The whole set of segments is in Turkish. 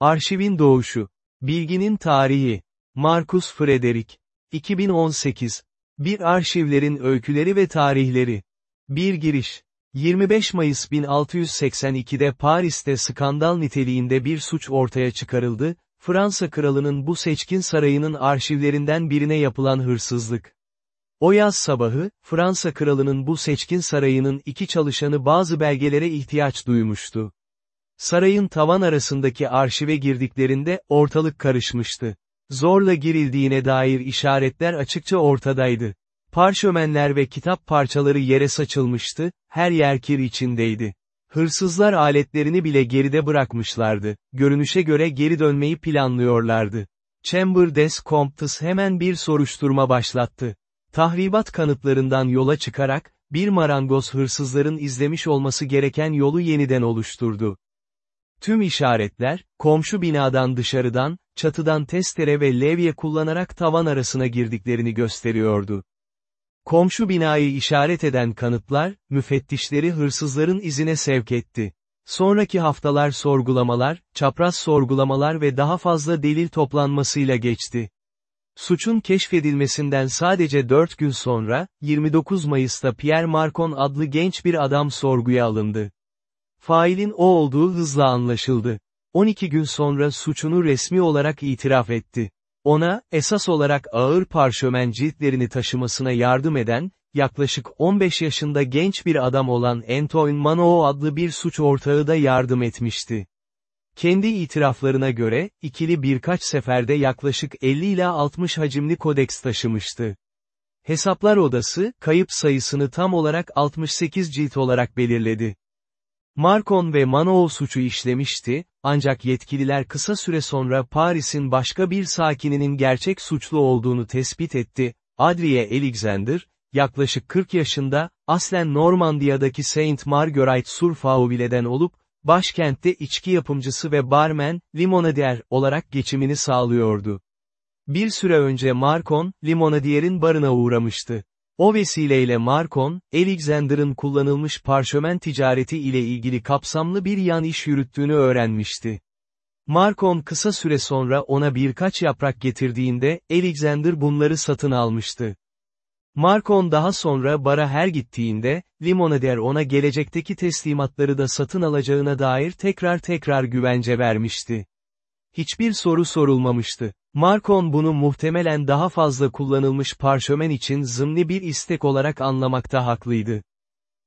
Arşivin doğuşu. Bilginin tarihi. Marcus Frederick. 2018. Bir arşivlerin öyküleri ve tarihleri. Bir giriş. 25 Mayıs 1682'de Paris'te skandal niteliğinde bir suç ortaya çıkarıldı, Fransa kralının bu seçkin sarayının arşivlerinden birine yapılan hırsızlık. O yaz sabahı, Fransa kralının bu seçkin sarayının iki çalışanı bazı belgelere ihtiyaç duymuştu. Sarayın tavan arasındaki arşive girdiklerinde ortalık karışmıştı. Zorla girildiğine dair işaretler açıkça ortadaydı. Parşömenler ve kitap parçaları yere saçılmıştı, her yer kir içindeydi. Hırsızlar aletlerini bile geride bırakmışlardı, görünüşe göre geri dönmeyi planlıyorlardı. Chamber des Comptes hemen bir soruşturma başlattı. Tahribat kanıtlarından yola çıkarak, bir marangoz hırsızların izlemiş olması gereken yolu yeniden oluşturdu. Tüm işaretler, komşu binadan dışarıdan, çatıdan testere ve levye kullanarak tavan arasına girdiklerini gösteriyordu. Komşu binayı işaret eden kanıtlar, müfettişleri hırsızların izine sevk etti. Sonraki haftalar sorgulamalar, çapraz sorgulamalar ve daha fazla delil toplanmasıyla geçti. Suçun keşfedilmesinden sadece 4 gün sonra, 29 Mayıs'ta Pierre Marcon adlı genç bir adam sorguya alındı. Failin o olduğu hızla anlaşıldı. 12 gün sonra suçunu resmi olarak itiraf etti. Ona, esas olarak ağır parşömen ciltlerini taşımasına yardım eden, yaklaşık 15 yaşında genç bir adam olan Antoine Manoo adlı bir suç ortağı da yardım etmişti. Kendi itiraflarına göre, ikili birkaç seferde yaklaşık 50 ila 60 hacimli kodeks taşımıştı. Hesaplar odası, kayıp sayısını tam olarak 68 cilt olarak belirledi. Marcon ve Manol suçu işlemişti, ancak yetkililer kısa süre sonra Paris'in başka bir sakininin gerçek suçlu olduğunu tespit etti, Adrie Alexander, yaklaşık 40 yaşında, aslen Normandiya'daki Saint Marguerite sur Fauville'den olup, başkentte içki yapımcısı ve barmen, limonadier olarak geçimini sağlıyordu. Bir süre önce Marcon, limonadierin barına uğramıştı. O vesileyle Marcon, Alexander'ın kullanılmış parşömen ticareti ile ilgili kapsamlı bir yan iş yürüttüğünü öğrenmişti. Marcon kısa süre sonra ona birkaç yaprak getirdiğinde, Alexander bunları satın almıştı. Marcon daha sonra bara her gittiğinde, Limonader ona gelecekteki teslimatları da satın alacağına dair tekrar tekrar güvence vermişti. Hiçbir soru sorulmamıştı. Marcon bunu muhtemelen daha fazla kullanılmış parşömen için zımni bir istek olarak anlamakta haklıydı.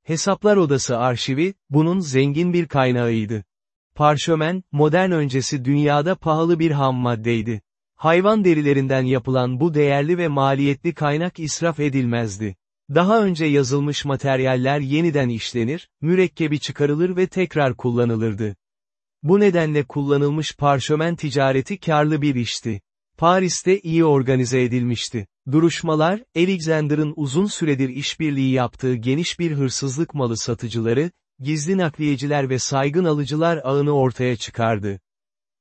Hesaplar Odası arşivi, bunun zengin bir kaynağıydı. Parşömen, modern öncesi dünyada pahalı bir ham maddeydi. Hayvan derilerinden yapılan bu değerli ve maliyetli kaynak israf edilmezdi. Daha önce yazılmış materyaller yeniden işlenir, mürekkebi çıkarılır ve tekrar kullanılırdı. Bu nedenle kullanılmış parşömen ticareti karlı bir işti. Paris'te iyi organize edilmişti. Duruşmalar, Alexander'ın uzun süredir işbirliği yaptığı geniş bir hırsızlık malı satıcıları, gizli nakliyeciler ve saygın alıcılar ağını ortaya çıkardı.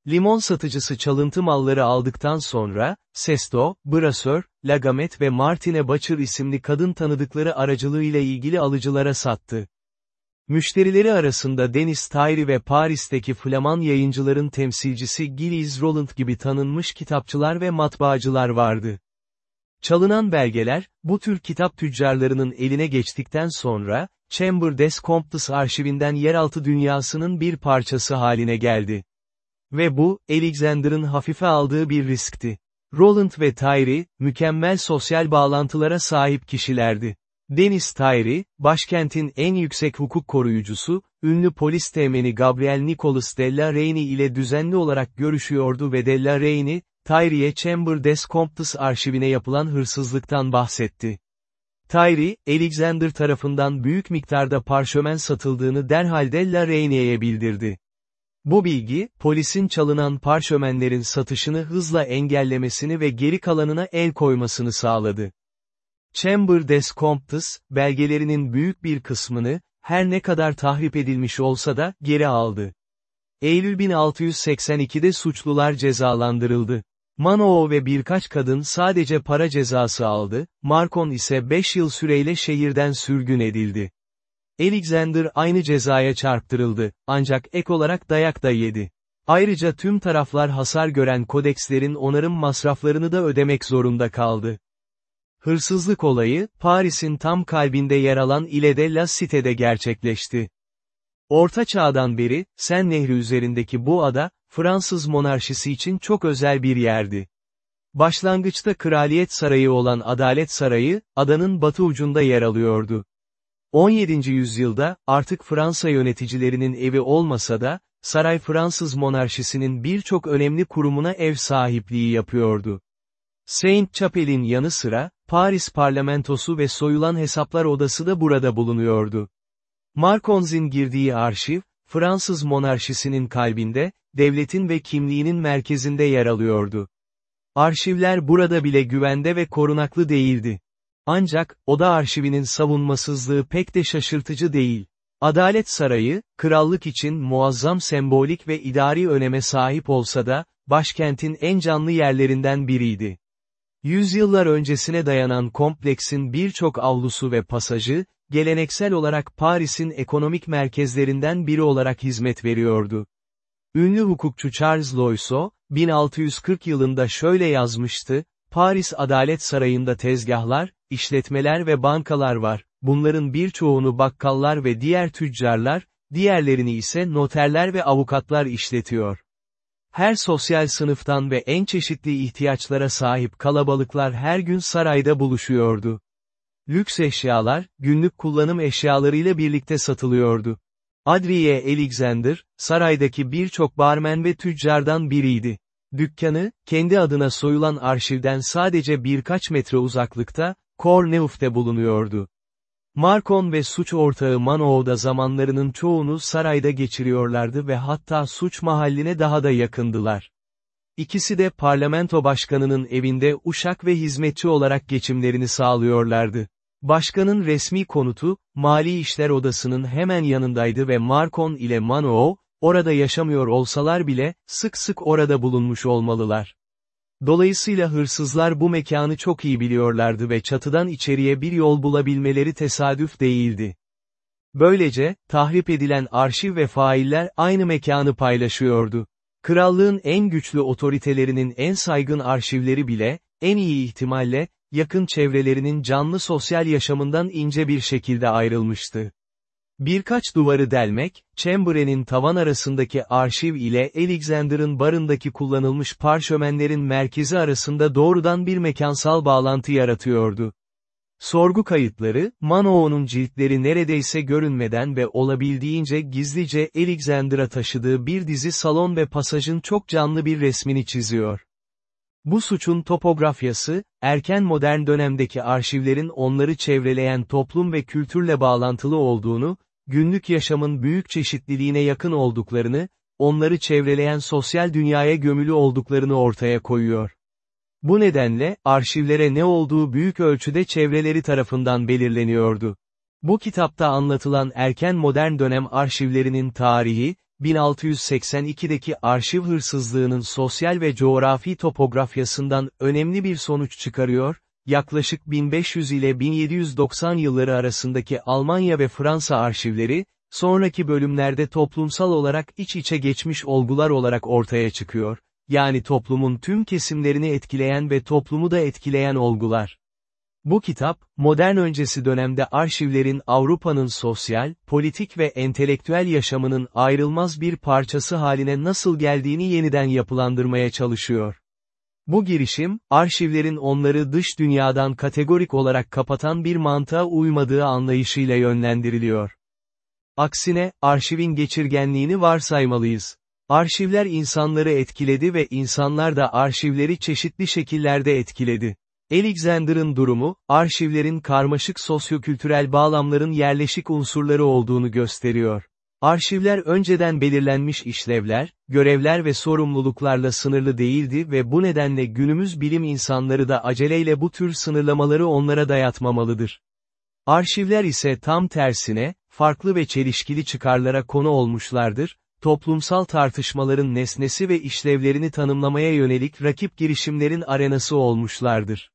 Limon satıcısı çalıntı malları aldıktan sonra, Sesto, Brasseur, Lagamet ve Martine Butcher isimli kadın tanıdıkları aracılığıyla ilgili alıcılara sattı. Müşterileri arasında Denis Tayri ve Paris'teki Flaman yayıncıların temsilcisi Gilles Roland gibi tanınmış kitapçılar ve matbaacılar vardı. Çalınan belgeler, bu tür kitap tüccarlarının eline geçtikten sonra, Chamber des Comptes arşivinden yeraltı dünyasının bir parçası haline geldi. Ve bu, Alexander'ın hafife aldığı bir riskti. Roland ve Tyree, mükemmel sosyal bağlantılara sahip kişilerdi. Deniz Tyree, başkentin en yüksek hukuk koruyucusu, ünlü polis temeni Gabriel Nicholas Della Reyni ile düzenli olarak görüşüyordu ve Della Reyni, Tyree'ye Chamber des Comptes arşivine yapılan hırsızlıktan bahsetti. Tyree, Alexander tarafından büyük miktarda parşömen satıldığını derhal Della Reyni'ye bildirdi. Bu bilgi, polisin çalınan parşömenlerin satışını hızla engellemesini ve geri kalanına el koymasını sağladı. Chamber des Comptes, belgelerinin büyük bir kısmını, her ne kadar tahrip edilmiş olsa da, geri aldı. Eylül 1682'de suçlular cezalandırıldı. Manoo ve birkaç kadın sadece para cezası aldı, Marcon ise 5 yıl süreyle şehirden sürgün edildi. Alexander aynı cezaya çarptırıldı, ancak ek olarak dayak da yedi. Ayrıca tüm taraflar hasar gören kodekslerin onarım masraflarını da ödemek zorunda kaldı. Hırsızlık olayı, Paris'in tam kalbinde yer alan Ile de la Cité'de gerçekleşti. Orta çağdan beri, Sen Nehri üzerindeki bu ada, Fransız monarşisi için çok özel bir yerdi. Başlangıçta Kraliyet Sarayı olan Adalet Sarayı, adanın batı ucunda yer alıyordu. 17. yüzyılda, artık Fransa yöneticilerinin evi olmasa da, saray Fransız monarşisinin birçok önemli kurumuna ev sahipliği yapıyordu. Saint Chapel'in yanı sıra, Paris parlamentosu ve soyulan hesaplar odası da burada bulunuyordu. Marconz'in girdiği arşiv, Fransız monarşisinin kalbinde, devletin ve kimliğinin merkezinde yer alıyordu. Arşivler burada bile güvende ve korunaklı değildi. Ancak, oda arşivinin savunmasızlığı pek de şaşırtıcı değil. Adalet Sarayı, krallık için muazzam sembolik ve idari öneme sahip olsa da, başkentin en canlı yerlerinden biriydi. Yüzyıllar öncesine dayanan kompleksin birçok avlusu ve pasajı, geleneksel olarak Paris'in ekonomik merkezlerinden biri olarak hizmet veriyordu. Ünlü hukukçu Charles Loiseau, 1640 yılında şöyle yazmıştı, Paris Adalet Sarayı'nda tezgahlar, işletmeler ve bankalar var, bunların birçoğunu bakkallar ve diğer tüccarlar, diğerlerini ise noterler ve avukatlar işletiyor. Her sosyal sınıftan ve en çeşitli ihtiyaçlara sahip kalabalıklar her gün sarayda buluşuyordu. Lüks eşyalar, günlük kullanım eşyalarıyla birlikte satılıyordu. Adriye Alexander, saraydaki birçok barmen ve tüccardan biriydi. Dükkanı, kendi adına soyulan arşivden sadece birkaç metre uzaklıkta, Korneuf'te bulunuyordu. Markon ve suç ortağı Manov da zamanlarının çoğunu sarayda geçiriyorlardı ve hatta suç mahalline daha da yakındılar. İkisi de parlamento başkanının evinde uşak ve hizmetçi olarak geçimlerini sağlıyorlardı. Başkanın resmi konutu, Mali İşler Odası'nın hemen yanındaydı ve Markon ile Manov, orada yaşamıyor olsalar bile, sık sık orada bulunmuş olmalılar. Dolayısıyla hırsızlar bu mekanı çok iyi biliyorlardı ve çatıdan içeriye bir yol bulabilmeleri tesadüf değildi. Böylece, tahrip edilen arşiv ve failler aynı mekanı paylaşıyordu. Krallığın en güçlü otoritelerinin en saygın arşivleri bile, en iyi ihtimalle, yakın çevrelerinin canlı sosyal yaşamından ince bir şekilde ayrılmıştı. Birkaç duvarı delmek, Chamberlain'in tavan arasındaki arşiv ile Alexander'ın barındaki kullanılmış parşömenlerin merkezi arasında doğrudan bir mekansal bağlantı yaratıyordu. Sorgu kayıtları, Manoğ'un ciltleri neredeyse görünmeden ve olabildiğince gizlice Alexander'a taşıdığı bir dizi salon ve pasajın çok canlı bir resmini çiziyor. Bu suçun topografyası, erken modern dönemdeki arşivlerin onları çevreleyen toplum ve kültürle bağlantılı olduğunu, günlük yaşamın büyük çeşitliliğine yakın olduklarını, onları çevreleyen sosyal dünyaya gömülü olduklarını ortaya koyuyor. Bu nedenle, arşivlere ne olduğu büyük ölçüde çevreleri tarafından belirleniyordu. Bu kitapta anlatılan erken modern dönem arşivlerinin tarihi, 1682'deki arşiv hırsızlığının sosyal ve coğrafi topografyasından önemli bir sonuç çıkarıyor, yaklaşık 1500 ile 1790 yılları arasındaki Almanya ve Fransa arşivleri, sonraki bölümlerde toplumsal olarak iç içe geçmiş olgular olarak ortaya çıkıyor, yani toplumun tüm kesimlerini etkileyen ve toplumu da etkileyen olgular. Bu kitap, modern öncesi dönemde arşivlerin Avrupa'nın sosyal, politik ve entelektüel yaşamının ayrılmaz bir parçası haline nasıl geldiğini yeniden yapılandırmaya çalışıyor. Bu girişim, arşivlerin onları dış dünyadan kategorik olarak kapatan bir mantığa uymadığı anlayışıyla yönlendiriliyor. Aksine, arşivin geçirgenliğini varsaymalıyız. Arşivler insanları etkiledi ve insanlar da arşivleri çeşitli şekillerde etkiledi. Alexander'ın durumu, arşivlerin karmaşık sosyokültürel bağlamların yerleşik unsurları olduğunu gösteriyor. Arşivler önceden belirlenmiş işlevler, görevler ve sorumluluklarla sınırlı değildi ve bu nedenle günümüz bilim insanları da aceleyle bu tür sınırlamaları onlara dayatmamalıdır. Arşivler ise tam tersine, farklı ve çelişkili çıkarlara konu olmuşlardır, toplumsal tartışmaların nesnesi ve işlevlerini tanımlamaya yönelik rakip girişimlerin arenası olmuşlardır.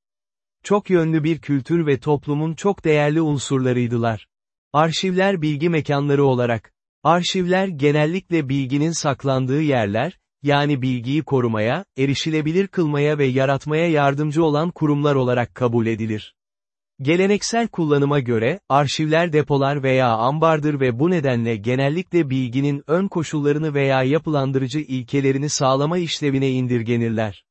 Çok yönlü bir kültür ve toplumun çok değerli unsurlarıydılar. Arşivler bilgi mekanları olarak, Arşivler genellikle bilginin saklandığı yerler, yani bilgiyi korumaya, erişilebilir kılmaya ve yaratmaya yardımcı olan kurumlar olarak kabul edilir. Geleneksel kullanıma göre, arşivler depolar veya ambardır ve bu nedenle genellikle bilginin ön koşullarını veya yapılandırıcı ilkelerini sağlama işlevine indirgenirler.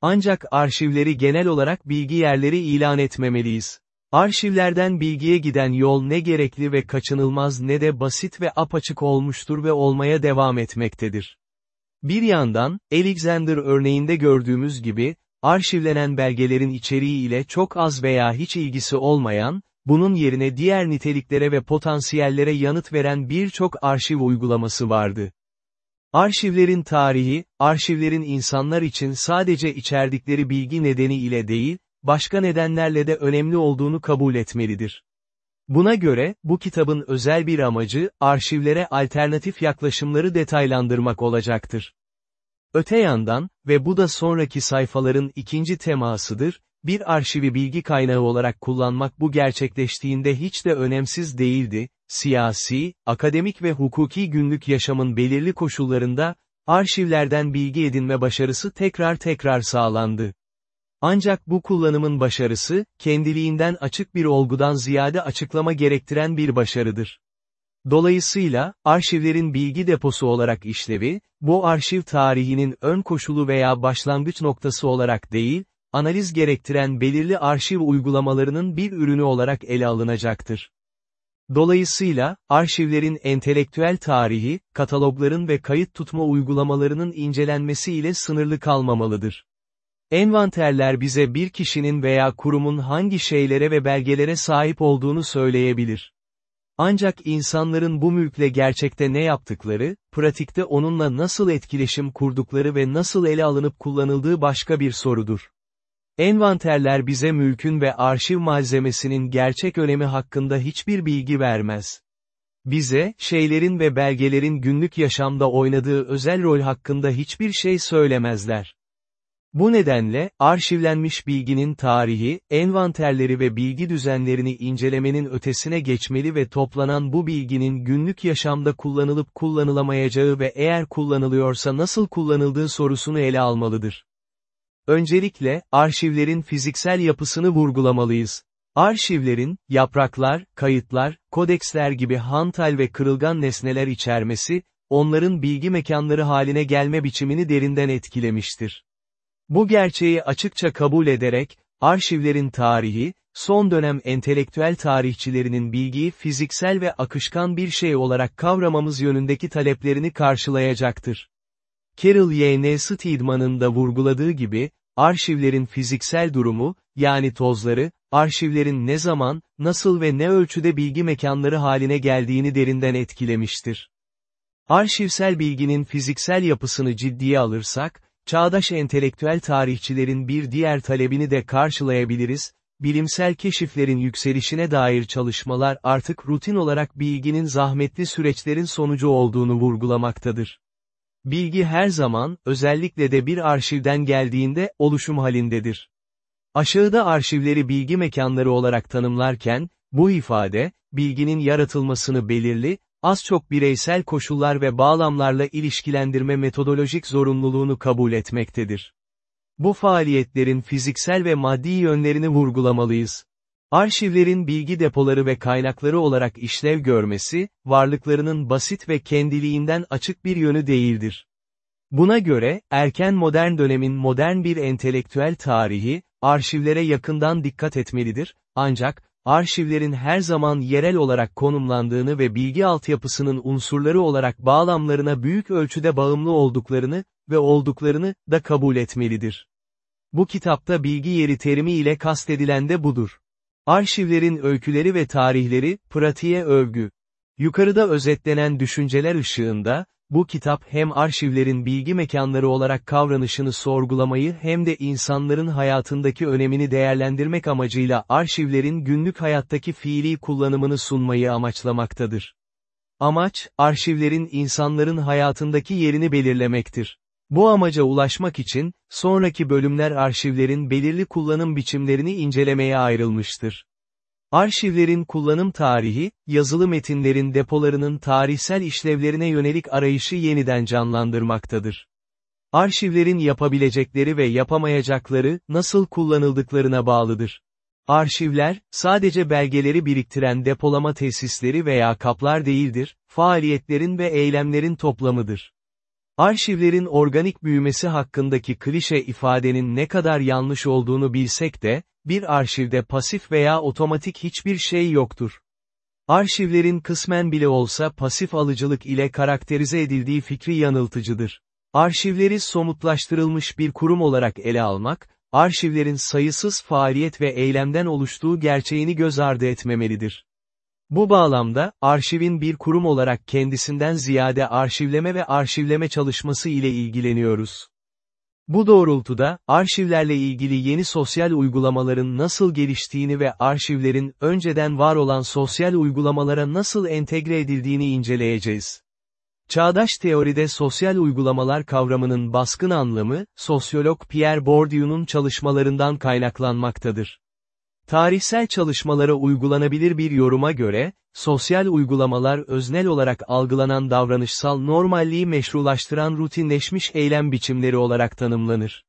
Ancak arşivleri genel olarak bilgi yerleri ilan etmemeliyiz. Arşivlerden bilgiye giden yol ne gerekli ve kaçınılmaz ne de basit ve apaçık olmuştur ve olmaya devam etmektedir. Bir yandan, Alexander örneğinde gördüğümüz gibi, arşivlenen belgelerin içeriği ile çok az veya hiç ilgisi olmayan, bunun yerine diğer niteliklere ve potansiyellere yanıt veren birçok arşiv uygulaması vardı. Arşivlerin tarihi, arşivlerin insanlar için sadece içerdikleri bilgi nedeni ile değil, başka nedenlerle de önemli olduğunu kabul etmelidir. Buna göre, bu kitabın özel bir amacı, arşivlere alternatif yaklaşımları detaylandırmak olacaktır. Öte yandan, ve bu da sonraki sayfaların ikinci temasıdır, bir arşivi bilgi kaynağı olarak kullanmak bu gerçekleştiğinde hiç de önemsiz değildi, siyasi, akademik ve hukuki günlük yaşamın belirli koşullarında, arşivlerden bilgi edinme başarısı tekrar tekrar sağlandı. Ancak bu kullanımın başarısı, kendiliğinden açık bir olgudan ziyade açıklama gerektiren bir başarıdır. Dolayısıyla, arşivlerin bilgi deposu olarak işlevi, bu arşiv tarihinin ön koşulu veya başlangıç noktası olarak değil, analiz gerektiren belirli arşiv uygulamalarının bir ürünü olarak ele alınacaktır. Dolayısıyla, arşivlerin entelektüel tarihi, katalogların ve kayıt tutma uygulamalarının incelenmesi ile sınırlı kalmamalıdır. Envanterler bize bir kişinin veya kurumun hangi şeylere ve belgelere sahip olduğunu söyleyebilir. Ancak insanların bu mülkle gerçekte ne yaptıkları, pratikte onunla nasıl etkileşim kurdukları ve nasıl ele alınıp kullanıldığı başka bir sorudur. Envanterler bize mülkün ve arşiv malzemesinin gerçek önemi hakkında hiçbir bilgi vermez. Bize, şeylerin ve belgelerin günlük yaşamda oynadığı özel rol hakkında hiçbir şey söylemezler. Bu nedenle, arşivlenmiş bilginin tarihi, envanterleri ve bilgi düzenlerini incelemenin ötesine geçmeli ve toplanan bu bilginin günlük yaşamda kullanılıp kullanılamayacağı ve eğer kullanılıyorsa nasıl kullanıldığı sorusunu ele almalıdır. Öncelikle, arşivlerin fiziksel yapısını vurgulamalıyız. Arşivlerin, yapraklar, kayıtlar, kodeksler gibi hantal ve kırılgan nesneler içermesi, onların bilgi mekanları haline gelme biçimini derinden etkilemiştir. Bu gerçeği açıkça kabul ederek, arşivlerin tarihi, son dönem entelektüel tarihçilerinin bilgiyi fiziksel ve akışkan bir şey olarak kavramamız yönündeki taleplerini karşılayacaktır. Carol Y. N. Steedman'ın da vurguladığı gibi, arşivlerin fiziksel durumu, yani tozları, arşivlerin ne zaman, nasıl ve ne ölçüde bilgi mekanları haline geldiğini derinden etkilemiştir. Arşivsel bilginin fiziksel yapısını ciddiye alırsak, çağdaş entelektüel tarihçilerin bir diğer talebini de karşılayabiliriz, bilimsel keşiflerin yükselişine dair çalışmalar artık rutin olarak bilginin zahmetli süreçlerin sonucu olduğunu vurgulamaktadır. Bilgi her zaman, özellikle de bir arşivden geldiğinde, oluşum halindedir. Aşağıda arşivleri bilgi mekanları olarak tanımlarken, bu ifade, bilginin yaratılmasını belirli, az çok bireysel koşullar ve bağlamlarla ilişkilendirme metodolojik zorunluluğunu kabul etmektedir. Bu faaliyetlerin fiziksel ve maddi yönlerini vurgulamalıyız. Arşivlerin bilgi depoları ve kaynakları olarak işlev görmesi, varlıklarının basit ve kendiliğinden açık bir yönü değildir. Buna göre, erken modern dönemin modern bir entelektüel tarihi, arşivlere yakından dikkat etmelidir, ancak, arşivlerin her zaman yerel olarak konumlandığını ve bilgi altyapısının unsurları olarak bağlamlarına büyük ölçüde bağımlı olduklarını ve olduklarını da kabul etmelidir. Bu kitapta bilgi yeri terimi ile kastedilen de budur. Arşivlerin öyküleri ve tarihleri, pratiğe övgü. Yukarıda özetlenen düşünceler ışığında, bu kitap hem arşivlerin bilgi mekanları olarak kavranışını sorgulamayı hem de insanların hayatındaki önemini değerlendirmek amacıyla arşivlerin günlük hayattaki fiili kullanımını sunmayı amaçlamaktadır. Amaç, arşivlerin insanların hayatındaki yerini belirlemektir. Bu amaca ulaşmak için, sonraki bölümler arşivlerin belirli kullanım biçimlerini incelemeye ayrılmıştır. Arşivlerin kullanım tarihi, yazılı metinlerin depolarının tarihsel işlevlerine yönelik arayışı yeniden canlandırmaktadır. Arşivlerin yapabilecekleri ve yapamayacakları, nasıl kullanıldıklarına bağlıdır. Arşivler, sadece belgeleri biriktiren depolama tesisleri veya kaplar değildir, faaliyetlerin ve eylemlerin toplamıdır. Arşivlerin organik büyümesi hakkındaki klişe ifadenin ne kadar yanlış olduğunu bilsek de, bir arşivde pasif veya otomatik hiçbir şey yoktur. Arşivlerin kısmen bile olsa pasif alıcılık ile karakterize edildiği fikri yanıltıcıdır. Arşivleri somutlaştırılmış bir kurum olarak ele almak, arşivlerin sayısız faaliyet ve eylemden oluştuğu gerçeğini göz ardı etmemelidir. Bu bağlamda, arşivin bir kurum olarak kendisinden ziyade arşivleme ve arşivleme çalışması ile ilgileniyoruz. Bu doğrultuda, arşivlerle ilgili yeni sosyal uygulamaların nasıl geliştiğini ve arşivlerin önceden var olan sosyal uygulamalara nasıl entegre edildiğini inceleyeceğiz. Çağdaş teoride sosyal uygulamalar kavramının baskın anlamı, sosyolog Pierre Bourdieu'nun çalışmalarından kaynaklanmaktadır. Tarihsel çalışmalara uygulanabilir bir yoruma göre, sosyal uygulamalar öznel olarak algılanan davranışsal normalliği meşrulaştıran rutinleşmiş eylem biçimleri olarak tanımlanır.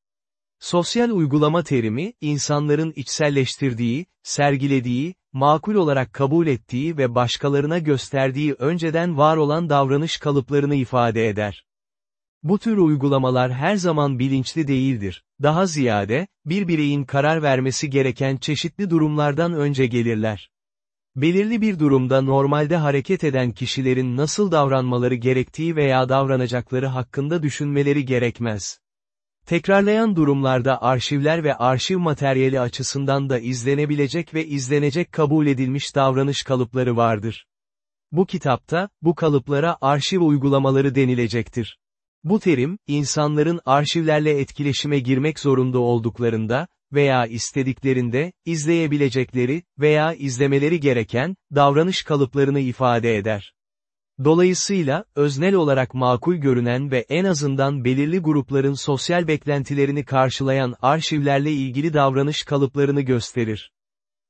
Sosyal uygulama terimi, insanların içselleştirdiği, sergilediği, makul olarak kabul ettiği ve başkalarına gösterdiği önceden var olan davranış kalıplarını ifade eder. Bu tür uygulamalar her zaman bilinçli değildir. Daha ziyade, bir bireyin karar vermesi gereken çeşitli durumlardan önce gelirler. Belirli bir durumda normalde hareket eden kişilerin nasıl davranmaları gerektiği veya davranacakları hakkında düşünmeleri gerekmez. Tekrarlayan durumlarda arşivler ve arşiv materyali açısından da izlenebilecek ve izlenecek kabul edilmiş davranış kalıpları vardır. Bu kitapta, bu kalıplara arşiv uygulamaları denilecektir. Bu terim, insanların arşivlerle etkileşime girmek zorunda olduklarında, veya istediklerinde, izleyebilecekleri, veya izlemeleri gereken, davranış kalıplarını ifade eder. Dolayısıyla, öznel olarak makul görünen ve en azından belirli grupların sosyal beklentilerini karşılayan arşivlerle ilgili davranış kalıplarını gösterir.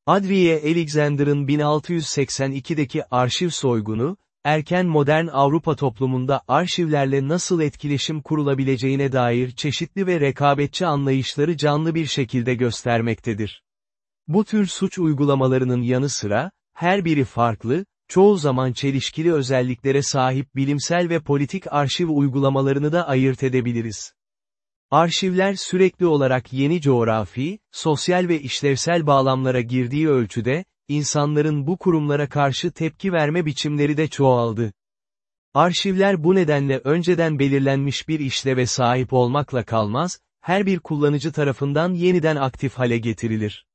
Adriye Alexander'ın 1682'deki arşiv soygunu, erken modern Avrupa toplumunda arşivlerle nasıl etkileşim kurulabileceğine dair çeşitli ve rekabetçi anlayışları canlı bir şekilde göstermektedir. Bu tür suç uygulamalarının yanı sıra, her biri farklı, çoğu zaman çelişkili özelliklere sahip bilimsel ve politik arşiv uygulamalarını da ayırt edebiliriz. Arşivler sürekli olarak yeni coğrafi, sosyal ve işlevsel bağlamlara girdiği ölçüde, insanların bu kurumlara karşı tepki verme biçimleri de çoğaldı. Arşivler bu nedenle önceden belirlenmiş bir işleve sahip olmakla kalmaz, her bir kullanıcı tarafından yeniden aktif hale getirilir.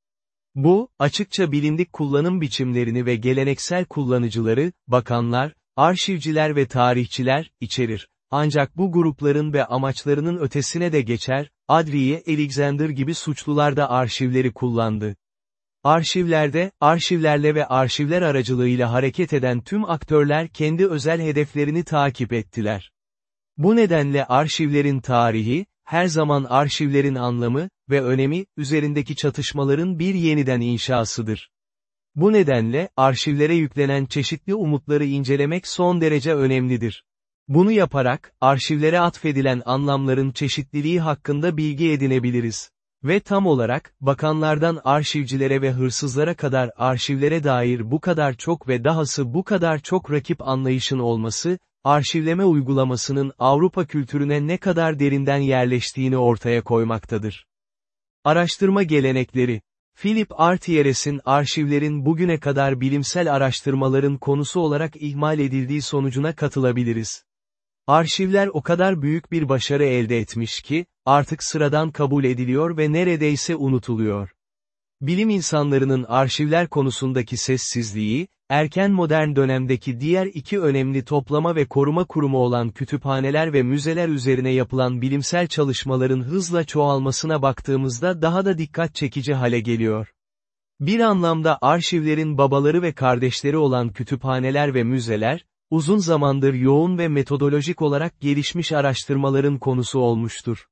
Bu, açıkça bilindik kullanım biçimlerini ve geleneksel kullanıcıları, bakanlar, arşivciler ve tarihçiler, içerir. Ancak bu grupların ve amaçlarının ötesine de geçer, Adriye Alexander gibi suçlular da arşivleri kullandı. Arşivlerde, arşivlerle ve arşivler aracılığıyla hareket eden tüm aktörler kendi özel hedeflerini takip ettiler. Bu nedenle arşivlerin tarihi, her zaman arşivlerin anlamı ve önemi, üzerindeki çatışmaların bir yeniden inşasıdır. Bu nedenle, arşivlere yüklenen çeşitli umutları incelemek son derece önemlidir. Bunu yaparak, arşivlere atfedilen anlamların çeşitliliği hakkında bilgi edinebiliriz. Ve tam olarak, bakanlardan arşivcilere ve hırsızlara kadar arşivlere dair bu kadar çok ve dahası bu kadar çok rakip anlayışın olması, arşivleme uygulamasının Avrupa kültürüne ne kadar derinden yerleştiğini ortaya koymaktadır. Araştırma gelenekleri Philip Artieres'in arşivlerin bugüne kadar bilimsel araştırmaların konusu olarak ihmal edildiği sonucuna katılabiliriz. Arşivler o kadar büyük bir başarı elde etmiş ki, artık sıradan kabul ediliyor ve neredeyse unutuluyor. Bilim insanlarının arşivler konusundaki sessizliği, erken modern dönemdeki diğer iki önemli toplama ve koruma kurumu olan kütüphaneler ve müzeler üzerine yapılan bilimsel çalışmaların hızla çoğalmasına baktığımızda daha da dikkat çekici hale geliyor. Bir anlamda arşivlerin babaları ve kardeşleri olan kütüphaneler ve müzeler, uzun zamandır yoğun ve metodolojik olarak gelişmiş araştırmaların konusu olmuştur.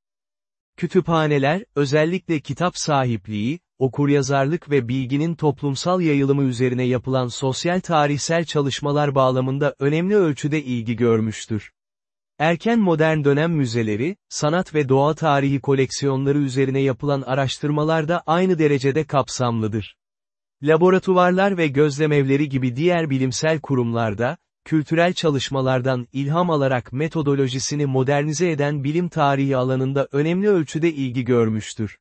Kütüphaneler, özellikle kitap sahipliği, okuryazarlık ve bilginin toplumsal yayılımı üzerine yapılan sosyal tarihsel çalışmalar bağlamında önemli ölçüde ilgi görmüştür. Erken modern dönem müzeleri, sanat ve doğa tarihi koleksiyonları üzerine yapılan araştırmalar da aynı derecede kapsamlıdır. Laboratuvarlar ve gözlemevleri gibi diğer bilimsel kurumlarda, kültürel çalışmalardan ilham alarak metodolojisini modernize eden bilim tarihi alanında önemli ölçüde ilgi görmüştür.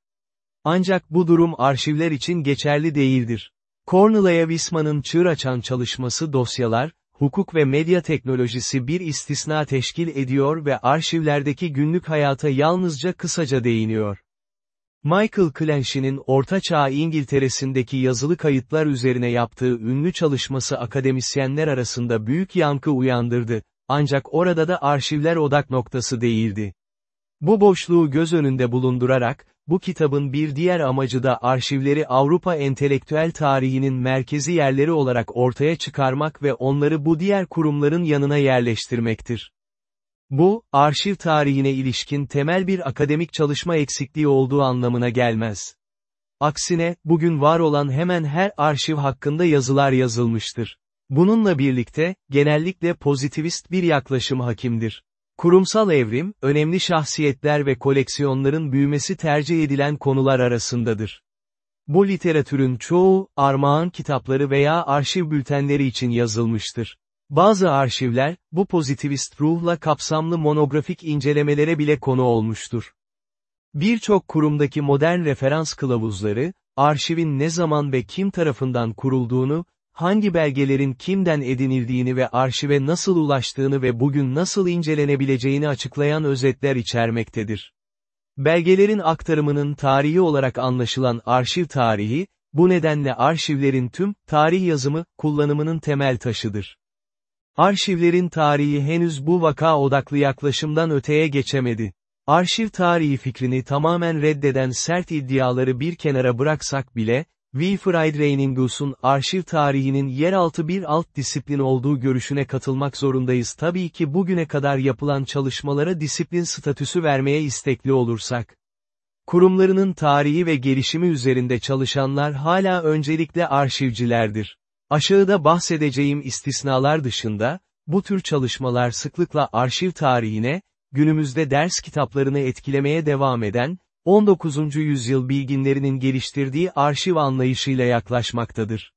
Ancak bu durum arşivler için geçerli değildir. Cornelia Wisman'ın çığır açan çalışması dosyalar, hukuk ve medya teknolojisi bir istisna teşkil ediyor ve arşivlerdeki günlük hayata yalnızca kısaca değiniyor. Michael Clancy'nin Orta Çağ İngiltere'sindeki yazılı kayıtlar üzerine yaptığı ünlü çalışması akademisyenler arasında büyük yankı uyandırdı, ancak orada da arşivler odak noktası değildi. Bu boşluğu göz önünde bulundurarak, bu kitabın bir diğer amacı da arşivleri Avrupa entelektüel tarihinin merkezi yerleri olarak ortaya çıkarmak ve onları bu diğer kurumların yanına yerleştirmektir. Bu, arşiv tarihine ilişkin temel bir akademik çalışma eksikliği olduğu anlamına gelmez. Aksine, bugün var olan hemen her arşiv hakkında yazılar yazılmıştır. Bununla birlikte, genellikle pozitivist bir yaklaşım hakimdir. Kurumsal evrim, önemli şahsiyetler ve koleksiyonların büyümesi tercih edilen konular arasındadır. Bu literatürün çoğu, armağan kitapları veya arşiv bültenleri için yazılmıştır. Bazı arşivler, bu pozitivist ruhla kapsamlı monografik incelemelere bile konu olmuştur. Birçok kurumdaki modern referans kılavuzları, arşivin ne zaman ve kim tarafından kurulduğunu, hangi belgelerin kimden edinildiğini ve arşive nasıl ulaştığını ve bugün nasıl incelenebileceğini açıklayan özetler içermektedir. Belgelerin aktarımının tarihi olarak anlaşılan arşiv tarihi, bu nedenle arşivlerin tüm, tarih yazımı, kullanımının temel taşıdır. Arşivlerin tarihi henüz bu vaka odaklı yaklaşımdan öteye geçemedi. Arşiv tarihi fikrini tamamen reddeden sert iddiaları bir kenara bıraksak bile, Wilfried Reiningus'un arşiv tarihinin yeraltı bir alt disiplin olduğu görüşüne katılmak zorundayız tabii ki bugüne kadar yapılan çalışmalara disiplin statüsü vermeye istekli olursak. Kurumlarının tarihi ve gelişimi üzerinde çalışanlar hala öncelikle arşivcilerdir. Aşağıda bahsedeceğim istisnalar dışında, bu tür çalışmalar sıklıkla arşiv tarihine, günümüzde ders kitaplarını etkilemeye devam eden, 19. yüzyıl bilginlerinin geliştirdiği arşiv anlayışıyla yaklaşmaktadır.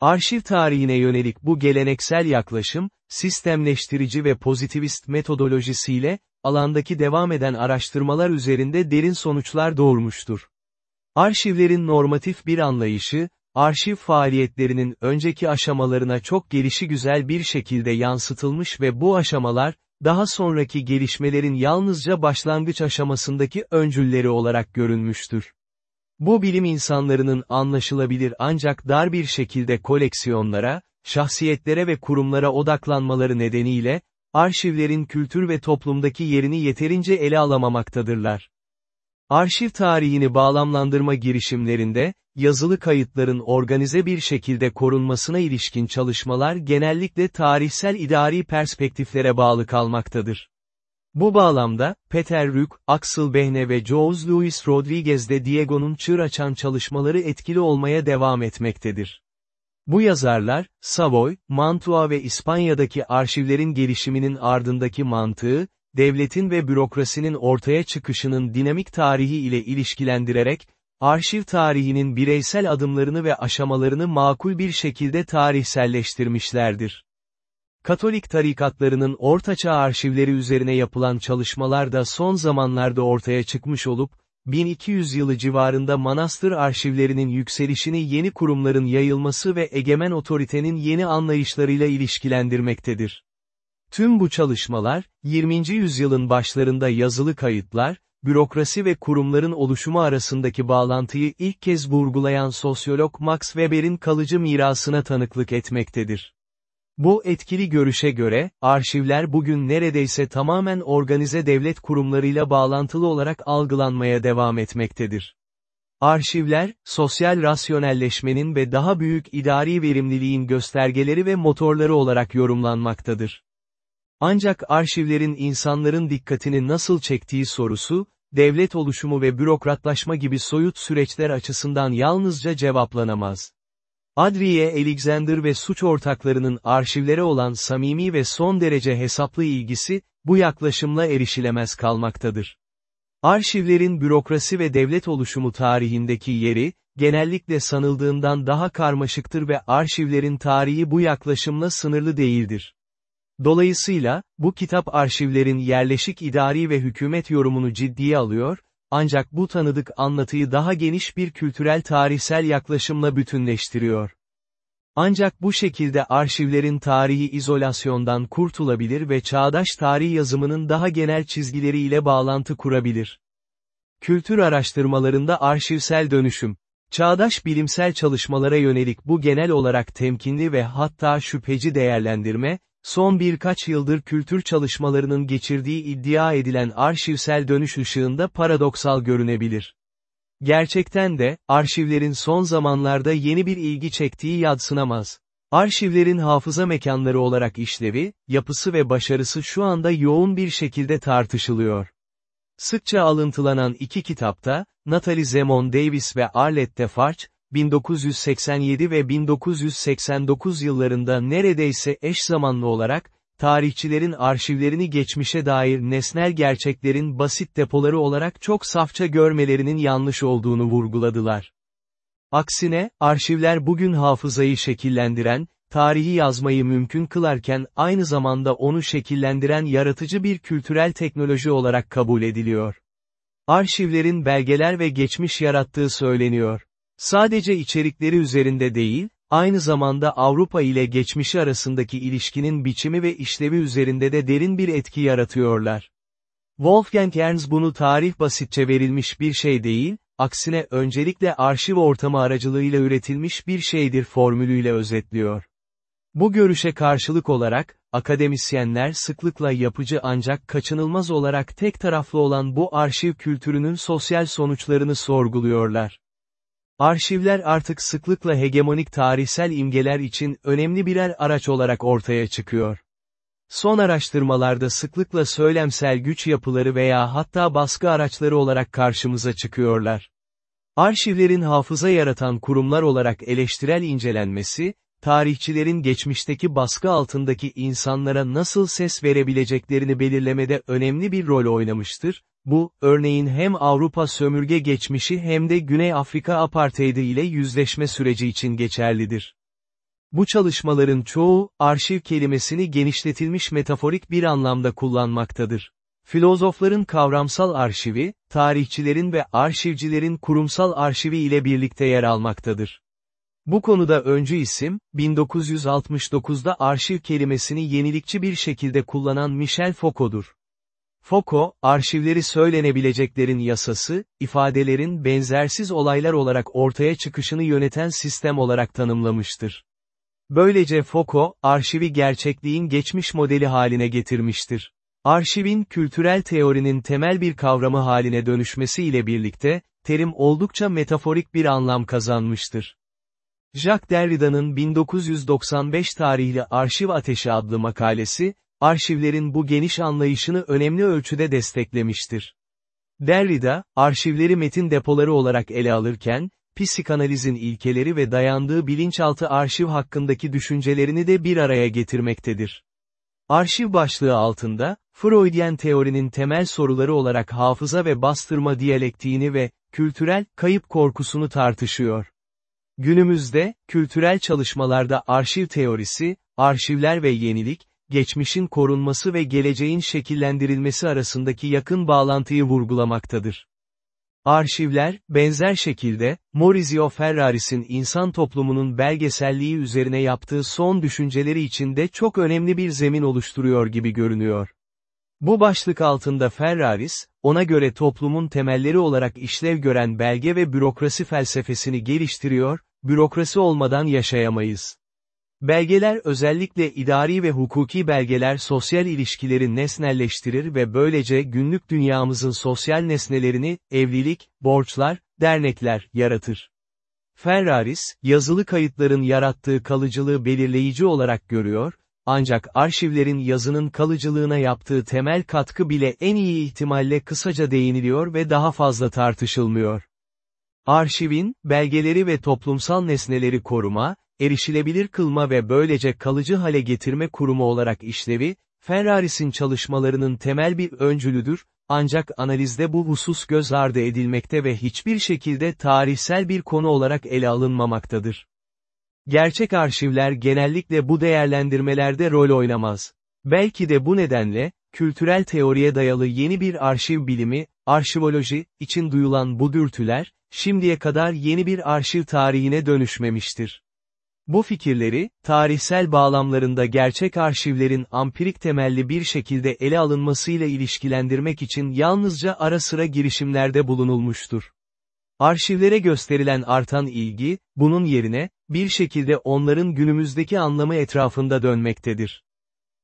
Arşiv tarihine yönelik bu geleneksel yaklaşım, sistemleştirici ve pozitivist metodolojisiyle, alandaki devam eden araştırmalar üzerinde derin sonuçlar doğurmuştur. Arşivlerin normatif bir anlayışı, arşiv faaliyetlerinin önceki aşamalarına çok gelişigüzel bir şekilde yansıtılmış ve bu aşamalar, daha sonraki gelişmelerin yalnızca başlangıç aşamasındaki öncülleri olarak görünmüştür. Bu bilim insanlarının anlaşılabilir ancak dar bir şekilde koleksiyonlara, şahsiyetlere ve kurumlara odaklanmaları nedeniyle, arşivlerin kültür ve toplumdaki yerini yeterince ele alamamaktadırlar. Arşiv tarihini bağlamlandırma girişimlerinde, yazılı kayıtların organize bir şekilde korunmasına ilişkin çalışmalar genellikle tarihsel idari perspektiflere bağlı kalmaktadır. Bu bağlamda, Peter Rück, Axel Behne ve Jose Luis Rodriguez de Diego'nun çığır açan çalışmaları etkili olmaya devam etmektedir. Bu yazarlar, Savoy, Mantua ve İspanya'daki arşivlerin gelişiminin ardındaki mantığı, devletin ve bürokrasinin ortaya çıkışının dinamik tarihi ile ilişkilendirerek, arşiv tarihinin bireysel adımlarını ve aşamalarını makul bir şekilde tarihselleştirmişlerdir. Katolik tarikatlarının ortaçağ arşivleri üzerine yapılan çalışmalar da son zamanlarda ortaya çıkmış olup, 1200 yılı civarında manastır arşivlerinin yükselişini yeni kurumların yayılması ve egemen otoritenin yeni anlayışlarıyla ilişkilendirmektedir. Tüm bu çalışmalar, 20. yüzyılın başlarında yazılı kayıtlar, bürokrasi ve kurumların oluşumu arasındaki bağlantıyı ilk kez vurgulayan sosyolog Max Weber'in kalıcı mirasına tanıklık etmektedir. Bu etkili görüşe göre, arşivler bugün neredeyse tamamen organize devlet kurumlarıyla bağlantılı olarak algılanmaya devam etmektedir. Arşivler, sosyal rasyonelleşmenin ve daha büyük idari verimliliğin göstergeleri ve motorları olarak yorumlanmaktadır. Ancak arşivlerin insanların dikkatini nasıl çektiği sorusu, devlet oluşumu ve bürokratlaşma gibi soyut süreçler açısından yalnızca cevaplanamaz. Adriye Alexander ve suç ortaklarının arşivlere olan samimi ve son derece hesaplı ilgisi, bu yaklaşımla erişilemez kalmaktadır. Arşivlerin bürokrasi ve devlet oluşumu tarihindeki yeri, genellikle sanıldığından daha karmaşıktır ve arşivlerin tarihi bu yaklaşımla sınırlı değildir. Dolayısıyla, bu kitap arşivlerin yerleşik idari ve hükümet yorumunu ciddiye alıyor, ancak bu tanıdık anlatıyı daha geniş bir kültürel tarihsel yaklaşımla bütünleştiriyor. Ancak bu şekilde arşivlerin tarihi izolasyondan kurtulabilir ve çağdaş tarih yazımının daha genel çizgileriyle bağlantı kurabilir. Kültür araştırmalarında arşivsel dönüşüm, çağdaş bilimsel çalışmalara yönelik bu genel olarak temkinli ve hatta şüpheci değerlendirme, son birkaç yıldır kültür çalışmalarının geçirdiği iddia edilen arşivsel dönüş ışığında paradoksal görünebilir. Gerçekten de, arşivlerin son zamanlarda yeni bir ilgi çektiği yadsınamaz. Arşivlerin hafıza mekanları olarak işlevi, yapısı ve başarısı şu anda yoğun bir şekilde tartışılıyor. Sıkça alıntılanan iki kitapta, Natalie Zemon Davis ve Arlette Farch, 1987 ve 1989 yıllarında neredeyse eş zamanlı olarak, tarihçilerin arşivlerini geçmişe dair nesnel gerçeklerin basit depoları olarak çok safça görmelerinin yanlış olduğunu vurguladılar. Aksine, arşivler bugün hafızayı şekillendiren, tarihi yazmayı mümkün kılarken aynı zamanda onu şekillendiren yaratıcı bir kültürel teknoloji olarak kabul ediliyor. Arşivlerin belgeler ve geçmiş yarattığı söyleniyor. Sadece içerikleri üzerinde değil, aynı zamanda Avrupa ile geçmişi arasındaki ilişkinin biçimi ve işlevi üzerinde de derin bir etki yaratıyorlar. Wolfgang Ernst bunu tarih basitçe verilmiş bir şey değil, aksine öncelikle arşiv ortamı aracılığıyla üretilmiş bir şeydir formülüyle özetliyor. Bu görüşe karşılık olarak, akademisyenler sıklıkla yapıcı ancak kaçınılmaz olarak tek taraflı olan bu arşiv kültürünün sosyal sonuçlarını sorguluyorlar. Arşivler artık sıklıkla hegemonik tarihsel imgeler için önemli birer araç olarak ortaya çıkıyor. Son araştırmalarda sıklıkla söylemsel güç yapıları veya hatta baskı araçları olarak karşımıza çıkıyorlar. Arşivlerin hafıza yaratan kurumlar olarak eleştirel incelenmesi, tarihçilerin geçmişteki baskı altındaki insanlara nasıl ses verebileceklerini belirlemede önemli bir rol oynamıştır, bu, örneğin hem Avrupa sömürge geçmişi hem de Güney Afrika apartheidi ile yüzleşme süreci için geçerlidir. Bu çalışmaların çoğu, arşiv kelimesini genişletilmiş metaforik bir anlamda kullanmaktadır. Filozofların kavramsal arşivi, tarihçilerin ve arşivcilerin kurumsal arşivi ile birlikte yer almaktadır. Bu konuda öncü isim, 1969'da arşiv kelimesini yenilikçi bir şekilde kullanan Michel Foucault'dur. Foucault, arşivleri söylenebileceklerin yasası, ifadelerin benzersiz olaylar olarak ortaya çıkışını yöneten sistem olarak tanımlamıştır. Böylece Foucault, arşivi gerçekliğin geçmiş modeli haline getirmiştir. Arşivin kültürel teorinin temel bir kavramı haline dönüşmesi ile birlikte, terim oldukça metaforik bir anlam kazanmıştır. Jacques Derrida'nın 1995 tarihli Arşiv Ateşi adlı makalesi, arşivlerin bu geniş anlayışını önemli ölçüde desteklemiştir. Derrida, arşivleri metin depoları olarak ele alırken, psikanalizin ilkeleri ve dayandığı bilinçaltı arşiv hakkındaki düşüncelerini de bir araya getirmektedir. Arşiv başlığı altında, Freudian teorinin temel soruları olarak hafıza ve bastırma diyalektiğini ve, kültürel, kayıp korkusunu tartışıyor. Günümüzde, kültürel çalışmalarda arşiv teorisi, arşivler ve yenilik, geçmişin korunması ve geleceğin şekillendirilmesi arasındaki yakın bağlantıyı vurgulamaktadır. Arşivler, benzer şekilde, Maurizio Ferraris'in insan toplumunun belgeselliği üzerine yaptığı son düşünceleri içinde çok önemli bir zemin oluşturuyor gibi görünüyor. Bu başlık altında Ferraris, ona göre toplumun temelleri olarak işlev gören belge ve bürokrasi felsefesini geliştiriyor, bürokrasi olmadan yaşayamayız. Belgeler özellikle idari ve hukuki belgeler sosyal ilişkileri nesnelleştirir ve böylece günlük dünyamızın sosyal nesnelerini, evlilik, borçlar, dernekler, yaratır. Ferraris, yazılı kayıtların yarattığı kalıcılığı belirleyici olarak görüyor, ancak arşivlerin yazının kalıcılığına yaptığı temel katkı bile en iyi ihtimalle kısaca değiniliyor ve daha fazla tartışılmıyor. Arşivin, belgeleri ve toplumsal nesneleri koruma, erişilebilir kılma ve böylece kalıcı hale getirme kurumu olarak işlevi, Ferraris'in çalışmalarının temel bir öncülüdür, ancak analizde bu husus göz ardı edilmekte ve hiçbir şekilde tarihsel bir konu olarak ele alınmamaktadır. Gerçek arşivler genellikle bu değerlendirmelerde rol oynamaz. Belki de bu nedenle, kültürel teoriye dayalı yeni bir arşiv bilimi, arşivoloji, için duyulan bu dürtüler, şimdiye kadar yeni bir arşiv tarihine dönüşmemiştir. Bu fikirleri, tarihsel bağlamlarında gerçek arşivlerin ampirik temelli bir şekilde ele alınmasıyla ilişkilendirmek için yalnızca ara sıra girişimlerde bulunulmuştur. Arşivlere gösterilen artan ilgi, bunun yerine, bir şekilde onların günümüzdeki anlamı etrafında dönmektedir.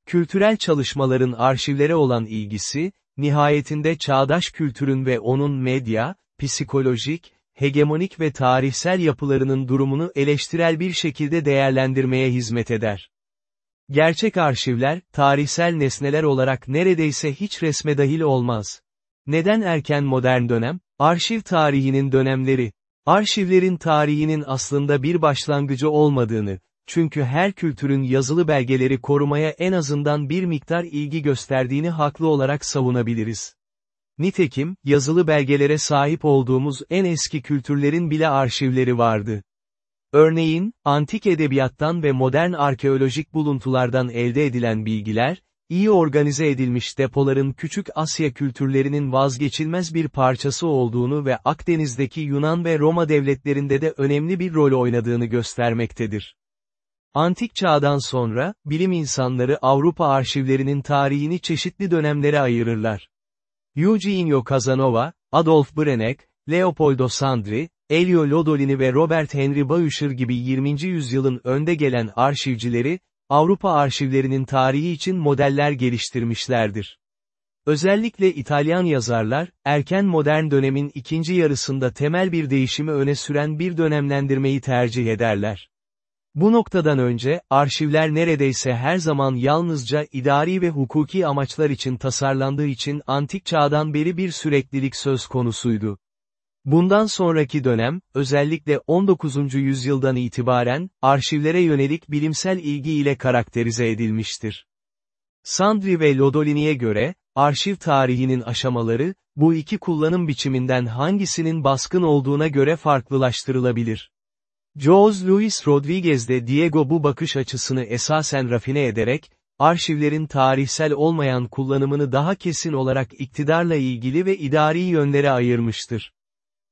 Kültürel çalışmaların arşivlere olan ilgisi, nihayetinde çağdaş kültürün ve onun medya, psikolojik, hegemonik ve tarihsel yapılarının durumunu eleştirel bir şekilde değerlendirmeye hizmet eder. Gerçek arşivler, tarihsel nesneler olarak neredeyse hiç resme dahil olmaz. Neden erken modern dönem? Arşiv tarihinin dönemleri. Arşivlerin tarihinin aslında bir başlangıcı olmadığını, çünkü her kültürün yazılı belgeleri korumaya en azından bir miktar ilgi gösterdiğini haklı olarak savunabiliriz. Nitekim, yazılı belgelere sahip olduğumuz en eski kültürlerin bile arşivleri vardı. Örneğin, antik edebiyattan ve modern arkeolojik buluntulardan elde edilen bilgiler, iyi organize edilmiş depoların küçük Asya kültürlerinin vazgeçilmez bir parçası olduğunu ve Akdeniz'deki Yunan ve Roma devletlerinde de önemli bir rol oynadığını göstermektedir. Antik çağdan sonra, bilim insanları Avrupa arşivlerinin tarihini çeşitli dönemlere ayırırlar. Eugenio Casanova, Adolf Brenek, Leopoldo Sandri, Elio Lodolini ve Robert Henry Boucher gibi 20. yüzyılın önde gelen arşivcileri, Avrupa arşivlerinin tarihi için modeller geliştirmişlerdir. Özellikle İtalyan yazarlar, erken modern dönemin ikinci yarısında temel bir değişimi öne süren bir dönemlendirmeyi tercih ederler. Bu noktadan önce, arşivler neredeyse her zaman yalnızca idari ve hukuki amaçlar için tasarlandığı için antik çağdan beri bir süreklilik söz konusuydu. Bundan sonraki dönem, özellikle 19. yüzyıldan itibaren, arşivlere yönelik bilimsel ilgi ile karakterize edilmiştir. Sandri ve Lodolini'ye göre, arşiv tarihinin aşamaları, bu iki kullanım biçiminden hangisinin baskın olduğuna göre farklılaştırılabilir. Jose Luis Rodriguez de Diego bu bakış açısını esasen rafine ederek, arşivlerin tarihsel olmayan kullanımını daha kesin olarak iktidarla ilgili ve idari yönlere ayırmıştır.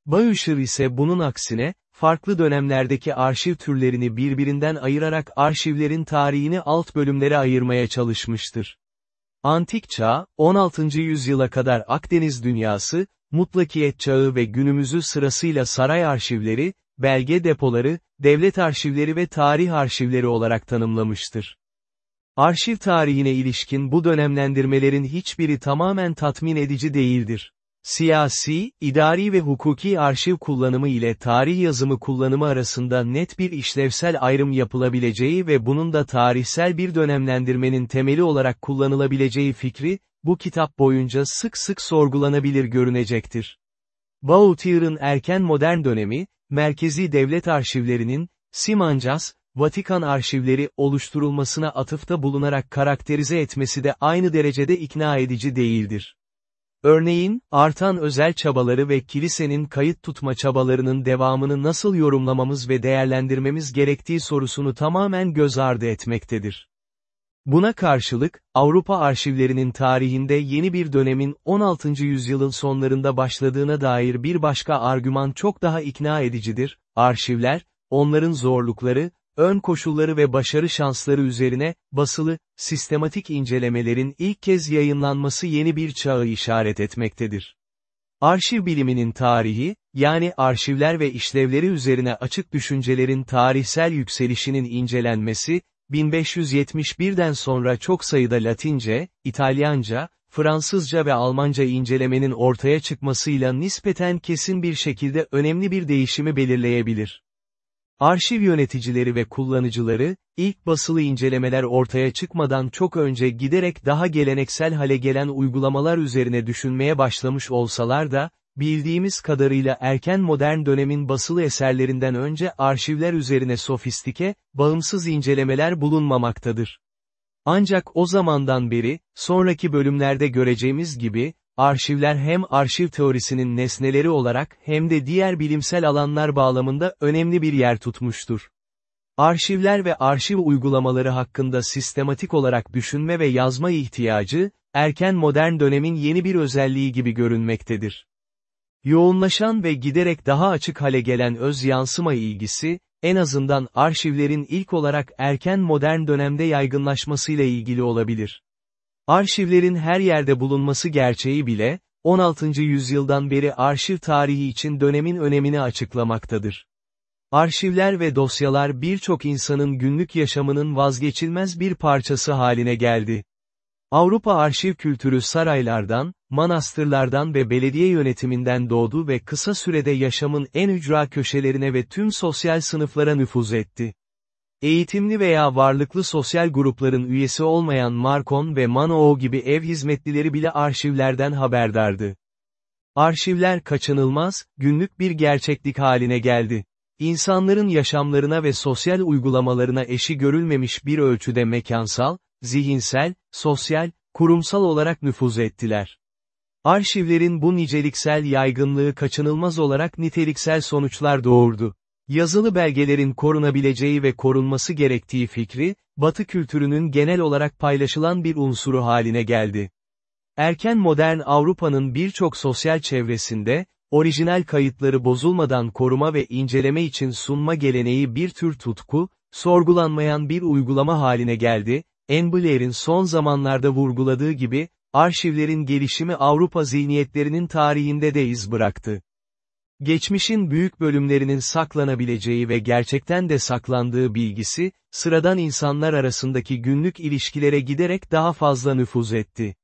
Boucher ise bunun aksine, farklı dönemlerdeki arşiv türlerini birbirinden ayırarak arşivlerin tarihini alt bölümlere ayırmaya çalışmıştır. Antik çağ, 16. yüzyıla kadar Akdeniz dünyası, mutlakiyet çağı ve günümüzü sırasıyla saray arşivleri, belge depoları, devlet arşivleri ve tarih arşivleri olarak tanımlamıştır. Arşiv tarihine ilişkin bu dönemlendirmelerin hiçbiri tamamen tatmin edici değildir. Siyasi, idari ve hukuki arşiv kullanımı ile tarih yazımı kullanımı arasında net bir işlevsel ayrım yapılabileceği ve bunun da tarihsel bir dönemlendirmenin temeli olarak kullanılabileceği fikri, bu kitap boyunca sık sık sorgulanabilir görünecektir. Bautier'ın erken modern dönemi, merkezi devlet arşivlerinin, Simancas, Vatikan arşivleri oluşturulmasına atıfta bulunarak karakterize etmesi de aynı derecede ikna edici değildir. Örneğin, artan özel çabaları ve kilisenin kayıt tutma çabalarının devamını nasıl yorumlamamız ve değerlendirmemiz gerektiği sorusunu tamamen göz ardı etmektedir. Buna karşılık, Avrupa arşivlerinin tarihinde yeni bir dönemin 16. yüzyılın sonlarında başladığına dair bir başka argüman çok daha ikna edicidir, arşivler, onların zorlukları, ön koşulları ve başarı şansları üzerine, basılı, sistematik incelemelerin ilk kez yayınlanması yeni bir çağı işaret etmektedir. Arşiv biliminin tarihi, yani arşivler ve işlevleri üzerine açık düşüncelerin tarihsel yükselişinin incelenmesi, 1571'den sonra çok sayıda Latince, İtalyanca, Fransızca ve Almanca incelemenin ortaya çıkmasıyla nispeten kesin bir şekilde önemli bir değişimi belirleyebilir. Arşiv yöneticileri ve kullanıcıları, ilk basılı incelemeler ortaya çıkmadan çok önce giderek daha geleneksel hale gelen uygulamalar üzerine düşünmeye başlamış olsalar da, bildiğimiz kadarıyla erken modern dönemin basılı eserlerinden önce arşivler üzerine sofistike, bağımsız incelemeler bulunmamaktadır. Ancak o zamandan beri, sonraki bölümlerde göreceğimiz gibi, arşivler hem arşiv teorisinin nesneleri olarak hem de diğer bilimsel alanlar bağlamında önemli bir yer tutmuştur. Arşivler ve arşiv uygulamaları hakkında sistematik olarak düşünme ve yazma ihtiyacı, erken modern dönemin yeni bir özelliği gibi görünmektedir. Yoğunlaşan ve giderek daha açık hale gelen öz yansıma ilgisi, en azından arşivlerin ilk olarak erken modern dönemde yaygınlaşmasıyla ilgili olabilir. Arşivlerin her yerde bulunması gerçeği bile, 16. yüzyıldan beri arşiv tarihi için dönemin önemini açıklamaktadır. Arşivler ve dosyalar birçok insanın günlük yaşamının vazgeçilmez bir parçası haline geldi. Avrupa arşiv kültürü saraylardan, manastırlardan ve belediye yönetiminden doğdu ve kısa sürede yaşamın en ücra köşelerine ve tüm sosyal sınıflara nüfuz etti. Eğitimli veya varlıklı sosyal grupların üyesi olmayan Markon ve Manoo gibi ev hizmetlileri bile arşivlerden haberdardı. Arşivler kaçınılmaz, günlük bir gerçeklik haline geldi. İnsanların yaşamlarına ve sosyal uygulamalarına eşi görülmemiş bir ölçüde mekansal, zihinsel, sosyal, kurumsal olarak nüfuz ettiler. Arşivlerin bu niceliksel yaygınlığı kaçınılmaz olarak niteliksel sonuçlar doğurdu. Yazılı belgelerin korunabileceği ve korunması gerektiği fikri, Batı kültürünün genel olarak paylaşılan bir unsuru haline geldi. Erken modern Avrupa'nın birçok sosyal çevresinde, orijinal kayıtları bozulmadan koruma ve inceleme için sunma geleneği bir tür tutku, sorgulanmayan bir uygulama haline geldi, Enbler'in son zamanlarda vurguladığı gibi, arşivlerin gelişimi Avrupa zihniyetlerinin tarihinde de iz bıraktı. Geçmişin büyük bölümlerinin saklanabileceği ve gerçekten de saklandığı bilgisi, sıradan insanlar arasındaki günlük ilişkilere giderek daha fazla nüfuz etti.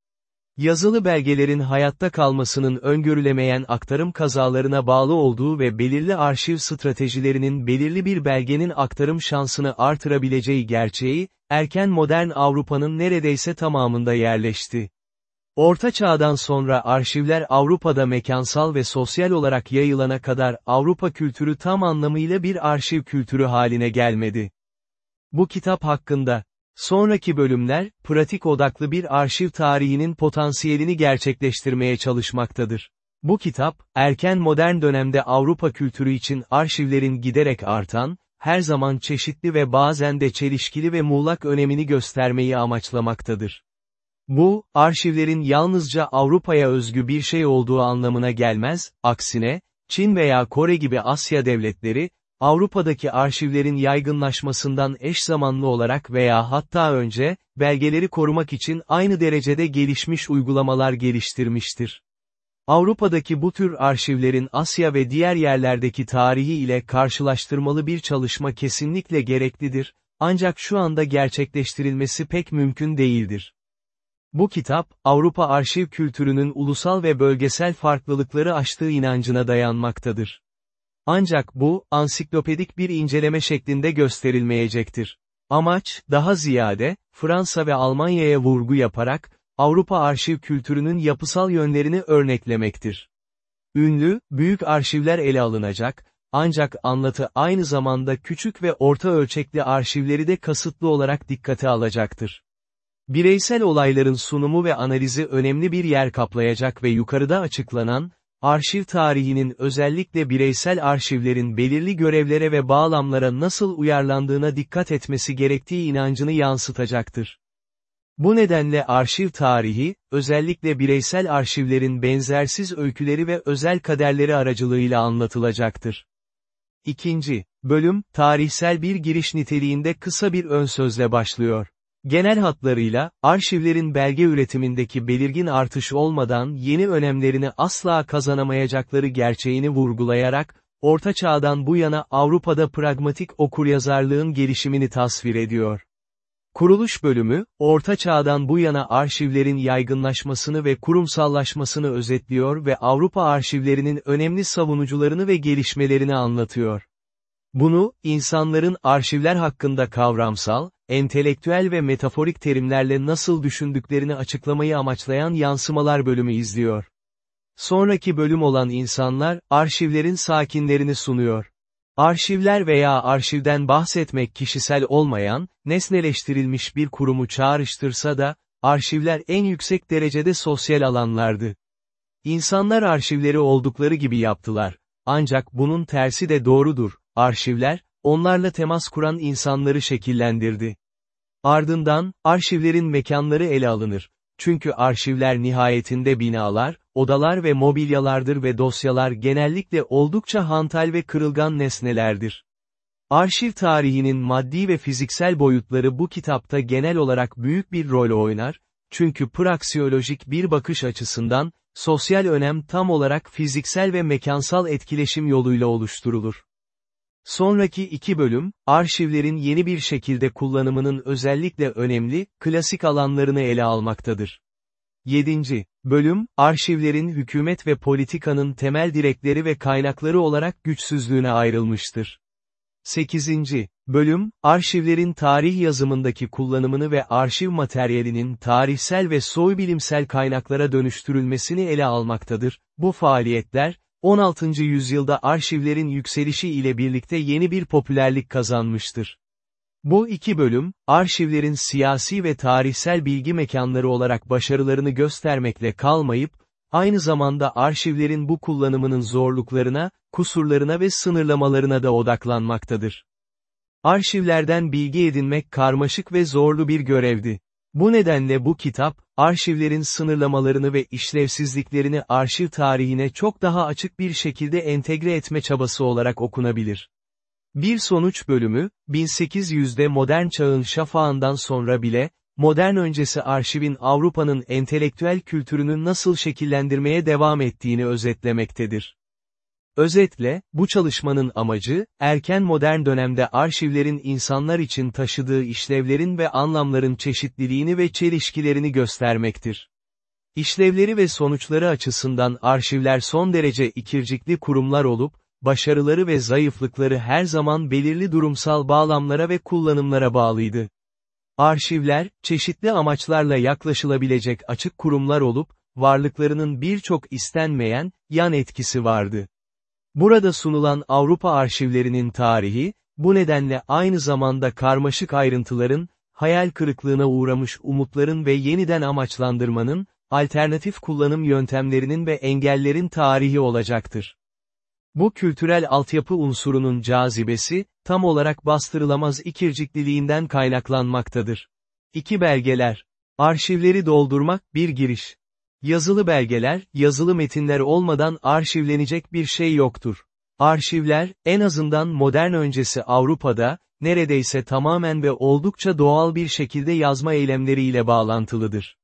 Yazılı belgelerin hayatta kalmasının öngörülemeyen aktarım kazalarına bağlı olduğu ve belirli arşiv stratejilerinin belirli bir belgenin aktarım şansını artırabileceği gerçeği, erken modern Avrupa'nın neredeyse tamamında yerleşti. Orta Çağ'dan sonra arşivler Avrupa'da mekansal ve sosyal olarak yayılana kadar Avrupa kültürü tam anlamıyla bir arşiv kültürü haline gelmedi. Bu kitap hakkında, sonraki bölümler, pratik odaklı bir arşiv tarihinin potansiyelini gerçekleştirmeye çalışmaktadır. Bu kitap, erken modern dönemde Avrupa kültürü için arşivlerin giderek artan, her zaman çeşitli ve bazen de çelişkili ve muğlak önemini göstermeyi amaçlamaktadır. Bu, arşivlerin yalnızca Avrupa'ya özgü bir şey olduğu anlamına gelmez, aksine, Çin veya Kore gibi Asya devletleri, Avrupa'daki arşivlerin yaygınlaşmasından eş zamanlı olarak veya hatta önce, belgeleri korumak için aynı derecede gelişmiş uygulamalar geliştirmiştir. Avrupa'daki bu tür arşivlerin Asya ve diğer yerlerdeki tarihi ile karşılaştırmalı bir çalışma kesinlikle gereklidir, ancak şu anda gerçekleştirilmesi pek mümkün değildir. Bu kitap, Avrupa arşiv kültürünün ulusal ve bölgesel farklılıkları aştığı inancına dayanmaktadır. Ancak bu, ansiklopedik bir inceleme şeklinde gösterilmeyecektir. Amaç, daha ziyade, Fransa ve Almanya'ya vurgu yaparak, Avrupa arşiv kültürünün yapısal yönlerini örneklemektir. Ünlü, büyük arşivler ele alınacak, ancak anlatı aynı zamanda küçük ve orta ölçekli arşivleri de kasıtlı olarak dikkate alacaktır. Bireysel olayların sunumu ve analizi önemli bir yer kaplayacak ve yukarıda açıklanan, arşiv tarihinin özellikle bireysel arşivlerin belirli görevlere ve bağlamlara nasıl uyarlandığına dikkat etmesi gerektiği inancını yansıtacaktır. Bu nedenle arşiv tarihi, özellikle bireysel arşivlerin benzersiz öyküleri ve özel kaderleri aracılığıyla anlatılacaktır. İkinci, bölüm, tarihsel bir giriş niteliğinde kısa bir ön sözle başlıyor. Genel hatlarıyla, arşivlerin belge üretimindeki belirgin artış olmadan yeni önemlerini asla kazanamayacakları gerçeğini vurgulayarak, Orta Çağ'dan bu yana Avrupa'da pragmatik okuryazarlığın gelişimini tasvir ediyor. Kuruluş bölümü, Orta Çağ'dan bu yana arşivlerin yaygınlaşmasını ve kurumsallaşmasını özetliyor ve Avrupa arşivlerinin önemli savunucularını ve gelişmelerini anlatıyor. Bunu, insanların arşivler hakkında kavramsal, entelektüel ve metaforik terimlerle nasıl düşündüklerini açıklamayı amaçlayan yansımalar bölümü izliyor. Sonraki bölüm olan insanlar, arşivlerin sakinlerini sunuyor. Arşivler veya arşivden bahsetmek kişisel olmayan, nesneleştirilmiş bir kurumu çağrıştırsa da, arşivler en yüksek derecede sosyal alanlardı. İnsanlar arşivleri oldukları gibi yaptılar. Ancak bunun tersi de doğrudur. Arşivler, onlarla temas kuran insanları şekillendirdi. Ardından, arşivlerin mekanları ele alınır. Çünkü arşivler nihayetinde binalar, odalar ve mobilyalardır ve dosyalar genellikle oldukça hantal ve kırılgan nesnelerdir. Arşiv tarihinin maddi ve fiziksel boyutları bu kitapta genel olarak büyük bir rol oynar, çünkü praksiyolojik bir bakış açısından, sosyal önem tam olarak fiziksel ve mekansal etkileşim yoluyla oluşturulur. Sonraki iki bölüm, arşivlerin yeni bir şekilde kullanımının özellikle önemli, klasik alanlarını ele almaktadır. 7. Bölüm, arşivlerin hükümet ve politikanın temel direkleri ve kaynakları olarak güçsüzlüğüne ayrılmıştır. 8. Bölüm, arşivlerin tarih yazımındaki kullanımını ve arşiv materyalinin tarihsel ve soybilimsel kaynaklara dönüştürülmesini ele almaktadır. Bu faaliyetler, 16. yüzyılda arşivlerin yükselişi ile birlikte yeni bir popülerlik kazanmıştır. Bu iki bölüm, arşivlerin siyasi ve tarihsel bilgi mekanları olarak başarılarını göstermekle kalmayıp, aynı zamanda arşivlerin bu kullanımının zorluklarına, kusurlarına ve sınırlamalarına da odaklanmaktadır. Arşivlerden bilgi edinmek karmaşık ve zorlu bir görevdi. Bu nedenle bu kitap, arşivlerin sınırlamalarını ve işlevsizliklerini arşiv tarihine çok daha açık bir şekilde entegre etme çabası olarak okunabilir. Bir sonuç bölümü, 1800'de modern çağın şafağından sonra bile, modern öncesi arşivin Avrupa'nın entelektüel kültürünü nasıl şekillendirmeye devam ettiğini özetlemektedir. Özetle, bu çalışmanın amacı, erken modern dönemde arşivlerin insanlar için taşıdığı işlevlerin ve anlamların çeşitliliğini ve çelişkilerini göstermektir. İşlevleri ve sonuçları açısından arşivler son derece ikircikli kurumlar olup, başarıları ve zayıflıkları her zaman belirli durumsal bağlamlara ve kullanımlara bağlıydı. Arşivler, çeşitli amaçlarla yaklaşılabilecek açık kurumlar olup, varlıklarının birçok istenmeyen, yan etkisi vardı. Burada sunulan Avrupa arşivlerinin tarihi, bu nedenle aynı zamanda karmaşık ayrıntıların, hayal kırıklığına uğramış umutların ve yeniden amaçlandırmanın, alternatif kullanım yöntemlerinin ve engellerin tarihi olacaktır. Bu kültürel altyapı unsurunun cazibesi, tam olarak bastırılamaz ikircikliliğinden kaynaklanmaktadır. İki belgeler. Arşivleri doldurmak bir giriş. Yazılı belgeler, yazılı metinler olmadan arşivlenecek bir şey yoktur. Arşivler, en azından modern öncesi Avrupa'da, neredeyse tamamen ve oldukça doğal bir şekilde yazma eylemleriyle bağlantılıdır.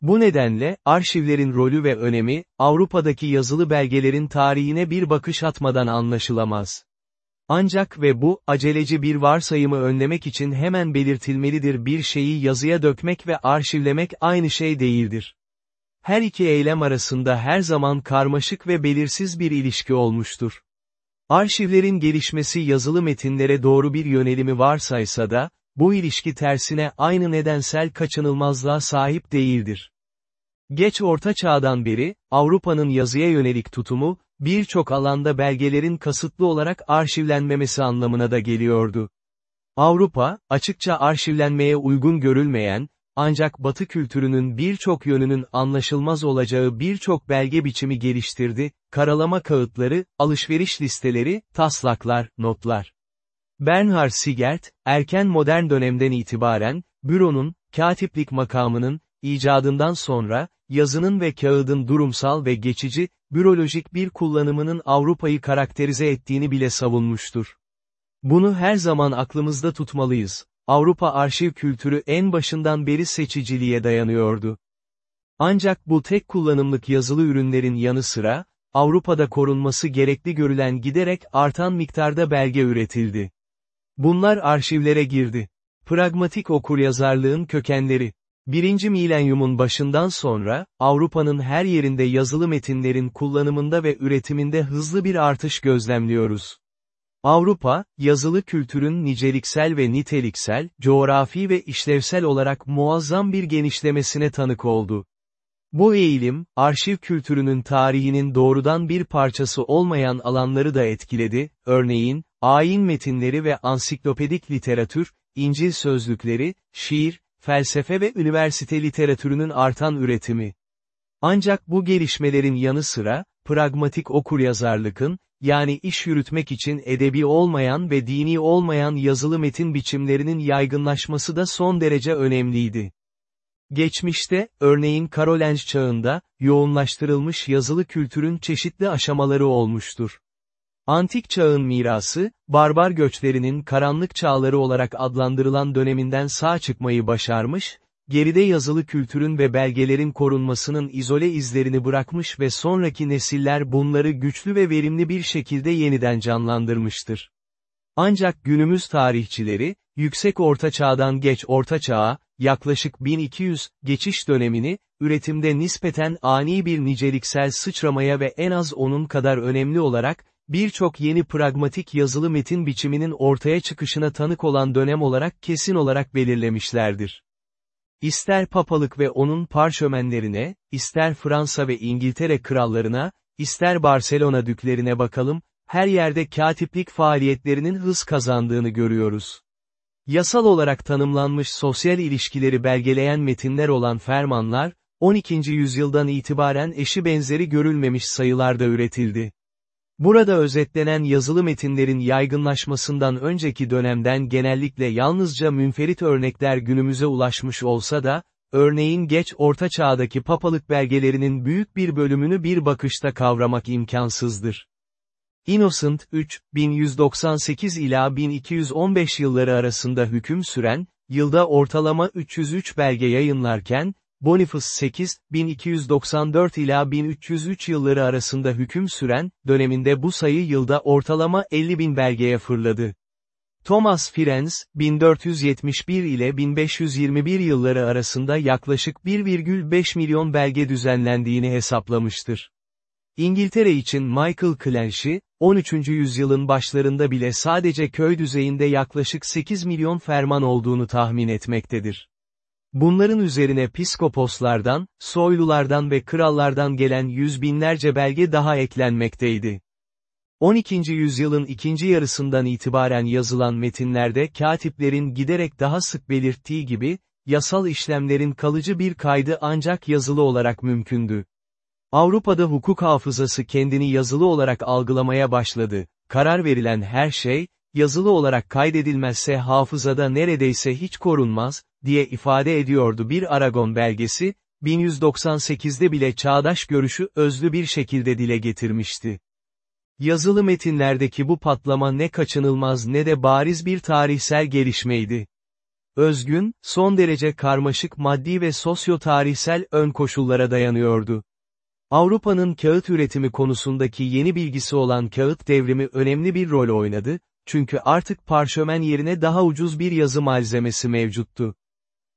Bu nedenle, arşivlerin rolü ve önemi, Avrupa'daki yazılı belgelerin tarihine bir bakış atmadan anlaşılamaz. Ancak ve bu, aceleci bir varsayımı önlemek için hemen belirtilmelidir bir şeyi yazıya dökmek ve arşivlemek aynı şey değildir. Her iki eylem arasında her zaman karmaşık ve belirsiz bir ilişki olmuştur. Arşivlerin gelişmesi yazılı metinlere doğru bir yönelimi varsaysa da, bu ilişki tersine aynı nedensel kaçınılmazlığa sahip değildir. Geç Orta Çağ'dan beri, Avrupa'nın yazıya yönelik tutumu, birçok alanda belgelerin kasıtlı olarak arşivlenmemesi anlamına da geliyordu. Avrupa, açıkça arşivlenmeye uygun görülmeyen, ancak Batı kültürünün birçok yönünün anlaşılmaz olacağı birçok belge biçimi geliştirdi, karalama kağıtları, alışveriş listeleri, taslaklar, notlar. Bernhard Sigert, erken modern dönemden itibaren, büronun, katiplik makamının, icadından sonra, yazının ve kağıdın durumsal ve geçici, bürolojik bir kullanımının Avrupa'yı karakterize ettiğini bile savunmuştur. Bunu her zaman aklımızda tutmalıyız. Avrupa arşiv kültürü en başından beri seçiciliğe dayanıyordu. Ancak bu tek kullanımlık yazılı ürünlerin yanı sıra, Avrupa'da korunması gerekli görülen giderek artan miktarda belge üretildi. Bunlar arşivlere girdi. Pragmatik okuryazarlığın kökenleri. Birinci milenyumun başından sonra, Avrupa'nın her yerinde yazılı metinlerin kullanımında ve üretiminde hızlı bir artış gözlemliyoruz. Avrupa, yazılı kültürün niceliksel ve niteliksel, coğrafi ve işlevsel olarak muazzam bir genişlemesine tanık oldu. Bu eğilim, arşiv kültürünün tarihinin doğrudan bir parçası olmayan alanları da etkiledi, örneğin, ayin metinleri ve ansiklopedik literatür, İncil sözlükleri, şiir, felsefe ve üniversite literatürünün artan üretimi. Ancak bu gelişmelerin yanı sıra, pragmatik okuryazarlıkın, yani iş yürütmek için edebi olmayan ve dini olmayan yazılı metin biçimlerinin yaygınlaşması da son derece önemliydi. Geçmişte, örneğin Karolenj çağında, yoğunlaştırılmış yazılı kültürün çeşitli aşamaları olmuştur. Antik çağın mirası, barbar göçlerinin karanlık çağları olarak adlandırılan döneminden sağ çıkmayı başarmış, geride yazılı kültürün ve belgelerin korunmasının izole izlerini bırakmış ve sonraki nesiller bunları güçlü ve verimli bir şekilde yeniden canlandırmıştır. Ancak günümüz tarihçileri, yüksek orta çağdan geç orta çağa, yaklaşık 1200, geçiş dönemini, üretimde nispeten ani bir niceliksel sıçramaya ve en az onun kadar önemli olarak, birçok yeni pragmatik yazılı metin biçiminin ortaya çıkışına tanık olan dönem olarak kesin olarak belirlemişlerdir. İster papalık ve onun parşömenlerine, ister Fransa ve İngiltere krallarına, ister Barcelona düklerine bakalım, her yerde katiplik faaliyetlerinin hız kazandığını görüyoruz. Yasal olarak tanımlanmış sosyal ilişkileri belgeleyen metinler olan fermanlar, 12. yüzyıldan itibaren eşi benzeri görülmemiş sayılarda üretildi. Burada özetlenen yazılı metinlerin yaygınlaşmasından önceki dönemden genellikle yalnızca münferit örnekler günümüze ulaşmış olsa da, örneğin geç orta çağdaki papalık belgelerinin büyük bir bölümünü bir bakışta kavramak imkansızdır. Innocent 3, 1198 ila 1215 yılları arasında hüküm süren, yılda ortalama 303 belge yayınlarken, Boniface 8, 1294 ila 1303 yılları arasında hüküm süren, döneminde bu sayı yılda ortalama 50 bin belgeye fırladı. Thomas Firenz, 1471 ile 1521 yılları arasında yaklaşık 1,5 milyon belge düzenlendiğini hesaplamıştır. İngiltere için Michael Clancy, 13. yüzyılın başlarında bile sadece köy düzeyinde yaklaşık 8 milyon ferman olduğunu tahmin etmektedir. Bunların üzerine piskoposlardan, soylulardan ve krallardan gelen yüz binlerce belge daha eklenmekteydi. 12. yüzyılın ikinci yarısından itibaren yazılan metinlerde katiplerin giderek daha sık belirttiği gibi, yasal işlemlerin kalıcı bir kaydı ancak yazılı olarak mümkündü. Avrupa'da hukuk hafızası kendini yazılı olarak algılamaya başladı, karar verilen her şey, yazılı olarak kaydedilmezse hafızada neredeyse hiç korunmaz, diye ifade ediyordu bir Aragon belgesi, 1198'de bile çağdaş görüşü özlü bir şekilde dile getirmişti. Yazılı metinlerdeki bu patlama ne kaçınılmaz ne de bariz bir tarihsel gelişmeydi. Özgün, son derece karmaşık maddi ve sosyo-tarihsel ön koşullara dayanıyordu. Avrupa'nın kağıt üretimi konusundaki yeni bilgisi olan kağıt devrimi önemli bir rol oynadı, çünkü artık parşömen yerine daha ucuz bir yazı malzemesi mevcuttu.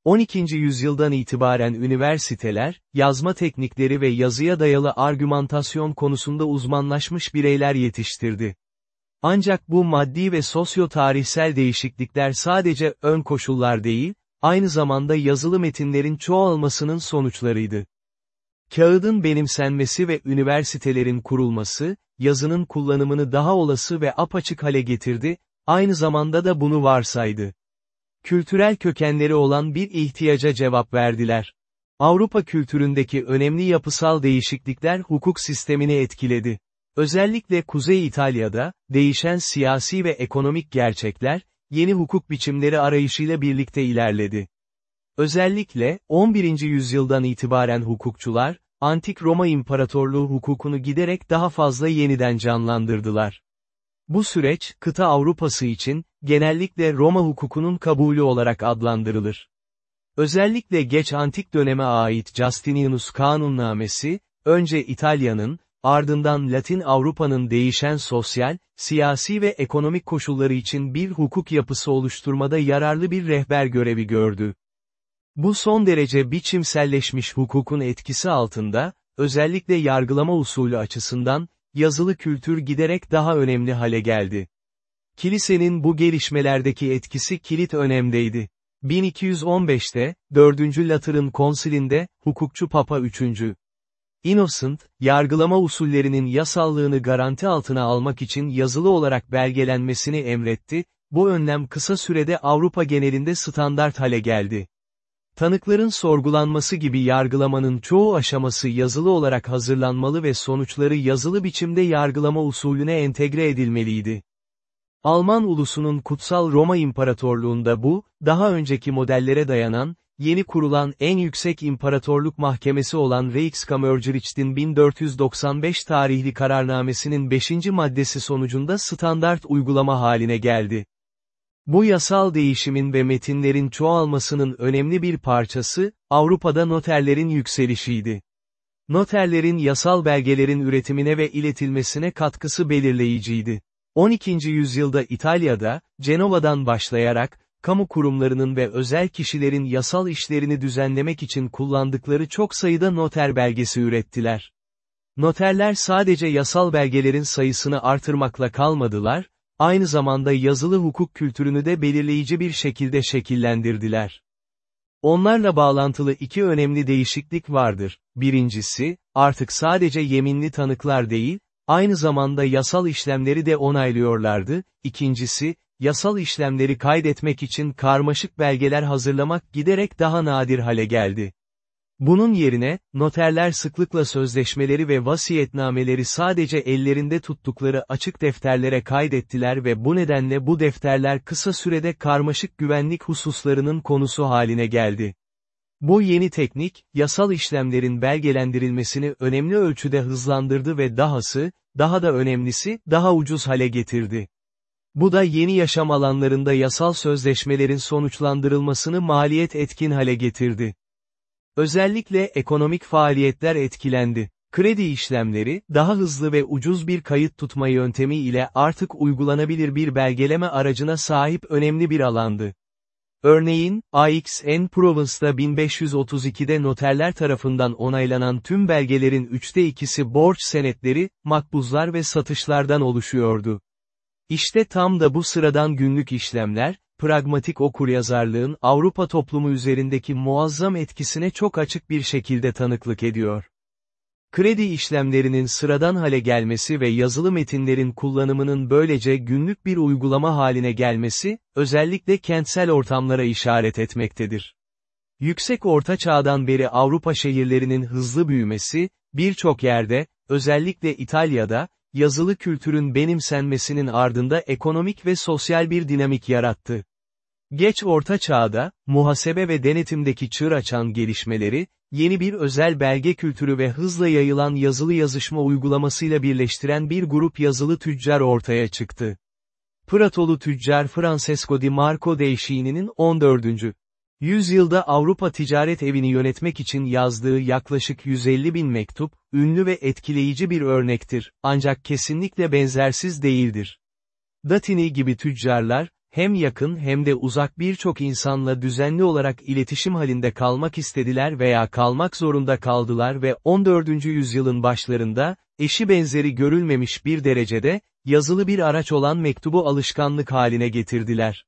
12. yüzyıldan itibaren üniversiteler, yazma teknikleri ve yazıya dayalı argümantasyon konusunda uzmanlaşmış bireyler yetiştirdi. Ancak bu maddi ve sosyo-tarihsel değişiklikler sadece ön koşullar değil, aynı zamanda yazılı metinlerin çoğalmasının sonuçlarıydı. Kağıdın benimsenmesi ve üniversitelerin kurulması, yazının kullanımını daha olası ve apaçık hale getirdi, aynı zamanda da bunu varsaydı. Kültürel kökenleri olan bir ihtiyaca cevap verdiler. Avrupa kültüründeki önemli yapısal değişiklikler hukuk sistemini etkiledi. Özellikle Kuzey İtalya'da, değişen siyasi ve ekonomik gerçekler, yeni hukuk biçimleri arayışıyla birlikte ilerledi. Özellikle, 11. yüzyıldan itibaren hukukçular, Antik Roma İmparatorluğu hukukunu giderek daha fazla yeniden canlandırdılar. Bu süreç, kıta Avrupası için, genellikle Roma hukukunun kabulü olarak adlandırılır. Özellikle geç antik döneme ait Justinianus kanunnamesi, önce İtalya'nın, ardından Latin Avrupa'nın değişen sosyal, siyasi ve ekonomik koşulları için bir hukuk yapısı oluşturmada yararlı bir rehber görevi gördü. Bu son derece biçimselleşmiş hukukun etkisi altında, özellikle yargılama usulü açısından, yazılı kültür giderek daha önemli hale geldi. Kilisenin bu gelişmelerdeki etkisi kilit önemdeydi. 1215'te, 4. Lateran Konsilinde, hukukçu Papa 3. Innocent, yargılama usullerinin yasallığını garanti altına almak için yazılı olarak belgelenmesini emretti, bu önlem kısa sürede Avrupa genelinde standart hale geldi. Tanıkların sorgulanması gibi yargılamanın çoğu aşaması yazılı olarak hazırlanmalı ve sonuçları yazılı biçimde yargılama usulüne entegre edilmeliydi. Alman ulusunun Kutsal Roma İmparatorluğunda bu, daha önceki modellere dayanan, yeni kurulan en yüksek imparatorluk mahkemesi olan Reichskammergericht'in 1495 tarihli kararnamesinin 5. maddesi sonucunda standart uygulama haline geldi. Bu yasal değişimin ve metinlerin çoğalmasının önemli bir parçası, Avrupa'da noterlerin yükselişiydi. Noterlerin yasal belgelerin üretimine ve iletilmesine katkısı belirleyiciydi. 12. yüzyılda İtalya'da, Cenova'dan başlayarak, kamu kurumlarının ve özel kişilerin yasal işlerini düzenlemek için kullandıkları çok sayıda noter belgesi ürettiler. Noterler sadece yasal belgelerin sayısını artırmakla kalmadılar, aynı zamanda yazılı hukuk kültürünü de belirleyici bir şekilde şekillendirdiler. Onlarla bağlantılı iki önemli değişiklik vardır. Birincisi, artık sadece yeminli tanıklar değil, aynı zamanda yasal işlemleri de onaylıyorlardı. İkincisi, yasal işlemleri kaydetmek için karmaşık belgeler hazırlamak giderek daha nadir hale geldi. Bunun yerine, noterler sıklıkla sözleşmeleri ve vasiyetnameleri sadece ellerinde tuttukları açık defterlere kaydettiler ve bu nedenle bu defterler kısa sürede karmaşık güvenlik hususlarının konusu haline geldi. Bu yeni teknik, yasal işlemlerin belgelendirilmesini önemli ölçüde hızlandırdı ve dahası, daha da önemlisi, daha ucuz hale getirdi. Bu da yeni yaşam alanlarında yasal sözleşmelerin sonuçlandırılmasını maliyet etkin hale getirdi. Özellikle ekonomik faaliyetler etkilendi. Kredi işlemleri, daha hızlı ve ucuz bir kayıt tutma yöntemi ile artık uygulanabilir bir belgeleme aracına sahip önemli bir alandı. Örneğin, AXN Provence'da 1532'de noterler tarafından onaylanan tüm belgelerin üçte ikisi borç senetleri, makbuzlar ve satışlardan oluşuyordu. İşte tam da bu sıradan günlük işlemler, pragmatik okuryazarlığın Avrupa toplumu üzerindeki muazzam etkisine çok açık bir şekilde tanıklık ediyor. Kredi işlemlerinin sıradan hale gelmesi ve yazılı metinlerin kullanımının böylece günlük bir uygulama haline gelmesi, özellikle kentsel ortamlara işaret etmektedir. Yüksek Orta Çağ'dan beri Avrupa şehirlerinin hızlı büyümesi, birçok yerde, özellikle İtalya'da, yazılı kültürün benimsenmesinin ardında ekonomik ve sosyal bir dinamik yarattı. Geç Orta Çağ'da, muhasebe ve denetimdeki çığır açan gelişmeleri, yeni bir özel belge kültürü ve hızla yayılan yazılı yazışma uygulamasıyla birleştiren bir grup yazılı tüccar ortaya çıktı. Pratolu tüccar Francesco di Marco Deicini'nin 14. Yüzyılda Avrupa Ticaret Evi'ni yönetmek için yazdığı yaklaşık 150 bin mektup, ünlü ve etkileyici bir örnektir, ancak kesinlikle benzersiz değildir. Datini gibi tüccarlar, hem yakın hem de uzak birçok insanla düzenli olarak iletişim halinde kalmak istediler veya kalmak zorunda kaldılar ve 14. yüzyılın başlarında, eşi benzeri görülmemiş bir derecede, yazılı bir araç olan mektubu alışkanlık haline getirdiler.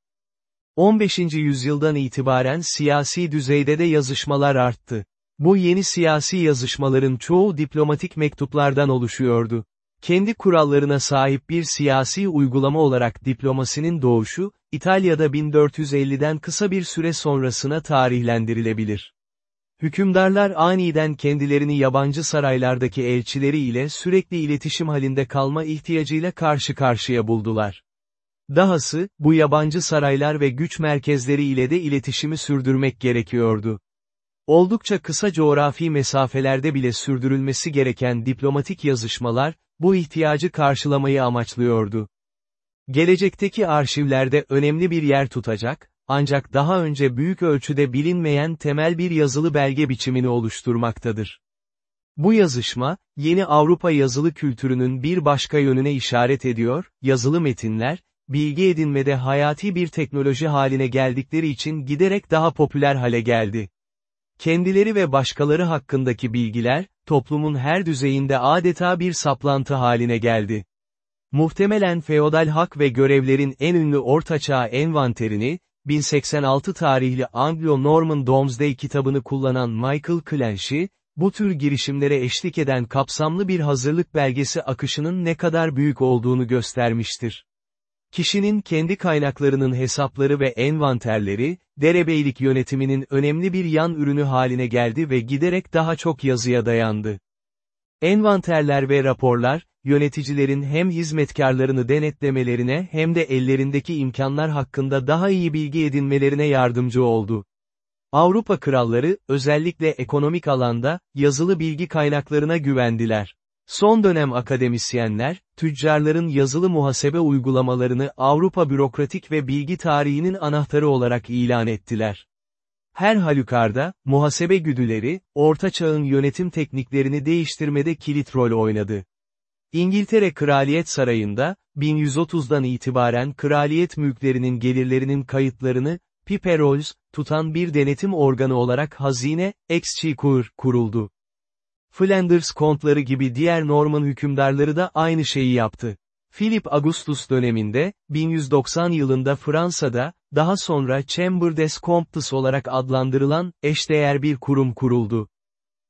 15. yüzyıldan itibaren siyasi düzeyde de yazışmalar arttı. Bu yeni siyasi yazışmaların çoğu diplomatik mektuplardan oluşuyordu. Kendi kurallarına sahip bir siyasi uygulama olarak diplomasinin doğuşu, İtalya'da 1450'den kısa bir süre sonrasına tarihlendirilebilir. Hükümdarlar aniden kendilerini yabancı saraylardaki elçileri ile sürekli iletişim halinde kalma ihtiyacıyla karşı karşıya buldular. Dahası, bu yabancı saraylar ve güç merkezleri ile de iletişimi sürdürmek gerekiyordu. Oldukça kısa coğrafi mesafelerde bile sürdürülmesi gereken diplomatik yazışmalar, bu ihtiyacı karşılamayı amaçlıyordu. Gelecekteki arşivlerde önemli bir yer tutacak, ancak daha önce büyük ölçüde bilinmeyen temel bir yazılı belge biçimini oluşturmaktadır. Bu yazışma, yeni Avrupa yazılı kültürünün bir başka yönüne işaret ediyor, yazılı metinler, bilgi edinmede hayati bir teknoloji haline geldikleri için giderek daha popüler hale geldi. Kendileri ve başkaları hakkındaki bilgiler, toplumun her düzeyinde adeta bir saplantı haline geldi. Muhtemelen feodal hak ve görevlerin en ünlü ortaçağ envanterini, 1086 tarihli Anglo-Norman Domesday kitabını kullanan Michael Clancy, bu tür girişimlere eşlik eden kapsamlı bir hazırlık belgesi akışının ne kadar büyük olduğunu göstermiştir. Kişinin kendi kaynaklarının hesapları ve envanterleri, derebeylik yönetiminin önemli bir yan ürünü haline geldi ve giderek daha çok yazıya dayandı. Envanterler ve raporlar, yöneticilerin hem hizmetkarlarını denetlemelerine hem de ellerindeki imkanlar hakkında daha iyi bilgi edinmelerine yardımcı oldu. Avrupa kralları, özellikle ekonomik alanda, yazılı bilgi kaynaklarına güvendiler. Son dönem akademisyenler, tüccarların yazılı muhasebe uygulamalarını Avrupa bürokratik ve bilgi tarihinin anahtarı olarak ilan ettiler. Her halükarda, muhasebe güdüleri, Orta Çağ'ın yönetim tekniklerini değiştirmede kilit rol oynadı. İngiltere Kraliyet Sarayı'nda, 1130'dan itibaren kraliyet mülklerinin gelirlerinin kayıtlarını, Piper Rolls, tutan bir denetim organı olarak Hazine, Exchequer, kuruldu. Flanders kontları gibi diğer Norman hükümdarları da aynı şeyi yaptı. Philip Augustus döneminde, 1190 yılında Fransa'da, daha sonra Chamber des Comptes olarak adlandırılan, eşdeğer bir kurum kuruldu.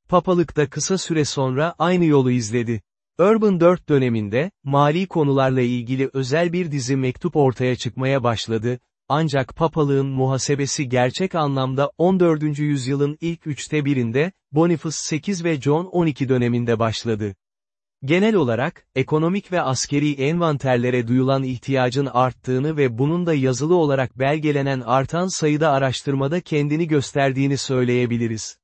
Papalıkta kısa süre sonra aynı yolu izledi. Urban 4 döneminde, mali konularla ilgili özel bir dizi mektup ortaya çıkmaya başladı, ancak papalığın muhasebesi gerçek anlamda 14. yüzyılın ilk üçte birinde, Boniface 8 ve John 12 döneminde başladı. Genel olarak, ekonomik ve askeri envanterlere duyulan ihtiyacın arttığını ve bunun da yazılı olarak belgelenen artan sayıda araştırmada kendini gösterdiğini söyleyebiliriz.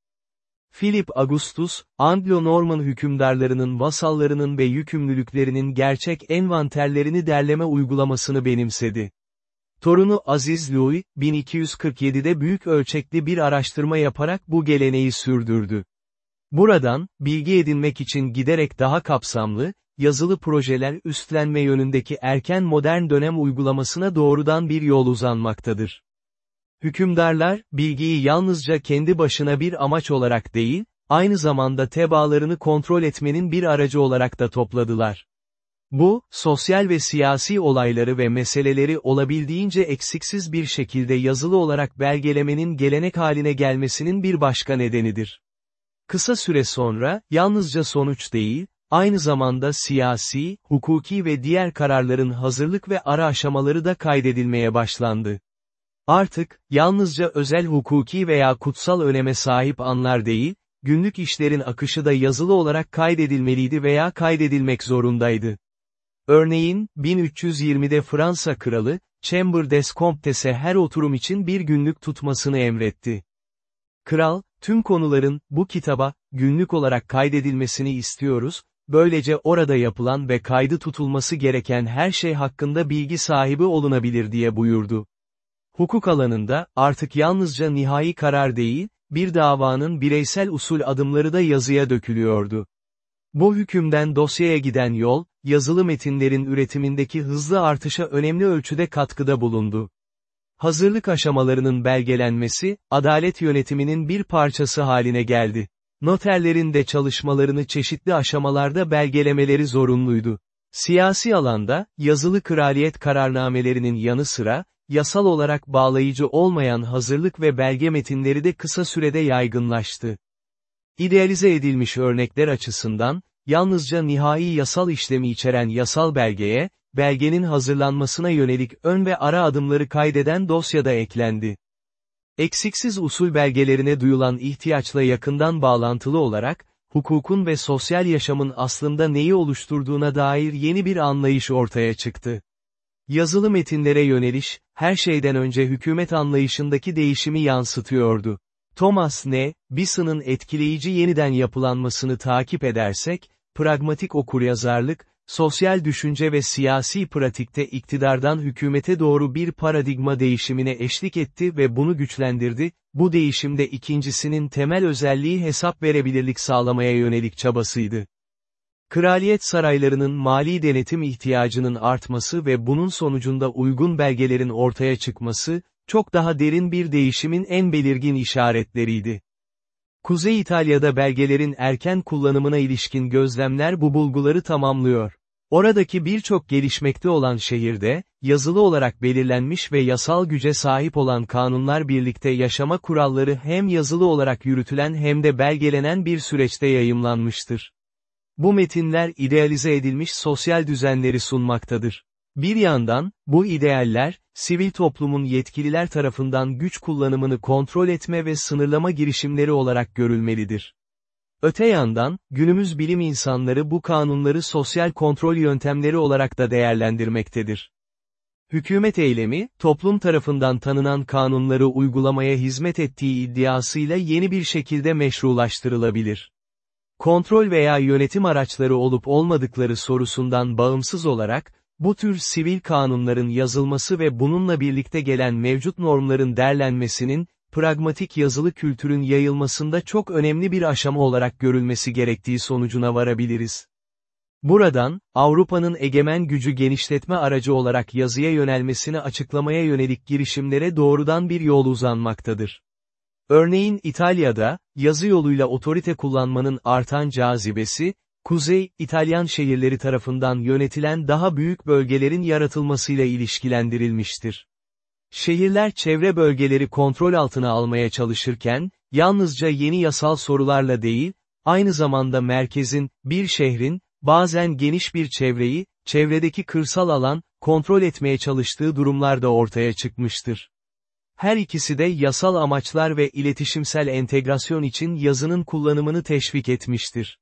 Philip Augustus, Anglo-Norman hükümdarlarının vasallarının ve yükümlülüklerinin gerçek envanterlerini derleme uygulamasını benimsedi. Torunu Aziz Louis, 1247'de büyük ölçekli bir araştırma yaparak bu geleneği sürdürdü. Buradan, bilgi edinmek için giderek daha kapsamlı, yazılı projeler üstlenme yönündeki erken modern dönem uygulamasına doğrudan bir yol uzanmaktadır. Hükümdarlar, bilgiyi yalnızca kendi başına bir amaç olarak değil, aynı zamanda tebaalarını kontrol etmenin bir aracı olarak da topladılar. Bu, sosyal ve siyasi olayları ve meseleleri olabildiğince eksiksiz bir şekilde yazılı olarak belgelemenin gelenek haline gelmesinin bir başka nedenidir. Kısa süre sonra, yalnızca sonuç değil, aynı zamanda siyasi, hukuki ve diğer kararların hazırlık ve ara aşamaları da kaydedilmeye başlandı. Artık, yalnızca özel hukuki veya kutsal öneme sahip anlar değil, günlük işlerin akışı da yazılı olarak kaydedilmeliydi veya kaydedilmek zorundaydı. Örneğin, 1320'de Fransa kralı, Chamber des Comptes'e her oturum için bir günlük tutmasını emretti. Kral, tüm konuların, bu kitaba, günlük olarak kaydedilmesini istiyoruz, böylece orada yapılan ve kaydı tutulması gereken her şey hakkında bilgi sahibi olunabilir diye buyurdu. Hukuk alanında, artık yalnızca nihai karar değil, bir davanın bireysel usul adımları da yazıya dökülüyordu. Bu hükümden dosyaya giden yol, yazılı metinlerin üretimindeki hızlı artışa önemli ölçüde katkıda bulundu. Hazırlık aşamalarının belgelenmesi, adalet yönetiminin bir parçası haline geldi. Noterlerin de çalışmalarını çeşitli aşamalarda belgelemeleri zorunluydu. Siyasi alanda, yazılı kraliyet kararnamelerinin yanı sıra, yasal olarak bağlayıcı olmayan hazırlık ve belge metinleri de kısa sürede yaygınlaştı. İdealize edilmiş örnekler açısından, yalnızca nihai yasal işlemi içeren yasal belgeye, belgenin hazırlanmasına yönelik ön ve ara adımları kaydeden dosyada eklendi. Eksiksiz usul belgelerine duyulan ihtiyaçla yakından bağlantılı olarak, hukukun ve sosyal yaşamın aslında neyi oluşturduğuna dair yeni bir anlayış ortaya çıktı. Yazılı metinlere yöneliş, her şeyden önce hükümet anlayışındaki değişimi yansıtıyordu. Thomas N. Bison'ın etkileyici yeniden yapılanmasını takip edersek, pragmatik okuryazarlık, sosyal düşünce ve siyasi pratikte iktidardan hükümete doğru bir paradigma değişimine eşlik etti ve bunu güçlendirdi, bu değişimde ikincisinin temel özelliği hesap verebilirlik sağlamaya yönelik çabasıydı. Kraliyet saraylarının mali denetim ihtiyacının artması ve bunun sonucunda uygun belgelerin ortaya çıkması, çok daha derin bir değişimin en belirgin işaretleriydi. Kuzey İtalya'da belgelerin erken kullanımına ilişkin gözlemler bu bulguları tamamlıyor. Oradaki birçok gelişmekte olan şehirde, yazılı olarak belirlenmiş ve yasal güce sahip olan kanunlar birlikte yaşama kuralları hem yazılı olarak yürütülen hem de belgelenen bir süreçte yayımlanmıştır. Bu metinler idealize edilmiş sosyal düzenleri sunmaktadır. Bir yandan, bu idealler, sivil toplumun yetkililer tarafından güç kullanımını kontrol etme ve sınırlama girişimleri olarak görülmelidir. Öte yandan, günümüz bilim insanları bu kanunları sosyal kontrol yöntemleri olarak da değerlendirmektedir. Hükümet eylemi, toplum tarafından tanınan kanunları uygulamaya hizmet ettiği iddiasıyla yeni bir şekilde meşrulaştırılabilir. Kontrol veya yönetim araçları olup olmadıkları sorusundan bağımsız olarak, bu tür sivil kanunların yazılması ve bununla birlikte gelen mevcut normların derlenmesinin, pragmatik yazılı kültürün yayılmasında çok önemli bir aşama olarak görülmesi gerektiği sonucuna varabiliriz. Buradan, Avrupa'nın egemen gücü genişletme aracı olarak yazıya yönelmesini açıklamaya yönelik girişimlere doğrudan bir yol uzanmaktadır. Örneğin İtalya'da, yazı yoluyla otorite kullanmanın artan cazibesi, Kuzey, İtalyan şehirleri tarafından yönetilen daha büyük bölgelerin yaratılmasıyla ilişkilendirilmiştir. Şehirler çevre bölgeleri kontrol altına almaya çalışırken, yalnızca yeni yasal sorularla değil, aynı zamanda merkezin, bir şehrin, bazen geniş bir çevreyi, çevredeki kırsal alan, kontrol etmeye çalıştığı durumlarda ortaya çıkmıştır. Her ikisi de yasal amaçlar ve iletişimsel entegrasyon için yazının kullanımını teşvik etmiştir.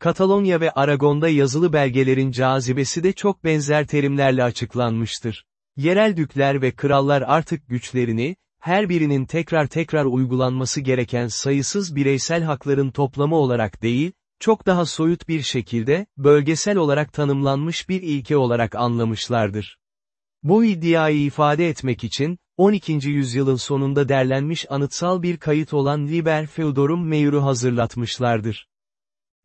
Katalonya ve Aragon'da yazılı belgelerin cazibesi de çok benzer terimlerle açıklanmıştır. Yerel dükler ve krallar artık güçlerini, her birinin tekrar tekrar uygulanması gereken sayısız bireysel hakların toplamı olarak değil, çok daha soyut bir şekilde, bölgesel olarak tanımlanmış bir ilke olarak anlamışlardır. Bu iddiayı ifade etmek için, 12. yüzyılın sonunda derlenmiş anıtsal bir kayıt olan Liber Feodorum Meyr'u hazırlatmışlardır.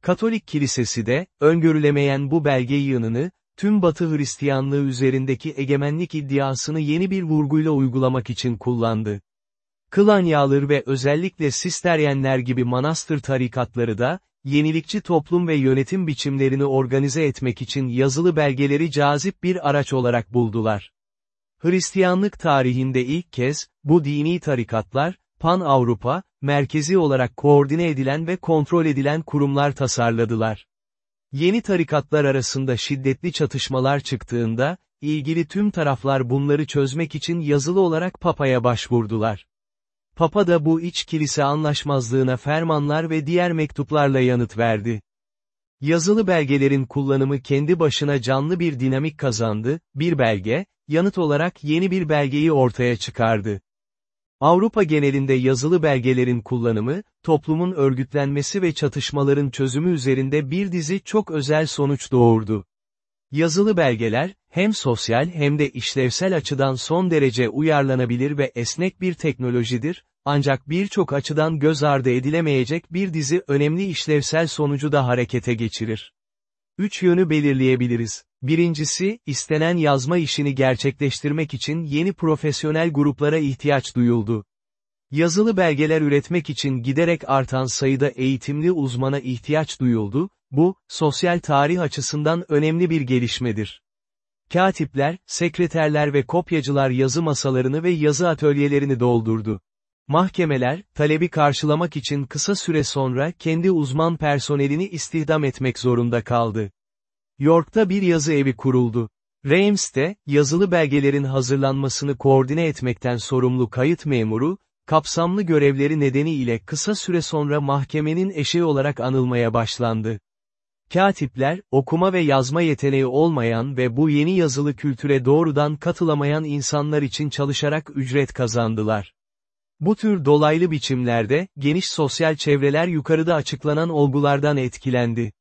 Katolik kilisesi de, öngörülemeyen bu belge yığınını, tüm Batı Hristiyanlığı üzerindeki egemenlik iddiasını yeni bir vurguyla uygulamak için kullandı. Kılanyalılar ve özellikle Sisteryenler gibi manastır tarikatları da, yenilikçi toplum ve yönetim biçimlerini organize etmek için yazılı belgeleri cazip bir araç olarak buldular. Hristiyanlık tarihinde ilk kez, bu dini tarikatlar, Pan-Avrupa, merkezi olarak koordine edilen ve kontrol edilen kurumlar tasarladılar. Yeni tarikatlar arasında şiddetli çatışmalar çıktığında, ilgili tüm taraflar bunları çözmek için yazılı olarak Papa'ya başvurdular. Papa da bu iç kilise anlaşmazlığına fermanlar ve diğer mektuplarla yanıt verdi. Yazılı belgelerin kullanımı kendi başına canlı bir dinamik kazandı, bir belge, yanıt olarak yeni bir belgeyi ortaya çıkardı. Avrupa genelinde yazılı belgelerin kullanımı, toplumun örgütlenmesi ve çatışmaların çözümü üzerinde bir dizi çok özel sonuç doğurdu. Yazılı belgeler, hem sosyal hem de işlevsel açıdan son derece uyarlanabilir ve esnek bir teknolojidir, ancak birçok açıdan göz ardı edilemeyecek bir dizi önemli işlevsel sonucu da harekete geçirir. Üç yönü belirleyebiliriz. Birincisi, istenen yazma işini gerçekleştirmek için yeni profesyonel gruplara ihtiyaç duyuldu. Yazılı belgeler üretmek için giderek artan sayıda eğitimli uzmana ihtiyaç duyuldu, bu, sosyal tarih açısından önemli bir gelişmedir. Katipler, sekreterler ve kopyacılar yazı masalarını ve yazı atölyelerini doldurdu. Mahkemeler, talebi karşılamak için kısa süre sonra kendi uzman personelini istihdam etmek zorunda kaldı. York'ta bir yazı evi kuruldu. Reims'te, yazılı belgelerin hazırlanmasını koordine etmekten sorumlu kayıt memuru, kapsamlı görevleri nedeniyle kısa süre sonra mahkemenin eşeği olarak anılmaya başlandı. Katipler, okuma ve yazma yeteneği olmayan ve bu yeni yazılı kültüre doğrudan katılamayan insanlar için çalışarak ücret kazandılar. Bu tür dolaylı biçimlerde, geniş sosyal çevreler yukarıda açıklanan olgulardan etkilendi.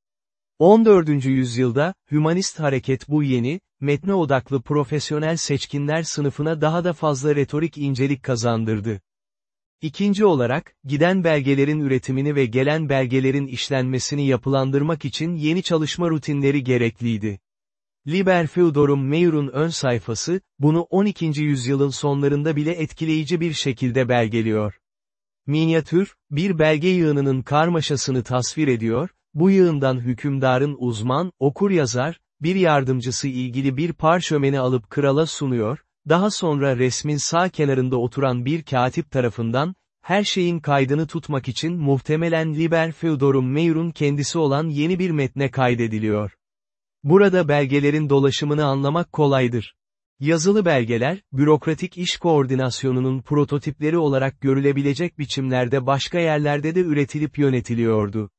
14. yüzyılda, hümanist hareket bu yeni, metne odaklı profesyonel seçkinler sınıfına daha da fazla retorik incelik kazandırdı. İkinci olarak, giden belgelerin üretimini ve gelen belgelerin işlenmesini yapılandırmak için yeni çalışma rutinleri gerekliydi. Liber Feodorum Meyr'un ön sayfası, bunu 12. yüzyılın sonlarında bile etkileyici bir şekilde belgeliyor. Minyatür, bir belge yığınının karmaşasını tasvir ediyor, bu yığından hükümdarın uzman, okur yazar, bir yardımcısı ilgili bir parşömeni alıp krala sunuyor, daha sonra resmin sağ kenarında oturan bir katip tarafından, her şeyin kaydını tutmak için muhtemelen Liber Feodorum Meyr'un kendisi olan yeni bir metne kaydediliyor. Burada belgelerin dolaşımını anlamak kolaydır. Yazılı belgeler, bürokratik iş koordinasyonunun prototipleri olarak görülebilecek biçimlerde başka yerlerde de üretilip yönetiliyordu.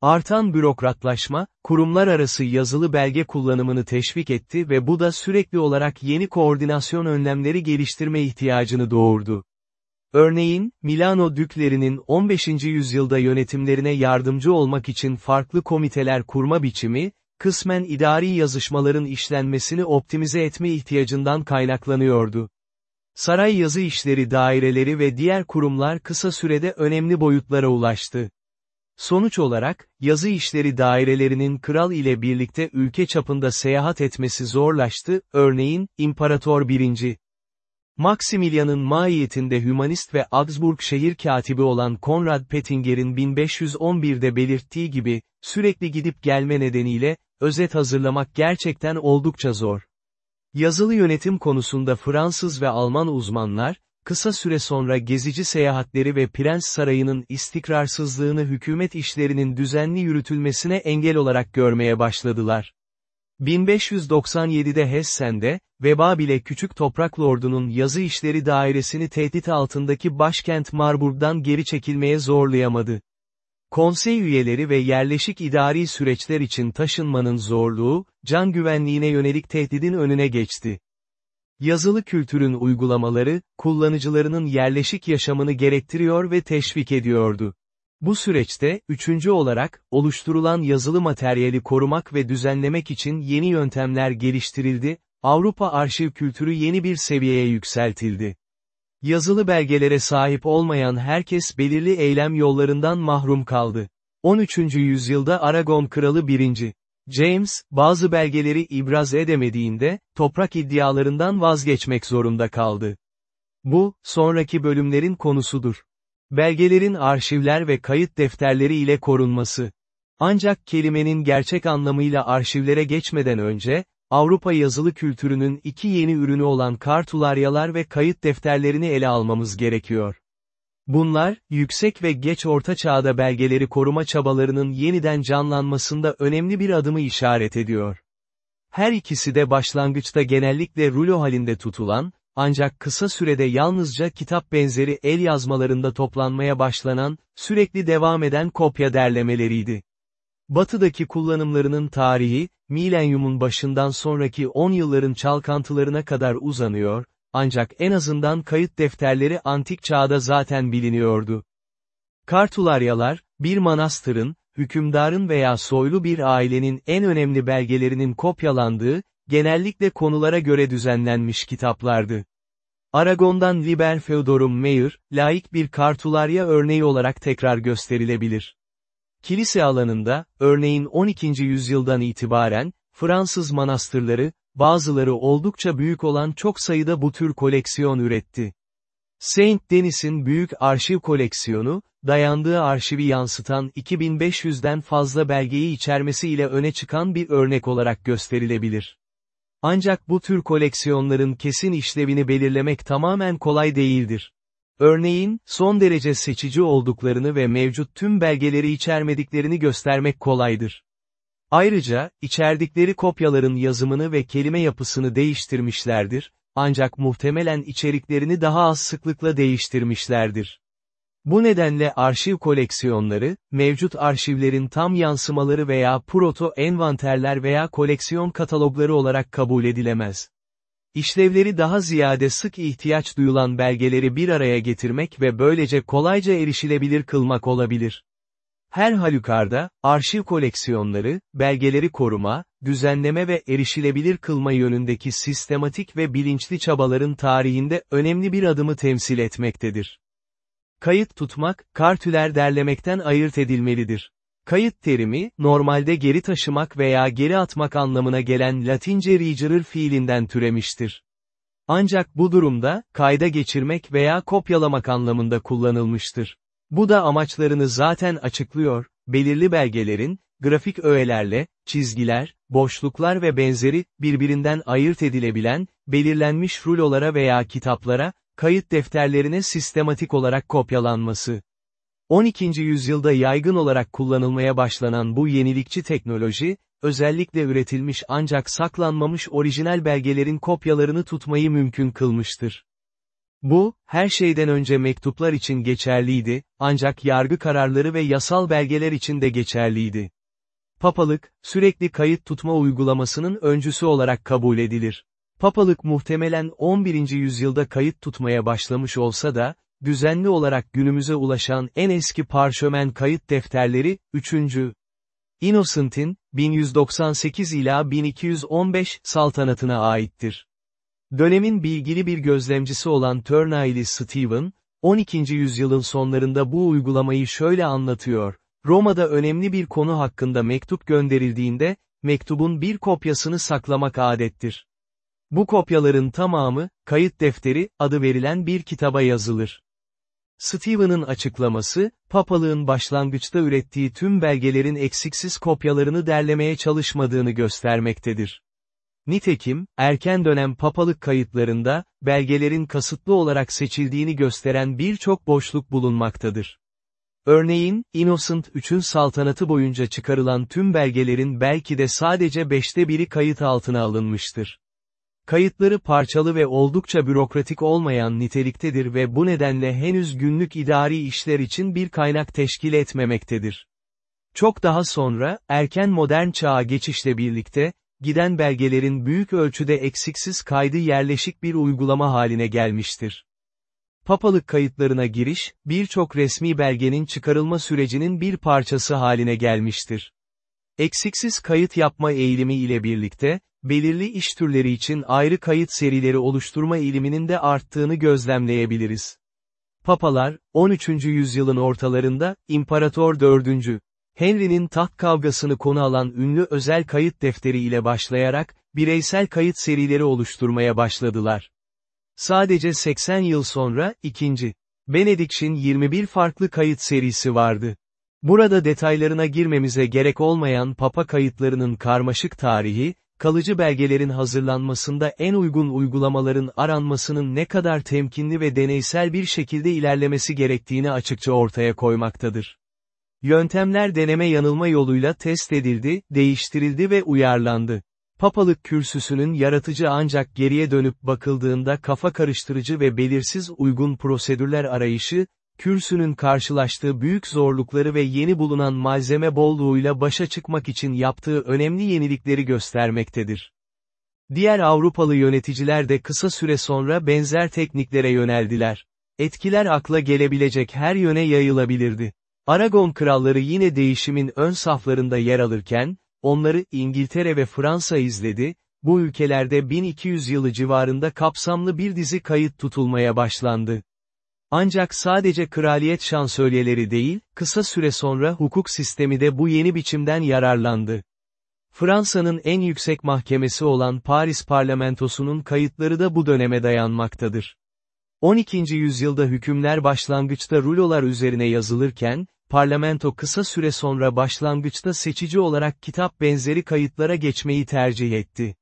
Artan bürokratlaşma, kurumlar arası yazılı belge kullanımını teşvik etti ve bu da sürekli olarak yeni koordinasyon önlemleri geliştirme ihtiyacını doğurdu. Örneğin, Milano düklerinin 15. yüzyılda yönetimlerine yardımcı olmak için farklı komiteler kurma biçimi, kısmen idari yazışmaların işlenmesini optimize etme ihtiyacından kaynaklanıyordu. Saray yazı işleri daireleri ve diğer kurumlar kısa sürede önemli boyutlara ulaştı. Sonuç olarak, yazı işleri dairelerinin kral ile birlikte ülke çapında seyahat etmesi zorlaştı, örneğin, İmparator 1. Maximilian'ın mahiyetinde hümanist ve Augsburg şehir katibi olan Konrad Pettinger'in 1511'de belirttiği gibi, sürekli gidip gelme nedeniyle, özet hazırlamak gerçekten oldukça zor. Yazılı yönetim konusunda Fransız ve Alman uzmanlar, kısa süre sonra gezici seyahatleri ve Prens Sarayı'nın istikrarsızlığını hükümet işlerinin düzenli yürütülmesine engel olarak görmeye başladılar. 1597'de Hessen'de, veba bile küçük toprak lordunun yazı işleri dairesini tehdit altındaki başkent Marburg'dan geri çekilmeye zorlayamadı. Konsey üyeleri ve yerleşik idari süreçler için taşınmanın zorluğu, can güvenliğine yönelik tehdidin önüne geçti. Yazılı kültürün uygulamaları, kullanıcılarının yerleşik yaşamını gerektiriyor ve teşvik ediyordu. Bu süreçte, üçüncü olarak, oluşturulan yazılı materyali korumak ve düzenlemek için yeni yöntemler geliştirildi, Avrupa arşiv kültürü yeni bir seviyeye yükseltildi. Yazılı belgelere sahip olmayan herkes belirli eylem yollarından mahrum kaldı. 13. yüzyılda Aragon kralı 1. James, bazı belgeleri ibraz edemediğinde, toprak iddialarından vazgeçmek zorunda kaldı. Bu, sonraki bölümlerin konusudur. Belgelerin arşivler ve kayıt defterleri ile korunması. Ancak kelimenin gerçek anlamıyla arşivlere geçmeden önce, Avrupa yazılı kültürünün iki yeni ürünü olan kartularyalar ve kayıt defterlerini ele almamız gerekiyor. Bunlar, yüksek ve geç orta çağda belgeleri koruma çabalarının yeniden canlanmasında önemli bir adımı işaret ediyor. Her ikisi de başlangıçta genellikle rulo halinde tutulan, ancak kısa sürede yalnızca kitap benzeri el yazmalarında toplanmaya başlanan, sürekli devam eden kopya derlemeleriydi. Batıdaki kullanımlarının tarihi, milenyumun başından sonraki 10 yılların çalkantılarına kadar uzanıyor, ancak en azından kayıt defterleri antik çağda zaten biliniyordu. Kartularyalar, bir manastırın, hükümdarın veya soylu bir ailenin en önemli belgelerinin kopyalandığı, genellikle konulara göre düzenlenmiş kitaplardı. Aragon'dan Liber Feodorum Meyer, laik bir kartularya örneği olarak tekrar gösterilebilir. Kilise alanında, örneğin 12. yüzyıldan itibaren, Fransız manastırları, bazıları oldukça büyük olan çok sayıda bu tür koleksiyon üretti. Saint Denis'in büyük arşiv koleksiyonu, dayandığı arşivi yansıtan 2500'den fazla belgeyi içermesi ile öne çıkan bir örnek olarak gösterilebilir. Ancak bu tür koleksiyonların kesin işlevini belirlemek tamamen kolay değildir. Örneğin, son derece seçici olduklarını ve mevcut tüm belgeleri içermediklerini göstermek kolaydır. Ayrıca, içerdikleri kopyaların yazımını ve kelime yapısını değiştirmişlerdir, ancak muhtemelen içeriklerini daha az sıklıkla değiştirmişlerdir. Bu nedenle arşiv koleksiyonları, mevcut arşivlerin tam yansımaları veya proto-envanterler veya koleksiyon katalogları olarak kabul edilemez. İşlevleri daha ziyade sık ihtiyaç duyulan belgeleri bir araya getirmek ve böylece kolayca erişilebilir kılmak olabilir. Her halükarda, arşiv koleksiyonları, belgeleri koruma, düzenleme ve erişilebilir kılma yönündeki sistematik ve bilinçli çabaların tarihinde önemli bir adımı temsil etmektedir. Kayıt tutmak, kartüler derlemekten ayırt edilmelidir. Kayıt terimi, normalde geri taşımak veya geri atmak anlamına gelen Latince regerer fiilinden türemiştir. Ancak bu durumda, kayda geçirmek veya kopyalamak anlamında kullanılmıştır. Bu da amaçlarını zaten açıklıyor, belirli belgelerin, grafik öğelerle, çizgiler, boşluklar ve benzeri, birbirinden ayırt edilebilen, belirlenmiş rulolara veya kitaplara, kayıt defterlerine sistematik olarak kopyalanması. 12. yüzyılda yaygın olarak kullanılmaya başlanan bu yenilikçi teknoloji, özellikle üretilmiş ancak saklanmamış orijinal belgelerin kopyalarını tutmayı mümkün kılmıştır. Bu, her şeyden önce mektuplar için geçerliydi, ancak yargı kararları ve yasal belgeler için de geçerliydi. Papalık, sürekli kayıt tutma uygulamasının öncüsü olarak kabul edilir. Papalık muhtemelen 11. yüzyılda kayıt tutmaya başlamış olsa da, düzenli olarak günümüze ulaşan en eski parşömen kayıt defterleri, 3. Innocent'in, 1198 ila 1215 saltanatına aittir. Dönemin bilgili bir gözlemcisi olan Turnaili Stephen, 12. yüzyılın sonlarında bu uygulamayı şöyle anlatıyor. Roma'da önemli bir konu hakkında mektup gönderildiğinde, mektubun bir kopyasını saklamak adettir. Bu kopyaların tamamı, kayıt defteri, adı verilen bir kitaba yazılır. Stephen'ın açıklaması, papalığın başlangıçta ürettiği tüm belgelerin eksiksiz kopyalarını derlemeye çalışmadığını göstermektedir. Nitekim, erken dönem papalık kayıtlarında, belgelerin kasıtlı olarak seçildiğini gösteren birçok boşluk bulunmaktadır. Örneğin, Innocent III'ün saltanatı boyunca çıkarılan tüm belgelerin belki de sadece beşte biri kayıt altına alınmıştır. Kayıtları parçalı ve oldukça bürokratik olmayan niteliktedir ve bu nedenle henüz günlük idari işler için bir kaynak teşkil etmemektedir. Çok daha sonra, erken modern çağa geçişle birlikte, giden belgelerin büyük ölçüde eksiksiz kaydı yerleşik bir uygulama haline gelmiştir. Papalık kayıtlarına giriş, birçok resmi belgenin çıkarılma sürecinin bir parçası haline gelmiştir. Eksiksiz kayıt yapma eğilimi ile birlikte, belirli iş türleri için ayrı kayıt serileri oluşturma eğiliminin de arttığını gözlemleyebiliriz. Papalar, 13. yüzyılın ortalarında, İmparator 4. Henry'nin taht kavgasını konu alan ünlü özel kayıt defteri ile başlayarak, bireysel kayıt serileri oluşturmaya başladılar. Sadece 80 yıl sonra, 2. Benedict'in 21 farklı kayıt serisi vardı. Burada detaylarına girmemize gerek olmayan papa kayıtlarının karmaşık tarihi, kalıcı belgelerin hazırlanmasında en uygun uygulamaların aranmasının ne kadar temkinli ve deneysel bir şekilde ilerlemesi gerektiğini açıkça ortaya koymaktadır. Yöntemler deneme yanılma yoluyla test edildi, değiştirildi ve uyarlandı. Papalık kürsüsünün yaratıcı ancak geriye dönüp bakıldığında kafa karıştırıcı ve belirsiz uygun prosedürler arayışı, kürsünün karşılaştığı büyük zorlukları ve yeni bulunan malzeme bolluğuyla başa çıkmak için yaptığı önemli yenilikleri göstermektedir. Diğer Avrupalı yöneticiler de kısa süre sonra benzer tekniklere yöneldiler. Etkiler akla gelebilecek her yöne yayılabilirdi. Aragon kralları yine değişimin ön saflarında yer alırken, onları İngiltere ve Fransa izledi, bu ülkelerde 1200 yılı civarında kapsamlı bir dizi kayıt tutulmaya başlandı. Ancak sadece kraliyet şansölyeleri değil, kısa süre sonra hukuk sistemi de bu yeni biçimden yararlandı. Fransa'nın en yüksek mahkemesi olan Paris parlamentosunun kayıtları da bu döneme dayanmaktadır. 12. yüzyılda hükümler başlangıçta rulolar üzerine yazılırken, parlamento kısa süre sonra başlangıçta seçici olarak kitap benzeri kayıtlara geçmeyi tercih etti.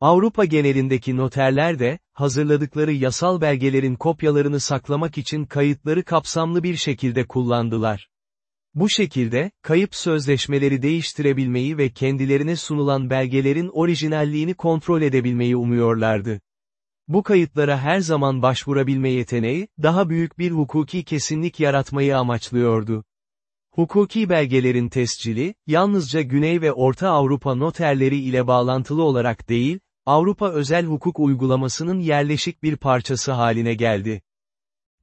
Avrupa genelindeki noterler de, hazırladıkları yasal belgelerin kopyalarını saklamak için kayıtları kapsamlı bir şekilde kullandılar. Bu şekilde, kayıp sözleşmeleri değiştirebilmeyi ve kendilerine sunulan belgelerin orijinalliğini kontrol edebilmeyi umuyorlardı. Bu kayıtlara her zaman başvurabilme yeteneği, daha büyük bir hukuki kesinlik yaratmayı amaçlıyordu. Hukuki belgelerin tescili, yalnızca Güney ve Orta Avrupa noterleri ile bağlantılı olarak değil, Avrupa özel hukuk uygulamasının yerleşik bir parçası haline geldi.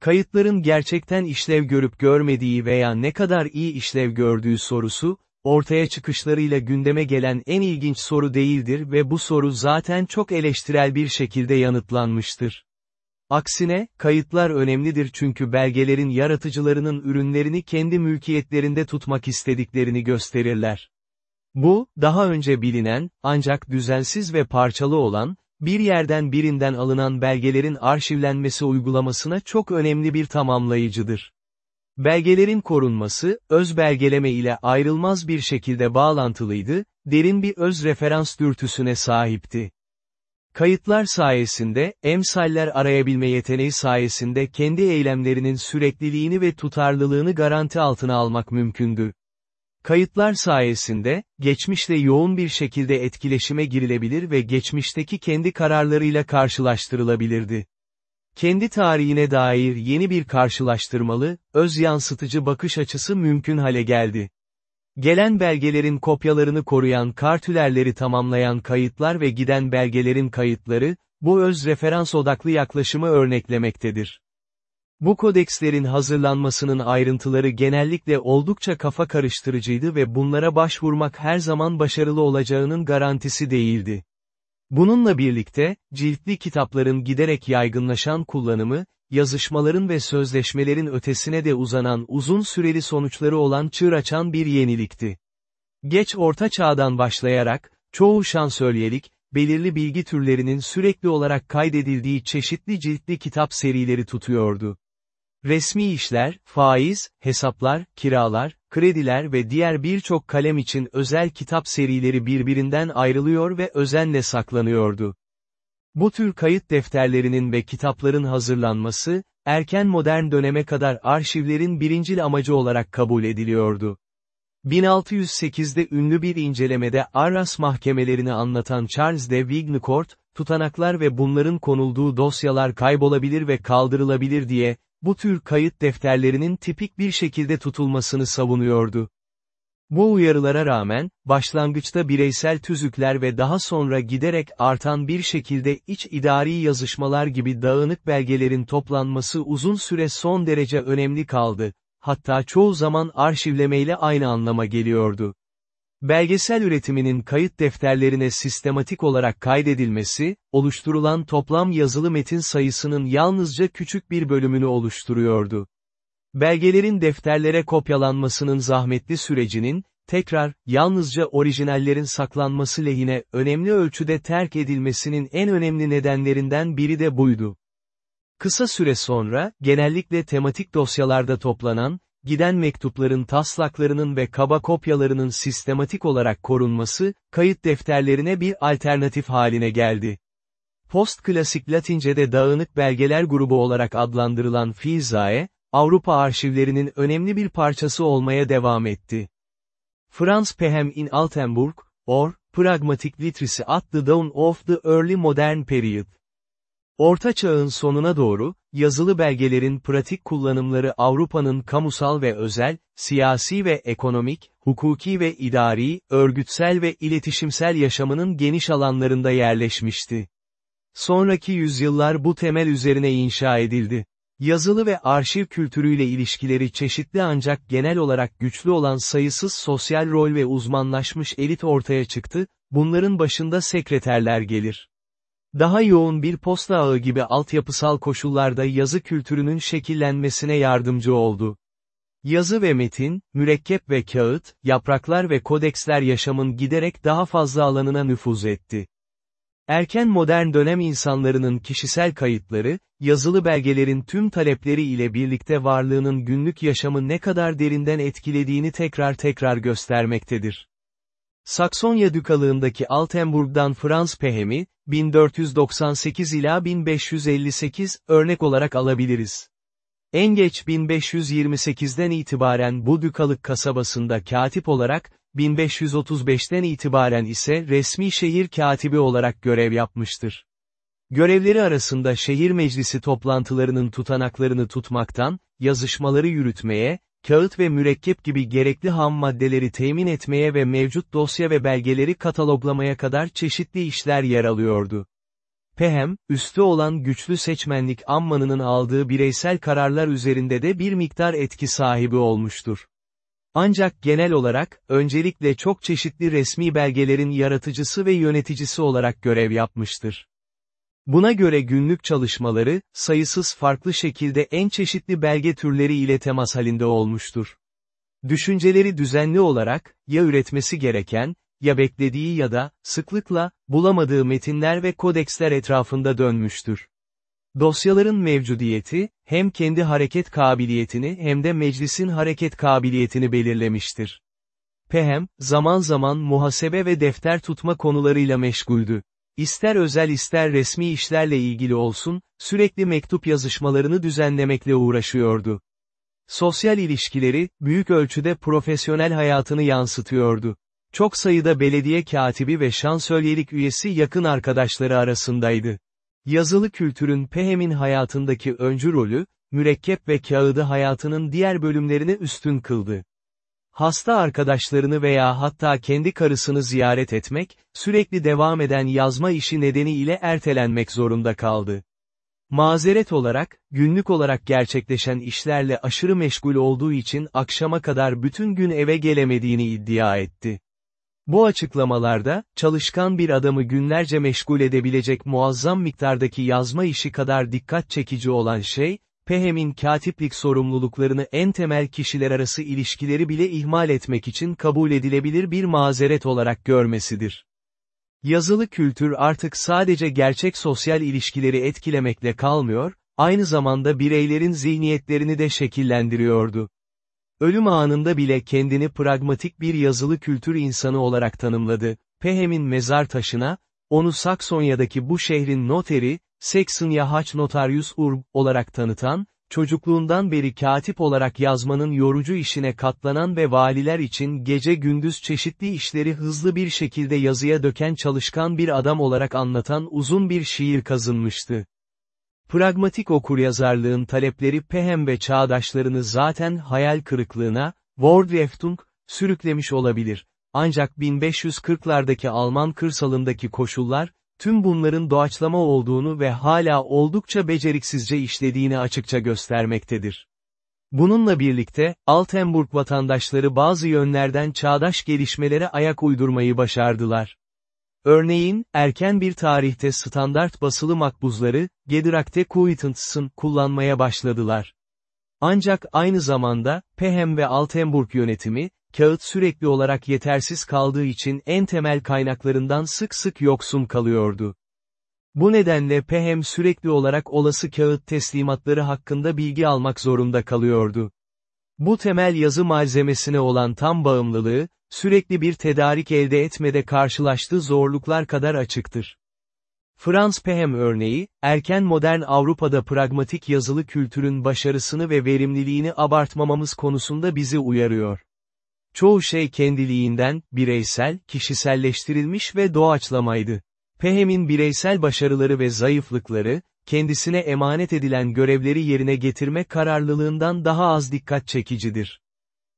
Kayıtların gerçekten işlev görüp görmediği veya ne kadar iyi işlev gördüğü sorusu, ortaya çıkışlarıyla gündeme gelen en ilginç soru değildir ve bu soru zaten çok eleştirel bir şekilde yanıtlanmıştır. Aksine, kayıtlar önemlidir çünkü belgelerin yaratıcılarının ürünlerini kendi mülkiyetlerinde tutmak istediklerini gösterirler. Bu, daha önce bilinen, ancak düzensiz ve parçalı olan, bir yerden birinden alınan belgelerin arşivlenmesi uygulamasına çok önemli bir tamamlayıcıdır. Belgelerin korunması, öz belgeleme ile ayrılmaz bir şekilde bağlantılıydı, derin bir öz referans dürtüsüne sahipti. Kayıtlar sayesinde, emsaller arayabilme yeteneği sayesinde kendi eylemlerinin sürekliliğini ve tutarlılığını garanti altına almak mümkündü. Kayıtlar sayesinde, geçmişle yoğun bir şekilde etkileşime girilebilir ve geçmişteki kendi kararlarıyla karşılaştırılabilirdi. Kendi tarihine dair yeni bir karşılaştırmalı, öz yansıtıcı bakış açısı mümkün hale geldi. Gelen belgelerin kopyalarını koruyan kartülerleri tamamlayan kayıtlar ve giden belgelerin kayıtları, bu öz referans odaklı yaklaşımı örneklemektedir. Bu kodekslerin hazırlanmasının ayrıntıları genellikle oldukça kafa karıştırıcıydı ve bunlara başvurmak her zaman başarılı olacağının garantisi değildi. Bununla birlikte, ciltli kitapların giderek yaygınlaşan kullanımı, yazışmaların ve sözleşmelerin ötesine de uzanan uzun süreli sonuçları olan çığır açan bir yenilikti. Geç orta çağdan başlayarak, çoğu şansölyelik, belirli bilgi türlerinin sürekli olarak kaydedildiği çeşitli ciltli kitap serileri tutuyordu. Resmi işler, faiz, hesaplar, kiralar, krediler ve diğer birçok kalem için özel kitap serileri birbirinden ayrılıyor ve özenle saklanıyordu. Bu tür kayıt defterlerinin ve kitapların hazırlanması, erken modern döneme kadar arşivlerin birincil amacı olarak kabul ediliyordu. 1608'de ünlü bir incelemede Arras mahkemelerini anlatan Charles de Wignecourt, tutanaklar ve bunların konulduğu dosyalar kaybolabilir ve kaldırılabilir diye, bu tür kayıt defterlerinin tipik bir şekilde tutulmasını savunuyordu. Bu uyarılara rağmen, başlangıçta bireysel tüzükler ve daha sonra giderek artan bir şekilde iç idari yazışmalar gibi dağınık belgelerin toplanması uzun süre son derece önemli kaldı, hatta çoğu zaman arşivlemeyle aynı anlama geliyordu. Belgesel üretiminin kayıt defterlerine sistematik olarak kaydedilmesi, oluşturulan toplam yazılı metin sayısının yalnızca küçük bir bölümünü oluşturuyordu. Belgelerin defterlere kopyalanmasının zahmetli sürecinin, tekrar, yalnızca orijinallerin saklanması lehine önemli ölçüde terk edilmesinin en önemli nedenlerinden biri de buydu. Kısa süre sonra, genellikle tematik dosyalarda toplanan, giden mektupların taslaklarının ve kaba kopyalarının sistematik olarak korunması, kayıt defterlerine bir alternatif haline geldi. Post-klasik Latince'de dağınık belgeler grubu olarak adlandırılan Filzae, Avrupa arşivlerinin önemli bir parçası olmaya devam etti. Franz Pehem in Altenburg, or, Pragmatic Literacy at the Dawn of the Early Modern Period. Orta Çağ'ın sonuna doğru, yazılı belgelerin pratik kullanımları Avrupa'nın kamusal ve özel, siyasi ve ekonomik, hukuki ve idari, örgütsel ve iletişimsel yaşamının geniş alanlarında yerleşmişti. Sonraki yüzyıllar bu temel üzerine inşa edildi. Yazılı ve arşiv kültürüyle ilişkileri çeşitli ancak genel olarak güçlü olan sayısız sosyal rol ve uzmanlaşmış elit ortaya çıktı, bunların başında sekreterler gelir. Daha yoğun bir posta ağı gibi altyapısal koşullarda yazı kültürünün şekillenmesine yardımcı oldu. Yazı ve metin, mürekkep ve kağıt, yapraklar ve kodeksler yaşamın giderek daha fazla alanına nüfuz etti. Erken modern dönem insanlarının kişisel kayıtları, yazılı belgelerin tüm talepleri ile birlikte varlığının günlük yaşamı ne kadar derinden etkilediğini tekrar tekrar göstermektedir. Saksonya Dükalığındaki Altenburg'dan Franz Pehem'i, 1498 ila 1558, örnek olarak alabiliriz. En geç 1528'den itibaren bu dükalık kasabasında katip olarak, 1535'ten itibaren ise resmi şehir katibi olarak görev yapmıştır. Görevleri arasında şehir meclisi toplantılarının tutanaklarını tutmaktan, yazışmaları yürütmeye, kağıt ve mürekkep gibi gerekli ham maddeleri temin etmeye ve mevcut dosya ve belgeleri kataloglamaya kadar çeşitli işler yer alıyordu. Pehem, üstü olan güçlü seçmenlik ammanının aldığı bireysel kararlar üzerinde de bir miktar etki sahibi olmuştur. Ancak genel olarak, öncelikle çok çeşitli resmi belgelerin yaratıcısı ve yöneticisi olarak görev yapmıştır. Buna göre günlük çalışmaları, sayısız farklı şekilde en çeşitli belge türleri ile temas halinde olmuştur. Düşünceleri düzenli olarak, ya üretmesi gereken, ya beklediği ya da, sıklıkla, bulamadığı metinler ve kodeksler etrafında dönmüştür. Dosyaların mevcudiyeti, hem kendi hareket kabiliyetini hem de meclisin hareket kabiliyetini belirlemiştir. Pehem, zaman zaman muhasebe ve defter tutma konularıyla meşguldü. İster özel ister resmi işlerle ilgili olsun, sürekli mektup yazışmalarını düzenlemekle uğraşıyordu. Sosyal ilişkileri, büyük ölçüde profesyonel hayatını yansıtıyordu. Çok sayıda belediye katibi ve şansölyelik üyesi yakın arkadaşları arasındaydı. Yazılı kültürün Pehem'in hayatındaki öncü rolü, mürekkep ve kağıdı hayatının diğer bölümlerine üstün kıldı. Hasta arkadaşlarını veya hatta kendi karısını ziyaret etmek, sürekli devam eden yazma işi nedeniyle ertelenmek zorunda kaldı. Mazeret olarak, günlük olarak gerçekleşen işlerle aşırı meşgul olduğu için akşama kadar bütün gün eve gelemediğini iddia etti. Bu açıklamalarda, çalışkan bir adamı günlerce meşgul edebilecek muazzam miktardaki yazma işi kadar dikkat çekici olan şey, Pehem'in katiplik sorumluluklarını en temel kişiler arası ilişkileri bile ihmal etmek için kabul edilebilir bir mazeret olarak görmesidir. Yazılı kültür artık sadece gerçek sosyal ilişkileri etkilemekle kalmıyor, aynı zamanda bireylerin zihniyetlerini de şekillendiriyordu. Ölüm anında bile kendini pragmatik bir yazılı kültür insanı olarak tanımladı. Pehem'in mezar taşına, onu Saksonya'daki bu şehrin noteri, Saxonia Haç Notarius Urb olarak tanıtan, çocukluğundan beri katip olarak yazmanın yorucu işine katlanan ve valiler için gece gündüz çeşitli işleri hızlı bir şekilde yazıya döken çalışkan bir adam olarak anlatan uzun bir şiir kazınmıştı. Pragmatik okuryazarlığın talepleri Pehem ve çağdaşlarını zaten hayal kırıklığına, Worldreftung, sürüklemiş olabilir. Ancak 1540'lardaki Alman kırsalındaki koşullar, tüm bunların doğaçlama olduğunu ve hala oldukça beceriksizce işlediğini açıkça göstermektedir. Bununla birlikte, Altenburg vatandaşları bazı yönlerden çağdaş gelişmelere ayak uydurmayı başardılar. Örneğin, erken bir tarihte standart basılı makbuzları, Gedirakte Kuitants'ın kullanmaya başladılar. Ancak aynı zamanda, Pehem ve Altenburg yönetimi, kağıt sürekli olarak yetersiz kaldığı için en temel kaynaklarından sık sık yoksun kalıyordu. Bu nedenle Pehem sürekli olarak olası kağıt teslimatları hakkında bilgi almak zorunda kalıyordu. Bu temel yazı malzemesine olan tam bağımlılığı, sürekli bir tedarik elde etmede karşılaştığı zorluklar kadar açıktır. Franz Pehem örneği, erken modern Avrupa'da pragmatik yazılı kültürün başarısını ve verimliliğini abartmamamız konusunda bizi uyarıyor. Çoğu şey kendiliğinden, bireysel, kişiselleştirilmiş ve doğaçlamaydı. Pehem'in bireysel başarıları ve zayıflıkları, kendisine emanet edilen görevleri yerine getirme kararlılığından daha az dikkat çekicidir.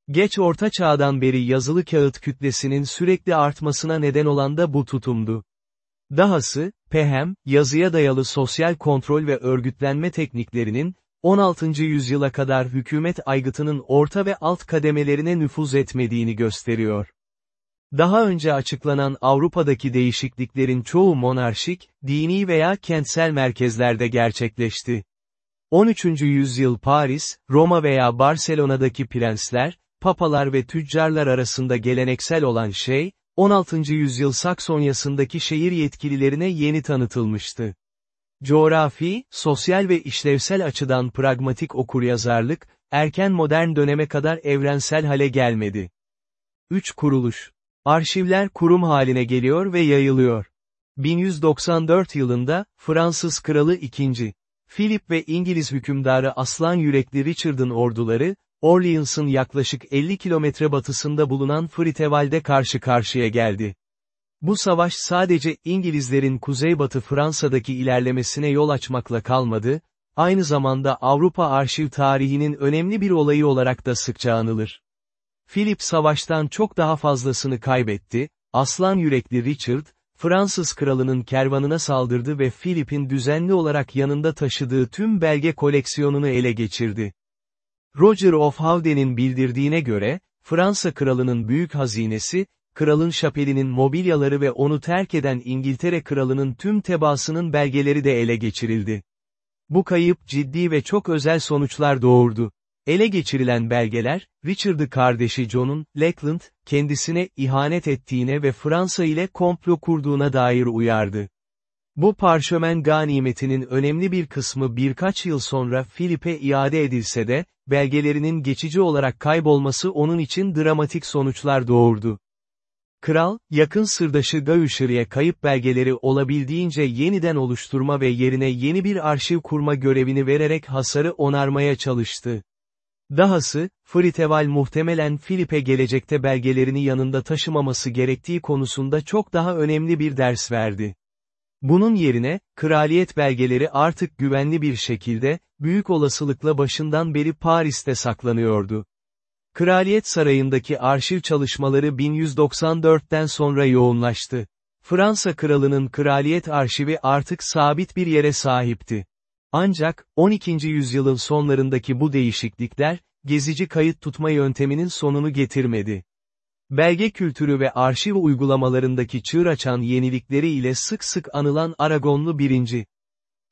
Geç orta çağdan beri yazılı kağıt kütlesinin sürekli artmasına neden olan da bu tutumdu. Dahası, Pehem, yazıya dayalı sosyal kontrol ve örgütlenme tekniklerinin, 16. yüzyıla kadar hükümet aygıtının orta ve alt kademelerine nüfuz etmediğini gösteriyor. Daha önce açıklanan Avrupa'daki değişikliklerin çoğu monarşik, dini veya kentsel merkezlerde gerçekleşti. 13. yüzyıl Paris, Roma veya Barcelona'daki prensler, papalar ve tüccarlar arasında geleneksel olan şey, 16. yüzyıl Saksonya'sındaki şehir yetkililerine yeni tanıtılmıştı. Coğrafi, sosyal ve işlevsel açıdan pragmatik okuryazarlık, erken modern döneme kadar evrensel hale gelmedi. 3. Kuruluş. Arşivler kurum haline geliyor ve yayılıyor. 1194 yılında, Fransız Kralı II. Philip ve İngiliz hükümdarı Aslan Yürekli Richard'ın orduları, Orleans'ın yaklaşık 50 kilometre batısında bulunan Friteval'de karşı karşıya geldi. Bu savaş sadece İngilizlerin kuzeybatı Fransa'daki ilerlemesine yol açmakla kalmadı, aynı zamanda Avrupa arşiv tarihinin önemli bir olayı olarak da sıkça anılır. Philip savaştan çok daha fazlasını kaybetti, aslan yürekli Richard, Fransız kralının kervanına saldırdı ve Philip'in düzenli olarak yanında taşıdığı tüm belge koleksiyonunu ele geçirdi. Roger of Howden'in bildirdiğine göre, Fransa kralının büyük hazinesi, kralın şapelinin mobilyaları ve onu terk eden İngiltere kralının tüm tebaasının belgeleri de ele geçirildi. Bu kayıp ciddi ve çok özel sonuçlar doğurdu. Ele geçirilen belgeler, Richard'ı kardeşi John'un, Lackland, kendisine ihanet ettiğine ve Fransa ile komplo kurduğuna dair uyardı. Bu parşömen ganimetinin önemli bir kısmı birkaç yıl sonra Filip'e iade edilse de, belgelerinin geçici olarak kaybolması onun için dramatik sonuçlar doğurdu. Kral, yakın sırdaşı Gaucheri'ye kayıp belgeleri olabildiğince yeniden oluşturma ve yerine yeni bir arşiv kurma görevini vererek hasarı onarmaya çalıştı. Dahası, Friteval muhtemelen Filip'e gelecekte belgelerini yanında taşımaması gerektiği konusunda çok daha önemli bir ders verdi. Bunun yerine, kraliyet belgeleri artık güvenli bir şekilde, büyük olasılıkla başından beri Paris'te saklanıyordu. Kraliyet Sarayı'ndaki arşiv çalışmaları 1194'ten sonra yoğunlaştı. Fransa kralının kraliyet arşivi artık sabit bir yere sahipti. Ancak, 12. yüzyılın sonlarındaki bu değişiklikler, gezici kayıt tutma yönteminin sonunu getirmedi. Belge kültürü ve arşiv uygulamalarındaki çığır açan yenilikleri ile sık sık anılan Aragonlu 1.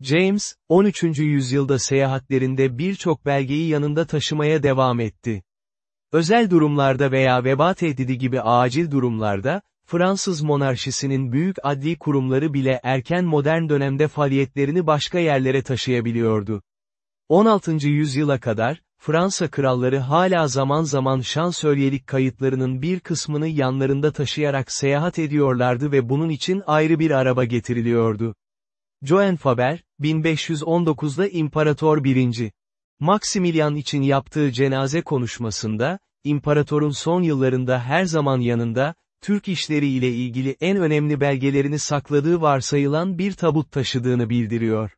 James, 13. yüzyılda seyahatlerinde birçok belgeyi yanında taşımaya devam etti. Özel durumlarda veya veba tehdidi gibi acil durumlarda, Fransız monarşisinin büyük adli kurumları bile erken modern dönemde faaliyetlerini başka yerlere taşıyabiliyordu. 16. yüzyıla kadar, Fransa kralları hala zaman zaman şansölyelik kayıtlarının bir kısmını yanlarında taşıyarak seyahat ediyorlardı ve bunun için ayrı bir araba getiriliyordu. Joan Faber, 1519'da İmparator 1. Maximilian için yaptığı cenaze konuşmasında, imparatorun son yıllarında her zaman yanında, Türk işleri ile ilgili en önemli belgelerini sakladığı varsayılan bir tabut taşıdığını bildiriyor.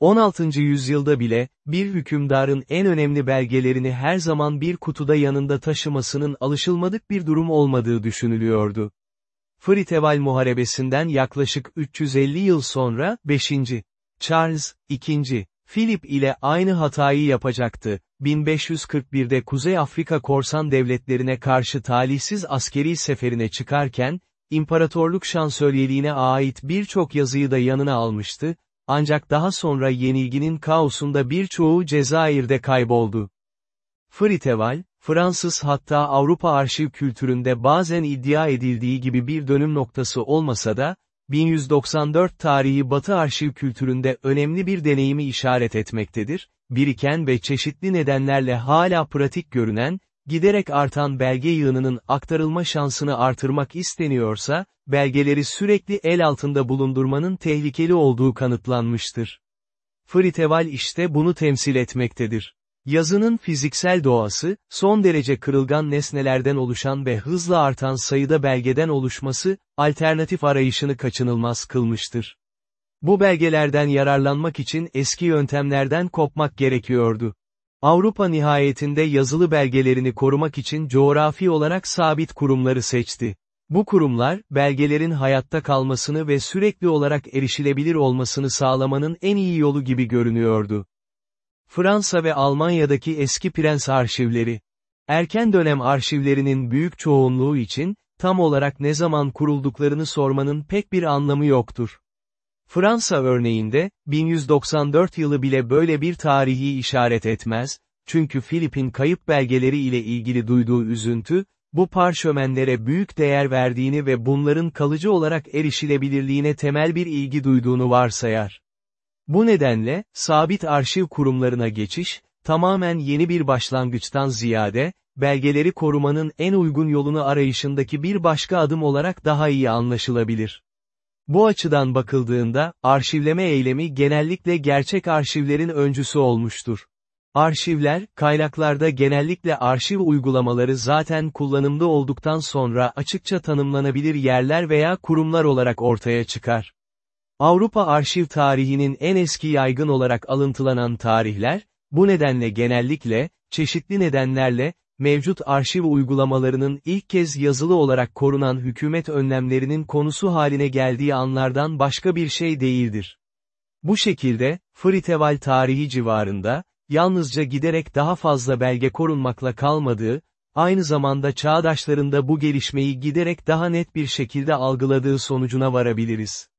16. yüzyılda bile, bir hükümdarın en önemli belgelerini her zaman bir kutuda yanında taşımasının alışılmadık bir durum olmadığı düşünülüyordu. Friteval Muharebesi'nden yaklaşık 350 yıl sonra, 5. Charles, II. Philip ile aynı hatayı yapacaktı. 1541'de Kuzey Afrika korsan devletlerine karşı talihsiz askeri seferine çıkarken, İmparatorluk şansölyeliğine ait birçok yazıyı da yanına almıştı, ancak daha sonra yenilginin kaosunda birçoğu Cezayir'de kayboldu. Friteval, Fransız hatta Avrupa arşiv kültüründe bazen iddia edildiği gibi bir dönüm noktası olmasa da, 1194 tarihi Batı arşiv kültüründe önemli bir deneyimi işaret etmektedir, biriken ve çeşitli nedenlerle hala pratik görünen, giderek artan belge yığınının aktarılma şansını artırmak isteniyorsa, belgeleri sürekli el altında bulundurmanın tehlikeli olduğu kanıtlanmıştır. Friteval işte bunu temsil etmektedir. Yazının fiziksel doğası, son derece kırılgan nesnelerden oluşan ve hızla artan sayıda belgeden oluşması, alternatif arayışını kaçınılmaz kılmıştır. Bu belgelerden yararlanmak için eski yöntemlerden kopmak gerekiyordu. Avrupa nihayetinde yazılı belgelerini korumak için coğrafi olarak sabit kurumları seçti. Bu kurumlar, belgelerin hayatta kalmasını ve sürekli olarak erişilebilir olmasını sağlamanın en iyi yolu gibi görünüyordu. Fransa ve Almanya'daki eski prens arşivleri. Erken dönem arşivlerinin büyük çoğunluğu için, tam olarak ne zaman kurulduklarını sormanın pek bir anlamı yoktur. Fransa örneğinde, 1194 yılı bile böyle bir tarihi işaret etmez, çünkü Filip'in kayıp belgeleri ile ilgili duyduğu üzüntü, bu parşömenlere büyük değer verdiğini ve bunların kalıcı olarak erişilebilirliğine temel bir ilgi duyduğunu varsayar. Bu nedenle, sabit arşiv kurumlarına geçiş, tamamen yeni bir başlangıçtan ziyade, belgeleri korumanın en uygun yolunu arayışındaki bir başka adım olarak daha iyi anlaşılabilir. Bu açıdan bakıldığında, arşivleme eylemi genellikle gerçek arşivlerin öncüsü olmuştur. Arşivler, kaynaklarda genellikle arşiv uygulamaları zaten kullanımda olduktan sonra açıkça tanımlanabilir yerler veya kurumlar olarak ortaya çıkar. Avrupa arşiv tarihinin en eski yaygın olarak alıntılanan tarihler, bu nedenle genellikle, çeşitli nedenlerle, mevcut arşiv uygulamalarının ilk kez yazılı olarak korunan hükümet önlemlerinin konusu haline geldiği anlardan başka bir şey değildir. Bu şekilde, Friteval tarihi civarında, yalnızca giderek daha fazla belge korunmakla kalmadığı, aynı zamanda çağdaşlarında bu gelişmeyi giderek daha net bir şekilde algıladığı sonucuna varabiliriz.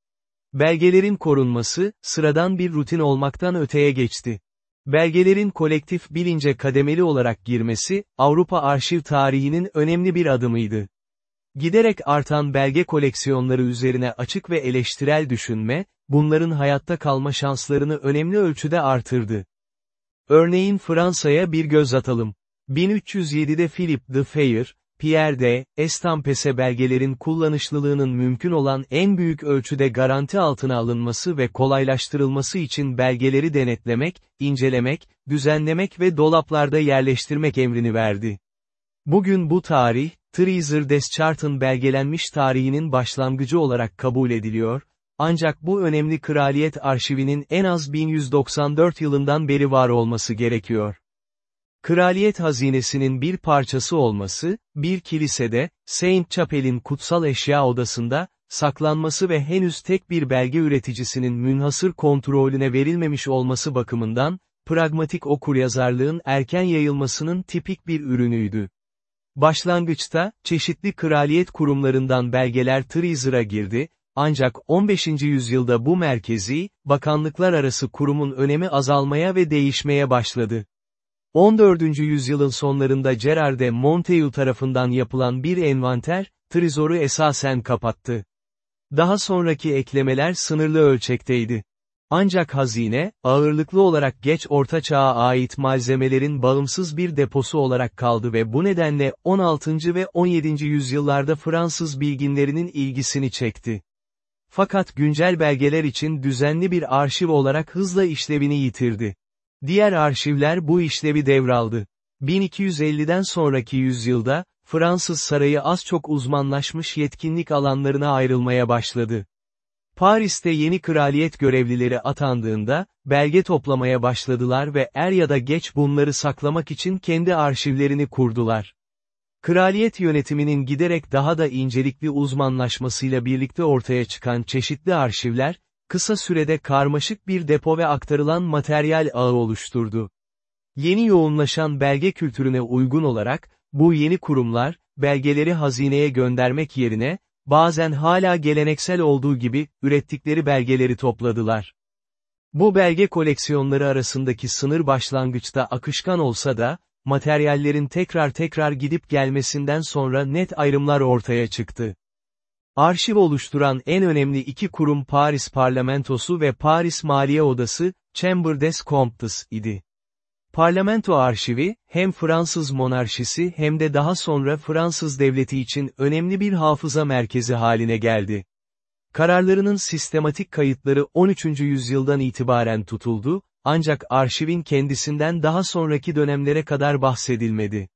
Belgelerin korunması, sıradan bir rutin olmaktan öteye geçti. Belgelerin kolektif bilince kademeli olarak girmesi, Avrupa arşiv tarihinin önemli bir adımıydı. Giderek artan belge koleksiyonları üzerine açık ve eleştirel düşünme, bunların hayatta kalma şanslarını önemli ölçüde artırdı. Örneğin Fransa'ya bir göz atalım. 1307'de Philip de Fayer, Pierre de, Estampes'e belgelerin kullanışlılığının mümkün olan en büyük ölçüde garanti altına alınması ve kolaylaştırılması için belgeleri denetlemek, incelemek, düzenlemek ve dolaplarda yerleştirmek emrini verdi. Bugün bu tarih, Treasure des Chart'ın belgelenmiş tarihinin başlangıcı olarak kabul ediliyor, ancak bu önemli kraliyet arşivinin en az 1194 yılından beri var olması gerekiyor. Kraliyet hazinesinin bir parçası olması, bir kilisede, Saint Chapel'in kutsal eşya odasında, saklanması ve henüz tek bir belge üreticisinin münhasır kontrolüne verilmemiş olması bakımından, pragmatik okuryazarlığın erken yayılmasının tipik bir ürünüydü. Başlangıçta, çeşitli kraliyet kurumlarından belgeler Treasur'a girdi, ancak 15. yüzyılda bu merkezi, bakanlıklar arası kurumun önemi azalmaya ve değişmeye başladı. 14. yüzyılın sonlarında Gerard de Montaigne tarafından yapılan bir envanter, Trezoru esasen kapattı. Daha sonraki eklemeler sınırlı ölçekteydi. Ancak hazine, ağırlıklı olarak geç orta çağa ait malzemelerin bağımsız bir deposu olarak kaldı ve bu nedenle 16. ve 17. yüzyıllarda Fransız bilginlerinin ilgisini çekti. Fakat güncel belgeler için düzenli bir arşiv olarak hızla işlevini yitirdi. Diğer arşivler bu işlevi devraldı. 1250'den sonraki yüzyılda, Fransız sarayı az çok uzmanlaşmış yetkinlik alanlarına ayrılmaya başladı. Paris'te yeni kraliyet görevlileri atandığında, belge toplamaya başladılar ve er ya da geç bunları saklamak için kendi arşivlerini kurdular. Kraliyet yönetiminin giderek daha da incelikli uzmanlaşmasıyla birlikte ortaya çıkan çeşitli arşivler, kısa sürede karmaşık bir depo ve aktarılan materyal ağı oluşturdu. Yeni yoğunlaşan belge kültürüne uygun olarak, bu yeni kurumlar, belgeleri hazineye göndermek yerine, bazen hala geleneksel olduğu gibi, ürettikleri belgeleri topladılar. Bu belge koleksiyonları arasındaki sınır başlangıçta akışkan olsa da, materyallerin tekrar tekrar gidip gelmesinden sonra net ayrımlar ortaya çıktı. Arşiv oluşturan en önemli iki kurum Paris Parlamentosu ve Paris Maliye Odası, Chamber des Comptes idi. Parlamento arşivi, hem Fransız monarşisi hem de daha sonra Fransız devleti için önemli bir hafıza merkezi haline geldi. Kararlarının sistematik kayıtları 13. yüzyıldan itibaren tutuldu, ancak arşivin kendisinden daha sonraki dönemlere kadar bahsedilmedi.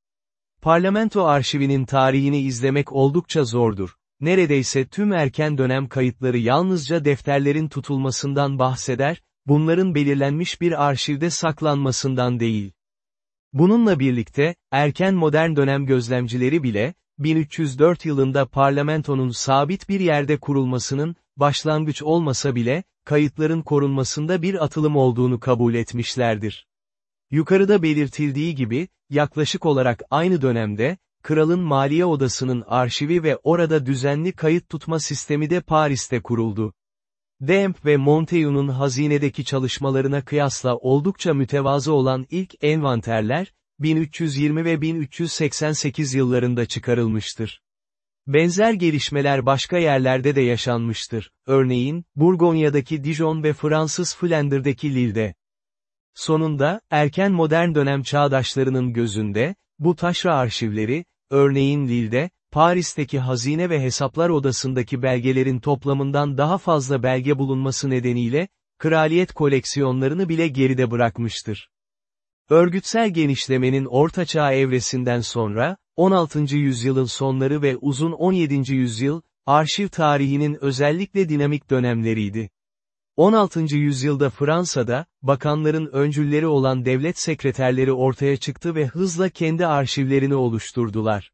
Parlamento arşivinin tarihini izlemek oldukça zordur. Neredeyse tüm erken dönem kayıtları yalnızca defterlerin tutulmasından bahseder, bunların belirlenmiş bir arşivde saklanmasından değil. Bununla birlikte, erken modern dönem gözlemcileri bile, 1304 yılında parlamentonun sabit bir yerde kurulmasının, başlangıç olmasa bile, kayıtların korunmasında bir atılım olduğunu kabul etmişlerdir. Yukarıda belirtildiği gibi, yaklaşık olarak aynı dönemde, Kralın Maliye Odası'nın arşivi ve orada düzenli kayıt tutma sistemi de Paris'te kuruldu. Demp ve Montaigne'un hazinedeki çalışmalarına kıyasla oldukça mütevazı olan ilk envanterler, 1320 ve 1388 yıllarında çıkarılmıştır. Benzer gelişmeler başka yerlerde de yaşanmıştır, örneğin, Burgonya'daki Dijon ve Fransız Flander'daki Lille'de. Sonunda, erken modern dönem çağdaşlarının gözünde, bu taşra arşivleri, örneğin Lille'de, Paris'teki hazine ve hesaplar odasındaki belgelerin toplamından daha fazla belge bulunması nedeniyle, kraliyet koleksiyonlarını bile geride bırakmıştır. Örgütsel genişlemenin ortaçağ evresinden sonra, 16. yüzyılın sonları ve uzun 17. yüzyıl, arşiv tarihinin özellikle dinamik dönemleriydi. 16. yüzyılda Fransa'da, bakanların öncülleri olan devlet sekreterleri ortaya çıktı ve hızla kendi arşivlerini oluşturdular.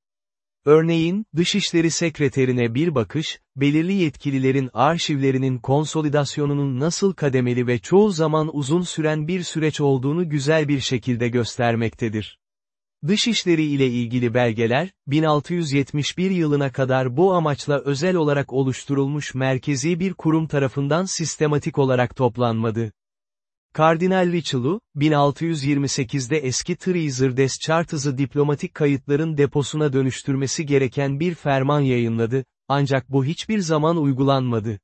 Örneğin, Dışişleri Sekreterine bir bakış, belirli yetkililerin arşivlerinin konsolidasyonunun nasıl kademeli ve çoğu zaman uzun süren bir süreç olduğunu güzel bir şekilde göstermektedir. Dışişleri ile ilgili belgeler, 1671 yılına kadar bu amaçla özel olarak oluşturulmuş merkezi bir kurum tarafından sistematik olarak toplanmadı. Kardinal Richelieu, 1628'de eski Treasure des Chartes'ı diplomatik kayıtların deposuna dönüştürmesi gereken bir ferman yayınladı, ancak bu hiçbir zaman uygulanmadı.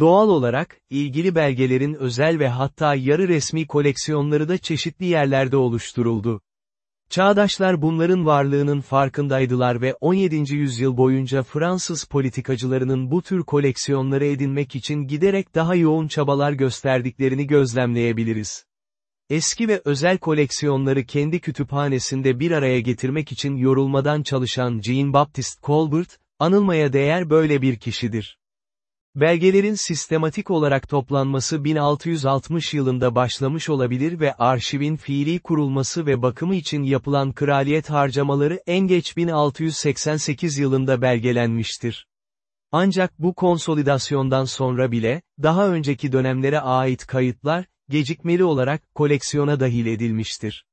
Doğal olarak, ilgili belgelerin özel ve hatta yarı resmi koleksiyonları da çeşitli yerlerde oluşturuldu. Çağdaşlar bunların varlığının farkındaydılar ve 17. yüzyıl boyunca Fransız politikacılarının bu tür koleksiyonları edinmek için giderek daha yoğun çabalar gösterdiklerini gözlemleyebiliriz. Eski ve özel koleksiyonları kendi kütüphanesinde bir araya getirmek için yorulmadan çalışan Jean-Baptiste Colbert, anılmaya değer böyle bir kişidir. Belgelerin sistematik olarak toplanması 1660 yılında başlamış olabilir ve arşivin fiili kurulması ve bakımı için yapılan kraliyet harcamaları en geç 1688 yılında belgelenmiştir. Ancak bu konsolidasyondan sonra bile, daha önceki dönemlere ait kayıtlar, gecikmeli olarak koleksiyona dahil edilmiştir.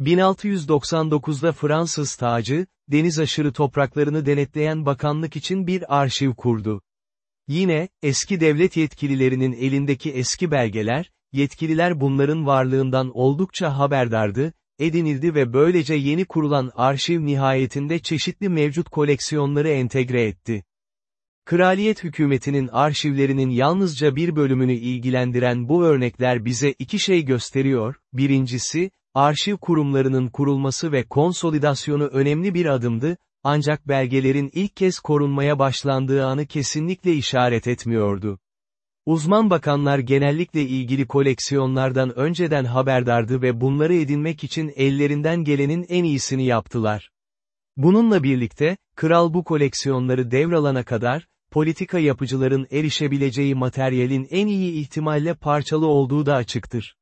1699'da Fransız tacı, deniz aşırı topraklarını denetleyen bakanlık için bir arşiv kurdu. Yine, eski devlet yetkililerinin elindeki eski belgeler, yetkililer bunların varlığından oldukça haberdardı, edinildi ve böylece yeni kurulan arşiv nihayetinde çeşitli mevcut koleksiyonları entegre etti. Kraliyet hükümetinin arşivlerinin yalnızca bir bölümünü ilgilendiren bu örnekler bize iki şey gösteriyor, birincisi, arşiv kurumlarının kurulması ve konsolidasyonu önemli bir adımdı, ancak belgelerin ilk kez korunmaya başlandığı anı kesinlikle işaret etmiyordu. Uzman bakanlar genellikle ilgili koleksiyonlardan önceden haberdardı ve bunları edinmek için ellerinden gelenin en iyisini yaptılar. Bununla birlikte, kral bu koleksiyonları devralana kadar, politika yapıcıların erişebileceği materyalin en iyi ihtimalle parçalı olduğu da açıktır.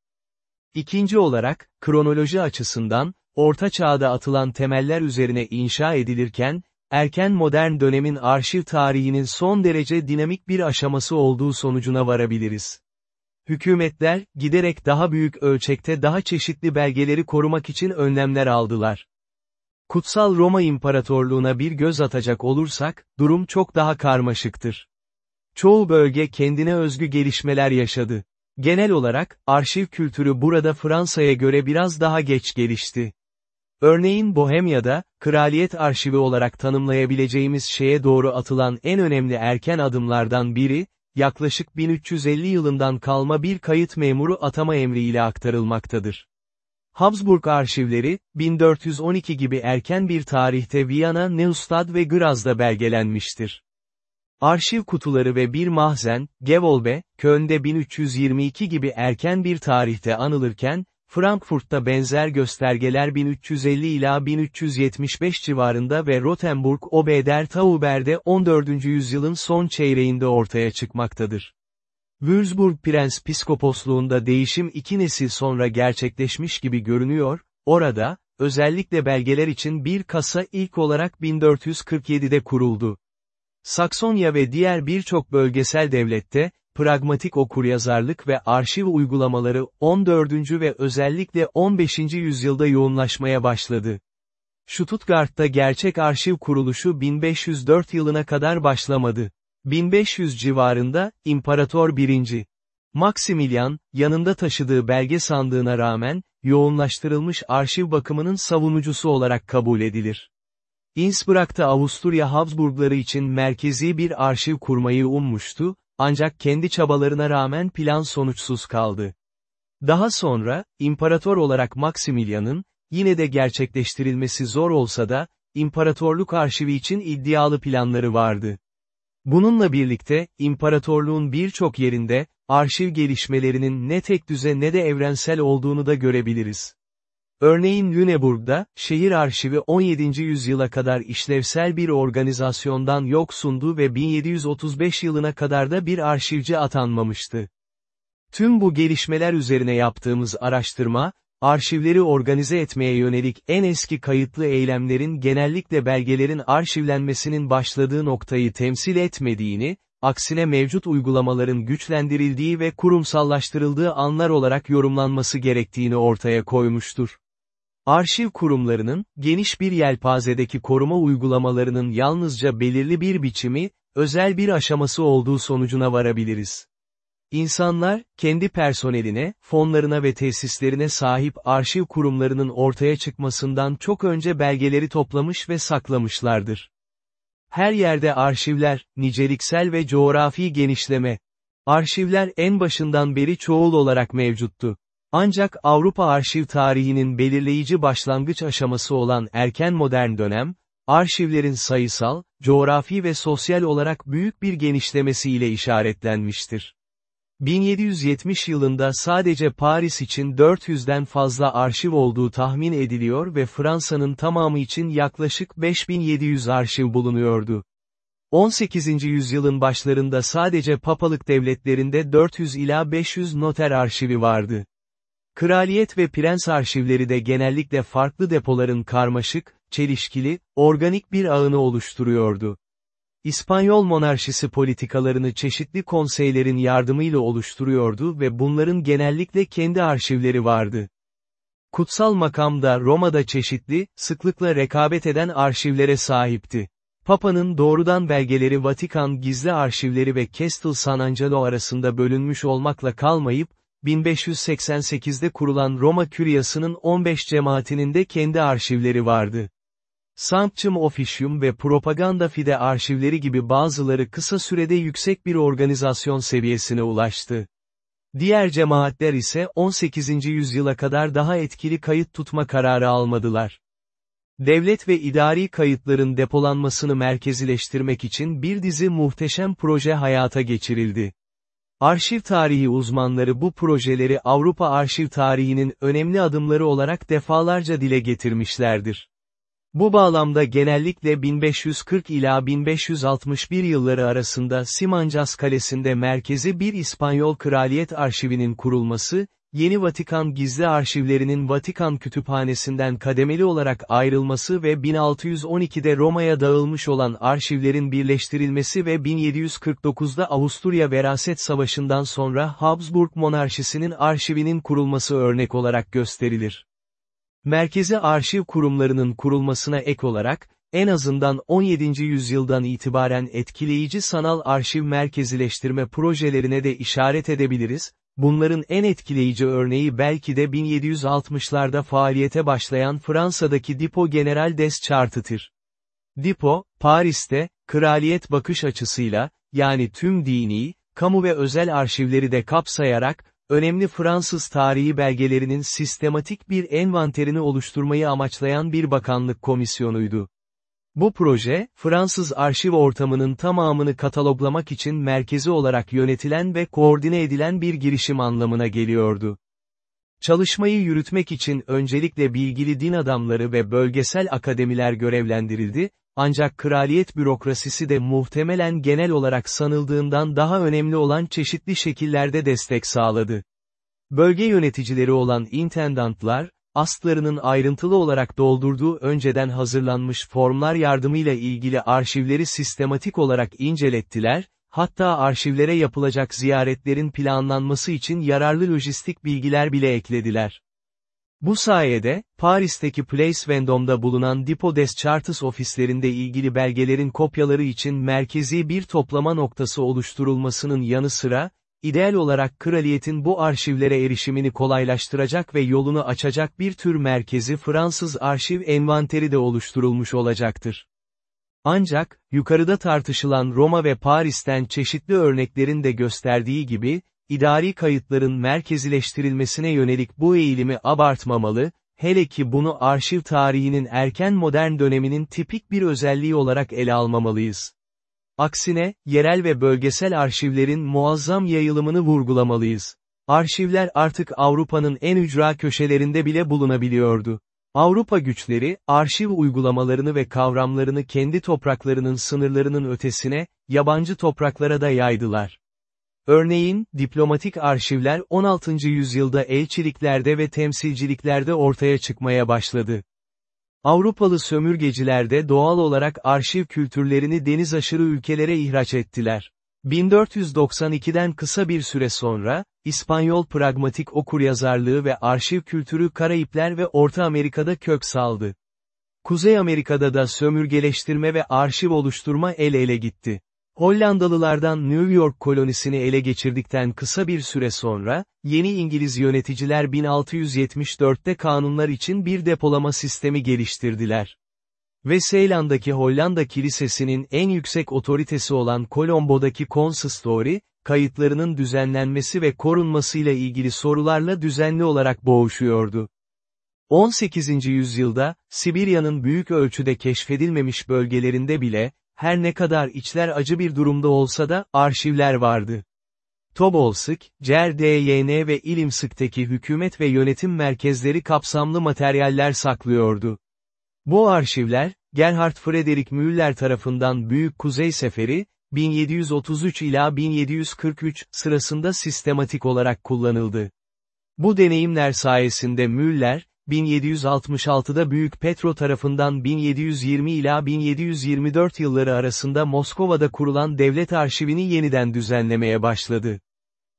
İkinci olarak, kronoloji açısından, Orta Çağ'da atılan temeller üzerine inşa edilirken, erken modern dönemin arşiv tarihinin son derece dinamik bir aşaması olduğu sonucuna varabiliriz. Hükümetler, giderek daha büyük ölçekte daha çeşitli belgeleri korumak için önlemler aldılar. Kutsal Roma İmparatorluğuna bir göz atacak olursak, durum çok daha karmaşıktır. Çoğu bölge kendine özgü gelişmeler yaşadı. Genel olarak, arşiv kültürü burada Fransa'ya göre biraz daha geç gelişti. Örneğin Bohemya'da, kraliyet arşivi olarak tanımlayabileceğimiz şeye doğru atılan en önemli erken adımlardan biri, yaklaşık 1350 yılından kalma bir kayıt memuru atama emriyle aktarılmaktadır. Habsburg arşivleri, 1412 gibi erken bir tarihte Viyana, Neustadt ve Graz'da belgelenmiştir. Arşiv kutuları ve bir mahzen, Gevolbe, Köln'de 1322 gibi erken bir tarihte anılırken, Frankfurt'ta benzer göstergeler 1350 ila 1375 civarında ve Rothenburg Obeder Tauber'de 14. yüzyılın son çeyreğinde ortaya çıkmaktadır. Würzburg Prens Piskoposluğunda değişim iki nesil sonra gerçekleşmiş gibi görünüyor, orada, özellikle belgeler için bir kasa ilk olarak 1447'de kuruldu. Saksonya ve diğer birçok bölgesel devlette, pragmatik okuryazarlık ve arşiv uygulamaları 14. ve özellikle 15. yüzyılda yoğunlaşmaya başladı. Stuttgart'ta gerçek arşiv kuruluşu 1504 yılına kadar başlamadı. 1500 civarında, İmparator 1. Maximilian, yanında taşıdığı belge sandığına rağmen, yoğunlaştırılmış arşiv bakımının savunucusu olarak kabul edilir. Innsbruck'ta Avusturya Habsburgları için merkezi bir arşiv kurmayı ummuştu, ancak kendi çabalarına rağmen plan sonuçsuz kaldı. Daha sonra, imparator olarak Maximilian'ın, yine de gerçekleştirilmesi zor olsa da, imparatorluk arşivi için iddialı planları vardı. Bununla birlikte, imparatorluğun birçok yerinde, arşiv gelişmelerinin ne tek düze ne de evrensel olduğunu da görebiliriz. Örneğin Lüneburg'da, şehir arşivi 17. yüzyıla kadar işlevsel bir organizasyondan yoksundu ve 1735 yılına kadar da bir arşivci atanmamıştı. Tüm bu gelişmeler üzerine yaptığımız araştırma, arşivleri organize etmeye yönelik en eski kayıtlı eylemlerin genellikle belgelerin arşivlenmesinin başladığı noktayı temsil etmediğini, aksine mevcut uygulamaların güçlendirildiği ve kurumsallaştırıldığı anlar olarak yorumlanması gerektiğini ortaya koymuştur. Arşiv kurumlarının, geniş bir yelpazedeki koruma uygulamalarının yalnızca belirli bir biçimi, özel bir aşaması olduğu sonucuna varabiliriz. İnsanlar, kendi personeline, fonlarına ve tesislerine sahip arşiv kurumlarının ortaya çıkmasından çok önce belgeleri toplamış ve saklamışlardır. Her yerde arşivler, niceliksel ve coğrafi genişleme, Arşivler en başından beri çoğul olarak mevcuttu. Ancak Avrupa arşiv tarihinin belirleyici başlangıç aşaması olan erken modern dönem, arşivlerin sayısal, coğrafi ve sosyal olarak büyük bir genişlemesiyle işaretlenmiştir. 1770 yılında sadece Paris için 400'den fazla arşiv olduğu tahmin ediliyor ve Fransa'nın tamamı için yaklaşık 5700 arşiv bulunuyordu. 18. yüzyılın başlarında sadece papalık devletlerinde 400 ila 500 noter arşivi vardı. Kraliyet ve prens arşivleri de genellikle farklı depoların karmaşık, çelişkili, organik bir ağını oluşturuyordu. İspanyol monarşisi politikalarını çeşitli konseylerin yardımıyla oluşturuyordu ve bunların genellikle kendi arşivleri vardı. Kutsal makam da Roma'da çeşitli, sıklıkla rekabet eden arşivlere sahipti. Papa'nın doğrudan belgeleri Vatikan gizli arşivleri ve Castel San Angelo arasında bölünmüş olmakla kalmayıp, 1588'de kurulan Roma Küryası'nın 15 cemaatinin de kendi arşivleri vardı. Sanctum Officium ve Propaganda Fide arşivleri gibi bazıları kısa sürede yüksek bir organizasyon seviyesine ulaştı. Diğer cemaatler ise 18. yüzyıla kadar daha etkili kayıt tutma kararı almadılar. Devlet ve idari kayıtların depolanmasını merkezileştirmek için bir dizi muhteşem proje hayata geçirildi. Arşiv tarihi uzmanları bu projeleri Avrupa arşiv tarihinin önemli adımları olarak defalarca dile getirmişlerdir. Bu bağlamda genellikle 1540 ila 1561 yılları arasında Simancas Kalesi'nde merkezi bir İspanyol Kraliyet Arşivinin kurulması, Yeni Vatikan gizli arşivlerinin Vatikan Kütüphanesi'nden kademeli olarak ayrılması ve 1612'de Roma'ya dağılmış olan arşivlerin birleştirilmesi ve 1749'da Avusturya Veraset Savaşı'ndan sonra Habsburg Monarşisi'nin arşivinin kurulması örnek olarak gösterilir. Merkezi arşiv kurumlarının kurulmasına ek olarak, en azından 17. yüzyıldan itibaren etkileyici sanal arşiv merkezileştirme projelerine de işaret edebiliriz, bunların en etkileyici örneği belki de 1760'larda faaliyete başlayan Fransa'daki Dipo General des Chartes'tir. Dipo, Paris'te, kraliyet bakış açısıyla, yani tüm dini, kamu ve özel arşivleri de kapsayarak, önemli Fransız tarihi belgelerinin sistematik bir envanterini oluşturmayı amaçlayan bir bakanlık komisyonuydu. Bu proje, Fransız arşiv ortamının tamamını kataloglamak için merkezi olarak yönetilen ve koordine edilen bir girişim anlamına geliyordu. Çalışmayı yürütmek için öncelikle bilgili din adamları ve bölgesel akademiler görevlendirildi, ancak kraliyet bürokrasisi de muhtemelen genel olarak sanıldığından daha önemli olan çeşitli şekillerde destek sağladı. Bölge yöneticileri olan intendantlar, astlarının ayrıntılı olarak doldurduğu önceden hazırlanmış formlar yardımıyla ilgili arşivleri sistematik olarak incelettiler, hatta arşivlere yapılacak ziyaretlerin planlanması için yararlı lojistik bilgiler bile eklediler. Bu sayede, Paris'teki Place Vendôme'da bulunan Depot des Chartes ofislerinde ilgili belgelerin kopyaları için merkezi bir toplama noktası oluşturulmasının yanı sıra, ideal olarak kraliyetin bu arşivlere erişimini kolaylaştıracak ve yolunu açacak bir tür merkezi Fransız arşiv envanteri de oluşturulmuş olacaktır. Ancak, yukarıda tartışılan Roma ve Paris'ten çeşitli örneklerin de gösterdiği gibi, idari kayıtların merkezileştirilmesine yönelik bu eğilimi abartmamalı, hele ki bunu arşiv tarihinin erken modern döneminin tipik bir özelliği olarak ele almamalıyız. Aksine, yerel ve bölgesel arşivlerin muazzam yayılımını vurgulamalıyız. Arşivler artık Avrupa'nın en ücra köşelerinde bile bulunabiliyordu. Avrupa güçleri, arşiv uygulamalarını ve kavramlarını kendi topraklarının sınırlarının ötesine, yabancı topraklara da yaydılar. Örneğin, diplomatik arşivler 16. yüzyılda elçiliklerde ve temsilciliklerde ortaya çıkmaya başladı. Avrupalı sömürgeciler de doğal olarak arşiv kültürlerini deniz aşırı ülkelere ihraç ettiler. 1492'den kısa bir süre sonra, İspanyol pragmatik okuryazarlığı ve arşiv kültürü Karayipler ve Orta Amerika'da kök saldı. Kuzey Amerika'da da sömürgeleştirme ve arşiv oluşturma el ele gitti. Hollandalılardan New York kolonisini ele geçirdikten kısa bir süre sonra, yeni İngiliz yöneticiler 1674'te kanunlar için bir depolama sistemi geliştirdiler. Ve Seylan'daki Hollanda Kilisesi'nin en yüksek otoritesi olan Colombo'daki Consistory, kayıtlarının düzenlenmesi ve korunmasıyla ilgili sorularla düzenli olarak boğuşuyordu. 18. yüzyılda, Sibirya'nın büyük ölçüde keşfedilmemiş bölgelerinde bile, her ne kadar içler acı bir durumda olsa da, arşivler vardı. Tobolsk, CERDYN ve İlimsk'teki hükümet ve yönetim merkezleri kapsamlı materyaller saklıyordu. Bu arşivler, Gerhard Friedrich Müller tarafından Büyük Kuzey Seferi, 1733 ila 1743 sırasında sistematik olarak kullanıldı. Bu deneyimler sayesinde Müller, 1766'da Büyük Petro tarafından 1720 ila 1724 yılları arasında Moskova'da kurulan devlet arşivini yeniden düzenlemeye başladı.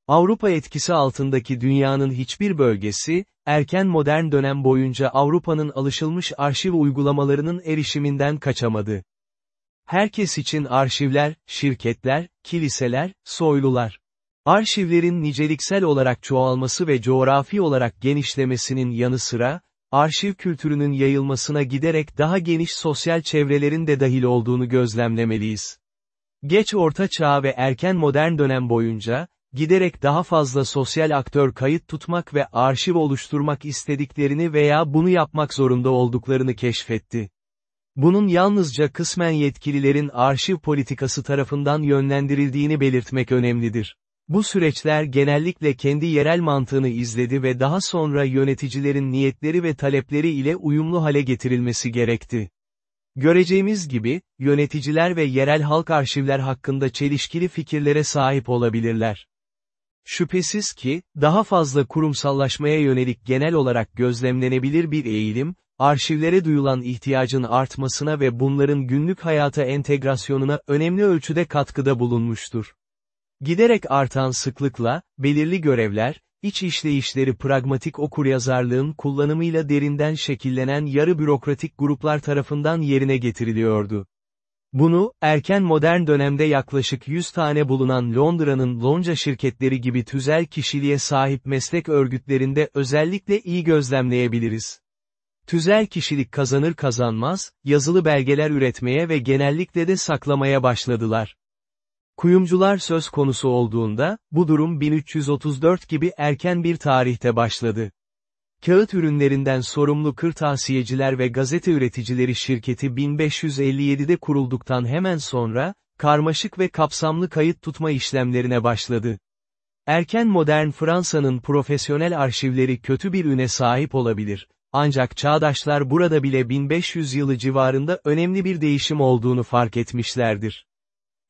Avrupa etkisi altındaki dünyanın hiçbir bölgesi, erken modern dönem boyunca Avrupa'nın alışılmış arşiv uygulamalarının erişiminden kaçamadı. Herkes için arşivler, şirketler, kiliseler, soylular. Arşivlerin niceliksel olarak çoğalması ve coğrafi olarak genişlemesinin yanı sıra, arşiv kültürünün yayılmasına giderek daha geniş sosyal çevrelerin de dahil olduğunu gözlemlemeliyiz. Geç Orta Çağ ve erken modern dönem boyunca, giderek daha fazla sosyal aktör kayıt tutmak ve arşiv oluşturmak istediklerini veya bunu yapmak zorunda olduklarını keşfetti. Bunun yalnızca kısmen yetkililerin arşiv politikası tarafından yönlendirildiğini belirtmek önemlidir. Bu süreçler genellikle kendi yerel mantığını izledi ve daha sonra yöneticilerin niyetleri ve talepleri ile uyumlu hale getirilmesi gerekti. Göreceğimiz gibi, yöneticiler ve yerel halk arşivler hakkında çelişkili fikirlere sahip olabilirler. Şüphesiz ki, daha fazla kurumsallaşmaya yönelik genel olarak gözlemlenebilir bir eğilim, arşivlere duyulan ihtiyacın artmasına ve bunların günlük hayata entegrasyonuna önemli ölçüde katkıda bulunmuştur. Giderek artan sıklıkla, belirli görevler, iç işleyişleri pragmatik okuryazarlığın kullanımıyla derinden şekillenen yarı bürokratik gruplar tarafından yerine getiriliyordu. Bunu, erken modern dönemde yaklaşık 100 tane bulunan Londra'nın lonca şirketleri gibi tüzel kişiliğe sahip meslek örgütlerinde özellikle iyi gözlemleyebiliriz. Tüzel kişilik kazanır kazanmaz, yazılı belgeler üretmeye ve genellikle de saklamaya başladılar. Kuyumcular söz konusu olduğunda, bu durum 1334 gibi erken bir tarihte başladı. Kağıt ürünlerinden sorumlu kırtasiyeciler ve gazete üreticileri şirketi 1557'de kurulduktan hemen sonra, karmaşık ve kapsamlı kayıt tutma işlemlerine başladı. Erken modern Fransa'nın profesyonel arşivleri kötü bir üne sahip olabilir, ancak çağdaşlar burada bile 1500 yılı civarında önemli bir değişim olduğunu fark etmişlerdir.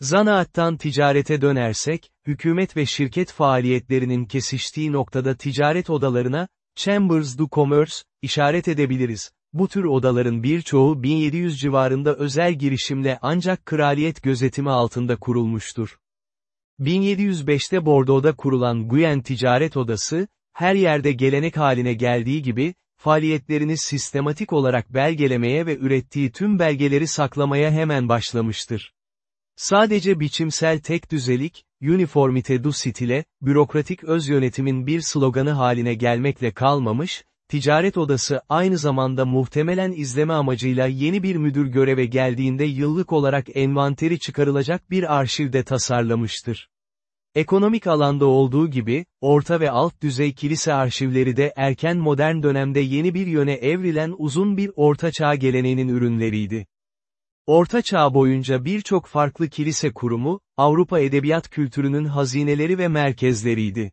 Zanaattan ticarete dönersek, hükümet ve şirket faaliyetlerinin kesiştiği noktada ticaret odalarına, Chambers du Commerce, işaret edebiliriz. Bu tür odaların birçoğu 1700 civarında özel girişimle ancak kraliyet gözetimi altında kurulmuştur. 1705'te Bordeaux'da kurulan Guyenne Ticaret Odası, her yerde gelenek haline geldiği gibi, faaliyetlerini sistematik olarak belgelemeye ve ürettiği tüm belgeleri saklamaya hemen başlamıştır. Sadece biçimsel tek düzelik, uniformite du stile, bürokratik öz yönetimin bir sloganı haline gelmekle kalmamış, ticaret odası aynı zamanda muhtemelen izleme amacıyla yeni bir müdür göreve geldiğinde yıllık olarak envanteri çıkarılacak bir arşivde tasarlamıştır. Ekonomik alanda olduğu gibi, orta ve alt düzey kilise arşivleri de erken modern dönemde yeni bir yöne evrilen uzun bir ortaçağ geleneğinin ürünleriydi. Orta Çağ boyunca birçok farklı kilise kurumu, Avrupa edebiyat kültürünün hazineleri ve merkezleriydi.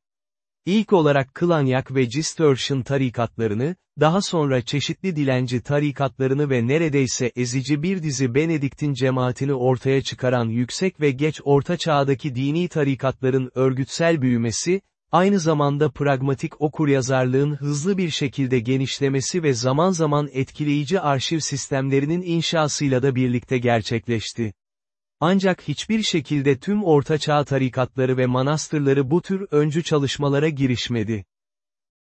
İlk olarak Klanyak ve Cistercian tarikatlarını, daha sonra çeşitli dilenci tarikatlarını ve neredeyse ezici bir dizi Benedikt'in cemaatini ortaya çıkaran yüksek ve geç orta çağdaki dini tarikatların örgütsel büyümesi, aynı zamanda pragmatik okuryazarlığın hızlı bir şekilde genişlemesi ve zaman zaman etkileyici arşiv sistemlerinin inşasıyla da birlikte gerçekleşti. Ancak hiçbir şekilde tüm ortaçağ tarikatları ve manastırları bu tür öncü çalışmalara girişmedi.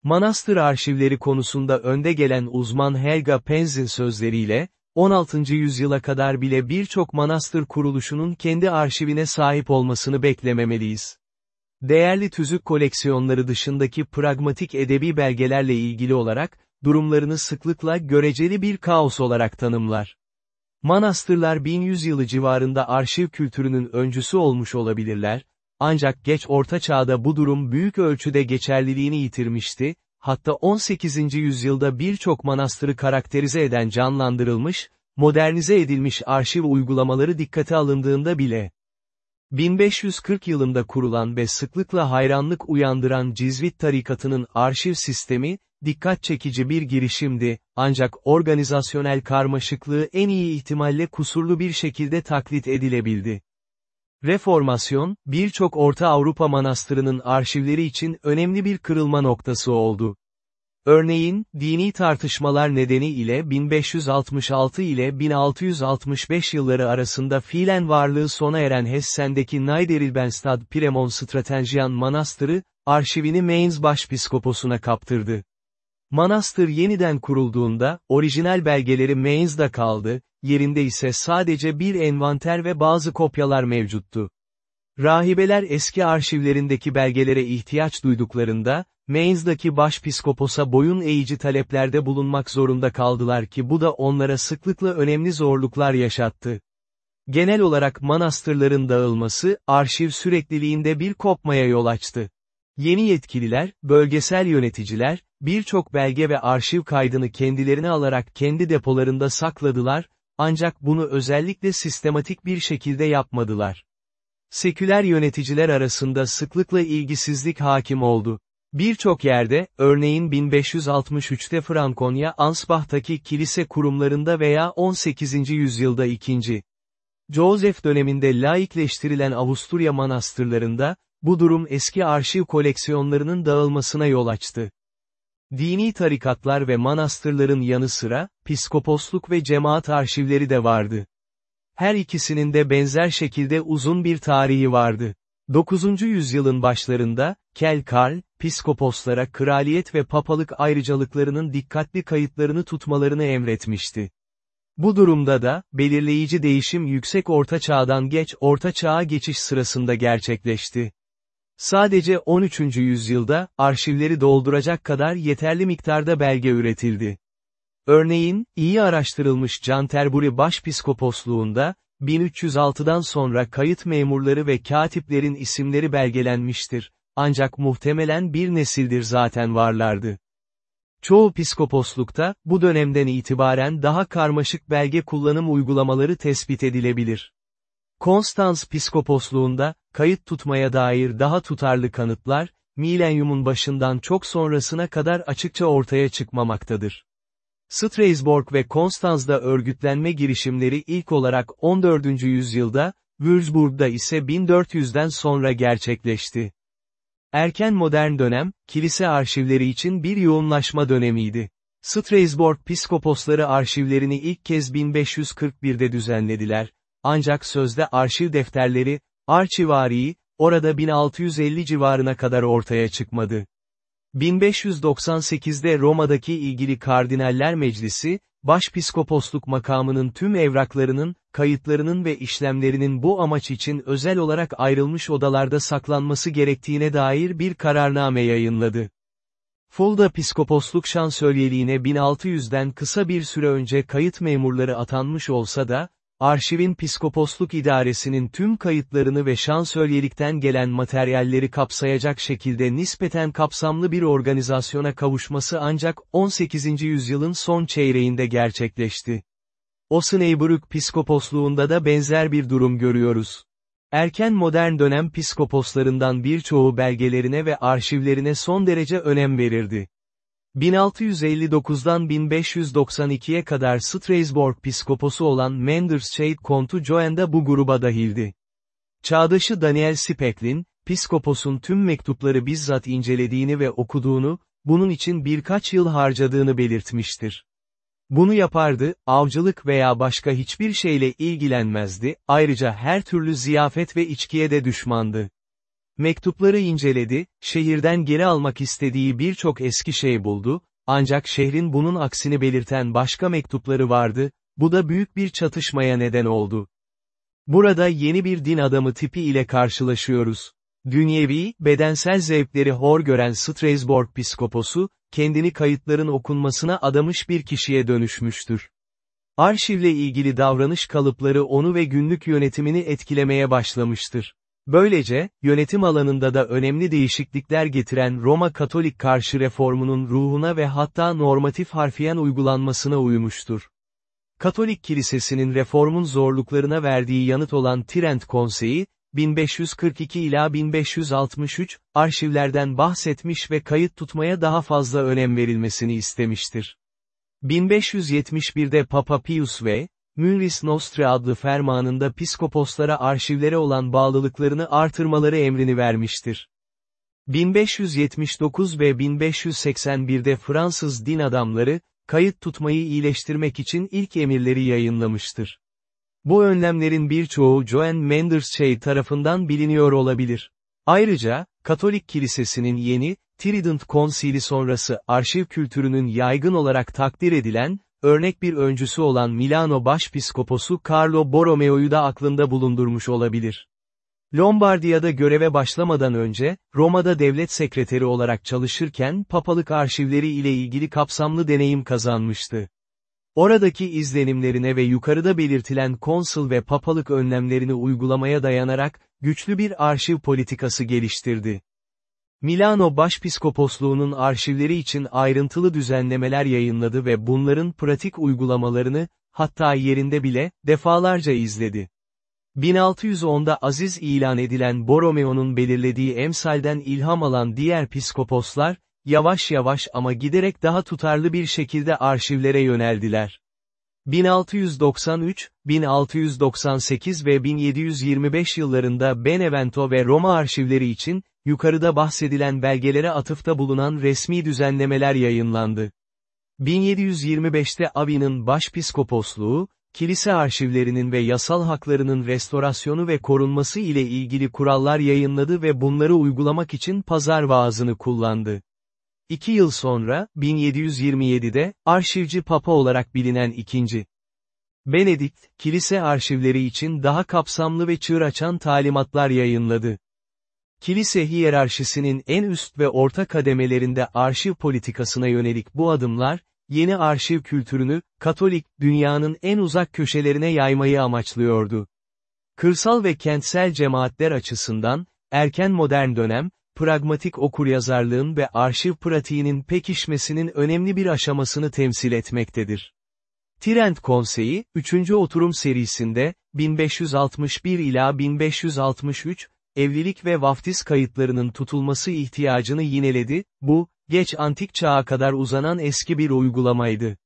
Manastır arşivleri konusunda önde gelen uzman Helga Penz'in sözleriyle, 16. yüzyıla kadar bile birçok manastır kuruluşunun kendi arşivine sahip olmasını beklememeliyiz. Değerli tüzük koleksiyonları dışındaki pragmatik edebi belgelerle ilgili olarak, durumlarını sıklıkla göreceli bir kaos olarak tanımlar. Manastırlar 1100 yılı civarında arşiv kültürünün öncüsü olmuş olabilirler, ancak geç Orta Çağ'da bu durum büyük ölçüde geçerliliğini yitirmişti, hatta 18. yüzyılda birçok manastırı karakterize eden canlandırılmış, modernize edilmiş arşiv uygulamaları dikkate alındığında bile, 1540 yılında kurulan ve sıklıkla hayranlık uyandıran Cizvit tarikatının arşiv sistemi, dikkat çekici bir girişimdi, ancak organizasyonel karmaşıklığı en iyi ihtimalle kusurlu bir şekilde taklit edilebildi. Reformasyon, birçok Orta Avrupa manastırının arşivleri için önemli bir kırılma noktası oldu. Örneğin, dini tartışmalar nedeniyle 1566 ile 1665 yılları arasında fiilen varlığı sona eren Hessen'deki Neiderilbenstad Piremon Stratenjian Manastırı, arşivini Mainz Başpiskoposuna kaptırdı. Manastır yeniden kurulduğunda, orijinal belgeleri Mainz'da kaldı, yerinde ise sadece bir envanter ve bazı kopyalar mevcuttu. Rahibeler eski arşivlerindeki belgelere ihtiyaç duyduklarında, Mainz'daki başpiskoposa boyun eğici taleplerde bulunmak zorunda kaldılar ki bu da onlara sıklıkla önemli zorluklar yaşattı. Genel olarak manastırların dağılması, arşiv sürekliliğinde bir kopmaya yol açtı. Yeni yetkililer, bölgesel yöneticiler, birçok belge ve arşiv kaydını kendilerine alarak kendi depolarında sakladılar, ancak bunu özellikle sistematik bir şekilde yapmadılar. Seküler yöneticiler arasında sıklıkla ilgisizlik hakim oldu. Birçok yerde, örneğin 1563'te Frankonya Ansbach'taki kilise kurumlarında veya 18. yüzyılda 2. Joseph döneminde laikleştirilen Avusturya manastırlarında, bu durum eski arşiv koleksiyonlarının dağılmasına yol açtı. Dini tarikatlar ve manastırların yanı sıra, piskoposluk ve cemaat arşivleri de vardı. Her ikisinin de benzer şekilde uzun bir tarihi vardı. 9. yüzyılın başlarında, Kel Karl, piskoposlara kraliyet ve papalık ayrıcalıklarının dikkatli kayıtlarını tutmalarını emretmişti. Bu durumda da, belirleyici değişim yüksek orta çağdan geç orta çağa geçiş sırasında gerçekleşti. Sadece 13. yüzyılda, arşivleri dolduracak kadar yeterli miktarda belge üretildi. Örneğin, iyi araştırılmış Canterbury Başpiskoposluğunda, 1306'dan sonra kayıt memurları ve katiplerin isimleri belgelenmiştir, ancak muhtemelen bir nesildir zaten varlardı. Çoğu piskoposlukta, bu dönemden itibaren daha karmaşık belge kullanım uygulamaları tespit edilebilir. Konstans piskoposluğunda, kayıt tutmaya dair daha tutarlı kanıtlar, milenyumun başından çok sonrasına kadar açıkça ortaya çıkmamaktadır. Strasbourg ve Konstanz'da örgütlenme girişimleri ilk olarak 14. yüzyılda, Würzburg'da ise 1400'den sonra gerçekleşti. Erken modern dönem, kilise arşivleri için bir yoğunlaşma dönemiydi. Strasbourg piskoposları arşivlerini ilk kez 1541'de düzenlediler, ancak sözde arşiv defterleri, arşivari, orada 1650 civarına kadar ortaya çıkmadı. 1598'de Roma'daki ilgili Kardinaller Meclisi, Başpiskoposluk makamının tüm evraklarının, kayıtlarının ve işlemlerinin bu amaç için özel olarak ayrılmış odalarda saklanması gerektiğine dair bir kararname yayınladı. Fulda Piskoposluk Şansölyeliğine 1600'den kısa bir süre önce kayıt memurları atanmış olsa da, Arşivin Piskoposluk İdaresi'nin tüm kayıtlarını ve şansölyelikten gelen materyalleri kapsayacak şekilde nispeten kapsamlı bir organizasyona kavuşması ancak 18. yüzyılın son çeyreğinde gerçekleşti. Osnabrück Piskoposluğunda da benzer bir durum görüyoruz. Erken modern dönem piskoposlarından birçoğu belgelerine ve arşivlerine son derece önem verirdi. 1659'dan 1592'ye kadar Strasbourg piskoposu olan Menderschaid kontu Joan da bu gruba dahildi. Çağdaşı Daniel Speklin, piskoposun tüm mektupları bizzat incelediğini ve okuduğunu, bunun için birkaç yıl harcadığını belirtmiştir. Bunu yapardı, avcılık veya başka hiçbir şeyle ilgilenmezdi, ayrıca her türlü ziyafet ve içkiye de düşmandı. Mektupları inceledi, şehirden geri almak istediği birçok eski şey buldu, ancak şehrin bunun aksini belirten başka mektupları vardı, bu da büyük bir çatışmaya neden oldu. Burada yeni bir din adamı tipi ile karşılaşıyoruz. Dünyevi, bedensel zevkleri hor gören Strasbourg piskoposu, kendini kayıtların okunmasına adamış bir kişiye dönüşmüştür. Arşivle ilgili davranış kalıpları onu ve günlük yönetimini etkilemeye başlamıştır. Böylece, yönetim alanında da önemli değişiklikler getiren Roma Katolik karşı reformunun ruhuna ve hatta normatif harfiyen uygulanmasına uymuştur. Katolik Kilisesi'nin reformun zorluklarına verdiği yanıt olan Trent Konseyi, 1542 ila 1563, arşivlerden bahsetmiş ve kayıt tutmaya daha fazla önem verilmesini istemiştir. 1571'de Papa Pius ve, Münris Nostri adlı fermanında piskoposlara arşivlere olan bağlılıklarını artırmaları emrini vermiştir. 1579 ve 1581'de Fransız din adamları, kayıt tutmayı iyileştirmek için ilk emirleri yayınlamıştır. Bu önlemlerin birçoğu Joan Mendershay tarafından biliniyor olabilir. Ayrıca, Katolik Kilisesi'nin yeni, Trident Konsili sonrası arşiv kültürünün yaygın olarak takdir edilen, örnek bir öncüsü olan Milano Başpiskoposu Carlo Borromeo'yu da aklında bulundurmuş olabilir. Lombardiya'da göreve başlamadan önce, Roma'da devlet sekreteri olarak çalışırken papalık arşivleri ile ilgili kapsamlı deneyim kazanmıştı. Oradaki izlenimlerine ve yukarıda belirtilen konsul ve papalık önlemlerini uygulamaya dayanarak, güçlü bir arşiv politikası geliştirdi. Milano Başpiskoposluğu'nun arşivleri için ayrıntılı düzenlemeler yayınladı ve bunların pratik uygulamalarını, hatta yerinde bile, defalarca izledi. 1610'da aziz ilan edilen Borromeo'nun belirlediği emsalden ilham alan diğer piskoposlar, yavaş yavaş ama giderek daha tutarlı bir şekilde arşivlere yöneldiler. 1693, 1698 ve 1725 yıllarında Benevento ve Roma arşivleri için, yukarıda bahsedilen belgelere atıfta bulunan resmi düzenlemeler yayınlandı. 1725'te Avi'nin başpiskoposluğu, kilise arşivlerinin ve yasal haklarının restorasyonu ve korunması ile ilgili kurallar yayınladı ve bunları uygulamak için pazar vaazını kullandı. İki yıl sonra, 1727'de, arşivci papa olarak bilinen ikinci. Benedikt, kilise arşivleri için daha kapsamlı ve çığır açan talimatlar yayınladı. Kilise hiyerarşisinin en üst ve orta kademelerinde arşiv politikasına yönelik bu adımlar, yeni arşiv kültürünü, Katolik, dünyanın en uzak köşelerine yaymayı amaçlıyordu. Kırsal ve kentsel cemaatler açısından, erken modern dönem, pragmatik okuryazarlığın ve arşiv pratiğinin pekişmesinin önemli bir aşamasını temsil etmektedir. Trent Konseyi, 3. oturum serisinde, 1561 ila 1563, evlilik ve vaftiz kayıtlarının tutulması ihtiyacını yineledi, bu, geç antik çağa kadar uzanan eski bir uygulamaydı.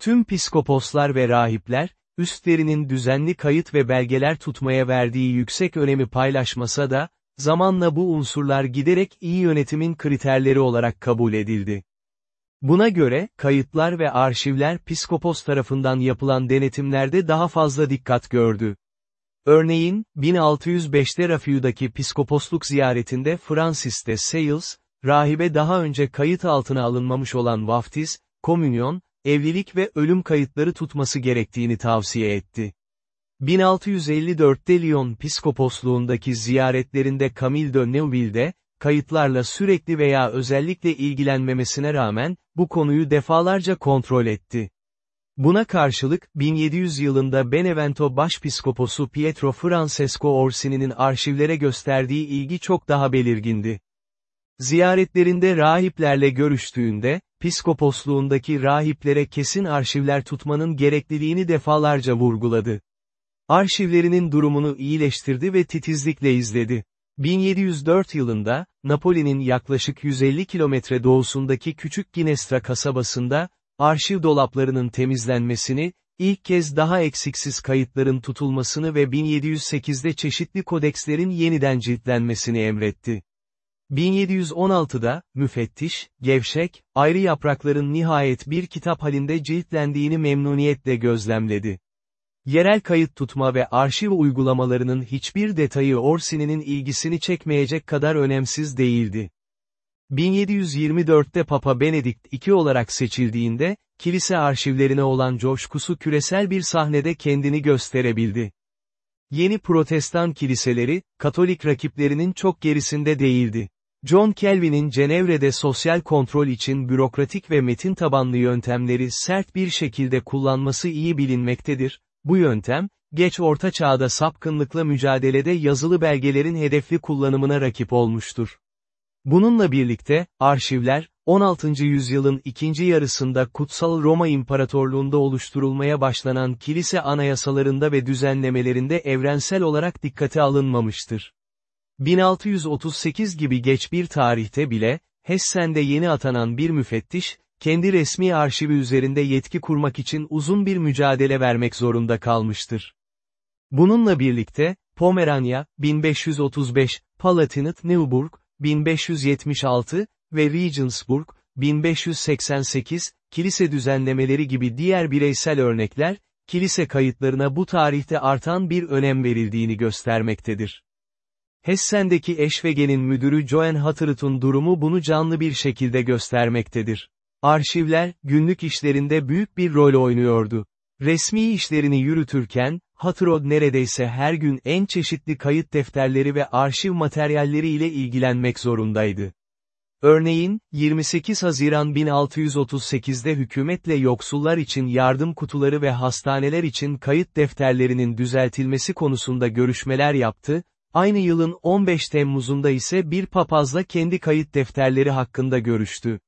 Tüm piskoposlar ve rahipler, üstlerinin düzenli kayıt ve belgeler tutmaya verdiği yüksek önemi paylaşmasa da, zamanla bu unsurlar giderek iyi yönetimin kriterleri olarak kabul edildi. Buna göre, kayıtlar ve arşivler piskopos tarafından yapılan denetimlerde daha fazla dikkat gördü. Örneğin, 1605'te Rafiu'daki piskoposluk ziyaretinde Francis de Sales, rahibe daha önce kayıt altına alınmamış olan vaftiz, komünyon, evlilik ve ölüm kayıtları tutması gerektiğini tavsiye etti. 1654'te Lyon piskoposluğundaki ziyaretlerinde Camille de Neuville'de, kayıtlarla sürekli veya özellikle ilgilenmemesine rağmen, bu konuyu defalarca kontrol etti. Buna karşılık, 1700 yılında Benevento Başpiskoposu Pietro Francesco Orsini'nin arşivlere gösterdiği ilgi çok daha belirgindi. Ziyaretlerinde rahiplerle görüştüğünde, piskoposluğundaki rahiplere kesin arşivler tutmanın gerekliliğini defalarca vurguladı. Arşivlerinin durumunu iyileştirdi ve titizlikle izledi. 1704 yılında, Napoli'nin yaklaşık 150 kilometre doğusundaki Küçük Ginestra kasabasında, arşiv dolaplarının temizlenmesini, ilk kez daha eksiksiz kayıtların tutulmasını ve 1708'de çeşitli kodekslerin yeniden ciltlenmesini emretti. 1716'da, müfettiş, gevşek, ayrı yaprakların nihayet bir kitap halinde ciltlendiğini memnuniyetle gözlemledi. Yerel kayıt tutma ve arşiv uygulamalarının hiçbir detayı Orsini'nin ilgisini çekmeyecek kadar önemsiz değildi. 1724'te Papa Benedikt II olarak seçildiğinde, kilise arşivlerine olan coşkusu küresel bir sahnede kendini gösterebildi. Yeni protestan kiliseleri, Katolik rakiplerinin çok gerisinde değildi. John Calvin'in Cenevre'de sosyal kontrol için bürokratik ve metin tabanlı yöntemleri sert bir şekilde kullanması iyi bilinmektedir, bu yöntem, geç orta çağda sapkınlıkla mücadelede yazılı belgelerin hedefli kullanımına rakip olmuştur. Bununla birlikte, arşivler, 16. yüzyılın ikinci yarısında Kutsal Roma İmparatorluğunda oluşturulmaya başlanan kilise anayasalarında ve düzenlemelerinde evrensel olarak dikkate alınmamıştır. 1638 gibi geç bir tarihte bile, Hessen'de yeni atanan bir müfettiş, kendi resmi arşivi üzerinde yetki kurmak için uzun bir mücadele vermek zorunda kalmıştır. Bununla birlikte, Pomeranya, 1535, Palatinate Neuburg, 1576 ve Regensburg, 1588, kilise düzenlemeleri gibi diğer bireysel örnekler, kilise kayıtlarına bu tarihte artan bir önem verildiğini göstermektedir. Hessen'deki Eşvegen'in müdürü Joan Hatterit'un durumu bunu canlı bir şekilde göstermektedir. Arşivler, günlük işlerinde büyük bir rol oynuyordu. Resmi işlerini yürütürken, Hatterod neredeyse her gün en çeşitli kayıt defterleri ve arşiv materyalleri ile ilgilenmek zorundaydı. Örneğin, 28 Haziran 1638'de hükümetle yoksullar için yardım kutuları ve hastaneler için kayıt defterlerinin düzeltilmesi konusunda görüşmeler yaptı, aynı yılın 15 Temmuz'unda ise bir papazla kendi kayıt defterleri hakkında görüştü.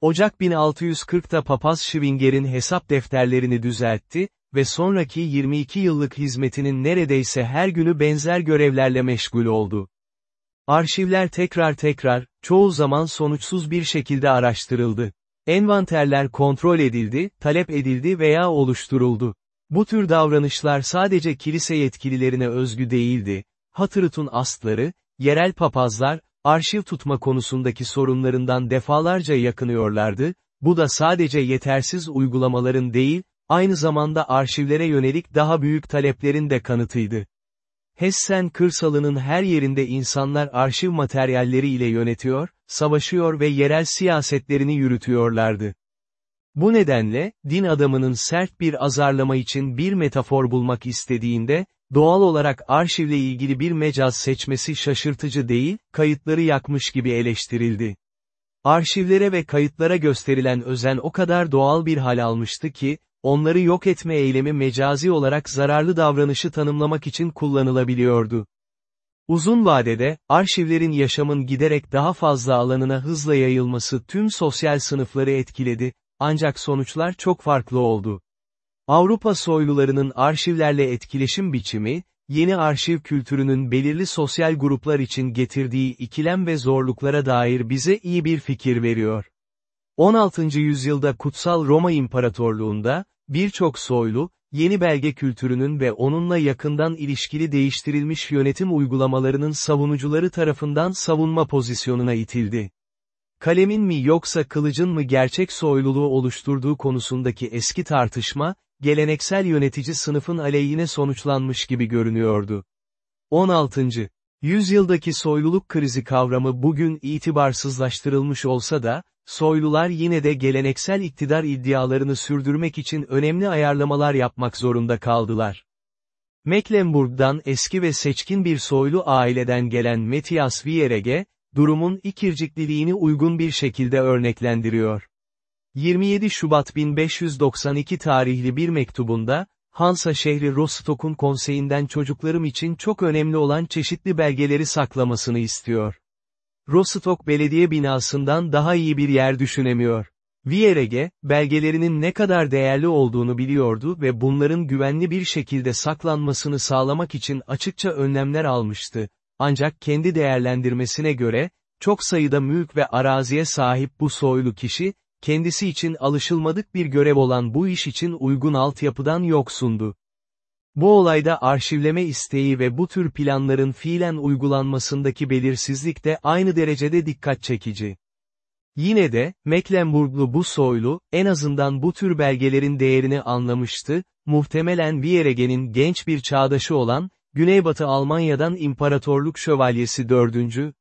Ocak 1640'da papaz Schwinger'in hesap defterlerini düzeltti ve sonraki 22 yıllık hizmetinin neredeyse her günü benzer görevlerle meşgul oldu. Arşivler tekrar tekrar, çoğu zaman sonuçsuz bir şekilde araştırıldı. Envanterler kontrol edildi, talep edildi veya oluşturuldu. Bu tür davranışlar sadece kilise yetkililerine özgü değildi, Hatırıt'un astları, yerel papazlar, arşiv tutma konusundaki sorunlarından defalarca yakınıyorlardı, bu da sadece yetersiz uygulamaların değil, aynı zamanda arşivlere yönelik daha büyük taleplerin de kanıtıydı. Hessen kırsalının her yerinde insanlar arşiv materyalleri ile yönetiyor, savaşıyor ve yerel siyasetlerini yürütüyorlardı. Bu nedenle, din adamının sert bir azarlama için bir metafor bulmak istediğinde, doğal olarak arşivle ilgili bir mecaz seçmesi şaşırtıcı değil, kayıtları yakmış gibi eleştirildi. Arşivlere ve kayıtlara gösterilen özen o kadar doğal bir hal almıştı ki, onları yok etme eylemi mecazi olarak zararlı davranışı tanımlamak için kullanılabiliyordu. Uzun vadede, arşivlerin yaşamın giderek daha fazla alanına hızla yayılması tüm sosyal sınıfları etkiledi, ancak sonuçlar çok farklı oldu. Avrupa soylularının arşivlerle etkileşim biçimi, yeni arşiv kültürünün belirli sosyal gruplar için getirdiği ikilem ve zorluklara dair bize iyi bir fikir veriyor. 16. yüzyılda Kutsal Roma İmparatorluğunda, birçok soylu, yeni belge kültürünün ve onunla yakından ilişkili değiştirilmiş yönetim uygulamalarının savunucuları tarafından savunma pozisyonuna itildi. Kalemin mi yoksa kılıcın mı gerçek soyluluğu oluşturduğu konusundaki eski tartışma, geleneksel yönetici sınıfın aleyhine sonuçlanmış gibi görünüyordu. 16. Yüzyıldaki soyluluk krizi kavramı bugün itibarsızlaştırılmış olsa da, soylular yine de geleneksel iktidar iddialarını sürdürmek için önemli ayarlamalar yapmak zorunda kaldılar. Mecklenburg'dan eski ve seçkin bir soylu aileden gelen Matthias Vierege, durumun ikircikliliğini uygun bir şekilde örneklendiriyor. 27 Şubat 1592 tarihli bir mektubunda, Hansa şehri Rostock'un konseyinden çocuklarım için çok önemli olan çeşitli belgeleri saklamasını istiyor. Rostock belediye binasından daha iyi bir yer düşünemiyor. Vierege, belgelerinin ne kadar değerli olduğunu biliyordu ve bunların güvenli bir şekilde saklanmasını sağlamak için açıkça önlemler almıştı. Ancak kendi değerlendirmesine göre, çok sayıda mülk ve araziye sahip bu soylu kişi, kendisi için alışılmadık bir görev olan bu iş için uygun altyapıdan yoksundu. Bu olayda arşivleme isteği ve bu tür planların fiilen uygulanmasındaki belirsizlik de aynı derecede dikkat çekici. Yine de, Mecklenburglu bu soylu, en azından bu tür belgelerin değerini anlamıştı, muhtemelen Vierege'nin genç bir çağdaşı olan, Güneybatı Almanya'dan İmparatorluk Şövalyesi 4.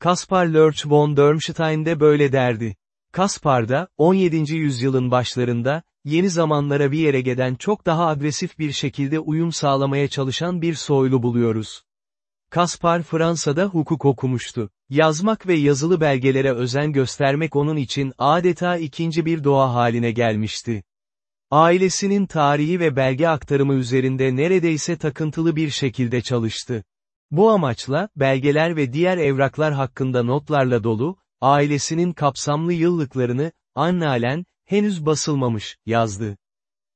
Kaspar Lörch von Dörmstein de böyle derdi. Kaspar da, 17. yüzyılın başlarında, yeni zamanlara bir yere gelen çok daha agresif bir şekilde uyum sağlamaya çalışan bir soylu buluyoruz. Kaspar Fransa'da hukuk okumuştu. Yazmak ve yazılı belgelere özen göstermek onun için adeta ikinci bir doğa haline gelmişti. Ailesinin tarihi ve belge aktarımı üzerinde neredeyse takıntılı bir şekilde çalıştı. Bu amaçla, belgeler ve diğer evraklar hakkında notlarla dolu, ailesinin kapsamlı yıllıklarını, annalen, henüz basılmamış, yazdı.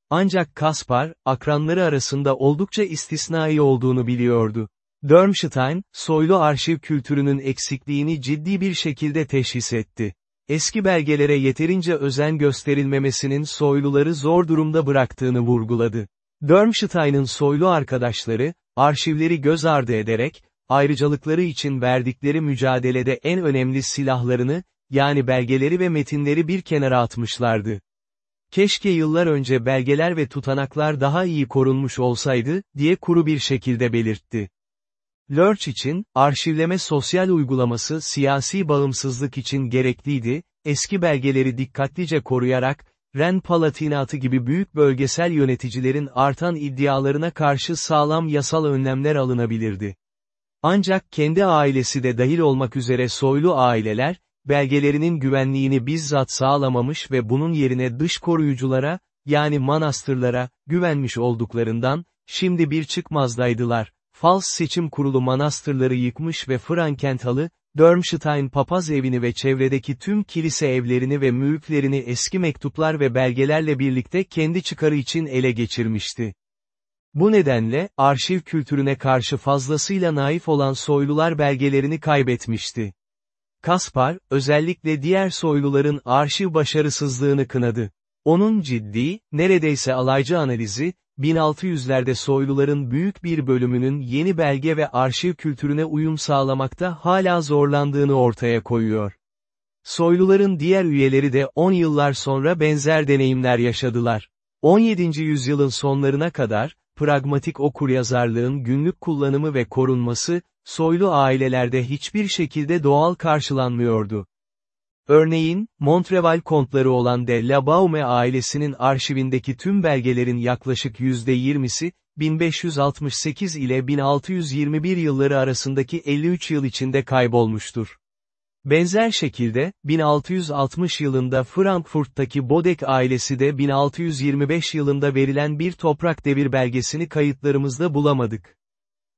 Ancak Kaspar, akranları arasında oldukça istisnai olduğunu biliyordu. Dörmstein, soylu arşiv kültürünün eksikliğini ciddi bir şekilde teşhis etti. Eski belgelere yeterince özen gösterilmemesinin soyluları zor durumda bıraktığını vurguladı. Dörmstein'ın soylu arkadaşları, arşivleri göz ardı ederek, ayrıcalıkları için verdikleri mücadelede en önemli silahlarını, yani belgeleri ve metinleri bir kenara atmışlardı. Keşke yıllar önce belgeler ve tutanaklar daha iyi korunmuş olsaydı, diye kuru bir şekilde belirtti. Lurch için, arşivleme sosyal uygulaması siyasi bağımsızlık için gerekliydi, eski belgeleri dikkatlice koruyarak, Ren Palatinatı gibi büyük bölgesel yöneticilerin artan iddialarına karşı sağlam yasal önlemler alınabilirdi. Ancak kendi ailesi de dahil olmak üzere soylu aileler, belgelerinin güvenliğini bizzat sağlamamış ve bunun yerine dış koruyuculara, yani manastırlara, güvenmiş olduklarından, şimdi bir çıkmazdaydılar. Fals Seçim Kurulu manastırları yıkmış ve Frankenthal'ı, Dörmstein papaz evini ve çevredeki tüm kilise evlerini ve mülklerini eski mektuplar ve belgelerle birlikte kendi çıkarı için ele geçirmişti. Bu nedenle, arşiv kültürüne karşı fazlasıyla naif olan soylular belgelerini kaybetmişti. Kaspar, özellikle diğer soyluların arşiv başarısızlığını kınadı. Onun ciddi, neredeyse alaycı analizi, 1600'lerde soyluların büyük bir bölümünün yeni belge ve arşiv kültürüne uyum sağlamakta hala zorlandığını ortaya koyuyor. Soyluların diğer üyeleri de 10 yıllar sonra benzer deneyimler yaşadılar. 17. yüzyılın sonlarına kadar, pragmatik okuryazarlığın günlük kullanımı ve korunması, soylu ailelerde hiçbir şekilde doğal karşılanmıyordu. Örneğin, Montreval kontları olan de La Baume ailesinin arşivindeki tüm belgelerin yaklaşık %20'si, 1568 ile 1621 yılları arasındaki 53 yıl içinde kaybolmuştur. Benzer şekilde, 1660 yılında Frankfurt'taki Bodek ailesi de 1625 yılında verilen bir toprak devir belgesini kayıtlarımızda bulamadık.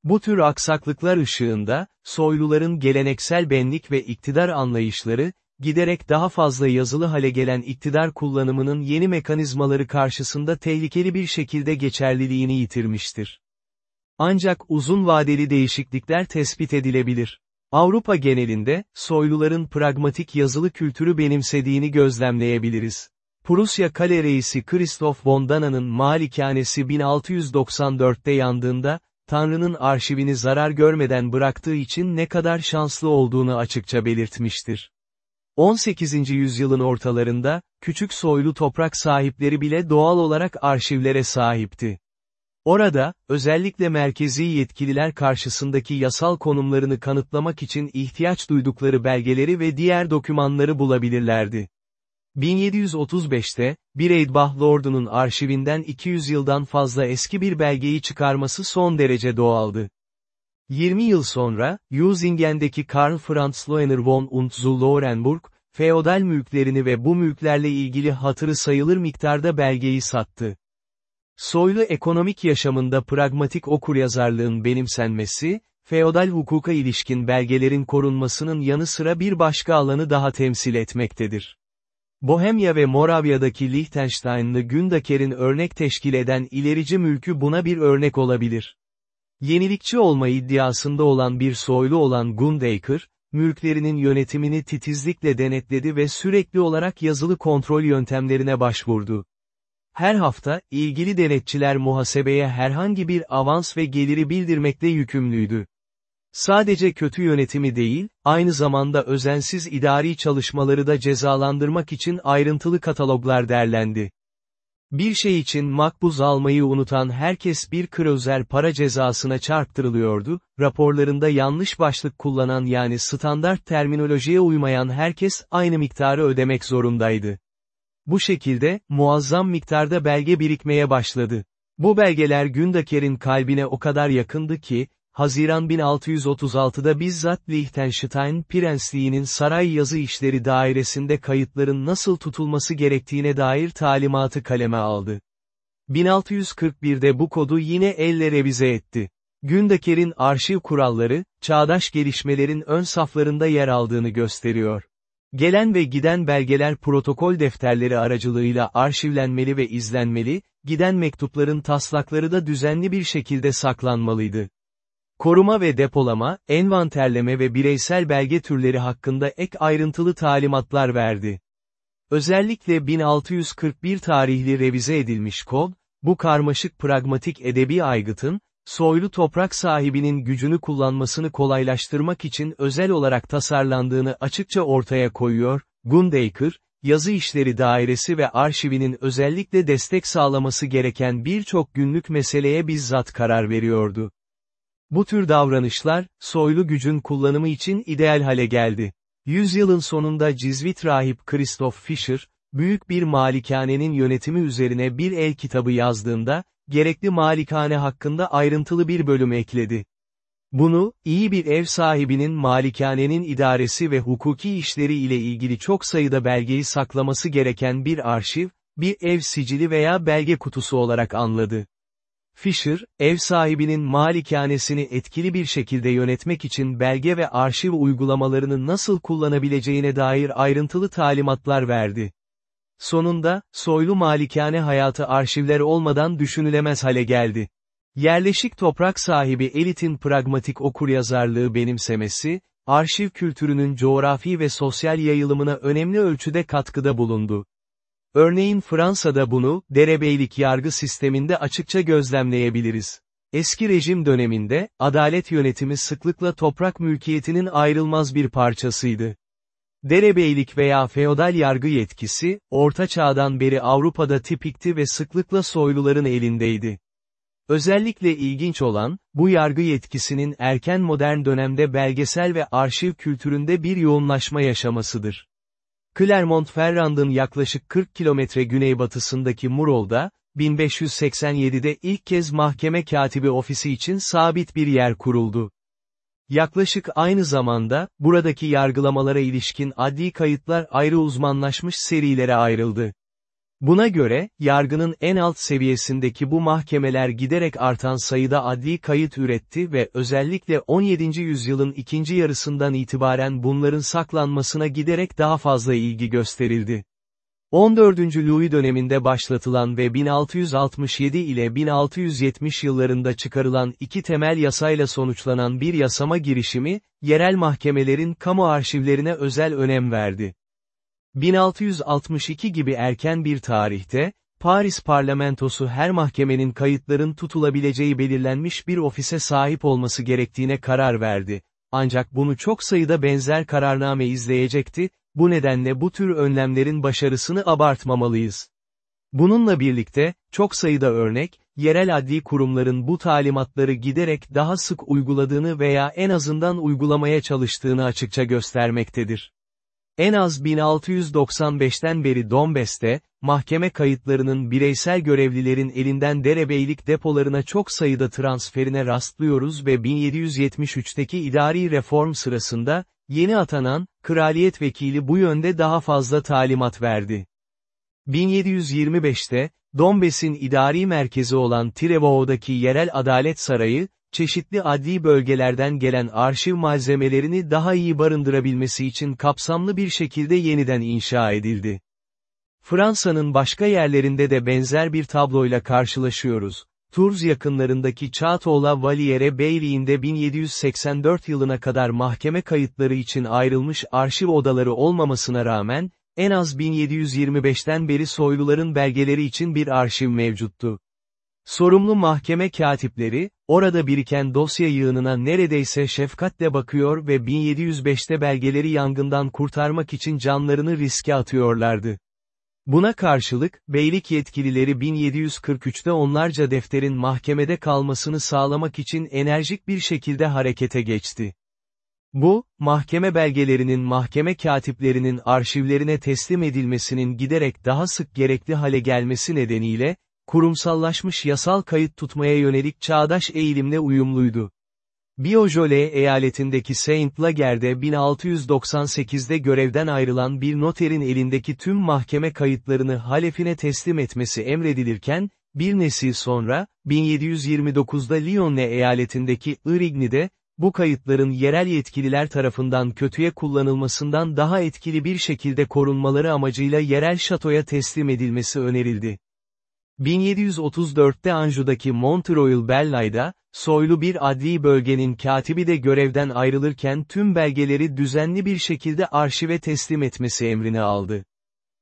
Bu tür aksaklıklar ışığında, soyluların geleneksel benlik ve iktidar anlayışları, giderek daha fazla yazılı hale gelen iktidar kullanımının yeni mekanizmaları karşısında tehlikeli bir şekilde geçerliliğini yitirmiştir. Ancak uzun vadeli değişiklikler tespit edilebilir. Avrupa genelinde, soyluların pragmatik yazılı kültürü benimsediğini gözlemleyebiliriz. Prusya kale reisi Christoph von Dana'nın malikanesi 1694'te yandığında, Tanrı'nın arşivini zarar görmeden bıraktığı için ne kadar şanslı olduğunu açıkça belirtmiştir. 18. yüzyılın ortalarında, küçük soylu toprak sahipleri bile doğal olarak arşivlere sahipti. Orada, özellikle merkezi yetkililer karşısındaki yasal konumlarını kanıtlamak için ihtiyaç duydukları belgeleri ve diğer dokümanları bulabilirlerdi. 1735'te, bir Eidbach Lord'unun arşivinden 200 yıldan fazla eski bir belgeyi çıkarması son derece doğaldı. 20 yıl sonra, Juzingen'deki Karl Franz Loener von und zu Laurenburg, feodal mülklerini ve bu mülklerle ilgili hatırı sayılır miktarda belgeyi sattı. Soylu ekonomik yaşamında pragmatik okuryazarlığın benimsenmesi, feodal hukuka ilişkin belgelerin korunmasının yanı sıra bir başka alanı daha temsil etmektedir. Bohemya ve Moravya'daki Liechtensteinlı Gündaker'in örnek teşkil eden ilerici mülkü buna bir örnek olabilir. Yenilikçi olma iddiasında olan bir soylu olan Gundaker, mülklerinin yönetimini titizlikle denetledi ve sürekli olarak yazılı kontrol yöntemlerine başvurdu. Her hafta, ilgili denetçiler muhasebeye herhangi bir avans ve geliri bildirmekle yükümlüydü. Sadece kötü yönetimi değil, aynı zamanda özensiz idari çalışmaları da cezalandırmak için ayrıntılı kataloglar derlendi. Bir şey için makbuz almayı unutan herkes bir krözer para cezasına çarptırılıyordu, raporlarında yanlış başlık kullanan yani standart terminolojiye uymayan herkes aynı miktarı ödemek zorundaydı. Bu şekilde, muazzam miktarda belge birikmeye başladı. Bu belgeler Gündaker'in kalbine o kadar yakındı ki, Haziran 1636'da bizzat Liechtenstein Prensliği'nin saray yazı işleri dairesinde kayıtların nasıl tutulması gerektiğine dair talimatı kaleme aldı. 1641'de bu kodu yine elle revize etti. Gündaker'in arşiv kuralları, çağdaş gelişmelerin ön saflarında yer aldığını gösteriyor. Gelen ve giden belgeler protokol defterleri aracılığıyla arşivlenmeli ve izlenmeli, giden mektupların taslakları da düzenli bir şekilde saklanmalıydı. Koruma ve depolama, envanterleme ve bireysel belge türleri hakkında ek ayrıntılı talimatlar verdi. Özellikle 1641 tarihli revize edilmiş kod, bu karmaşık pragmatik edebi aygıtın, soylu toprak sahibinin gücünü kullanmasını kolaylaştırmak için özel olarak tasarlandığını açıkça ortaya koyuyor, Gundaker, yazı işleri dairesi ve arşivinin özellikle destek sağlaması gereken birçok günlük meseleye bizzat karar veriyordu. Bu tür davranışlar, soylu gücün kullanımı için ideal hale geldi. Yüzyılın sonunda Cizvit rahip Christoph Fischer, büyük bir malikanenin yönetimi üzerine bir el kitabı yazdığında, gerekli malikane hakkında ayrıntılı bir bölüm ekledi. Bunu, iyi bir ev sahibinin malikanenin idaresi ve hukuki işleri ile ilgili çok sayıda belgeyi saklaması gereken bir arşiv, bir ev sicili veya belge kutusu olarak anladı. Fisher, ev sahibinin malikanesini etkili bir şekilde yönetmek için belge ve arşiv uygulamalarını nasıl kullanabileceğine dair ayrıntılı talimatlar verdi. Sonunda, soylu malikane hayatı arşivler olmadan düşünülemez hale geldi. Yerleşik toprak sahibi elitin pragmatik okuryazarlığı benimsemesi, arşiv kültürünün coğrafi ve sosyal yayılımına önemli ölçüde katkıda bulundu. Örneğin Fransa'da bunu, derebeylik yargı sisteminde açıkça gözlemleyebiliriz. Eski rejim döneminde, adalet yönetimi sıklıkla toprak mülkiyetinin ayrılmaz bir parçasıydı. Derebeylik veya feodal yargı yetkisi, Orta Çağ'dan beri Avrupa'da tipikti ve sıklıkla soyluların elindeydi. Özellikle ilginç olan, bu yargı yetkisinin erken modern dönemde belgesel ve arşiv kültüründe bir yoğunlaşma yaşamasıdır. Clermont-Ferrand'ın yaklaşık 40 kilometre güneybatısındaki Murol'da, 1587'de ilk kez mahkeme katibi ofisi için sabit bir yer kuruldu. Yaklaşık aynı zamanda, buradaki yargılamalara ilişkin adli kayıtlar ayrı uzmanlaşmış serilere ayrıldı. Buna göre, yargının en alt seviyesindeki bu mahkemeler giderek artan sayıda adli kayıt üretti ve özellikle 17. yüzyılın ikinci yarısından itibaren bunların saklanmasına giderek daha fazla ilgi gösterildi. 14. Louis döneminde başlatılan ve 1667 ile 1670 yıllarında çıkarılan iki temel yasayla sonuçlanan bir yasama girişimi, yerel mahkemelerin kamu arşivlerine özel önem verdi. 1662 gibi erken bir tarihte, Paris parlamentosu her mahkemenin kayıtların tutulabileceği belirlenmiş bir ofise sahip olması gerektiğine karar verdi. Ancak bunu çok sayıda benzer kararname izleyecekti, bu nedenle bu tür önlemlerin başarısını abartmamalıyız. Bununla birlikte, çok sayıda örnek, yerel adli kurumların bu talimatları giderek daha sık uyguladığını veya en azından uygulamaya çalıştığını açıkça göstermektedir. En az 1695'ten beri Dombes'te, mahkeme kayıtlarının bireysel görevlilerin elinden derebeylik depolarına çok sayıda transferine rastlıyoruz ve 1773'teki idari reform sırasında, yeni atanan, kraliyet vekili bu yönde daha fazla talimat verdi. 1725'te, Dombes'in idari merkezi olan Trevo'daki yerel adalet sarayı, çeşitli adli bölgelerden gelen arşiv malzemelerini daha iyi barındırabilmesi için kapsamlı bir şekilde yeniden inşa edildi. Fransa'nın başka yerlerinde de benzer bir tabloyla karşılaşıyoruz. Tours yakınlarındaki Çağatoğla Valiere Beyliği'nde 1784 yılına kadar mahkeme kayıtları için ayrılmış arşiv odaları olmamasına rağmen, en az 1725'ten beri soyluların belgeleri için bir arşiv mevcuttu. Sorumlu mahkeme katipleri, orada biriken dosya yığınına neredeyse şefkatle bakıyor ve 1705'te belgeleri yangından kurtarmak için canlarını riske atıyorlardı. Buna karşılık, beylik yetkilileri 1743'te onlarca defterin mahkemede kalmasını sağlamak için enerjik bir şekilde harekete geçti. Bu, mahkeme belgelerinin mahkeme katiplerinin arşivlerine teslim edilmesinin giderek daha sık gerekli hale gelmesi nedeniyle, kurumsallaşmış yasal kayıt tutmaya yönelik çağdaş eğilimle uyumluydu. Biojole eyaletindeki Saint Lager'de 1698'de görevden ayrılan bir noterin elindeki tüm mahkeme kayıtlarını halefine teslim etmesi emredilirken, bir nesil sonra, 1729'da Lyonne eyaletindeki Irigny'de, bu kayıtların yerel yetkililer tarafından kötüye kullanılmasından daha etkili bir şekilde korunmaları amacıyla yerel şatoya teslim edilmesi önerildi. 1734'te Anjou'daki Montreuil Bellay'da, soylu bir adli bölgenin katibi de görevden ayrılırken tüm belgeleri düzenli bir şekilde arşive teslim etmesi emrini aldı.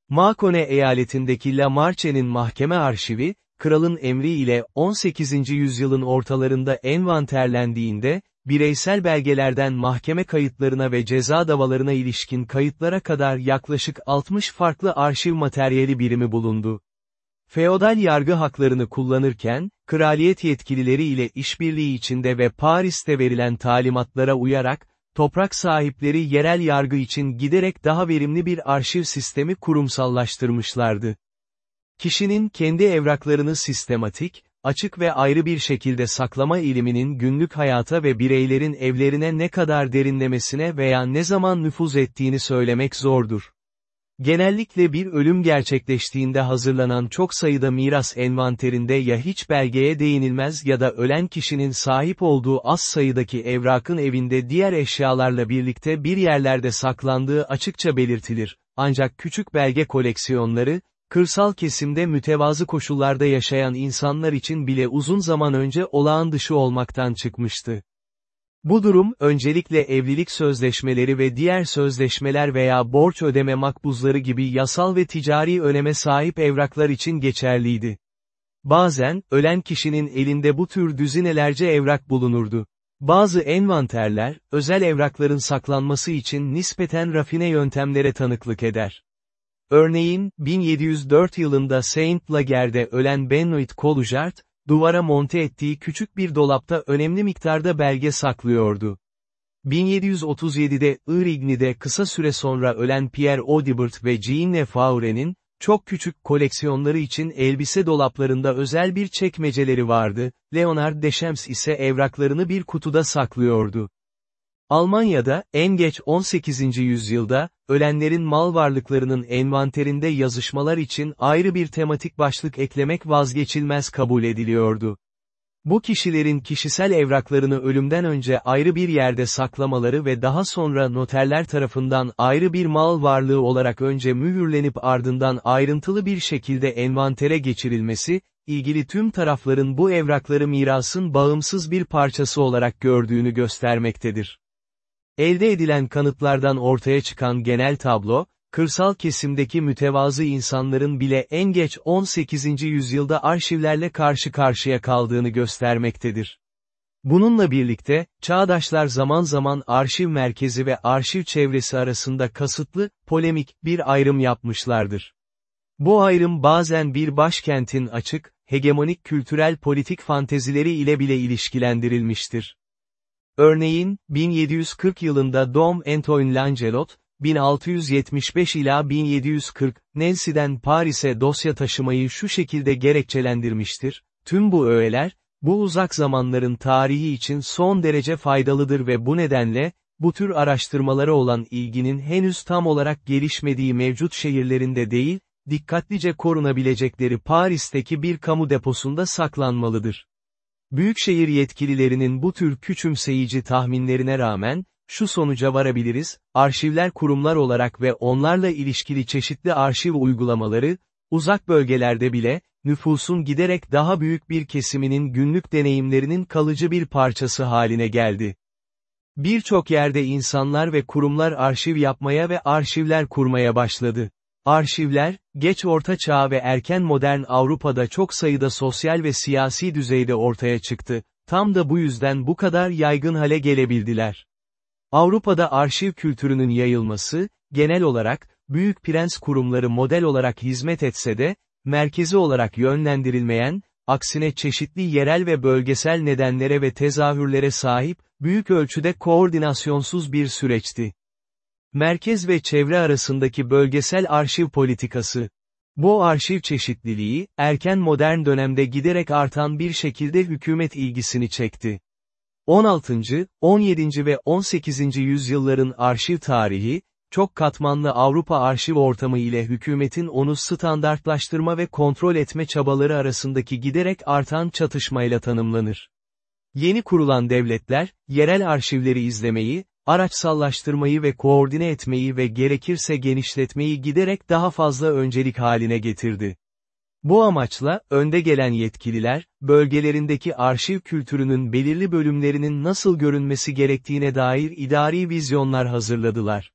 Mâconnais eyaletindeki La Marche'nin mahkeme arşivi, kralın emri ile 18. yüzyılın ortalarında envanterlendiğinde, bireysel belgelerden mahkeme kayıtlarına ve ceza davalarına ilişkin kayıtlara kadar yaklaşık 60 farklı arşiv materyali birimi bulundu. Feodal yargı haklarını kullanırken, kraliyet yetkilileri ile işbirliği içinde ve Paris'te verilen talimatlara uyarak, toprak sahipleri yerel yargı için giderek daha verimli bir arşiv sistemi kurumsallaştırmışlardı. Kişinin kendi evraklarını sistematik, açık ve ayrı bir şekilde saklama iliminin günlük hayata ve bireylerin evlerine ne kadar derinlemesine veya ne zaman nüfuz ettiğini söylemek zordur. Genellikle bir ölüm gerçekleştiğinde hazırlanan çok sayıda miras envanterinde ya hiç belgeye değinilmez ya da ölen kişinin sahip olduğu az sayıdaki evrakın evinde diğer eşyalarla birlikte bir yerlerde saklandığı açıkça belirtilir. Ancak küçük belge koleksiyonları, kırsal kesimde mütevazı koşullarda yaşayan insanlar için bile uzun zaman önce olağan dışı olmaktan çıkmıştı. Bu durum, öncelikle evlilik sözleşmeleri ve diğer sözleşmeler veya borç ödeme makbuzları gibi yasal ve ticari öneme sahip evraklar için geçerliydi. Bazen, ölen kişinin elinde bu tür düzinelerce evrak bulunurdu. Bazı envanterler, özel evrakların saklanması için nispeten rafine yöntemlere tanıklık eder. Örneğin, 1704 yılında Saint Lager'de ölen Benoit Collujart, duvara monte ettiği küçük bir dolapta önemli miktarda belge saklıyordu. 1737'de Irigny'de kısa süre sonra ölen Pierre Audibert ve Jean Lefaure'nin, çok küçük koleksiyonları için elbise dolaplarında özel bir çekmeceleri vardı, Leonard Deschamps ise evraklarını bir kutuda saklıyordu. Almanya'da, en geç 18. yüzyılda, ölenlerin mal varlıklarının envanterinde yazışmalar için ayrı bir tematik başlık eklemek vazgeçilmez kabul ediliyordu. Bu kişilerin kişisel evraklarını ölümden önce ayrı bir yerde saklamaları ve daha sonra noterler tarafından ayrı bir mal varlığı olarak önce mühürlenip ardından ayrıntılı bir şekilde envantere geçirilmesi, ilgili tüm tarafların bu evrakları mirasın bağımsız bir parçası olarak gördüğünü göstermektedir. Elde edilen kanıtlardan ortaya çıkan genel tablo, kırsal kesimdeki mütevazı insanların bile en geç 18. yüzyılda arşivlerle karşı karşıya kaldığını göstermektedir. Bununla birlikte, çağdaşlar zaman zaman arşiv merkezi ve arşiv çevresi arasında kasıtlı, polemik bir ayrım yapmışlardır. Bu ayrım bazen bir başkentin açık, hegemonik kültürel politik fantezileri ile bile ilişkilendirilmiştir. Örneğin, 1740 yılında Dom Antoine Langelot, 1675 ila 1740, Nancy'den Paris'e dosya taşımayı şu şekilde gerekçelendirmiştir, tüm bu öğeler, bu uzak zamanların tarihi için son derece faydalıdır ve bu nedenle, bu tür araştırmalara olan ilginin henüz tam olarak gelişmediği mevcut şehirlerinde değil, dikkatlice korunabilecekleri Paris'teki bir kamu deposunda saklanmalıdır. Büyükşehir yetkililerinin bu tür küçümseyici tahminlerine rağmen, şu sonuca varabiliriz, arşivler kurumlar olarak ve onlarla ilişkili çeşitli arşiv uygulamaları, uzak bölgelerde bile, nüfusun giderek daha büyük bir kesiminin günlük deneyimlerinin kalıcı bir parçası haline geldi. Birçok yerde insanlar ve kurumlar arşiv yapmaya ve arşivler kurmaya başladı. Arşivler, geç orta çağ ve erken modern Avrupa'da çok sayıda sosyal ve siyasi düzeyde ortaya çıktı, tam da bu yüzden bu kadar yaygın hale gelebildiler. Avrupa'da arşiv kültürünün yayılması, genel olarak, büyük prens kurumları model olarak hizmet etse de, merkezi olarak yönlendirilmeyen, aksine çeşitli yerel ve bölgesel nedenlere ve tezahürlere sahip, büyük ölçüde koordinasyonsuz bir süreçti. Merkez ve çevre arasındaki bölgesel arşiv politikası. Bu arşiv çeşitliliği, erken modern dönemde giderek artan bir şekilde hükümet ilgisini çekti. 16. 17. ve 18. yüzyılların arşiv tarihi, çok katmanlı Avrupa arşiv ortamı ile hükümetin onu standartlaştırma ve kontrol etme çabaları arasındaki giderek artan çatışmayla tanımlanır. Yeni kurulan devletler, yerel arşivleri izlemeyi, araçsallaştırmayı ve koordine etmeyi ve gerekirse genişletmeyi giderek daha fazla öncelik haline getirdi. Bu amaçla, önde gelen yetkililer, bölgelerindeki arşiv kültürünün belirli bölümlerinin nasıl görünmesi gerektiğine dair idari vizyonlar hazırladılar.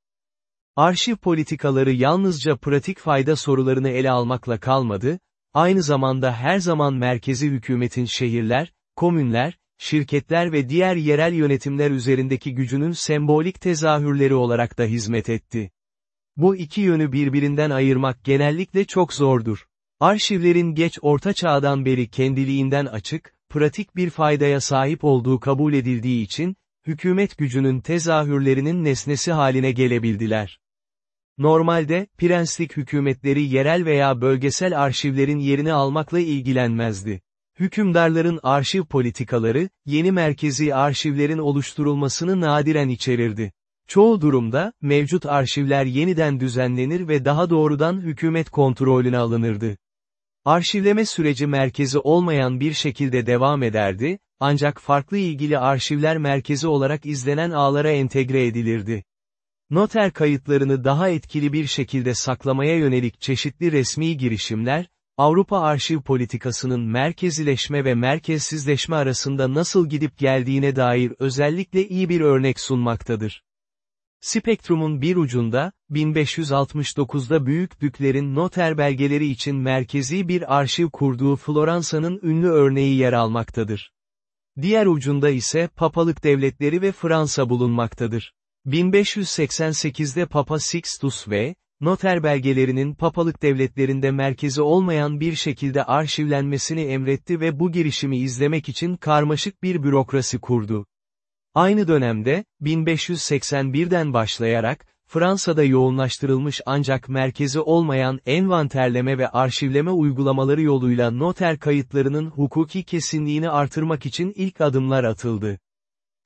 Arşiv politikaları yalnızca pratik fayda sorularını ele almakla kalmadı, aynı zamanda her zaman merkezi hükümetin şehirler, komünler, şirketler ve diğer yerel yönetimler üzerindeki gücünün sembolik tezahürleri olarak da hizmet etti. Bu iki yönü birbirinden ayırmak genellikle çok zordur. Arşivlerin geç orta çağdan beri kendiliğinden açık, pratik bir faydaya sahip olduğu kabul edildiği için, hükümet gücünün tezahürlerinin nesnesi haline gelebildiler. Normalde, prenslik hükümetleri yerel veya bölgesel arşivlerin yerini almakla ilgilenmezdi. Hükümdarların arşiv politikaları, yeni merkezi arşivlerin oluşturulmasını nadiren içerirdi. Çoğu durumda, mevcut arşivler yeniden düzenlenir ve daha doğrudan hükümet kontrolüne alınırdı. Arşivleme süreci merkezi olmayan bir şekilde devam ederdi, ancak farklı ilgili arşivler merkezi olarak izlenen ağlara entegre edilirdi. Noter kayıtlarını daha etkili bir şekilde saklamaya yönelik çeşitli resmi girişimler, Avrupa arşiv politikasının merkezileşme ve merkezsizleşme arasında nasıl gidip geldiğine dair özellikle iyi bir örnek sunmaktadır. Spektrumun bir ucunda, 1569'da büyük düklerin noter belgeleri için merkezi bir arşiv kurduğu Floransa'nın ünlü örneği yer almaktadır. Diğer ucunda ise papalık devletleri ve Fransa bulunmaktadır. 1588'de Papa Sixtus ve, noter belgelerinin papalık devletlerinde merkezi olmayan bir şekilde arşivlenmesini emretti ve bu girişimi izlemek için karmaşık bir bürokrasi kurdu. Aynı dönemde, 1581'den başlayarak, Fransa'da yoğunlaştırılmış ancak merkezi olmayan envanterleme ve arşivleme uygulamaları yoluyla noter kayıtlarının hukuki kesinliğini artırmak için ilk adımlar atıldı.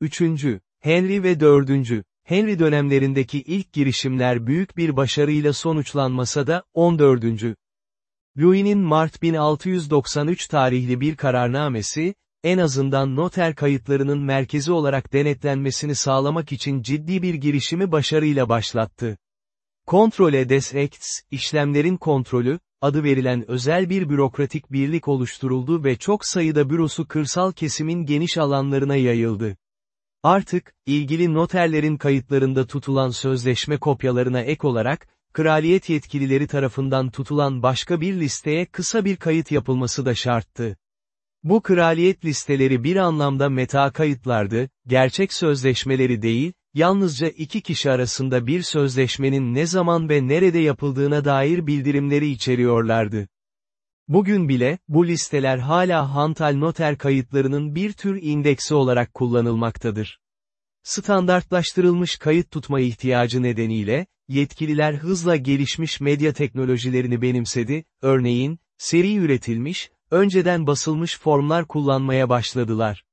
3. Henry ve 4. Henry dönemlerindeki ilk girişimler büyük bir başarıyla sonuçlanmasa da, 14. Louis'nin Mart 1693 tarihli bir kararnamesi, en azından noter kayıtlarının merkezi olarak denetlenmesini sağlamak için ciddi bir girişimi başarıyla başlattı. Kontrole des Acts, işlemlerin kontrolü, adı verilen özel bir bürokratik birlik oluşturuldu ve çok sayıda bürosu kırsal kesimin geniş alanlarına yayıldı. Artık, ilgili noterlerin kayıtlarında tutulan sözleşme kopyalarına ek olarak, kraliyet yetkilileri tarafından tutulan başka bir listeye kısa bir kayıt yapılması da şarttı. Bu kraliyet listeleri bir anlamda meta kayıtlardı, gerçek sözleşmeleri değil, yalnızca iki kişi arasında bir sözleşmenin ne zaman ve nerede yapıldığına dair bildirimleri içeriyorlardı. Bugün bile, bu listeler hala hantal noter kayıtlarının bir tür indeksi olarak kullanılmaktadır. Standartlaştırılmış kayıt tutma ihtiyacı nedeniyle, yetkililer hızla gelişmiş medya teknolojilerini benimsedi, örneğin, seri üretilmiş, önceden basılmış formlar kullanmaya başladılar.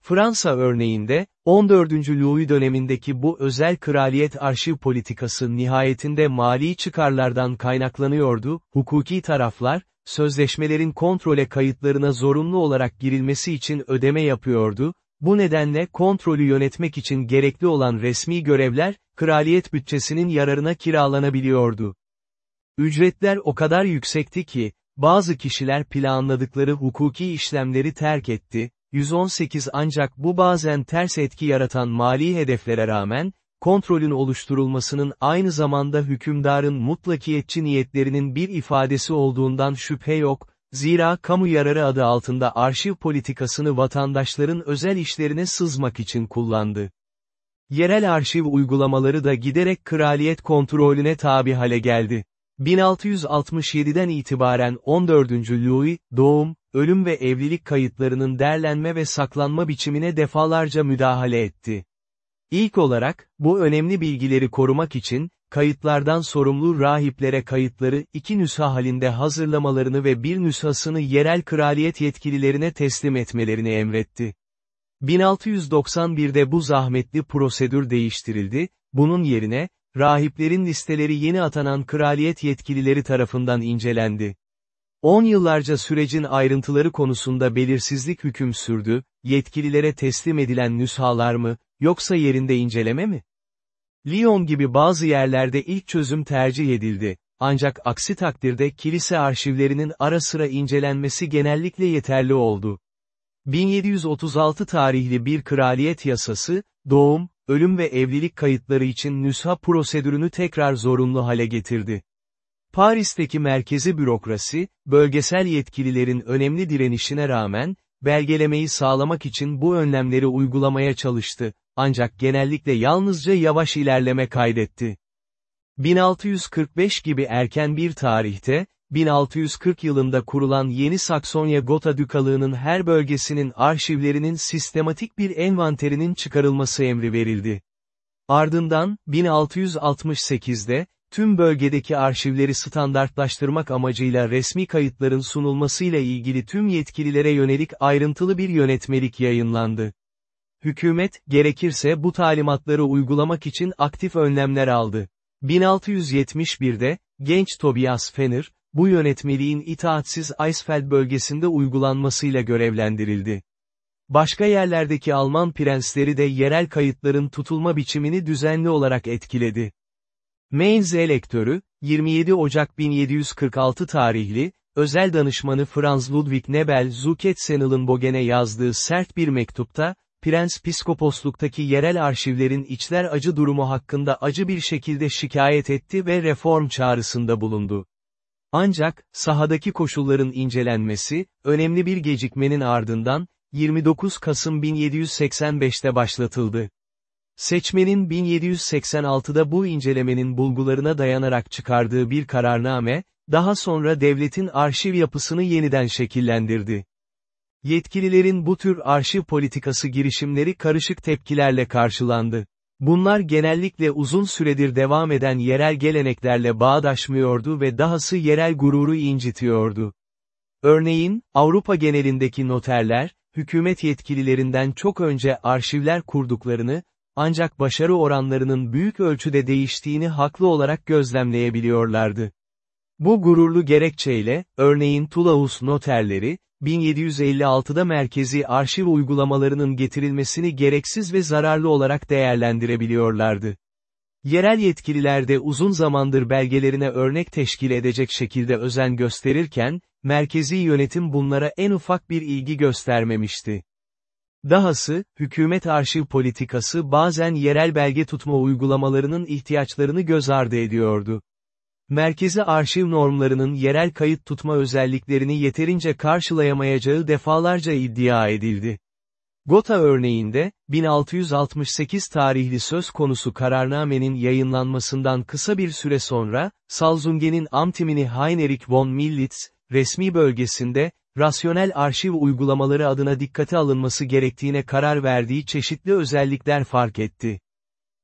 Fransa örneğinde, 14. Louis dönemindeki bu özel kraliyet arşiv politikası nihayetinde mali çıkarlardan kaynaklanıyordu, hukuki taraflar, sözleşmelerin kontrole kayıtlarına zorunlu olarak girilmesi için ödeme yapıyordu, bu nedenle kontrolü yönetmek için gerekli olan resmi görevler, kraliyet bütçesinin yararına kiralanabiliyordu. Ücretler o kadar yüksekti ki, bazı kişiler planladıkları hukuki işlemleri terk etti, 118 ancak bu bazen ters etki yaratan mali hedeflere rağmen, kontrolün oluşturulmasının aynı zamanda hükümdarın mutlakiyetçi niyetlerinin bir ifadesi olduğundan şüphe yok, zira kamu yararı adı altında arşiv politikasını vatandaşların özel işlerine sızmak için kullandı. Yerel arşiv uygulamaları da giderek kraliyet kontrolüne tabi hale geldi. 1667'den itibaren 14. Louis, doğum, ölüm ve evlilik kayıtlarının derlenme ve saklanma biçimine defalarca müdahale etti. İlk olarak, bu önemli bilgileri korumak için, kayıtlardan sorumlu rahiplere kayıtları iki nüsha halinde hazırlamalarını ve bir nüshasını yerel kraliyet yetkililerine teslim etmelerini emretti. 1691'de bu zahmetli prosedür değiştirildi, bunun yerine, rahiplerin listeleri yeni atanan kraliyet yetkilileri tarafından incelendi. 10 yıllarca sürecin ayrıntıları konusunda belirsizlik hüküm sürdü, yetkililere teslim edilen nüshalar mı, yoksa yerinde inceleme mi? Lyon gibi bazı yerlerde ilk çözüm tercih edildi, ancak aksi takdirde kilise arşivlerinin ara sıra incelenmesi genellikle yeterli oldu. 1736 tarihli bir kraliyet yasası, doğum, ölüm ve evlilik kayıtları için nüsha prosedürünü tekrar zorunlu hale getirdi. Paris'teki merkezi bürokrasi, bölgesel yetkililerin önemli direnişine rağmen, belgelemeyi sağlamak için bu önlemleri uygulamaya çalıştı, ancak genellikle yalnızca yavaş ilerleme kaydetti. 1645 gibi erken bir tarihte, 1640 yılında kurulan Yeni Saksonya Gotha Dükalığı'nın her bölgesinin arşivlerinin sistematik bir envanterinin çıkarılması emri verildi. Ardından, 1668'de, tüm bölgedeki arşivleri standartlaştırmak amacıyla resmi kayıtların sunulmasıyla ilgili tüm yetkililere yönelik ayrıntılı bir yönetmelik yayınlandı. Hükümet, gerekirse bu talimatları uygulamak için aktif önlemler aldı. 1671'de, genç Tobias Fenner, bu yönetmeliğin itaatsiz Eisfeld bölgesinde uygulanmasıyla görevlendirildi. Başka yerlerdeki Alman prensleri de yerel kayıtların tutulma biçimini düzenli olarak etkiledi. Mainz elektörü, 27 Ocak 1746 tarihli, özel danışmanı Franz Ludwig Nebel Zuketsenel'in yazdığı sert bir mektupta, Prens Piskoposluktaki yerel arşivlerin içler acı durumu hakkında acı bir şekilde şikayet etti ve reform çağrısında bulundu. Ancak, sahadaki koşulların incelenmesi, önemli bir gecikmenin ardından, 29 Kasım 1785'te başlatıldı. Seçmenin 1786'da bu incelemenin bulgularına dayanarak çıkardığı bir kararname, daha sonra devletin arşiv yapısını yeniden şekillendirdi. Yetkililerin bu tür arşiv politikası girişimleri karışık tepkilerle karşılandı. Bunlar genellikle uzun süredir devam eden yerel geleneklerle bağdaşmıyordu ve dahası yerel gururu incitiyordu. Örneğin, Avrupa genelindeki noterler, hükümet yetkililerinden çok önce arşivler kurduklarını, ancak başarı oranlarının büyük ölçüde değiştiğini haklı olarak gözlemleyebiliyorlardı. Bu gururlu gerekçeyle, örneğin Tulaus noterleri, 1756'da merkezi arşiv uygulamalarının getirilmesini gereksiz ve zararlı olarak değerlendirebiliyorlardı. Yerel yetkililer de uzun zamandır belgelerine örnek teşkil edecek şekilde özen gösterirken, merkezi yönetim bunlara en ufak bir ilgi göstermemişti. Dahası, hükümet arşiv politikası bazen yerel belge tutma uygulamalarının ihtiyaçlarını göz ardı ediyordu. Merkezi arşiv normlarının yerel kayıt tutma özelliklerini yeterince karşılayamayacağı defalarca iddia edildi. Gotha örneğinde, 1668 tarihli söz konusu kararnamenin yayınlanmasından kısa bir süre sonra, Salzungen'in amtimini Heinrich von Millitz, resmi bölgesinde, rasyonel arşiv uygulamaları adına dikkate alınması gerektiğine karar verdiği çeşitli özellikler fark etti.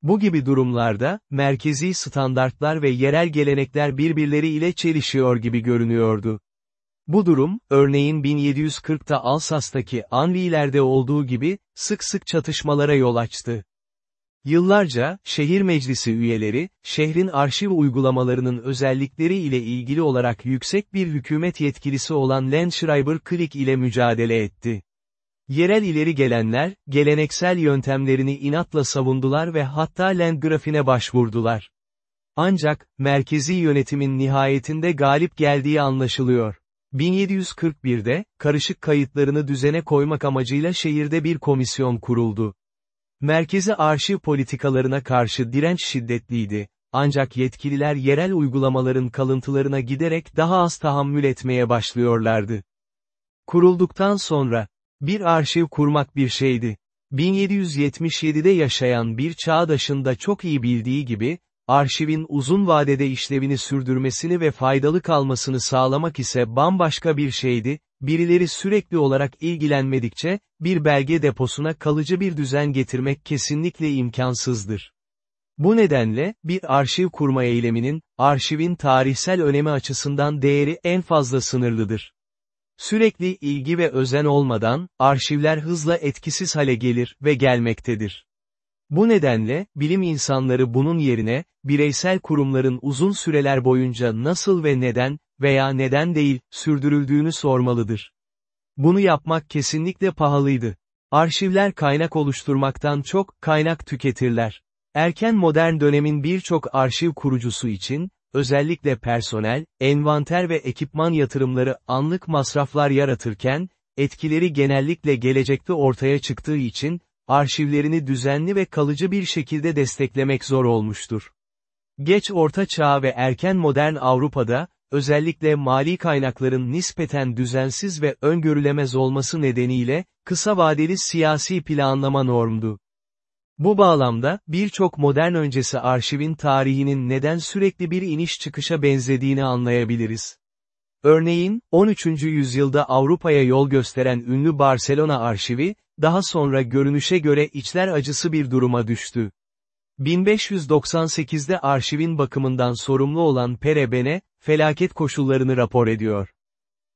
Bu gibi durumlarda, merkezi standartlar ve yerel gelenekler birbirleri ile çelişiyor gibi görünüyordu. Bu durum, örneğin 1740'ta Alsas'taki Anviller'de olduğu gibi, sık sık çatışmalara yol açtı. Yıllarca, şehir meclisi üyeleri, şehrin arşiv uygulamalarının özellikleri ile ilgili olarak yüksek bir hükümet yetkilisi olan Landschreiber Klick ile mücadele etti. Yerel ileri gelenler, geleneksel yöntemlerini inatla savundular ve hatta Landgrafine başvurdular. Ancak, merkezi yönetimin nihayetinde galip geldiği anlaşılıyor. 1741'de, karışık kayıtlarını düzene koymak amacıyla şehirde bir komisyon kuruldu. Merkezi arşiv politikalarına karşı direnç şiddetliydi, ancak yetkililer yerel uygulamaların kalıntılarına giderek daha az tahammül etmeye başlıyorlardı. Kurulduktan sonra, bir arşiv kurmak bir şeydi. 1777'de yaşayan bir çağdaşın da çok iyi bildiği gibi, arşivin uzun vadede işlevini sürdürmesini ve faydalı kalmasını sağlamak ise bambaşka bir şeydi, birileri sürekli olarak ilgilenmedikçe, bir belge deposuna kalıcı bir düzen getirmek kesinlikle imkansızdır. Bu nedenle, bir arşiv kurma eyleminin, arşivin tarihsel önemi açısından değeri en fazla sınırlıdır. Sürekli ilgi ve özen olmadan, arşivler hızla etkisiz hale gelir ve gelmektedir. Bu nedenle, bilim insanları bunun yerine, bireysel kurumların uzun süreler boyunca nasıl ve neden, veya neden değil, sürdürüldüğünü sormalıdır. Bunu yapmak kesinlikle pahalıydı. Arşivler kaynak oluşturmaktan çok, kaynak tüketirler. Erken modern dönemin birçok arşiv kurucusu için, özellikle personel, envanter ve ekipman yatırımları anlık masraflar yaratırken, etkileri genellikle gelecekte ortaya çıktığı için, arşivlerini düzenli ve kalıcı bir şekilde desteklemek zor olmuştur. Geç Orta Çağ ve erken modern Avrupa'da, özellikle mali kaynakların nispeten düzensiz ve öngörülemez olması nedeniyle, kısa vadeli siyasi planlama normdu. Bu bağlamda, birçok modern öncesi arşivin tarihinin neden sürekli bir iniş çıkışa benzediğini anlayabiliriz. Örneğin, 13. yüzyılda Avrupa'ya yol gösteren ünlü Barcelona arşivi, daha sonra görünüşe göre içler acısı bir duruma düştü. 1598'de arşivin bakımından sorumlu olan Perebene, felaket koşullarını rapor ediyor.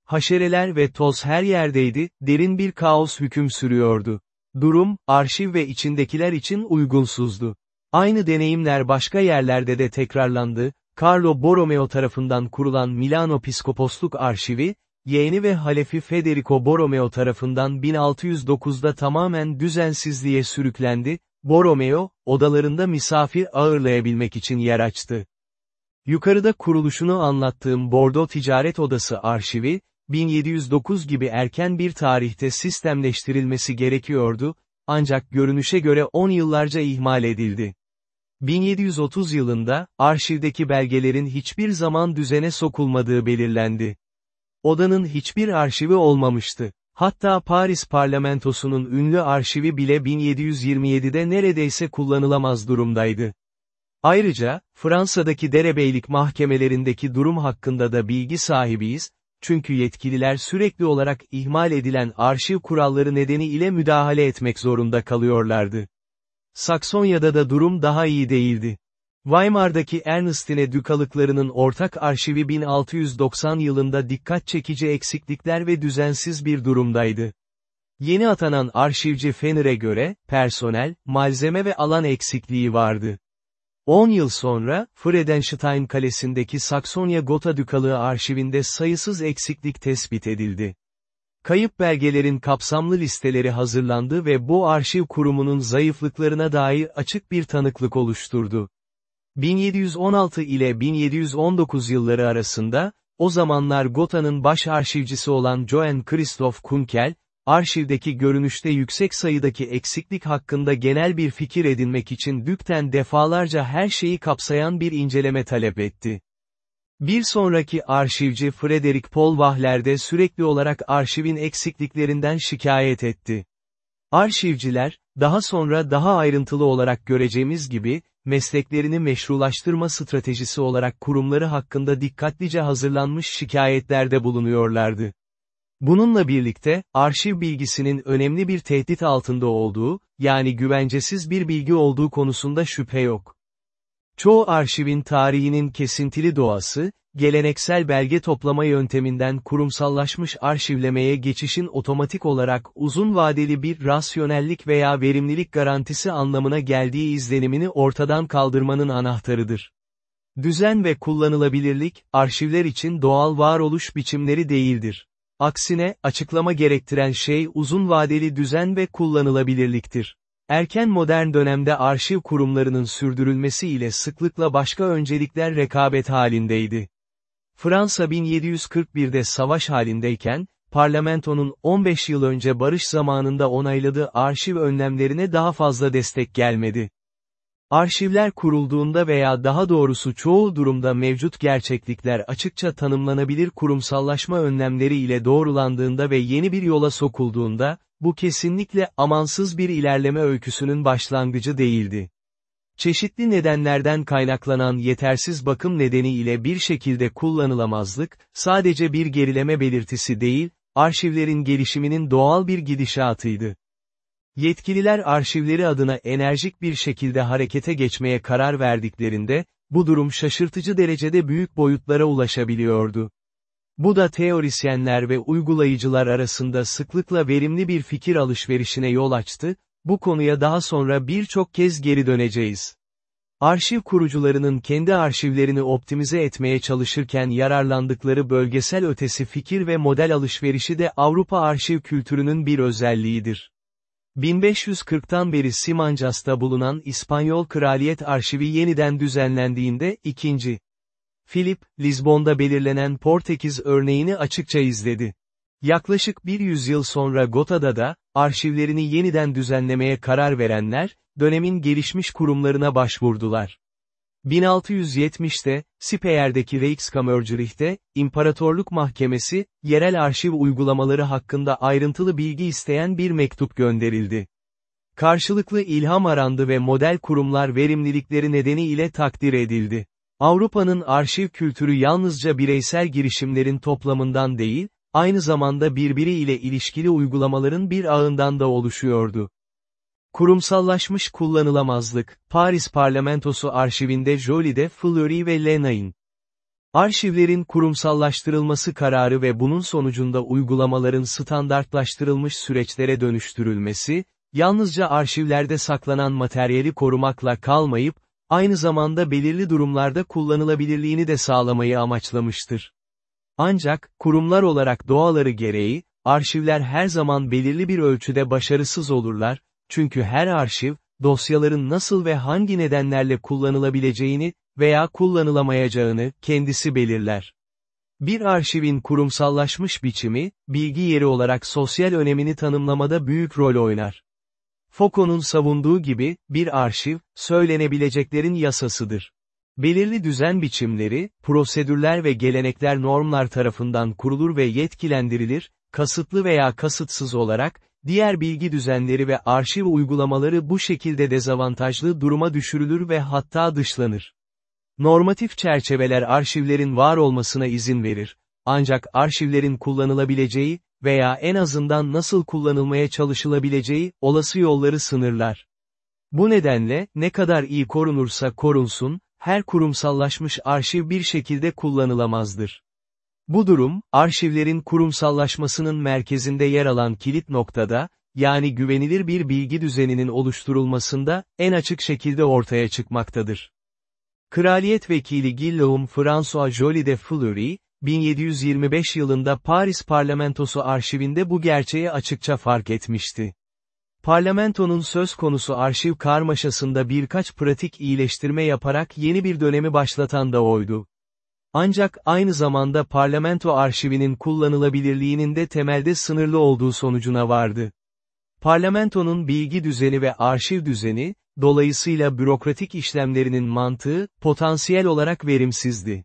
Haşereler ve toz her yerdeydi, derin bir kaos hüküm sürüyordu. Durum, arşiv ve içindekiler için uygunsuzdu. Aynı deneyimler başka yerlerde de tekrarlandı, Carlo Borromeo tarafından kurulan Milano Piskoposluk Arşivi, yeğeni ve halefi Federico Borromeo tarafından 1609'da tamamen düzensizliğe sürüklendi, Borromeo, odalarında misafir ağırlayabilmek için yer açtı. Yukarıda kuruluşunu anlattığım Bordeaux Ticaret Odası arşivi, 1709 gibi erken bir tarihte sistemleştirilmesi gerekiyordu, ancak görünüşe göre 10 yıllarca ihmal edildi. 1730 yılında, arşivdeki belgelerin hiçbir zaman düzene sokulmadığı belirlendi. Odanın hiçbir arşivi olmamıştı. Hatta Paris parlamentosunun ünlü arşivi bile 1727'de neredeyse kullanılamaz durumdaydı. Ayrıca, Fransa'daki derebeylik mahkemelerindeki durum hakkında da bilgi sahibiyiz, çünkü yetkililer sürekli olarak ihmal edilen arşiv kuralları nedeniyle müdahale etmek zorunda kalıyorlardı. Saksonya'da da durum daha iyi değildi. Weimar'daki Ernestine dükalıklarının ortak arşivi 1690 yılında dikkat çekici eksiklikler ve düzensiz bir durumdaydı. Yeni atanan arşivci Fenner'e göre, personel, malzeme ve alan eksikliği vardı. 10 yıl sonra, Friedenstein Kalesi'ndeki Saksonya Gotha Dükalığı arşivinde sayısız eksiklik tespit edildi. Kayıp belgelerin kapsamlı listeleri hazırlandı ve bu arşiv kurumunun zayıflıklarına dair açık bir tanıklık oluşturdu. 1716 ile 1719 yılları arasında, o zamanlar Gotha'nın baş arşivcisi olan Johann Christoph Kunkel, arşivdeki görünüşte yüksek sayıdaki eksiklik hakkında genel bir fikir edinmek için Dük'ten defalarca her şeyi kapsayan bir inceleme talep etti. Bir sonraki arşivci Frederick Paul Wahler de sürekli olarak arşivin eksikliklerinden şikayet etti. Arşivciler, daha sonra daha ayrıntılı olarak göreceğimiz gibi, mesleklerini meşrulaştırma stratejisi olarak kurumları hakkında dikkatlice hazırlanmış şikayetlerde bulunuyorlardı. Bununla birlikte, arşiv bilgisinin önemli bir tehdit altında olduğu, yani güvencesiz bir bilgi olduğu konusunda şüphe yok. Çoğu arşivin tarihinin kesintili doğası, geleneksel belge toplama yönteminden kurumsallaşmış arşivlemeye geçişin otomatik olarak uzun vadeli bir rasyonellik veya verimlilik garantisi anlamına geldiği izlenimini ortadan kaldırmanın anahtarıdır. Düzen ve kullanılabilirlik, arşivler için doğal varoluş biçimleri değildir. Aksine, açıklama gerektiren şey uzun vadeli düzen ve kullanılabilirliktir. Erken modern dönemde arşiv kurumlarının sürdürülmesi ile sıklıkla başka öncelikler rekabet halindeydi. Fransa 1741'de savaş halindeyken, parlamentonun 15 yıl önce barış zamanında onayladığı arşiv önlemlerine daha fazla destek gelmedi. Arşivler kurulduğunda veya daha doğrusu çoğu durumda mevcut gerçeklikler açıkça tanımlanabilir kurumsallaşma önlemleri ile doğrulandığında ve yeni bir yola sokulduğunda, bu kesinlikle amansız bir ilerleme öyküsünün başlangıcı değildi. Çeşitli nedenlerden kaynaklanan yetersiz bakım nedeniyle bir şekilde kullanılamazlık, sadece bir gerileme belirtisi değil, arşivlerin gelişiminin doğal bir gidişatıydı. Yetkililer arşivleri adına enerjik bir şekilde harekete geçmeye karar verdiklerinde, bu durum şaşırtıcı derecede büyük boyutlara ulaşabiliyordu. Bu da teorisyenler ve uygulayıcılar arasında sıklıkla verimli bir fikir alışverişine yol açtı, bu konuya daha sonra birçok kez geri döneceğiz. Arşiv kurucularının kendi arşivlerini optimize etmeye çalışırken yararlandıkları bölgesel ötesi fikir ve model alışverişi de Avrupa arşiv kültürünün bir özelliğidir. 1540'tan beri Simancas'ta bulunan İspanyol Kraliyet Arşivi yeniden düzenlendiğinde, ikinci. Philip, Lizbon'da belirlenen Portekiz örneğini açıkça izledi. Yaklaşık bir yüzyıl sonra Gota'da da, arşivlerini yeniden düzenlemeye karar verenler, dönemin gelişmiş kurumlarına başvurdular. 1670'te, Sipeyer'deki Reichskammergericht'te, İmparatorluk Mahkemesi, yerel arşiv uygulamaları hakkında ayrıntılı bilgi isteyen bir mektup gönderildi. Karşılıklı ilham arandı ve model kurumlar verimlilikleri nedeniyle takdir edildi. Avrupa'nın arşiv kültürü yalnızca bireysel girişimlerin toplamından değil, aynı zamanda birbiriyle ilişkili uygulamaların bir ağından da oluşuyordu. Kurumsallaşmış kullanılamazlık, Paris Parlamentosu arşivinde Jolie'de Fleury ve Lenain. Arşivlerin kurumsallaştırılması kararı ve bunun sonucunda uygulamaların standartlaştırılmış süreçlere dönüştürülmesi, yalnızca arşivlerde saklanan materyali korumakla kalmayıp, aynı zamanda belirli durumlarda kullanılabilirliğini de sağlamayı amaçlamıştır. Ancak, kurumlar olarak doğaları gereği, arşivler her zaman belirli bir ölçüde başarısız olurlar, çünkü her arşiv, dosyaların nasıl ve hangi nedenlerle kullanılabileceğini veya kullanılamayacağını kendisi belirler. Bir arşivin kurumsallaşmış biçimi, bilgi yeri olarak sosyal önemini tanımlamada büyük rol oynar. Foucault'un savunduğu gibi, bir arşiv, söylenebileceklerin yasasıdır. Belirli düzen biçimleri, prosedürler ve gelenekler normlar tarafından kurulur ve yetkilendirilir, kasıtlı veya kasıtsız olarak, diğer bilgi düzenleri ve arşiv uygulamaları bu şekilde dezavantajlı duruma düşürülür ve hatta dışlanır. Normatif çerçeveler arşivlerin var olmasına izin verir. Ancak arşivlerin kullanılabileceği veya en azından nasıl kullanılmaya çalışılabileceği olası yolları sınırlar. Bu nedenle, ne kadar iyi korunursa korunsun, her kurumsallaşmış arşiv bir şekilde kullanılamazdır. Bu durum, arşivlerin kurumsallaşmasının merkezinde yer alan kilit noktada, yani güvenilir bir bilgi düzeninin oluşturulmasında, en açık şekilde ortaya çıkmaktadır. Kraliyet Vekili Guillaume François Joly de Fleury, 1725 yılında Paris Parlamentosu arşivinde bu gerçeği açıkça fark etmişti. Parlamentonun söz konusu arşiv karmaşasında birkaç pratik iyileştirme yaparak yeni bir dönemi başlatan da oydu. Ancak aynı zamanda parlamento arşivinin kullanılabilirliğinin de temelde sınırlı olduğu sonucuna vardı. Parlamentonun bilgi düzeni ve arşiv düzeni, dolayısıyla bürokratik işlemlerinin mantığı, potansiyel olarak verimsizdi.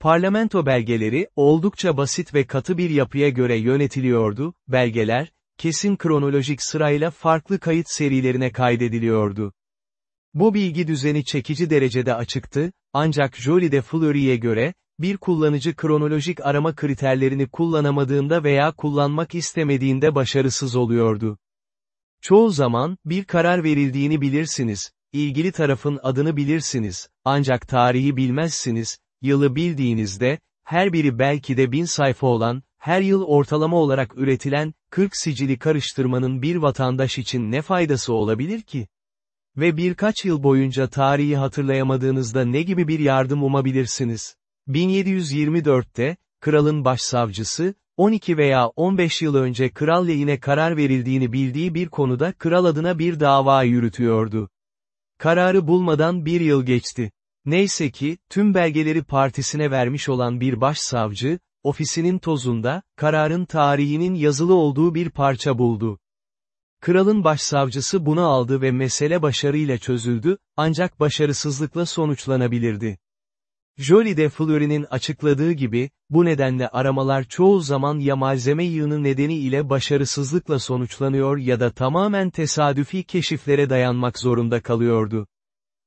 Parlamento belgeleri, oldukça basit ve katı bir yapıya göre yönetiliyordu, belgeler, kesin kronolojik sırayla farklı kayıt serilerine kaydediliyordu. Bu bilgi düzeni çekici derecede açıktı, ancak Jolie de Fleury'e göre, bir kullanıcı kronolojik arama kriterlerini kullanamadığında veya kullanmak istemediğinde başarısız oluyordu. Çoğu zaman, bir karar verildiğini bilirsiniz, ilgili tarafın adını bilirsiniz, ancak tarihi bilmezsiniz, yılı bildiğinizde, her biri belki de bin sayfa olan, her yıl ortalama olarak üretilen, 40 sicili karıştırmanın bir vatandaş için ne faydası olabilir ki? Ve birkaç yıl boyunca tarihi hatırlayamadığınızda ne gibi bir yardım umabilirsiniz? 1724'te, kralın başsavcısı, 12 veya 15 yıl önce kral lehine karar verildiğini bildiği bir konuda kral adına bir dava yürütüyordu. Kararı bulmadan bir yıl geçti. Neyse ki, tüm belgeleri partisine vermiş olan bir başsavcı, ofisinin tozunda, kararın tarihinin yazılı olduğu bir parça buldu. Kralın başsavcısı bunu aldı ve mesele başarıyla çözüldü, ancak başarısızlıkla sonuçlanabilirdi. Jolie de Fleury'nin açıkladığı gibi, bu nedenle aramalar çoğu zaman ya malzeme yığını nedeniyle başarısızlıkla sonuçlanıyor ya da tamamen tesadüfi keşiflere dayanmak zorunda kalıyordu.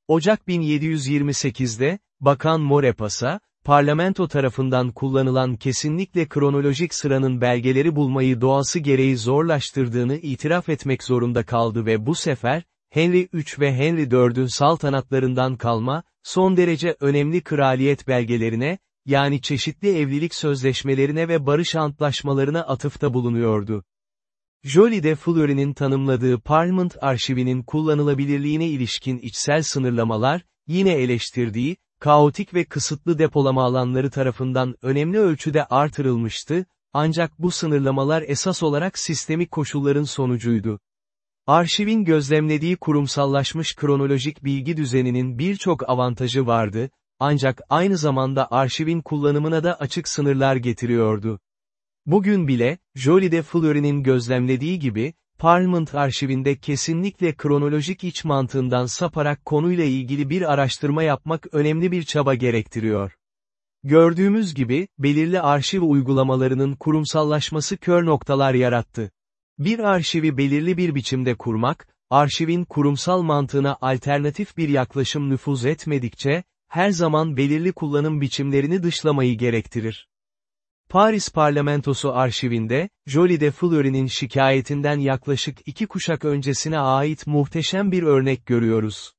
Ocak 1728'de, Bakan Morepas'a, parlamento tarafından kullanılan kesinlikle kronolojik sıranın belgeleri bulmayı doğası gereği zorlaştırdığını itiraf etmek zorunda kaldı ve bu sefer, Henry III ve Henry IV'ün saltanatlarından kalma, son derece önemli kraliyet belgelerine, yani çeşitli evlilik sözleşmelerine ve barış antlaşmalarına atıfta bulunuyordu. Jolie de Fleury'nin tanımladığı Parliament arşivinin kullanılabilirliğine ilişkin içsel sınırlamalar, yine eleştirdiği, kaotik ve kısıtlı depolama alanları tarafından önemli ölçüde artırılmıştı, ancak bu sınırlamalar esas olarak sistemik koşulların sonucuydu. Arşivin gözlemlediği kurumsallaşmış kronolojik bilgi düzeninin birçok avantajı vardı, ancak aynı zamanda arşivin kullanımına da açık sınırlar getiriyordu. Bugün bile, Jolie de Fleury'nin gözlemlediği gibi, Parliament arşivinde kesinlikle kronolojik iç mantığından saparak konuyla ilgili bir araştırma yapmak önemli bir çaba gerektiriyor. Gördüğümüz gibi, belirli arşiv uygulamalarının kurumsallaşması kör noktalar yarattı. Bir arşivi belirli bir biçimde kurmak, arşivin kurumsal mantığına alternatif bir yaklaşım nüfuz etmedikçe, her zaman belirli kullanım biçimlerini dışlamayı gerektirir. Paris Parlamentosu arşivinde, Jolie de Fleury'nin şikayetinden yaklaşık iki kuşak öncesine ait muhteşem bir örnek görüyoruz.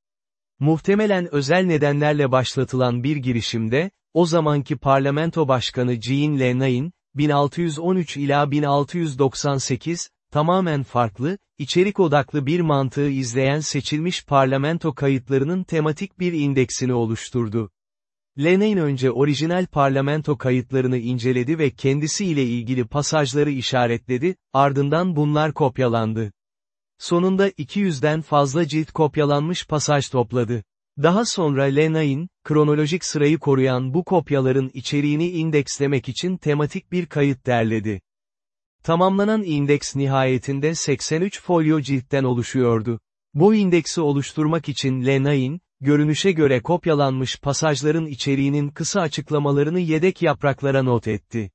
Muhtemelen özel nedenlerle başlatılan bir girişimde, o zamanki parlamento başkanı Jean Lenain, 1613 ila 1698, tamamen farklı, içerik odaklı bir mantığı izleyen seçilmiş parlamento kayıtlarının tematik bir indeksini oluşturdu. Lenain önce orijinal parlamento kayıtlarını inceledi ve kendisiyle ilgili pasajları işaretledi, ardından bunlar kopyalandı. Sonunda 200'den fazla cilt kopyalanmış pasaj topladı. Daha sonra Lenain, kronolojik sırayı koruyan bu kopyaların içeriğini indekslemek için tematik bir kayıt derledi. Tamamlanan indeks nihayetinde 83 folyo ciltten oluşuyordu. Bu indeksi oluşturmak için Lenain, görünüşe göre kopyalanmış pasajların içeriğinin kısa açıklamalarını yedek yapraklara not etti.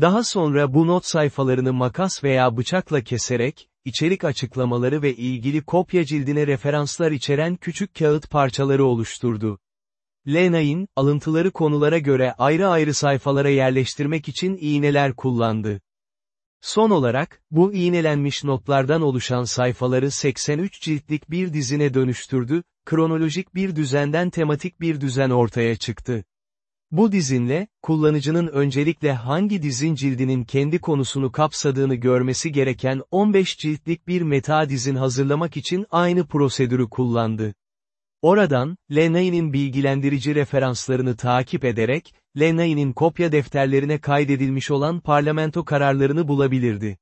Daha sonra bu not sayfalarını makas veya bıçakla keserek, içerik açıklamaları ve ilgili kopya cildine referanslar içeren küçük kağıt parçaları oluşturdu. Lenain, alıntıları konulara göre ayrı ayrı sayfalara yerleştirmek için iğneler kullandı. Son olarak, bu iğnelenmiş notlardan oluşan sayfaları 83 ciltlik bir dizine dönüştürdü, kronolojik bir düzenden tematik bir düzen ortaya çıktı. Bu dizinle, kullanıcının öncelikle hangi dizin cildinin kendi konusunu kapsadığını görmesi gereken 15 ciltlik bir meta dizin hazırlamak için aynı prosedürü kullandı. Oradan, Lenain'in bilgilendirici referanslarını takip ederek, Lenain'in kopya defterlerine kaydedilmiş olan parlamento kararlarını bulabilirdi.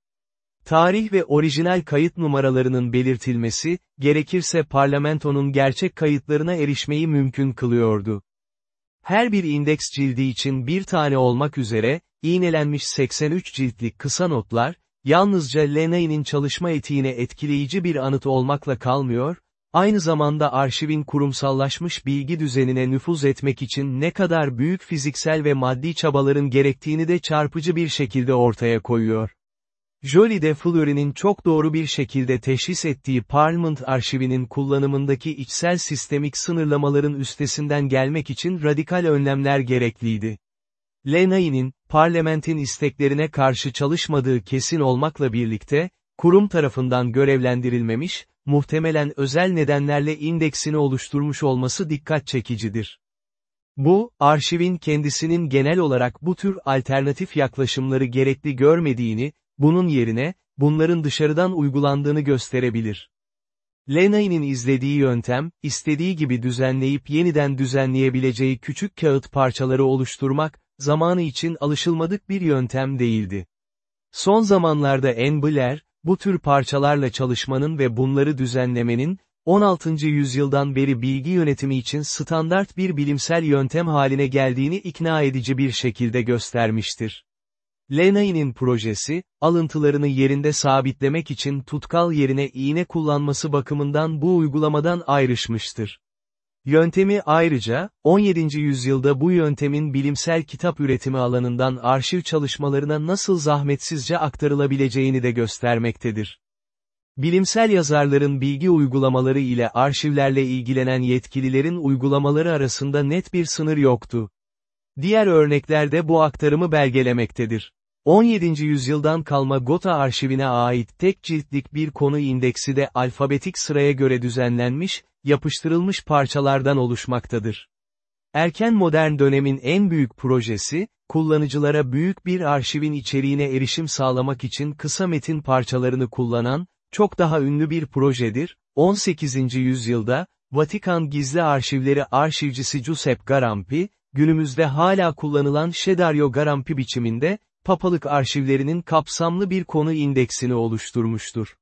Tarih ve orijinal kayıt numaralarının belirtilmesi, gerekirse parlamentonun gerçek kayıtlarına erişmeyi mümkün kılıyordu. Her bir indeks cildi için bir tane olmak üzere, iğnelenmiş 83 ciltlik kısa notlar, yalnızca Lenain'in çalışma etiğine etkileyici bir anıt olmakla kalmıyor, aynı zamanda arşivin kurumsallaşmış bilgi düzenine nüfuz etmek için ne kadar büyük fiziksel ve maddi çabaların gerektiğini de çarpıcı bir şekilde ortaya koyuyor. Jolie de Fleury'nin çok doğru bir şekilde teşhis ettiği Parliament arşivinin kullanımındaki içsel sistemik sınırlamaların üstesinden gelmek için radikal önlemler gerekliydi. Lenain'in, parlamentin isteklerine karşı çalışmadığı kesin olmakla birlikte, kurum tarafından görevlendirilmemiş, muhtemelen özel nedenlerle indeksini oluşturmuş olması dikkat çekicidir. Bu, arşivin kendisinin genel olarak bu tür alternatif yaklaşımları gerekli görmediğini, bunun yerine, bunların dışarıdan uygulandığını gösterebilir. Lenain'in izlediği yöntem, istediği gibi düzenleyip yeniden düzenleyebileceği küçük kağıt parçaları oluşturmak, zamanı için alışılmadık bir yöntem değildi. Son zamanlarda Anne bu tür parçalarla çalışmanın ve bunları düzenlemenin, 16. yüzyıldan beri bilgi yönetimi için standart bir bilimsel yöntem haline geldiğini ikna edici bir şekilde göstermiştir. Lenain'in projesi, alıntılarını yerinde sabitlemek için tutkal yerine iğne kullanması bakımından bu uygulamadan ayrışmıştır. Yöntemi ayrıca, 17. yüzyılda bu yöntemin bilimsel kitap üretimi alanından arşiv çalışmalarına nasıl zahmetsizce aktarılabileceğini de göstermektedir. Bilimsel yazarların bilgi uygulamaları ile arşivlerle ilgilenen yetkililerin uygulamaları arasında net bir sınır yoktu. Diğer örneklerde bu aktarımı belgelemektedir. 17. yüzyıldan kalma Gotha arşivine ait tek ciltlik bir konu indeksi de alfabetik sıraya göre düzenlenmiş, yapıştırılmış parçalardan oluşmaktadır. Erken modern dönemin en büyük projesi, kullanıcılara büyük bir arşivin içeriğine erişim sağlamak için kısa metin parçalarını kullanan, çok daha ünlü bir projedir, 18. yüzyılda, Vatikan Gizli Arşivleri arşivcisi Giuseppe Garampi, günümüzde hala kullanılan Shedario Garampi biçiminde, papalık arşivlerinin kapsamlı bir konu indeksini oluşturmuştur.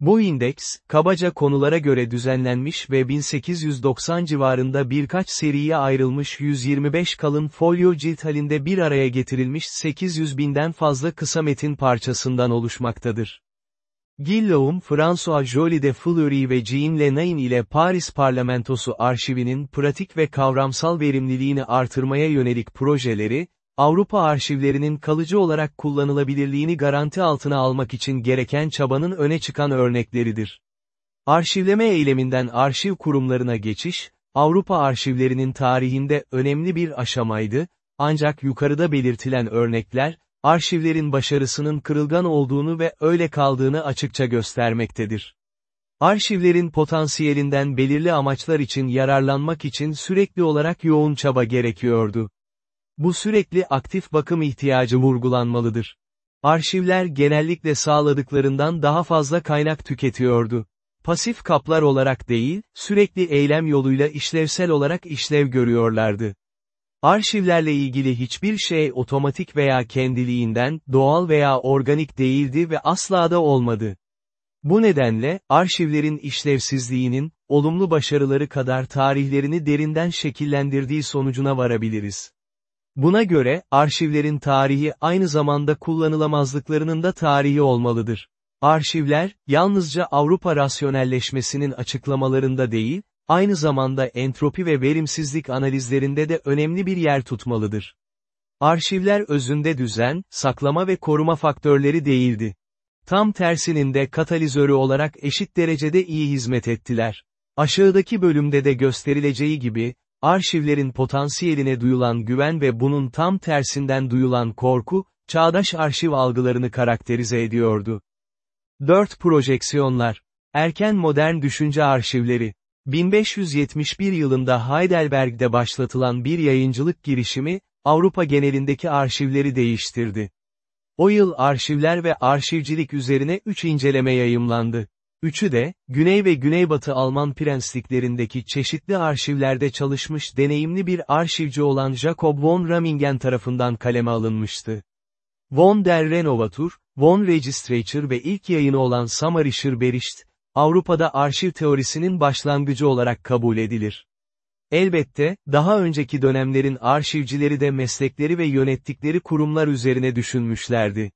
Bu indeks, kabaca konulara göre düzenlenmiş ve 1890 civarında birkaç seriye ayrılmış 125 kalın folyo cilt halinde bir araya getirilmiş 800 binden fazla kısa metin parçasından oluşmaktadır. Guillaume François Joly de Fleury ve Jean Lenain ile Paris Parlamentosu arşivinin pratik ve kavramsal verimliliğini artırmaya yönelik projeleri, Avrupa arşivlerinin kalıcı olarak kullanılabilirliğini garanti altına almak için gereken çabanın öne çıkan örnekleridir. Arşivleme eyleminden arşiv kurumlarına geçiş, Avrupa arşivlerinin tarihinde önemli bir aşamaydı, ancak yukarıda belirtilen örnekler, arşivlerin başarısının kırılgan olduğunu ve öyle kaldığını açıkça göstermektedir. Arşivlerin potansiyelinden belirli amaçlar için yararlanmak için sürekli olarak yoğun çaba gerekiyordu. Bu sürekli aktif bakım ihtiyacı vurgulanmalıdır. Arşivler genellikle sağladıklarından daha fazla kaynak tüketiyordu. Pasif kaplar olarak değil, sürekli eylem yoluyla işlevsel olarak işlev görüyorlardı. Arşivlerle ilgili hiçbir şey otomatik veya kendiliğinden, doğal veya organik değildi ve asla da olmadı. Bu nedenle, arşivlerin işlevsizliğinin, olumlu başarıları kadar tarihlerini derinden şekillendirdiği sonucuna varabiliriz. Buna göre, arşivlerin tarihi aynı zamanda kullanılamazlıklarının da tarihi olmalıdır. Arşivler, yalnızca Avrupa rasyonelleşmesinin açıklamalarında değil, aynı zamanda entropi ve verimsizlik analizlerinde de önemli bir yer tutmalıdır. Arşivler özünde düzen, saklama ve koruma faktörleri değildi. Tam tersinin de katalizörü olarak eşit derecede iyi hizmet ettiler. Aşağıdaki bölümde de gösterileceği gibi, arşivlerin potansiyeline duyulan güven ve bunun tam tersinden duyulan korku, çağdaş arşiv algılarını karakterize ediyordu. 4 Projeksiyonlar Erken modern düşünce arşivleri 1571 yılında Heidelberg'de başlatılan bir yayıncılık girişimi, Avrupa genelindeki arşivleri değiştirdi. O yıl arşivler ve arşivcilik üzerine 3 inceleme yayımlandı. Üçü de, Güney ve Güneybatı Alman prensliklerindeki çeşitli arşivlerde çalışmış deneyimli bir arşivci olan Jacob von Ramingen tarafından kaleme alınmıştı. Von der Renovatur, von Registrature ve ilk yayını olan Samarischer Bericht, Avrupa'da arşiv teorisinin başlangıcı olarak kabul edilir. Elbette, daha önceki dönemlerin arşivcileri de meslekleri ve yönettikleri kurumlar üzerine düşünmüşlerdi.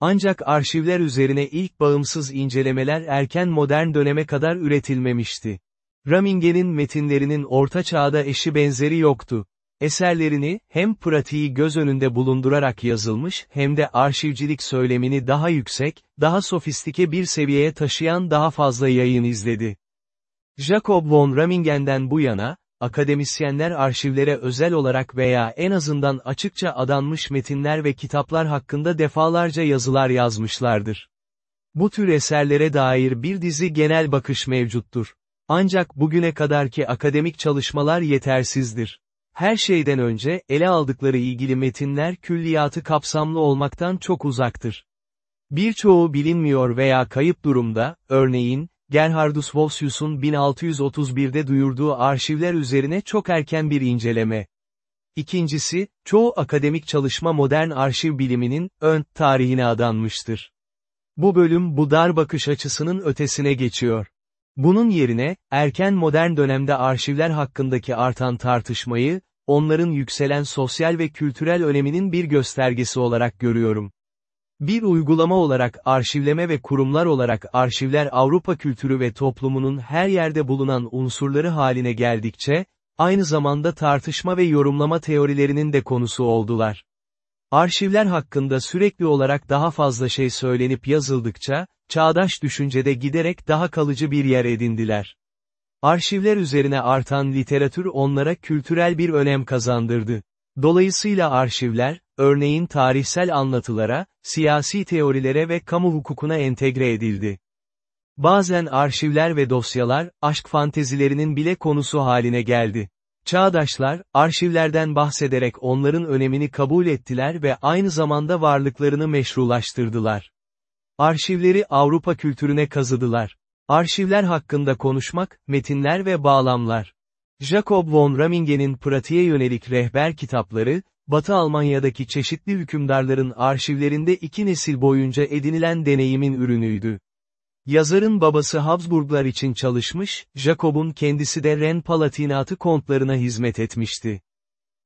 Ancak arşivler üzerine ilk bağımsız incelemeler erken modern döneme kadar üretilmemişti. Ramingen'in metinlerinin orta çağda eşi benzeri yoktu. Eserlerini, hem pratiği göz önünde bulundurarak yazılmış, hem de arşivcilik söylemini daha yüksek, daha sofistike bir seviyeye taşıyan daha fazla yayın izledi. Jacob von Ramingen'den bu yana, akademisyenler arşivlere özel olarak veya en azından açıkça adanmış metinler ve kitaplar hakkında defalarca yazılar yazmışlardır. Bu tür eserlere dair bir dizi genel bakış mevcuttur. Ancak bugüne kadarki akademik çalışmalar yetersizdir. Her şeyden önce, ele aldıkları ilgili metinler külliyatı kapsamlı olmaktan çok uzaktır. Birçoğu bilinmiyor veya kayıp durumda, örneğin, Gerhardus Vossius'un 1631'de duyurduğu arşivler üzerine çok erken bir inceleme. İkincisi, çoğu akademik çalışma modern arşiv biliminin, ön, tarihine adanmıştır. Bu bölüm bu dar bakış açısının ötesine geçiyor. Bunun yerine, erken modern dönemde arşivler hakkındaki artan tartışmayı, onların yükselen sosyal ve kültürel öneminin bir göstergesi olarak görüyorum. Bir uygulama olarak arşivleme ve kurumlar olarak arşivler Avrupa kültürü ve toplumunun her yerde bulunan unsurları haline geldikçe, aynı zamanda tartışma ve yorumlama teorilerinin de konusu oldular. Arşivler hakkında sürekli olarak daha fazla şey söylenip yazıldıkça, çağdaş düşüncede giderek daha kalıcı bir yer edindiler. Arşivler üzerine artan literatür onlara kültürel bir önem kazandırdı. Dolayısıyla arşivler, örneğin tarihsel anlatılara, siyasi teorilere ve kamu hukukuna entegre edildi. Bazen arşivler ve dosyalar, aşk fantezilerinin bile konusu haline geldi. Çağdaşlar, arşivlerden bahsederek onların önemini kabul ettiler ve aynı zamanda varlıklarını meşrulaştırdılar. Arşivleri Avrupa kültürüne kazıdılar. Arşivler hakkında konuşmak, metinler ve bağlamlar. Jacob von Rammingen'in pratiğe yönelik rehber kitapları, Batı Almanya'daki çeşitli hükümdarların arşivlerinde iki nesil boyunca edinilen deneyimin ürünüydü. Yazarın babası Habsburglar için çalışmış, Jacob'un kendisi de Ren Palatinatı kontlarına hizmet etmişti.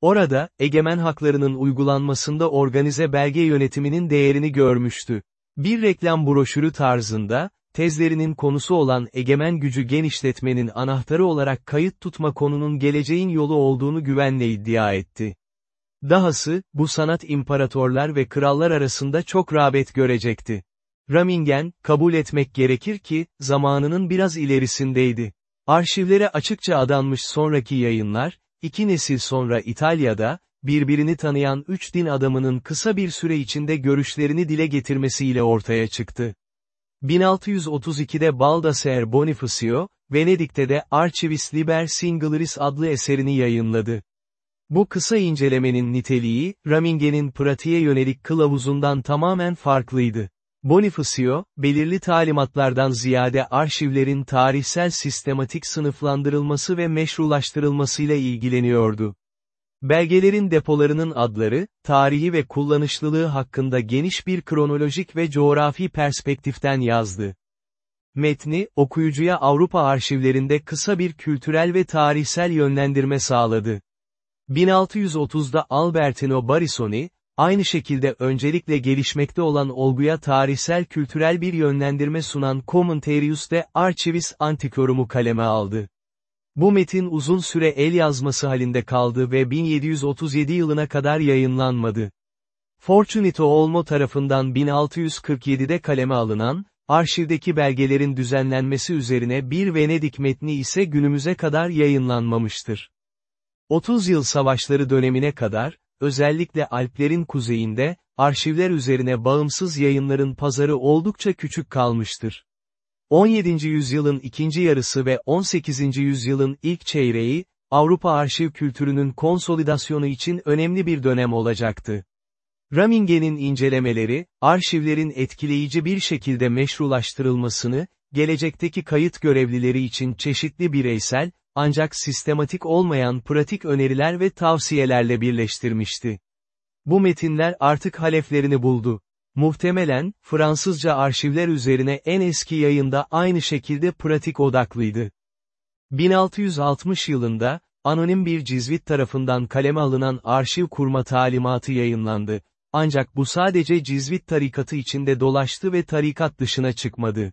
Orada, egemen haklarının uygulanmasında organize belge yönetiminin değerini görmüştü. Bir reklam broşürü tarzında, tezlerinin konusu olan egemen gücü genişletmenin anahtarı olarak kayıt tutma konunun geleceğin yolu olduğunu güvenle iddia etti. Dahası, bu sanat imparatorlar ve krallar arasında çok rağbet görecekti. Ramingen, kabul etmek gerekir ki, zamanının biraz ilerisindeydi. Arşivlere açıkça adanmış sonraki yayınlar, iki nesil sonra İtalya'da, birbirini tanıyan üç din adamının kısa bir süre içinde görüşlerini dile getirmesiyle ortaya çıktı. 1632'de Baldassare Bonifacio, Venedik'te de Archivis Liber Singularis adlı eserini yayınladı. Bu kısa incelemenin niteliği, Ramingen'in pratiğe yönelik kılavuzundan tamamen farklıydı. Bonifacio, belirli talimatlardan ziyade arşivlerin tarihsel sistematik sınıflandırılması ve meşrulaştırılmasıyla ilgileniyordu. Belgelerin depolarının adları, tarihi ve kullanışlılığı hakkında geniş bir kronolojik ve coğrafi perspektiften yazdı. Metni, okuyucuya Avrupa arşivlerinde kısa bir kültürel ve tarihsel yönlendirme sağladı. 1630'da Albertino Barisoni, aynı şekilde öncelikle gelişmekte olan olguya tarihsel kültürel bir yönlendirme sunan Commentarius de Archivis Antiquorum'u kaleme aldı. Bu metin uzun süre el yazması halinde kaldı ve 1737 yılına kadar yayınlanmadı. Fortunato Olmo tarafından 1647'de kaleme alınan, arşivdeki belgelerin düzenlenmesi üzerine bir Venedik metni ise günümüze kadar yayınlanmamıştır. 30 yıl savaşları dönemine kadar, özellikle Alplerin kuzeyinde, arşivler üzerine bağımsız yayınların pazarı oldukça küçük kalmıştır. 17. yüzyılın ikinci yarısı ve 18. yüzyılın ilk çeyreği, Avrupa arşiv kültürünün konsolidasyonu için önemli bir dönem olacaktı. Ramingen'in incelemeleri, arşivlerin etkileyici bir şekilde meşrulaştırılmasını, gelecekteki kayıt görevlileri için çeşitli bireysel, ancak sistematik olmayan pratik öneriler ve tavsiyelerle birleştirmişti. Bu metinler artık haleflerini buldu. Muhtemelen, Fransızca arşivler üzerine en eski yayında aynı şekilde pratik odaklıydı. 1660 yılında, anonim bir cizvit tarafından kaleme alınan arşiv kurma talimatı yayınlandı. Ancak bu sadece cizvit tarikatı içinde dolaştı ve tarikat dışına çıkmadı.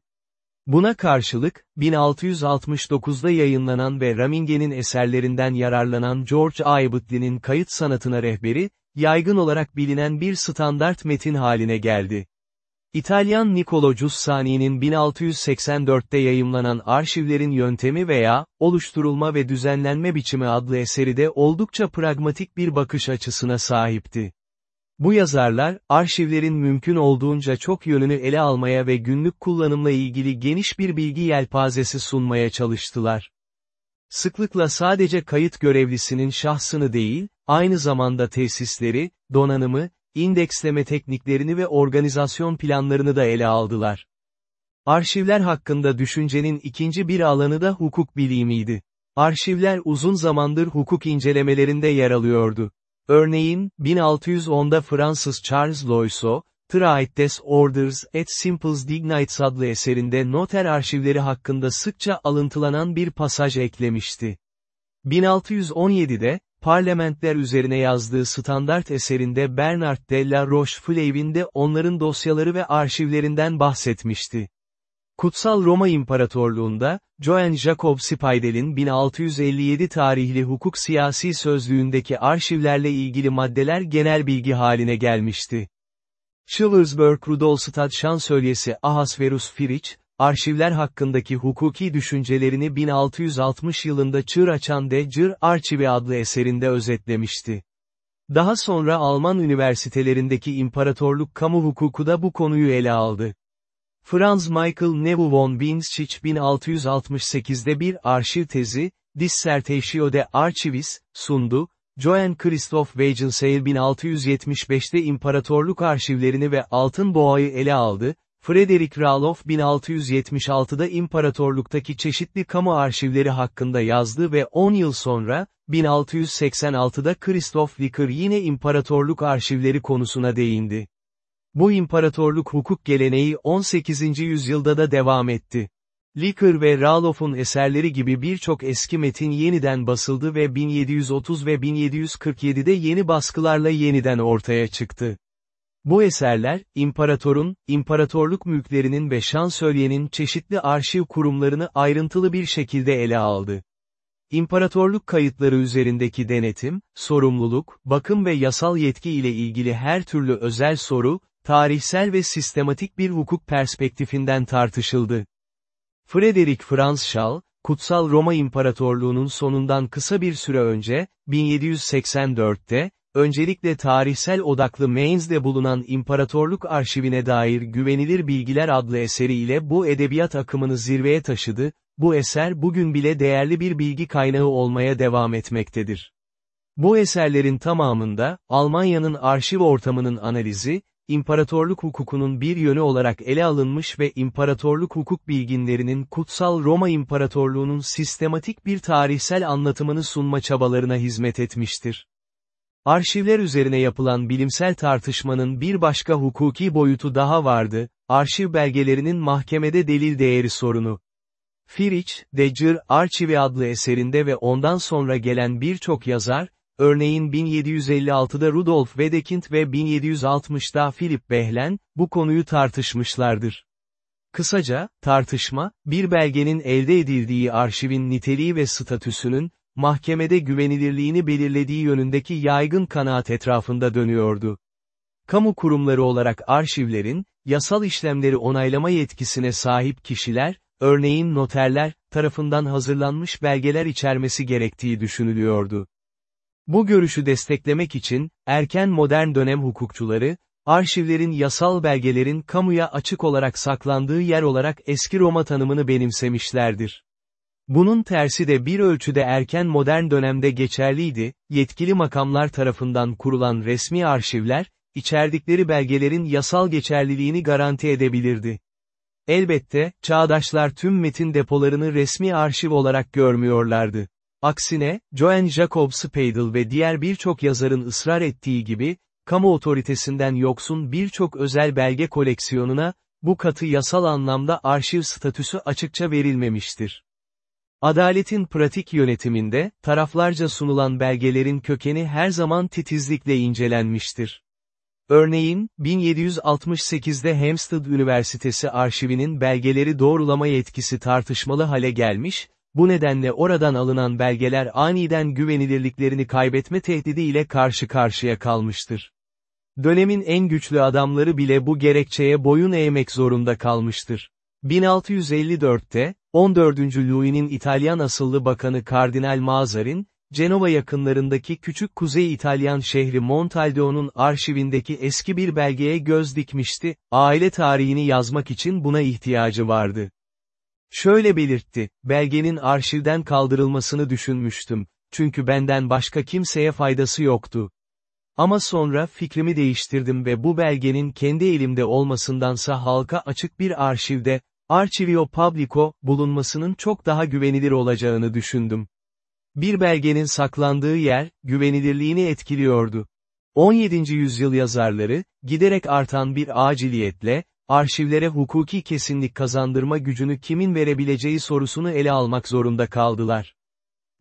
Buna karşılık, 1669'da yayınlanan ve Ramingen'in eserlerinden yararlanan George Aybutli'nin kayıt sanatına rehberi, yaygın olarak bilinen bir standart metin haline geldi. İtalyan Niccolo Giussani'nin 1684'te yayımlanan Arşivlerin Yöntemi veya, Oluşturulma ve Düzenlenme Biçimi adlı eseri de oldukça pragmatik bir bakış açısına sahipti. Bu yazarlar, arşivlerin mümkün olduğunca çok yönünü ele almaya ve günlük kullanımla ilgili geniş bir bilgi yelpazesi sunmaya çalıştılar. Sıklıkla sadece kayıt görevlisinin şahsını değil, aynı zamanda tesisleri, donanımı, indeksleme tekniklerini ve organizasyon planlarını da ele aldılar. Arşivler hakkında düşüncenin ikinci bir alanı da hukuk bilimiydi. Arşivler uzun zamandır hukuk incelemelerinde yer alıyordu. Örneğin, 1610'da Fransız Charles Loiseau, Traites Orders et Simples Dignities adlı eserinde noter arşivleri hakkında sıkça alıntılanan bir pasaj eklemişti. 1617'de, parlamentler üzerine yazdığı standart eserinde Bernard de la Rochefoucauld'in de onların dosyaları ve arşivlerinden bahsetmişti. Kutsal Roma İmparatorluğunda, Johann Jacob Speidel'in 1657 tarihli hukuk siyasi sözlüğündeki arşivlerle ilgili maddeler genel bilgi haline gelmişti. Schillersberg Rudolstadt şansölyesi Ahasverus Firiç, arşivler hakkındaki hukuki düşüncelerini 1660 yılında Çığır Açan de Cır Arşivi adlı eserinde özetlemişti. Daha sonra Alman üniversitelerindeki imparatorluk kamu hukuku da bu konuyu ele aldı. Franz Michael Nevu von Binzschich 1668'de bir arşiv tezi, Dissertatio de Archivis, sundu, Johann Christoph Wagenseil 1675'te imparatorluk arşivlerini ve altın boğayı ele aldı, Frederick Raloff 1676'da imparatorluktaki çeşitli kamu arşivleri hakkında yazdı ve 10 yıl sonra, 1686'da Christoph Licker yine imparatorluk arşivleri konusuna değindi. Bu imparatorluk hukuk geleneği 18. yüzyılda da devam etti. Licker ve Raloff'un eserleri gibi birçok eski metin yeniden basıldı ve 1730 ve 1747'de yeni baskılarla yeniden ortaya çıktı. Bu eserler, imparatorun, imparatorluk mülklerinin ve şansölyenin çeşitli arşiv kurumlarını ayrıntılı bir şekilde ele aldı. İmparatorluk kayıtları üzerindeki denetim, sorumluluk, bakım ve yasal yetki ile ilgili her türlü özel soru, tarihsel ve sistematik bir hukuk perspektifinden tartışıldı. Frederick Franz Schall, Kutsal Roma İmparatorluğu'nun sonundan kısa bir süre önce, 1784'te, öncelikle tarihsel odaklı Mainz'de bulunan İmparatorluk Arşivine dair Güvenilir Bilgiler adlı eseriyle bu edebiyat akımını zirveye taşıdı, bu eser bugün bile değerli bir bilgi kaynağı olmaya devam etmektedir. Bu eserlerin tamamında, Almanya'nın arşiv ortamının analizi, imparatorluk hukukunun bir yönü olarak ele alınmış ve imparatorluk hukuk bilginlerinin Kutsal Roma İmparatorluğu'nun sistematik bir tarihsel anlatımını sunma çabalarına hizmet etmiştir. Arşivler üzerine yapılan bilimsel tartışmanın bir başka hukuki boyutu daha vardı, arşiv belgelerinin mahkemede delil değeri sorunu. Firiç, Decir Arşivi adlı eserinde ve ondan sonra gelen birçok yazar, örneğin 1756'da Rudolf Wedekind ve 1760'da Philip Behlen, bu konuyu tartışmışlardır. Kısaca, tartışma, bir belgenin elde edildiği arşivin niteliği ve statüsünün, mahkemede güvenilirliğini belirlediği yönündeki yaygın kanaat etrafında dönüyordu. Kamu kurumları olarak arşivlerin, yasal işlemleri onaylama yetkisine sahip kişiler, örneğin noterler, tarafından hazırlanmış belgeler içermesi gerektiği düşünülüyordu. Bu görüşü desteklemek için, erken modern dönem hukukçuları, arşivlerin yasal belgelerin kamuya açık olarak saklandığı yer olarak eski Roma tanımını benimsemişlerdir. Bunun tersi de bir ölçüde erken modern dönemde geçerliydi, yetkili makamlar tarafından kurulan resmi arşivler, içerdikleri belgelerin yasal geçerliliğini garanti edebilirdi. Elbette, çağdaşlar tüm metin depolarını resmi arşiv olarak görmüyorlardı. Aksine, Joan Jacob Speidel ve diğer birçok yazarın ısrar ettiği gibi, kamu otoritesinden yoksun birçok özel belge koleksiyonuna, bu katı yasal anlamda arşiv statüsü açıkça verilmemiştir. Adaletin pratik yönetiminde, taraflarca sunulan belgelerin kökeni her zaman titizlikle incelenmiştir. Örneğin, 1768'de Hampstead Üniversitesi arşivinin belgeleri doğrulama yetkisi tartışmalı hale gelmiş, bu nedenle oradan alınan belgeler aniden güvenilirliklerini kaybetme tehdidiyle karşı karşıya kalmıştır. Dönemin en güçlü adamları bile bu gerekçeye boyun eğmek zorunda kalmıştır. 1654'te, 14. Louis'nin İtalyan asıllı bakanı Kardinal Mazarin, Cenova yakınlarındaki küçük Kuzey İtalyan şehri Montaldo'nun arşivindeki eski bir belgeye göz dikmişti, aile tarihini yazmak için buna ihtiyacı vardı. Şöyle belirtti, belgenin arşivden kaldırılmasını düşünmüştüm, çünkü benden başka kimseye faydası yoktu. Ama sonra fikrimi değiştirdim ve bu belgenin kendi elimde olmasındansa halka açık bir arşivde, Archivio Publico, bulunmasının çok daha güvenilir olacağını düşündüm. Bir belgenin saklandığı yer, güvenilirliğini etkiliyordu. 17. yüzyıl yazarları, giderek artan bir aciliyetle, arşivlere hukuki kesinlik kazandırma gücünü kimin verebileceği sorusunu ele almak zorunda kaldılar.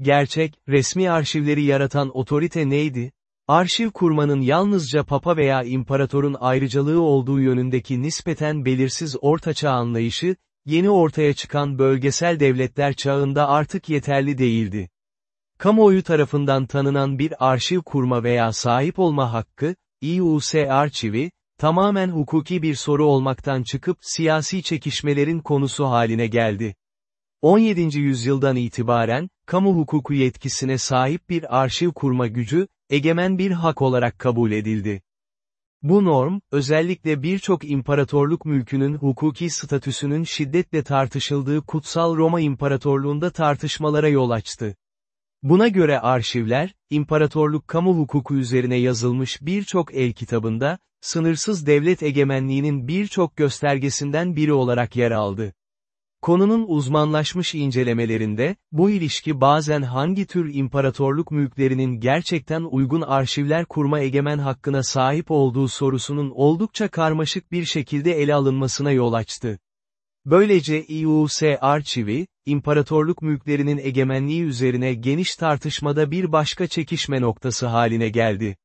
Gerçek, resmi arşivleri yaratan otorite neydi? Arşiv kurmanın yalnızca papa veya imparatorun ayrıcalığı olduğu yönündeki nispeten belirsiz ortaçağ anlayışı, yeni ortaya çıkan bölgesel devletler çağında artık yeterli değildi. Kamuoyu tarafından tanınan bir arşiv kurma veya sahip olma hakkı, İUS arşivi, tamamen hukuki bir soru olmaktan çıkıp siyasi çekişmelerin konusu haline geldi. 17. yüzyıldan itibaren, kamu hukuku yetkisine sahip bir arşiv kurma gücü, egemen bir hak olarak kabul edildi. Bu norm, özellikle birçok imparatorluk mülkünün hukuki statüsünün şiddetle tartışıldığı Kutsal Roma İmparatorluğunda tartışmalara yol açtı. Buna göre arşivler, imparatorluk kamu hukuku üzerine yazılmış birçok el kitabında, sınırsız devlet egemenliğinin birçok göstergesinden biri olarak yer aldı. Konunun uzmanlaşmış incelemelerinde, bu ilişki bazen hangi tür imparatorluk mülklerinin gerçekten uygun arşivler kurma egemen hakkına sahip olduğu sorusunun oldukça karmaşık bir şekilde ele alınmasına yol açtı. Böylece İUS arşivi, imparatorluk mülklerinin egemenliği üzerine geniş tartışmada bir başka çekişme noktası haline geldi.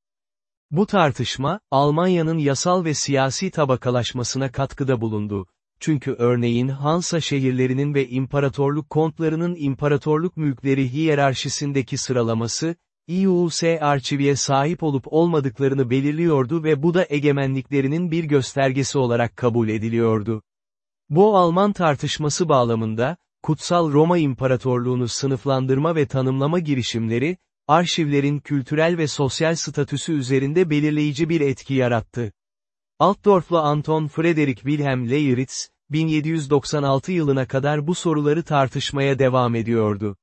Bu tartışma, Almanya'nın yasal ve siyasi tabakalaşmasına katkıda bulundu. Çünkü örneğin Hansa şehirlerinin ve imparatorluk kontlarının imparatorluk mülkleri hiyerarşisindeki sıralaması, İUS arşiviye sahip olup olmadıklarını belirliyordu ve bu da egemenliklerinin bir göstergesi olarak kabul ediliyordu. Bu Alman tartışması bağlamında, Kutsal Roma İmparatorluğunu sınıflandırma ve tanımlama girişimleri, arşivlerin kültürel ve sosyal statüsü üzerinde belirleyici bir etki yarattı. Altdorflu Anton Frederick Wilhelm Leyeritz, 1796 yılına kadar bu soruları tartışmaya devam ediyordu.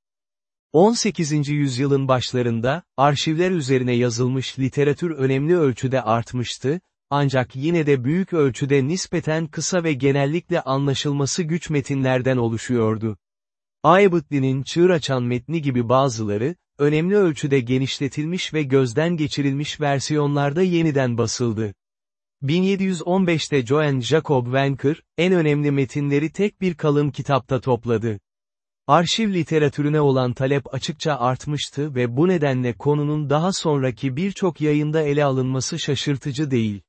18. yüzyılın başlarında, arşivler üzerine yazılmış literatür önemli ölçüde artmıştı, ancak yine de büyük ölçüde nispeten kısa ve genellikle anlaşılması güç metinlerden oluşuyordu. Aybıtli'nin çığır açan metni gibi bazıları, önemli ölçüde genişletilmiş ve gözden geçirilmiş versiyonlarda yeniden basıldı. 1715'te Johann Jacob Wencker, en önemli metinleri tek bir kalın kitapta topladı. Arşiv literatürüne olan talep açıkça artmıştı ve bu nedenle konunun daha sonraki birçok yayında ele alınması şaşırtıcı değil.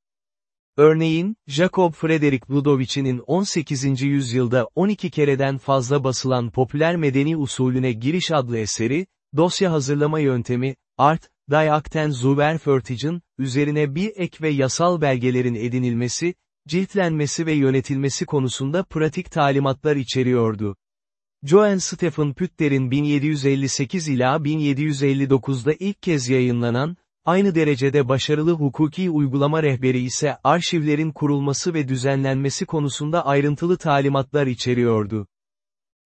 Örneğin, Jacob Frederick Ludovici'nin 18. yüzyılda 12 kereden fazla basılan popüler medeni usulüne giriş adlı eseri, dosya hazırlama yöntemi, Art, Die Akten Zuberfertigen, üzerine bir ek ve yasal belgelerin edinilmesi, ciltlenmesi ve yönetilmesi konusunda pratik talimatlar içeriyordu. Johann Stephen Pütter'in 1758 ila 1759'da ilk kez yayınlanan, aynı derecede başarılı hukuki uygulama rehberi ise arşivlerin kurulması ve düzenlenmesi konusunda ayrıntılı talimatlar içeriyordu.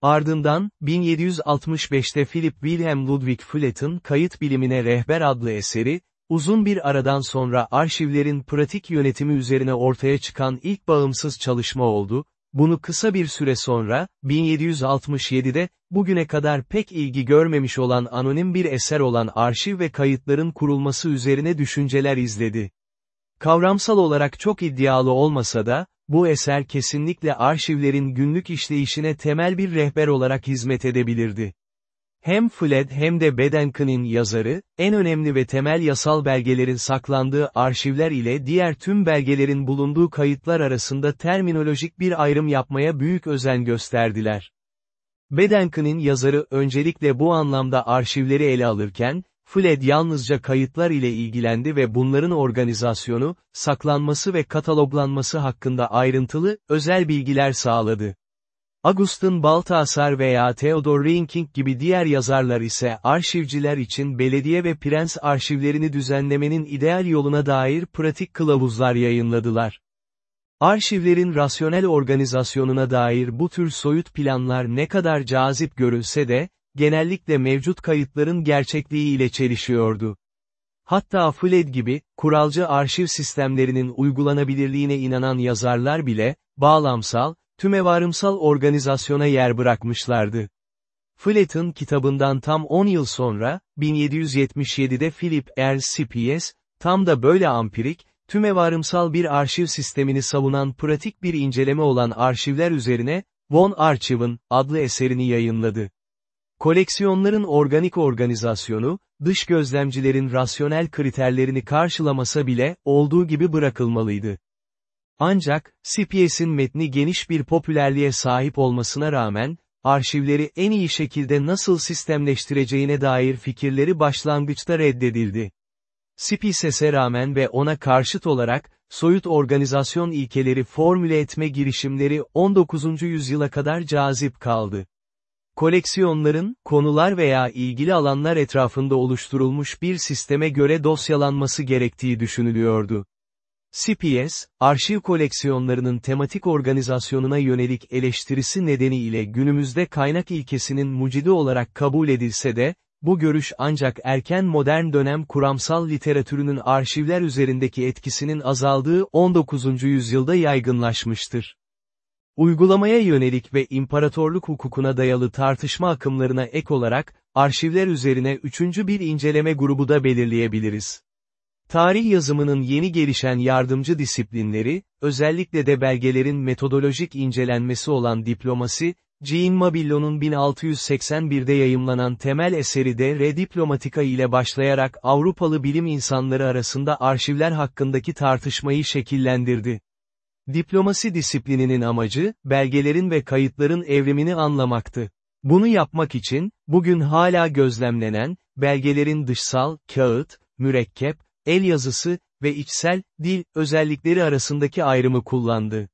Ardından, 1765'te Philip Wilhelm Ludwig Flet'in Kayıt Bilimine Rehber adlı eseri, uzun bir aradan sonra arşivlerin pratik yönetimi üzerine ortaya çıkan ilk bağımsız çalışma oldu, bunu kısa bir süre sonra, 1767'de, bugüne kadar pek ilgi görmemiş olan anonim bir eser olan arşiv ve kayıtların kurulması üzerine düşünceler izledi. Kavramsal olarak çok iddialı olmasa da, bu eser kesinlikle arşivlerin günlük işleyişine temel bir rehber olarak hizmet edebilirdi. Hem Fled hem de Bedenkin'in yazarı, en önemli ve temel yasal belgelerin saklandığı arşivler ile diğer tüm belgelerin bulunduğu kayıtlar arasında terminolojik bir ayrım yapmaya büyük özen gösterdiler. Bedenkin'in yazarı öncelikle bu anlamda arşivleri ele alırken, Fled yalnızca kayıtlar ile ilgilendi ve bunların organizasyonu, saklanması ve kataloglanması hakkında ayrıntılı, özel bilgiler sağladı. Augustin Baltasar veya Theodor Reinking gibi diğer yazarlar ise arşivciler için belediye ve prens arşivlerini düzenlemenin ideal yoluna dair pratik kılavuzlar yayınladılar. Arşivlerin rasyonel organizasyonuna dair bu tür soyut planlar ne kadar cazip görülse de, genellikle mevcut kayıtların gerçekliği ile çelişiyordu. Hatta Fled gibi, kuralcı arşiv sistemlerinin uygulanabilirliğine inanan yazarlar bile, bağlamsal, tümevarımsal organizasyona yer bırakmışlardı. Flet'in kitabından tam 10 yıl sonra, 1777'de Philip R. Spies, tam da böyle ampirik, tümevarımsal bir arşiv sistemini savunan pratik bir inceleme olan arşivler üzerine, Von Archiven, adlı eserini yayınladı. Koleksiyonların organik organizasyonu, dış gözlemcilerin rasyonel kriterlerini karşılamasa bile, olduğu gibi bırakılmalıydı. Ancak, Spies'in metni geniş bir popülerliğe sahip olmasına rağmen, arşivleri en iyi şekilde nasıl sistemleştireceğine dair fikirleri başlangıçta reddedildi. Spies'e rağmen ve ona karşıt olarak, soyut organizasyon ilkeleri formüle etme girişimleri 19. yüzyıla kadar cazip kaldı. Koleksiyonların, konular veya ilgili alanlar etrafında oluşturulmuş bir sisteme göre dosyalanması gerektiği düşünülüyordu. CPS, arşiv koleksiyonlarının tematik organizasyonuna yönelik eleştirisi nedeniyle günümüzde kaynak ilkesinin mucidi olarak kabul edilse de, bu görüş ancak erken modern dönem kuramsal literatürünün arşivler üzerindeki etkisinin azaldığı 19. yüzyılda yaygınlaşmıştır. Uygulamaya yönelik ve imparatorluk hukukuna dayalı tartışma akımlarına ek olarak, arşivler üzerine üçüncü bir inceleme grubu da belirleyebiliriz. Tarih yazımının yeni gelişen yardımcı disiplinleri, özellikle de belgelerin metodolojik incelenmesi olan diplomasi, Jean Mabillon'un 1681'de yayımlanan temel eseri de Re Diplomatica ile başlayarak Avrupalı bilim insanları arasında arşivler hakkındaki tartışmayı şekillendirdi. Diplomasi disiplininin amacı, belgelerin ve kayıtların evrimini anlamaktı. Bunu yapmak için, bugün hala gözlemlenen, belgelerin dışsal, kağıt, mürekkep, el yazısı ve içsel, dil, özellikleri arasındaki ayrımı kullandı.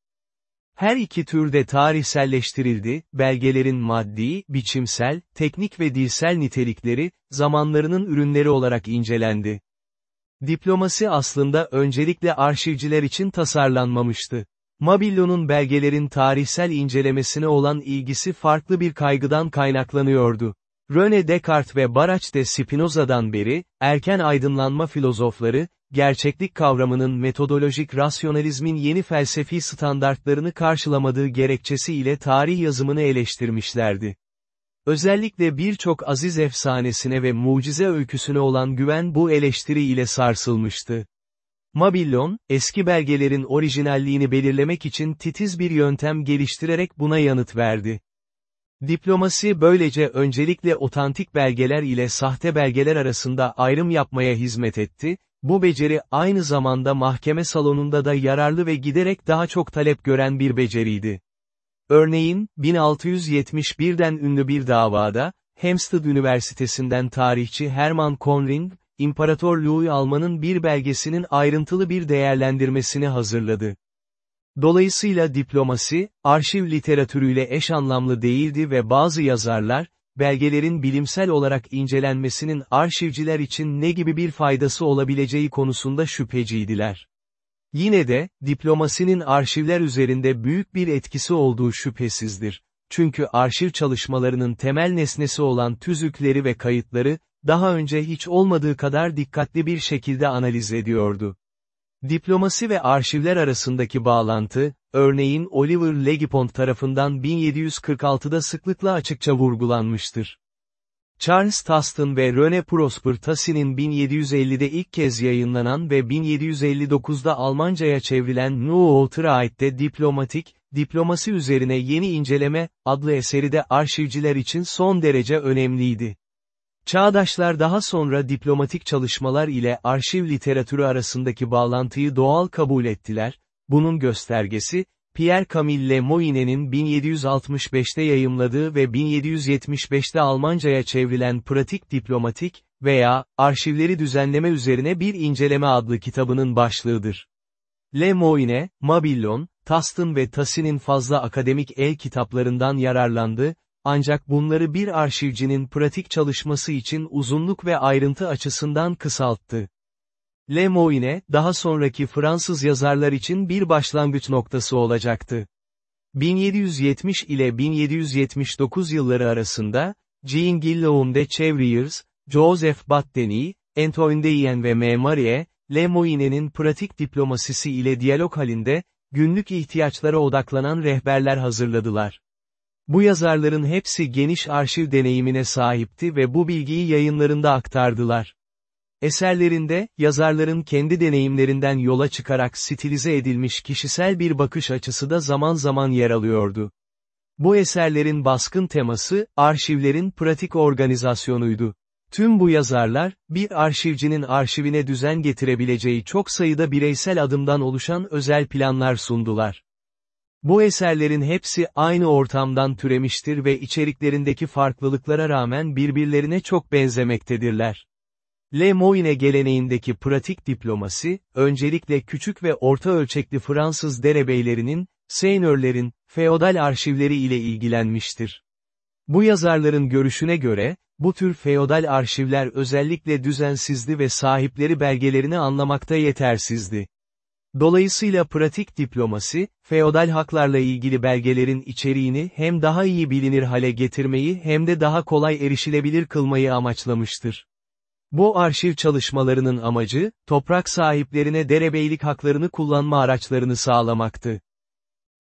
Her iki türde tarihselleştirildi, belgelerin maddi, biçimsel, teknik ve dilsel nitelikleri, zamanlarının ürünleri olarak incelendi. Diplomasi aslında öncelikle arşivciler için tasarlanmamıştı. Mabillon'un belgelerin tarihsel incelemesine olan ilgisi farklı bir kaygıdan kaynaklanıyordu. René Descartes ve Barach de Spinoza'dan beri, erken aydınlanma filozofları, gerçeklik kavramının metodolojik rasyonalizmin yeni felsefi standartlarını karşılamadığı gerekçesi ile tarih yazımını eleştirmişlerdi. Özellikle birçok aziz efsanesine ve mucize öyküsüne olan güven bu eleştiri ile sarsılmıştı. Mabillon, eski belgelerin orijinalliğini belirlemek için titiz bir yöntem geliştirerek buna yanıt verdi. Diplomasi böylece öncelikle otantik belgeler ile sahte belgeler arasında ayrım yapmaya hizmet etti, bu beceri aynı zamanda mahkeme salonunda da yararlı ve giderek daha çok talep gören bir beceriydi. Örneğin, 1671'den ünlü bir davada, Hampstead Üniversitesi'nden tarihçi Hermann Conring, İmparator Louis Alman'ın bir belgesinin ayrıntılı bir değerlendirmesini hazırladı. Dolayısıyla diplomasi, arşiv literatürüyle eş anlamlı değildi ve bazı yazarlar, belgelerin bilimsel olarak incelenmesinin arşivciler için ne gibi bir faydası olabileceği konusunda şüpheciydiler. Yine de, diplomasinin arşivler üzerinde büyük bir etkisi olduğu şüphesizdir. Çünkü arşiv çalışmalarının temel nesnesi olan tüzükleri ve kayıtları, daha önce hiç olmadığı kadar dikkatli bir şekilde analiz ediyordu. Diplomasi ve arşivler arasındaki bağlantı, örneğin Oliver Legipont tarafından 1746'da sıklıkla açıkça vurgulanmıştır. Charles Taston ve René Prosper Tassin'in 1750'de ilk kez yayınlanan ve 1759'da Almanca'ya çevrilen Neutralite Diplomatik, Diplomasi üzerine yeni inceleme, adlı eseri de arşivciler için son derece önemliydi. Çağdaşlar daha sonra diplomatik çalışmalar ile arşiv literatürü arasındaki bağlantıyı doğal kabul ettiler, bunun göstergesi, Pierre Camille Lemoyne'nin 1765'te yayımladığı ve 1775'te Almanca'ya çevrilen Pratik Diplomatik veya Arşivleri Düzenleme Üzerine Bir İnceleme adlı kitabının başlığıdır. Lemoyne, Mabillon, Taston ve Tassin'in fazla akademik el kitaplarından yararlandı, ancak bunları bir arşivcinin pratik çalışması için uzunluk ve ayrıntı açısından kısalttı. Le Moyne, daha sonraki Fransız yazarlar için bir başlangıç noktası olacaktı. 1770 ile 1779 yılları arasında, Jean Guillaume de Chevriers, Joseph Batteni, Antoine Deyen ve M. Marie, Le Moyne'nin pratik diplomasisi ile diyalog halinde, günlük ihtiyaçlara odaklanan rehberler hazırladılar. Bu yazarların hepsi geniş arşiv deneyimine sahipti ve bu bilgiyi yayınlarında aktardılar. Eserlerinde, yazarların kendi deneyimlerinden yola çıkarak stilize edilmiş kişisel bir bakış açısı da zaman zaman yer alıyordu. Bu eserlerin baskın teması, arşivlerin pratik organizasyonuydu. Tüm bu yazarlar, bir arşivcinin arşivine düzen getirebileceği çok sayıda bireysel adımdan oluşan özel planlar sundular. Bu eserlerin hepsi aynı ortamdan türemiştir ve içeriklerindeki farklılıklara rağmen birbirlerine çok benzemektedirler. Le Moyne geleneğindeki pratik diplomasi, öncelikle küçük ve orta ölçekli Fransız derebeylerinin, seynörlerin, feodal arşivleri ile ilgilenmiştir. Bu yazarların görüşüne göre, bu tür feodal arşivler özellikle düzensizdi ve sahipleri belgelerini anlamakta yetersizdi. Dolayısıyla pratik diplomasi, feodal haklarla ilgili belgelerin içeriğini hem daha iyi bilinir hale getirmeyi hem de daha kolay erişilebilir kılmayı amaçlamıştır. Bu arşiv çalışmalarının amacı, toprak sahiplerine derebeylik haklarını kullanma araçlarını sağlamaktı.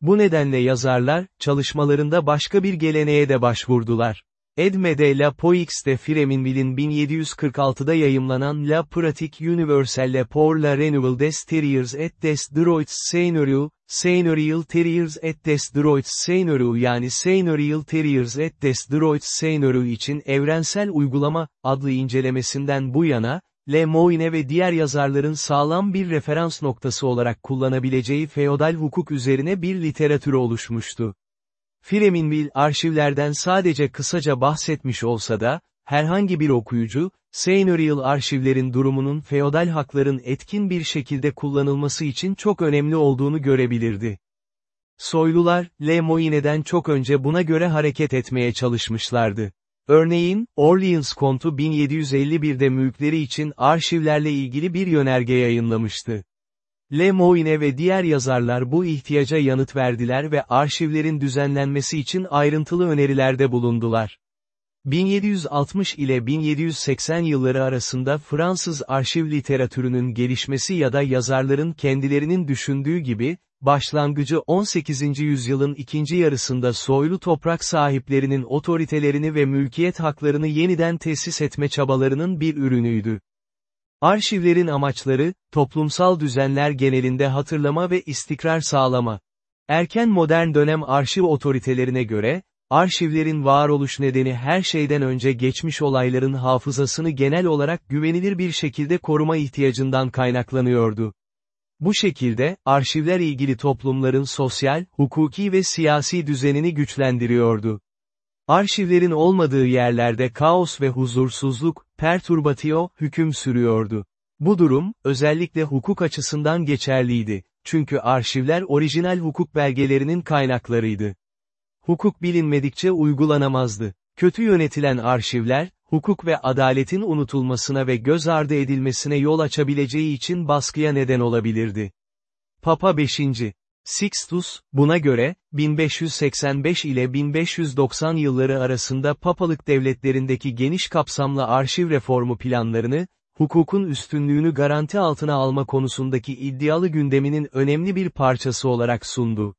Bu nedenle yazarlar, çalışmalarında başka bir geleneğe de başvurdular. Edme de la Poix de Freminville'in 1746'da yayımlanan La Pratique Universelle pour la Renouvel des Terriers et des Droits Seigneuriaux, Seigneurial Terriers et des Droits Seigneuriaux yani Seigneurial Terriers et des Droits Seigneuriaux için evrensel uygulama, adlı incelemesinden bu yana, Le Moyne ve diğer yazarların sağlam bir referans noktası olarak kullanabileceği feodal hukuk üzerine bir literatürü oluşmuştu. Freminville arşivlerden sadece kısaca bahsetmiş olsa da, herhangi bir okuyucu, seigneurial arşivlerin durumunun feodal hakların etkin bir şekilde kullanılması için çok önemli olduğunu görebilirdi. Soylular, Le Moyne'den çok önce buna göre hareket etmeye çalışmışlardı. Örneğin, Orleans kontu 1751'de mülkleri için arşivlerle ilgili bir yönerge yayınlamıştı. Le Moyne ve diğer yazarlar bu ihtiyaca yanıt verdiler ve arşivlerin düzenlenmesi için ayrıntılı önerilerde bulundular. 1760 ile 1780 yılları arasında Fransız arşiv literatürünün gelişmesi ya da yazarların kendilerinin düşündüğü gibi, başlangıcı 18. yüzyılın ikinci yarısında soylu toprak sahiplerinin otoritelerini ve mülkiyet haklarını yeniden tesis etme çabalarının bir ürünüydü. Arşivlerin amaçları, toplumsal düzenler genelinde hatırlama ve istikrar sağlama. Erken modern dönem arşiv otoritelerine göre, arşivlerin varoluş nedeni her şeyden önce geçmiş olayların hafızasını genel olarak güvenilir bir şekilde koruma ihtiyacından kaynaklanıyordu. Bu şekilde, arşivler ilgili toplumların sosyal, hukuki ve siyasi düzenini güçlendiriyordu. Arşivlerin olmadığı yerlerde kaos ve huzursuzluk, perturbatio, hüküm sürüyordu. Bu durum, özellikle hukuk açısından geçerliydi, çünkü arşivler orijinal hukuk belgelerinin kaynaklarıydı. Hukuk bilinmedikçe uygulanamazdı. Kötü yönetilen arşivler, hukuk ve adaletin unutulmasına ve göz ardı edilmesine yol açabileceği için baskıya neden olabilirdi. Papa 5. Sixtus, buna göre, 1585 ile 1590 yılları arasında papalık devletlerindeki geniş kapsamlı arşiv reformu planlarını, hukukun üstünlüğünü garanti altına alma konusundaki iddialı gündeminin önemli bir parçası olarak sundu.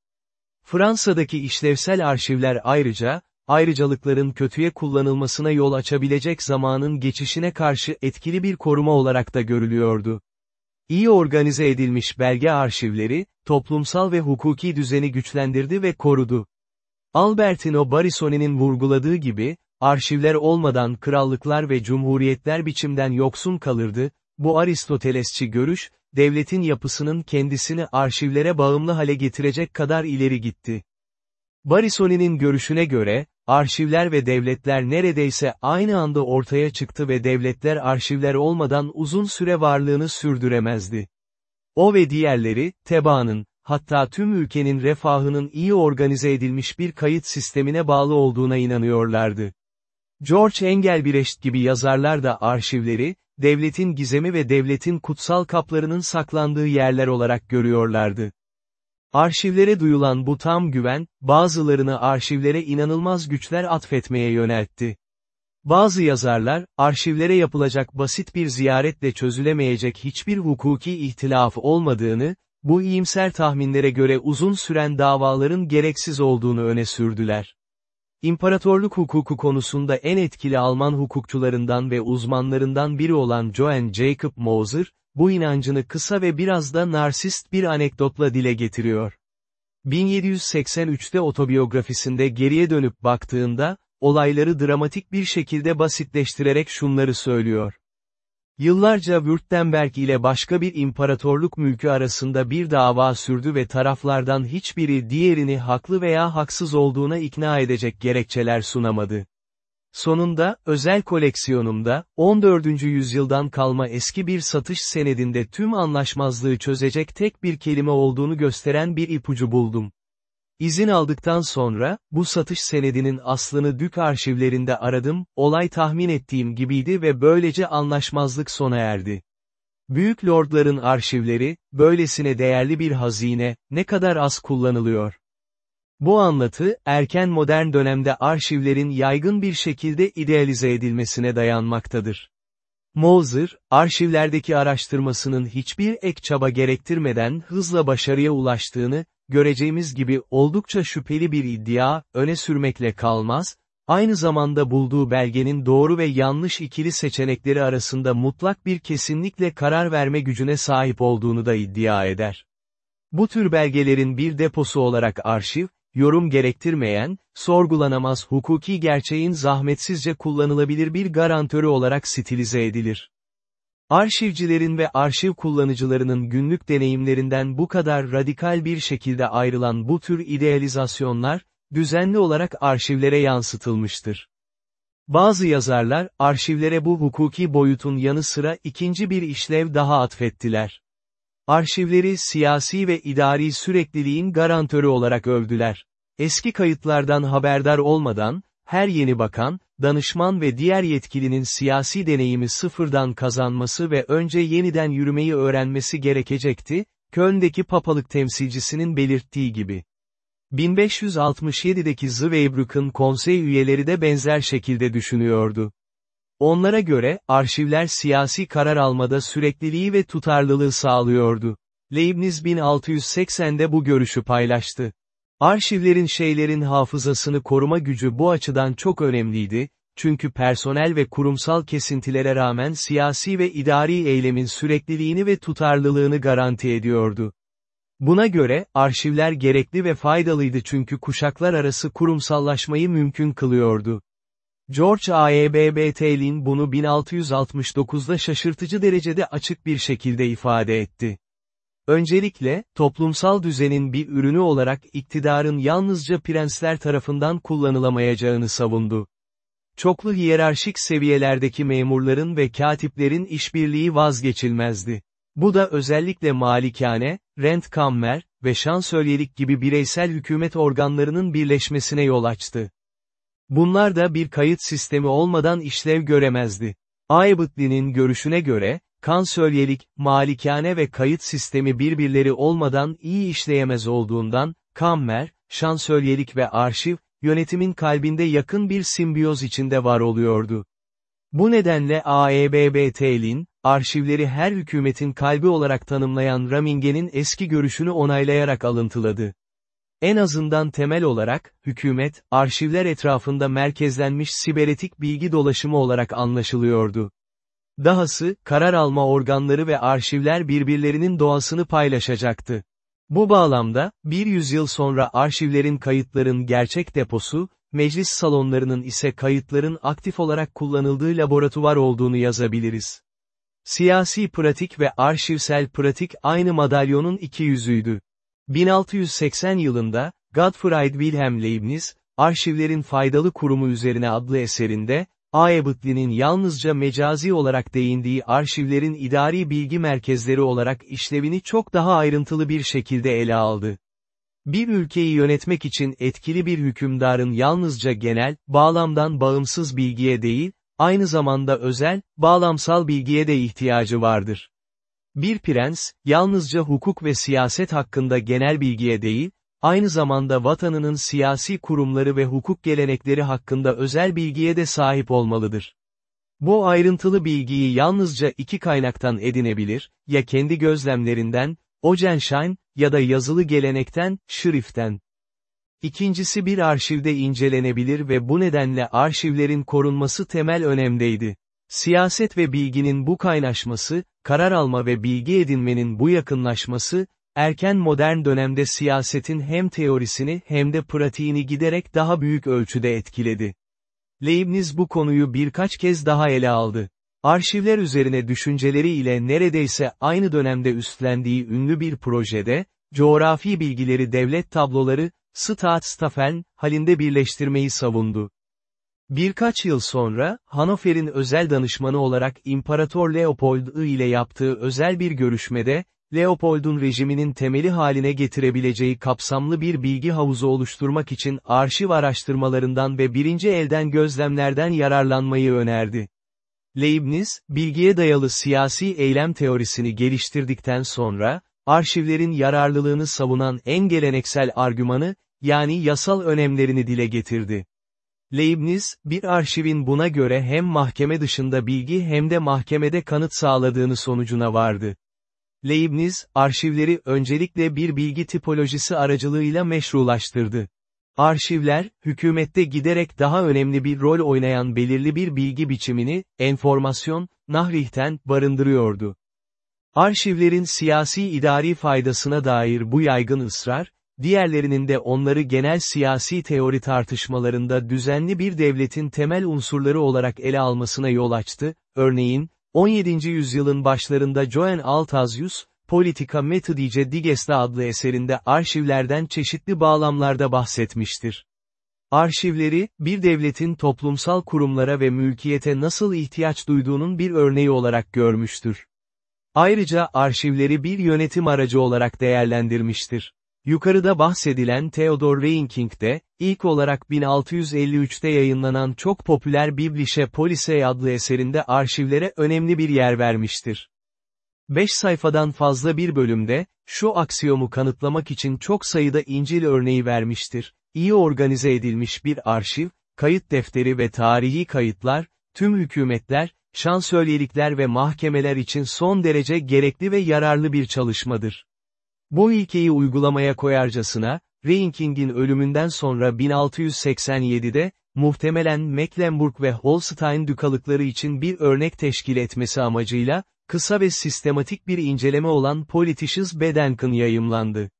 Fransa'daki işlevsel arşivler ayrıca, ayrıcalıkların kötüye kullanılmasına yol açabilecek zamanın geçişine karşı etkili bir koruma olarak da görülüyordu. İyi organize edilmiş belge arşivleri, toplumsal ve hukuki düzeni güçlendirdi ve korudu. Albertino Barisoni'nin vurguladığı gibi, arşivler olmadan krallıklar ve cumhuriyetler biçimden yoksun kalırdı, bu Aristotelesçi görüş, devletin yapısının kendisini arşivlere bağımlı hale getirecek kadar ileri gitti. Barisoni'nin görüşüne göre, arşivler ve devletler neredeyse aynı anda ortaya çıktı ve devletler arşivler olmadan uzun süre varlığını sürdüremezdi. O ve diğerleri, tebaanın, hatta tüm ülkenin refahının iyi organize edilmiş bir kayıt sistemine bağlı olduğuna inanıyorlardı. George Engelbrecht gibi yazarlar da arşivleri, devletin gizemi ve devletin kutsal kaplarının saklandığı yerler olarak görüyorlardı. Arşivlere duyulan bu tam güven, bazılarını arşivlere inanılmaz güçler atfetmeye yöneltti. Bazı yazarlar, arşivlere yapılacak basit bir ziyaretle çözülemeyecek hiçbir hukuki ihtilaf olmadığını, bu iyimser tahminlere göre uzun süren davaların gereksiz olduğunu öne sürdüler. İmparatorluk hukuku konusunda en etkili Alman hukukçularından ve uzmanlarından biri olan Johann Jacob Moser, bu inancını kısa ve biraz da narsist bir anekdotla dile getiriyor. 1783'te otobiyografisinde geriye dönüp baktığında, olayları dramatik bir şekilde basitleştirerek şunları söylüyor. Yıllarca Württemberg ile başka bir imparatorluk mülkü arasında bir dava sürdü ve taraflardan hiçbiri diğerini haklı veya haksız olduğuna ikna edecek gerekçeler sunamadı. Sonunda, özel koleksiyonumda, 14. yüzyıldan kalma eski bir satış senedinde tüm anlaşmazlığı çözecek tek bir kelime olduğunu gösteren bir ipucu buldum. İzin aldıktan sonra, bu satış senedinin aslını dük arşivlerinde aradım, olay tahmin ettiğim gibiydi ve böylece anlaşmazlık sona erdi. Büyük lordların arşivleri, böylesine değerli bir hazine, ne kadar az kullanılıyor. Bu anlatı, erken modern dönemde arşivlerin yaygın bir şekilde idealize edilmesine dayanmaktadır. Moser, arşivlerdeki araştırmasının hiçbir ek çaba gerektirmeden hızla başarıya ulaştığını, göreceğimiz gibi oldukça şüpheli bir iddia, öne sürmekle kalmaz, aynı zamanda bulduğu belgenin doğru ve yanlış ikili seçenekleri arasında mutlak bir kesinlikle karar verme gücüne sahip olduğunu da iddia eder. Bu tür belgelerin bir deposu olarak arşiv, yorum gerektirmeyen, sorgulanamaz hukuki gerçeğin zahmetsizce kullanılabilir bir garantörü olarak stilize edilir. Arşivcilerin ve arşiv kullanıcılarının günlük deneyimlerinden bu kadar radikal bir şekilde ayrılan bu tür idealizasyonlar, düzenli olarak arşivlere yansıtılmıştır. Bazı yazarlar, arşivlere bu hukuki boyutun yanı sıra ikinci bir işlev daha atfettiler. Arşivleri siyasi ve idari sürekliliğin garantörü olarak övdüler. Eski kayıtlardan haberdar olmadan, her yeni bakan, danışman ve diğer yetkilinin siyasi deneyimi sıfırdan kazanması ve önce yeniden yürümeyi öğrenmesi gerekecekti, Köln'deki papalık temsilcisinin belirttiği gibi. 1567'deki Zweibrück'ın konsey üyeleri de benzer şekilde düşünüyordu. Onlara göre, arşivler siyasi karar almada sürekliliği ve tutarlılığı sağlıyordu. Leibniz 1680'de bu görüşü paylaştı. Arşivlerin şeylerin hafızasını koruma gücü bu açıdan çok önemliydi, çünkü personel ve kurumsal kesintilere rağmen siyasi ve idari eylemin sürekliliğini ve tutarlılığını garanti ediyordu. Buna göre, arşivler gerekli ve faydalıydı çünkü kuşaklar arası kurumsallaşmayı mümkün kılıyordu. George A.E.B.B.T.'lin bunu 1669'da şaşırtıcı derecede açık bir şekilde ifade etti. Öncelikle, toplumsal düzenin bir ürünü olarak iktidarın yalnızca prensler tarafından kullanılamayacağını savundu. Çoklu hiyerarşik seviyelerdeki memurların ve katiplerin işbirliği vazgeçilmezdi. Bu da özellikle malikane, rentkammer ve şansölyelik gibi bireysel hükümet organlarının birleşmesine yol açtı. Bunlar da bir kayıt sistemi olmadan işlev göremezdi. Aybıtli'nin görüşüne göre, kansölyelik, malikane ve kayıt sistemi birbirleri olmadan iyi işleyemez olduğundan, kammer, şansölyelik ve arşiv, yönetimin kalbinde yakın bir simbiyoz içinde var oluyordu. Bu nedenle AEBBT'lin, arşivleri her hükümetin kalbi olarak tanımlayan Ramingen'in eski görüşünü onaylayarak alıntıladı. En azından temel olarak, hükümet, arşivler etrafında merkezlenmiş siberetik bilgi dolaşımı olarak anlaşılıyordu. Dahası, karar alma organları ve arşivler birbirlerinin doğasını paylaşacaktı. Bu bağlamda, bir yüzyıl sonra arşivlerin kayıtların gerçek deposu, meclis salonlarının ise kayıtların aktif olarak kullanıldığı laboratuvar olduğunu yazabiliriz. Siyasi pratik ve arşivsel pratik aynı madalyonun iki yüzüydü. 1680 yılında, Gottfried Wilhelm Leibniz, Arşivlerin Faydalı Kurumu üzerine adlı eserinde, Aebutli'nin yalnızca mecazi olarak değindiği arşivlerin idari bilgi merkezleri olarak işlevini çok daha ayrıntılı bir şekilde ele aldı. Bir ülkeyi yönetmek için etkili bir hükümdarın yalnızca genel, bağlamdan bağımsız bilgiye değil, aynı zamanda özel, bağlamsal bilgiye de ihtiyacı vardır. Bir prens, yalnızca hukuk ve siyaset hakkında genel bilgiye değil, aynı zamanda vatanının siyasi kurumları ve hukuk gelenekleri hakkında özel bilgiye de sahip olmalıdır. Bu ayrıntılı bilgiyi yalnızca iki kaynaktan edinebilir, ya kendi gözlemlerinden, Ocenschein, ya da yazılı gelenekten, Schrift'ten. İkincisi bir arşivde incelenebilir ve bu nedenle arşivlerin korunması temel önemdeydi. Siyaset ve bilginin bu kaynaşması, karar alma ve bilgi edinmenin bu yakınlaşması, erken modern dönemde siyasetin hem teorisini hem de pratiğini giderek daha büyük ölçüde etkiledi. Leibniz bu konuyu birkaç kez daha ele aldı. Arşivler üzerine düşünceleri ile neredeyse aynı dönemde üstlendiği ünlü bir projede, coğrafi bilgileri devlet tabloları, Staatsstaffeln, halinde birleştirmeyi savundu. Birkaç yıl sonra, Hannover'in özel danışmanı olarak İmparator Leopold I ile yaptığı özel bir görüşmede, Leopold'un rejiminin temeli haline getirebileceği kapsamlı bir bilgi havuzu oluşturmak için arşiv araştırmalarından ve birinci elden gözlemlerden yararlanmayı önerdi. Leibniz, bilgiye dayalı siyasi eylem teorisini geliştirdikten sonra, arşivlerin yararlılığını savunan en geleneksel argümanı, yani yasal önemlerini dile getirdi. Leibniz, bir arşivin buna göre hem mahkeme dışında bilgi hem de mahkemede kanıt sağladığını sonucuna vardı. Leibniz, arşivleri öncelikle bir bilgi tipolojisi aracılığıyla meşrulaştırdı. Arşivler, hükümette giderek daha önemli bir rol oynayan belirli bir bilgi biçimini, enformasyon, nahrihten, barındırıyordu. Arşivlerin siyasi idari faydasına dair bu yaygın ısrar, diğerlerinin de onları genel siyasi teori tartışmalarında düzenli bir devletin temel unsurları olarak ele almasına yol açtı, örneğin, 17. yüzyılın başlarında Joan Altazius, Politica Methodice Digesta adlı eserinde arşivlerden çeşitli bağlamlarda bahsetmiştir. Arşivleri, bir devletin toplumsal kurumlara ve mülkiyete nasıl ihtiyaç duyduğunun bir örneği olarak görmüştür. Ayrıca arşivleri bir yönetim aracı olarak değerlendirmiştir. Yukarıda bahsedilen Theodor Reinking de, ilk olarak 1653'te yayınlanan çok popüler Biblische Polizei adlı eserinde arşivlere önemli bir yer vermiştir. 5 sayfadan fazla bir bölümde, şu aksiyomu kanıtlamak için çok sayıda İncil örneği vermiştir. İyi organize edilmiş bir arşiv, kayıt defteri ve tarihi kayıtlar, tüm hükümetler, şansölyelikler ve mahkemeler için son derece gerekli ve yararlı bir çalışmadır. Bu ilkeyi uygulamaya koyarcasına, Reinking'in ölümünden sonra 1687'de, muhtemelen Mecklenburg ve Holstein dükalıkları için bir örnek teşkil etmesi amacıyla, kısa ve sistematik bir inceleme olan Politisches Bedenken yayımlandı.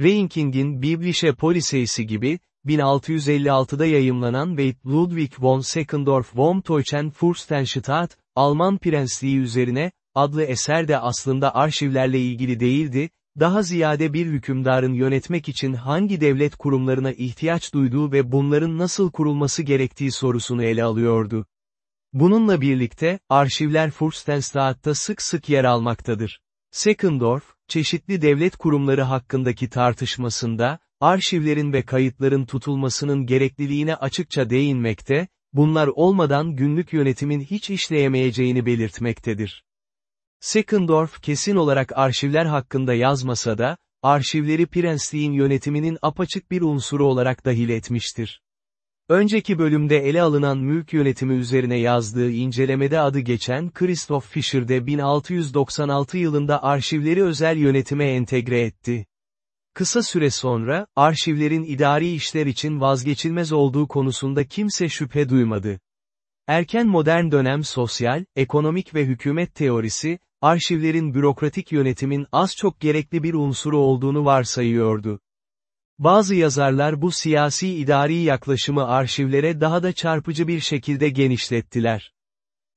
Reinking'in Biblische Policeisi gibi, 1656'da yayımlanan ve Ludwig von Seckendorf von Teuchen Fürstenstadt, Alman Prensliği üzerine, adlı eser de aslında arşivlerle ilgili değildi, daha ziyade bir hükümdarın yönetmek için hangi devlet kurumlarına ihtiyaç duyduğu ve bunların nasıl kurulması gerektiği sorusunu ele alıyordu. Bununla birlikte, arşivler Fürstenstadt'ta sık sık yer almaktadır. Seckendorf, çeşitli devlet kurumları hakkındaki tartışmasında, arşivlerin ve kayıtların tutulmasının gerekliliğine açıkça değinmekte, bunlar olmadan günlük yönetimin hiç işleyemeyeceğini belirtmektedir. Seckendorf kesin olarak arşivler hakkında yazmasa da, arşivleri prensliğin yönetiminin apaçık bir unsuru olarak dahil etmiştir. Önceki bölümde ele alınan mülk yönetimi üzerine yazdığı incelemede adı geçen Christoph Fischer de 1696 yılında arşivleri özel yönetime entegre etti. Kısa süre sonra, arşivlerin idari işler için vazgeçilmez olduğu konusunda kimse şüphe duymadı. Erken modern dönem sosyal, ekonomik ve hükümet teorisi, arşivlerin bürokratik yönetimin az çok gerekli bir unsuru olduğunu varsayıyordu. Bazı yazarlar bu siyasi idari yaklaşımı arşivlere daha da çarpıcı bir şekilde genişlettiler.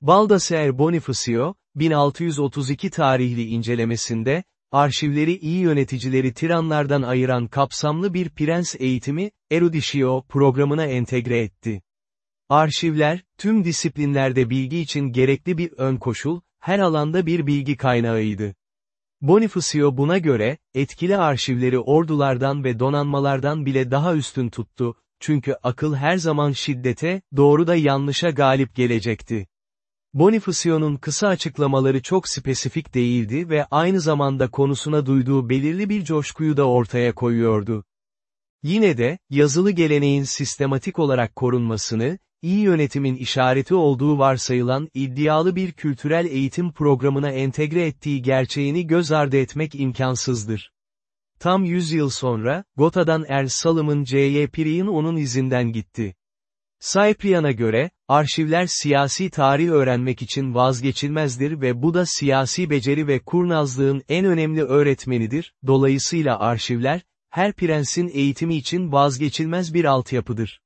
Baldassare Bonifacio, 1632 tarihli incelemesinde, arşivleri iyi yöneticileri tiranlardan ayıran kapsamlı bir prens eğitimi, Eruditio programına entegre etti. Arşivler, tüm disiplinlerde bilgi için gerekli bir ön koşul, her alanda bir bilgi kaynağıydı. Bonifacio buna göre, etkili arşivleri ordulardan ve donanmalardan bile daha üstün tuttu, çünkü akıl her zaman şiddete, doğru da yanlışa galip gelecekti. Bonifacio'nun kısa açıklamaları çok spesifik değildi ve aynı zamanda konusuna duyduğu belirli bir coşkuyu da ortaya koyuyordu. Yine de, yazılı geleneğin sistematik olarak korunmasını, iyi yönetimin işareti olduğu varsayılan iddialı bir kültürel eğitim programına entegre ettiği gerçeğini göz ardı etmek imkansızdır. Tam 100 yıl sonra, Gota'dan Er Salım'ın C.Y. Piri'nin onun izinden gitti. Cyprian'a göre, arşivler siyasi tarih öğrenmek için vazgeçilmezdir ve bu da siyasi beceri ve kurnazlığın en önemli öğretmenidir, dolayısıyla arşivler, her prensin eğitimi için vazgeçilmez bir altyapıdır.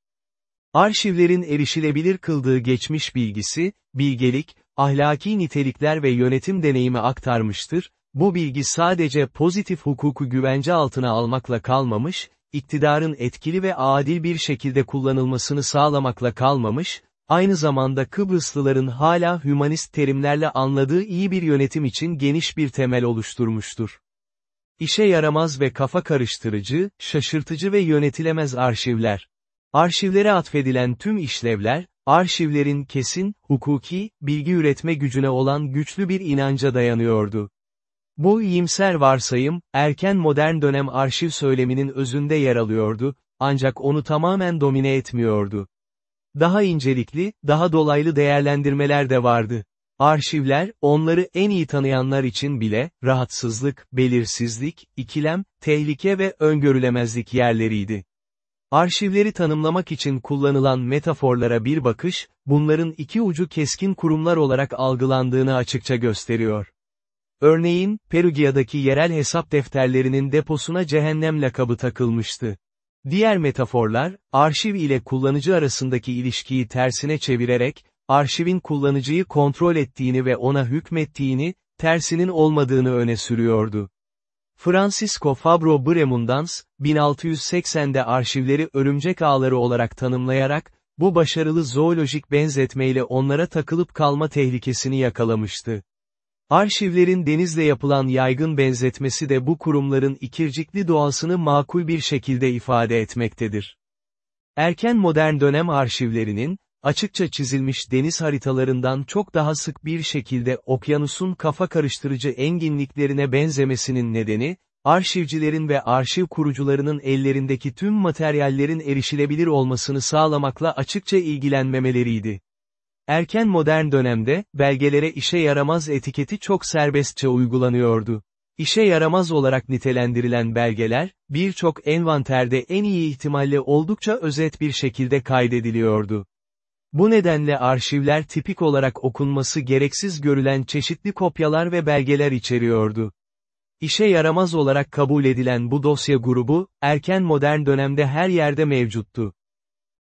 Arşivlerin erişilebilir kıldığı geçmiş bilgisi, bilgelik, ahlaki nitelikler ve yönetim deneyimi aktarmıştır, bu bilgi sadece pozitif hukuku güvence altına almakla kalmamış, iktidarın etkili ve adil bir şekilde kullanılmasını sağlamakla kalmamış, aynı zamanda Kıbrıslıların hala hümanist terimlerle anladığı iyi bir yönetim için geniş bir temel oluşturmuştur. İşe yaramaz ve kafa karıştırıcı, şaşırtıcı ve yönetilemez arşivler. Arşivlere atfedilen tüm işlevler, arşivlerin kesin, hukuki, bilgi üretme gücüne olan güçlü bir inanca dayanıyordu. Bu iyimser varsayım, erken modern dönem arşiv söyleminin özünde yer alıyordu, ancak onu tamamen domine etmiyordu. Daha incelikli, daha dolaylı değerlendirmeler de vardı. Arşivler, onları en iyi tanıyanlar için bile, rahatsızlık, belirsizlik, ikilem, tehlike ve öngörülemezlik yerleriydi. Arşivleri tanımlamak için kullanılan metaforlara bir bakış, bunların iki ucu keskin kurumlar olarak algılandığını açıkça gösteriyor. Örneğin, Perugia'daki yerel hesap defterlerinin deposuna cehennem lakabı takılmıştı. Diğer metaforlar, arşiv ile kullanıcı arasındaki ilişkiyi tersine çevirerek, arşivin kullanıcıyı kontrol ettiğini ve ona hükmettiğini, tersinin olmadığını öne sürüyordu. Francisco Fabro Bremundans, 1680'de arşivleri örümcek ağları olarak tanımlayarak, bu başarılı zoolojik benzetmeyle onlara takılıp kalma tehlikesini yakalamıştı. Arşivlerin denizle yapılan yaygın benzetmesi de bu kurumların ikircikli doğasını makul bir şekilde ifade etmektedir. Erken modern dönem arşivlerinin, açıkça çizilmiş deniz haritalarından çok daha sık bir şekilde okyanusun kafa karıştırıcı enginliklerine benzemesinin nedeni, arşivcilerin ve arşiv kurucularının ellerindeki tüm materyallerin erişilebilir olmasını sağlamakla açıkça ilgilenmemeleriydi. Erken modern dönemde, belgelere işe yaramaz etiketi çok serbestçe uygulanıyordu. İşe yaramaz olarak nitelendirilen belgeler, birçok envanterde en iyi ihtimalle oldukça özet bir şekilde kaydediliyordu. Bu nedenle arşivler tipik olarak okunması gereksiz görülen çeşitli kopyalar ve belgeler içeriyordu. İşe yaramaz olarak kabul edilen bu dosya grubu, erken modern dönemde her yerde mevcuttu.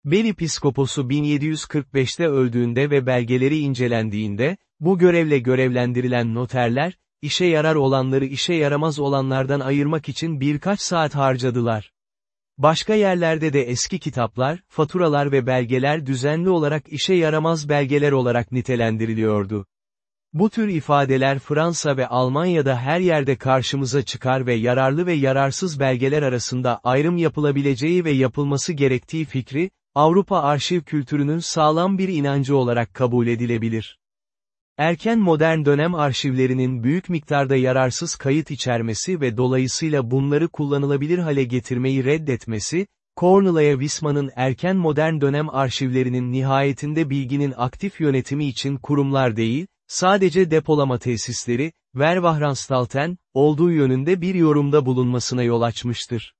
Beli Piskoposu 1745'te öldüğünde ve belgeleri incelendiğinde, bu görevle görevlendirilen noterler, işe yarar olanları işe yaramaz olanlardan ayırmak için birkaç saat harcadılar. Başka yerlerde de eski kitaplar, faturalar ve belgeler düzenli olarak işe yaramaz belgeler olarak nitelendiriliyordu. Bu tür ifadeler Fransa ve Almanya'da her yerde karşımıza çıkar ve yararlı ve yararsız belgeler arasında ayrım yapılabileceği ve yapılması gerektiği fikri, Avrupa arşiv kültürünün sağlam bir inancı olarak kabul edilebilir. Erken modern dönem arşivlerinin büyük miktarda yararsız kayıt içermesi ve dolayısıyla bunları kullanılabilir hale getirmeyi reddetmesi, Cornelia Wisman'ın erken modern dönem arşivlerinin nihayetinde bilginin aktif yönetimi için kurumlar değil, sadece depolama tesisleri, Verwahranstalten, olduğu yönünde bir yorumda bulunmasına yol açmıştır.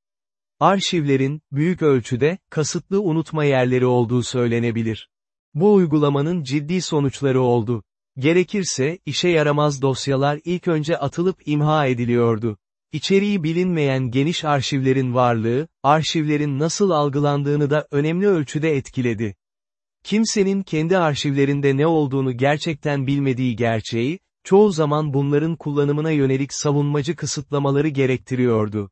Arşivlerin, büyük ölçüde, kasıtlı unutma yerleri olduğu söylenebilir. Bu uygulamanın ciddi sonuçları oldu. Gerekirse, işe yaramaz dosyalar ilk önce atılıp imha ediliyordu. İçeriği bilinmeyen geniş arşivlerin varlığı, arşivlerin nasıl algılandığını da önemli ölçüde etkiledi. Kimsenin kendi arşivlerinde ne olduğunu gerçekten bilmediği gerçeği, çoğu zaman bunların kullanımına yönelik savunmacı kısıtlamaları gerektiriyordu.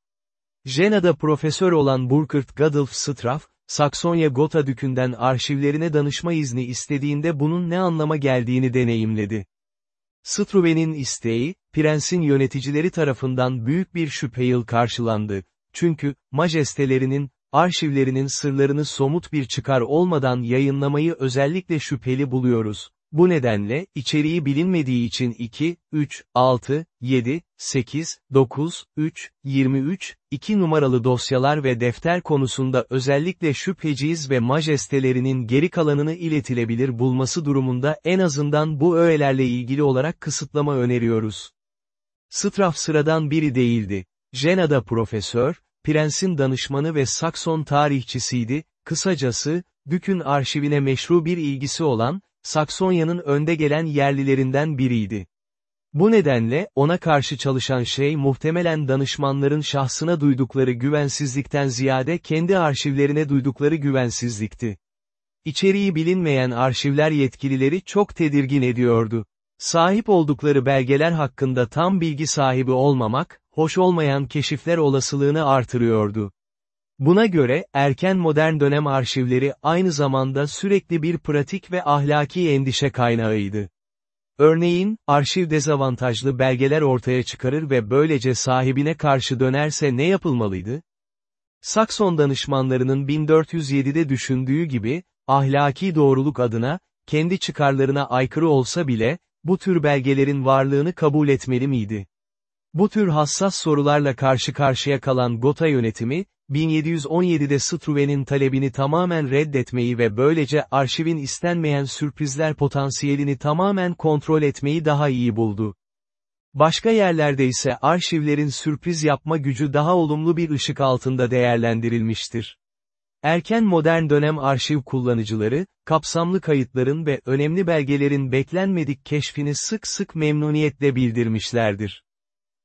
Jena'da profesör olan Burkhard Gadolf Straff, Saksonya Gotha Dükü'nden arşivlerine danışma izni istediğinde bunun ne anlama geldiğini deneyimledi. Struve'nin isteği, prensin yöneticileri tarafından büyük bir şüpheyle karşılandı. Çünkü, majestelerinin, arşivlerinin sırlarını somut bir çıkar olmadan yayınlamayı özellikle şüpheli buluyoruz. Bu nedenle, içeriği bilinmediği için 2, 3, 6, 7, 8, 9, 3, 23, 2 numaralı dosyalar ve defter konusunda özellikle şüpheciyiz ve majestelerinin geri kalanını iletilebilir bulması durumunda en azından bu öğelerle ilgili olarak kısıtlama öneriyoruz. Straf sıradan biri değildi. Jena'da profesör, prensin danışmanı ve Sakson tarihçisiydi, kısacası, Dük'ün arşivine meşru bir ilgisi olan, Saksonya'nın önde gelen yerlilerinden biriydi. Bu nedenle, ona karşı çalışan şey muhtemelen danışmanların şahsına duydukları güvensizlikten ziyade kendi arşivlerine duydukları güvensizlikti. İçeriği bilinmeyen arşivler yetkilileri çok tedirgin ediyordu. Sahip oldukları belgeler hakkında tam bilgi sahibi olmamak, hoş olmayan keşifler olasılığını artırıyordu. Buna göre, erken modern dönem arşivleri aynı zamanda sürekli bir pratik ve ahlaki endişe kaynağıydı. Örneğin, arşiv dezavantajlı belgeler ortaya çıkarır ve böylece sahibine karşı dönerse ne yapılmalıydı? Sakson danışmanlarının 1407'de düşündüğü gibi, ahlaki doğruluk adına, kendi çıkarlarına aykırı olsa bile, bu tür belgelerin varlığını kabul etmeli miydi? Bu tür hassas sorularla karşı karşıya kalan Gotha yönetimi, 1717'de Struve'nin talebini tamamen reddetmeyi ve böylece arşivin istenmeyen sürprizler potansiyelini tamamen kontrol etmeyi daha iyi buldu. Başka yerlerde ise arşivlerin sürpriz yapma gücü daha olumlu bir ışık altında değerlendirilmiştir. Erken modern dönem arşiv kullanıcıları, kapsamlı kayıtların ve önemli belgelerin beklenmedik keşfini sık sık memnuniyetle bildirmişlerdir.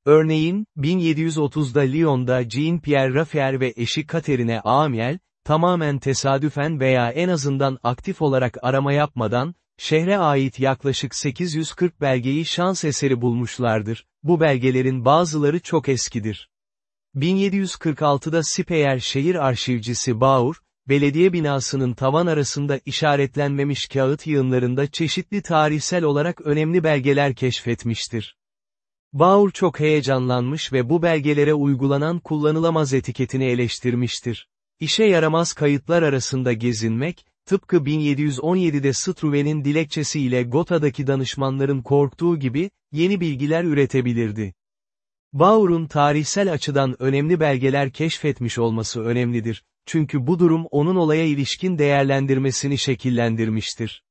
Örneğin, 1730'da Lyon'da Jean-Pierre Raffaire ve eşi Catherine Amiel, tamamen tesadüfen veya en azından aktif olarak arama yapmadan, şehre ait yaklaşık 840 belgeyi şans eseri bulmuşlardır. Bu belgelerin bazıları çok eskidir. 1746'da Sipeyer şehir arşivcisi Baur, belediye binasının tavan arasında işaretlenmemiş kağıt yığınlarında çeşitli tarihsel olarak önemli belgeler keşfetmiştir. Baur çok heyecanlanmış ve bu belgelere uygulanan kullanılamaz etiketini eleştirmiştir. İşe yaramaz kayıtlar arasında gezinmek, tıpkı 1717'de Struve'nin dilekçesi ile Gotha'daki danışmanların korktuğu gibi, yeni bilgiler üretebilirdi. Baur'un tarihsel açıdan önemli belgeler keşfetmiş olması önemlidir, çünkü bu durum onun olaya ilişkin değerlendirmesini şekillendirmiştir.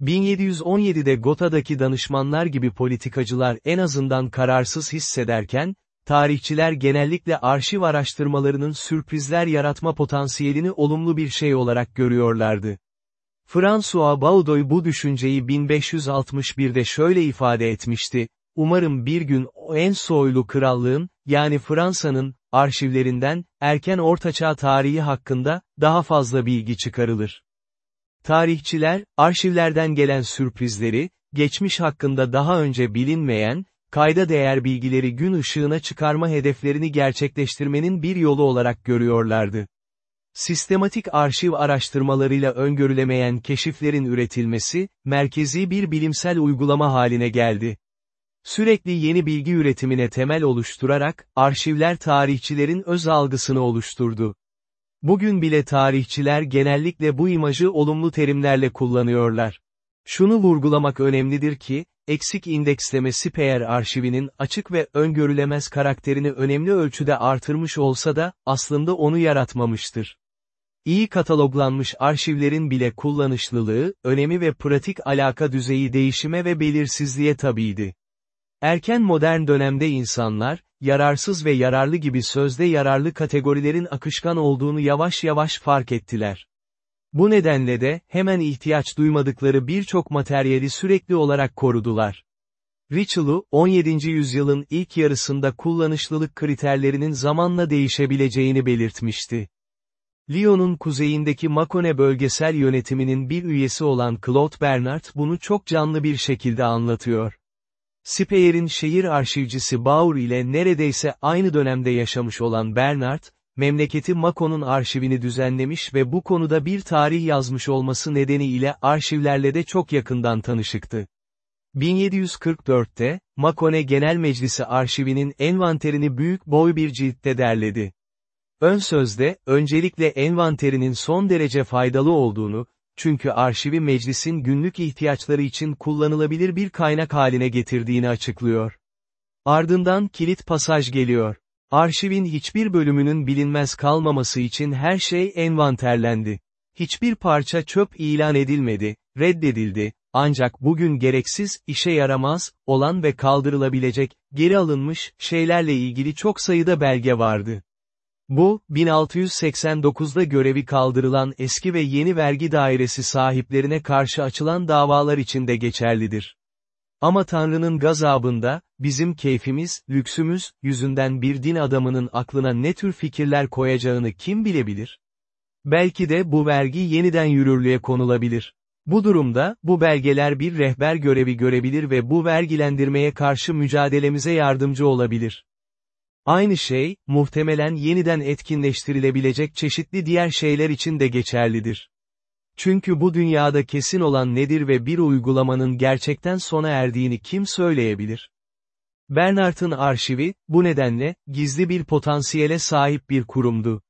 1717'de Gotha'daki danışmanlar gibi politikacılar en azından kararsız hissederken, tarihçiler genellikle arşiv araştırmalarının sürprizler yaratma potansiyelini olumlu bir şey olarak görüyorlardı. François Baudoy bu düşünceyi 1561'de şöyle ifade etmişti, umarım bir gün o en soylu krallığın, yani Fransa'nın, arşivlerinden, erken ortaçağ tarihi hakkında, daha fazla bilgi çıkarılır. Tarihçiler, arşivlerden gelen sürprizleri, geçmiş hakkında daha önce bilinmeyen, kayda değer bilgileri gün ışığına çıkarma hedeflerini gerçekleştirmenin bir yolu olarak görüyorlardı. Sistematik arşiv araştırmalarıyla öngörülemeyen keşiflerin üretilmesi, merkezi bir bilimsel uygulama haline geldi. Sürekli yeni bilgi üretimine temel oluşturarak, arşivler tarihçilerin öz algısını oluşturdu. Bugün bile tarihçiler genellikle bu imajı olumlu terimlerle kullanıyorlar. Şunu vurgulamak önemlidir ki, eksik indeksleme Speyer arşivinin açık ve öngörülemez karakterini önemli ölçüde artırmış olsa da, aslında onu yaratmamıştır. İyi kataloglanmış arşivlerin bile kullanışlılığı, önemi ve pratik alaka düzeyi değişime ve belirsizliğe tabiydi. Erken modern dönemde insanlar, yararsız ve yararlı gibi sözde yararlı kategorilerin akışkan olduğunu yavaş yavaş fark ettiler. Bu nedenle de, hemen ihtiyaç duymadıkları birçok materyali sürekli olarak korudular. Richelieu, 17. yüzyılın ilk yarısında kullanışlılık kriterlerinin zamanla değişebileceğini belirtmişti. Lyon'un kuzeyindeki Mâcon bölgesel yönetiminin bir üyesi olan Claude Bernard bunu çok canlı bir şekilde anlatıyor. Speyer'in şehir arşivcisi Baur ile neredeyse aynı dönemde yaşamış olan Bernard, memleketi Mako'nun arşivini düzenlemiş ve bu konuda bir tarih yazmış olması nedeniyle arşivlerle de çok yakından tanışıktı. 1744'te, Makone Genel Meclisi arşivinin envanterini büyük boy bir ciltte derledi. Ön sözde, öncelikle envanterinin son derece faydalı olduğunu, çünkü arşivi meclisin günlük ihtiyaçları için kullanılabilir bir kaynak haline getirdiğini açıklıyor. Ardından kilit pasaj geliyor. Arşivin hiçbir bölümünün bilinmez kalmaması için her şey envanterlendi. Hiçbir parça çöp ilan edilmedi, reddedildi, ancak bugün gereksiz, işe yaramaz, olan ve kaldırılabilecek, geri alınmış, şeylerle ilgili çok sayıda belge vardı. Bu, 1689'da görevi kaldırılan eski ve yeni vergi dairesi sahiplerine karşı açılan davalar için de geçerlidir. Ama Tanrı'nın gazabında, bizim keyfimiz, lüksümüz, yüzünden bir din adamının aklına ne tür fikirler koyacağını kim bilebilir? Belki de bu vergi yeniden yürürlüğe konulabilir. Bu durumda, bu belgeler bir rehber görevi görebilir ve bu vergilendirmeye karşı mücadelemize yardımcı olabilir. Aynı şey, muhtemelen yeniden etkinleştirilebilecek çeşitli diğer şeyler için de geçerlidir. Çünkü bu dünyada kesin olan nedir ve bir uygulamanın gerçekten sona erdiğini kim söyleyebilir? Bernard'ın arşivi, bu nedenle, gizli bir potansiyele sahip bir kurumdu.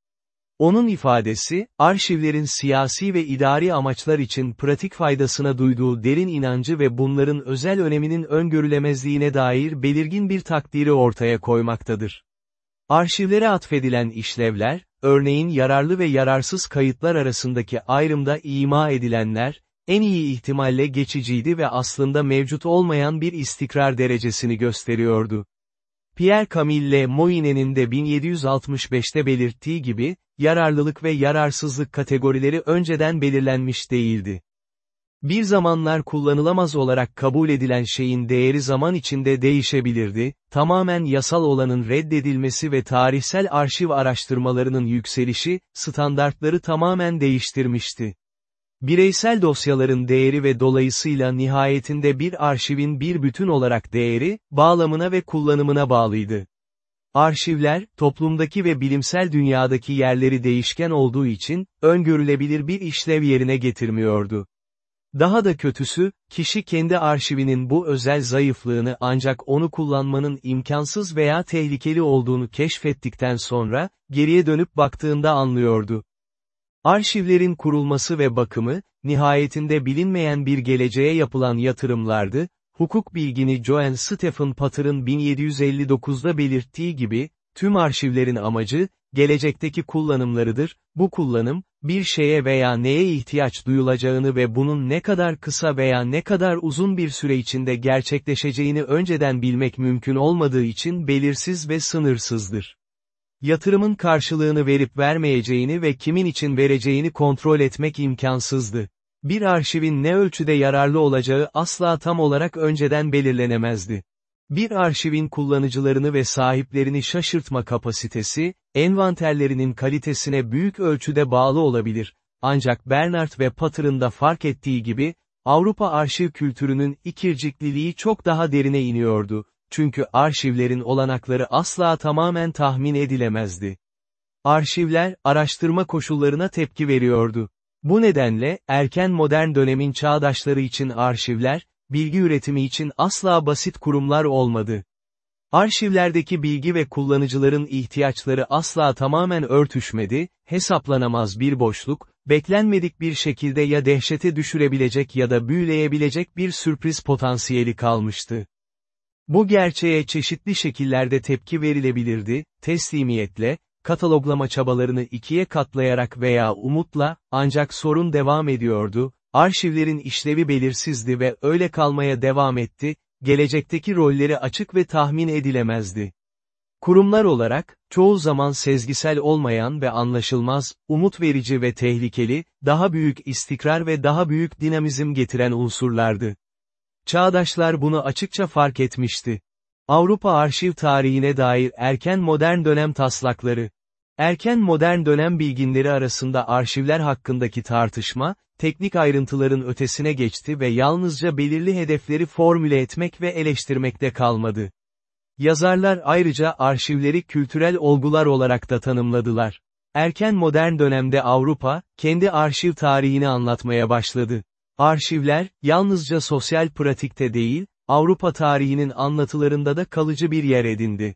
Onun ifadesi, arşivlerin siyasi ve idari amaçlar için pratik faydasına duyduğu derin inancı ve bunların özel öneminin öngörülemezliğine dair belirgin bir takdiri ortaya koymaktadır. Arşivlere atfedilen işlevler, örneğin yararlı ve yararsız kayıtlar arasındaki ayrımda ima edilenler, en iyi ihtimalle geçiciydi ve aslında mevcut olmayan bir istikrar derecesini gösteriyordu. Pierre Camille Moine'nin de 1765'te belirttiği gibi, yararlılık ve yararsızlık kategorileri önceden belirlenmiş değildi. Bir zamanlar kullanılamaz olarak kabul edilen şeyin değeri zaman içinde değişebilirdi, tamamen yasal olanın reddedilmesi ve tarihsel arşiv araştırmalarının yükselişi, standartları tamamen değiştirmişti. Bireysel dosyaların değeri ve dolayısıyla nihayetinde bir arşivin bir bütün olarak değeri, bağlamına ve kullanımına bağlıydı. Arşivler, toplumdaki ve bilimsel dünyadaki yerleri değişken olduğu için, öngörülebilir bir işlev yerine getirmiyordu. Daha da kötüsü, kişi kendi arşivinin bu özel zayıflığını ancak onu kullanmanın imkansız veya tehlikeli olduğunu keşfettikten sonra, geriye dönüp baktığında anlıyordu. Arşivlerin kurulması ve bakımı, nihayetinde bilinmeyen bir geleceğe yapılan yatırımlardı, hukuk bilgini Joan Stephen Potter'ın 1759'da belirttiği gibi, tüm arşivlerin amacı, gelecekteki kullanımlarıdır, bu kullanım, bir şeye veya neye ihtiyaç duyulacağını ve bunun ne kadar kısa veya ne kadar uzun bir süre içinde gerçekleşeceğini önceden bilmek mümkün olmadığı için belirsiz ve sınırsızdır. Yatırımın karşılığını verip vermeyeceğini ve kimin için vereceğini kontrol etmek imkansızdı. Bir arşivin ne ölçüde yararlı olacağı asla tam olarak önceden belirlenemezdi. Bir arşivin kullanıcılarını ve sahiplerini şaşırtma kapasitesi, envanterlerinin kalitesine büyük ölçüde bağlı olabilir. Ancak Bernard ve Potter'ın da fark ettiği gibi, Avrupa arşiv kültürünün ikircikliliği çok daha derine iniyordu, çünkü arşivlerin olanakları asla tamamen tahmin edilemezdi. Arşivler, araştırma koşullarına tepki veriyordu. Bu nedenle, erken modern dönemin çağdaşları için arşivler, bilgi üretimi için asla basit kurumlar olmadı. Arşivlerdeki bilgi ve kullanıcıların ihtiyaçları asla tamamen örtüşmedi, hesaplanamaz bir boşluk, beklenmedik bir şekilde ya dehşete düşürebilecek ya da büyüleyebilecek bir sürpriz potansiyeli kalmıştı. Bu gerçeğe çeşitli şekillerde tepki verilebilirdi, teslimiyetle, kataloglama çabalarını ikiye katlayarak veya umutla, ancak sorun devam ediyordu, arşivlerin işlevi belirsizdi ve öyle kalmaya devam etti, gelecekteki rolleri açık ve tahmin edilemezdi. Kurumlar olarak, çoğu zaman sezgisel olmayan ve anlaşılmaz, umut verici ve tehlikeli, daha büyük istikrar ve daha büyük dinamizm getiren unsurlardı. Çağdaşlar bunu açıkça fark etmişti. Avrupa arşiv tarihine dair erken modern dönem taslakları. Erken modern dönem bilginleri arasında arşivler hakkındaki tartışma, teknik ayrıntıların ötesine geçti ve yalnızca belirli hedefleri formüle etmek ve eleştirmekte kalmadı. Yazarlar ayrıca arşivleri kültürel olgular olarak da tanımladılar. Erken modern dönemde Avrupa, kendi arşiv tarihini anlatmaya başladı. Arşivler, yalnızca sosyal pratikte değil, Avrupa tarihinin anlatılarında da kalıcı bir yer edindi.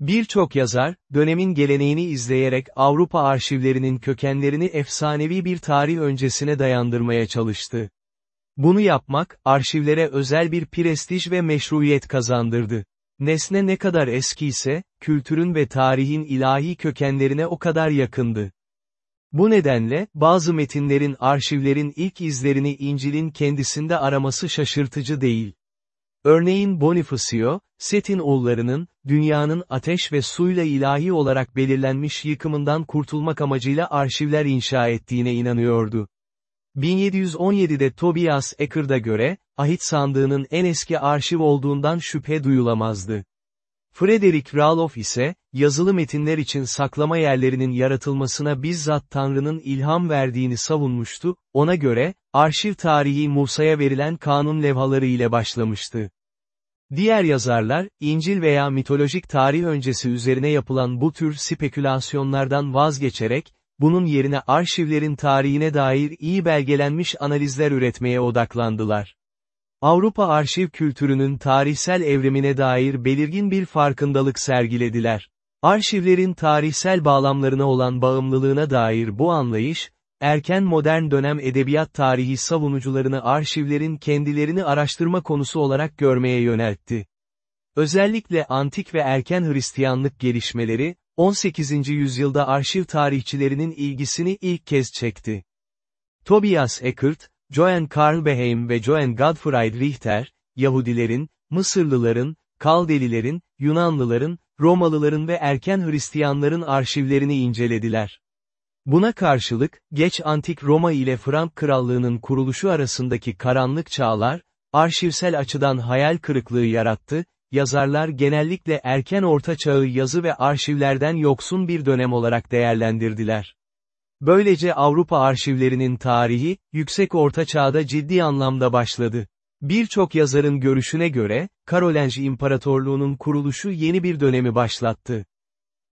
Birçok yazar, dönemin geleneğini izleyerek Avrupa arşivlerinin kökenlerini efsanevi bir tarih öncesine dayandırmaya çalıştı. Bunu yapmak, arşivlere özel bir prestij ve meşruiyet kazandırdı. Nesne ne kadar eski ise, kültürün ve tarihin ilahi kökenlerine o kadar yakındı. Bu nedenle, bazı metinlerin arşivlerin ilk izlerini İncil'in kendisinde araması şaşırtıcı değil. Örneğin Bonifacio, Set'in oğullarının, dünyanın ateş ve suyla ilahi olarak belirlenmiş yıkımından kurtulmak amacıyla arşivler inşa ettiğine inanıyordu. 1717'de Tobias Ecker'da göre, ahit sandığının en eski arşiv olduğundan şüphe duyulamazdı. Frederick Raloff ise, yazılı metinler için saklama yerlerinin yaratılmasına bizzat Tanrı'nın ilham verdiğini savunmuştu, ona göre, arşiv tarihi Musa'ya verilen kanun levhaları ile başlamıştı. Diğer yazarlar, İncil veya mitolojik tarih öncesi üzerine yapılan bu tür spekülasyonlardan vazgeçerek, bunun yerine arşivlerin tarihine dair iyi belgelenmiş analizler üretmeye odaklandılar. Avrupa arşiv kültürünün tarihsel evrimine dair belirgin bir farkındalık sergilediler. Arşivlerin tarihsel bağlamlarına olan bağımlılığına dair bu anlayış, erken modern dönem edebiyat tarihi savunucularını arşivlerin kendilerini araştırma konusu olarak görmeye yöneltti. Özellikle antik ve erken Hristiyanlık gelişmeleri, 18. yüzyılda arşiv tarihçilerinin ilgisini ilk kez çekti. Tobias Eckert, Johann Karl Beheim ve Johann Gottfried Richter, Yahudilerin, Mısırlıların, Kaldelilerin, Yunanlıların, Romalıların ve erken Hristiyanların arşivlerini incelediler. Buna karşılık, geç antik Roma ile Frank Krallığı'nın kuruluşu arasındaki karanlık çağlar, arşivsel açıdan hayal kırıklığı yarattı, yazarlar genellikle erken orta çağı yazı ve arşivlerden yoksun bir dönem olarak değerlendirdiler. Böylece Avrupa arşivlerinin tarihi, yüksek orta çağda ciddi anlamda başladı. Birçok yazarın görüşüne göre, Karolenj İmparatorluğu'nun kuruluşu yeni bir dönemi başlattı.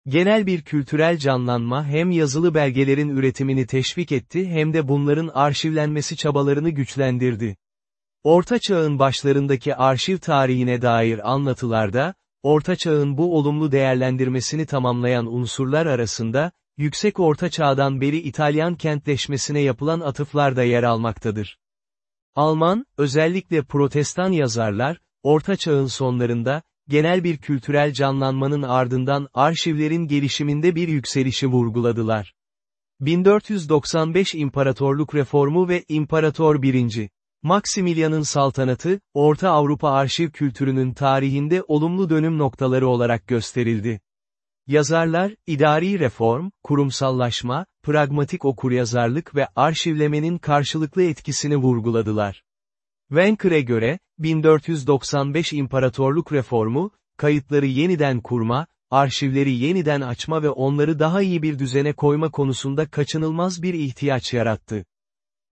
Genel bir kültürel canlanma hem yazılı belgelerin üretimini teşvik etti hem de bunların arşivlenmesi çabalarını güçlendirdi. Orta Çağ'ın başlarındaki arşiv tarihine dair anlatılarda, Orta Çağ'ın bu olumlu değerlendirmesini tamamlayan unsurlar arasında, Yüksek Orta Çağ'dan beri İtalyan kentleşmesine yapılan atıflar da yer almaktadır. Alman, özellikle protestan yazarlar, Orta Çağ'ın sonlarında, genel bir kültürel canlanmanın ardından arşivlerin gelişiminde bir yükselişi vurguladılar. 1495 İmparatorluk Reformu ve İmparator 1. Maximilian'ın saltanatı, Orta Avrupa arşiv kültürünün tarihinde olumlu dönüm noktaları olarak gösterildi. Yazarlar, idari reform, kurumsallaşma, pragmatik okuryazarlık ve arşivlemenin karşılıklı etkisini vurguladılar. Wenker'e göre, 1495 İmparatorluk Reformu, kayıtları yeniden kurma, arşivleri yeniden açma ve onları daha iyi bir düzene koyma konusunda kaçınılmaz bir ihtiyaç yarattı.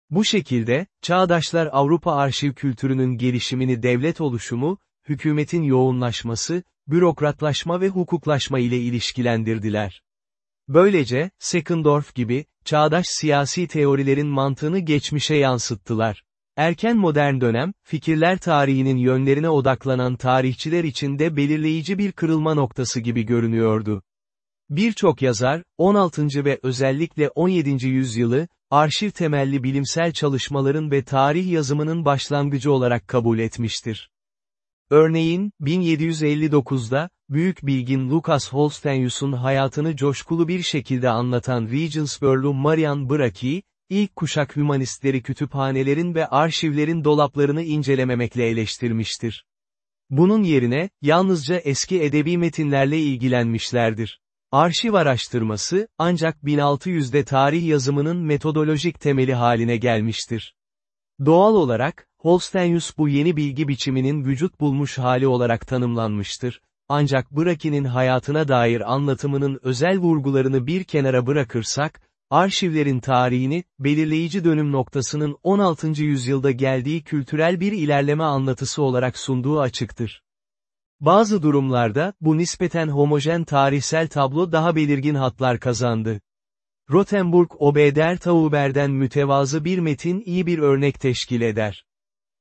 Bu şekilde, çağdaşlar Avrupa arşiv kültürünün gelişimini devlet oluşumu, hükümetin yoğunlaşması, bürokratlaşma ve hukuklaşma ile ilişkilendirdiler. Böylece, Sekendorf gibi, çağdaş siyasi teorilerin mantığını geçmişe yansıttılar. Erken modern dönem, fikirler tarihinin yönlerine odaklanan tarihçiler için de belirleyici bir kırılma noktası gibi görünüyordu. Birçok yazar, 16. ve özellikle 17. yüzyılı, arşiv temelli bilimsel çalışmaların ve tarih yazımının başlangıcı olarak kabul etmiştir. Örneğin, 1759'da, büyük bilgin Lucas Holstenius'un hayatını coşkulu bir şekilde anlatan Regensburglu Marian Braki, ilk kuşak hümanistleri kütüphanelerin ve arşivlerin dolaplarını incelememekle eleştirmiştir. Bunun yerine, yalnızca eski edebi metinlerle ilgilenmişlerdir. Arşiv araştırması, ancak 1600'de tarih yazımının metodolojik temeli haline gelmiştir. Doğal olarak, Holstenius bu yeni bilgi biçiminin vücut bulmuş hali olarak tanımlanmıştır, ancak Braki'nin hayatına dair anlatımının özel vurgularını bir kenara bırakırsak, arşivlerin tarihini, belirleyici dönüm noktasının 16. yüzyılda geldiği kültürel bir ilerleme anlatısı olarak sunduğu açıktır. Bazı durumlarda, bu nispeten homojen tarihsel tablo daha belirgin hatlar kazandı. Rothenburg Obeder Tauber'den mütevazı bir metin iyi bir örnek teşkil eder.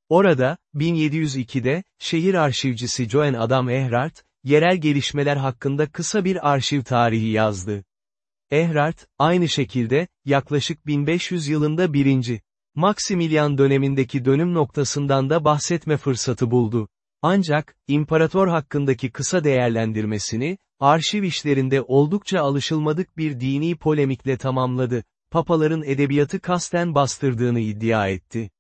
Orada, 1702'de, şehir arşivcisi Joen Adam Ehrart, yerel gelişmeler hakkında kısa bir arşiv tarihi yazdı. Ehrart, aynı şekilde, yaklaşık 1500 yılında 1. Maximilian dönemindeki dönüm noktasından da bahsetme fırsatı buldu. Ancak, imparator hakkındaki kısa değerlendirmesini, arşiv işlerinde oldukça alışılmadık bir dini polemikle tamamladı, papaların edebiyatı kasten bastırdığını iddia etti.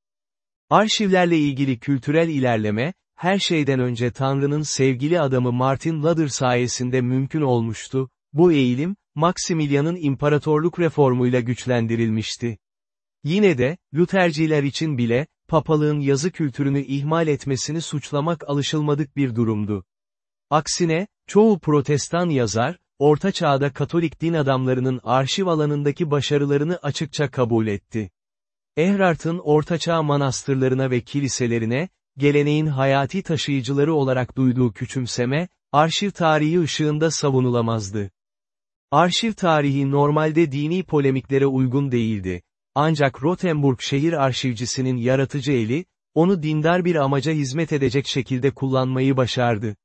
Arşivlerle ilgili kültürel ilerleme, her şeyden önce Tanrı'nın sevgili adamı Martin Luther sayesinde mümkün olmuştu, bu eğilim, Maximilian'ın imparatorluk reformuyla güçlendirilmişti. Yine de, Lutherciler için bile, papalığın yazı kültürünü ihmal etmesini suçlamak alışılmadık bir durumdu. Aksine, çoğu protestan yazar, Orta Çağ'da Katolik din adamlarının arşiv alanındaki başarılarını açıkça kabul etti. Ehrart'ın ortaçağ manastırlarına ve kiliselerine, geleneğin hayati taşıyıcıları olarak duyduğu küçümseme, arşiv tarihi ışığında savunulamazdı. Arşiv tarihi normalde dini polemiklere uygun değildi. Ancak Rothenburg şehir arşivcisinin yaratıcı eli, onu dindar bir amaca hizmet edecek şekilde kullanmayı başardı.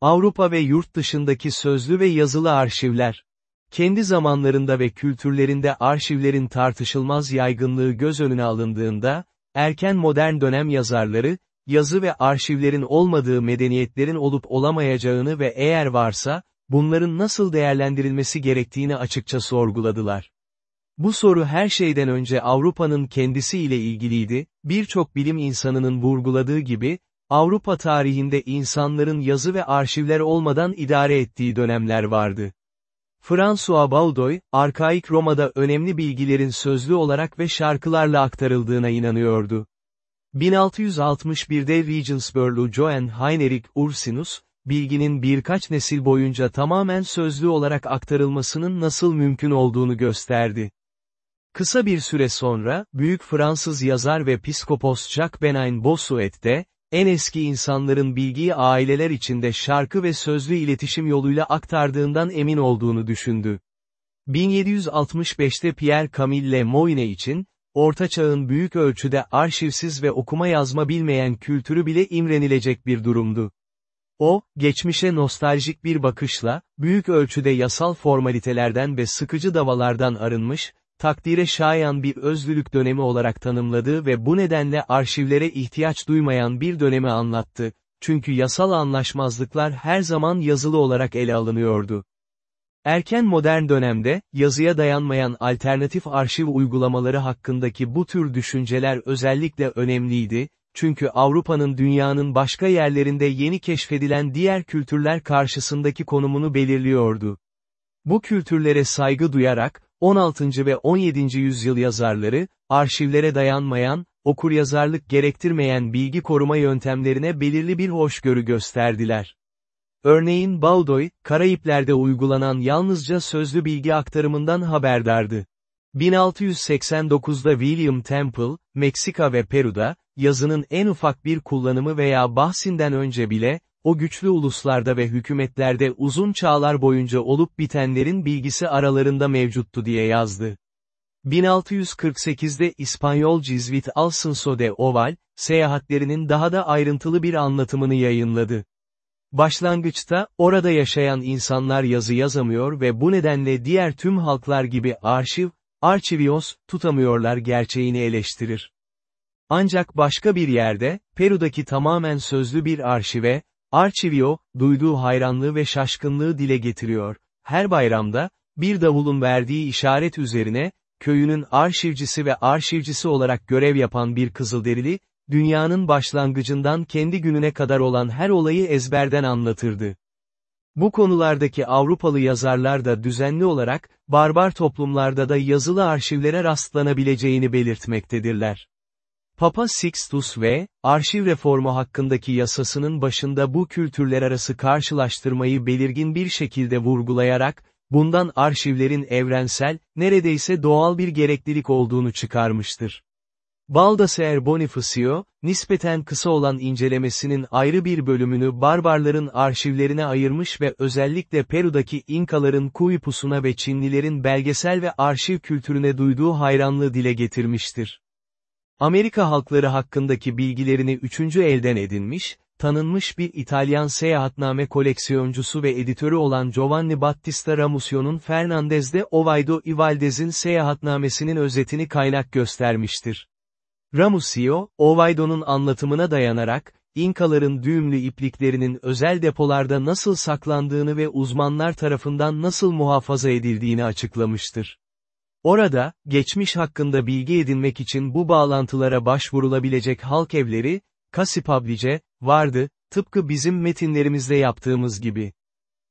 Avrupa ve yurt dışındaki sözlü ve yazılı arşivler. Kendi zamanlarında ve kültürlerinde arşivlerin tartışılmaz yaygınlığı göz önüne alındığında, erken modern dönem yazarları, yazı ve arşivlerin olmadığı medeniyetlerin olup olamayacağını ve eğer varsa, bunların nasıl değerlendirilmesi gerektiğini açıkça sorguladılar. Bu soru her şeyden önce Avrupa'nın kendisi ile ilgiliydi, birçok bilim insanının vurguladığı gibi, Avrupa tarihinde insanların yazı ve arşivler olmadan idare ettiği dönemler vardı. François Baudoy, arkaik Roma'da önemli bilgilerin sözlü olarak ve şarkılarla aktarıldığına inanıyordu. 1661'de Regensburglu Johann Heinrich Ursinus, bilginin birkaç nesil boyunca tamamen sözlü olarak aktarılmasının nasıl mümkün olduğunu gösterdi. Kısa bir süre sonra, büyük Fransız yazar ve piskopos Jacques Benin Bossuet de, en eski insanların bilgiyi aileler içinde şarkı ve sözlü iletişim yoluyla aktardığından emin olduğunu düşündü. 1765'te Pierre Camille Moyne için, Orta Çağ'ın büyük ölçüde arşivsiz ve okuma yazma bilmeyen kültürü bile imrenilecek bir durumdu. O, geçmişe nostaljik bir bakışla, büyük ölçüde yasal formalitelerden ve sıkıcı davalardan arınmış, takdire şayan bir özlülük dönemi olarak tanımladığı ve bu nedenle arşivlere ihtiyaç duymayan bir dönemi anlattı, çünkü yasal anlaşmazlıklar her zaman yazılı olarak ele alınıyordu. Erken modern dönemde, yazıya dayanmayan alternatif arşiv uygulamaları hakkındaki bu tür düşünceler özellikle önemliydi, çünkü Avrupa'nın dünyanın başka yerlerinde yeni keşfedilen diğer kültürler karşısındaki konumunu belirliyordu. Bu kültürlere saygı duyarak, 16. ve 17. yüzyıl yazarları, arşivlere dayanmayan, okuryazarlık gerektirmeyen bilgi koruma yöntemlerine belirli bir hoşgörü gösterdiler. Örneğin Baldoy, Karayipler'de uygulanan yalnızca sözlü bilgi aktarımından haberdardı. 1689'da William Temple, Meksika ve Peru'da, yazının en ufak bir kullanımı veya bahsinden önce bile, o güçlü uluslarda ve hükümetlerde uzun çağlar boyunca olup bitenlerin bilgisi aralarında mevcuttu diye yazdı. 1648'de İspanyol Cizvit Alfonso de Oval, seyahatlerinin daha da ayrıntılı bir anlatımını yayınladı. Başlangıçta, orada yaşayan insanlar yazı yazamıyor ve bu nedenle diğer tüm halklar gibi arşiv, archivios, tutamıyorlar gerçeğini eleştirir. Ancak başka bir yerde, Peru'daki tamamen sözlü bir arşive, Archivio, duyduğu hayranlığı ve şaşkınlığı dile getiriyor. Her bayramda, bir davulun verdiği işaret üzerine, köyünün arşivcisi ve arşivcisi olarak görev yapan bir kızılderili, dünyanın başlangıcından kendi gününe kadar olan her olayı ezberden anlatırdı. Bu konulardaki Avrupalı yazarlar da düzenli olarak, barbar toplumlarda da yazılı arşivlere rastlanabileceğini belirtmektedirler. Papa Sixtus V, arşiv reformu hakkındaki yasasının başında bu kültürler arası karşılaştırmayı belirgin bir şekilde vurgulayarak, bundan arşivlerin evrensel, neredeyse doğal bir gereklilik olduğunu çıkarmıştır. Baldassare Bonifacio, nispeten kısa olan incelemesinin ayrı bir bölümünü barbarların arşivlerine ayırmış ve özellikle Peru'daki İnkaların Kuipus'una ve Çinlilerin belgesel ve arşiv kültürüne duyduğu hayranlığı dile getirmiştir. Amerika halkları hakkındaki bilgilerini üçüncü elden edinmiş, tanınmış bir İtalyan seyahatname koleksiyoncusu ve editörü olan Giovanni Battista Ramusio'nun Fernandez de Oviedo y Valdez'in seyahatnamesinin özetini kaynak göstermiştir. Ramusio, Oviedo'nun anlatımına dayanarak, İnkaların düğümlü ipliklerinin özel depolarda nasıl saklandığını ve uzmanlar tarafından nasıl muhafaza edildiğini açıklamıştır. Orada, geçmiş hakkında bilgi edinmek için bu bağlantılara başvurulabilecek halk evleri, Kasipablice, vardı, tıpkı bizim metinlerimizde yaptığımız gibi.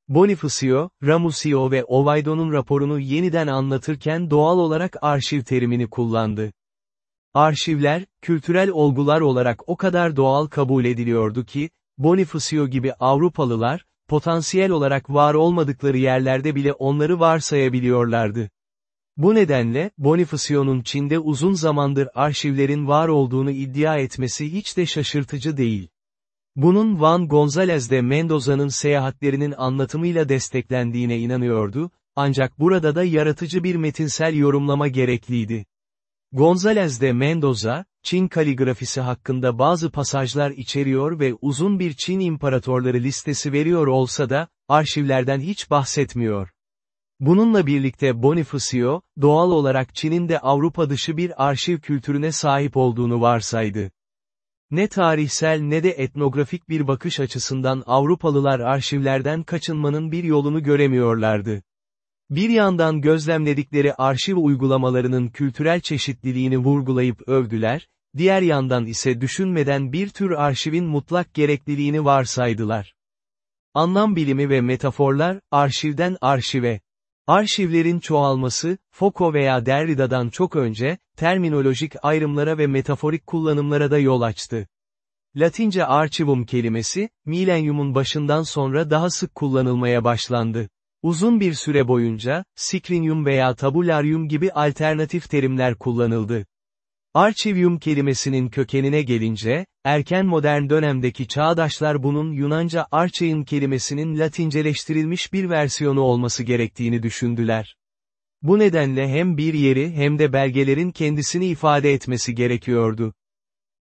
Bonifacio, Ramusio ve Oviedo'nun raporunu yeniden anlatırken doğal olarak arşiv terimini kullandı. Arşivler, kültürel olgular olarak o kadar doğal kabul ediliyordu ki, Bonifacio gibi Avrupalılar, potansiyel olarak var olmadıkları yerlerde bile onları varsayabiliyorlardı. Bu nedenle, Bonifacio'nun Çin'de uzun zamandır arşivlerin var olduğunu iddia etmesi hiç de şaşırtıcı değil. Bunun Van González de Mendoza'nın seyahatlerinin anlatımıyla desteklendiğine inanıyordu, ancak burada da yaratıcı bir metinsel yorumlama gerekliydi. González de Mendoza, Çin kaligrafisi hakkında bazı pasajlar içeriyor ve uzun bir Çin imparatorları listesi veriyor olsa da, arşivlerden hiç bahsetmiyor. Bununla birlikte Bonifacio, doğal olarak Çin'in de Avrupa dışı bir arşiv kültürüne sahip olduğunu varsaydı. Ne tarihsel ne de etnografik bir bakış açısından Avrupalılar arşivlerden kaçınmanın bir yolunu göremiyorlardı. Bir yandan gözlemledikleri arşiv uygulamalarının kültürel çeşitliliğini vurgulayıp övdüler, diğer yandan ise düşünmeden bir tür arşivin mutlak gerekliliğini varsaydılar. Anlam bilimi ve metaforlar, arşivden arşive. Arşivlerin çoğalması, Foucault veya Derrida'dan çok önce, terminolojik ayrımlara ve metaforik kullanımlara da yol açtı. Latince archivum kelimesi, milenyumun başından sonra daha sık kullanılmaya başlandı. Uzun bir süre boyunca, scrinium veya tabularyum gibi alternatif terimler kullanıldı. Archivium kelimesinin kökenine gelince, erken modern dönemdeki çağdaşlar bunun Yunanca archein kelimesinin latinceleştirilmiş bir versiyonu olması gerektiğini düşündüler. Bu nedenle hem bir yeri hem de belgelerin kendisini ifade etmesi gerekiyordu.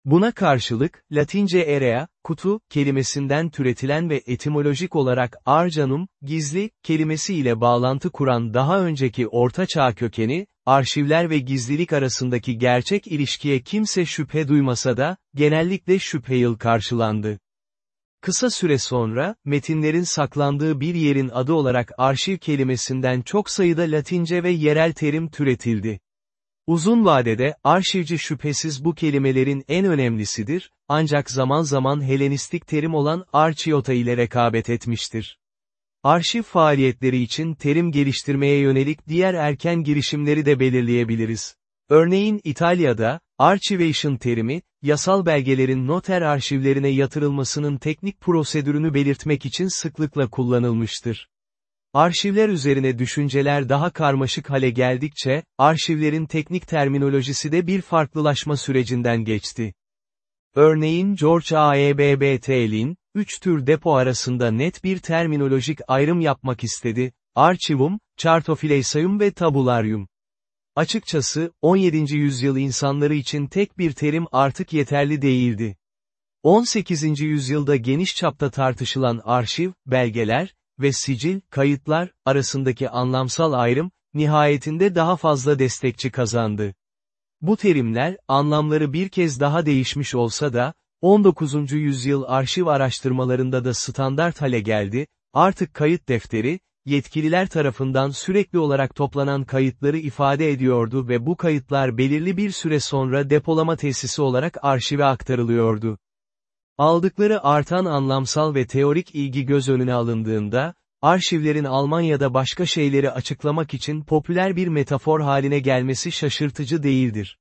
Buna karşılık, Latince area, kutu, kelimesinden türetilen ve etimolojik olarak arcanum, gizli, kelimesi ile bağlantı kuran daha önceki Orta Çağ kökeni, arşivler ve gizlilik arasındaki gerçek ilişkiye kimse şüphe duymasa da, genellikle şüpheyil karşılandı. Kısa süre sonra, metinlerin saklandığı bir yerin adı olarak arşiv kelimesinden çok sayıda Latince ve yerel terim türetildi. Uzun vadede, arşivci şüphesiz bu kelimelerin en önemlisidir, ancak zaman zaman Helenistik terim olan archiota ile rekabet etmiştir. Arşiv faaliyetleri için terim geliştirmeye yönelik diğer erken girişimleri de belirleyebiliriz. Örneğin İtalya'da, archivation terimi, yasal belgelerin noter arşivlerine yatırılmasının teknik prosedürünü belirtmek için sıklıkla kullanılmıştır. Arşivler üzerine düşünceler daha karmaşık hale geldikçe, arşivlerin teknik terminolojisi de bir farklılaşma sürecinden geçti. Örneğin George A.E.B.B. Taylin, üç tür depo arasında net bir terminolojik ayrım yapmak istedi, archivum, chartophileisaium ve tabularyum. Açıkçası, 17. yüzyıl insanları için tek bir terim artık yeterli değildi. 18. yüzyılda geniş çapta tartışılan arşiv, belgeler, ve sicil, kayıtlar, arasındaki anlamsal ayrım, nihayetinde daha fazla destekçi kazandı. Bu terimler, anlamları bir kez daha değişmiş olsa da, 19. yüzyıl arşiv araştırmalarında da standart hale geldi, artık kayıt defteri, yetkililer tarafından sürekli olarak toplanan kayıtları ifade ediyordu ve bu kayıtlar belirli bir süre sonra depolama tesisi olarak arşive aktarılıyordu. Aldıkları artan anlamsal ve teorik ilgi göz önüne alındığında, arşivlerin Almanya'da başka şeyleri açıklamak için popüler bir metafor haline gelmesi şaşırtıcı değildir.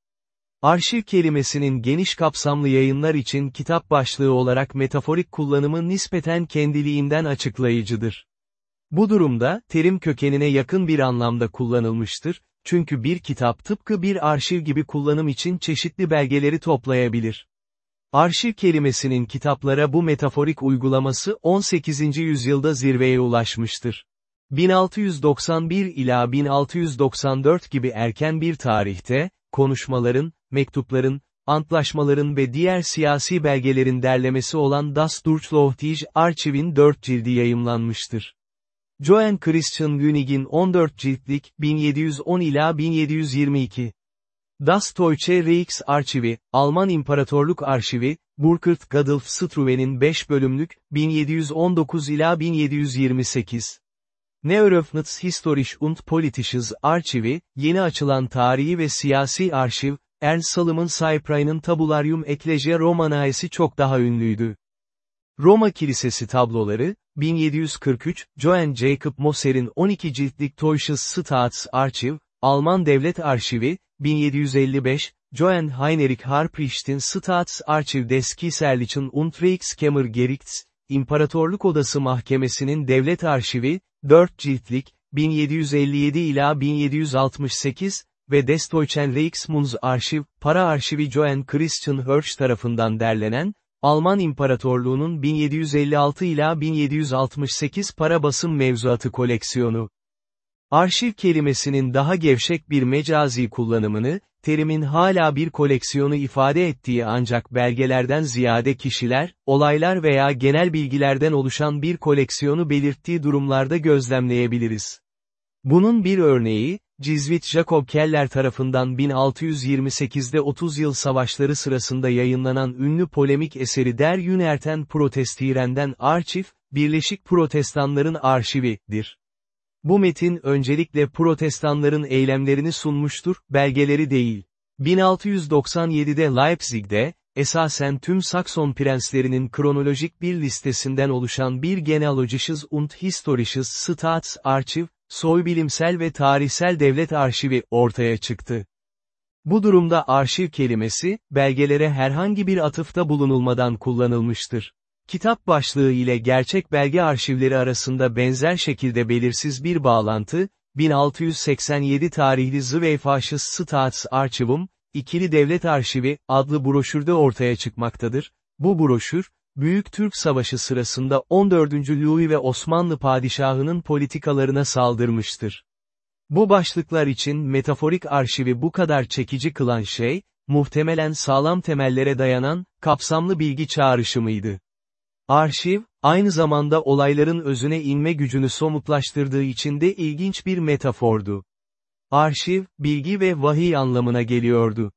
Arşiv kelimesinin geniş kapsamlı yayınlar için kitap başlığı olarak metaforik kullanımı nispeten kendiliğinden açıklayıcıdır. Bu durumda, terim kökenine yakın bir anlamda kullanılmıştır, çünkü bir kitap tıpkı bir arşiv gibi kullanım için çeşitli belgeleri toplayabilir. Arşiv kelimesinin kitaplara bu metaforik uygulaması 18. yüzyılda zirveye ulaşmıştır. 1691 ila 1694 gibi erken bir tarihte, konuşmaların, mektupların, antlaşmaların ve diğer siyasi belgelerin derlemesi olan Das Durchlauchtige Archiv'in 4 cildi yayımlanmıştır. Johann Christian Günig'in 14 ciltlik 1710 ila 1722 Das Deutsche Reichsarchivi, Alman İmparatorluk Arşivi, Burkert Gadolf Struve'nin 5 bölümlük, 1719 ila 1728. Neuröffnets Historisch und Politisches Archivi, yeni açılan tarihi ve siyasi arşiv, Ernst Salomon Cyprian'ın Tabularium Ecclesia Romanae'si çok daha ünlüydü. Roma Kilisesi tabloları, 1743, Johann Jacob Moser'in 12 ciltlik Deutsches Staatsarchiv, Alman Devlet Arşivi, 1755, Johann Heinrich Harpricht'in Staatsarchiv des Kaiserlichen und Reichskammergerichts, İmparatorluk Odası Mahkemesi'nin Devlet Arşivi, 4 ciltlik, 1757 ila 1768 ve Des Deutschen Reichsmundsarchiv, Para Arşivi Johann Christian Hirsch tarafından derlenen, Alman İmparatorluğu'nun 1756 ila 1768 para basım mevzuatı koleksiyonu. Arşiv kelimesinin daha gevşek bir mecazi kullanımını, terimin hala bir koleksiyonu ifade ettiği ancak belgelerden ziyade kişiler, olaylar veya genel bilgilerden oluşan bir koleksiyonu belirttiği durumlarda gözlemleyebiliriz. Bunun bir örneği, Cizvit Jacob Keller tarafından 1628'de 30 yıl savaşları sırasında yayınlanan ünlü polemik eseri Der Unerten Protestiren'den Arşiv, Birleşik Protestanların Arşivi'dir. Bu metin öncelikle protestanların eylemlerini sunmuştur, belgeleri değil. 1697'de Leipzig'de, esasen tüm Sakson prenslerinin kronolojik bir listesinden oluşan bir Genealogisches und Historisches Staatsarchiv, soybilimsel ve tarihsel devlet arşivi ortaya çıktı. Bu durumda arşiv kelimesi, belgelere herhangi bir atıfta bulunulmadan kullanılmıştır. Kitap başlığı ile gerçek belge arşivleri arasında benzer şekilde belirsiz bir bağlantı, 1687 tarihli Zweifaches Staatsarchivum, İkili Devlet Arşivi, adlı broşürde ortaya çıkmaktadır. Bu broşür, Büyük Türk Savaşı sırasında 14. Louis ve Osmanlı padişahının politikalarına saldırmıştır. Bu başlıklar için metaforik arşivi bu kadar çekici kılan şey, muhtemelen sağlam temellere dayanan, kapsamlı bilgi çağrışımıydı. Arşiv, aynı zamanda olayların özüne inme gücünü somutlaştırdığı için de ilginç bir metafordu. Arşiv, bilgi ve vahiy anlamına geliyordu.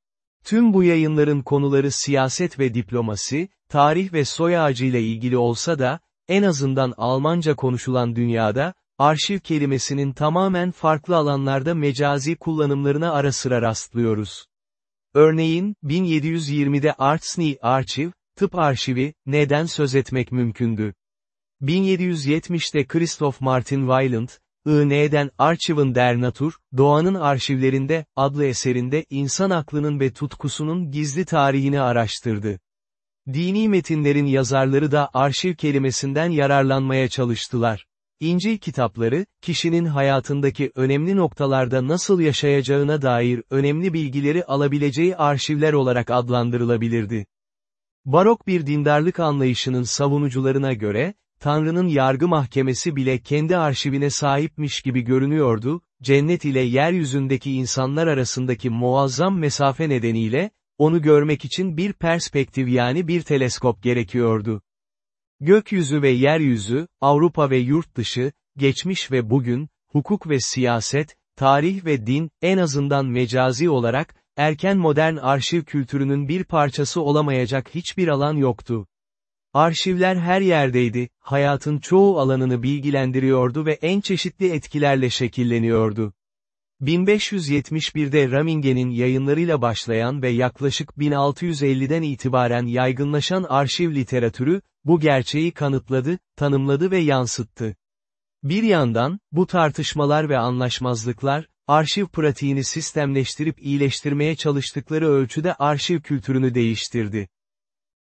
Tüm bu yayınların konuları siyaset ve diplomasi, tarih ve soy ağacıyla ilgili olsa da, en azından Almanca konuşulan dünyada, arşiv kelimesinin tamamen farklı alanlarda mecazi kullanımlarına ara sıra rastlıyoruz. Örneğin, 1720'de Artsni Archiv, tıp arşivi, neden söz etmek mümkündü? 1770'te Christoph Martin Weiland, I.N.'den Archiven der Natur, Doğanın Arşivlerinde, adlı eserinde insan aklının ve tutkusunun gizli tarihini araştırdı. Dini metinlerin yazarları da arşiv kelimesinden yararlanmaya çalıştılar. İncil kitapları, kişinin hayatındaki önemli noktalarda nasıl yaşayacağına dair önemli bilgileri alabileceği arşivler olarak adlandırılabilirdi. Barok bir dindarlık anlayışının savunucularına göre, Tanrı'nın yargı mahkemesi bile kendi arşivine sahipmiş gibi görünüyordu, cennet ile yeryüzündeki insanlar arasındaki muazzam mesafe nedeniyle, onu görmek için bir perspektif yani bir teleskop gerekiyordu. Gökyüzü ve yeryüzü, Avrupa ve yurt dışı, geçmiş ve bugün, hukuk ve siyaset, tarih ve din, en azından mecazi olarak, erken modern arşiv kültürünün bir parçası olamayacak hiçbir alan yoktu. Arşivler her yerdeydi, hayatın çoğu alanını bilgilendiriyordu ve en çeşitli etkilerle şekilleniyordu. 1571'de Ramingen'in yayınlarıyla başlayan ve yaklaşık 1650'den itibaren yaygınlaşan arşiv literatürü, bu gerçeği kanıtladı, tanımladı ve yansıttı. Bir yandan, bu tartışmalar ve anlaşmazlıklar, arşiv pratiğini sistemleştirip iyileştirmeye çalıştıkları ölçüde arşiv kültürünü değiştirdi.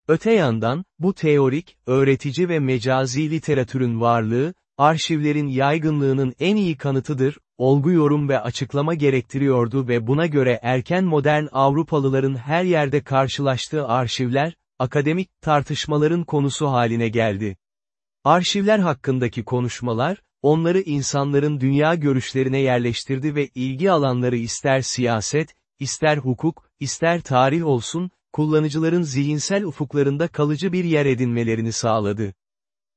Öte yandan, bu teorik, öğretici ve mecazi literatürün varlığı, arşivlerin yaygınlığının en iyi kanıtıdır, olgu yorum ve açıklama gerektiriyordu ve buna göre erken modern Avrupalıların her yerde karşılaştığı arşivler, akademik tartışmaların konusu haline geldi. Arşivler hakkındaki konuşmalar, onları insanların dünya görüşlerine yerleştirdi ve ilgi alanları ister siyaset, ister hukuk, ister tarih olsun, kullanıcıların zihinsel ufuklarında kalıcı bir yer edinmelerini sağladı.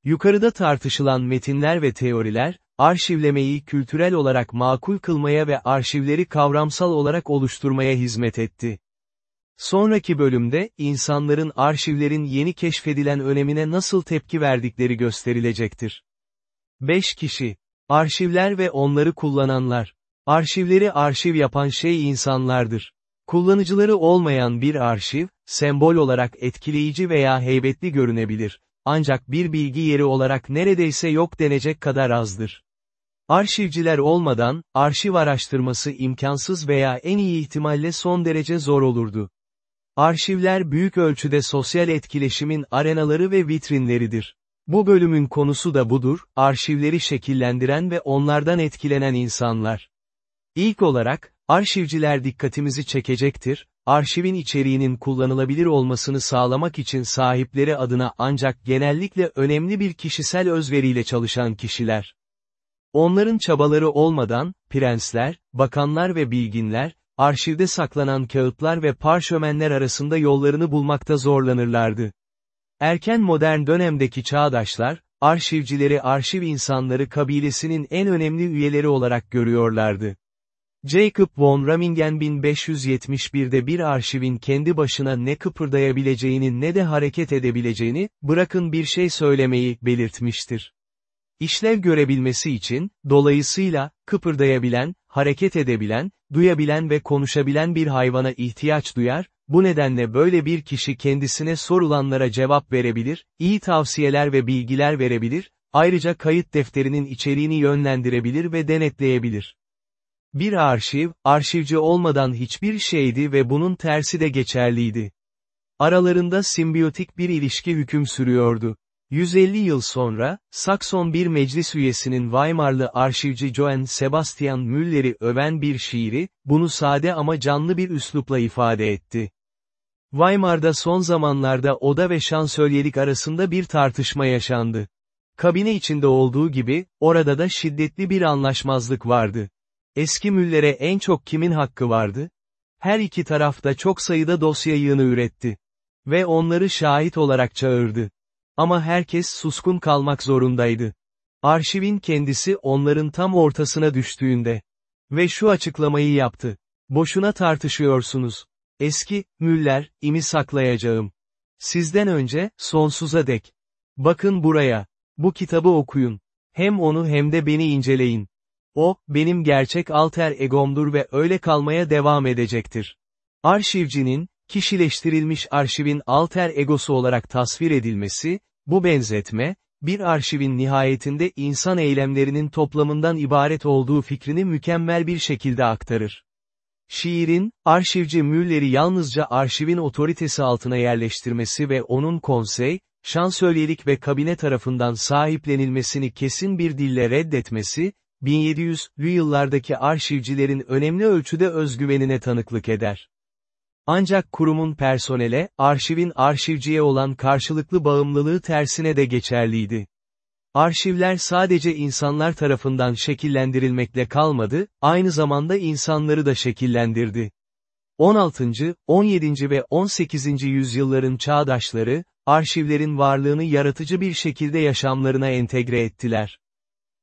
Yukarıda tartışılan metinler ve teoriler, arşivlemeyi kültürel olarak makul kılmaya ve arşivleri kavramsal olarak oluşturmaya hizmet etti. Sonraki bölümde, insanların arşivlerin yeni keşfedilen önemine nasıl tepki verdikleri gösterilecektir. 5 kişi. Arşivler ve onları kullananlar. Arşivleri arşiv yapan şey insanlardır. Kullanıcıları olmayan bir arşiv, sembol olarak etkileyici veya heybetli görünebilir, ancak bir bilgi yeri olarak neredeyse yok denecek kadar azdır. Arşivciler olmadan, arşiv araştırması imkansız veya en iyi ihtimalle son derece zor olurdu. Arşivler büyük ölçüde sosyal etkileşimin arenaları ve vitrinleridir. Bu bölümün konusu da budur, arşivleri şekillendiren ve onlardan etkilenen insanlar. İlk olarak, arşivciler dikkatimizi çekecektir, arşivin içeriğinin kullanılabilir olmasını sağlamak için sahipleri adına ancak genellikle önemli bir kişisel özveriyle çalışan kişiler. Onların çabaları olmadan, prensler, bakanlar ve bilginler, arşivde saklanan kağıtlar ve parşömenler arasında yollarını bulmakta zorlanırlardı. Erken modern dönemdeki çağdaşlar, arşivcileri arşiv insanları kabilesinin en önemli üyeleri olarak görüyorlardı. Jacob von Ramingen 1571'de bir arşivin kendi başına ne kıpırdayabileceğini ne de hareket edebileceğini, bırakın bir şey söylemeyi, belirtmiştir. İşlev görebilmesi için, dolayısıyla, kıpırdayabilen, hareket edebilen, duyabilen ve konuşabilen bir hayvana ihtiyaç duyar, bu nedenle böyle bir kişi kendisine sorulanlara cevap verebilir, iyi tavsiyeler ve bilgiler verebilir, ayrıca kayıt defterinin içeriğini yönlendirebilir ve denetleyebilir. Bir arşiv, arşivci olmadan hiçbir şeydi ve bunun tersi de geçerliydi. Aralarında simbiyotik bir ilişki hüküm sürüyordu. 150 yıl sonra, Sakson bir meclis üyesinin Weimarlı arşivci Johann Sebastian Müller'i öven bir şiiri, bunu sade ama canlı bir üslupla ifade etti. Weimar'da son zamanlarda oda ve şansölyelik arasında bir tartışma yaşandı. Kabine içinde olduğu gibi, orada da şiddetli bir anlaşmazlık vardı. Eski Müller'e en çok kimin hakkı vardı? Her iki taraf da çok sayıda dosya yığını üretti. Ve onları şahit olarak çağırdı. Ama herkes suskun kalmak zorundaydı. Arşivin kendisi onların tam ortasına düştüğünde. Ve şu açıklamayı yaptı. Boşuna tartışıyorsunuz. Eski, Müller, imi saklayacağım. Sizden önce, sonsuza dek. Bakın buraya. Bu kitabı okuyun. Hem onu hem de beni inceleyin. O, benim gerçek alter egomdur ve öyle kalmaya devam edecektir. Arşivcinin, kişileştirilmiş arşivin alter egosu olarak tasvir edilmesi, bu benzetme, bir arşivin nihayetinde insan eylemlerinin toplamından ibaret olduğu fikrini mükemmel bir şekilde aktarır. Şiirin, arşivci Müller'i yalnızca arşivin otoritesi altına yerleştirmesi ve onun konsey, şansölyelik ve kabine tarafından sahiplenilmesini kesin bir dille reddetmesi, 1700'lü yıllardaki arşivcilerin önemli ölçüde özgüvenine tanıklık eder. Ancak kurumun personele, arşivin arşivciye olan karşılıklı bağımlılığı tersine de geçerliydi. Arşivler sadece insanlar tarafından şekillendirilmekle kalmadı, aynı zamanda insanları da şekillendirdi. 16. 17. ve 18. yüzyılların çağdaşları, arşivlerin varlığını yaratıcı bir şekilde yaşamlarına entegre ettiler.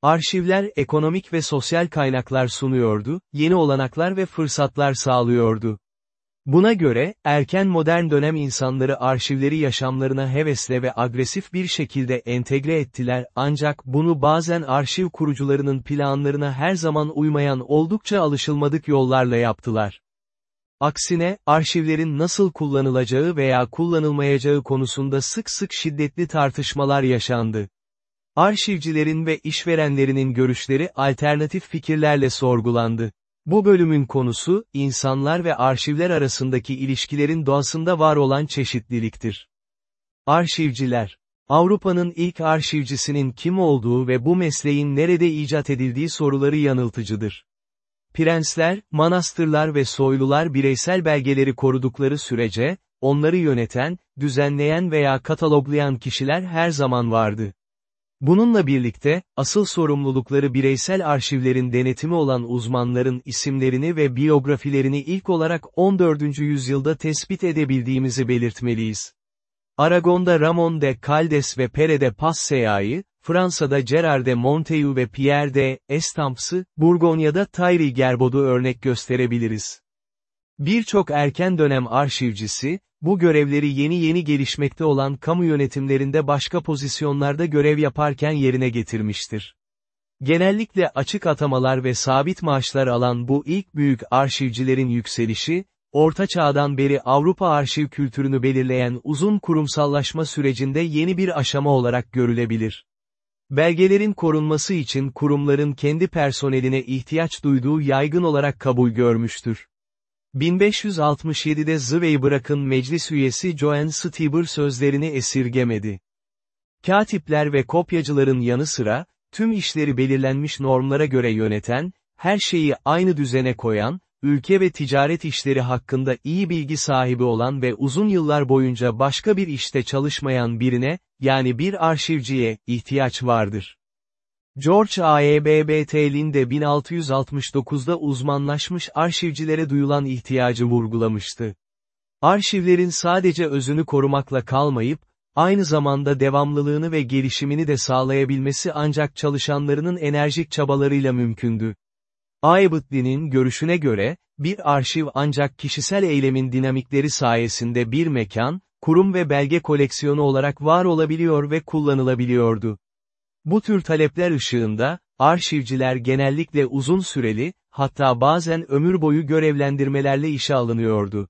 Arşivler ekonomik ve sosyal kaynaklar sunuyordu, yeni olanaklar ve fırsatlar sağlıyordu. Buna göre, erken modern dönem insanları arşivleri yaşamlarına hevesle ve agresif bir şekilde entegre ettiler ancak bunu bazen arşiv kurucularının planlarına her zaman uymayan oldukça alışılmadık yollarla yaptılar. Aksine, arşivlerin nasıl kullanılacağı veya kullanılmayacağı konusunda sık sık şiddetli tartışmalar yaşandı. Arşivcilerin ve işverenlerinin görüşleri alternatif fikirlerle sorgulandı. Bu bölümün konusu, insanlar ve arşivler arasındaki ilişkilerin doğasında var olan çeşitliliktir. Arşivciler Avrupa'nın ilk arşivcisinin kim olduğu ve bu mesleğin nerede icat edildiği soruları yanıltıcıdır. Prensler, manastırlar ve soylular bireysel belgeleri korudukları sürece, onları yöneten, düzenleyen veya kataloglayan kişiler her zaman vardı. Bununla birlikte, asıl sorumlulukları bireysel arşivlerin denetimi olan uzmanların isimlerini ve biyografilerini ilk olarak 14. yüzyılda tespit edebildiğimizi belirtmeliyiz. Aragon'da Ramon de Caldes ve Pere de Passeya'yı, Fransa'da Gerard de Montaigu ve Pierre de Estamps'ı, Burgonya'da Thierry Gerbod'u örnek gösterebiliriz. Birçok erken dönem arşivcisi, bu görevleri yeni yeni gelişmekte olan kamu yönetimlerinde başka pozisyonlarda görev yaparken yerine getirmiştir. Genellikle açık atamalar ve sabit maaşlar alan bu ilk büyük arşivcilerin yükselişi, Orta Çağ'dan beri Avrupa arşiv kültürünü belirleyen uzun kurumsallaşma sürecinde yeni bir aşama olarak görülebilir. Belgelerin korunması için kurumların kendi personeline ihtiyaç duyduğu yaygın olarak kabul görmüştür. 1567'de Zıve'yi bırakın meclis üyesi Joan Stieber sözlerini esirgemedi. Katipler ve kopyacıların yanı sıra, tüm işleri belirlenmiş normlara göre yöneten, her şeyi aynı düzene koyan, ülke ve ticaret işleri hakkında iyi bilgi sahibi olan ve uzun yıllar boyunca başka bir işte çalışmayan birine, yani bir arşivciye, ihtiyaç vardır. George A.E.B.B.T. Linde 1669'da uzmanlaşmış arşivcilere duyulan ihtiyacı vurgulamıştı. Arşivlerin sadece özünü korumakla kalmayıp, aynı zamanda devamlılığını ve gelişimini de sağlayabilmesi ancak çalışanlarının enerjik çabalarıyla mümkündü. Aybıtli'nin görüşüne göre, bir arşiv ancak kişisel eylemin dinamikleri sayesinde bir mekan, kurum ve belge koleksiyonu olarak var olabiliyor ve kullanılabiliyordu. Bu tür talepler ışığında, arşivciler genellikle uzun süreli, hatta bazen ömür boyu görevlendirmelerle işe alınıyordu.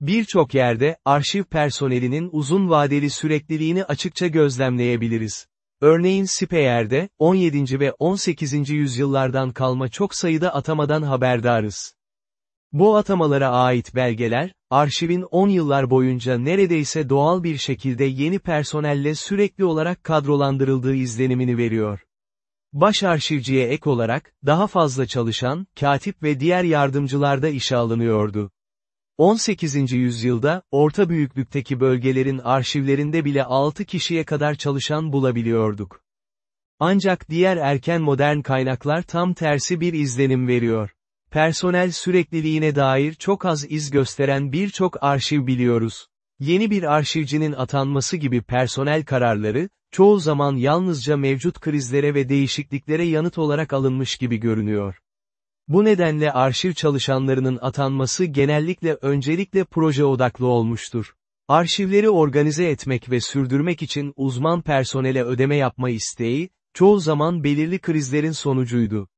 Birçok yerde, arşiv personelinin uzun vadeli sürekliliğini açıkça gözlemleyebiliriz. Örneğin Speyer'de, 17. ve 18. yüzyıllardan kalma çok sayıda atamadan haberdarız. Bu atamalara ait belgeler, arşivin 10 yıllar boyunca neredeyse doğal bir şekilde yeni personelle sürekli olarak kadrolandırıldığı izlenimini veriyor. Baş arşivciye ek olarak, daha fazla çalışan, katip ve diğer yardımcılar da işe alınıyordu. 18. yüzyılda, orta büyüklükteki bölgelerin arşivlerinde bile 6 kişiye kadar çalışan bulabiliyorduk. Ancak diğer erken modern kaynaklar tam tersi bir izlenim veriyor. Personel sürekliliğine dair çok az iz gösteren birçok arşiv biliyoruz. Yeni bir arşivcinin atanması gibi personel kararları, çoğu zaman yalnızca mevcut krizlere ve değişikliklere yanıt olarak alınmış gibi görünüyor. Bu nedenle arşiv çalışanlarının atanması genellikle öncelikle proje odaklı olmuştur. Arşivleri organize etmek ve sürdürmek için uzman personele ödeme yapma isteği, çoğu zaman belirli krizlerin sonucuydu.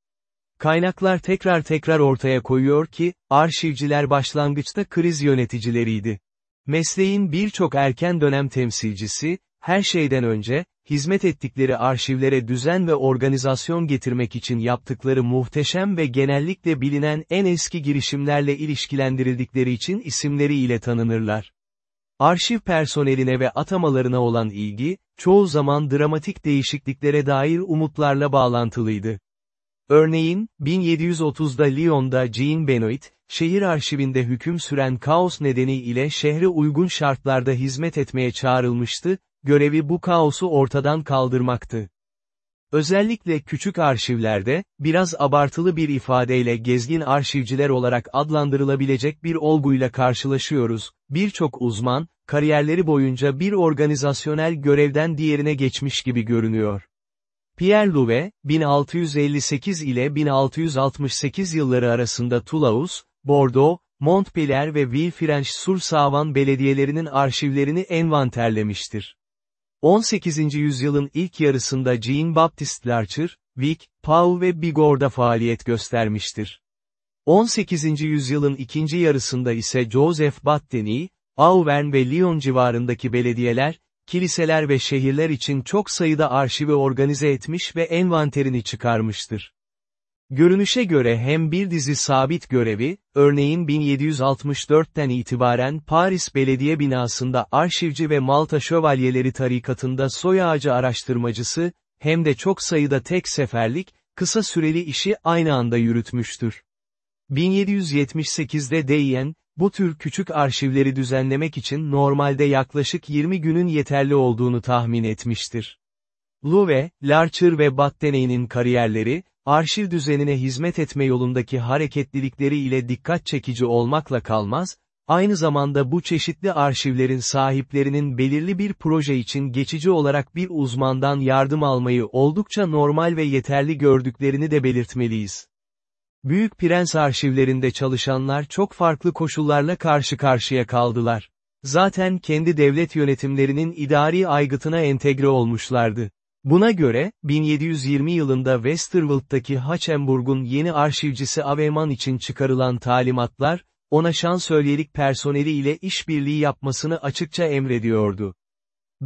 Kaynaklar tekrar tekrar ortaya koyuyor ki, arşivciler başlangıçta kriz yöneticileriydi. Mesleğin birçok erken dönem temsilcisi, her şeyden önce, hizmet ettikleri arşivlere düzen ve organizasyon getirmek için yaptıkları muhteşem ve genellikle bilinen en eski girişimlerle ilişkilendirildikleri için isimleri ile tanınırlar. Arşiv personeline ve atamalarına olan ilgi, çoğu zaman dramatik değişikliklere dair umutlarla bağlantılıydı. Örneğin, 1730'da Lyon'da Jean Benoit, şehir arşivinde hüküm süren kaos nedeniyle şehre uygun şartlarda hizmet etmeye çağrılmıştı, görevi bu kaosu ortadan kaldırmaktı. Özellikle küçük arşivlerde, biraz abartılı bir ifadeyle gezgin arşivciler olarak adlandırılabilecek bir olguyla karşılaşıyoruz, birçok uzman, kariyerleri boyunca bir organizasyonel görevden diğerine geçmiş gibi görünüyor. Pierre Louvet, 1658 ile 1668 yılları arasında Toulouse, Bordeaux, Montpellier ve Villefranche-sur-Saône belediyelerinin arşivlerini envanterlemiştir. 18. yüzyılın ilk yarısında Jean-Baptiste Larcher, Vic, Pau ve Bigor'da faaliyet göstermiştir. 18. yüzyılın ikinci yarısında ise Joseph Batteni, Auvergne ve Lyon civarındaki belediyeler, kiliseler ve şehirler için çok sayıda arşivi organize etmiş ve envanterini çıkarmıştır. Görünüşe göre hem bir dizi sabit görevi, örneğin 1764'ten itibaren Paris Belediye binasında arşivci ve Malta Şövalyeleri tarikatında soy ağacı araştırmacısı, hem de çok sayıda tek seferlik, kısa süreli işi aynı anda yürütmüştür. 1778'de Deyen, bu tür küçük arşivleri düzenlemek için normalde yaklaşık 20 günün yeterli olduğunu tahmin etmiştir. Louvet, Larcher ve Batteney'nin kariyerleri, arşiv düzenine hizmet etme yolundaki hareketlilikleri ile dikkat çekici olmakla kalmaz, aynı zamanda bu çeşitli arşivlerin sahiplerinin belirli bir proje için geçici olarak bir uzmandan yardım almayı oldukça normal ve yeterli gördüklerini de belirtmeliyiz. Büyük Prens arşivlerinde çalışanlar çok farklı koşullarla karşı karşıya kaldılar. Zaten kendi devlet yönetimlerinin idari aygıtına entegre olmuşlardı. Buna göre, 1720 yılında Westerwald'daki Haçenburg'un yeni arşivcisi Aveman için çıkarılan talimatlar, ona şansölyelik personeli ile işbirliği yapmasını açıkça emrediyordu.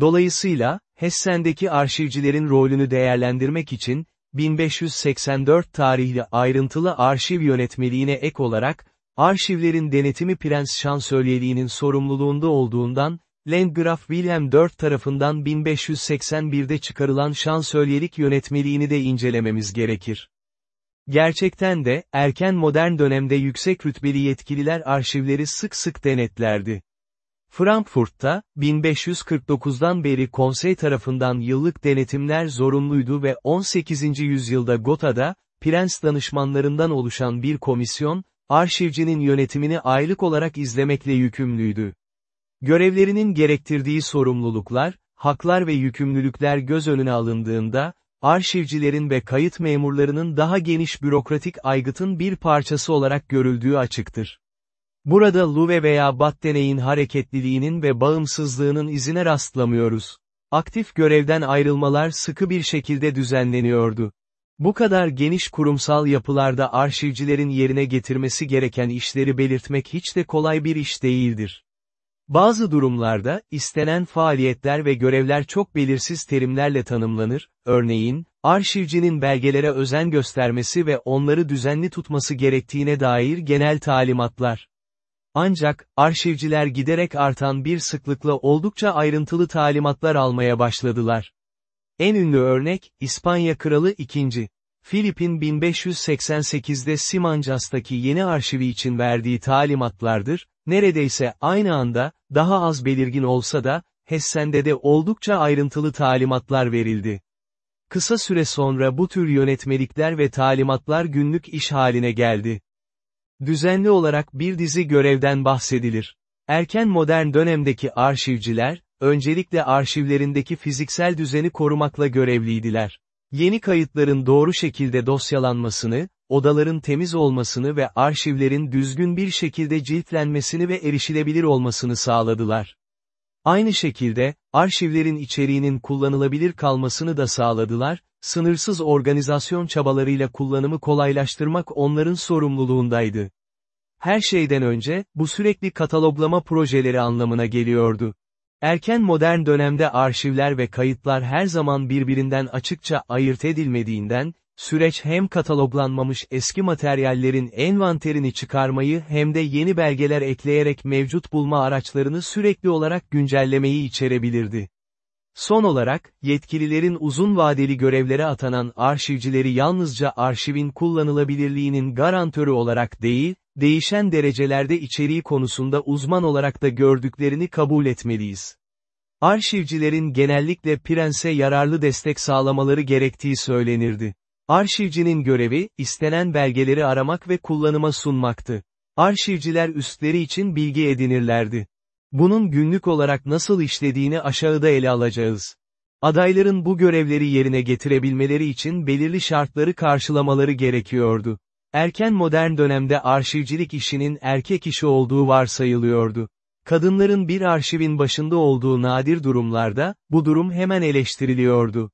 Dolayısıyla, Hessen'deki arşivcilerin rolünü değerlendirmek için, 1584 tarihli ayrıntılı arşiv yönetmeliğine ek olarak, arşivlerin denetimi Prens Şansölyeliğinin sorumluluğunda olduğundan, Landgraf Wilhelm IV tarafından 1581'de çıkarılan şansölyelik yönetmeliğini de incelememiz gerekir. Gerçekten de, erken modern dönemde yüksek rütbeli yetkililer arşivleri sık sık denetlerdi. Frankfurt'ta, 1549'dan beri konsey tarafından yıllık denetimler zorunluydu ve 18. yüzyılda Gotha'da, prens danışmanlarından oluşan bir komisyon, arşivcinin yönetimini aylık olarak izlemekle yükümlüydü. Görevlerinin gerektirdiği sorumluluklar, haklar ve yükümlülükler göz önüne alındığında, arşivcilerin ve kayıt memurlarının daha geniş bürokratik aygıtın bir parçası olarak görüldüğü açıktır. Burada Luve veya Batteney'in hareketliliğinin ve bağımsızlığının izine rastlamıyoruz. Aktif görevden ayrılmalar sıkı bir şekilde düzenleniyordu. Bu kadar geniş kurumsal yapılarda arşivcilerin yerine getirmesi gereken işleri belirtmek hiç de kolay bir iş değildir. Bazı durumlarda, istenen faaliyetler ve görevler çok belirsiz terimlerle tanımlanır, örneğin, arşivcinin belgelere özen göstermesi ve onları düzenli tutması gerektiğine dair genel talimatlar. Ancak, arşivciler giderek artan bir sıklıkla oldukça ayrıntılı talimatlar almaya başladılar. En ünlü örnek, İspanya Kralı II. Filip'in 1588'de Simancas'taki yeni arşivi için verdiği talimatlardır, neredeyse aynı anda, daha az belirgin olsa da, Hessen'de de oldukça ayrıntılı talimatlar verildi. Kısa süre sonra bu tür yönetmelikler ve talimatlar günlük iş haline geldi. Düzenli olarak bir dizi görevden bahsedilir. Erken modern dönemdeki arşivciler, öncelikle arşivlerindeki fiziksel düzeni korumakla görevliydiler. Yeni kayıtların doğru şekilde dosyalanmasını, odaların temiz olmasını ve arşivlerin düzgün bir şekilde ciltlenmesini ve erişilebilir olmasını sağladılar. Aynı şekilde, arşivlerin içeriğinin kullanılabilir kalmasını da sağladılar, sınırsız organizasyon çabalarıyla kullanımı kolaylaştırmak onların sorumluluğundaydı. Her şeyden önce, bu sürekli kataloglama projeleri anlamına geliyordu. Erken modern dönemde arşivler ve kayıtlar her zaman birbirinden açıkça ayırt edilmediğinden, süreç hem kataloglanmamış eski materyallerin envanterini çıkarmayı hem de yeni belgeler ekleyerek mevcut bulma araçlarını sürekli olarak güncellemeyi içerebilirdi. Son olarak, yetkililerin uzun vadeli görevlere atanan arşivcileri yalnızca arşivin kullanılabilirliğinin garantörü olarak değil, değişen derecelerde içeriği konusunda uzman olarak da gördüklerini kabul etmeliyiz. Arşivcilerin genellikle prense yararlı destek sağlamaları gerektiği söylenirdi. Arşivcinin görevi, istenen belgeleri aramak ve kullanıma sunmaktı. Arşivciler üstleri için bilgi edinirlerdi. Bunun günlük olarak nasıl işlediğini aşağıda ele alacağız. Adayların bu görevleri yerine getirebilmeleri için belirli şartları karşılamaları gerekiyordu. Erken modern dönemde arşivcilik işinin erkek işi olduğu varsayılıyordu. Kadınların bir arşivin başında olduğu nadir durumlarda, bu durum hemen eleştiriliyordu.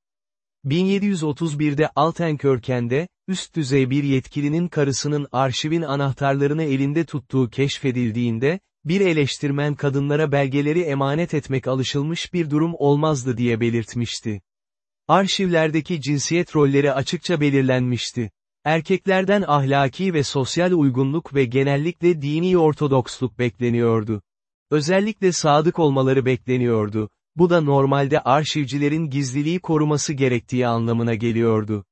1731'de Altenkörken'de, üst düzey bir yetkilinin karısının arşivin anahtarlarını elinde tuttuğu keşfedildiğinde, bir eleştirmen kadınlara belgeleri emanet etmek alışılmış bir durum olmazdı diye belirtmişti. Arşivlerdeki cinsiyet rolleri açıkça belirlenmişti. Erkeklerden ahlaki ve sosyal uygunluk ve genellikle dini ortodoksluk bekleniyordu. Özellikle sadık olmaları bekleniyordu. Bu da normalde arşivcilerin gizliliği koruması gerektiği anlamına geliyordu.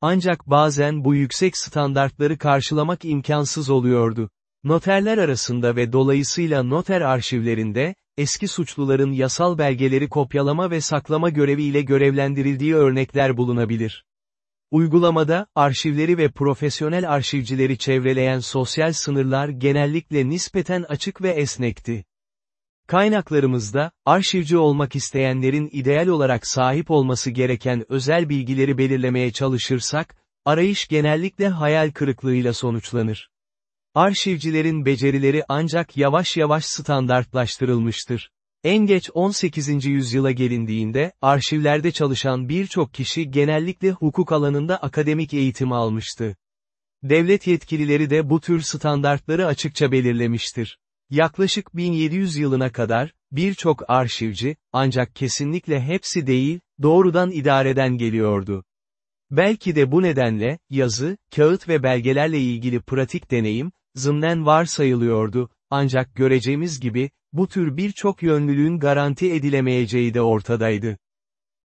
Ancak bazen bu yüksek standartları karşılamak imkansız oluyordu. Noterler arasında ve dolayısıyla noter arşivlerinde, eski suçluların yasal belgeleri kopyalama ve saklama göreviyle görevlendirildiği örnekler bulunabilir. Uygulamada, arşivleri ve profesyonel arşivcileri çevreleyen sosyal sınırlar genellikle nispeten açık ve esnekti. Kaynaklarımızda, arşivci olmak isteyenlerin ideal olarak sahip olması gereken özel bilgileri belirlemeye çalışırsak, arayış genellikle hayal kırıklığıyla sonuçlanır. Arşivcilerin becerileri ancak yavaş yavaş standartlaştırılmıştır. En geç 18. yüzyıla gelindiğinde, arşivlerde çalışan birçok kişi genellikle hukuk alanında akademik eğitim almıştı. Devlet yetkilileri de bu tür standartları açıkça belirlemiştir. Yaklaşık 1700 yılına kadar, birçok arşivci, ancak kesinlikle hepsi değil, doğrudan idareden geliyordu. Belki de bu nedenle, yazı, kağıt ve belgelerle ilgili pratik deneyim, zımnen varsayılıyordu, ancak göreceğimiz gibi, bu tür birçok yönlülüğün garanti edilemeyeceği de ortadaydı.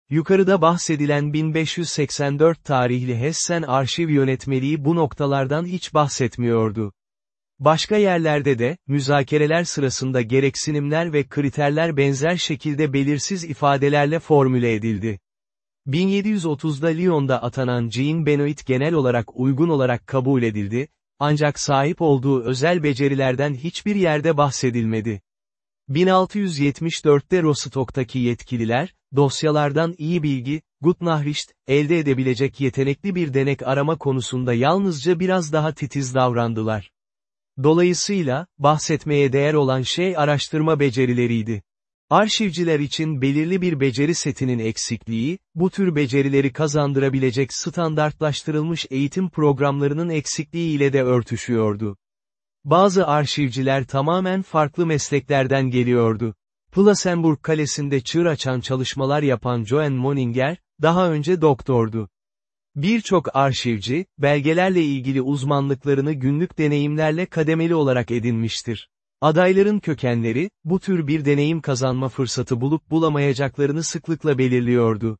Yukarıda bahsedilen 1584 tarihli Hessen arşiv yönetmeliği bu noktalardan hiç bahsetmiyordu. Başka yerlerde de, müzakereler sırasında gereksinimler ve kriterler benzer şekilde belirsiz ifadelerle formüle edildi. 1730'da Lyon'da atanan Jean Benoit genel olarak uygun olarak kabul edildi, ancak sahip olduğu özel becerilerden hiçbir yerde bahsedilmedi. 1674'te Rostock'taki yetkililer, dosyalardan iyi bilgi, Gutnachricht, elde edebilecek yetenekli bir denek arama konusunda yalnızca biraz daha titiz davrandılar. Dolayısıyla, bahsetmeye değer olan şey araştırma becerileriydi. Arşivciler için belirli bir beceri setinin eksikliği, bu tür becerileri kazandırabilecek standartlaştırılmış eğitim programlarının eksikliği ile de örtüşüyordu. Bazı arşivciler tamamen farklı mesleklerden geliyordu. Plasenburg Kalesi'nde çığır açan çalışmalar yapan Joan Moninger, daha önce doktordu. Birçok arşivci, belgelerle ilgili uzmanlıklarını günlük deneyimlerle kademeli olarak edinmiştir. Adayların kökenleri, bu tür bir deneyim kazanma fırsatı bulup bulamayacaklarını sıklıkla belirliyordu.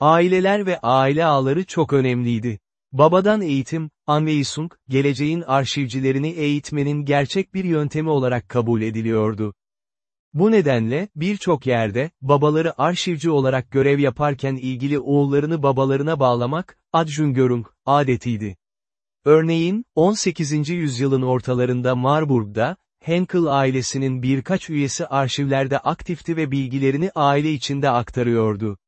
Aileler ve aile ağları çok önemliydi. Babadan eğitim, Anweisung, geleceğin arşivcilerini eğitmenin gerçek bir yöntemi olarak kabul ediliyordu. Bu nedenle, birçok yerde, babaları arşivci olarak görev yaparken ilgili oğullarını babalarına bağlamak, adjüngörung, adetiydi. Örneğin, 18. yüzyılın ortalarında Marburg'da, Henkel ailesinin birkaç üyesi arşivlerde aktifti ve bilgilerini aile içinde aktarıyordu.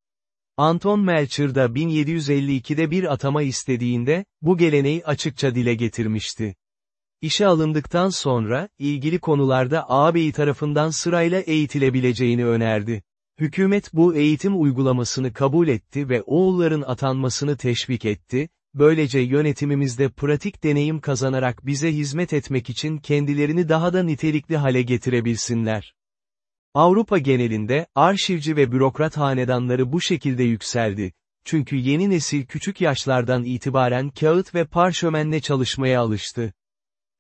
Anton Melcher da 1752'de bir atama istediğinde, bu geleneği açıkça dile getirmişti. İşe alındıktan sonra, ilgili konularda ağabeyi tarafından sırayla eğitilebileceğini önerdi. Hükümet bu eğitim uygulamasını kabul etti ve oğulların atanmasını teşvik etti, böylece yönetimimizde pratik deneyim kazanarak bize hizmet etmek için kendilerini daha da nitelikli hale getirebilsinler. Avrupa genelinde, arşivci ve bürokrat hanedanları bu şekilde yükseldi. Çünkü yeni nesil küçük yaşlardan itibaren kağıt ve parşömenle çalışmaya alıştı.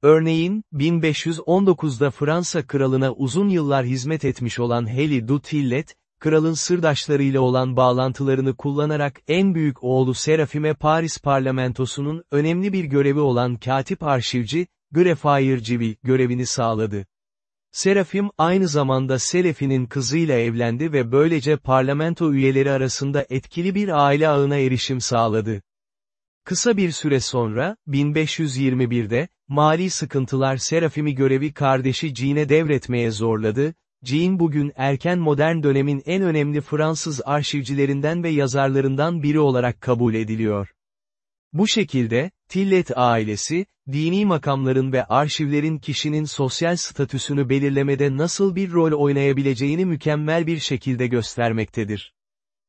Örneğin, 1519'da Fransa kralına uzun yıllar hizmet etmiş olan Heli du Tillet, kralın sırdaşlarıyla olan bağlantılarını kullanarak en büyük oğlu Serafime Paris parlamentosunun önemli bir görevi olan katip arşivci, Greffier Civi görevini sağladı. Serafim aynı zamanda Selefi'nin kızıyla evlendi ve böylece parlamento üyeleri arasında etkili bir aile ağına erişim sağladı. Kısa bir süre sonra, 1521'de, mali sıkıntılar Serafim'i görevi kardeşi Jean'e devretmeye zorladı, Jean bugün erken modern dönemin en önemli Fransız arşivcilerinden ve yazarlarından biri olarak kabul ediliyor. Bu şekilde, Tillet ailesi, dini makamların ve arşivlerin kişinin sosyal statüsünü belirlemede nasıl bir rol oynayabileceğini mükemmel bir şekilde göstermektedir.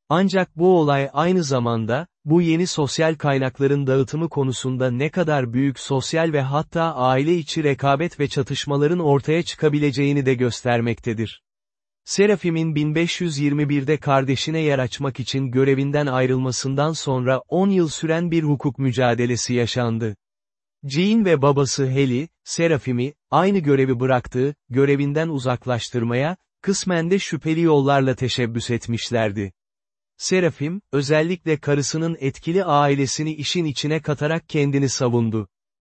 Ancak bu olay aynı zamanda, bu yeni sosyal kaynakların dağıtımı konusunda ne kadar büyük sosyal ve hatta aile içi rekabet ve çatışmaların ortaya çıkabileceğini de göstermektedir. Serafim'in 1521'de kardeşine yer açmak için görevinden ayrılmasından sonra 10 yıl süren bir hukuk mücadelesi yaşandı. Jean ve babası Heli, Serafim'i, aynı görevi bıraktığı, görevinden uzaklaştırmaya, kısmen de şüpheli yollarla teşebbüs etmişlerdi. Serafim, özellikle karısının etkili ailesini işin içine katarak kendini savundu.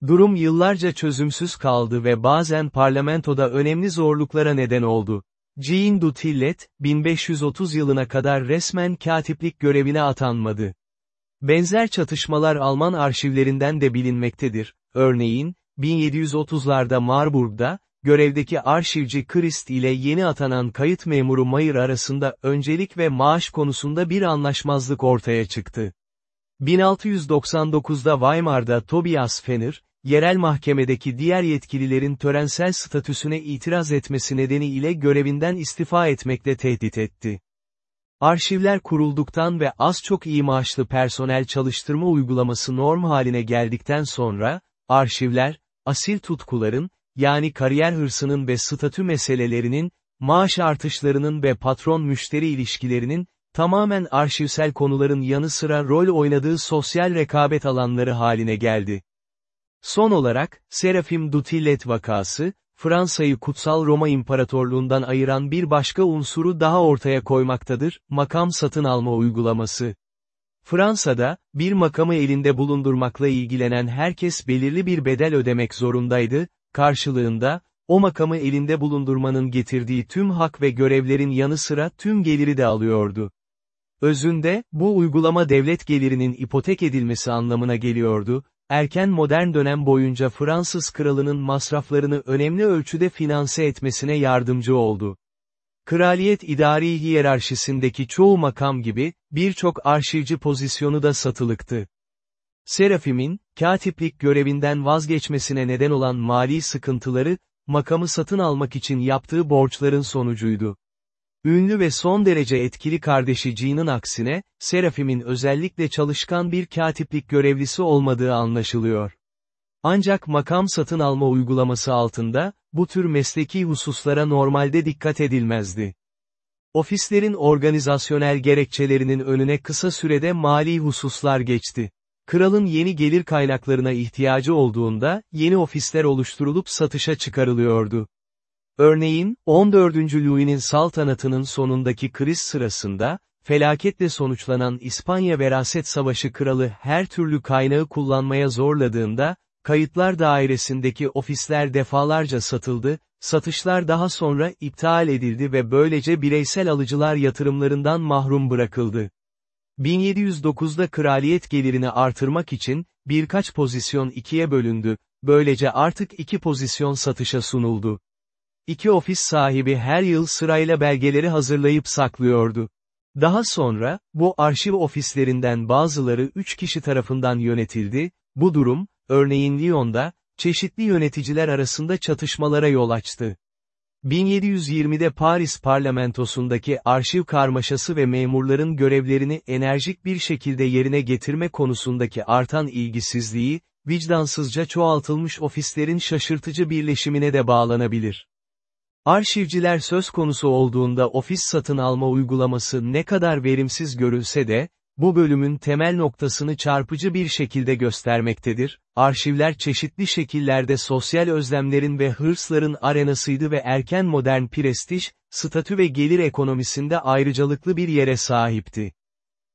Durum yıllarca çözümsüz kaldı ve bazen parlamentoda önemli zorluklara neden oldu. Jean du Tillet, 1530 yılına kadar resmen katiplik görevine atanmadı. Benzer çatışmalar Alman arşivlerinden de bilinmektedir, örneğin, 1730'larda Marburg'da, görevdeki arşivci Christ ile yeni atanan kayıt memuru Mayer arasında öncelik ve maaş konusunda bir anlaşmazlık ortaya çıktı. 1699'da Weimar'da Tobias Fenner, yerel mahkemedeki diğer yetkililerin törensel statüsüne itiraz etmesi nedeniyle görevinden istifa etmekle tehdit etti. Arşivler kurulduktan ve az çok iyi maaşlı personel çalıştırma uygulaması norm haline geldikten sonra, arşivler, asil tutkuların, yani kariyer hırsının ve statü meselelerinin, maaş artışlarının ve patron-müşteri ilişkilerinin, tamamen arşivsel konuların yanı sıra rol oynadığı sosyal rekabet alanları haline geldi. Son olarak, Serafim Dutillet vakası, Fransa'yı Kutsal Roma İmparatorluğundan ayıran bir başka unsuru daha ortaya koymaktadır, makam satın alma uygulaması. Fransa'da, bir makamı elinde bulundurmakla ilgilenen herkes belirli bir bedel ödemek zorundaydı, karşılığında, o makamı elinde bulundurmanın getirdiği tüm hak ve görevlerin yanı sıra tüm geliri de alıyordu. Özünde, bu uygulama devlet gelirinin ipotek edilmesi anlamına geliyordu, erken modern dönem boyunca Fransız kralının masraflarını önemli ölçüde finanse etmesine yardımcı oldu. Kraliyet idari hiyerarşisindeki çoğu makam gibi, birçok arşivci pozisyonu da satılıktı. Serafim'in, katiplik görevinden vazgeçmesine neden olan mali sıkıntıları, makamı satın almak için yaptığı borçların sonucuydu. Ünlü ve son derece etkili kardeşi Jean'ın aksine, Serafim'in özellikle çalışkan bir katiplik görevlisi olmadığı anlaşılıyor. Ancak makam satın alma uygulaması altında, bu tür mesleki hususlara normalde dikkat edilmezdi. Ofislerin organizasyonel gerekçelerinin önüne kısa sürede mali hususlar geçti. Kralın yeni gelir kaynaklarına ihtiyacı olduğunda, yeni ofisler oluşturulup satışa çıkarılıyordu. Örneğin, 14. Louis'nin saltanatının sonundaki kriz sırasında, felaketle sonuçlanan İspanya Veraset Savaşı kralı her türlü kaynağı kullanmaya zorladığında, kayıtlar dairesindeki ofisler defalarca satıldı, satışlar daha sonra iptal edildi ve böylece bireysel alıcılar yatırımlarından mahrum bırakıldı. 1709'da kraliyet gelirini artırmak için, birkaç pozisyon ikiye bölündü, böylece artık iki pozisyon satışa sunuldu. İki ofis sahibi her yıl sırayla belgeleri hazırlayıp saklıyordu. Daha sonra, bu arşiv ofislerinden bazıları üç kişi tarafından yönetildi, bu durum, örneğin Lyon'da, çeşitli yöneticiler arasında çatışmalara yol açtı. 1720'de Paris parlamentosundaki arşiv karmaşası ve memurların görevlerini enerjik bir şekilde yerine getirme konusundaki artan ilgisizliği, vicdansızca çoğaltılmış ofislerin şaşırtıcı birleşimine de bağlanabilir. Arşivciler söz konusu olduğunda ofis satın alma uygulaması ne kadar verimsiz görülse de, bu bölümün temel noktasını çarpıcı bir şekilde göstermektedir, arşivler çeşitli şekillerde sosyal özlemlerin ve hırsların arenasıydı ve erken modern prestij, statü ve gelir ekonomisinde ayrıcalıklı bir yere sahipti.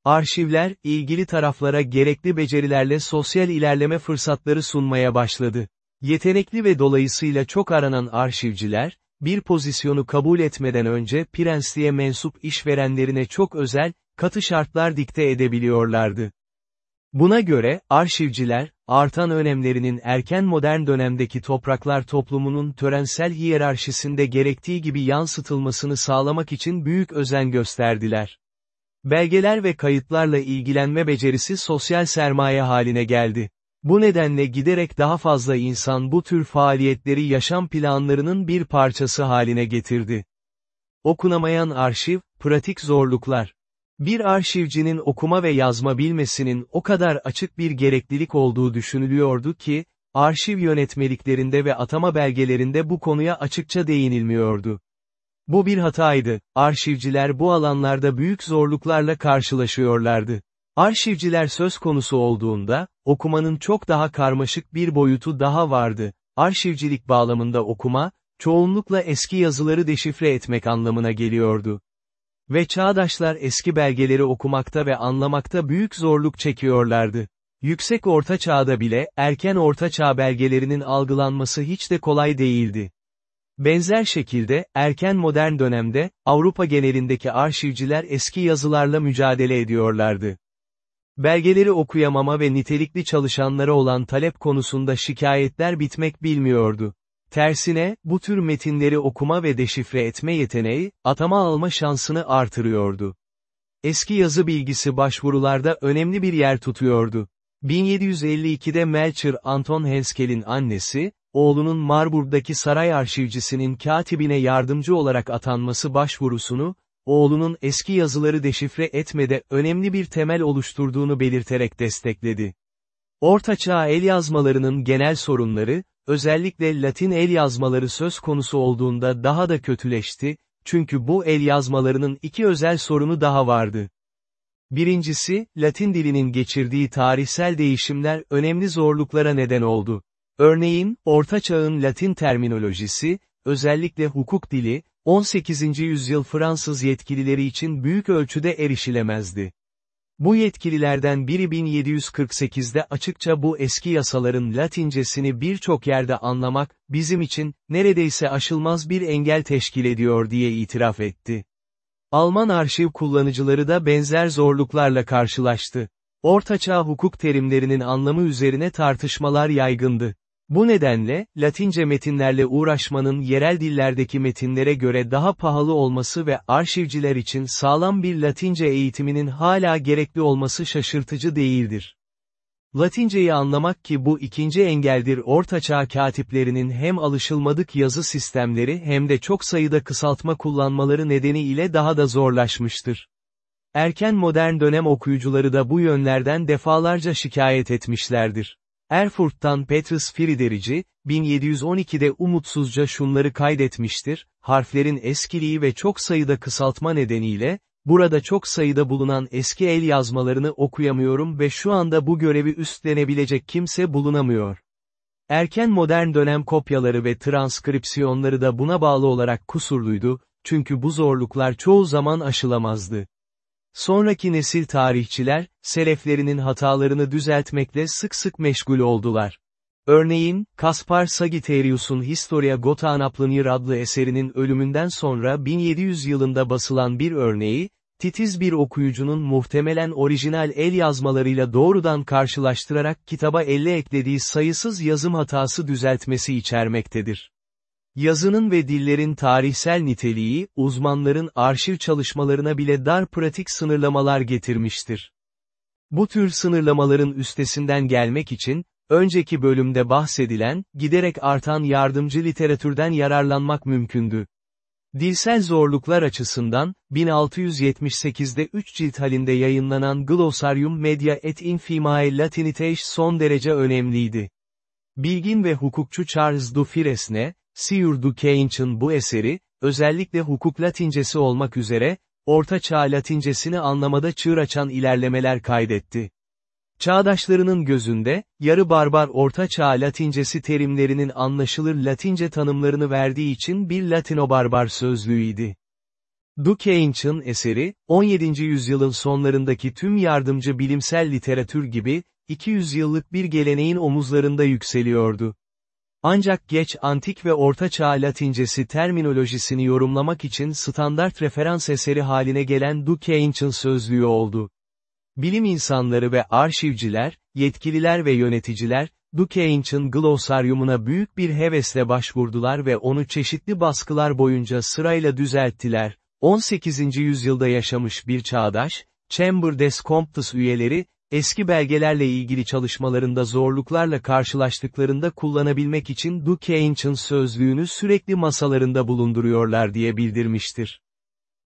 Arşivler, ilgili taraflara gerekli becerilerle sosyal ilerleme fırsatları sunmaya başladı. Yetenekli ve dolayısıyla çok aranan arşivciler, bir pozisyonu kabul etmeden önce prensliğe mensup işverenlerine çok özel, katı şartlar dikte edebiliyorlardı. Buna göre, arşivciler, artan önemlerinin erken modern dönemdeki topraklar toplumunun törensel hiyerarşisinde gerektiği gibi yansıtılmasını sağlamak için büyük özen gösterdiler. Belgeler ve kayıtlarla ilgilenme becerisi sosyal sermaye haline geldi. Bu nedenle giderek daha fazla insan bu tür faaliyetleri yaşam planlarının bir parçası haline getirdi. Okunamayan arşiv, pratik zorluklar. Bir arşivcinin okuma ve yazma bilmesinin o kadar açık bir gereklilik olduğu düşünülüyordu ki, arşiv yönetmeliklerinde ve atama belgelerinde bu konuya açıkça değinilmiyordu. Bu bir hataydı, arşivciler bu alanlarda büyük zorluklarla karşılaşıyorlardı. Arşivciler söz konusu olduğunda, okumanın çok daha karmaşık bir boyutu daha vardı. Arşivcilik bağlamında okuma, çoğunlukla eski yazıları deşifre etmek anlamına geliyordu. Ve çağdaşlar eski belgeleri okumakta ve anlamakta büyük zorluk çekiyorlardı. Yüksek Orta Çağ'da bile, erken Orta Çağ belgelerinin algılanması hiç de kolay değildi. Benzer şekilde, erken modern dönemde, Avrupa genelindeki arşivciler eski yazılarla mücadele ediyorlardı. Belgeleri okuyamama ve nitelikli çalışanlara olan talep konusunda şikayetler bitmek bilmiyordu. Tersine, bu tür metinleri okuma ve deşifre etme yeteneği, atama alma şansını artırıyordu. Eski yazı bilgisi başvurularda önemli bir yer tutuyordu. 1752'de Melcher Anton Henskel'in annesi, oğlunun Marburg'daki saray arşivcisinin katibine yardımcı olarak atanması başvurusunu, oğlunun eski yazıları deşifre etmede önemli bir temel oluşturduğunu belirterek destekledi. Ortaçağ el yazmalarının genel sorunları, özellikle Latin el yazmaları söz konusu olduğunda daha da kötüleşti, çünkü bu el yazmalarının iki özel sorunu daha vardı. Birincisi, Latin dilinin geçirdiği tarihsel değişimler önemli zorluklara neden oldu. Örneğin, Orta Çağ'ın Latin terminolojisi, özellikle hukuk dili, 18. yüzyıl Fransız yetkilileri için büyük ölçüde erişilemezdi. Bu yetkililerden biri 1748'de açıkça bu eski yasaların Latincesini birçok yerde anlamak, bizim için, neredeyse aşılmaz bir engel teşkil ediyor diye itiraf etti. Alman arşiv kullanıcıları da benzer zorluklarla karşılaştı. Ortaçağ hukuk terimlerinin anlamı üzerine tartışmalar yaygındı. Bu nedenle, Latince metinlerle uğraşmanın yerel dillerdeki metinlere göre daha pahalı olması ve arşivciler için sağlam bir Latince eğitiminin hala gerekli olması şaşırtıcı değildir. Latinceyi anlamak ki bu ikinci engeldir ortaçağ katiplerinin hem alışılmadık yazı sistemleri hem de çok sayıda kısaltma kullanmaları nedeniyle daha da zorlaşmıştır. Erken modern dönem okuyucuları da bu yönlerden defalarca şikayet etmişlerdir. Erfurt'tan Petrus Friderici, 1712'de umutsuzca şunları kaydetmiştir, harflerin eskiliği ve çok sayıda kısaltma nedeniyle, burada çok sayıda bulunan eski el yazmalarını okuyamıyorum ve şu anda bu görevi üstlenebilecek kimse bulunamıyor. Erken modern dönem kopyaları ve transkripsiyonları da buna bağlı olarak kusurluydu, çünkü bu zorluklar çoğu zaman aşılamazdı. Sonraki nesil tarihçiler, seleflerinin hatalarını düzeltmekle sık sık meşgul oldular. Örneğin, Kaspar Sagittarius'un Historia Gotanaplınir adlı eserinin ölümünden sonra 1700 yılında basılan bir örneği, titiz bir okuyucunun muhtemelen orijinal el yazmalarıyla doğrudan karşılaştırarak kitaba elle eklediği sayısız yazım hatası düzeltmesi içermektedir. Yazının ve dillerin tarihsel niteliği, uzmanların arşiv çalışmalarına bile dar pratik sınırlamalar getirmiştir. Bu tür sınırlamaların üstesinden gelmek için, önceki bölümde bahsedilen, giderek artan yardımcı literatürden yararlanmak mümkündü. Dilsel zorluklar açısından, 1678'de 3 cilt halinde yayınlanan Glossarium Media et Infimae Latiniteis son derece önemliydi. Bilgin ve hukukçu Charles Dufiresne, Sieur du Keync'in bu eseri, özellikle hukuk latincesi olmak üzere, Orta Çağ latincesini anlamada çığır açan ilerlemeler kaydetti. Çağdaşlarının gözünde, yarı barbar Orta Çağ latincesi terimlerinin anlaşılır latince tanımlarını verdiği için bir latino-barbar sözlüğüydü. Duquesne'in eseri, 17. yüzyılın sonlarındaki tüm yardımcı bilimsel literatür gibi, 200 yıllık bir geleneğin omuzlarında yükseliyordu. Ancak geç antik ve orta çağ latincesi terminolojisini yorumlamak için standart referans eseri haline gelen Duquesne'in sözlüğü oldu. Bilim insanları ve arşivciler, yetkililer ve yöneticiler, Duquesne'in glossaryumuna büyük bir hevesle başvurdular ve onu çeşitli baskılar boyunca sırayla düzelttiler. 18. yüzyılda yaşamış bir çağdaş, Chamber des Comptes üyeleri, eski belgelerle ilgili çalışmalarında zorluklarla karşılaştıklarında kullanabilmek için Duquesne'in sözlüğünü sürekli masalarında bulunduruyorlar diye bildirmiştir.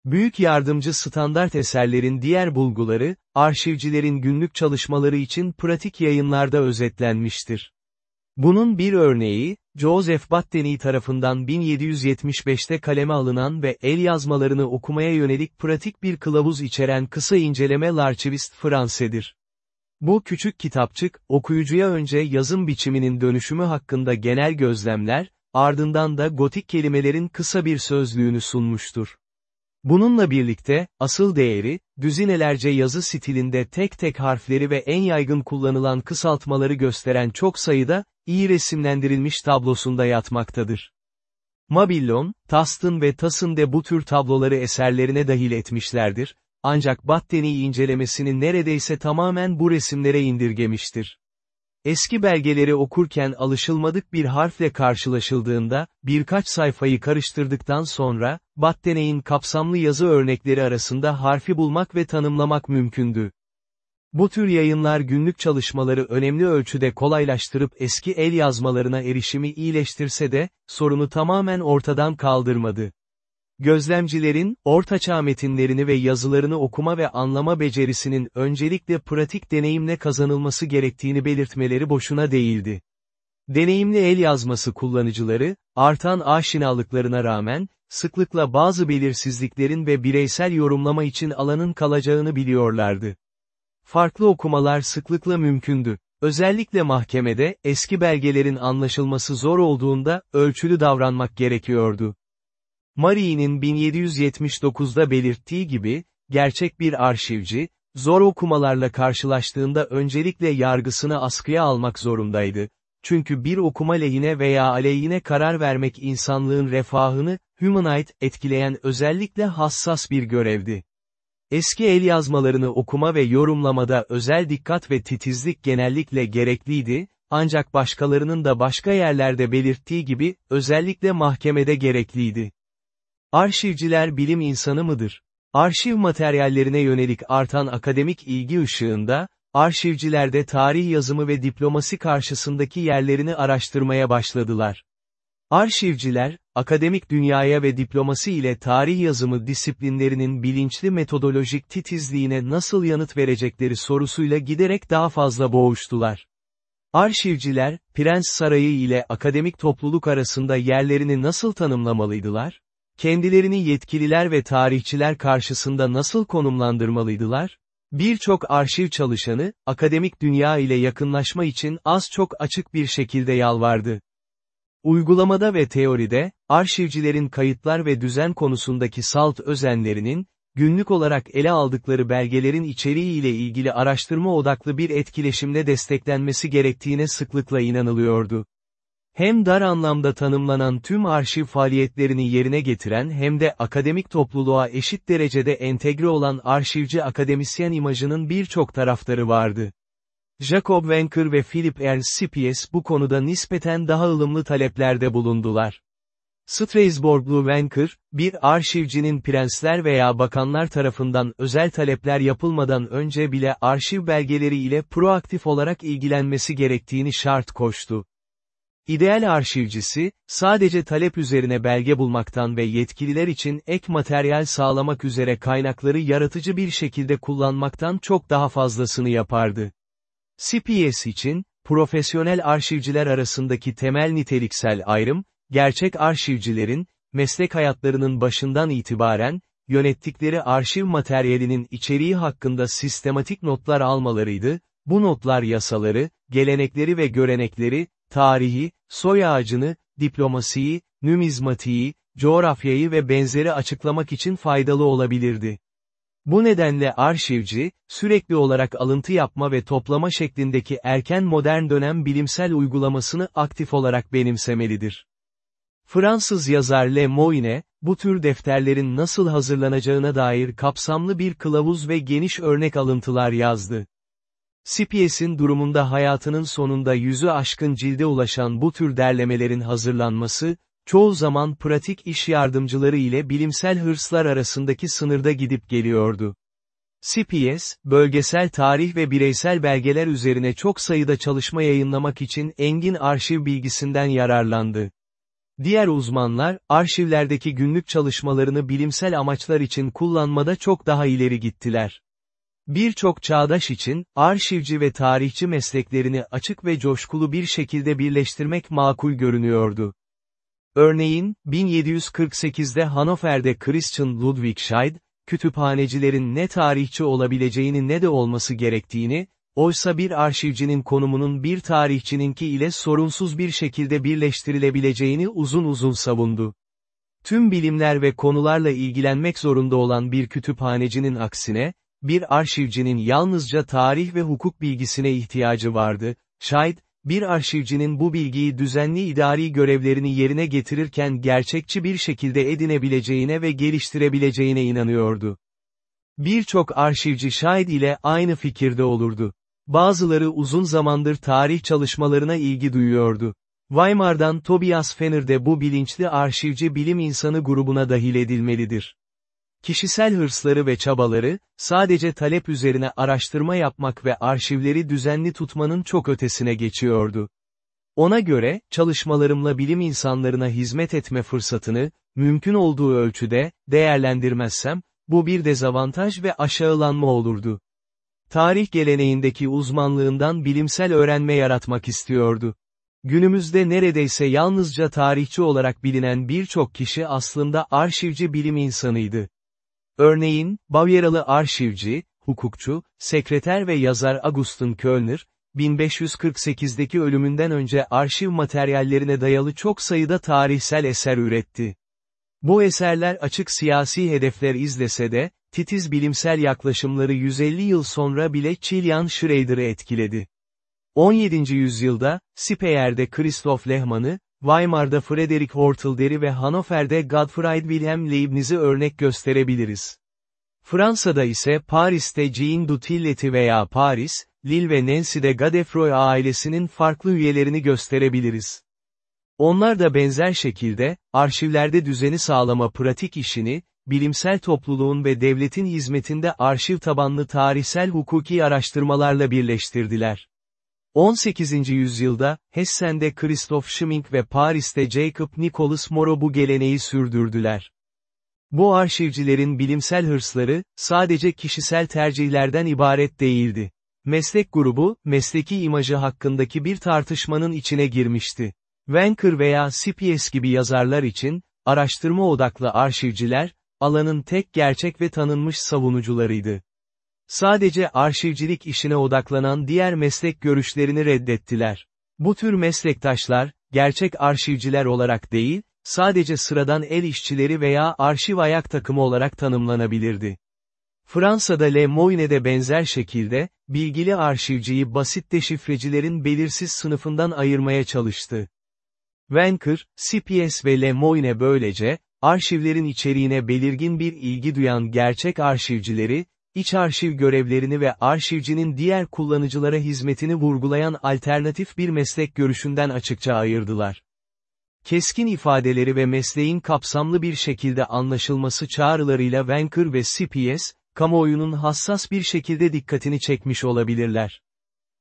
Büyük yardımcı standart eserlerin diğer bulguları, arşivcilerin günlük çalışmaları için pratik yayınlarda özetlenmiştir. Bunun bir örneği, Joseph Batteni tarafından 1775'te kaleme alınan ve el yazmalarını okumaya yönelik pratik bir kılavuz içeren kısa inceleme L'Archiviste Français'dir. Bu küçük kitapçık, okuyucuya önce yazım biçiminin dönüşümü hakkında genel gözlemler, ardından da gotik kelimelerin kısa bir sözlüğünü sunmuştur. Bununla birlikte, asıl değeri, düzinelerce yazı stilinde tek tek harfleri ve en yaygın kullanılan kısaltmaları gösteren çok sayıda, iyi resimlendirilmiş tablosunda yatmaktadır. Mabillon, Taston ve Tasın de bu tür tabloları eserlerine dahil etmişlerdir, ancak Batteni incelemesini neredeyse tamamen bu resimlere indirgemiştir. Eski belgeleri okurken alışılmadık bir harfle karşılaşıldığında, birkaç sayfayı karıştırdıktan sonra, Batteney'in kapsamlı yazı örnekleri arasında harfi bulmak ve tanımlamak mümkündü. Bu tür yayınlar günlük çalışmaları önemli ölçüde kolaylaştırıp eski el yazmalarına erişimi iyileştirse de, sorunu tamamen ortadan kaldırmadı. Gözlemcilerin, ortaçağ metinlerini ve yazılarını okuma ve anlama becerisinin öncelikle pratik deneyimle kazanılması gerektiğini belirtmeleri boşuna değildi. Deneyimli el yazması kullanıcıları, artan aşinalıklarına rağmen, sıklıkla bazı belirsizliklerin ve bireysel yorumlama için alanın kalacağını biliyorlardı. Farklı okumalar sıklıkla mümkündü. Özellikle mahkemede, eski belgelerin anlaşılması zor olduğunda, ölçülü davranmak gerekiyordu. Marie'nin 1779'da belirttiği gibi, gerçek bir arşivci, zor okumalarla karşılaştığında öncelikle yargısını askıya almak zorundaydı. Çünkü bir okuma lehine veya aleyhine karar vermek insanlığın refahını, humanite, etkileyen özellikle hassas bir görevdi. Eski el yazmalarını okuma ve yorumlamada özel dikkat ve titizlik genellikle gerekliydi, ancak başkalarının da başka yerlerde belirttiği gibi, özellikle mahkemede gerekliydi. Arşivciler bilim insanı mıdır? Arşiv materyallerine yönelik artan akademik ilgi ışığında, arşivciler tarih yazımı ve diplomasi karşısındaki yerlerini araştırmaya başladılar. Arşivciler, akademik dünyaya ve diplomasi ile tarih yazımı disiplinlerinin bilinçli metodolojik titizliğine nasıl yanıt verecekleri sorusuyla giderek daha fazla boğuştular. Arşivciler, Prens Sarayı ile akademik topluluk arasında yerlerini nasıl tanımlamalıydılar? Kendilerini yetkililer ve tarihçiler karşısında nasıl konumlandırmalıydılar? Birçok arşiv çalışanı, akademik dünya ile yakınlaşma için az çok açık bir şekilde yalvardı. Uygulamada ve teoride, arşivcilerin kayıtlar ve düzen konusundaki salt özenlerinin, günlük olarak ele aldıkları belgelerin içeriği ile ilgili araştırma odaklı bir etkileşimde desteklenmesi gerektiğine sıklıkla inanılıyordu. Hem dar anlamda tanımlanan tüm arşiv faaliyetlerini yerine getiren hem de akademik topluluğa eşit derecede entegre olan arşivci akademisyen imajının birçok taraftarı vardı. Jacob Wenker ve Philip Ernst Sipies bu konuda nispeten daha ılımlı taleplerde bulundular. Strasbourglu Wenker, bir arşivcinin prensler veya bakanlar tarafından özel talepler yapılmadan önce bile arşiv belgeleri ile proaktif olarak ilgilenmesi gerektiğini şart koştu. İdeal arşivcisi, sadece talep üzerine belge bulmaktan ve yetkililer için ek materyal sağlamak üzere kaynakları yaratıcı bir şekilde kullanmaktan çok daha fazlasını yapardı. CPS için, profesyonel arşivciler arasındaki temel niteliksel ayrım, gerçek arşivcilerin, meslek hayatlarının başından itibaren, yönettikleri arşiv materyalinin içeriği hakkında sistematik notlar almalarıydı, bu notlar yasaları, gelenekleri ve görenekleri, tarihi, soy ağacını, diplomasiyi, numizmatiği, coğrafyayı ve benzeri açıklamak için faydalı olabilirdi. Bu nedenle arşivci, sürekli olarak alıntı yapma ve toplama şeklindeki erken modern dönem bilimsel uygulamasını aktif olarak benimsemelidir. Fransız yazar Le Moyne, bu tür defterlerin nasıl hazırlanacağına dair kapsamlı bir kılavuz ve geniş örnek alıntılar yazdı. Sipies'in durumunda hayatının sonunda yüzü aşkın cilde ulaşan bu tür derlemelerin hazırlanması, çoğu zaman pratik iş yardımcıları ile bilimsel hırslar arasındaki sınırda gidip geliyordu. CPS, bölgesel tarih ve bireysel belgeler üzerine çok sayıda çalışma yayınlamak için engin arşiv bilgisinden yararlandı. Diğer uzmanlar, arşivlerdeki günlük çalışmalarını bilimsel amaçlar için kullanmada çok daha ileri gittiler. Birçok çağdaş için, arşivci ve tarihçi mesleklerini açık ve coşkulu bir şekilde birleştirmek makul görünüyordu. Örneğin, 1748'de Hannover'de Christian Ludwig Scheid, kütüphanecilerin ne tarihçi olabileceğini ne de olması gerektiğini, oysa bir arşivcinin konumunun bir tarihçininki ile sorunsuz bir şekilde birleştirilebileceğini uzun uzun savundu. Tüm bilimler ve konularla ilgilenmek zorunda olan bir kütüphanecinin aksine, bir arşivcinin yalnızca tarih ve hukuk bilgisine ihtiyacı vardı, şayet, bir arşivcinin bu bilgiyi düzenli idari görevlerini yerine getirirken gerçekçi bir şekilde edinebileceğine ve geliştirebileceğine inanıyordu. Birçok arşivci şahit ile aynı fikirde olurdu. Bazıları uzun zamandır tarih çalışmalarına ilgi duyuyordu. Weimar'dan Tobias Fenner de bu bilinçli arşivci bilim insanı grubuna dahil edilmelidir. Kişisel hırsları ve çabaları, sadece talep üzerine araştırma yapmak ve arşivleri düzenli tutmanın çok ötesine geçiyordu. Ona göre, çalışmalarımla bilim insanlarına hizmet etme fırsatını, mümkün olduğu ölçüde, değerlendirmezsem, bu bir dezavantaj ve aşağılanma olurdu. Tarih geleneğindeki uzmanlığından bilimsel öğrenme yaratmak istiyordu. Günümüzde neredeyse yalnızca tarihçi olarak bilinen birçok kişi aslında arşivci bilim insanıydı. Örneğin, Bavyeralı arşivci, hukukçu, sekreter ve yazar Augustin Kölner, 1548'deki ölümünden önce arşiv materyallerine dayalı çok sayıda tarihsel eser üretti. Bu eserler açık siyasi hedefler izlese de, titiz bilimsel yaklaşımları 150 yıl sonra bile Chilean Schrader'ı etkiledi. 17. yüzyılda, Speyer'de Christoph Lehmann'ı, Weimar'da Frederick Hortelder'i ve Hannover'de Gottfried Wilhelm Leibniz'i örnek gösterebiliriz. Fransa'da ise Paris'te Jean Dutillet'i veya Paris, Lille ve Nancy'de Godefroy ailesinin farklı üyelerini gösterebiliriz. Onlar da benzer şekilde, arşivlerde düzeni sağlama pratik işini, bilimsel topluluğun ve devletin hizmetinde arşiv tabanlı tarihsel hukuki araştırmalarla birleştirdiler. 18. yüzyılda, Hessen'de Christoph Schmink ve Paris'te Jacob Nicolas Moreau bu geleneği sürdürdüler. Bu arşivcilerin bilimsel hırsları, sadece kişisel tercihlerden ibaret değildi. Meslek grubu, mesleki imajı hakkındaki bir tartışmanın içine girmişti. Wenker veya Sipies gibi yazarlar için, araştırma odaklı arşivciler, alanın tek gerçek ve tanınmış savunucularıydı. Sadece arşivcilik işine odaklanan diğer meslek görüşlerini reddettiler. Bu tür meslektaşlar, gerçek arşivciler olarak değil, sadece sıradan el işçileri veya arşiv ayak takımı olarak tanımlanabilirdi. Fransa'da Le Moyne'de benzer şekilde, bilgili arşivciyi basit deşifrecilerin belirsiz sınıfından ayırmaya çalıştı. Wenker, CPS ve Le Moyne böylece, arşivlerin içeriğine belirgin bir ilgi duyan gerçek arşivcileri, iç arşiv görevlerini ve arşivcinin diğer kullanıcılara hizmetini vurgulayan alternatif bir meslek görüşünden açıkça ayırdılar. Keskin ifadeleri ve mesleğin kapsamlı bir şekilde anlaşılması çağrılarıyla Wenker ve CPS, kamuoyunun hassas bir şekilde dikkatini çekmiş olabilirler.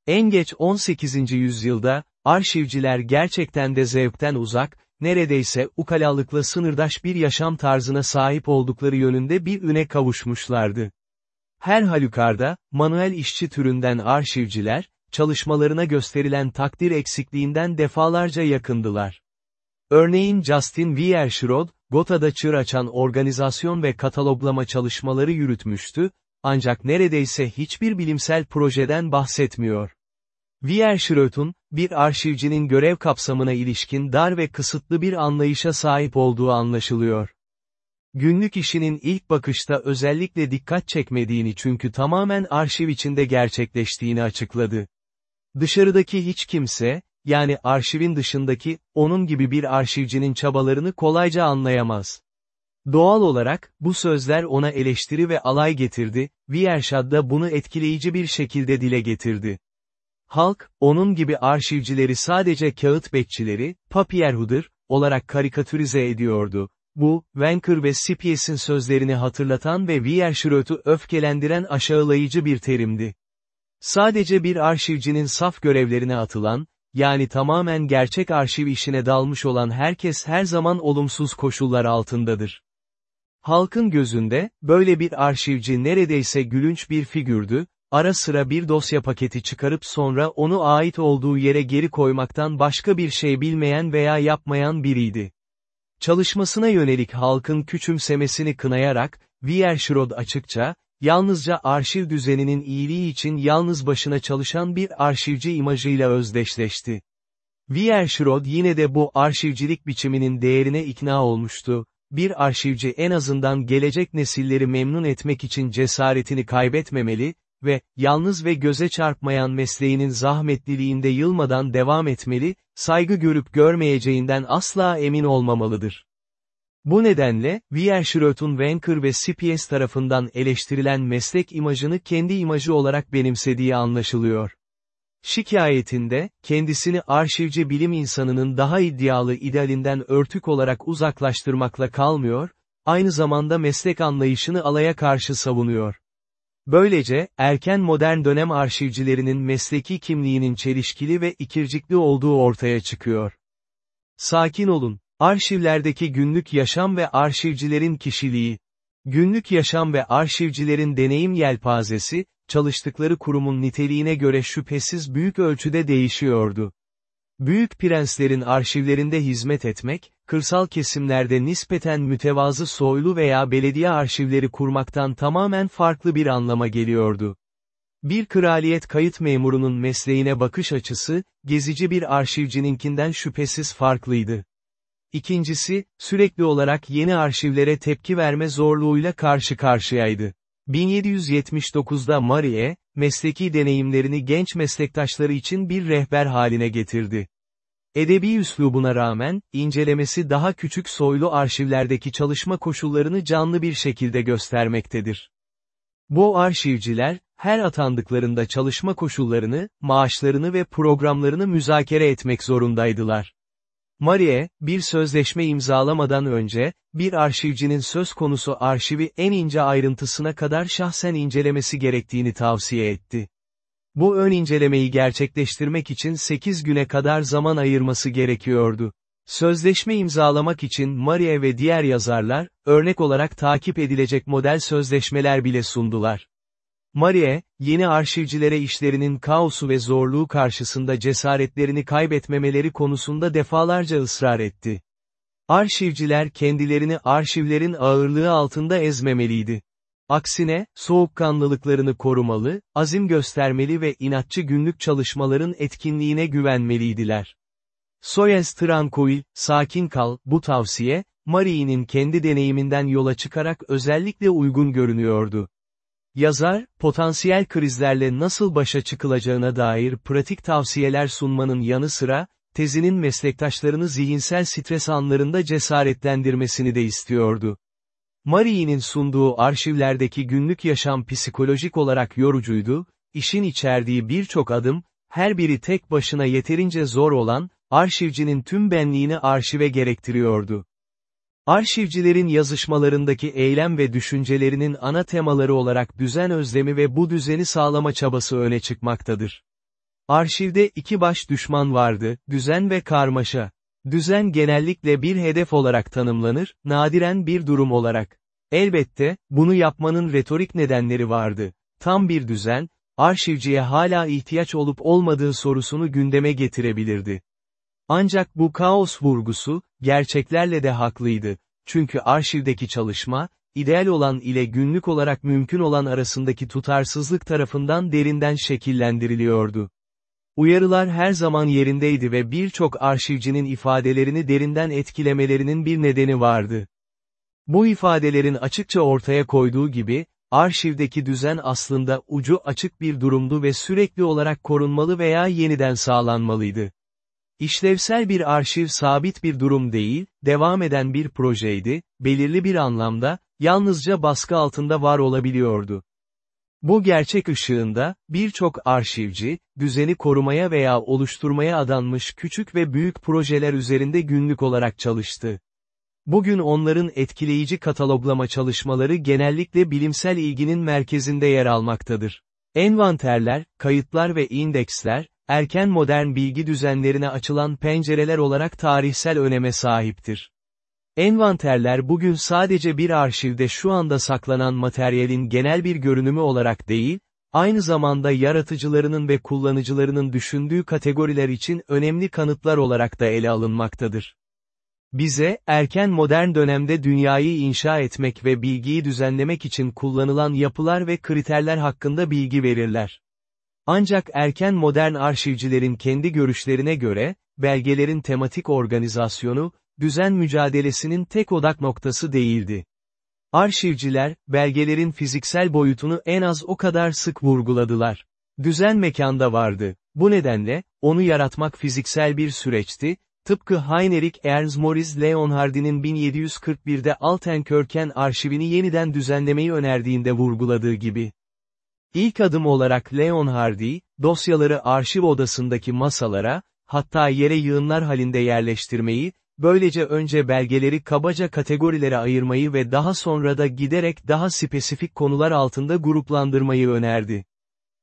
En geç 18. yüzyılda, arşivciler gerçekten de zevkten uzak, neredeyse ukalalıkla sınırdaş bir yaşam tarzına sahip oldukları yönünde bir üne kavuşmuşlardı. Her halükarda, manuel işçi türünden arşivciler, çalışmalarına gösterilen takdir eksikliğinden defalarca yakındılar. Örneğin Justin Wiershrod, Gotha'da çır açan organizasyon ve kataloglama çalışmaları yürütmüştü, ancak neredeyse hiçbir bilimsel projeden bahsetmiyor. Wiershröd'un, bir arşivcinin görev kapsamına ilişkin dar ve kısıtlı bir anlayışa sahip olduğu anlaşılıyor. Günlük işinin ilk bakışta özellikle dikkat çekmediğini çünkü tamamen arşiv içinde gerçekleştiğini açıkladı. Dışarıdaki hiç kimse, yani arşivin dışındaki, onun gibi bir arşivcinin çabalarını kolayca anlayamaz. Doğal olarak, bu sözler ona eleştiri ve alay getirdi, Wiershad da bunu etkileyici bir şekilde dile getirdi. Halk, onun gibi arşivcileri sadece kağıt bekçileri, papierhuder, olarak karikatürize ediyordu. Bu, Wenker ve Sipies'in sözlerini hatırlatan ve Wierschröt'ü öfkelendiren aşağılayıcı bir terimdi. Sadece bir arşivcinin saf görevlerine atılan, yani tamamen gerçek arşiv işine dalmış olan herkes her zaman olumsuz koşullar altındadır. Halkın gözünde, böyle bir arşivci neredeyse gülünç bir figürdü, ara sıra bir dosya paketi çıkarıp sonra onu ait olduğu yere geri koymaktan başka bir şey bilmeyen veya yapmayan biriydi. Çalışmasına yönelik halkın küçümsemesini kınayarak, Wierschrod açıkça, yalnızca arşiv düzeninin iyiliği için yalnız başına çalışan bir arşivci imajıyla özdeşleşti. Wierschrod yine de bu arşivcilik biçiminin değerine ikna olmuştu, bir arşivci en azından gelecek nesilleri memnun etmek için cesaretini kaybetmemeli, ve, yalnız ve göze çarpmayan mesleğinin zahmetliliğinde yılmadan devam etmeli, saygı görüp görmeyeceğinden asla emin olmamalıdır. Bu nedenle, Wierschröt'un Wenker ve Sipies tarafından eleştirilen meslek imajını kendi imajı olarak benimsediği anlaşılıyor. Şikayetinde, kendisini arşivci bilim insanının daha iddialı idealinden örtük olarak uzaklaştırmakla kalmıyor, aynı zamanda meslek anlayışını alaya karşı savunuyor. Böylece, erken modern dönem arşivcilerinin mesleki kimliğinin çelişkili ve ikircikli olduğu ortaya çıkıyor. Sakin olun, arşivlerdeki günlük yaşam ve arşivcilerin kişiliği. Günlük yaşam ve arşivcilerin deneyim yelpazesi, çalıştıkları kurumun niteliğine göre şüphesiz büyük ölçüde değişiyordu. Büyük prenslerin arşivlerinde hizmet etmek, kırsal kesimlerde nispeten mütevazı soylu veya belediye arşivleri kurmaktan tamamen farklı bir anlama geliyordu. Bir kraliyet kayıt memurunun mesleğine bakış açısı, gezici bir arşivcininkinden şüphesiz farklıydı. İkincisi, sürekli olarak yeni arşivlere tepki verme zorluğuyla karşı karşıyaydı. 1779'da Marie, mesleki deneyimlerini genç meslektaşları için bir rehber haline getirdi. Edebi üslubuna rağmen, incelemesi daha küçük soylu arşivlerdeki çalışma koşullarını canlı bir şekilde göstermektedir. Bu arşivciler, her atandıklarında çalışma koşullarını, maaşlarını ve programlarını müzakere etmek zorundaydılar. Marie, bir sözleşme imzalamadan önce, bir arşivcinin söz konusu arşivi en ince ayrıntısına kadar şahsen incelemesi gerektiğini tavsiye etti. Bu ön incelemeyi gerçekleştirmek için 8 güne kadar zaman ayırması gerekiyordu. Sözleşme imzalamak için Marie ve diğer yazarlar, örnek olarak takip edilecek model sözleşmeler bile sundular. Marie, yeni arşivcilere işlerinin kaosu ve zorluğu karşısında cesaretlerini kaybetmemeleri konusunda defalarca ısrar etti. Arşivciler kendilerini arşivlerin ağırlığı altında ezmemeliydi. Aksine, soğukkanlılıklarını korumalı, azim göstermeli ve inatçı günlük çalışmaların etkinliğine güvenmeliydiler. Soyez Tranquil, sakin kal, bu tavsiye, Marie'nin kendi deneyiminden yola çıkarak özellikle uygun görünüyordu. Yazar, potansiyel krizlerle nasıl başa çıkılacağına dair pratik tavsiyeler sunmanın yanı sıra, tezinin meslektaşlarını zihinsel stres anlarında cesaretlendirmesini de istiyordu. Marie'nin sunduğu arşivlerdeki günlük yaşam psikolojik olarak yorucuydu, işin içerdiği birçok adım, her biri tek başına yeterince zor olan, arşivcinin tüm benliğini arşive gerektiriyordu. Arşivcilerin yazışmalarındaki eylem ve düşüncelerinin ana temaları olarak düzen özlemi ve bu düzeni sağlama çabası öne çıkmaktadır. Arşivde iki baş düşman vardı, düzen ve karmaşa. Düzen genellikle bir hedef olarak tanımlanır, nadiren bir durum olarak. Elbette, bunu yapmanın retorik nedenleri vardı. Tam bir düzen, arşivciye hala ihtiyaç olup olmadığı sorusunu gündeme getirebilirdi. Ancak bu kaos vurgusu, gerçeklerle de haklıydı. Çünkü arşivdeki çalışma, ideal olan ile günlük olarak mümkün olan arasındaki tutarsızlık tarafından derinden şekillendiriliyordu. Uyarılar her zaman yerindeydi ve birçok arşivcinin ifadelerini derinden etkilemelerinin bir nedeni vardı. Bu ifadelerin açıkça ortaya koyduğu gibi, arşivdeki düzen aslında ucu açık bir durumdu ve sürekli olarak korunmalı veya yeniden sağlanmalıydı. İşlevsel bir arşiv sabit bir durum değil, devam eden bir projeydi, belirli bir anlamda, yalnızca baskı altında var olabiliyordu. Bu gerçek ışığında, birçok arşivci, düzeni korumaya veya oluşturmaya adanmış küçük ve büyük projeler üzerinde günlük olarak çalıştı. Bugün onların etkileyici kataloglama çalışmaları genellikle bilimsel ilginin merkezinde yer almaktadır. Envanterler, kayıtlar ve indeksler, erken modern bilgi düzenlerine açılan pencereler olarak tarihsel öneme sahiptir. Envanterler bugün sadece bir arşivde şu anda saklanan materyalin genel bir görünümü olarak değil, aynı zamanda yaratıcılarının ve kullanıcılarının düşündüğü kategoriler için önemli kanıtlar olarak da ele alınmaktadır. Bize, erken modern dönemde dünyayı inşa etmek ve bilgiyi düzenlemek için kullanılan yapılar ve kriterler hakkında bilgi verirler. Ancak erken modern arşivcilerin kendi görüşlerine göre, belgelerin tematik organizasyonu, düzen mücadelesinin tek odak noktası değildi. Arşivciler, belgelerin fiziksel boyutunu en az o kadar sık vurguladılar. Düzen mekanda vardı. Bu nedenle, onu yaratmak fiziksel bir süreçti, tıpkı Heinrich Ernst Moritz Leonhard'in 1741'de Altenkirchen arşivini yeniden düzenlemeyi önerdiğinde vurguladığı gibi. İlk adım olarak Leonhardi, dosyaları arşiv odasındaki masalara, hatta yere yığınlar halinde yerleştirmeyi, böylece önce belgeleri kabaca kategorilere ayırmayı ve daha sonra da giderek daha spesifik konular altında gruplandırmayı önerdi.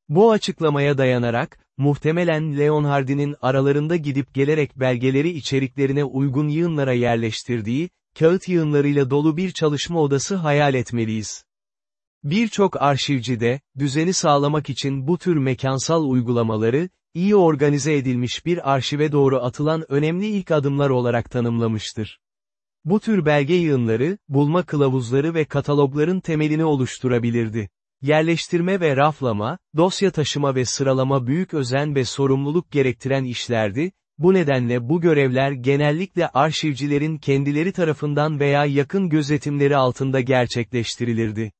Bu açıklamaya dayanarak, muhtemelen Leonhardi'nin aralarında gidip gelerek belgeleri içeriklerine uygun yığınlara yerleştirdiği, kağıt yığınlarıyla dolu bir çalışma odası hayal etmeliyiz. Birçok arşivcide, düzeni sağlamak için bu tür mekansal uygulamaları, iyi organize edilmiş bir arşive doğru atılan önemli ilk adımlar olarak tanımlamıştır. Bu tür belge yığınları, bulma kılavuzları ve katalogların temelini oluşturabilirdi. Yerleştirme ve raflama, dosya taşıma ve sıralama büyük özen ve sorumluluk gerektiren işlerdi, Bu nedenle bu görevler genellikle arşivcilerin kendileri tarafından veya yakın gözetimleri altında gerçekleştirilirdi.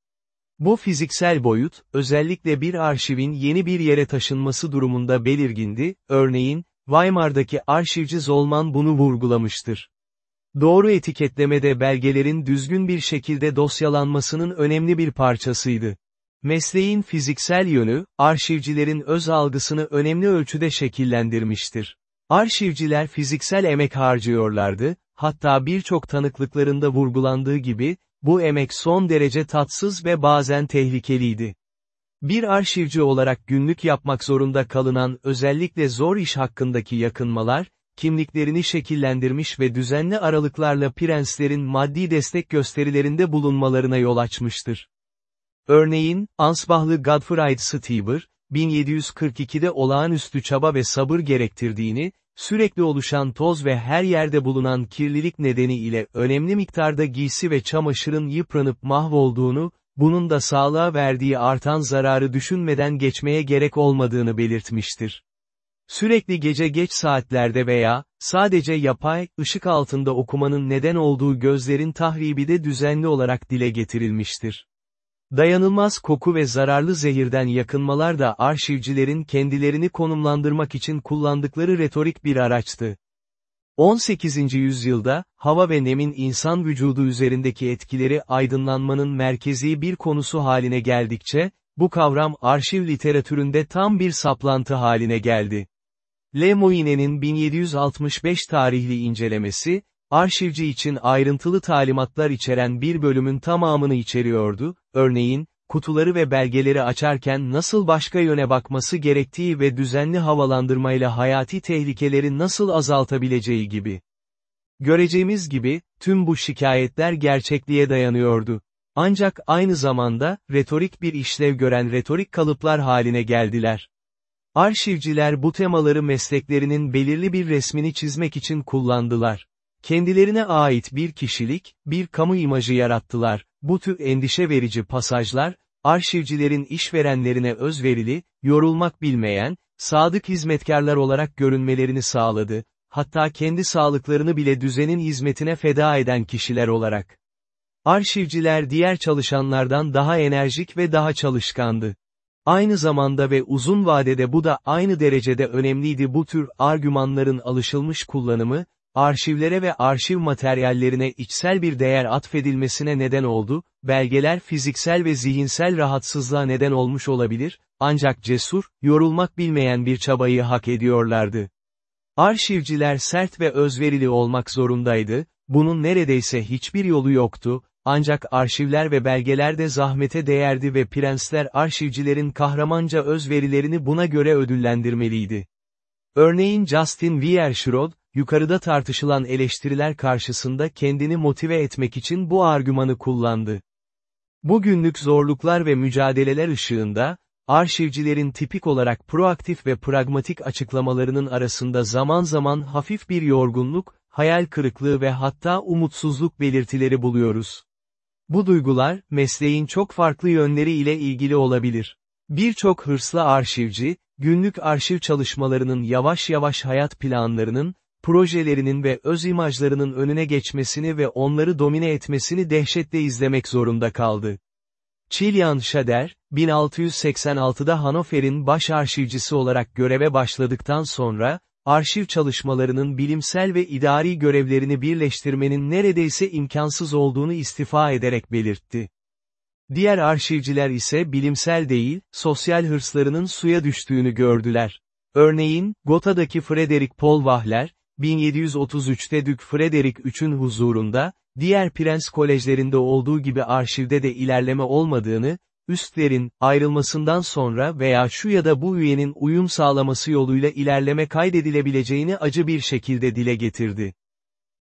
Bu fiziksel boyut, özellikle bir arşivin yeni bir yere taşınması durumunda belirgindi, örneğin, Weimar'daki arşivci Zolman bunu vurgulamıştır. Doğru etiketlemede belgelerin düzgün bir şekilde dosyalanmasının önemli bir parçasıydı. Mesleğin fiziksel yönü, arşivcilerin öz algısını önemli ölçüde şekillendirmiştir. Arşivciler fiziksel emek harcıyorlardı, hatta birçok tanıklıklarında vurgulandığı gibi, bu emek son derece tatsız ve bazen tehlikeliydi. Bir arşivci olarak günlük yapmak zorunda kalınan özellikle zor iş hakkındaki yakınmalar, kimliklerini şekillendirmiş ve düzenli aralıklarla prenslerin maddi destek gösterilerinde bulunmalarına yol açmıştır. Örneğin, Ansbachlı Godfried Stieber, 1742'de olağanüstü çaba ve sabır gerektirdiğini, sürekli oluşan toz ve her yerde bulunan kirlilik nedeniyle önemli miktarda giysi ve çamaşırın yıpranıp mahvolduğunu, bunun da sağlığa verdiği artan zararı düşünmeden geçmeye gerek olmadığını belirtmiştir. Sürekli gece geç saatlerde veya, sadece yapay, ışık altında okumanın neden olduğu gözlerin tahribi de düzenli olarak dile getirilmiştir. Dayanılmaz koku ve zararlı zehirden yakınmalar da arşivcilerin kendilerini konumlandırmak için kullandıkları retorik bir araçtı. 18. yüzyılda, hava ve nemin insan vücudu üzerindeki etkileri aydınlanmanın merkezi bir konusu haline geldikçe, bu kavram arşiv literatüründe tam bir saplantı haline geldi. Le Moyne'nin 1765 tarihli incelemesi, arşivci için ayrıntılı talimatlar içeren bir bölümün tamamını içeriyordu, örneğin, kutuları ve belgeleri açarken nasıl başka yöne bakması gerektiği ve düzenli havalandırmayla hayati tehlikeleri nasıl azaltabileceği gibi. Göreceğimiz gibi, tüm bu şikayetler gerçekliğe dayanıyordu. Ancak aynı zamanda, retorik bir işlev gören retorik kalıplar haline geldiler. Arşivciler bu temaları mesleklerinin belirli bir resmini çizmek için kullandılar. Kendilerine ait bir kişilik, bir kamu imajı yarattılar. Bu tür endişe verici pasajlar, arşivcilerin işverenlerine özverili, yorulmak bilmeyen, sadık hizmetkarlar olarak görünmelerini sağladı, hatta kendi sağlıklarını bile düzenin hizmetine feda eden kişiler olarak. Arşivciler diğer çalışanlardan daha enerjik ve daha çalışkandı. Aynı zamanda ve uzun vadede bu da aynı derecede önemliydi bu tür argümanların alışılmış kullanımı, arşivlere ve arşiv materyallerine içsel bir değer atfedilmesine neden oldu, belgeler fiziksel ve zihinsel rahatsızlığa neden olmuş olabilir, ancak cesur, yorulmak bilmeyen bir çabayı hak ediyorlardı. Arşivciler sert ve özverili olmak zorundaydı, bunun neredeyse hiçbir yolu yoktu, ancak arşivler ve belgeler de zahmete değerdi ve prensler arşivcilerin kahramanca özverilerini buna göre ödüllendirmeliydi. Örneğin Justin Wiershrod, yukarıda tartışılan eleştiriler karşısında kendini motive etmek için bu argümanı kullandı. Bugünlük zorluklar ve mücadeleler ışığında, arşivcilerin tipik olarak proaktif ve pragmatik açıklamalarının arasında zaman zaman hafif bir yorgunluk, hayal kırıklığı ve hatta umutsuzluk belirtileri buluyoruz. Bu duygular, mesleğin çok farklı yönleri ile ilgili olabilir. Birçok hırslı arşivci, günlük arşiv çalışmalarının yavaş yavaş hayat planlarının, projelerinin ve öz imajlarının önüne geçmesini ve onları domine etmesini dehşetle izlemek zorunda kaldı. Chilian Schader, 1686'da Hannover'in baş arşivcisi olarak göreve başladıktan sonra, arşiv çalışmalarının bilimsel ve idari görevlerini birleştirmenin neredeyse imkansız olduğunu istifa ederek belirtti. Diğer arşivciler ise bilimsel değil, sosyal hırslarının suya düştüğünü gördüler. Örneğin, Gotha'daki Frederick Paul Wahler, 1733'te Dük Frederick III'ün huzurunda, diğer prens kolejlerinde olduğu gibi arşivde de ilerleme olmadığını, üstlerin, ayrılmasından sonra veya şu ya da bu üyenin uyum sağlaması yoluyla ilerleme kaydedilebileceğini acı bir şekilde dile getirdi.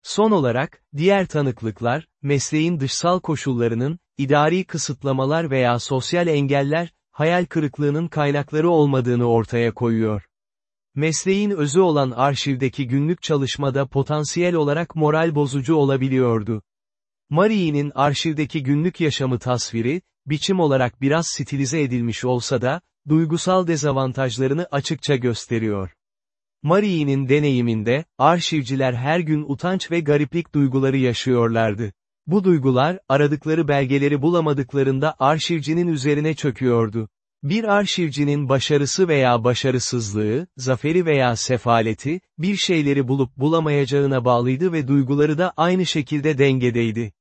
Son olarak, diğer tanıklıklar, mesleğin dışsal koşullarının, idari kısıtlamalar veya sosyal engeller, hayal kırıklığının kaynakları olmadığını ortaya koyuyor. Mesleğin özü olan arşivdeki günlük çalışmada potansiyel olarak moral bozucu olabiliyordu. Marie'nin arşivdeki günlük yaşamı tasviri, biçim olarak biraz stilize edilmiş olsa da, duygusal dezavantajlarını açıkça gösteriyor. Marie'nin deneyiminde, arşivciler her gün utanç ve gariplik duyguları yaşıyorlardı. Bu duygular, aradıkları belgeleri bulamadıklarında arşivcinin üzerine çöküyordu. Bir arşivcinin başarısı veya başarısızlığı, zaferi veya sefaleti, bir şeyleri bulup bulamayacağına bağlıydı ve duyguları da aynı şekilde dengedeydi.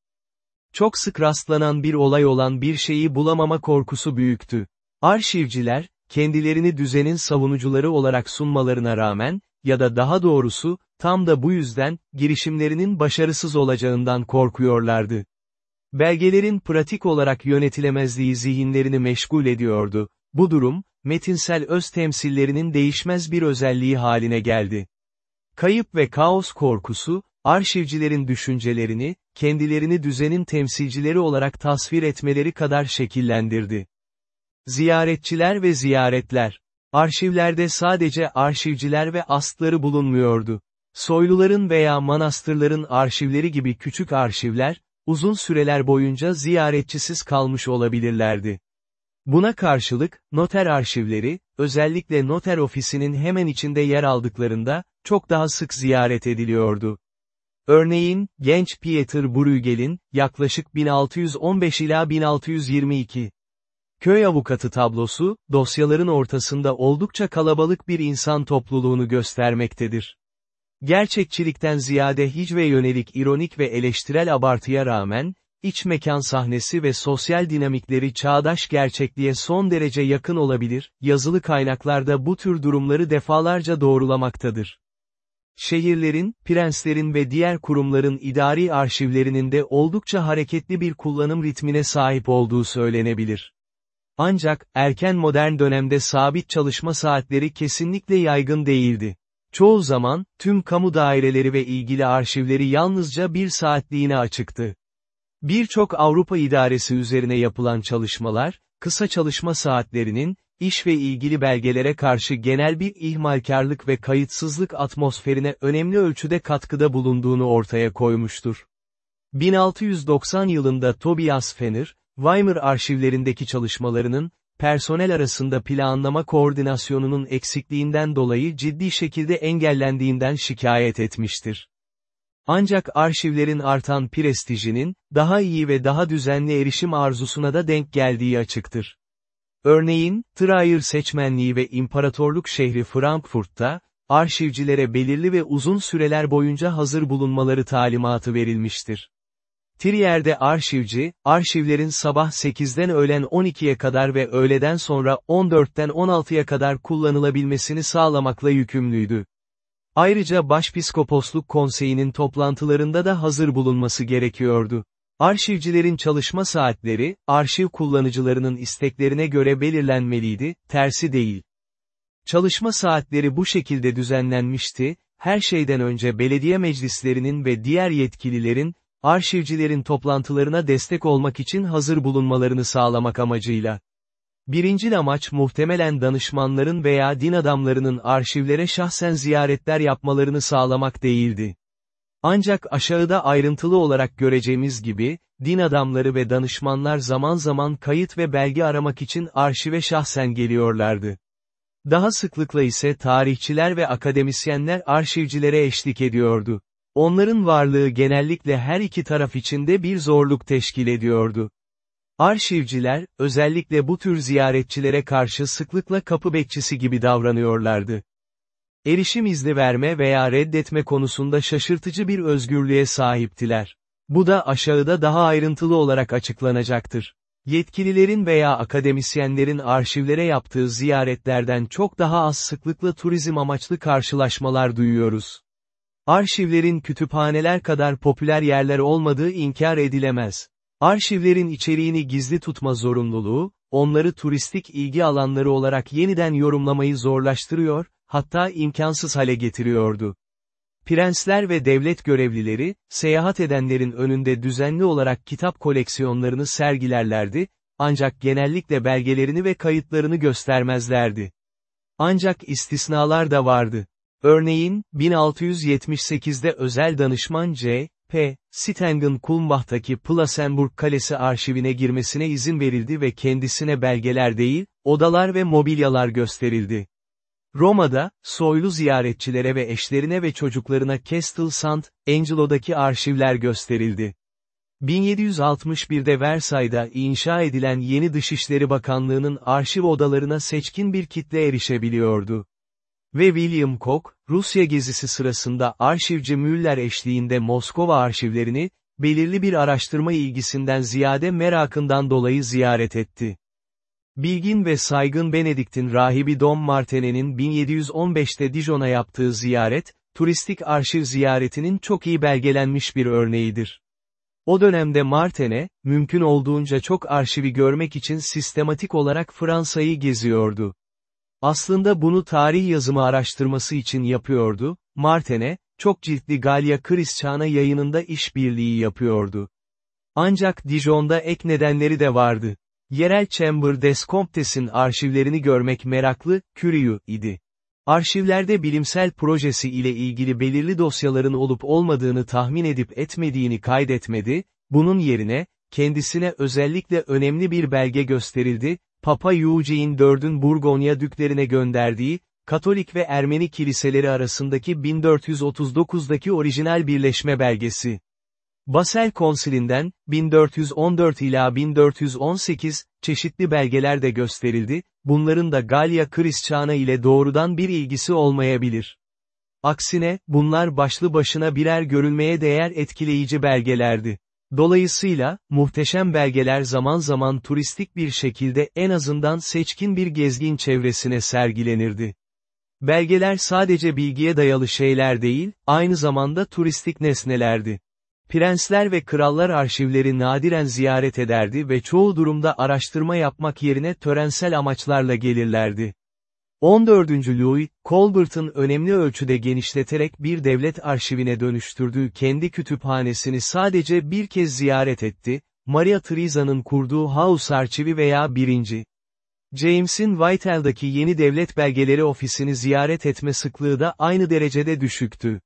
Çok sık rastlanan bir olay olan bir şeyi bulamama korkusu büyüktü. Arşivciler, kendilerini düzenin savunucuları olarak sunmalarına rağmen, ya da daha doğrusu, tam da bu yüzden, girişimlerinin başarısız olacağından korkuyorlardı. Belgelerin pratik olarak yönetilemezliği zihinlerini meşgul ediyordu. Bu durum, metinsel öz temsillerinin değişmez bir özelliği haline geldi. Kayıp ve kaos korkusu, arşivcilerin düşüncelerini, kendilerini düzenin temsilcileri olarak tasvir etmeleri kadar şekillendirdi. Ziyaretçiler ve ziyaretler. Arşivlerde sadece arşivciler ve astları bulunmuyordu. Soyluların veya manastırların arşivleri gibi küçük arşivler, uzun süreler boyunca ziyaretçisiz kalmış olabilirlerdi. Buna karşılık, noter arşivleri, özellikle noter ofisinin hemen içinde yer aldıklarında, çok daha sık ziyaret ediliyordu. Örneğin, genç Pieter Bruegel'in, yaklaşık 1615 ila 1622, Köy avukatı tablosu, dosyaların ortasında oldukça kalabalık bir insan topluluğunu göstermektedir. Gerçekçilikten ziyade hiç ve yönelik ironik ve eleştirel abartıya rağmen, iç mekan sahnesi ve sosyal dinamikleri çağdaş gerçekliğe son derece yakın olabilir, yazılı kaynaklarda bu tür durumları defalarca doğrulamaktadır. Şehirlerin, prenslerin ve diğer kurumların idari arşivlerinin de oldukça hareketli bir kullanım ritmine sahip olduğu söylenebilir. Ancak, erken modern dönemde sabit çalışma saatleri kesinlikle yaygın değildi. Çoğu zaman, tüm kamu daireleri ve ilgili arşivleri yalnızca bir saatliğine açıktı. Birçok Avrupa idaresi üzerine yapılan çalışmalar, kısa çalışma saatlerinin, iş ve ilgili belgelere karşı genel bir ihmalkarlık ve kayıtsızlık atmosferine önemli ölçüde katkıda bulunduğunu ortaya koymuştur. 1690 yılında Tobias Fenner, Weimar arşivlerindeki çalışmalarının, personel arasında planlama koordinasyonunun eksikliğinden dolayı ciddi şekilde engellendiğinden şikayet etmiştir. Ancak arşivlerin artan prestijinin, daha iyi ve daha düzenli erişim arzusuna da denk geldiği açıktır. Örneğin, Trier seçmenliği ve imparatorluk şehri Frankfurt'ta, arşivcilere belirli ve uzun süreler boyunca hazır bulunmaları talimatı verilmiştir. Trier'de arşivci, arşivlerin sabah 8'den öğlen 12'ye kadar ve öğleden sonra 14'ten 16'ya kadar kullanılabilmesini sağlamakla yükümlüydü. Ayrıca Başpiskoposluk Konseyi'nin toplantılarında da hazır bulunması gerekiyordu. Arşivcilerin çalışma saatleri, arşiv kullanıcılarının isteklerine göre belirlenmeliydi, tersi değil. Çalışma saatleri bu şekilde düzenlenmişti, her şeyden önce belediye meclislerinin ve diğer yetkililerin, arşivcilerin toplantılarına destek olmak için hazır bulunmalarını sağlamak amacıyla. Birincil amaç muhtemelen danışmanların veya din adamlarının arşivlere şahsen ziyaretler yapmalarını sağlamak değildi. Ancak aşağıda ayrıntılı olarak göreceğimiz gibi, din adamları ve danışmanlar zaman zaman kayıt ve belge aramak için arşive şahsen geliyorlardı. Daha sıklıkla ise tarihçiler ve akademisyenler arşivcilere eşlik ediyordu. Onların varlığı genellikle her iki taraf içinde bir zorluk teşkil ediyordu. Arşivciler, özellikle bu tür ziyaretçilere karşı sıklıkla kapı bekçisi gibi davranıyorlardı. Erişim izni verme veya reddetme konusunda şaşırtıcı bir özgürlüğe sahiptiler. Bu da aşağıda daha ayrıntılı olarak açıklanacaktır. Yetkililerin veya akademisyenlerin arşivlere yaptığı ziyaretlerden çok daha az sıklıkla turizm amaçlı karşılaşmalar duyuyoruz. Arşivlerin kütüphaneler kadar popüler yerler olmadığı inkar edilemez. Arşivlerin içeriğini gizli tutma zorunluluğu, onları turistik ilgi alanları olarak yeniden yorumlamayı zorlaştırıyor, hatta imkansız hale getiriyordu. Prensler ve devlet görevlileri, seyahat edenlerin önünde düzenli olarak kitap koleksiyonlarını sergilerlerdi, ancak genellikle belgelerini ve kayıtlarını göstermezlerdi. Ancak istisnalar da vardı. Örneğin, 1678'de özel danışman C. P. Stengen Kulmbach'taki Plasenburg Kalesi arşivine girmesine izin verildi ve kendisine belgeler değil, odalar ve mobilyalar gösterildi. Roma'da, soylu ziyaretçilere ve eşlerine ve çocuklarına Castel Sant, Angelo'daki arşivler gösterildi. 1761'de Versay'da inşa edilen yeni Dışişleri Bakanlığı'nın arşiv odalarına seçkin bir kitle erişebiliyordu. Ve William Koch, Rusya gezisi sırasında arşivci Müller eşliğinde Moskova arşivlerini, belirli bir araştırma ilgisinden ziyade merakından dolayı ziyaret etti. Bilgin ve saygın Benedikt'in rahibi Dom Martene'nin 1715'te Dijon'a yaptığı ziyaret, turistik arşiv ziyaretinin çok iyi belgelenmiş bir örneğidir. O dönemde Martene, mümkün olduğunca çok arşivi görmek için sistematik olarak Fransa'yı geziyordu. Aslında bunu tarih yazımı araştırması için yapıyordu, Martene, çok ciltli Galya Christiana yayınında işbirliği yapıyordu. Ancak Dijon'da ek nedenleri de vardı. Yerel Chamber des Comptes'in arşivlerini görmek meraklı, Curio idi. Arşivlerde bilimsel projesi ile ilgili belirli dosyaların olup olmadığını tahmin edip etmediğini kaydetmedi, bunun yerine, kendisine özellikle önemli bir belge gösterildi, Papa Eugene IV'ün Burgonya düklerine gönderdiği, Katolik ve Ermeni kiliseleri arasındaki 1439'daki orijinal birleşme belgesi. Basel Konsilinden, 1414 ila 1418, çeşitli belgeler de gösterildi, bunların da Galya Christiana ile doğrudan bir ilgisi olmayabilir. Aksine, bunlar başlı başına birer görülmeye değer etkileyici belgelerdi. Dolayısıyla, muhteşem belgeler zaman zaman turistik bir şekilde en azından seçkin bir gezgin çevresine sergilenirdi. Belgeler sadece bilgiye dayalı şeyler değil, aynı zamanda turistik nesnelerdi. Prensler ve krallar arşivleri nadiren ziyaret ederdi ve çoğu durumda araştırma yapmak yerine törensel amaçlarla gelirlerdi. 14. Louis, Colbert'ın önemli ölçüde genişleterek bir devlet arşivine dönüştürdüğü kendi kütüphanesini sadece bir kez ziyaret etti, Maria Theresa'nın kurduğu House arşivi veya 1. James'in Whitehall'daki yeni devlet belgeleri ofisini ziyaret etme sıklığı da aynı derecede düşüktü.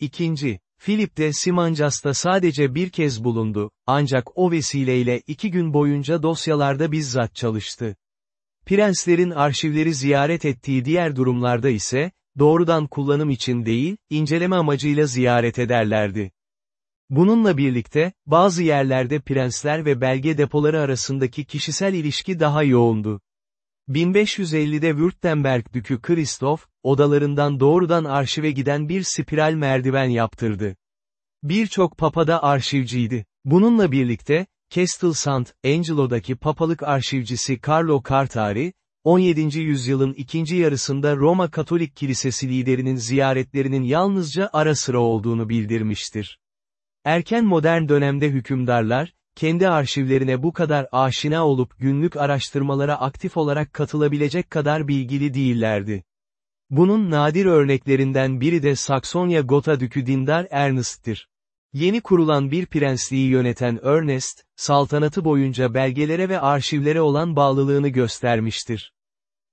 İkinci, Philip de Simancas'ta sadece bir kez bulundu, ancak o vesileyle iki gün boyunca dosyalarda bizzat çalıştı. Prenslerin arşivleri ziyaret ettiği diğer durumlarda ise, doğrudan kullanım için değil, inceleme amacıyla ziyaret ederlerdi. Bununla birlikte, bazı yerlerde prensler ve belge depoları arasındaki kişisel ilişki daha yoğundu. 1550'de Württemberg Dükü Christoph, odalarından doğrudan arşive giden bir spiral merdiven yaptırdı. Birçok papada arşivciydi. Bununla birlikte, Castel Sant, Angelo'daki papalık arşivcisi Carlo Cartari, 17. yüzyılın ikinci yarısında Roma Katolik Kilisesi liderinin ziyaretlerinin yalnızca ara sıra olduğunu bildirmiştir. Erken modern dönemde hükümdarlar, kendi arşivlerine bu kadar aşina olup günlük araştırmalara aktif olarak katılabilecek kadar bilgili değillerdi. Bunun nadir örneklerinden biri de Saksonya Gotha Dükü Dindar Ernest'tir. Yeni kurulan bir prensliği yöneten Ernest, saltanatı boyunca belgelere ve arşivlere olan bağlılığını göstermiştir.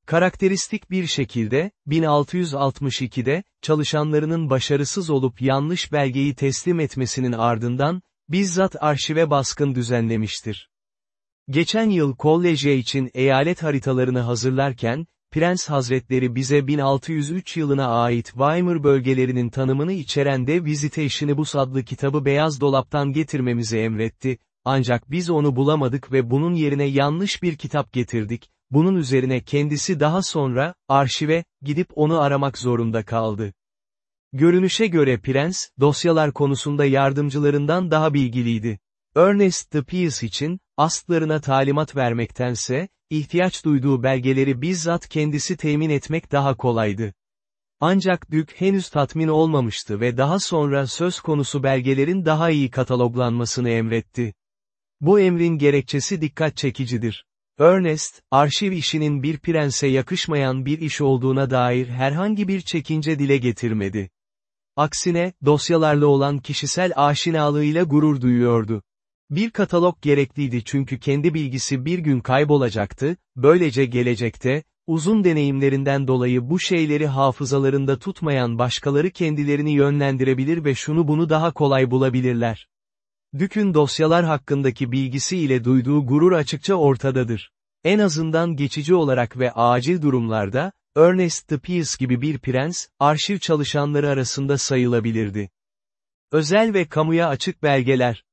Karakteristik bir şekilde, 1662'de, çalışanlarının başarısız olup yanlış belgeyi teslim etmesinin ardından, bizzat arşive baskın düzenlemiştir. Geçen yıl koleje için eyalet haritalarını hazırlarken, Prens Hazretleri bize 1603 yılına ait Weimar bölgelerinin tanımını içeren de Visitationibus adlı kitabı beyaz dolaptan getirmemizi emretti, ancak biz onu bulamadık ve bunun yerine yanlış bir kitap getirdik, bunun üzerine kendisi daha sonra, arşive, gidip onu aramak zorunda kaldı. Görünüşe göre prens, dosyalar konusunda yardımcılarından daha bilgiliydi. Ernest de Pius için, astlarına talimat vermektense, ihtiyaç duyduğu belgeleri bizzat kendisi temin etmek daha kolaydı. Ancak Dük henüz tatmin olmamıştı ve daha sonra söz konusu belgelerin daha iyi kataloglanmasını emretti. Bu emrin gerekçesi dikkat çekicidir. Ernest, arşiv işinin bir prense yakışmayan bir iş olduğuna dair herhangi bir çekince dile getirmedi. Aksine, dosyalarla olan kişisel aşinalığıyla gurur duyuyordu. Bir katalog gerekliydi çünkü kendi bilgisi bir gün kaybolacaktı, böylece gelecekte, uzun deneyimlerinden dolayı bu şeyleri hafızalarında tutmayan başkaları kendilerini yönlendirebilir ve şunu bunu daha kolay bulabilirler. Dük'ün dosyalar hakkındaki bilgisi ile duyduğu gurur açıkça ortadadır. En azından geçici olarak ve acil durumlarda, Ernest de Pius gibi bir prens, arşiv çalışanları arasında sayılabilirdi. Özel ve kamuya açık belgeler.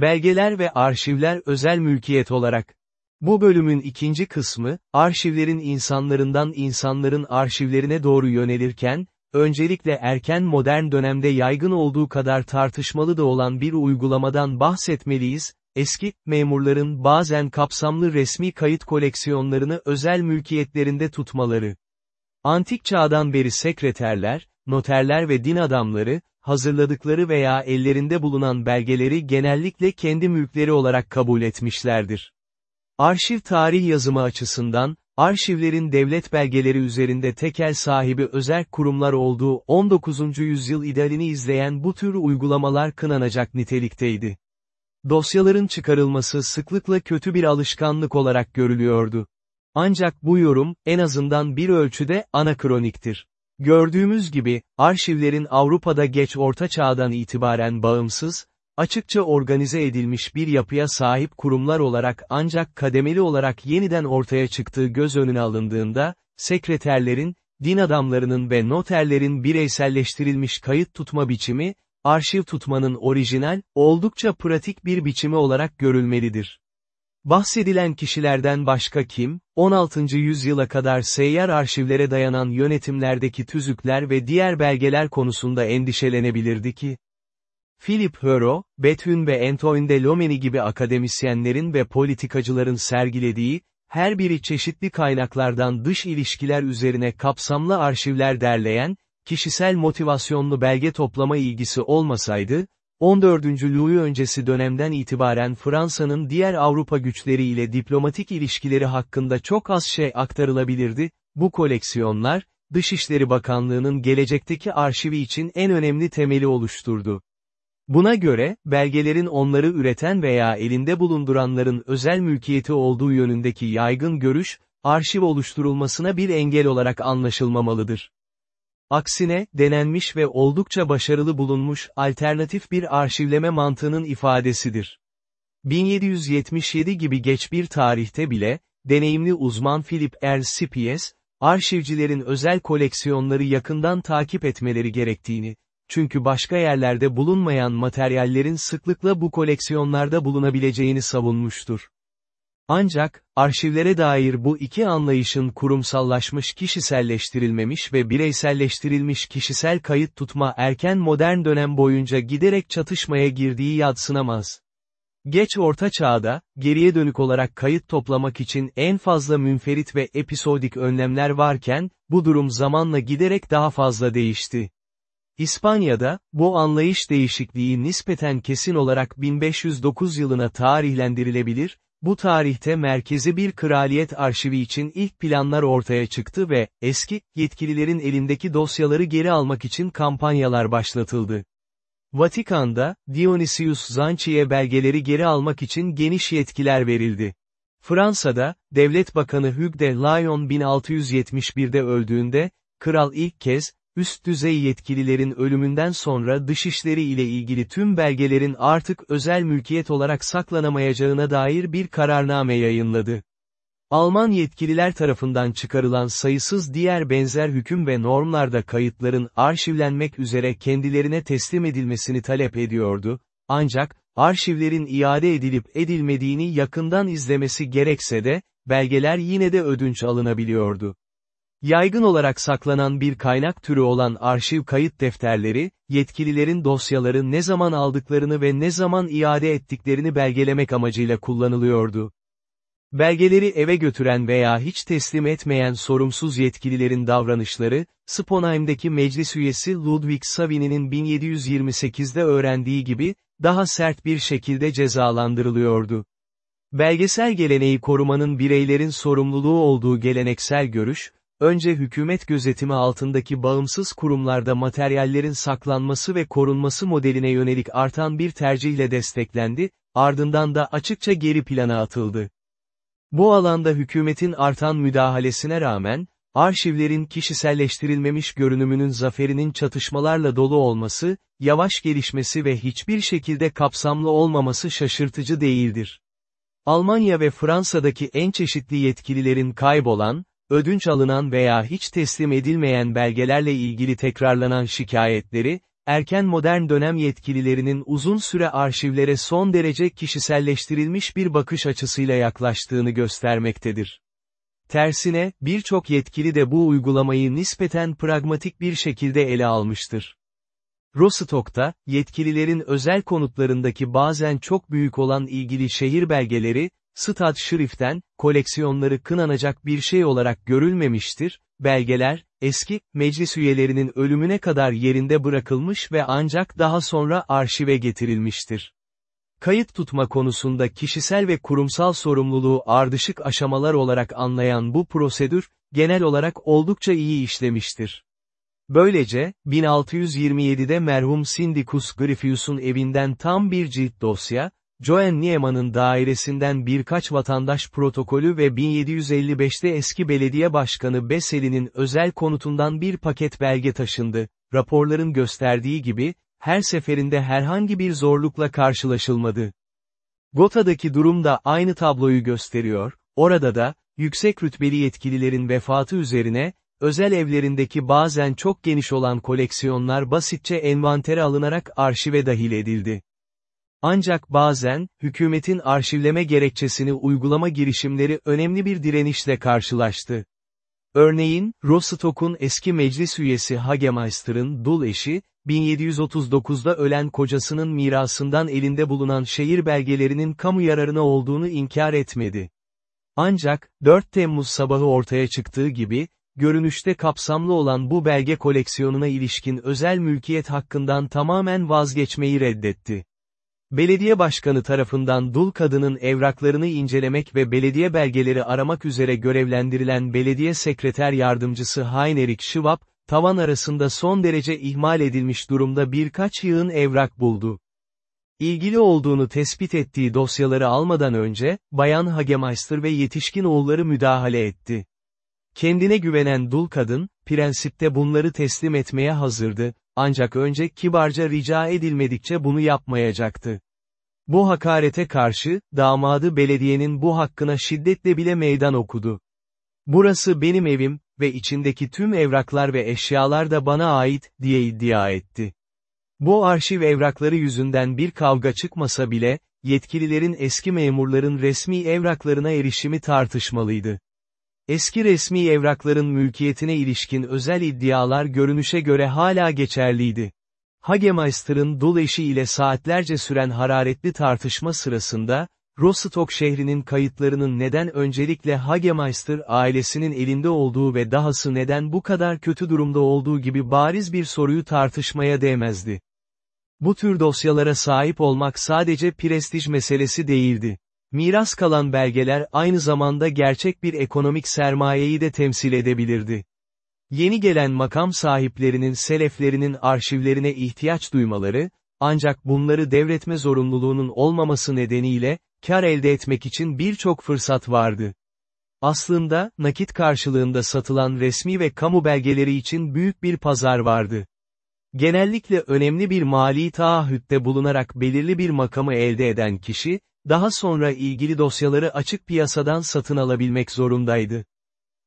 Belgeler ve arşivler özel mülkiyet olarak. Bu bölümün ikinci kısmı, arşivlerin insanlarından insanların arşivlerine doğru yönelirken, öncelikle erken modern dönemde yaygın olduğu kadar tartışmalı da olan bir uygulamadan bahsetmeliyiz, eski, memurların bazen kapsamlı resmi kayıt koleksiyonlarını özel mülkiyetlerinde tutmaları. Antik çağdan beri sekreterler, noterler ve din adamları, hazırladıkları veya ellerinde bulunan belgeleri genellikle kendi mülkleri olarak kabul etmişlerdir. Arşiv tarih yazımı açısından, arşivlerin devlet belgeleri üzerinde tekel sahibi özel kurumlar olduğu 19. yüzyıl idealini izleyen bu tür uygulamalar kınanacak nitelikteydi. Dosyaların çıkarılması sıklıkla kötü bir alışkanlık olarak görülüyordu. Ancak bu yorum, en azından bir ölçüde, anakroniktir. Gördüğümüz gibi, arşivlerin Avrupa'da geç orta çağdan itibaren bağımsız, açıkça organize edilmiş bir yapıya sahip kurumlar olarak ancak kademeli olarak yeniden ortaya çıktığı göz önüne alındığında, sekreterlerin, din adamlarının ve noterlerin bireyselleştirilmiş kayıt tutma biçimi, arşiv tutmanın orijinal, oldukça pratik bir biçimi olarak görülmelidir. Bahsedilen kişilerden başka kim, 16. yüzyıla kadar seyyar arşivlere dayanan yönetimlerdeki tüzükler ve diğer belgeler konusunda endişelenebilirdi ki? Philip Hero, Bethune ve Antoine de Lomeni gibi akademisyenlerin ve politikacıların sergilediği, her biri çeşitli kaynaklardan dış ilişkiler üzerine kapsamlı arşivler derleyen, kişisel motivasyonlu belge toplama ilgisi olmasaydı, 14. Louis öncesi dönemden itibaren Fransa'nın diğer Avrupa güçleriyle diplomatik ilişkileri hakkında çok az şey aktarılabilirdi, bu koleksiyonlar, Dışişleri Bakanlığı'nın gelecekteki arşivi için en önemli temeli oluşturdu. Buna göre, belgelerin onları üreten veya elinde bulunduranların özel mülkiyeti olduğu yönündeki yaygın görüş, arşiv oluşturulmasına bir engel olarak anlaşılmamalıdır. Aksine, denenmiş ve oldukça başarılı bulunmuş alternatif bir arşivleme mantığının ifadesidir. 1777 gibi geç bir tarihte bile, deneyimli uzman Philip R. Sipies, arşivcilerin özel koleksiyonları yakından takip etmeleri gerektiğini, çünkü başka yerlerde bulunmayan materyallerin sıklıkla bu koleksiyonlarda bulunabileceğini savunmuştur. Ancak, arşivlere dair bu iki anlayışın kurumsallaşmış kişiselleştirilmemiş ve bireyselleştirilmiş kişisel kayıt tutma erken modern dönem boyunca giderek çatışmaya girdiği yadsınamaz. Geç orta çağda, geriye dönük olarak kayıt toplamak için en fazla münferit ve episodik önlemler varken, bu durum zamanla giderek daha fazla değişti. İspanya'da, bu anlayış değişikliği nispeten kesin olarak 1509 yılına tarihlendirilebilir, bu tarihte merkezi bir kraliyet arşivi için ilk planlar ortaya çıktı ve, eski, yetkililerin elindeki dosyaları geri almak için kampanyalar başlatıldı. Vatikan'da, Dionysius Zanci'ye belgeleri geri almak için geniş yetkiler verildi. Fransa'da, Devlet Bakanı Hugues de Lyon 1671'de öldüğünde, kral ilk kez, üst düzey yetkililerin ölümünden sonra dışişleri ile ilgili tüm belgelerin artık özel mülkiyet olarak saklanamayacağına dair bir kararname yayınladı. Alman yetkililer tarafından çıkarılan sayısız diğer benzer hüküm ve normlarda kayıtların arşivlenmek üzere kendilerine teslim edilmesini talep ediyordu, ancak, arşivlerin iade edilip edilmediğini yakından izlemesi gerekse de, belgeler yine de ödünç alınabiliyordu. Yaygın olarak saklanan bir kaynak türü olan arşiv kayıt defterleri, yetkililerin dosyaları ne zaman aldıklarını ve ne zaman iade ettiklerini belgelemek amacıyla kullanılıyordu. Belgeleri eve götüren veya hiç teslim etmeyen sorumsuz yetkililerin davranışları, Sponheim'deki meclis üyesi Ludwig Savigny'nin 1728'de öğrendiği gibi, daha sert bir şekilde cezalandırılıyordu. Belgesel geleneği korumanın bireylerin sorumluluğu olduğu geleneksel görüş, önce hükümet gözetimi altındaki bağımsız kurumlarda materyallerin saklanması ve korunması modeline yönelik artan bir tercihle desteklendi, ardından da açıkça geri plana atıldı. Bu alanda hükümetin artan müdahalesine rağmen, arşivlerin kişiselleştirilmemiş görünümünün zaferinin çatışmalarla dolu olması, yavaş gelişmesi ve hiçbir şekilde kapsamlı olmaması şaşırtıcı değildir. Almanya ve Fransa'daki en çeşitli yetkililerin kaybolan, ödünç alınan veya hiç teslim edilmeyen belgelerle ilgili tekrarlanan şikayetleri, erken modern dönem yetkililerinin uzun süre arşivlere son derece kişiselleştirilmiş bir bakış açısıyla yaklaştığını göstermektedir. Tersine, birçok yetkili de bu uygulamayı nispeten pragmatik bir şekilde ele almıştır. Rostock'ta, yetkililerin özel konutlarındaki bazen çok büyük olan ilgili şehir belgeleri, Stadtschrift'ten, koleksiyonları kınanacak bir şey olarak görülmemiştir, belgeler, eski, meclis üyelerinin ölümüne kadar yerinde bırakılmış ve ancak daha sonra arşive getirilmiştir. Kayıt tutma konusunda kişisel ve kurumsal sorumluluğu ardışık aşamalar olarak anlayan bu prosedür, genel olarak oldukça iyi işlemiştir. Böylece, 1627'de merhum Sindicus Griffius'un evinden tam bir cilt dosya, Joan Niemann'ın dairesinden birkaç vatandaş protokolü ve 1755'te eski belediye başkanı Beseli'nin özel konutundan bir paket belge taşındı. Raporların gösterdiği gibi, her seferinde herhangi bir zorlukla karşılaşılmadı. Gota'daki durum da aynı tabloyu gösteriyor, orada da, yüksek rütbeli yetkililerin vefatı üzerine, özel evlerindeki bazen çok geniş olan koleksiyonlar basitçe envantere alınarak arşive dahil edildi. Ancak bazen, hükümetin arşivleme gerekçesini uygulama girişimleri önemli bir direnişle karşılaştı. Örneğin, Rostock'un eski meclis üyesi Hagemeister'ın dul eşi, 1739'da ölen kocasının mirasından elinde bulunan şehir belgelerinin kamu yararına olduğunu inkar etmedi. Ancak, 4 Temmuz sabahı ortaya çıktığı gibi, görünüşte kapsamlı olan bu belge koleksiyonuna ilişkin özel mülkiyet hakkından tamamen vazgeçmeyi reddetti. Belediye başkanı tarafından dul kadının evraklarını incelemek ve belediye belgeleri aramak üzere görevlendirilen belediye sekreter yardımcısı Heinrich Schwab, tavan arasında son derece ihmal edilmiş durumda birkaç yığın evrak buldu. İlgili olduğunu tespit ettiği dosyaları almadan önce, Bayan Hagemeister ve yetişkin oğulları müdahale etti. Kendine güvenen dul kadın, prensipte bunları teslim etmeye hazırdı, ancak önce kibarca rica edilmedikçe bunu yapmayacaktı. Bu hakarete karşı, damadı belediyenin bu hakkına şiddetle bile meydan okudu. Burası benim evim ve içindeki tüm evraklar ve eşyalar da bana ait, diye iddia etti. Bu arşiv evrakları yüzünden bir kavga çıkmasa bile, yetkililerin eski memurların resmi evraklarına erişimi tartışmalıydı. Eski resmi evrakların mülkiyetine ilişkin özel iddialar görünüşe göre hala geçerliydi. Hagemeister'ın dul eşi ile saatlerce süren hararetli tartışma sırasında, Rostock şehrinin kayıtlarının neden öncelikle Hagemeister ailesinin elinde olduğu ve dahası neden bu kadar kötü durumda olduğu gibi bariz bir soruyu tartışmaya değmezdi. Bu tür dosyalara sahip olmak sadece prestij meselesi değildi. Miras kalan belgeler aynı zamanda gerçek bir ekonomik sermayeyi de temsil edebilirdi. Yeni gelen makam sahiplerinin seleflerinin arşivlerine ihtiyaç duymaları, ancak bunları devretme zorunluluğunun olmaması nedeniyle, kar elde etmek için birçok fırsat vardı. Aslında, nakit karşılığında satılan resmi ve kamu belgeleri için büyük bir pazar vardı. Genellikle önemli bir mali taahhütte bulunarak belirli bir makamı elde eden kişi, daha sonra ilgili dosyaları açık piyasadan satın alabilmek zorundaydı.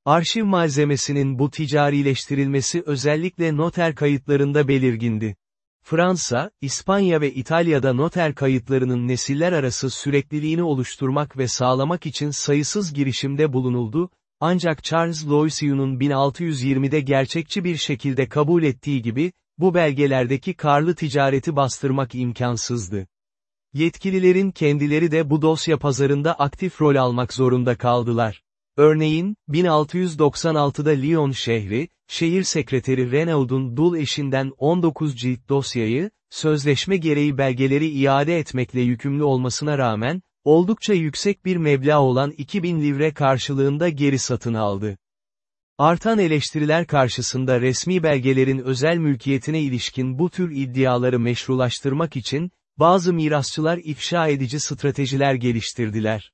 Arşiv malzemesinin bu ticarileştirilmesi özellikle noter kayıtlarında belirgindi. Fransa, İspanya ve İtalya'da noter kayıtlarının nesiller arası sürekliliğini oluşturmak ve sağlamak için sayısız girişimde bulunuldu, ancak Charles Loisiu'nun 1620'de gerçekçi bir şekilde kabul ettiği gibi, bu belgelerdeki karlı ticareti bastırmak imkansızdı. Yetkililerin kendileri de bu dosya pazarında aktif rol almak zorunda kaldılar. Örneğin, 1696'da Lyon şehri, şehir sekreteri Renaud'un dul eşinden 19 cilt dosyayı, sözleşme gereği belgeleri iade etmekle yükümlü olmasına rağmen, oldukça yüksek bir meblağ olan 2000 livre karşılığında geri satın aldı. Artan eleştiriler karşısında resmi belgelerin özel mülkiyetine ilişkin bu tür iddiaları meşrulaştırmak için, bazı mirasçılar ifşa edici stratejiler geliştirdiler.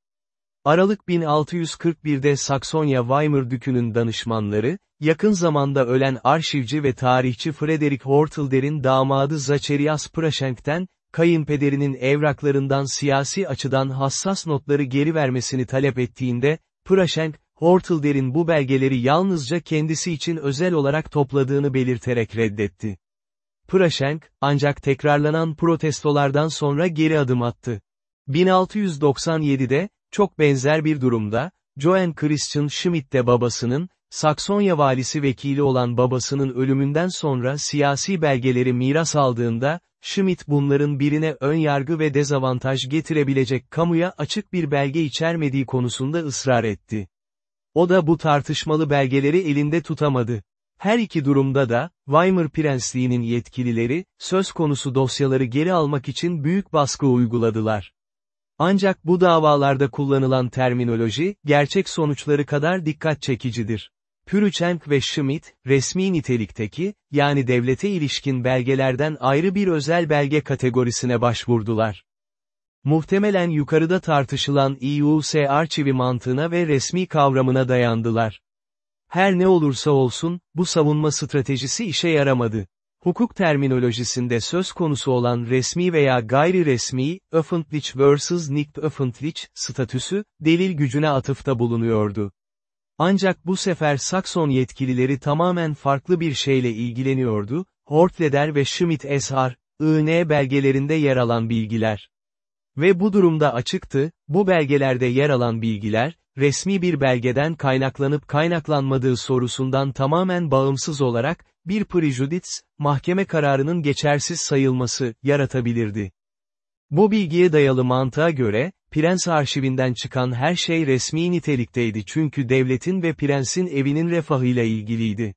Aralık 1641'de Saksonya-Weimar dükünün danışmanları, yakın zamanda ölen arşivci ve tarihçi Frederick Hortelder'in damadı Zacharias Praschenk'ten, kayınpederinin evraklarından siyasi açıdan hassas notları geri vermesini talep ettiğinde, Praschenk, Hortelder'in bu belgeleri yalnızca kendisi için özel olarak topladığını belirterek reddetti. Praşenk, ancak tekrarlanan protestolardan sonra geri adım attı. 1697'de, çok benzer bir durumda, Johann Christian Schmidt de babasının, Saksonya valisi vekili olan babasının ölümünden sonra siyasi belgeleri miras aldığında, Schmidt bunların birine ön yargı ve dezavantaj getirebilecek kamuya açık bir belge içermediği konusunda ısrar etti. O da bu tartışmalı belgeleri elinde tutamadı. Her iki durumda da, Weimar Prensliği'nin yetkilileri, söz konusu dosyaları geri almak için büyük baskı uyguladılar. Ancak bu davalarda kullanılan terminoloji, gerçek sonuçları kadar dikkat çekicidir. Pürüçenk ve Schmidt, resmi nitelikteki, yani devlete ilişkin belgelerden ayrı bir özel belge kategorisine başvurdular. Muhtemelen yukarıda tartışılan EUS arşivi mantığına ve resmi kavramına dayandılar. Her ne olursa olsun, bu savunma stratejisi işe yaramadı. Hukuk terminolojisinde söz konusu olan resmi veya gayri resmi, öffentlich vs. nicht öffentlich, statüsü, delil gücüne atıfta bulunuyordu. Ancak bu sefer Sakson yetkilileri tamamen farklı bir şeyle ilgileniyordu, Hortleder ve Schmidt Eshar, IN belgelerinde yer alan bilgiler. Ve bu durumda açıktı, bu belgelerde yer alan bilgiler, resmi bir belgeden kaynaklanıp kaynaklanmadığı sorusundan tamamen bağımsız olarak, bir prejudits, mahkeme kararının geçersiz sayılması, yaratabilirdi. Bu bilgiye dayalı mantığa göre, prens arşivinden çıkan her şey resmi nitelikteydi çünkü devletin ve prensin evinin refahıyla ilgiliydi.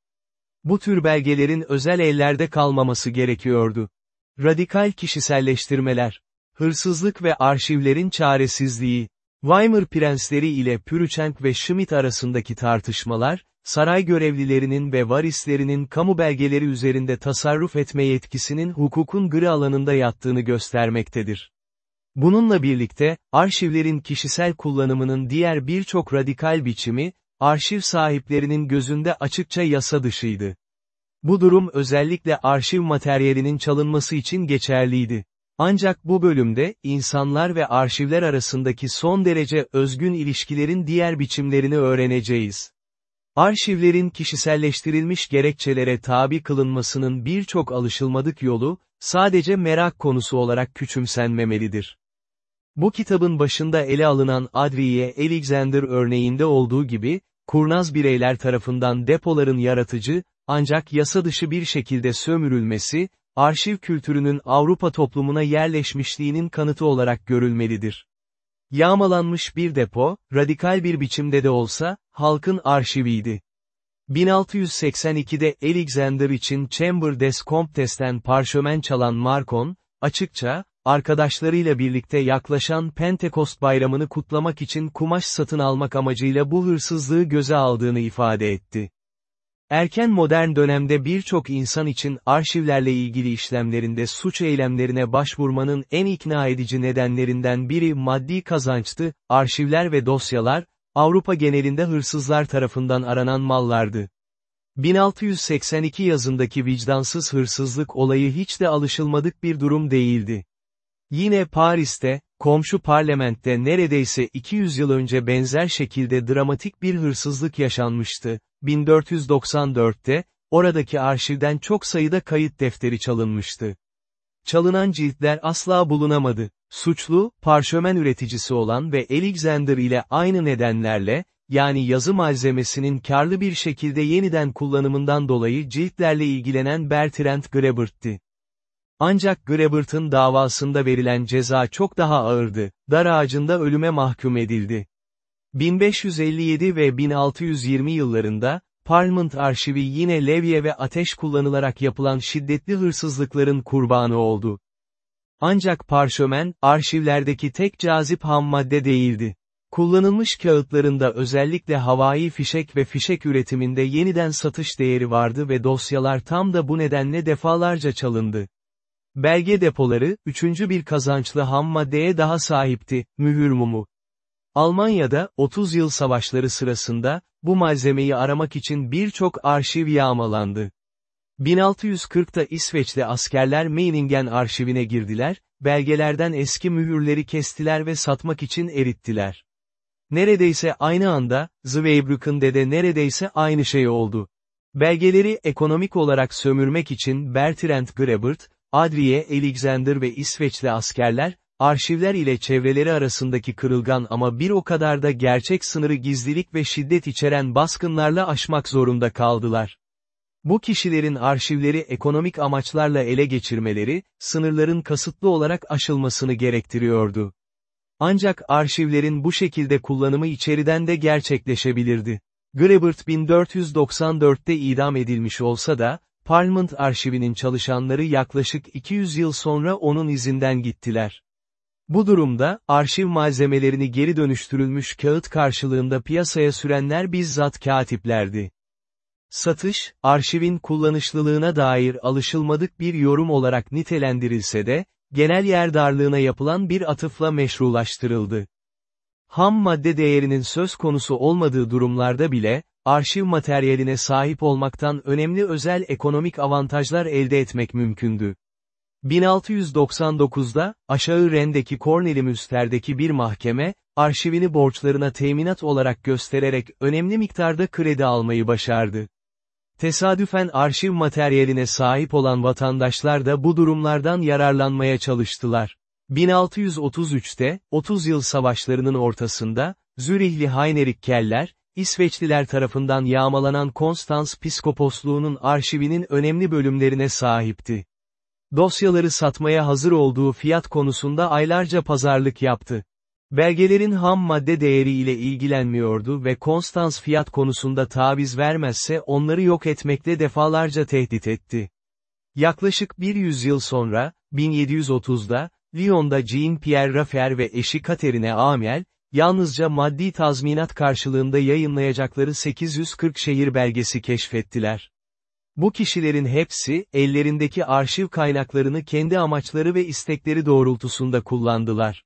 Bu tür belgelerin özel ellerde kalmaması gerekiyordu. Radikal kişiselleştirmeler, hırsızlık ve arşivlerin çaresizliği, Weimar prensleri ile Pürüçenk ve Schmidt arasındaki tartışmalar, saray görevlilerinin ve varislerinin kamu belgeleri üzerinde tasarruf etme yetkisinin hukukun gri alanında yattığını göstermektedir. Bununla birlikte, arşivlerin kişisel kullanımının diğer birçok radikal biçimi, arşiv sahiplerinin gözünde açıkça yasa dışıydı. Bu durum özellikle arşiv materyalinin çalınması için geçerliydi. Ancak bu bölümde, insanlar ve arşivler arasındaki son derece özgün ilişkilerin diğer biçimlerini öğreneceğiz. Arşivlerin kişiselleştirilmiş gerekçelere tabi kılınmasının birçok alışılmadık yolu, sadece merak konusu olarak küçümsenmemelidir. Bu kitabın başında ele alınan Adriye Alexander örneğinde olduğu gibi, kurnaz bireyler tarafından depoların yaratıcı, ancak yasa dışı bir şekilde sömürülmesi, arşiv kültürünün Avrupa toplumuna yerleşmişliğinin kanıtı olarak görülmelidir. Yağmalanmış bir depo, radikal bir biçimde de olsa, halkın arşiviydi. 1682'de Alexander için Chamber des Comptes'ten parşömen çalan Marcon, açıkça, arkadaşlarıyla birlikte yaklaşan Pentekost bayramını kutlamak için kumaş satın almak amacıyla bu hırsızlığı göze aldığını ifade etti. Erken modern dönemde birçok insan için arşivlerle ilgili işlemlerinde suç eylemlerine başvurmanın en ikna edici nedenlerinden biri maddi kazançtı, arşivler ve dosyalar, Avrupa genelinde hırsızlar tarafından aranan mallardı. 1682 yazındaki vicdansız hırsızlık olayı hiç de alışılmadık bir durum değildi. Yine Paris'te, komşu parlamentte neredeyse 200 yıl önce benzer şekilde dramatik bir hırsızlık yaşanmıştı. 1494'te, oradaki arşivden çok sayıda kayıt defteri çalınmıştı. Çalınan ciltler asla bulunamadı. Suçlu, parşömen üreticisi olan ve Alexander ile aynı nedenlerle, yani yazı malzemesinin karlı bir şekilde yeniden kullanımından dolayı ciltlerle ilgilenen Bertrand Grebert'ti. Ancak Grebert'ın davasında verilen ceza çok daha ağırdı, dar ağacında ölüme mahkum edildi. 1557 ve 1620 yıllarında, Parliament arşivi yine levye ve ateş kullanılarak yapılan şiddetli hırsızlıkların kurbanı oldu. Ancak parşömen, arşivlerdeki tek cazip ham madde değildi. Kullanılmış kağıtlarında özellikle havai fişek ve fişek üretiminde yeniden satış değeri vardı ve dosyalar tam da bu nedenle defalarca çalındı. Belge depoları, üçüncü bir kazançlı ham maddeye daha sahipti, mühür mumu. Almanya'da, 30 yıl savaşları sırasında, bu malzemeyi aramak için birçok arşiv yağmalandı. 1640'ta İsveçli askerler Meiningen arşivine girdiler, belgelerden eski mühürleri kestiler ve satmak için erittiler. Neredeyse aynı anda, Zweibrücken'de de neredeyse aynı şey oldu. Belgeleri ekonomik olarak sömürmek için Bertrand Grebert, Adriye Alexander ve İsveçli askerler, arşivler ile çevreleri arasındaki kırılgan ama bir o kadar da gerçek sınırı gizlilik ve şiddet içeren baskınlarla aşmak zorunda kaldılar. Bu kişilerin arşivleri ekonomik amaçlarla ele geçirmeleri, sınırların kasıtlı olarak aşılmasını gerektiriyordu. Ancak arşivlerin bu şekilde kullanımı içeriden de gerçekleşebilirdi. Grebert 1494'te idam edilmiş olsa da, Parliament arşivinin çalışanları yaklaşık 200 yıl sonra onun izinden gittiler. Bu durumda, arşiv malzemelerini geri dönüştürülmüş kağıt karşılığında piyasaya sürenler bizzat katiplerdi. Satış, arşivin kullanışlılığına dair alışılmadık bir yorum olarak nitelendirilse de, genel yer darlığına yapılan bir atıfla meşrulaştırıldı. Ham madde değerinin söz konusu olmadığı durumlarda bile, arşiv materyaline sahip olmaktan önemli özel ekonomik avantajlar elde etmek mümkündü. 1699'da, aşağı Ren'deki Cornelimüster'deki bir mahkeme, arşivini borçlarına teminat olarak göstererek önemli miktarda kredi almayı başardı. Tesadüfen arşiv materyaline sahip olan vatandaşlar da bu durumlardan yararlanmaya çalıştılar. 1633'te, 30 yıl savaşlarının ortasında, Zürihli Heinrich Keller, İsveçliler tarafından yağmalanan Konstans Piskoposluğu'nun arşivinin önemli bölümlerine sahipti. Dosyaları satmaya hazır olduğu fiyat konusunda aylarca pazarlık yaptı. Belgelerin ham madde değeri ile ilgilenmiyordu ve Konstans fiyat konusunda taviz vermezse onları yok etmekle defalarca tehdit etti. Yaklaşık bir yüzyıl sonra, 1730'da, Lyon'da Jean-Pierre Raffaire ve eşi Katerine Amiel, yalnızca maddi tazminat karşılığında yayınlayacakları 840 şehir belgesi keşfettiler. Bu kişilerin hepsi, ellerindeki arşiv kaynaklarını kendi amaçları ve istekleri doğrultusunda kullandılar.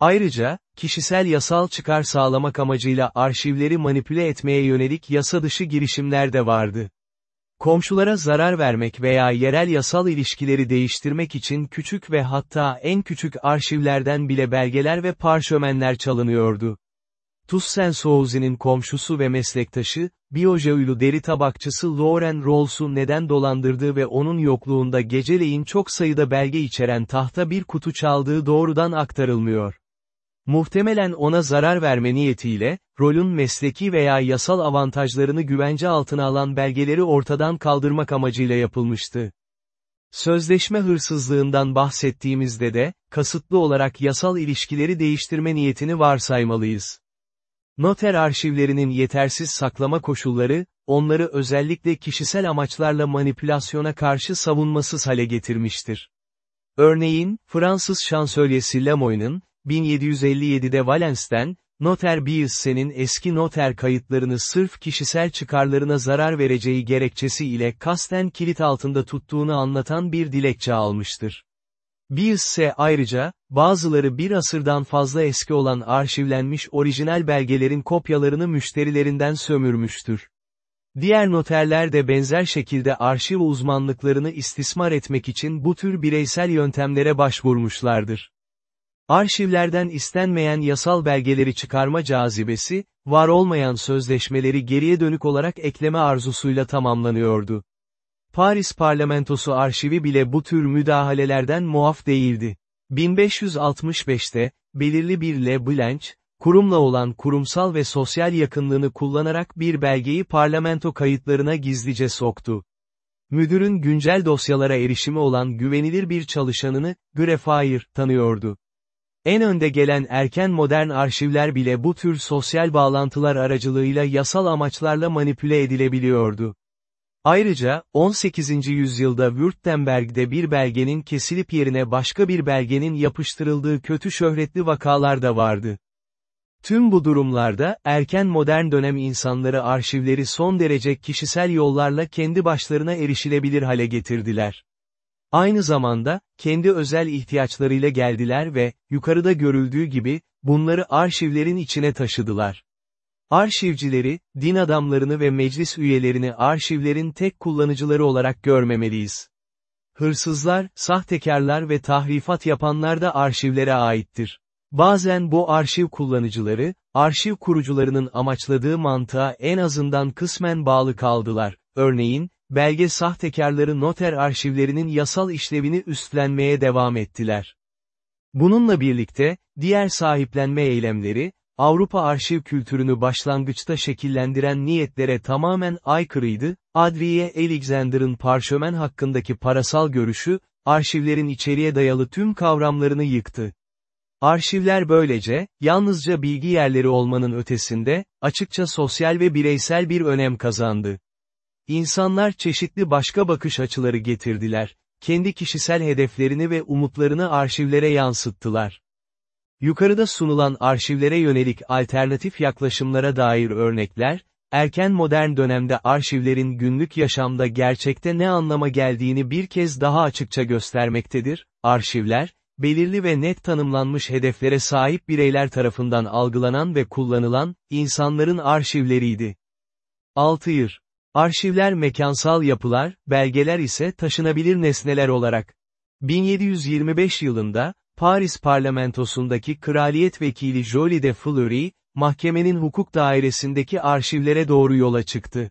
Ayrıca, kişisel yasal çıkar sağlamak amacıyla arşivleri manipüle etmeye yönelik yasa dışı girişimler de vardı. Komşulara zarar vermek veya yerel yasal ilişkileri değiştirmek için küçük ve hatta en küçük arşivlerden bile belgeler ve parşömenler çalınıyordu. Tussen Souzi'nin komşusu ve meslektaşı, Biojeulu deri tabakçısı Lauren Rawls'u neden dolandırdığı ve onun yokluğunda geceleyin çok sayıda belge içeren tahta bir kutu çaldığı doğrudan aktarılmıyor. Muhtemelen ona zarar verme niyetiyle, rolün mesleki veya yasal avantajlarını güvence altına alan belgeleri ortadan kaldırmak amacıyla yapılmıştı. Sözleşme hırsızlığından bahsettiğimizde de, kasıtlı olarak yasal ilişkileri değiştirme niyetini varsaymalıyız. Noter arşivlerinin yetersiz saklama koşulları, onları özellikle kişisel amaçlarla manipülasyona karşı savunmasız hale getirmiştir. Örneğin, Fransız şansölyesi Lemoyne'ın, 1757'de Valens'ten, Noter Biesse'nin eski noter kayıtlarını sırf kişisel çıkarlarına zarar vereceği gerekçesi ile kasten kilit altında tuttuğunu anlatan bir dilekçe almıştır. Biesse ayrıca, bazıları bir asırdan fazla eski olan arşivlenmiş orijinal belgelerin kopyalarını müşterilerinden sömürmüştür. Diğer noterler de benzer şekilde arşiv uzmanlıklarını istismar etmek için bu tür bireysel yöntemlere başvurmuşlardır. Arşivlerden istenmeyen yasal belgeleri çıkarma cazibesi, var olmayan sözleşmeleri geriye dönük olarak ekleme arzusuyla tamamlanıyordu. Paris parlamentosu arşivi bile bu tür müdahalelerden muaf değildi. 1565'te, belirli bir Le Blanche, kurumla olan kurumsal ve sosyal yakınlığını kullanarak bir belgeyi parlamento kayıtlarına gizlice soktu. Müdürün güncel dosyalara erişimi olan güvenilir bir çalışanını, Greffier, tanıyordu. En önde gelen erken modern arşivler bile bu tür sosyal bağlantılar aracılığıyla yasal amaçlarla manipüle edilebiliyordu. Ayrıca, 18. yüzyılda Württemberg'de bir belgenin kesilip yerine başka bir belgenin yapıştırıldığı kötü şöhretli vakalar da vardı. Tüm bu durumlarda, erken modern dönem insanları arşivleri son derece kişisel yollarla kendi başlarına erişilebilir hale getirdiler. Aynı zamanda, kendi özel ihtiyaçlarıyla geldiler ve, yukarıda görüldüğü gibi, bunları arşivlerin içine taşıdılar. Arşivcileri, din adamlarını ve meclis üyelerini arşivlerin tek kullanıcıları olarak görmemeliyiz. Hırsızlar, sahtekarlar ve tahrifat yapanlar da arşivlere aittir. Bazen bu arşiv kullanıcıları, arşiv kurucularının amaçladığı mantığa en azından kısmen bağlı kaldılar. Örneğin, belge sahtekarları noter arşivlerinin yasal işlevini üstlenmeye devam ettiler. Bununla birlikte, diğer sahiplenme eylemleri, Avrupa arşiv kültürünü başlangıçta şekillendiren niyetlere tamamen aykırıydı, Adriye Alexander'ın parşömen hakkındaki parasal görüşü, arşivlerin içeriye dayalı tüm kavramlarını yıktı. Arşivler böylece, yalnızca bilgi yerleri olmanın ötesinde, açıkça sosyal ve bireysel bir önem kazandı. İnsanlar çeşitli başka bakış açıları getirdiler, kendi kişisel hedeflerini ve umutlarını arşivlere yansıttılar. Yukarıda sunulan arşivlere yönelik alternatif yaklaşımlara dair örnekler, erken modern dönemde arşivlerin günlük yaşamda gerçekte ne anlama geldiğini bir kez daha açıkça göstermektedir. Arşivler, belirli ve net tanımlanmış hedeflere sahip bireyler tarafından algılanan ve kullanılan, insanların arşivleriydi. 6. Yır. Arşivler mekansal yapılar, belgeler ise taşınabilir nesneler olarak. 1725 yılında, Paris parlamentosundaki kraliyet vekili Joly de Fleury, mahkemenin hukuk dairesindeki arşivlere doğru yola çıktı.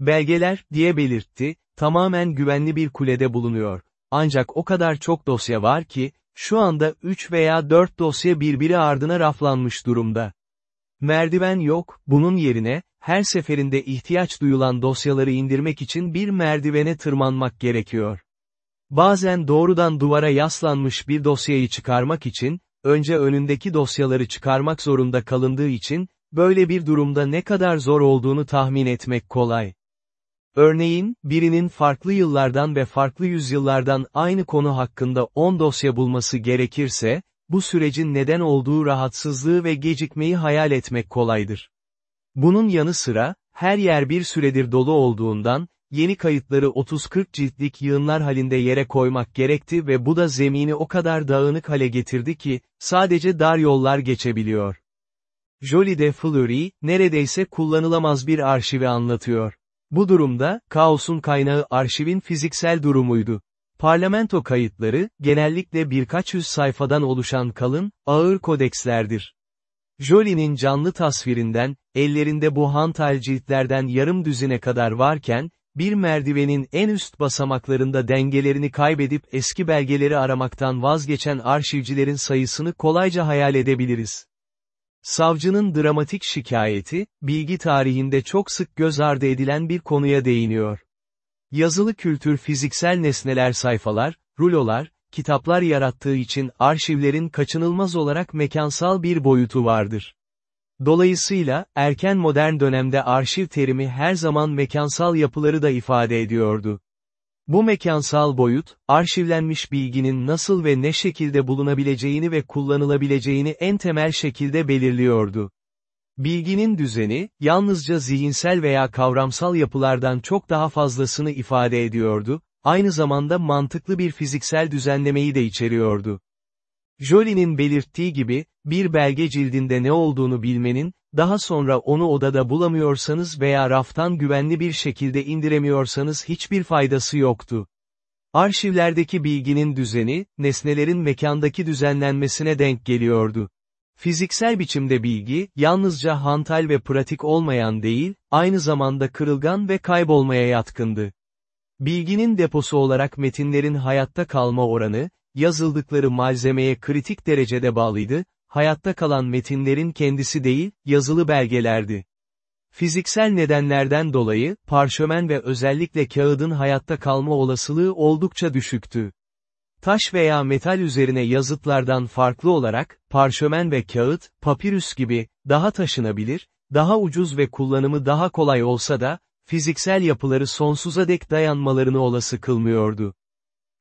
Belgeler, diye belirtti, tamamen güvenli bir kulede bulunuyor. Ancak o kadar çok dosya var ki, şu anda 3 veya 4 dosya birbiri ardına raflanmış durumda. Merdiven yok, bunun yerine, her seferinde ihtiyaç duyulan dosyaları indirmek için bir merdivene tırmanmak gerekiyor. Bazen doğrudan duvara yaslanmış bir dosyayı çıkarmak için, önce önündeki dosyaları çıkarmak zorunda kalındığı için, böyle bir durumda ne kadar zor olduğunu tahmin etmek kolay. Örneğin, birinin farklı yıllardan ve farklı yüzyıllardan aynı konu hakkında 10 dosya bulması gerekirse, bu sürecin neden olduğu rahatsızlığı ve gecikmeyi hayal etmek kolaydır. Bunun yanı sıra, her yer bir süredir dolu olduğundan, yeni kayıtları 30-40 ciltlik yığınlar halinde yere koymak gerekti ve bu da zemini o kadar dağınık hale getirdi ki, sadece dar yollar geçebiliyor. Jolie de Fleury, neredeyse kullanılamaz bir arşivi anlatıyor. Bu durumda, kaosun kaynağı arşivin fiziksel durumuydu. Parlamento kayıtları, genellikle birkaç yüz sayfadan oluşan kalın, ağır kodekslerdir. Jolie'nin canlı tasvirinden, ellerinde bu hantal ciltlerden yarım düzine kadar varken, bir merdivenin en üst basamaklarında dengelerini kaybedip eski belgeleri aramaktan vazgeçen arşivcilerin sayısını kolayca hayal edebiliriz. Savcının dramatik şikayeti, bilgi tarihinde çok sık göz ardı edilen bir konuya değiniyor. Yazılı kültür fiziksel nesneler sayfalar, rulolar, kitaplar yarattığı için arşivlerin kaçınılmaz olarak mekansal bir boyutu vardır. Dolayısıyla, erken modern dönemde arşiv terimi her zaman mekansal yapıları da ifade ediyordu. Bu mekansal boyut, arşivlenmiş bilginin nasıl ve ne şekilde bulunabileceğini ve kullanılabileceğini en temel şekilde belirliyordu. Bilginin düzeni, yalnızca zihinsel veya kavramsal yapılardan çok daha fazlasını ifade ediyordu, aynı zamanda mantıklı bir fiziksel düzenlemeyi de içeriyordu. Jolie'nin belirttiği gibi, bir belge cildinde ne olduğunu bilmenin, daha sonra onu odada bulamıyorsanız veya raftan güvenli bir şekilde indiremiyorsanız hiçbir faydası yoktu. Arşivlerdeki bilginin düzeni, nesnelerin mekandaki düzenlenmesine denk geliyordu. Fiziksel biçimde bilgi, yalnızca hantal ve pratik olmayan değil, aynı zamanda kırılgan ve kaybolmaya yatkındı. Bilginin deposu olarak metinlerin hayatta kalma oranı, yazıldıkları malzemeye kritik derecede bağlıydı, hayatta kalan metinlerin kendisi değil, yazılı belgelerdi. Fiziksel nedenlerden dolayı, parşömen ve özellikle kağıdın hayatta kalma olasılığı oldukça düşüktü. Taş veya metal üzerine yazıtlardan farklı olarak, parşömen ve kağıt, papirüs gibi, daha taşınabilir, daha ucuz ve kullanımı daha kolay olsa da, fiziksel yapıları sonsuza dek dayanmalarını olası kılmıyordu.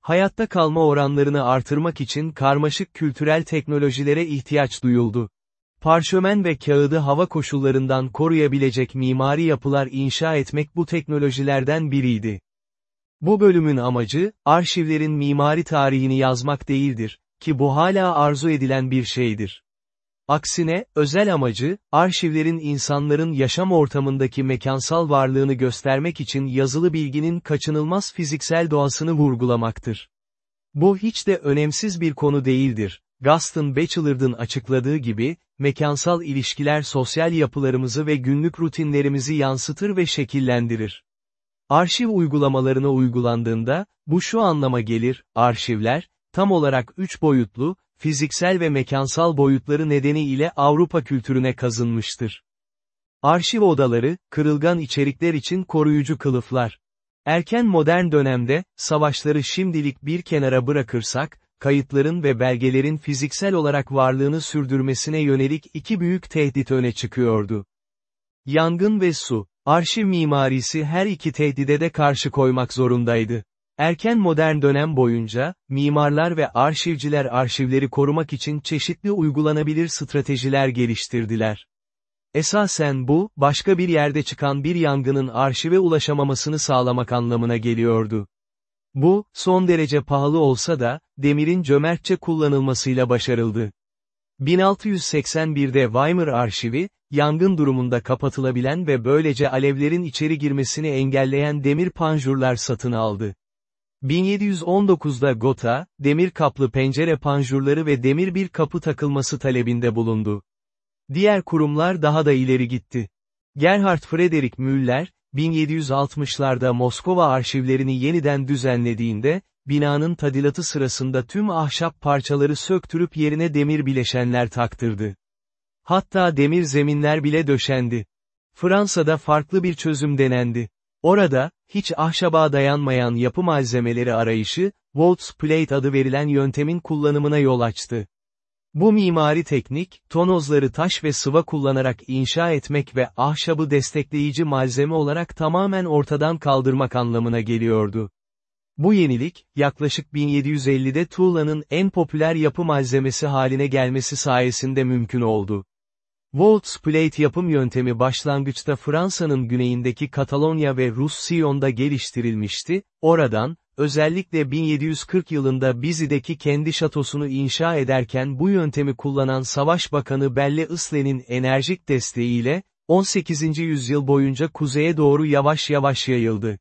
Hayatta kalma oranlarını artırmak için karmaşık kültürel teknolojilere ihtiyaç duyuldu. Parşömen ve kağıdı hava koşullarından koruyabilecek mimari yapılar inşa etmek bu teknolojilerden biriydi. Bu bölümün amacı, arşivlerin mimari tarihini yazmak değildir, ki bu hala arzu edilen bir şeydir. Aksine, özel amacı, arşivlerin insanların yaşam ortamındaki mekansal varlığını göstermek için yazılı bilginin kaçınılmaz fiziksel doğasını vurgulamaktır. Bu hiç de önemsiz bir konu değildir. Gaston Bachelor'ın açıkladığı gibi, mekansal ilişkiler sosyal yapılarımızı ve günlük rutinlerimizi yansıtır ve şekillendirir. Arşiv uygulamalarına uygulandığında, bu şu anlama gelir, arşivler, tam olarak üç boyutlu, fiziksel ve mekansal boyutları nedeniyle Avrupa kültürüne kazınmıştır. Arşiv odaları, kırılgan içerikler için koruyucu kılıflar. Erken modern dönemde, savaşları şimdilik bir kenara bırakırsak, kayıtların ve belgelerin fiziksel olarak varlığını sürdürmesine yönelik iki büyük tehdit öne çıkıyordu. Yangın ve su, arşiv mimarisi her iki tehdide de karşı koymak zorundaydı. Erken modern dönem boyunca, mimarlar ve arşivciler arşivleri korumak için çeşitli uygulanabilir stratejiler geliştirdiler. Esasen bu, başka bir yerde çıkan bir yangının arşive ulaşamamasını sağlamak anlamına geliyordu. Bu, son derece pahalı olsa da, demirin cömertçe kullanılmasıyla başarıldı. 1681'de Weimar arşivi, yangın durumunda kapatılabilen ve böylece alevlerin içeri girmesini engelleyen demir panjurlar satın aldı. 1719'da Gotha, demir kaplı pencere panjurları ve demir bir kapı takılması talebinde bulundu. Diğer kurumlar daha da ileri gitti. Gerhard Friedrich Müller, 1760'larda Moskova arşivlerini yeniden düzenlediğinde, binanın tadilatı sırasında tüm ahşap parçaları söktürüp yerine demir bileşenler taktırdı. Hatta demir zeminler bile döşendi. Fransa'da farklı bir çözüm denendi. Orada, hiç ahşaba dayanmayan yapı malzemeleri arayışı, Waltz Plate adı verilen yöntemin kullanımına yol açtı. Bu mimari teknik, tonozları taş ve sıva kullanarak inşa etmek ve ahşabı destekleyici malzeme olarak tamamen ortadan kaldırmak anlamına geliyordu. Bu yenilik, yaklaşık 1750'de tuğlanın en popüler yapı malzemesi haline gelmesi sayesinde mümkün oldu. Waltz plate yapım yöntemi başlangıçta Fransa'nın güneyindeki Katalonya ve Roussillon'da geliştirilmişti, oradan, özellikle 1740 yılında Bizi'deki kendi şatosunu inşa ederken bu yöntemi kullanan Savaş Bakanı Belle Isle'nin enerjik desteğiyle, 18. yüzyıl boyunca kuzeye doğru yavaş yavaş yayıldı.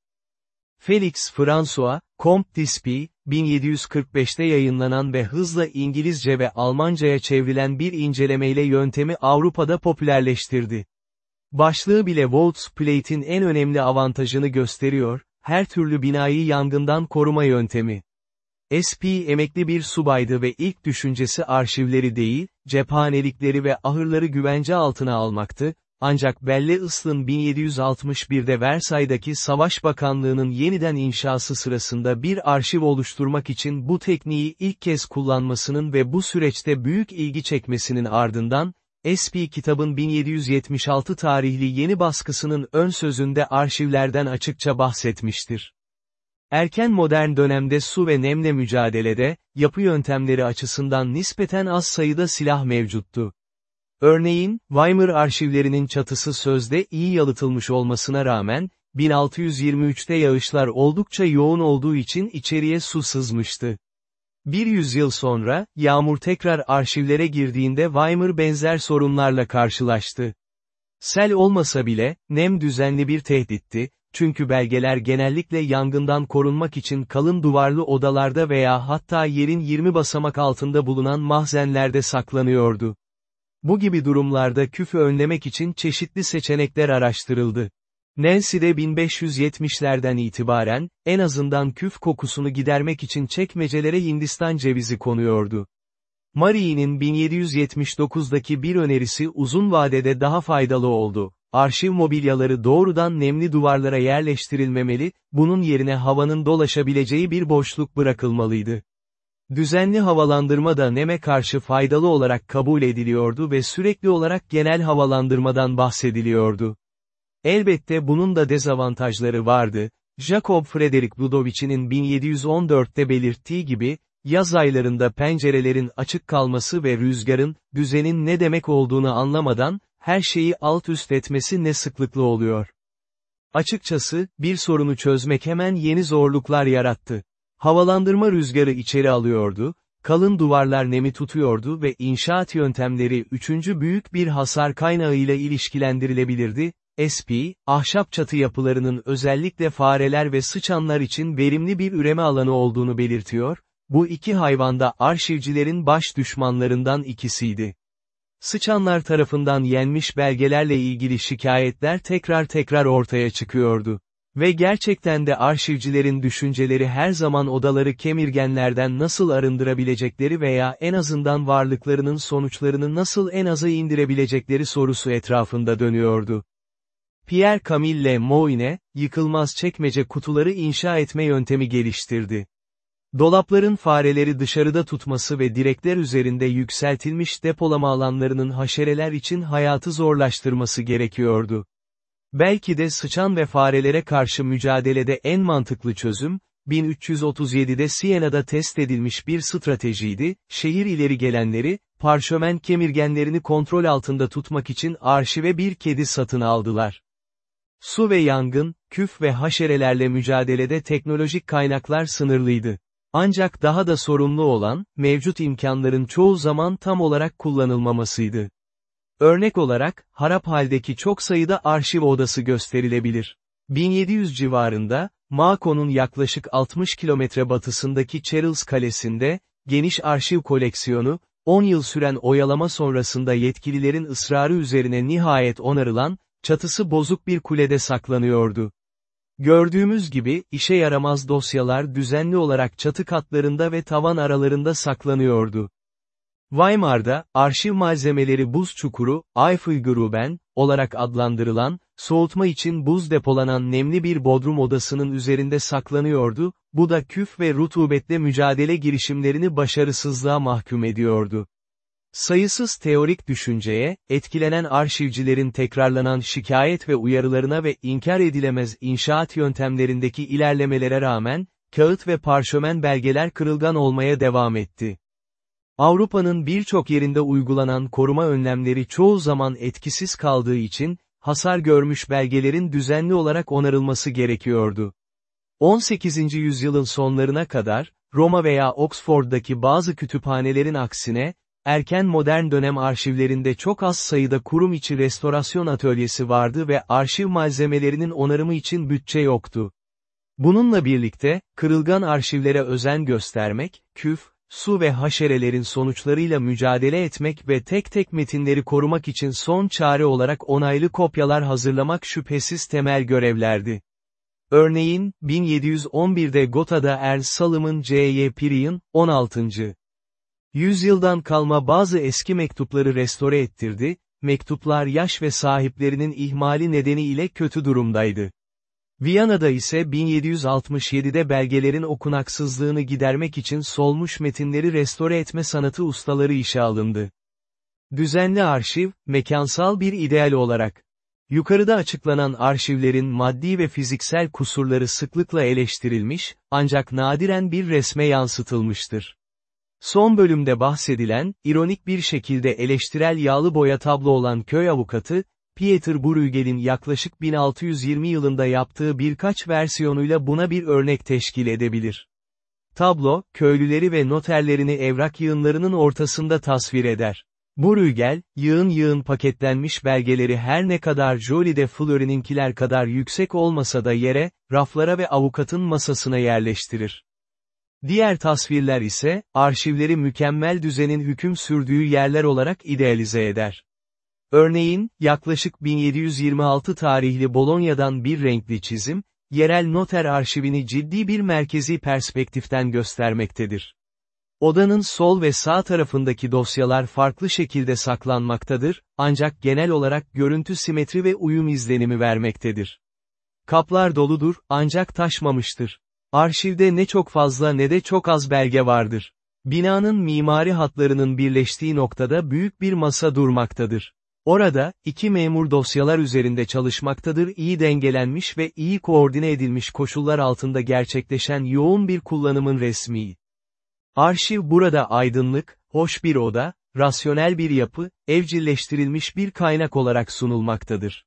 Felix François, Comte d'Ispy, 1745'te yayınlanan ve hızla İngilizce ve Almancaya çevrilen bir incelemeyle yöntemi Avrupa'da popülerleştirdi. Başlığı bile Waltz Plate'in en önemli avantajını gösteriyor, her türlü binayı yangından koruma yöntemi. SP emekli bir subaydı ve ilk düşüncesi arşivleri değil, cephanelikleri ve ahırları güvence altına almaktı, ancak Belle Isl'ın 1761'de Versay'daki Savaş Bakanlığı'nın yeniden inşası sırasında bir arşiv oluşturmak için bu tekniği ilk kez kullanmasının ve bu süreçte büyük ilgi çekmesinin ardından, SP kitabın 1776 tarihli yeni baskısının ön sözünde arşivlerden açıkça bahsetmiştir. Erken modern dönemde su ve nemle mücadelede, yapı yöntemleri açısından nispeten az sayıda silah mevcuttu. Örneğin, Weimar arşivlerinin çatısı sözde iyi yalıtılmış olmasına rağmen, 1623'te yağışlar oldukça yoğun olduğu için içeriye su sızmıştı. Bir yüzyıl sonra, yağmur tekrar arşivlere girdiğinde Weimar benzer sorunlarla karşılaştı. Sel olmasa bile, nem düzenli bir tehditti, çünkü belgeler genellikle yangından korunmak için kalın duvarlı odalarda veya hatta yerin 20 basamak altında bulunan mahzenlerde saklanıyordu. Bu gibi durumlarda küfü önlemek için çeşitli seçenekler araştırıldı. Nancy'de 1570'lerden itibaren, en azından küf kokusunu gidermek için çekmecelere Hindistan cevizi konuyordu. Marie'nin 1779'daki bir önerisi uzun vadede daha faydalı oldu. Arşiv mobilyaları doğrudan nemli duvarlara yerleştirilmemeli, bunun yerine havanın dolaşabileceği bir boşluk bırakılmalıydı. Düzenli havalandırma da neme karşı faydalı olarak kabul ediliyordu ve sürekli olarak genel havalandırmadan bahsediliyordu. Elbette bunun da dezavantajları vardı, Jacob Frederick Ludovic'in 1714'te belirttiği gibi, yaz aylarında pencerelerin açık kalması ve rüzgarın, düzenin ne demek olduğunu anlamadan, her şeyi alt üst etmesi ne sıklıklı oluyor. Açıkçası, bir sorunu çözmek hemen yeni zorluklar yarattı. Havalandırma rüzgarı içeri alıyordu, kalın duvarlar nemi tutuyordu ve inşaat yöntemleri üçüncü büyük bir hasar kaynağıyla ilişkilendirilebilirdi, SP, ahşap çatı yapılarının özellikle fareler ve sıçanlar için verimli bir üreme alanı olduğunu belirtiyor, Bu iki hayvan da arşivcilerin baş düşmanlarından ikisiydi. Sıçanlar tarafından yenmiş belgelerle ilgili şikayetler tekrar tekrar ortaya çıkıyordu. Ve gerçekten de arşivcilerin düşünceleri her zaman odaları kemirgenlerden nasıl arındırabilecekleri veya en azından varlıklarının sonuçlarını nasıl en aza indirebilecekleri sorusu etrafında dönüyordu. Pierre Camille Moine, yıkılmaz çekmece kutuları inşa etme yöntemi geliştirdi. Dolapların fareleri dışarıda tutması ve direkler üzerinde yükseltilmiş depolama alanlarının haşereler için hayatı zorlaştırması gerekiyordu. Belki de sıçan ve farelere karşı mücadelede en mantıklı çözüm, 1337'de Siena'da test edilmiş bir stratejiydi, şehir ileri gelenleri, parşömen kemirgenlerini kontrol altında tutmak için arşive bir kedi satın aldılar. Su ve yangın, küf ve haşerelerle mücadelede teknolojik kaynaklar sınırlıydı. Ancak daha da sorumlu olan, mevcut imkanların çoğu zaman tam olarak kullanılmamasıydı. Örnek olarak, harap haldeki çok sayıda arşiv odası gösterilebilir. 1700 civarında, Mako'nun yaklaşık 60 kilometre batısındaki Charles Kalesi'nde, geniş arşiv koleksiyonu, 10 yıl süren oyalama sonrasında yetkililerin ısrarı üzerine nihayet onarılan, çatısı bozuk bir kulede saklanıyordu. Gördüğümüz gibi, işe yaramaz dosyalar düzenli olarak çatı katlarında ve tavan aralarında saklanıyordu. Weimar'da, arşiv malzemeleri buz çukuru, Eiffelgruben, olarak adlandırılan, soğutma için buz depolanan nemli bir bodrum odasının üzerinde saklanıyordu, bu da küf ve rutubetle mücadele girişimlerini başarısızlığa mahkum ediyordu. Sayısız teorik düşünceye, etkilenen arşivcilerin tekrarlanan şikayet ve uyarılarına ve inkar edilemez inşaat yöntemlerindeki ilerlemelere rağmen, kağıt ve parşömen belgeler kırılgan olmaya devam etti. Avrupa'nın birçok yerinde uygulanan koruma önlemleri çoğu zaman etkisiz kaldığı için, hasar görmüş belgelerin düzenli olarak onarılması gerekiyordu. 18. yüzyılın sonlarına kadar, Roma veya Oxford'daki bazı kütüphanelerin aksine, erken modern dönem arşivlerinde çok az sayıda kurum içi restorasyon atölyesi vardı ve arşiv malzemelerinin onarımı için bütçe yoktu. Bununla birlikte, kırılgan arşivlere özen göstermek, küf, su ve haşerelerin sonuçlarıyla mücadele etmek ve tek tek metinleri korumak için son çare olarak onaylı kopyalar hazırlamak şüphesiz temel görevlerdi. Örneğin, 1711'de Gotha'da Ernst Solomon C.Y. Pirian, 16. Yüzyıldan kalma bazı eski mektupları restore ettirdi, mektuplar yaş ve sahiplerinin ihmali nedeniyle kötü durumdaydı. Viyana'da ise 1767'de belgelerin okunaksızlığını gidermek için solmuş metinleri restore etme sanatı ustaları işe alındı. Düzenli arşiv, mekansal bir ideal olarak. Yukarıda açıklanan arşivlerin maddi ve fiziksel kusurları sıklıkla eleştirilmiş, ancak nadiren bir resme yansıtılmıştır. Son bölümde bahsedilen, ironik bir şekilde eleştirel yağlı boya tablo olan köy avukatı, Pieter Bruegel'in yaklaşık 1620 yılında yaptığı birkaç versiyonuyla buna bir örnek teşkil edebilir. Tablo, köylüleri ve noterlerini evrak yığınlarının ortasında tasvir eder. Bruegel, yığın yığın paketlenmiş belgeleri her ne kadar Jolie de Fleury'ninkiler kadar yüksek olmasa da yere, raflara ve avukatın masasına yerleştirir. Diğer tasvirler ise, arşivleri mükemmel düzenin hüküm sürdüğü yerler olarak idealize eder. Örneğin, yaklaşık 1726 tarihli Bolonya'dan bir renkli çizim, yerel noter arşivini ciddi bir merkezi perspektiften göstermektedir. Odanın sol ve sağ tarafındaki dosyalar farklı şekilde saklanmaktadır, ancak genel olarak görüntü simetri ve uyum izlenimi vermektedir. Kaplar doludur, ancak taşmamıştır. Arşivde ne çok fazla ne de çok az belge vardır. Binanın mimari hatlarının birleştiği noktada büyük bir masa durmaktadır. Orada, iki memur dosyalar üzerinde çalışmaktadır iyi dengelenmiş ve iyi koordine edilmiş koşullar altında gerçekleşen yoğun bir kullanımın resmi. Arşiv burada aydınlık, hoş bir oda, rasyonel bir yapı, evcilleştirilmiş bir kaynak olarak sunulmaktadır.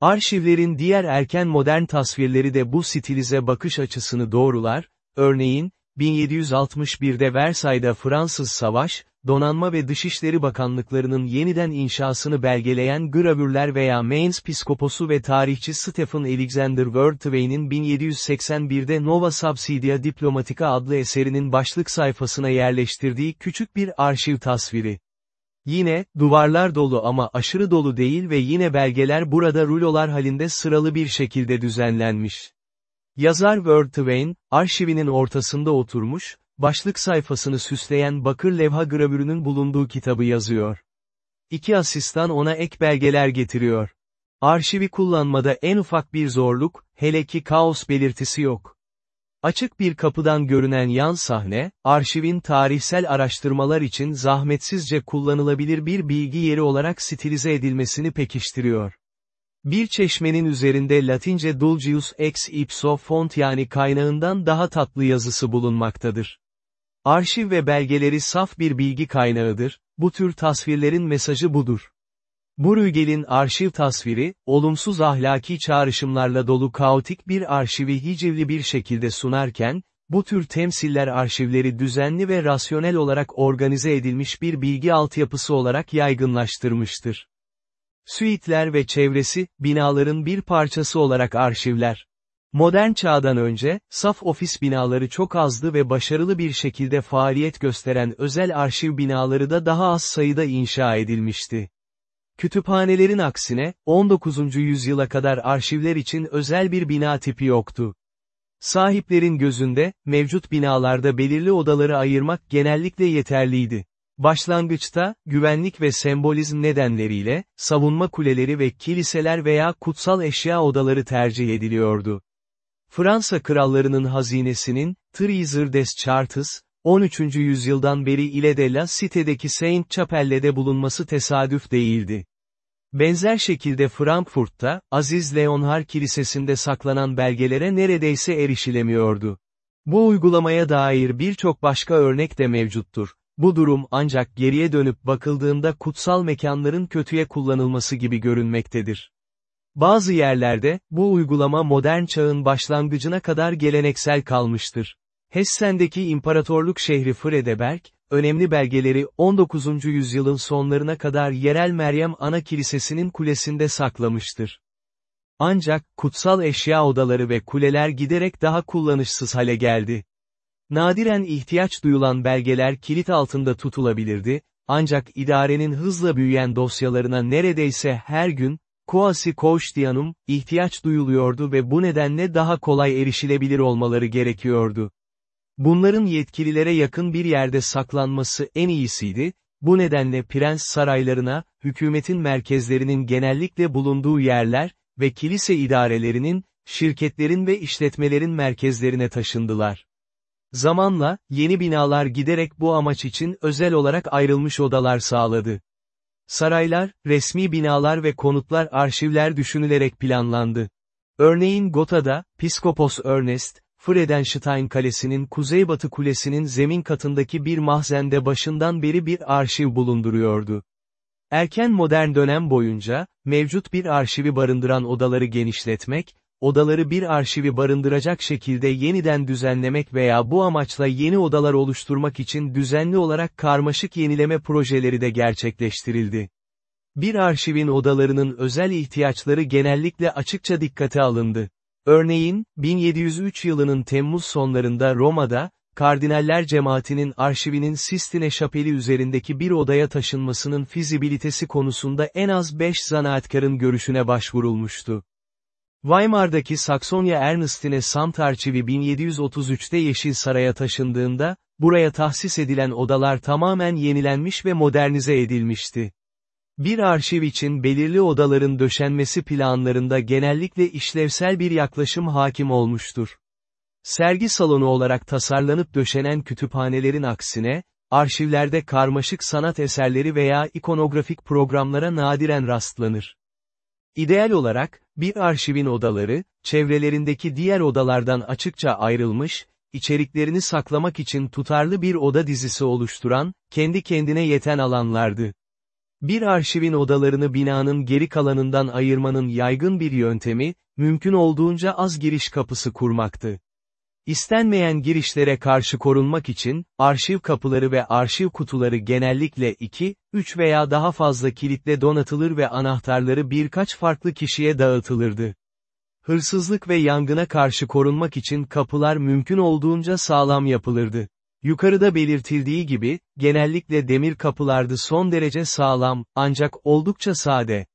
Arşivlerin diğer erken modern tasvirleri de bu stilize bakış açısını doğrular, örneğin, 1761'de Versay'da Fransız Savaş, Donanma ve Dışişleri Bakanlıklarının yeniden inşasını belgeleyen gravürler veya Mainz Piskoposu ve tarihçi Stephen Alexander Worthwain'in 1781'de Nova Subsidia Diplomatica adlı eserinin başlık sayfasına yerleştirdiği küçük bir arşiv tasviri. Yine, duvarlar dolu ama aşırı dolu değil ve yine belgeler burada rulolar halinde sıralı bir şekilde düzenlenmiş. Yazar Worthwain, arşivinin ortasında oturmuş, başlık sayfasını süsleyen bakır levha gravürünün bulunduğu kitabı yazıyor. İki asistan ona ek belgeler getiriyor. Arşivi kullanmada en ufak bir zorluk, hele ki kaos belirtisi yok. Açık bir kapıdan görünen yan sahne, arşivin tarihsel araştırmalar için zahmetsizce kullanılabilir bir bilgi yeri olarak stilize edilmesini pekiştiriyor. Bir çeşmenin üzerinde Latince dulcius ex ipso font yani kaynağından daha tatlı yazısı bulunmaktadır. Arşiv ve belgeleri saf bir bilgi kaynağıdır, bu tür tasvirlerin mesajı budur. Bruegel'in arşiv tasviri, olumsuz ahlaki çağrışımlarla dolu kaotik bir arşivi hicivli bir şekilde sunarken, bu tür temsiller arşivleri düzenli ve rasyonel olarak organize edilmiş bir bilgi altyapısı olarak yaygınlaştırmıştır. Suitler ve çevresi, binaların bir parçası olarak arşivler. Modern çağdan önce, saf ofis binaları çok azdı ve başarılı bir şekilde faaliyet gösteren özel arşiv binaları da daha az sayıda inşa edilmişti. Kütüphanelerin aksine, 19. yüzyıla kadar arşivler için özel bir bina tipi yoktu. Sahiplerin gözünde, mevcut binalarda belirli odaları ayırmak genellikle yeterliydi. Başlangıçta, güvenlik ve sembolizm nedenleriyle, savunma kuleleri ve kiliseler veya kutsal eşya odaları tercih ediliyordu. Fransa krallarının hazinesinin, Treasure des Chartes, 13. yüzyıldan beri ile de La Cité'deki Saint Chapelle'de bulunması tesadüf değildi. Benzer şekilde Frankfurt'ta, Aziz Leonhard Kilisesi'nde saklanan belgelere neredeyse erişilemiyordu. Bu uygulamaya dair birçok başka örnek de mevcuttur. Bu durum ancak geriye dönüp bakıldığında kutsal mekanların kötüye kullanılması gibi görünmektedir. Bazı yerlerde, bu uygulama modern çağın başlangıcına kadar geleneksel kalmıştır. Hessen'deki imparatorluk şehri Fredeberg, önemli belgeleri 19. yüzyılın sonlarına kadar yerel Meryem Ana Kilisesi'nin kulesinde saklamıştır. Ancak, kutsal eşya odaları ve kuleler giderek daha kullanışsız hale geldi. Nadiren ihtiyaç duyulan belgeler kilit altında tutulabilirdi, ancak idarenin hızla büyüyen dosyalarına neredeyse her gün, Quasi Quotidianum, ihtiyaç duyuluyordu ve bu nedenle daha kolay erişilebilir olmaları gerekiyordu. Bunların yetkililere yakın bir yerde saklanması en iyisiydi, bu nedenle prens saraylarına, hükümetin merkezlerinin genellikle bulunduğu yerler ve kilise idarelerinin, şirketlerin ve işletmelerin merkezlerine taşındılar. Zamanla, yeni binalar giderek bu amaç için özel olarak ayrılmış odalar sağladı. Saraylar, resmi binalar ve konutlar arşivler düşünülerek planlandı. Örneğin Gotha'da, Piskopos Ernest, Fredenstein Kalesi'nin kuzeybatı kulesinin zemin katındaki bir mahzende başından beri bir arşiv bulunduruyordu. Erken modern dönem boyunca, mevcut bir arşivi barındıran odaları genişletmek, odaları bir arşivi barındıracak şekilde yeniden düzenlemek veya bu amaçla yeni odalar oluşturmak için düzenli olarak karmaşık yenileme projeleri de gerçekleştirildi. Bir arşivin odalarının özel ihtiyaçları genellikle açıkça dikkate alındı. Örneğin, 1703 yılının Temmuz sonlarında Roma'da, Kardinaller cemaatinin arşivinin Sistine Şapeli üzerindeki bir odaya taşınmasının fizibilitesi konusunda en az 5 zanaatkarın görüşüne başvurulmuştu. Weimar'daki Saksonya Ernestine Samt arşivi 1733'te Yeşil Saray'a taşındığında, buraya tahsis edilen odalar tamamen yenilenmiş ve modernize edilmişti. Bir arşiv için belirli odaların döşenmesi planlarında genellikle işlevsel bir yaklaşım hakim olmuştur. Sergi salonu olarak tasarlanıp döşenen kütüphanelerin aksine, arşivlerde karmaşık sanat eserleri veya ikonografik programlara nadiren rastlanır. İdeal olarak, bir arşivin odaları, çevrelerindeki diğer odalardan açıkça ayrılmış, içeriklerini saklamak için tutarlı bir oda dizisi oluşturan, kendi kendine yeten alanlardı. Bir arşivin odalarını binanın geri kalanından ayırmanın yaygın bir yöntemi, mümkün olduğunca az giriş kapısı kurmaktı. İstenmeyen girişlere karşı korunmak için, arşiv kapıları ve arşiv kutuları genellikle 2, 3 veya daha fazla kilitle donatılır ve anahtarları birkaç farklı kişiye dağıtılırdı. Hırsızlık ve yangına karşı korunmak için kapılar mümkün olduğunca sağlam yapılırdı. Yukarıda belirtildiği gibi, genellikle demir kapılardı son derece sağlam, ancak oldukça sade.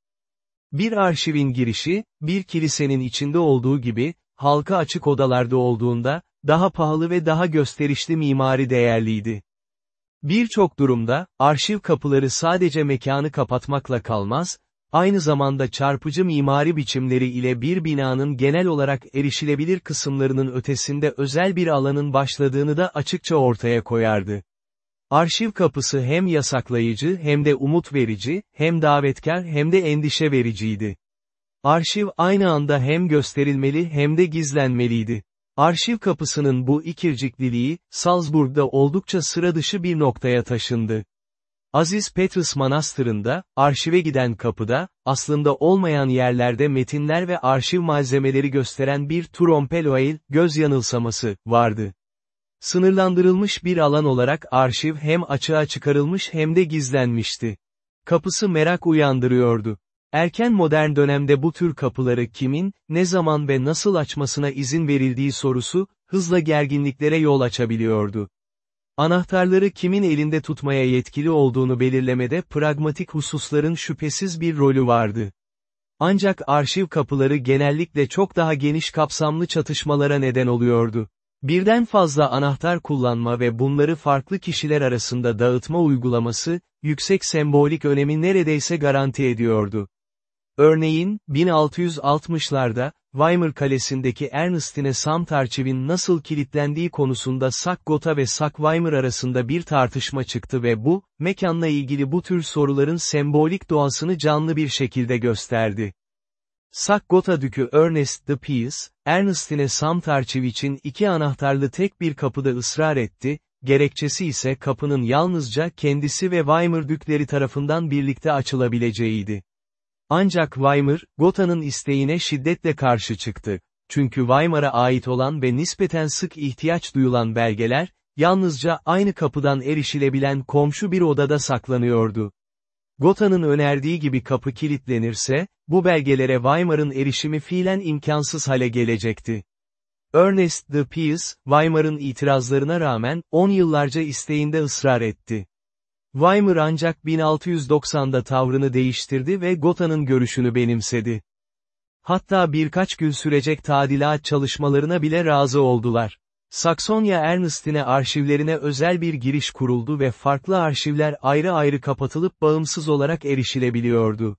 Bir arşivin girişi, bir kilisenin içinde olduğu gibi, halka açık odalarda olduğunda, daha pahalı ve daha gösterişli mimari değerliydi. Birçok durumda, arşiv kapıları sadece mekanı kapatmakla kalmaz, aynı zamanda çarpıcı mimari biçimleri ile bir binanın genel olarak erişilebilir kısımlarının ötesinde özel bir alanın başladığını da açıkça ortaya koyardı. Arşiv kapısı hem yasaklayıcı hem de umut verici, hem davetkar hem de endişe vericiydi. Arşiv aynı anda hem gösterilmeli hem de gizlenmeliydi. Arşiv kapısının bu ikircikliliği, Salzburg'da oldukça sıradışı bir noktaya taşındı. Aziz Petrus Manastırı'nda, arşive giden kapıda, aslında olmayan yerlerde metinler ve arşiv malzemeleri gösteren bir trompeloil, göz yanılsaması, vardı. Sınırlandırılmış bir alan olarak arşiv hem açığa çıkarılmış hem de gizlenmişti. Kapısı merak uyandırıyordu. Erken modern dönemde bu tür kapıları kimin, ne zaman ve nasıl açmasına izin verildiği sorusu, hızla gerginliklere yol açabiliyordu. Anahtarları kimin elinde tutmaya yetkili olduğunu belirlemede pragmatik hususların şüphesiz bir rolü vardı. Ancak arşiv kapıları genellikle çok daha geniş kapsamlı çatışmalara neden oluyordu. Birden fazla anahtar kullanma ve bunları farklı kişiler arasında dağıtma uygulaması, yüksek sembolik önemi neredeyse garanti ediyordu. Örneğin, 1660'larda, Weimar Kalesi'ndeki Ernestine Samtarçiv'in nasıl kilitlendiği konusunda Sack-Gotha ve Sack-Weimar arasında bir tartışma çıktı ve bu, mekanla ilgili bu tür soruların sembolik doğasını canlı bir şekilde gösterdi. Sack-Gotha Dükü Ernest de Pius, Ernestine Samtarçiv için iki anahtarlı tek bir kapıda ısrar etti, gerekçesi ise kapının yalnızca kendisi ve Weimar Dükleri tarafından birlikte açılabileceğiydi. Ancak Weimar, Gotha'nın isteğine şiddetle karşı çıktı. Çünkü Weimar'a ait olan ve nispeten sık ihtiyaç duyulan belgeler, yalnızca aynı kapıdan erişilebilen komşu bir odada saklanıyordu. Gotha'nın önerdiği gibi kapı kilitlenirse, bu belgelere Weimar'ın erişimi fiilen imkansız hale gelecekti. Ernest de Pius, Weimar'ın itirazlarına rağmen, 10 yıllarca isteğinde ısrar etti. Weimar ancak 1690'da tavrını değiştirdi ve Gotha'nın görüşünü benimsedi. Hatta birkaç gün sürecek tadilat çalışmalarına bile razı oldular. Saksonya Ernestine arşivlerine özel bir giriş kuruldu ve farklı arşivler ayrı ayrı kapatılıp bağımsız olarak erişilebiliyordu.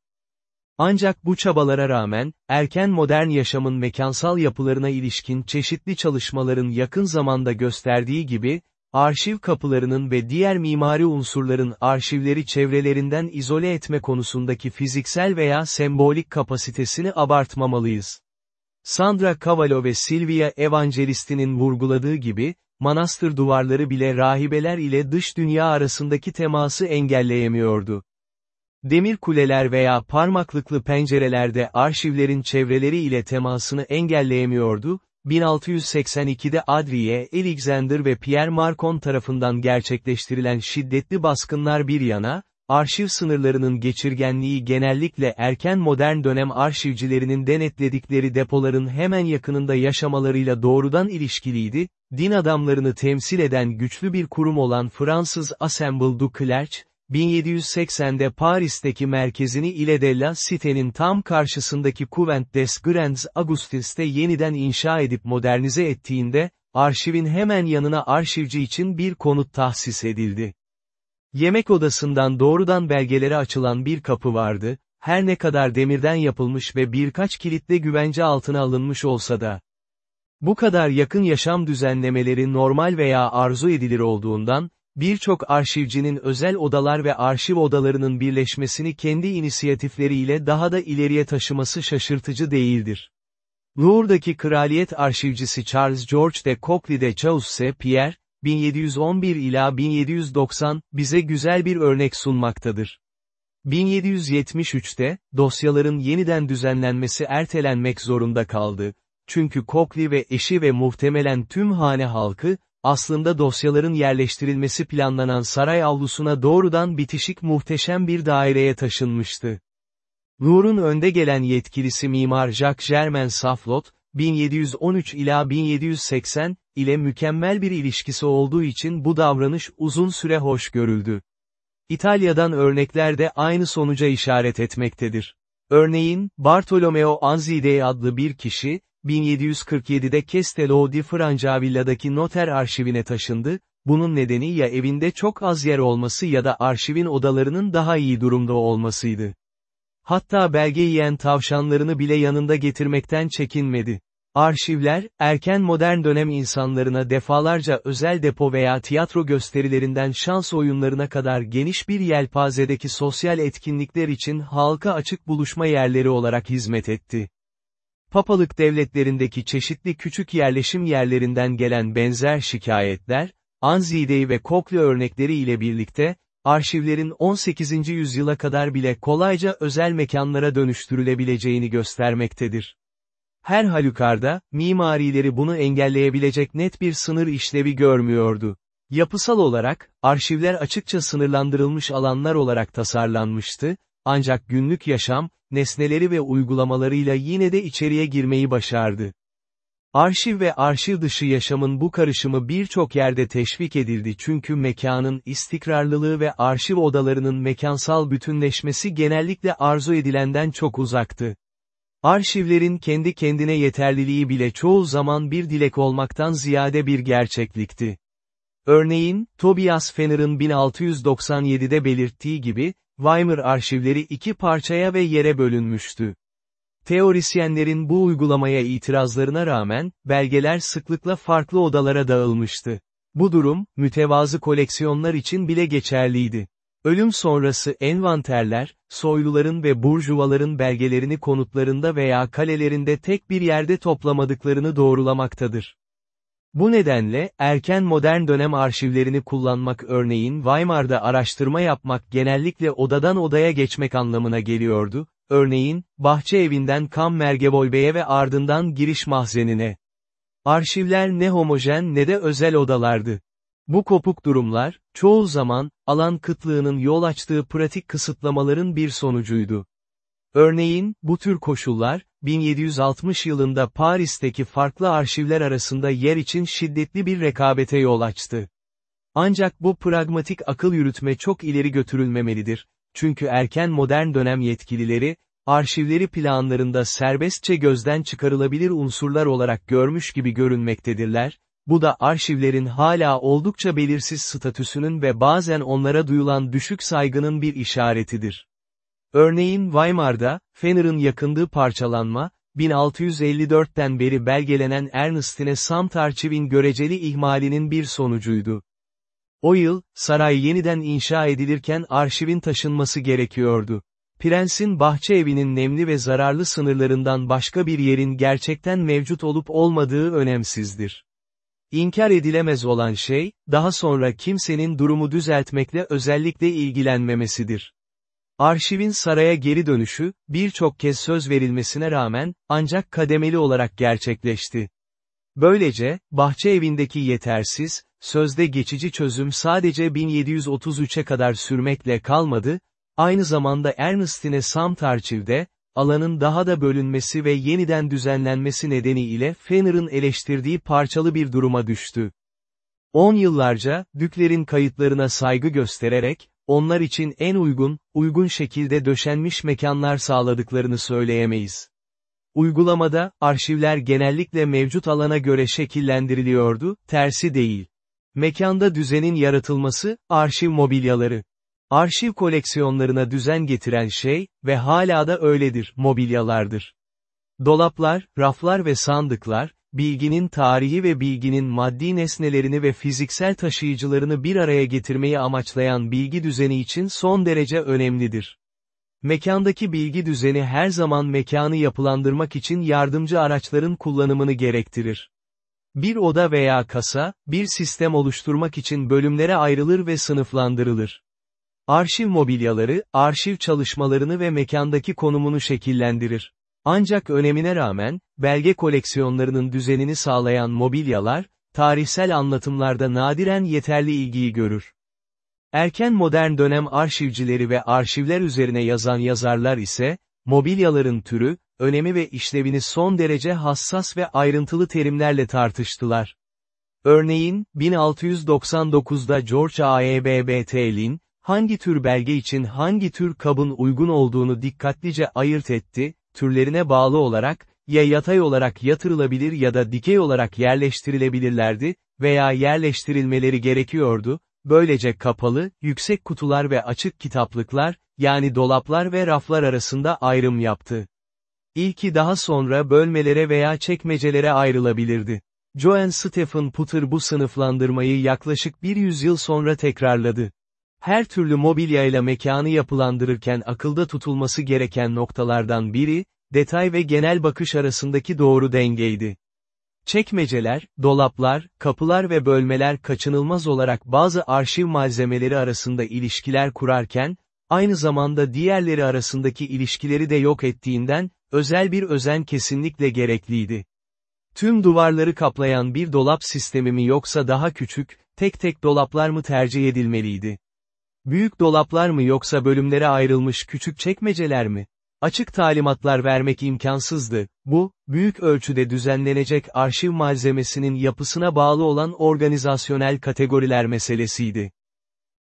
Ancak bu çabalara rağmen, erken modern yaşamın mekansal yapılarına ilişkin çeşitli çalışmaların yakın zamanda gösterdiği gibi, arşiv kapılarının ve diğer mimari unsurların arşivleri çevrelerinden izole etme konusundaki fiziksel veya sembolik kapasitesini abartmamalıyız. Sandra Cavallo ve Silvia Evangelist'inin vurguladığı gibi, manastır duvarları bile rahibeler ile dış dünya arasındaki teması engelleyemiyordu. Demir kuleler veya parmaklıklı pencerelerde arşivlerin çevreleri ile temasını engelleyemiyordu, 1682'de Adriye, Alexander ve Pierre Marcon tarafından gerçekleştirilen şiddetli baskınlar bir yana, arşiv sınırlarının geçirgenliği genellikle erken modern dönem arşivcilerinin denetledikleri depoların hemen yakınında yaşamalarıyla doğrudan ilişkiliydi, din adamlarını temsil eden güçlü bir kurum olan Fransız Assemble du Clerch, 1780'de Paris'teki merkezini Ile de la Cité'nin tam karşısındaki Couvent des Grands Augustis'te yeniden inşa edip modernize ettiğinde, arşivin hemen yanına arşivci için bir konut tahsis edildi. Yemek odasından doğrudan belgelere açılan bir kapı vardı, her ne kadar demirden yapılmış ve birkaç kilitle güvence altına alınmış olsa da. Bu kadar yakın yaşam düzenlemeleri normal veya arzu edilir olduğundan, birçok arşivcinin özel odalar ve arşiv odalarının birleşmesini kendi inisiyatifleriyle daha da ileriye taşıması şaşırtıcı değildir. Louvre'daki kraliyet arşivcisi Charles George de Cockly de Chausse Pierre, 1711 ila 1790, bize güzel bir örnek sunmaktadır. 1773'te, dosyaların yeniden düzenlenmesi ertelenmek zorunda kaldı. çünkü Coakley ve eşi ve muhtemelen tüm hane halkı, aslında dosyaların yerleştirilmesi planlanan saray avlusuna doğrudan bitişik muhteşem bir daireye taşınmıştı. Nur'un önde gelen yetkilisi mimar Jacques Germain Saflot, 1713 ila 1780, ile mükemmel bir ilişkisi olduğu için bu davranış uzun süre hoş görüldü. İtalya'dan örnekler de aynı sonuca işaret etmektedir. Örneğin, Bartolomeo Anzidei adlı bir kişi, 1747'de Castello di Francavilla'daki noter arşivine taşındı, bunun nedeni ya evinde çok az yer olması ya da arşivin odalarının daha iyi durumda olmasıydı. Hatta belge yiyen tavşanlarını bile yanında getirmekten çekinmedi. Arşivler, erken modern dönem insanlarına defalarca özel depo veya tiyatro gösterilerinden şans oyunlarına kadar geniş bir yelpazedeki sosyal etkinlikler için halka açık buluşma yerleri olarak hizmet etti. Papalık devletlerindeki çeşitli küçük yerleşim yerlerinden gelen benzer şikayetler, Anzidey ve Kokli örnekleri ile birlikte, arşivlerin 18. yüzyıla kadar bile kolayca özel mekanlara dönüştürülebileceğini göstermektedir. Her halükarda, mimarileri bunu engelleyebilecek net bir sınır işlevi görmüyordu. Yapısal olarak, arşivler açıkça sınırlandırılmış alanlar olarak tasarlanmıştı, ancak günlük yaşam, nesneleri ve uygulamalarıyla yine de içeriye girmeyi başardı. Arşiv ve arşiv dışı yaşamın bu karışımı birçok yerde teşvik edildi çünkü mekanın istikrarlılığı ve arşiv odalarının mekansal bütünleşmesi genellikle arzu edilenden çok uzaktı. Arşivlerin kendi kendine yeterliliği bile çoğu zaman bir dilek olmaktan ziyade bir gerçeklikti. Örneğin, Tobias Fenner'ın 1697'de belirttiği gibi, Weimar arşivleri iki parçaya ve yere bölünmüştü. Teorisyenlerin bu uygulamaya itirazlarına rağmen, belgeler sıklıkla farklı odalara dağılmıştı. Bu durum, mütevazı koleksiyonlar için bile geçerliydi. Ölüm sonrası envanterler, soyluların ve burjuvaların belgelerini konutlarında veya kalelerinde tek bir yerde toplamadıklarını doğrulamaktadır. Bu nedenle, erken modern dönem arşivlerini kullanmak örneğin Weimar'da araştırma yapmak genellikle odadan odaya geçmek anlamına geliyordu, örneğin, bahçe evinden Kammergevolbe'ye ve ardından giriş mahzenine. Arşivler ne homojen ne de özel odalardı. Bu kopuk durumlar, çoğu zaman, alan kıtlığının yol açtığı pratik kısıtlamaların bir sonucuydu. Örneğin, bu tür koşullar, 1760 yılında Paris'teki farklı arşivler arasında yer için şiddetli bir rekabete yol açtı. Ancak bu pragmatik akıl yürütme çok ileri götürülmemelidir, çünkü erken modern dönem yetkilileri, arşivleri planlarında serbestçe gözden çıkarılabilir unsurlar olarak görmüş gibi görünmektedirler, bu da arşivlerin hala oldukça belirsiz statüsünün ve bazen onlara duyulan düşük saygının bir işaretidir. Örneğin Weimar'da, Fenner'ın yakındığı parçalanma, 1654'ten beri belgelenen Ernestine Samtarçiv'in göreceli ihmalinin bir sonucuydu. O yıl, saray yeniden inşa edilirken arşivin taşınması gerekiyordu. Prensin bahçe evinin nemli ve zararlı sınırlarından başka bir yerin gerçekten mevcut olup olmadığı önemsizdir. İnkar edilemez olan şey, daha sonra kimsenin durumu düzeltmekle özellikle ilgilenmemesidir. Arşivin saraya geri dönüşü, birçok kez söz verilmesine rağmen, ancak kademeli olarak gerçekleşti. Böylece, bahçe evindeki yetersiz, sözde geçici çözüm sadece 1733'e kadar sürmekle kalmadı, aynı zamanda Ernestine Samtarçiv'de, alanın daha da bölünmesi ve yeniden düzenlenmesi nedeniyle Fenner'ın eleştirdiği parçalı bir duruma düştü. On yıllarca, Dükler'in kayıtlarına saygı göstererek, onlar için en uygun, uygun şekilde döşenmiş mekanlar sağladıklarını söyleyemeyiz. Uygulamada, arşivler genellikle mevcut alana göre şekillendiriliyordu, tersi değil. Mekanda düzenin yaratılması, arşiv mobilyaları. Arşiv koleksiyonlarına düzen getiren şey, ve hala da öyledir, mobilyalardır. Dolaplar, raflar ve sandıklar, bilginin tarihi ve bilginin maddi nesnelerini ve fiziksel taşıyıcılarını bir araya getirmeyi amaçlayan bilgi düzeni için son derece önemlidir. Mekandaki bilgi düzeni her zaman mekanı yapılandırmak için yardımcı araçların kullanımını gerektirir. Bir oda veya kasa, bir sistem oluşturmak için bölümlere ayrılır ve sınıflandırılır. Arşiv mobilyaları, arşiv çalışmalarını ve mekandaki konumunu şekillendirir. Ancak önemine rağmen, belge koleksiyonlarının düzenini sağlayan mobilyalar, tarihsel anlatımlarda nadiren yeterli ilgiyi görür. Erken modern dönem arşivcileri ve arşivler üzerine yazan yazarlar ise, mobilyaların türü, önemi ve işlevini son derece hassas ve ayrıntılı terimlerle tartıştılar. Örneğin, 1699'da George A.E.B.B. Taylin, hangi tür belge için hangi tür kabın uygun olduğunu dikkatlice ayırt etti, türlerine bağlı olarak, ya yatay olarak yatırılabilir ya da dikey olarak yerleştirilebilirlerdi, veya yerleştirilmeleri gerekiyordu, böylece kapalı, yüksek kutular ve açık kitaplıklar, yani dolaplar ve raflar arasında ayrım yaptı. İlki daha sonra bölmelere veya çekmecelere ayrılabilirdi. Joan Stephen Putter bu sınıflandırmayı yaklaşık bir yüzyıl sonra tekrarladı. Her türlü mobilyayla mekanı yapılandırırken akılda tutulması gereken noktalardan biri, detay ve genel bakış arasındaki doğru dengeydi. Çekmeceler, dolaplar, kapılar ve bölmeler kaçınılmaz olarak bazı arşiv malzemeleri arasında ilişkiler kurarken, aynı zamanda diğerleri arasındaki ilişkileri de yok ettiğinden, özel bir özen kesinlikle gerekliydi. Tüm duvarları kaplayan bir dolap sistemi mi yoksa daha küçük, tek tek dolaplar mı tercih edilmeliydi? Büyük dolaplar mı yoksa bölümlere ayrılmış küçük çekmeceler mi? Açık talimatlar vermek imkansızdı, bu, büyük ölçüde düzenlenecek arşiv malzemesinin yapısına bağlı olan organizasyonel kategoriler meselesiydi.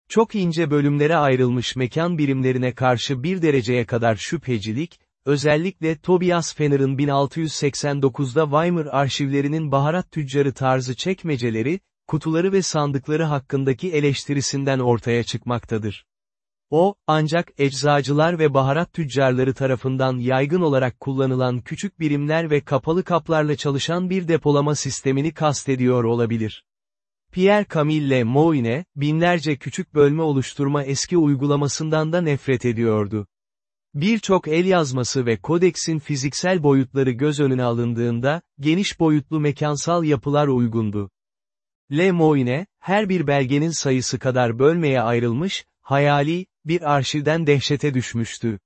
Çok ince bölümlere ayrılmış mekan birimlerine karşı bir dereceye kadar şüphecilik, özellikle Tobias Fenner'ın 1689'da Weimar arşivlerinin baharat tüccarı tarzı çekmeceleri, kutuları ve sandıkları hakkındaki eleştirisinden ortaya çıkmaktadır. O, ancak eczacılar ve baharat tüccarları tarafından yaygın olarak kullanılan küçük birimler ve kapalı kaplarla çalışan bir depolama sistemini kastediyor olabilir. Pierre Camille Moine, binlerce küçük bölme oluşturma eski uygulamasından da nefret ediyordu. Birçok el yazması ve kodeksin fiziksel boyutları göz önüne alındığında, geniş boyutlu mekansal yapılar uygundu. Le Moine, her bir belgenin sayısı kadar bölmeye ayrılmış, hayali, bir arşivden dehşete düşmüştü.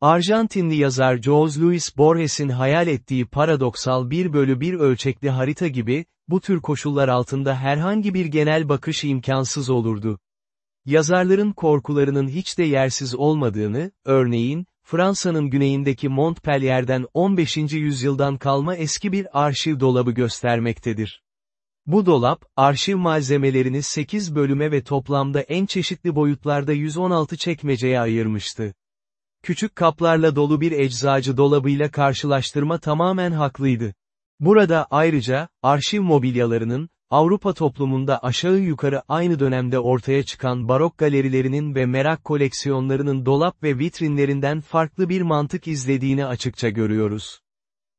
Arjantinli yazar Jose Luis Borges'in hayal ettiği paradoksal bir bölü bir ölçekli harita gibi, bu tür koşullar altında herhangi bir genel bakış imkansız olurdu. Yazarların korkularının hiç de yersiz olmadığını, örneğin, Fransa'nın güneyindeki Montpellier'den 15. yüzyıldan kalma eski bir arşiv dolabı göstermektedir. Bu dolap, arşiv malzemelerini 8 bölüme ve toplamda en çeşitli boyutlarda 116 çekmeceye ayırmıştı. Küçük kaplarla dolu bir eczacı dolabıyla karşılaştırma tamamen haklıydı. Burada ayrıca, arşiv mobilyalarının, Avrupa toplumunda aşağı yukarı aynı dönemde ortaya çıkan barok galerilerinin ve merak koleksiyonlarının dolap ve vitrinlerinden farklı bir mantık izlediğini açıkça görüyoruz.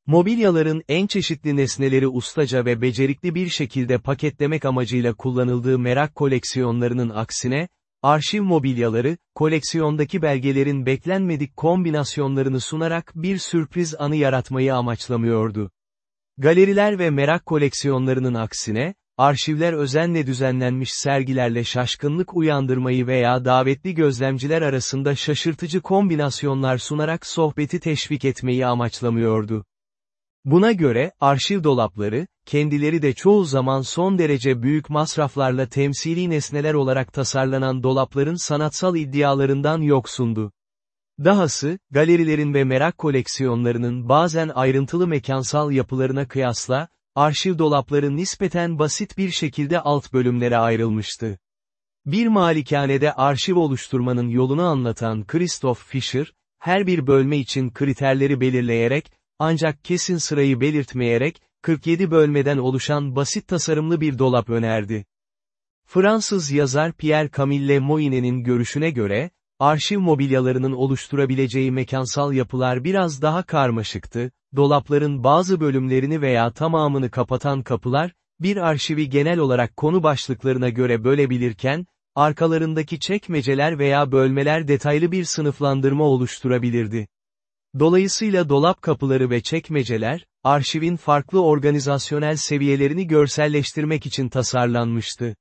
Mobilyaların en çeşitli nesneleri ustaca ve becerikli bir şekilde paketlemek amacıyla kullanıldığı merak koleksiyonlarının aksine, arşiv mobilyaları, koleksiyondaki belgelerin beklenmedik kombinasyonlarını sunarak bir sürpriz anı yaratmayı amaçlamıyordu. Galeriler ve merak koleksiyonlarının aksine, arşivler özenle düzenlenmiş sergilerle şaşkınlık uyandırmayı veya davetli gözlemciler arasında şaşırtıcı kombinasyonlar sunarak sohbeti teşvik etmeyi amaçlamıyordu. Buna göre, arşiv dolapları, kendileri de çoğu zaman son derece büyük masraflarla temsili nesneler olarak tasarlanan dolapların sanatsal iddialarından yoksundu. Dahası, galerilerin ve merak koleksiyonlarının bazen ayrıntılı mekansal yapılarına kıyasla, arşiv dolapları nispeten basit bir şekilde alt bölümlere ayrılmıştı. Bir malikanede arşiv oluşturmanın yolunu anlatan Christoph Fischer, her bir bölme için kriterleri belirleyerek, ancak kesin sırayı belirtmeyerek, 47 bölmeden oluşan basit tasarımlı bir dolap önerdi. Fransız yazar Pierre Camille Moine'nin görüşüne göre, arşiv mobilyalarının oluşturabileceği mekansal yapılar biraz daha karmaşıktı, dolapların bazı bölümlerini veya tamamını kapatan kapılar, bir arşivi genel olarak konu başlıklarına göre bölebilirken, arkalarındaki çekmeceler veya bölmeler detaylı bir sınıflandırma oluşturabilirdi. Dolayısıyla dolap kapıları ve çekmeceler, arşivin farklı organizasyonel seviyelerini görselleştirmek için tasarlanmıştı.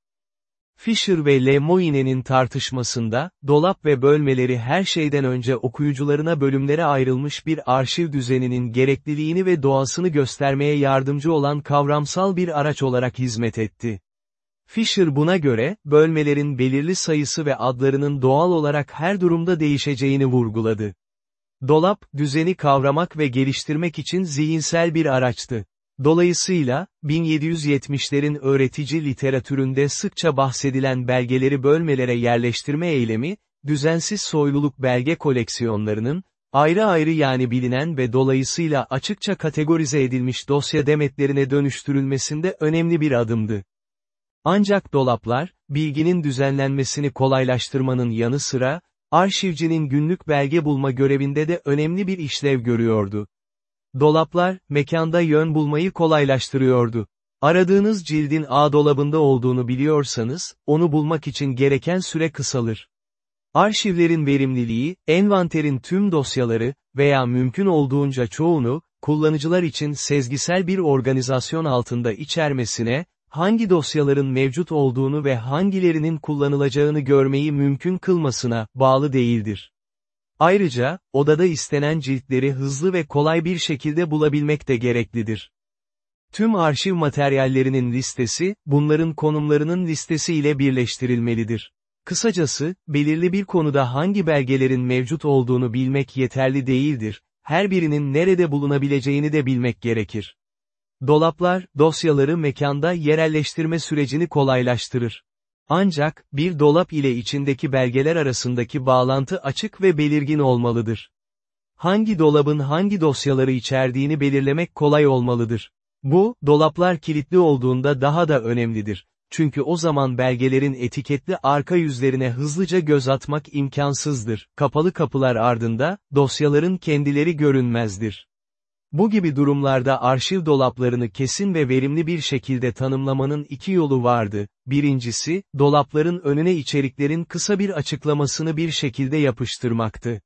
Fisher ve Le Moyne'nin tartışmasında, dolap ve bölmeleri her şeyden önce okuyucularına bölümlere ayrılmış bir arşiv düzeninin gerekliliğini ve doğasını göstermeye yardımcı olan kavramsal bir araç olarak hizmet etti. Fisher buna göre, bölmelerin belirli sayısı ve adlarının doğal olarak her durumda değişeceğini vurguladı. Dolap, düzeni kavramak ve geliştirmek için zihinsel bir araçtı. Dolayısıyla, 1770'lerin öğretici literatüründe sıkça bahsedilen belgeleri bölmelere yerleştirme eylemi, düzensiz soyluluk belge koleksiyonlarının, ayrı ayrı yani bilinen ve dolayısıyla açıkça kategorize edilmiş dosya demetlerine dönüştürülmesinde önemli bir adımdı. Ancak dolaplar, bilginin düzenlenmesini kolaylaştırmanın yanı sıra, arşivcinin günlük belge bulma görevinde de önemli bir işlev görüyordu. Dolaplar, mekanda yön bulmayı kolaylaştırıyordu. Aradığınız cildin A dolabında olduğunu biliyorsanız, onu bulmak için gereken süre kısalır. Arşivlerin verimliliği, envanterin tüm dosyaları, veya mümkün olduğunca çoğunu, kullanıcılar için sezgisel bir organizasyon altında içermesine, hangi dosyaların mevcut olduğunu ve hangilerinin kullanılacağını görmeyi mümkün kılmasına bağlı değildir. Ayrıca, odada istenen ciltleri hızlı ve kolay bir şekilde bulabilmek de gereklidir. Tüm arşiv materyallerinin listesi, bunların konumlarının listesi ile birleştirilmelidir. Kısacası, belirli bir konuda hangi belgelerin mevcut olduğunu bilmek yeterli değildir, her birinin nerede bulunabileceğini de bilmek gerekir. Dolaplar, dosyaları mekanda yerelleştirme sürecini kolaylaştırır. Ancak, bir dolap ile içindeki belgeler arasındaki bağlantı açık ve belirgin olmalıdır. Hangi dolabın hangi dosyaları içerdiğini belirlemek kolay olmalıdır. Bu, dolaplar kilitli olduğunda daha da önemlidir. Çünkü o zaman belgelerin etiketli arka yüzlerine hızlıca göz atmak imkansızdır. Kapalı kapılar ardında, dosyaların kendileri görünmezdir. Bu gibi durumlarda arşiv dolaplarını kesin ve verimli bir şekilde tanımlamanın iki yolu vardı. Birincisi, dolapların önüne içeriklerin kısa bir açıklamasını bir şekilde yapıştırmaktı.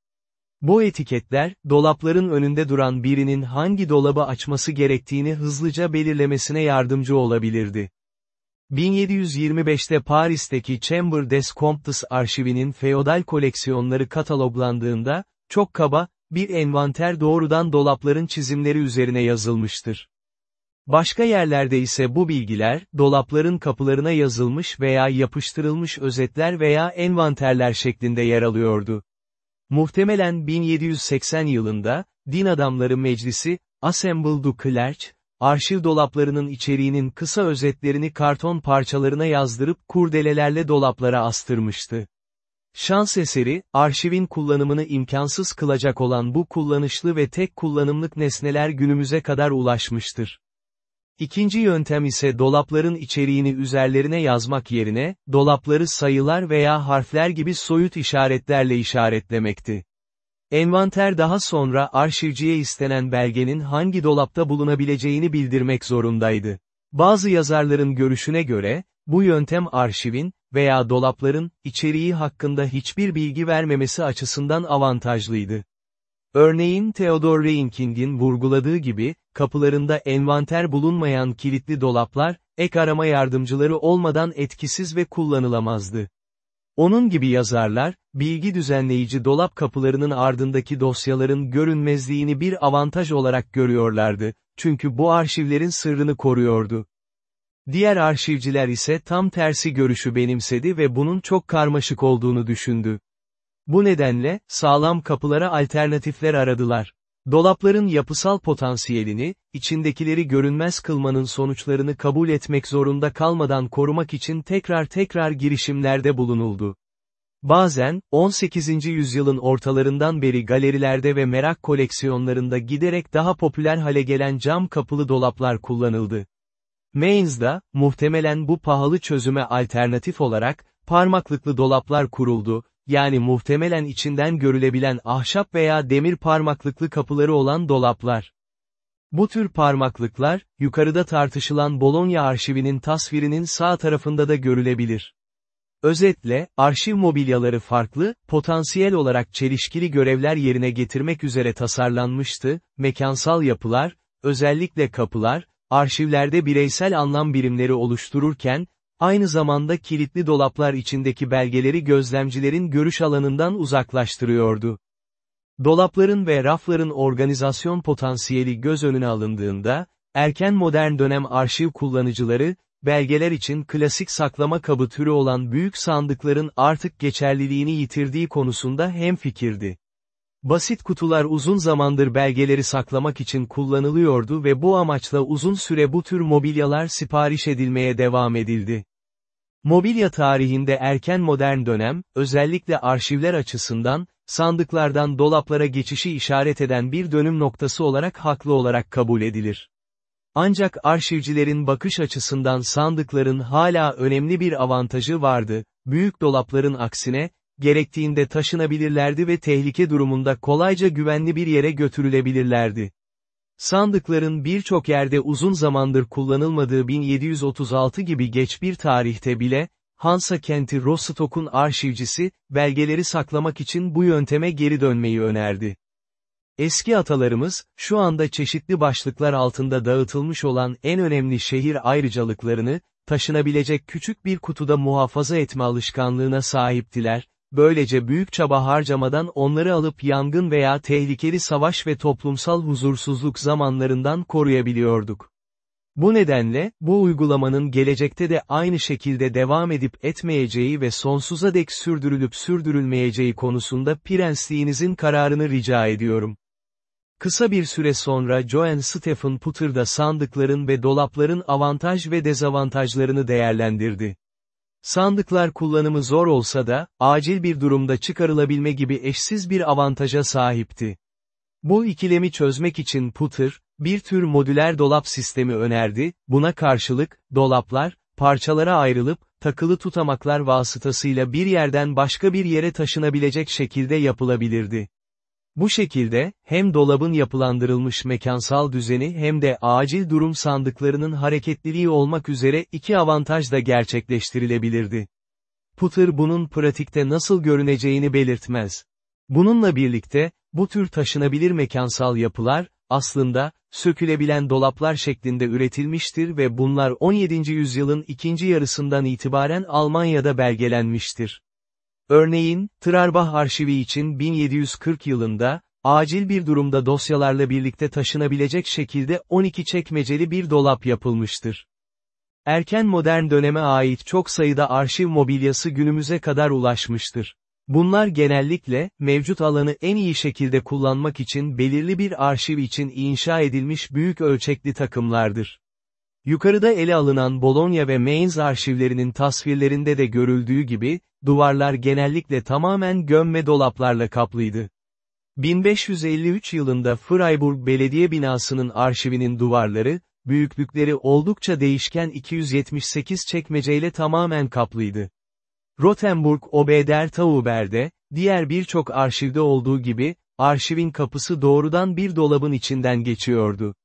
Bu etiketler, dolapların önünde duran birinin hangi dolabı açması gerektiğini hızlıca belirlemesine yardımcı olabilirdi. 1725'te Paris'teki Chamber des Comptes arşivinin feodal koleksiyonları kataloglandığında, çok kaba, bir envanter doğrudan dolapların çizimleri üzerine yazılmıştır. Başka yerlerde ise bu bilgiler, dolapların kapılarına yazılmış veya yapıştırılmış özetler veya envanterler şeklinde yer alıyordu. Muhtemelen 1780 yılında, Din Adamları Meclisi, Assemble du Clerch, arşiv dolaplarının içeriğinin kısa özetlerini karton parçalarına yazdırıp kurdelelerle dolaplara astırmıştı. Şans eseri, arşivin kullanımını imkansız kılacak olan bu kullanışlı ve tek kullanımlık nesneler günümüze kadar ulaşmıştır. İkinci yöntem ise dolapların içeriğini üzerlerine yazmak yerine, dolapları sayılar veya harfler gibi soyut işaretlerle işaretlemekti. Envanter daha sonra arşivciye istenen belgenin hangi dolapta bulunabileceğini bildirmek zorundaydı. Bazı yazarların görüşüne göre, bu yöntem arşivin, veya dolapların, içeriği hakkında hiçbir bilgi vermemesi açısından avantajlıydı. Örneğin Theodor Reinking'in vurguladığı gibi, kapılarında envanter bulunmayan kilitli dolaplar, ek arama yardımcıları olmadan etkisiz ve kullanılamazdı. Onun gibi yazarlar, bilgi düzenleyici dolap kapılarının ardındaki dosyaların görünmezliğini bir avantaj olarak görüyorlardı, çünkü bu arşivlerin sırrını koruyordu. Diğer arşivciler ise tam tersi görüşü benimsedi ve bunun çok karmaşık olduğunu düşündü. Bu nedenle, sağlam kapılara alternatifler aradılar. Dolapların yapısal potansiyelini, içindekileri görünmez kılmanın sonuçlarını kabul etmek zorunda kalmadan korumak için tekrar tekrar girişimlerde bulunuldu. Bazen, 18. yüzyılın ortalarından beri galerilerde ve merak koleksiyonlarında giderek daha popüler hale gelen cam kapılı dolaplar kullanıldı. Mainz'da, muhtemelen bu pahalı çözüme alternatif olarak, parmaklıklı dolaplar kuruldu, yani muhtemelen içinden görülebilen ahşap veya demir parmaklıklı kapıları olan dolaplar. Bu tür parmaklıklar, yukarıda tartışılan Bologna arşivinin tasvirinin sağ tarafında da görülebilir. Özetle, arşiv mobilyaları farklı, potansiyel olarak çelişkili görevler yerine getirmek üzere tasarlanmıştı, mekansal yapılar, özellikle kapılar, arşivlerde bireysel anlam birimleri oluştururken, aynı zamanda kilitli dolaplar içindeki belgeleri gözlemcilerin görüş alanından uzaklaştırıyordu. Dolapların ve rafların organizasyon potansiyeli göz önüne alındığında, erken modern dönem arşiv kullanıcıları, belgeler için klasik saklama kabı türü olan büyük sandıkların artık geçerliliğini yitirdiği konusunda hemfikirdi. Basit kutular uzun zamandır belgeleri saklamak için kullanılıyordu ve bu amaçla uzun süre bu tür mobilyalar sipariş edilmeye devam edildi. Mobilya tarihinde erken modern dönem, özellikle arşivler açısından, sandıklardan dolaplara geçişi işaret eden bir dönüm noktası olarak haklı olarak kabul edilir. Ancak arşivcilerin bakış açısından sandıkların hala önemli bir avantajı vardı, büyük dolapların aksine, gerektiğinde taşınabilirlerdi ve tehlike durumunda kolayca güvenli bir yere götürülebilirlerdi. Sandıkların birçok yerde uzun zamandır kullanılmadığı 1736 gibi geç bir tarihte bile, Hansa kenti Rostock'un arşivcisi, belgeleri saklamak için bu yönteme geri dönmeyi önerdi. Eski atalarımız, şu anda çeşitli başlıklar altında dağıtılmış olan en önemli şehir ayrıcalıklarını, taşınabilecek küçük bir kutuda muhafaza etme alışkanlığına sahiptiler, böylece büyük çaba harcamadan onları alıp yangın veya tehlikeli savaş ve toplumsal huzursuzluk zamanlarından koruyabiliyorduk. Bu nedenle, bu uygulamanın gelecekte de aynı şekilde devam edip etmeyeceği ve sonsuza dek sürdürülüp sürdürülmeyeceği konusunda prensliğinizin kararını rica ediyorum. Kısa bir süre sonra Joanne Stephen Putter da sandıkların ve dolapların avantaj ve dezavantajlarını değerlendirdi. Sandıklar kullanımı zor olsa da, acil bir durumda çıkarılabilme gibi eşsiz bir avantaja sahipti. Bu ikilemi çözmek için Putter, bir tür modüler dolap sistemi önerdi, buna karşılık, dolaplar, parçalara ayrılıp, takılı tutamaklar vasıtasıyla bir yerden başka bir yere taşınabilecek şekilde yapılabilirdi. Bu şekilde, hem dolabın yapılandırılmış mekansal düzeni hem de acil durum sandıklarının hareketliliği olmak üzere iki avantaj da gerçekleştirilebilirdi. Putter bunun pratikte nasıl görüneceğini belirtmez. Bununla birlikte, bu tür taşınabilir mekansal yapılar, aslında, sökülebilen dolaplar şeklinde üretilmiştir ve bunlar 17. yüzyılın ikinci yarısından itibaren Almanya'da belgelenmiştir. Örneğin, Trarbah arşivi için 1740 yılında, acil bir durumda dosyalarla birlikte taşınabilecek şekilde 12 çekmeceli bir dolap yapılmıştır. Erken modern döneme ait çok sayıda arşiv mobilyası günümüze kadar ulaşmıştır. Bunlar genellikle, mevcut alanı en iyi şekilde kullanmak için belirli bir arşiv için inşa edilmiş büyük ölçekli takımlardır. Yukarıda ele alınan Bologna ve Mainz arşivlerinin tasvirlerinde de görüldüğü gibi, duvarlar genellikle tamamen gömme dolaplarla kaplıydı. 1553 yılında Freiburg Belediye Binası'nın arşivinin duvarları, büyüklükleri oldukça değişken 278 çekmeceyle tamamen kaplıydı. Rothenburg Obeder Tauber'de, diğer birçok arşivde olduğu gibi, arşivin kapısı doğrudan bir dolabın içinden geçiyordu.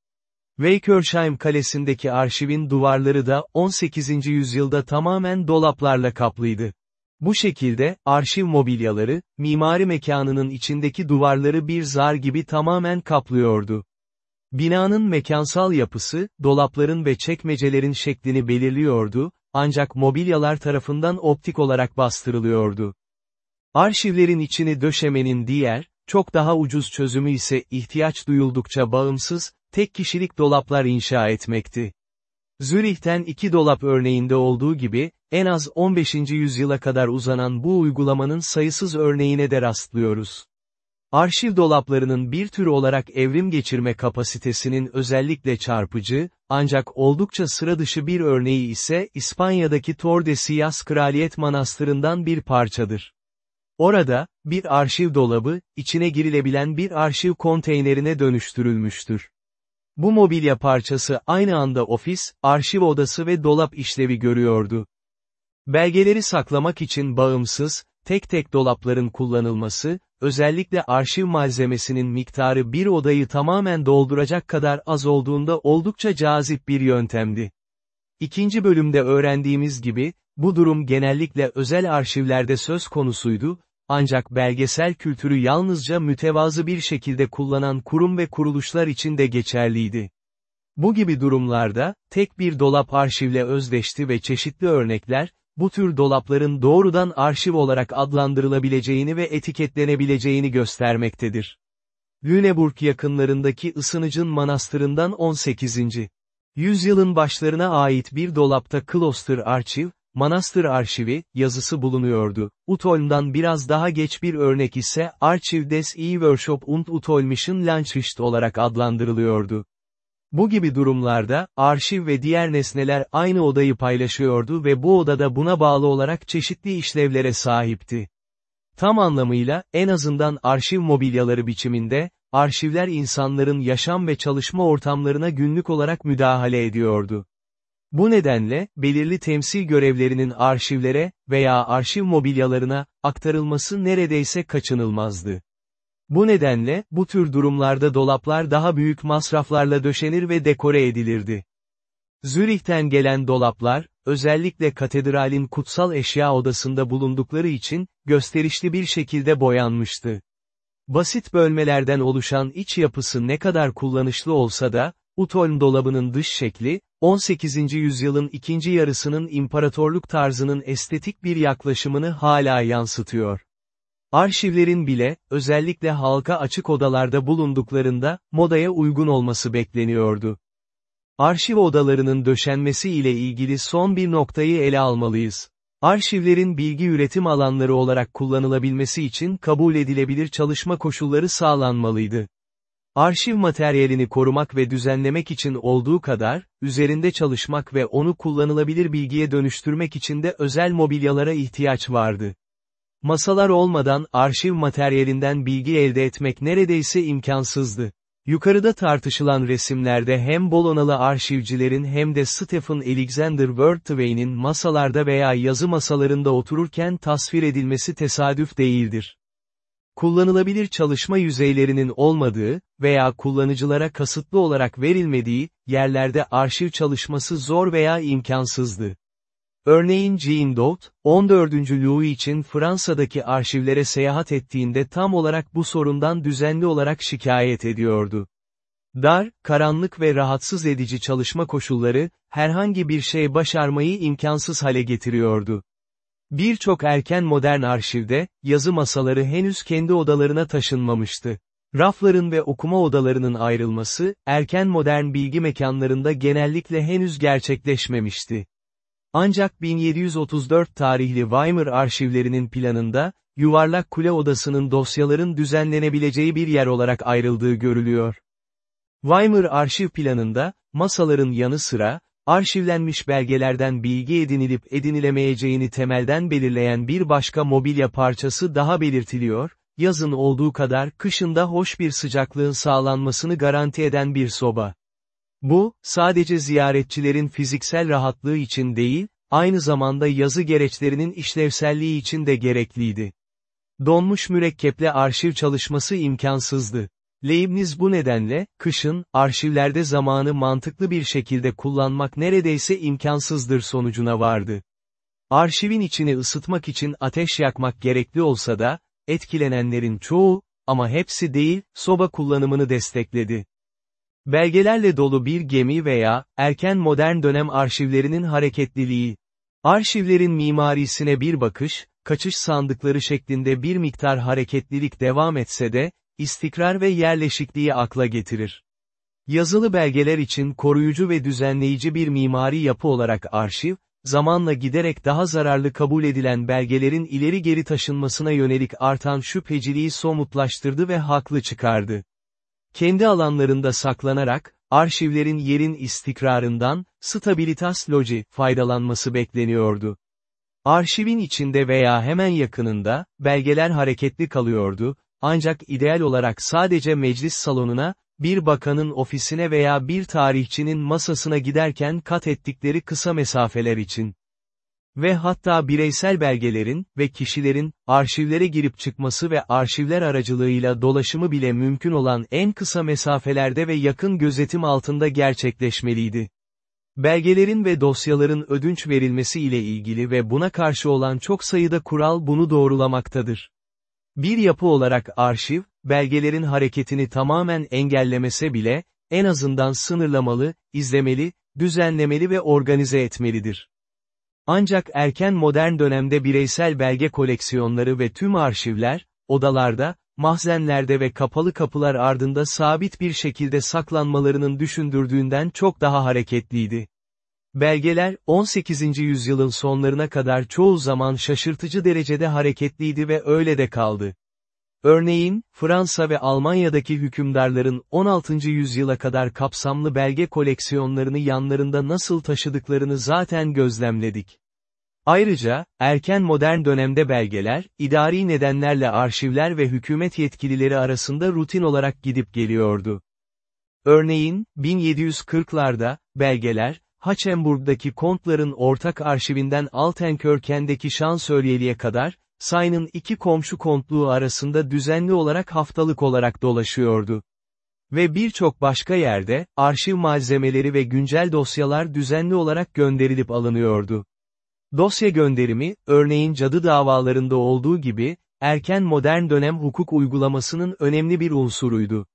Weikersheim Kalesi'ndeki arşivin duvarları da 18. yüzyılda tamamen dolaplarla kaplıydı. Bu şekilde, arşiv mobilyaları, mimari mekanının içindeki duvarları bir zar gibi tamamen kaplıyordu. Binanın mekansal yapısı, dolapların ve çekmecelerin şeklini belirliyordu, ancak mobilyalar tarafından optik olarak bastırılıyordu. Arşivlerin içini döşemenin diğer, çok daha ucuz çözümü ise ihtiyaç duyuldukça bağımsız, tek kişilik dolaplar inşa etmekti. Zürih'ten iki dolap örneğinde olduğu gibi, en az 15. yüzyıla kadar uzanan bu uygulamanın sayısız örneğine de rastlıyoruz. Arşiv dolaplarının bir tür olarak evrim geçirme kapasitesinin özellikle çarpıcı, ancak oldukça sıra dışı bir örneği ise İspanya'daki Tordesillas Kraliyet Manastırı'ndan bir parçadır. Orada, bir arşiv dolabı, içine girilebilen bir arşiv konteynerine dönüştürülmüştür. Bu mobilya parçası aynı anda ofis, arşiv odası ve dolap işlevi görüyordu. Belgeleri saklamak için bağımsız, tek tek dolapların kullanılması, özellikle arşiv malzemesinin miktarı bir odayı tamamen dolduracak kadar az olduğunda oldukça cazip bir yöntemdi. İkinci bölümde öğrendiğimiz gibi, bu durum genellikle özel arşivlerde söz konusuydu, ancak belgesel kültürü yalnızca mütevazı bir şekilde kullanan kurum ve kuruluşlar için de geçerliydi. Bu gibi durumlarda, tek bir dolap arşivle özdeşti ve çeşitli örnekler, bu tür dolapların doğrudan arşiv olarak adlandırılabileceğini ve etiketlenebileceğini göstermektedir. Lüneburg yakınlarındaki Isınıcın Manastırı'ndan 18. Yüzyılın başlarına ait bir dolapta Kloster Archiv, Manastır Arşivi, yazısı bulunuyordu. Utolm'dan biraz daha geç bir örnek ise Archiv des E-Workshop und Utolmischen Landschicht olarak adlandırılıyordu. Bu gibi durumlarda, arşiv ve diğer nesneler aynı odayı paylaşıyordu ve bu odada buna bağlı olarak çeşitli işlevlere sahipti. Tam anlamıyla, en azından arşiv mobilyaları biçiminde, arşivler insanların yaşam ve çalışma ortamlarına günlük olarak müdahale ediyordu. Bu nedenle, belirli temsil görevlerinin arşivlere veya arşiv mobilyalarına aktarılması neredeyse kaçınılmazdı. Bu nedenle, bu tür durumlarda dolaplar daha büyük masraflarla döşenir ve dekore edilirdi. Zürih'ten gelen dolaplar, özellikle katedralin kutsal eşya odasında bulundukları için, gösterişli bir şekilde boyanmıştı. Basit bölmelerden oluşan iç yapısı ne kadar kullanışlı olsa da, Utolm dolabının dış şekli, 18. yüzyılın ikinci yarısının imparatorluk tarzının estetik bir yaklaşımını hala yansıtıyor. Arşivlerin bile, özellikle halka açık odalarda bulunduklarında, modaya uygun olması bekleniyordu. Arşiv odalarının döşenmesi ile ilgili son bir noktayı ele almalıyız. Arşivlerin bilgi üretim alanları olarak kullanılabilmesi için kabul edilebilir çalışma koşulları sağlanmalıydı. Arşiv materyalini korumak ve düzenlemek için olduğu kadar, üzerinde çalışmak ve onu kullanılabilir bilgiye dönüştürmek için de özel mobilyalara ihtiyaç vardı. Masalar olmadan arşiv materyalinden bilgi elde etmek neredeyse imkansızdı. Yukarıda tartışılan resimlerde hem Bolonalı arşivcilerin hem de Stephen Alexander Worthwain'in masalarda veya yazı masalarında otururken tasvir edilmesi tesadüf değildir. Kullanılabilir çalışma yüzeylerinin olmadığı veya kullanıcılara kasıtlı olarak verilmediği yerlerde arşiv çalışması zor veya imkansızdı. Örneğin Jean Dot, 14. Louis için Fransa'daki arşivlere seyahat ettiğinde tam olarak bu sorundan düzenli olarak şikayet ediyordu. Dar, karanlık ve rahatsız edici çalışma koşulları, herhangi bir şey başarmayı imkansız hale getiriyordu. Birçok erken modern arşivde, yazı masaları henüz kendi odalarına taşınmamıştı. Rafların ve okuma odalarının ayrılması, erken modern bilgi mekanlarında genellikle henüz gerçekleşmemişti. Ancak 1734 tarihli Weimar arşivlerinin planında, yuvarlak kule odasının dosyaların düzenlenebileceği bir yer olarak ayrıldığı görülüyor. Weimar arşiv planında, masaların yanı sıra, arşivlenmiş belgelerden bilgi edinilip edinilemeyeceğini temelden belirleyen bir başka mobilya parçası daha belirtiliyor, yazın olduğu kadar kışında hoş bir sıcaklığın sağlanmasını garanti eden bir soba. Bu, sadece ziyaretçilerin fiziksel rahatlığı için değil, aynı zamanda yazı gereçlerinin işlevselliği için de gerekliydi. Donmuş mürekkeple arşiv çalışması imkansızdı. Leibniz bu nedenle, kışın, arşivlerde zamanı mantıklı bir şekilde kullanmak neredeyse imkansızdır sonucuna vardı. Arşivin içini ısıtmak için ateş yakmak gerekli olsa da, etkilenenlerin çoğu, ama hepsi değil, soba kullanımını destekledi. Belgelerle dolu bir gemi veya, erken modern dönem arşivlerinin hareketliliği. Arşivlerin mimarisine bir bakış, kaçış sandıkları şeklinde bir miktar hareketlilik devam etse de, istikrar ve yerleşikliği akla getirir. Yazılı belgeler için koruyucu ve düzenleyici bir mimari yapı olarak arşiv, zamanla giderek daha zararlı kabul edilen belgelerin ileri geri taşınmasına yönelik artan şüpheciliği somutlaştırdı ve haklı çıkardı. Kendi alanlarında saklanarak, arşivlerin yerin istikrarından, stabilitas loci, faydalanması bekleniyordu. Arşivin içinde veya hemen yakınında, belgeler hareketli kalıyordu, ancak ideal olarak sadece meclis salonuna, bir bakanın ofisine veya bir tarihçinin masasına giderken kat ettikleri kısa mesafeler için ve hatta bireysel belgelerin ve kişilerin arşivlere girip çıkması ve arşivler aracılığıyla dolaşımı bile mümkün olan en kısa mesafelerde ve yakın gözetim altında gerçekleşmeliydi. Belgelerin ve dosyaların ödünç verilmesi ile ilgili ve buna karşı olan çok sayıda kural bunu doğrulamaktadır. Bir yapı olarak arşiv, belgelerin hareketini tamamen engellemese bile, en azından sınırlamalı, izlemeli, düzenlemeli ve organize etmelidir. Ancak erken modern dönemde bireysel belge koleksiyonları ve tüm arşivler, odalarda, mahzenlerde ve kapalı kapılar ardında sabit bir şekilde saklanmalarının düşündürdüğünden çok daha hareketliydi. Belgeler, 18. yüzyılın sonlarına kadar çoğu zaman şaşırtıcı derecede hareketliydi ve öyle de kaldı. Örneğin, Fransa ve Almanya'daki hükümdarların 16. yüzyıla kadar kapsamlı belge koleksiyonlarını yanlarında nasıl taşıdıklarını zaten gözlemledik. Ayrıca, erken modern dönemde belgeler, idari nedenlerle arşivler ve hükümet yetkilileri arasında rutin olarak gidip geliyordu. Örneğin, 1740'larda, belgeler, Haçenburg'daki kontların ortak arşivinden Altenkörken'deki şansölyeliğe kadar, Say'nın iki komşu kontluğu arasında düzenli olarak haftalık olarak dolaşıyordu. Ve birçok başka yerde, arşiv malzemeleri ve güncel dosyalar düzenli olarak gönderilip alınıyordu. Dosya gönderimi, örneğin cadı davalarında olduğu gibi, erken modern dönem hukuk uygulamasının önemli bir unsuruydu.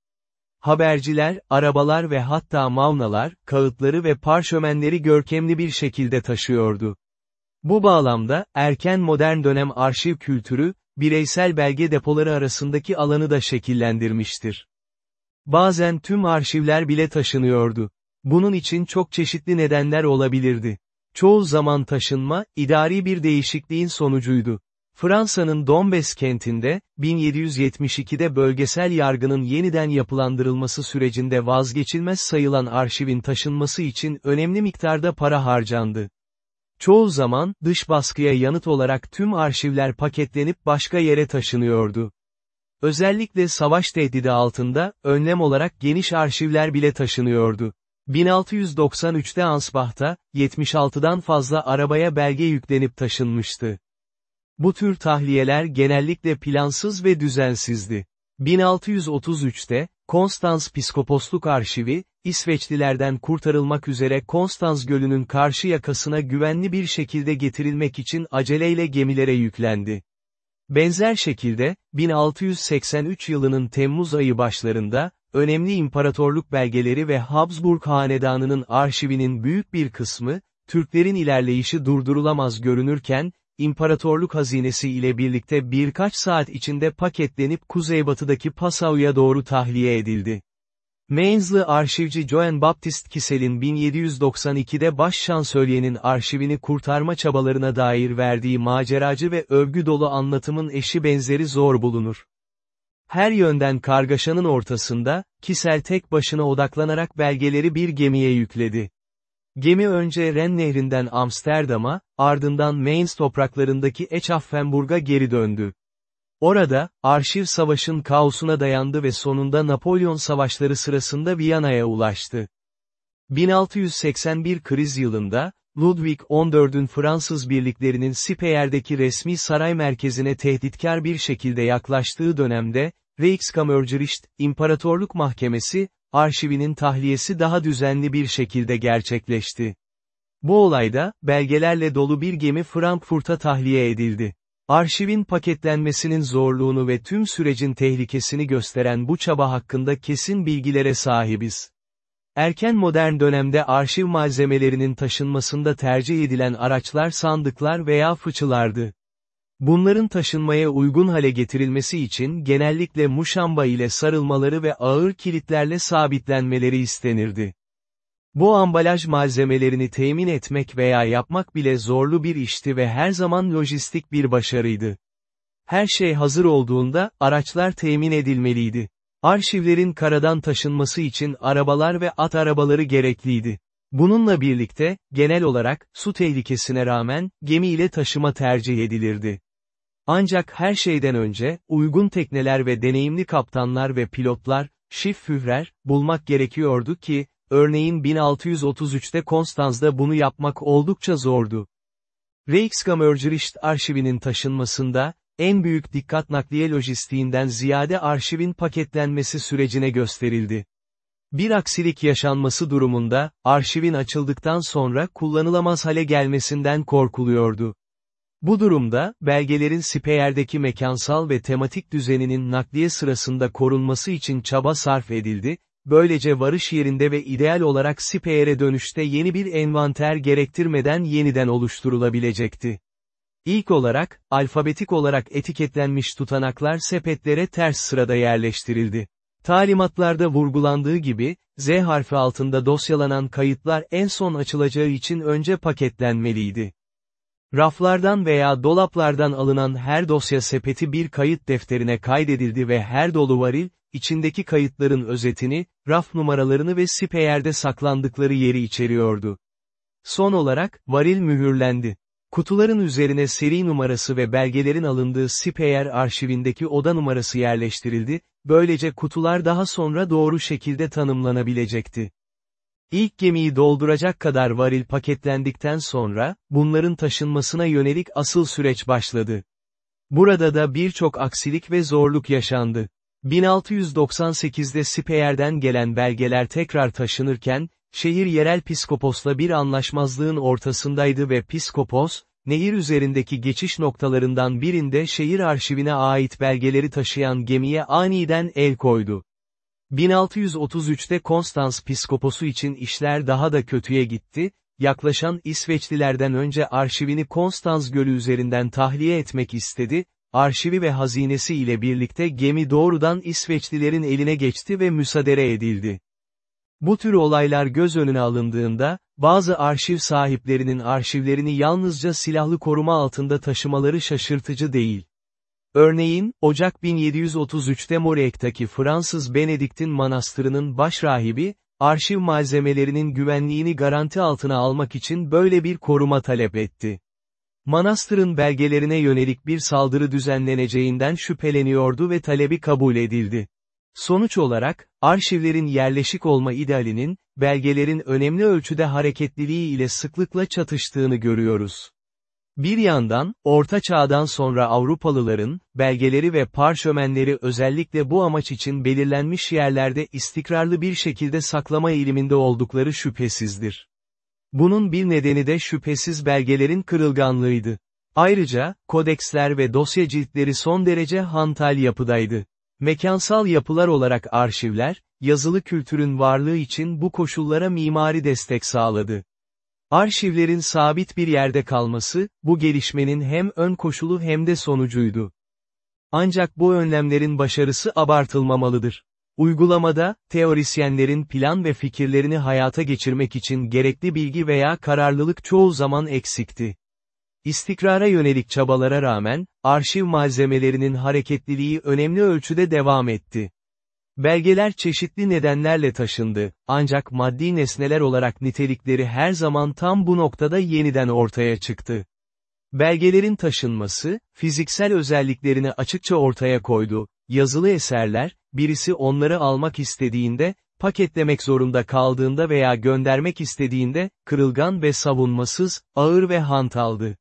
Haberciler, arabalar ve hatta mavnalar, kağıtları ve parşömenleri görkemli bir şekilde taşıyordu. Bu bağlamda, erken modern dönem arşiv kültürü, bireysel belge depoları arasındaki alanı da şekillendirmiştir. Bazen tüm arşivler bile taşınıyordu. Bunun için çok çeşitli nedenler olabilirdi. Çoğu zaman taşınma, idari bir değişikliğin sonucuydu. Fransa'nın Dombes kentinde, 1772'de bölgesel yargının yeniden yapılandırılması sürecinde vazgeçilmez sayılan arşivin taşınması için önemli miktarda para harcandı. Çoğu zaman, dış baskıya yanıt olarak tüm arşivler paketlenip başka yere taşınıyordu. Özellikle savaş tehdidi altında, önlem olarak geniş arşivler bile taşınıyordu. 1693'te Ansbach'ta, 76'dan fazla arabaya belge yüklenip taşınmıştı. Bu tür tahliyeler genellikle plansız ve düzensizdi. 1633'te, Konstans Piskoposluk Arşivi, İsveçlilerden kurtarılmak üzere Konstans Gölü'nün karşı yakasına güvenli bir şekilde getirilmek için aceleyle gemilere yüklendi. Benzer şekilde, 1683 yılının Temmuz ayı başlarında, önemli imparatorluk belgeleri ve Habsburg Hanedanı'nın arşivinin büyük bir kısmı, Türklerin ilerleyişi durdurulamaz görünürken, imparatorluk hazinesi ile birlikte birkaç saat içinde paketlenip kuzeybatıdaki Passau'ya doğru tahliye edildi. Mainzlı arşivci Joan Baptist Kisel'in 1792'de baş şansölyenin arşivini kurtarma çabalarına dair verdiği maceracı ve övgü dolu anlatımın eşi benzeri zor bulunur. Her yönden kargaşanın ortasında, Kisel tek başına odaklanarak belgeleri bir gemiye yükledi. Gemi önce Ren Nehri'nden Amsterdam'a, ardından Mainz topraklarındaki Echaffenburg'a geri döndü. Orada, arşiv savaşın kaosuna dayandı ve sonunda Napolyon savaşları sırasında Viyana'ya ulaştı. 1681 kriz yılında, Ludwig XIV'ün Fransız birliklerinin Sipeyer'deki resmi saray merkezine tehditkar bir şekilde yaklaştığı dönemde, Reichskammergericht, İmparatorluk Mahkemesi, arşivinin tahliyesi daha düzenli bir şekilde gerçekleşti. Bu olayda, belgelerle dolu bir gemi Frankfurt'a tahliye edildi. Arşivin paketlenmesinin zorluğunu ve tüm sürecin tehlikesini gösteren bu çaba hakkında kesin bilgilere sahibiz. Erken modern dönemde arşiv malzemelerinin taşınmasında tercih edilen araçlar sandıklar veya fıçılardı. Bunların taşınmaya uygun hale getirilmesi için genellikle muşamba ile sarılmaları ve ağır kilitlerle sabitlenmeleri istenirdi. Bu ambalaj malzemelerini temin etmek veya yapmak bile zorlu bir işti ve her zaman lojistik bir başarıydı. Her şey hazır olduğunda, araçlar temin edilmeliydi. Arşivlerin karadan taşınması için arabalar ve at arabaları gerekliydi. Bununla birlikte, genel olarak, su tehlikesine rağmen, gemi ile taşıma tercih edilirdi. Ancak her şeyden önce, uygun tekneler ve deneyimli kaptanlar ve pilotlar, Schiffführer, bulmak gerekiyordu ki, örneğin 1633'te Konstanz'da bunu yapmak oldukça zordu. Reichskammergericht arşivinin taşınmasında, en büyük dikkat nakliye lojistiğinden ziyade arşivin paketlenmesi sürecine gösterildi. Bir aksilik yaşanması durumunda, arşivin açıldıktan sonra kullanılamaz hale gelmesinden korkuluyordu. Bu durumda, belgelerin Speyer'deki mekansal ve tematik düzeninin nakliye sırasında korunması için çaba sarf edildi, böylece varış yerinde ve ideal olarak speyere dönüşte yeni bir envanter gerektirmeden yeniden oluşturulabilecekti. İlk olarak, alfabetik olarak etiketlenmiş tutanaklar sepetlere ters sırada yerleştirildi. Talimatlarda vurgulandığı gibi, Z harfi altında dosyalanan kayıtlar en son açılacağı için önce paketlenmeliydi. Raflardan veya dolaplardan alınan her dosya sepeti bir kayıt defterine kaydedildi ve her dolu varil, içindeki kayıtların özetini, raf numaralarını ve speyerde saklandıkları yeri içeriyordu. Son olarak, varil mühürlendi. Kutuların üzerine seri numarası ve belgelerin alındığı Sipeyer arşivindeki oda numarası yerleştirildi, böylece kutular daha sonra doğru şekilde tanımlanabilecekti. İlk gemiyi dolduracak kadar varil paketlendikten sonra, bunların taşınmasına yönelik asıl süreç başladı. Burada da birçok aksilik ve zorluk yaşandı. 1698'de Speyer'den gelen belgeler tekrar taşınırken, şehir yerel piskoposla bir anlaşmazlığın ortasındaydı ve piskopos, nehir üzerindeki geçiş noktalarından birinde şehir arşivine ait belgeleri taşıyan gemiye aniden el koydu. 1633'te Konstans piskoposu için işler daha da kötüye gitti, yaklaşan İsveçlilerden önce arşivini Konstans Gölü üzerinden tahliye etmek istedi, arşivi ve hazinesi ile birlikte gemi doğrudan İsveçlilerin eline geçti ve müsaade edildi. Bu tür olaylar göz önüne alındığında, bazı arşiv sahiplerinin arşivlerini yalnızca silahlı koruma altında taşımaları şaşırtıcı değil. Örneğin, Ocak 1733'te Moriek'taki Fransız Benediktin Manastırı'nın başrahibi, arşiv malzemelerinin güvenliğini garanti altına almak için böyle bir koruma talep etti. Manastırın belgelerine yönelik bir saldırı düzenleneceğinden şüpheleniyordu ve talebi kabul edildi. Sonuç olarak, arşivlerin yerleşik olma idealinin, belgelerin önemli ölçüde hareketliliği ile sıklıkla çatıştığını görüyoruz. Bir yandan, Orta Çağ'dan sonra Avrupalıların, belgeleri ve parşömenleri özellikle bu amaç için belirlenmiş yerlerde istikrarlı bir şekilde saklama eğiliminde oldukları şüphesizdir. Bunun bir nedeni de şüphesiz belgelerin kırılganlığıydı. Ayrıca, kodeksler ve dosya ciltleri son derece hantal yapıdaydı. Mekansal yapılar olarak arşivler, yazılı kültürün varlığı için bu koşullara mimari destek sağladı. Arşivlerin sabit bir yerde kalması, bu gelişmenin hem ön koşulu hem de sonucuydu. Ancak bu önlemlerin başarısı abartılmamalıdır. Uygulamada, teorisyenlerin plan ve fikirlerini hayata geçirmek için gerekli bilgi veya kararlılık çoğu zaman eksikti. İstikrara yönelik çabalara rağmen, arşiv malzemelerinin hareketliliği önemli ölçüde devam etti. Belgeler çeşitli nedenlerle taşındı, ancak maddi nesneler olarak nitelikleri her zaman tam bu noktada yeniden ortaya çıktı. Belgelerin taşınması, fiziksel özelliklerini açıkça ortaya koydu, yazılı eserler, birisi onları almak istediğinde, paketlemek zorunda kaldığında veya göndermek istediğinde, kırılgan ve savunmasız, ağır ve hantaldı.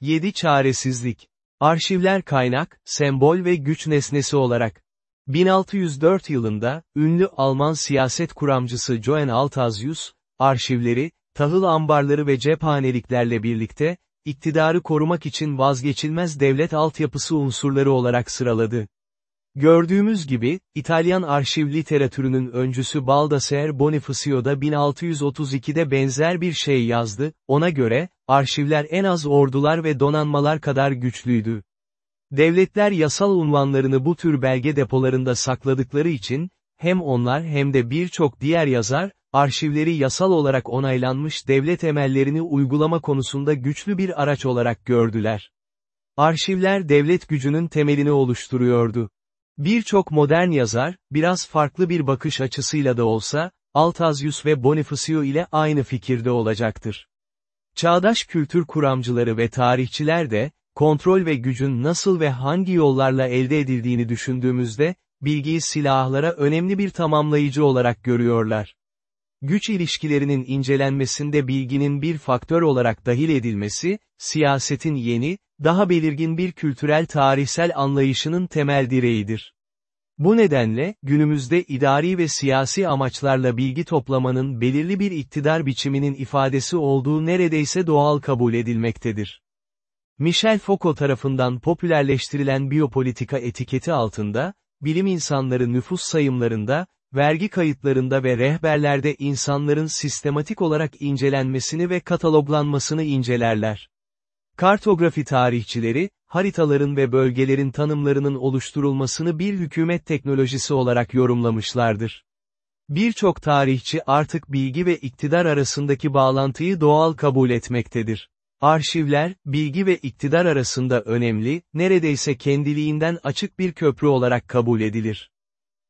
7. Çaresizlik. Arşivler kaynak, sembol ve güç nesnesi olarak. 1604 yılında, ünlü Alman siyaset kuramcısı Johann Althazius, arşivleri, tahıl ambarları ve cephaneliklerle birlikte, iktidarı korumak için vazgeçilmez devlet altyapısı unsurları olarak sıraladı. Gördüğümüz gibi, İtalyan arşiv literatürünün öncüsü Baldassare Bonifacio da 1632'de benzer bir şey yazdı, ona göre, arşivler en az ordular ve donanmalar kadar güçlüydü. Devletler yasal unvanlarını bu tür belge depolarında sakladıkları için, hem onlar hem de birçok diğer yazar, arşivleri yasal olarak onaylanmış devlet emellerini uygulama konusunda güçlü bir araç olarak gördüler. Arşivler devlet gücünün temelini oluşturuyordu. Birçok modern yazar, biraz farklı bir bakış açısıyla da olsa, Altazius ve Bonifacio ile aynı fikirde olacaktır. Çağdaş kültür kuramcıları ve tarihçiler de, kontrol ve gücün nasıl ve hangi yollarla elde edildiğini düşündüğümüzde, bilgiyi silahlara önemli bir tamamlayıcı olarak görüyorlar. Güç ilişkilerinin incelenmesinde bilginin bir faktör olarak dahil edilmesi, siyasetin yeni, daha belirgin bir kültürel tarihsel anlayışının temel direğidir. Bu nedenle, günümüzde idari ve siyasi amaçlarla bilgi toplamanın belirli bir iktidar biçiminin ifadesi olduğu neredeyse doğal kabul edilmektedir. Michel Foucault tarafından popülerleştirilen biyopolitika etiketi altında, bilim insanları nüfus sayımlarında, vergi kayıtlarında ve rehberlerde insanların sistematik olarak incelenmesini ve kataloglanmasını incelerler. Kartografi tarihçileri, haritaların ve bölgelerin tanımlarının oluşturulmasını bir hükümet teknolojisi olarak yorumlamışlardır. Birçok tarihçi artık bilgi ve iktidar arasındaki bağlantıyı doğal kabul etmektedir. Arşivler, bilgi ve iktidar arasında önemli, neredeyse kendiliğinden açık bir köprü olarak kabul edilir.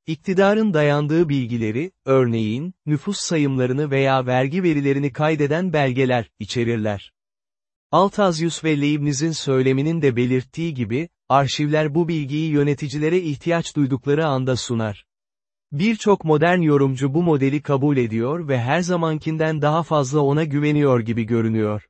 İktidarın dayandığı bilgileri, örneğin, nüfus sayımlarını veya vergi verilerini kaydeden belgeler, içerirler. Altazius ve Leibniz'in söyleminin de belirttiği gibi, arşivler bu bilgiyi yöneticilere ihtiyaç duydukları anda sunar. Birçok modern yorumcu bu modeli kabul ediyor ve her zamankinden daha fazla ona güveniyor gibi görünüyor.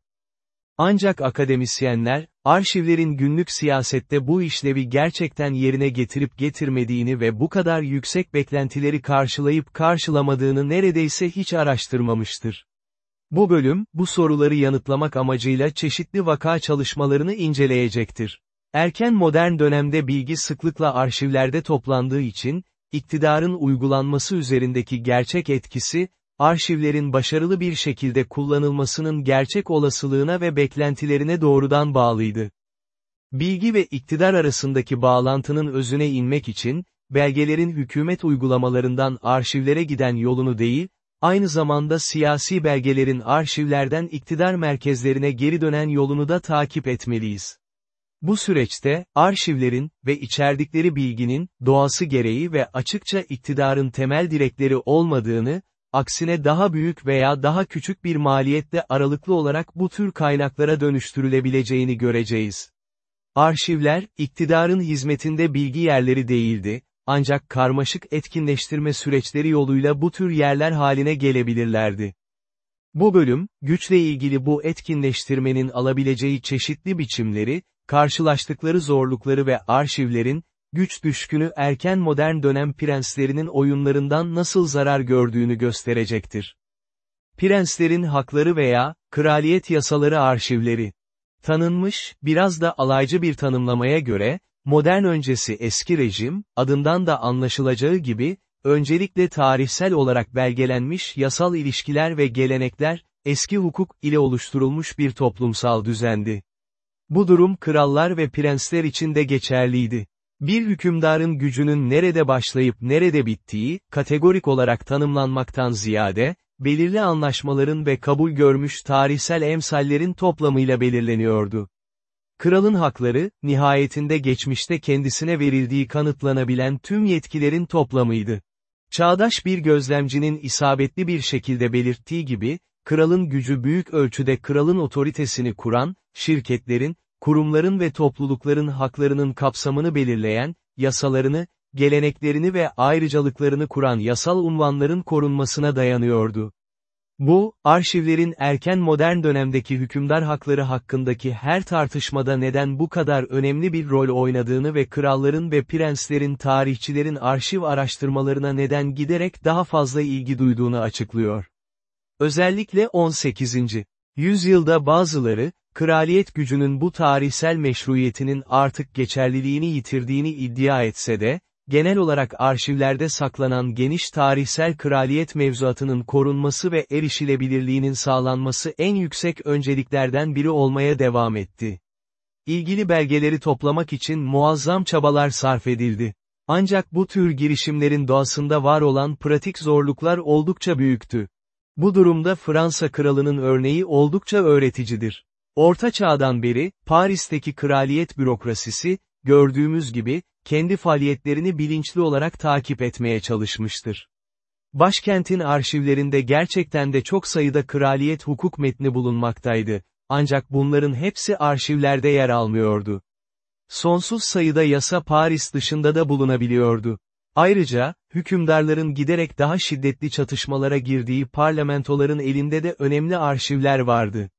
Ancak akademisyenler, arşivlerin günlük siyasette bu işlevi gerçekten yerine getirip getirmediğini ve bu kadar yüksek beklentileri karşılayıp karşılamadığını neredeyse hiç araştırmamıştır. Bu bölüm, bu soruları yanıtlamak amacıyla çeşitli vaka çalışmalarını inceleyecektir. Erken modern dönemde bilgi sıklıkla arşivlerde toplandığı için, iktidarın uygulanması üzerindeki gerçek etkisi, arşivlerin başarılı bir şekilde kullanılmasının gerçek olasılığına ve beklentilerine doğrudan bağlıydı. Bilgi ve iktidar arasındaki bağlantının özüne inmek için, belgelerin hükümet uygulamalarından arşivlere giden yolunu değil, aynı zamanda siyasi belgelerin arşivlerden iktidar merkezlerine geri dönen yolunu da takip etmeliyiz. Bu süreçte, arşivlerin ve içerdikleri bilginin, doğası gereği ve açıkça iktidarın temel direkleri olmadığını, aksine daha büyük veya daha küçük bir maliyetle aralıklı olarak bu tür kaynaklara dönüştürülebileceğini göreceğiz. Arşivler, iktidarın hizmetinde bilgi yerleri değildi, ancak karmaşık etkinleştirme süreçleri yoluyla bu tür yerler haline gelebilirlerdi. Bu bölüm, güçle ilgili bu etkinleştirmenin alabileceği çeşitli biçimleri, karşılaştıkları zorlukları ve arşivlerin, güç düşkünü erken modern dönem prenslerinin oyunlarından nasıl zarar gördüğünü gösterecektir. Prenslerin hakları veya, kraliyet yasaları arşivleri. Tanınmış, biraz da alaycı bir tanımlamaya göre, modern öncesi eski rejim, adından da anlaşılacağı gibi, öncelikle tarihsel olarak belgelenmiş yasal ilişkiler ve gelenekler, eski hukuk ile oluşturulmuş bir toplumsal düzendi. Bu durum krallar ve prensler için de geçerliydi. Bir hükümdarın gücünün nerede başlayıp nerede bittiği, kategorik olarak tanımlanmaktan ziyade, belirli anlaşmaların ve kabul görmüş tarihsel emsallerin toplamıyla belirleniyordu. Kralın hakları, nihayetinde geçmişte kendisine verildiği kanıtlanabilen tüm yetkilerin toplamıydı. Çağdaş bir gözlemcinin isabetli bir şekilde belirttiği gibi, kralın gücü büyük ölçüde kralın otoritesini kuran, şirketlerin, kurumların ve toplulukların haklarının kapsamını belirleyen, yasalarını, geleneklerini ve ayrıcalıklarını kuran yasal unvanların korunmasına dayanıyordu. Bu, arşivlerin erken modern dönemdeki hükümdar hakları hakkındaki her tartışmada neden bu kadar önemli bir rol oynadığını ve kralların ve prenslerin tarihçilerin arşiv araştırmalarına neden giderek daha fazla ilgi duyduğunu açıklıyor. Özellikle 18. yüzyılda bazıları, kraliyet gücünün bu tarihsel meşruiyetinin artık geçerliliğini yitirdiğini iddia etse de, genel olarak arşivlerde saklanan geniş tarihsel kraliyet mevzuatının korunması ve erişilebilirliğinin sağlanması en yüksek önceliklerden biri olmaya devam etti. İlgili belgeleri toplamak için muazzam çabalar sarf edildi. Ancak bu tür girişimlerin doğasında var olan pratik zorluklar oldukça büyüktü. Bu durumda Fransa kralının örneği oldukça öğreticidir. Orta çağdan beri, Paris'teki kraliyet bürokrasisi, gördüğümüz gibi, kendi faaliyetlerini bilinçli olarak takip etmeye çalışmıştır. Başkentin arşivlerinde gerçekten de çok sayıda kraliyet hukuk metni bulunmaktaydı, ancak bunların hepsi arşivlerde yer almıyordu. Sonsuz sayıda yasa Paris dışında da bulunabiliyordu. Ayrıca, hükümdarların giderek daha şiddetli çatışmalara girdiği parlamentoların elinde de önemli arşivler vardı.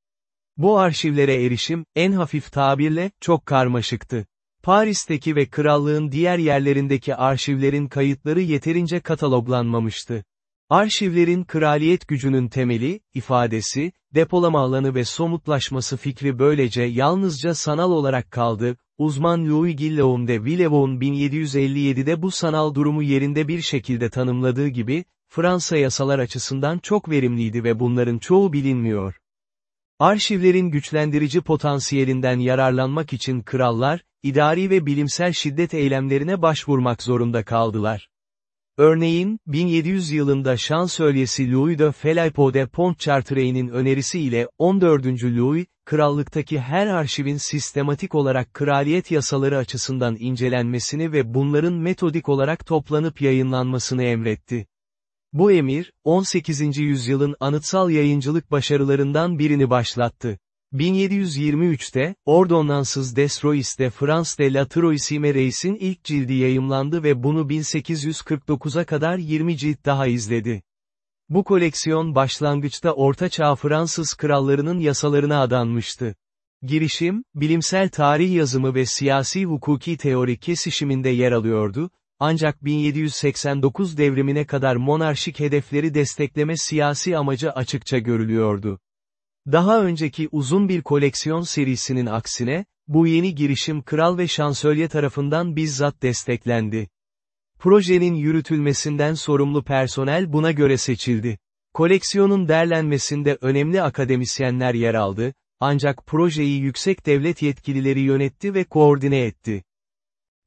Bu arşivlere erişim, en hafif tabirle, çok karmaşıktı. Paris'teki ve krallığın diğer yerlerindeki arşivlerin kayıtları yeterince kataloglanmamıştı. Arşivlerin kraliyet gücünün temeli, ifadesi, depolama alanı ve somutlaşması fikri böylece yalnızca sanal olarak kaldı, uzman Louis Guillaume de Villevaux'un 1757'de bu sanal durumu yerinde bir şekilde tanımladığı gibi, Fransa yasalar açısından çok verimliydi ve bunların çoğu bilinmiyor. Arşivlerin güçlendirici potansiyelinden yararlanmak için krallar, idari ve bilimsel şiddet eylemlerine başvurmak zorunda kaldılar. Örneğin, 1700 yılında şansölyesi Louis de Philippe de Pontchartrain'in önerisiyle 14. Louis, krallıktaki her arşivin sistematik olarak kraliyet yasaları açısından incelenmesini ve bunların metodik olarak toplanıp yayınlanmasını emretti. Bu emir, 18. yüzyılın anıtsal yayıncılık başarılarından birini başlattı. 1723'te, Ordonnansız Destrois de France de la Troisime Reis'in ilk cildi yayımlandı ve bunu 1849'a kadar 20 cilt daha izledi. Bu koleksiyon başlangıçta Orta Çağ Fransız krallarının yasalarına adanmıştı. Girişim, bilimsel tarih yazımı ve siyasi hukuki teori kesişiminde yer alıyordu, ancak 1789 devrimine kadar monarşik hedefleri destekleme siyasi amacı açıkça görülüyordu. Daha önceki uzun bir koleksiyon serisinin aksine, bu yeni girişim kral ve şansölye tarafından bizzat desteklendi. Projenin yürütülmesinden sorumlu personel buna göre seçildi. Koleksiyonun derlenmesinde önemli akademisyenler yer aldı, ancak projeyi yüksek devlet yetkilileri yönetti ve koordine etti.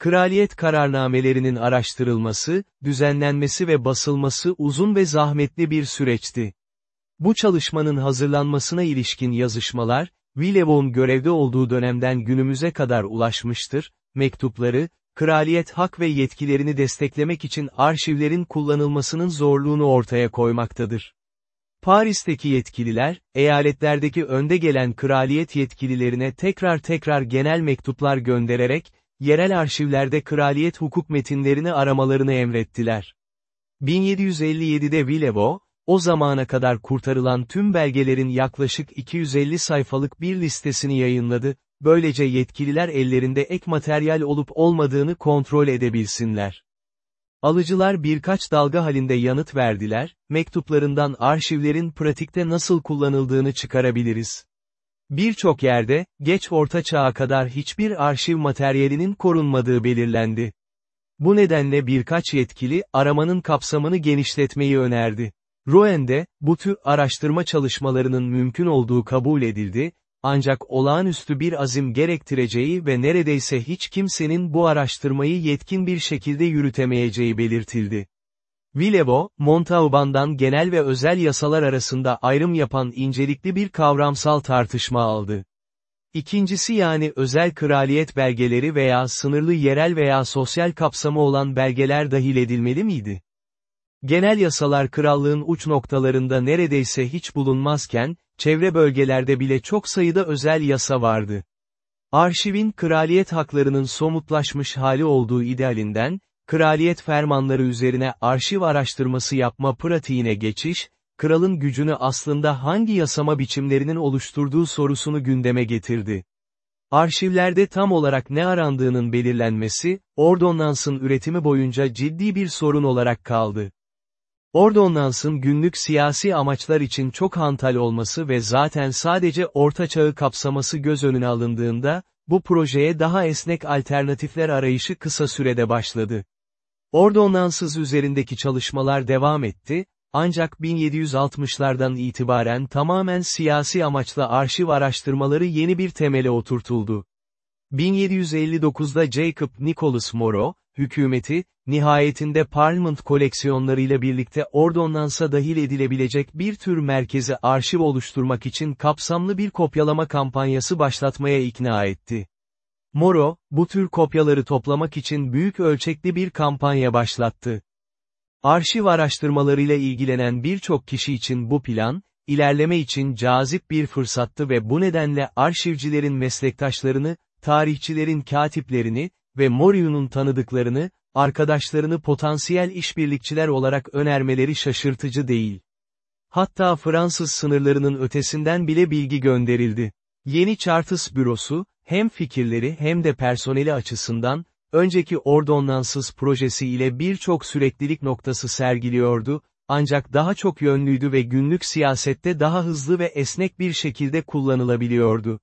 Kraliyet kararnamelerinin araştırılması, düzenlenmesi ve basılması uzun ve zahmetli bir süreçti. Bu çalışmanın hazırlanmasına ilişkin yazışmalar, Villevaux'un görevde olduğu dönemden günümüze kadar ulaşmıştır, mektupları, kraliyet hak ve yetkilerini desteklemek için arşivlerin kullanılmasının zorluğunu ortaya koymaktadır. Paris'teki yetkililer, eyaletlerdeki önde gelen kraliyet yetkililerine tekrar tekrar genel mektuplar göndererek, yerel arşivlerde kraliyet hukuk metinlerini aramalarını emrettiler. 1757'de Villevaux, o zamana kadar kurtarılan tüm belgelerin yaklaşık 250 sayfalık bir listesini yayınladı, böylece yetkililer ellerinde ek materyal olup olmadığını kontrol edebilsinler. Alıcılar birkaç dalga halinde yanıt verdiler, mektuplarından arşivlerin pratikte nasıl kullanıldığını çıkarabiliriz. Birçok yerde, geç orta çağa kadar hiçbir arşiv materyalinin korunmadığı belirlendi. Bu nedenle birkaç yetkili, aramanın kapsamını genişletmeyi önerdi. Roen'de, bu tür araştırma çalışmalarının mümkün olduğu kabul edildi, ancak olağanüstü bir azim gerektireceği ve neredeyse hiç kimsenin bu araştırmayı yetkin bir şekilde yürütemeyeceği belirtildi. Villevaux, Montauban'dan genel ve özel yasalar arasında ayrım yapan incelikli bir kavramsal tartışma aldı. İkincisi yani özel kraliyet belgeleri veya sınırlı yerel veya sosyal kapsamı olan belgeler dahil edilmeli miydi? Genel yasalar krallığın uç noktalarında neredeyse hiç bulunmazken, çevre bölgelerde bile çok sayıda özel yasa vardı. Arşivin kraliyet haklarının somutlaşmış hali olduğu idealinden, kraliyet fermanları üzerine arşiv araştırması yapma pratiğine geçiş, kralın gücünü aslında hangi yasama biçimlerinin oluşturduğu sorusunu gündeme getirdi. Arşivlerde tam olarak ne arandığının belirlenmesi, ordonnansın üretimi boyunca ciddi bir sorun olarak kaldı. Ordonnansın günlük siyasi amaçlar için çok hantal olması ve zaten sadece orta çağı kapsaması göz önüne alındığında, bu projeye daha esnek alternatifler arayışı kısa sürede başladı. Ordonnansız üzerindeki çalışmalar devam etti, ancak 1760'lardan itibaren tamamen siyasi amaçla arşiv araştırmaları yeni bir temele oturtuldu. 1759'da Jacob Nicholas Morrow, hükümeti, nihayetinde Parliament koleksiyonlarıyla birlikte ordonansa dahil edilebilecek bir tür merkezi arşiv oluşturmak için kapsamlı bir kopyalama kampanyası başlatmaya ikna etti. Moro, bu tür kopyaları toplamak için büyük ölçekli bir kampanya başlattı. Arşiv araştırmalarıyla ilgilenen birçok kişi için bu plan, ilerleme için cazip bir fırsattı ve bu nedenle arşivcilerin meslektaşlarını, tarihçilerin katiplerini ve Moriu'nun tanıdıklarını, arkadaşlarını potansiyel işbirlikçiler olarak önermeleri şaşırtıcı değil. Hatta Fransız sınırlarının ötesinden bile bilgi gönderildi. Yeni Charters bürosu, hem fikirleri hem de personeli açısından, önceki ordonnansız projesi ile birçok süreklilik noktası sergiliyordu, ancak daha çok yönlüydü ve günlük siyasette daha hızlı ve esnek bir şekilde kullanılabiliyordu.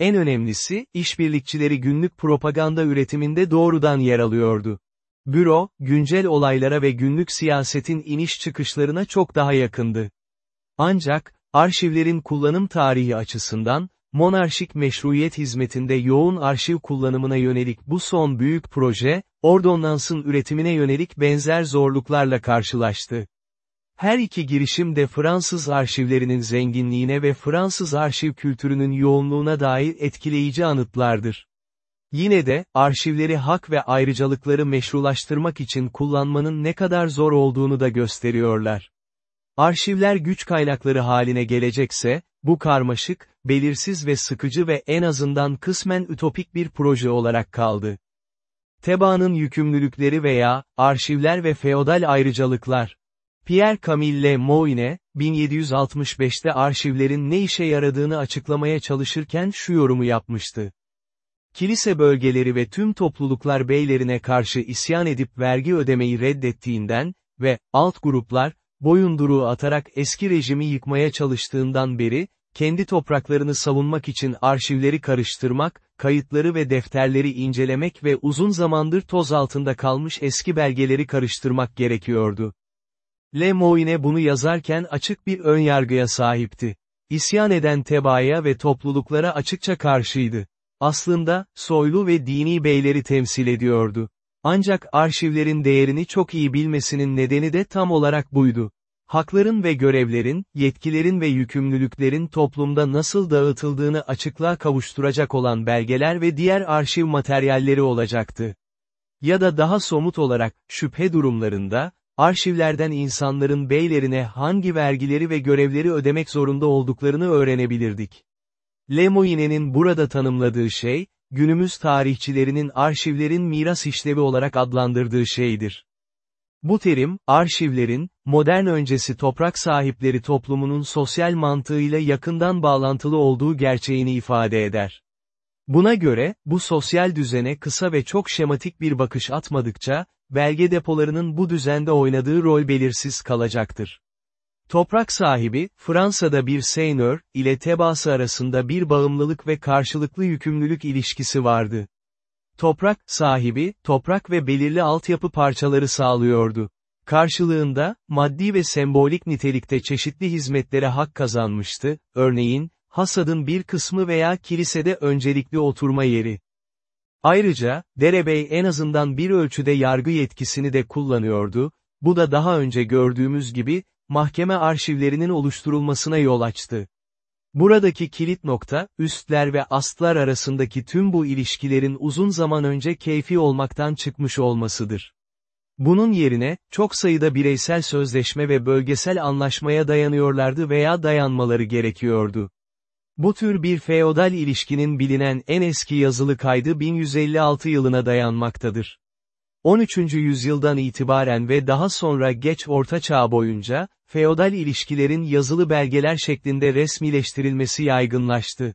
En önemlisi, işbirlikçileri günlük propaganda üretiminde doğrudan yer alıyordu. Büro, güncel olaylara ve günlük siyasetin iniş çıkışlarına çok daha yakındı. Ancak, arşivlerin kullanım tarihi açısından, monarşik meşruiyet hizmetinde yoğun arşiv kullanımına yönelik bu son büyük proje, ordonnansın üretimine yönelik benzer zorluklarla karşılaştı. Her iki girişim de Fransız arşivlerinin zenginliğine ve Fransız arşiv kültürünün yoğunluğuna dair etkileyici anıtlardır. Yine de, arşivleri hak ve ayrıcalıkları meşrulaştırmak için kullanmanın ne kadar zor olduğunu da gösteriyorlar. Arşivler güç kaynakları haline gelecekse, bu karmaşık, belirsiz ve sıkıcı ve en azından kısmen ütopik bir proje olarak kaldı. Tebaanın yükümlülükleri veya, arşivler ve feodal ayrıcalıklar. Pierre Camille Moine, 1765'te arşivlerin ne işe yaradığını açıklamaya çalışırken şu yorumu yapmıştı. Kilise bölgeleri ve tüm topluluklar beylerine karşı isyan edip vergi ödemeyi reddettiğinden ve alt gruplar, boyunduruğu atarak eski rejimi yıkmaya çalıştığından beri, kendi topraklarını savunmak için arşivleri karıştırmak, kayıtları ve defterleri incelemek ve uzun zamandır toz altında kalmış eski belgeleri karıştırmak gerekiyordu. Le Moyne bunu yazarken açık bir önyargıya sahipti. İsyan eden tebaaya ve topluluklara açıkça karşıydı. Aslında, soylu ve dini beyleri temsil ediyordu. Ancak arşivlerin değerini çok iyi bilmesinin nedeni de tam olarak buydu. Hakların ve görevlerin, yetkilerin ve yükümlülüklerin toplumda nasıl dağıtıldığını açıklığa kavuşturacak olan belgeler ve diğer arşiv materyalleri olacaktı. Ya da daha somut olarak, şüphe durumlarında, arşivlerden insanların beylerine hangi vergileri ve görevleri ödemek zorunda olduklarını öğrenebilirdik. Lemoyne'nin burada tanımladığı şey, günümüz tarihçilerinin arşivlerin miras işlevi olarak adlandırdığı şeydir. Bu terim, arşivlerin, modern öncesi toprak sahipleri toplumunun sosyal mantığıyla yakından bağlantılı olduğu gerçeğini ifade eder. Buna göre, bu sosyal düzene kısa ve çok şematik bir bakış atmadıkça, belge depolarının bu düzende oynadığı rol belirsiz kalacaktır. Toprak sahibi, Fransa'da bir seynör, ile tebaası arasında bir bağımlılık ve karşılıklı yükümlülük ilişkisi vardı. Toprak, sahibi, toprak ve belirli altyapı parçaları sağlıyordu. Karşılığında, maddi ve sembolik nitelikte çeşitli hizmetlere hak kazanmıştı, örneğin, hasadın bir kısmı veya kilisede öncelikli oturma yeri. Ayrıca, derebey en azından bir ölçüde yargı yetkisini de kullanıyordu, bu da daha önce gördüğümüz gibi, mahkeme arşivlerinin oluşturulmasına yol açtı. Buradaki kilit nokta, üstler ve astlar arasındaki tüm bu ilişkilerin uzun zaman önce keyfi olmaktan çıkmış olmasıdır. Bunun yerine, çok sayıda bireysel sözleşme ve bölgesel anlaşmaya dayanıyorlardı veya dayanmaları gerekiyordu. Bu tür bir feodal ilişkinin bilinen en eski yazılı kaydı 1156 yılına dayanmaktadır. 13. yüzyıldan itibaren ve daha sonra geç Orta Çağ boyunca, feodal ilişkilerin yazılı belgeler şeklinde resmileştirilmesi yaygınlaştı.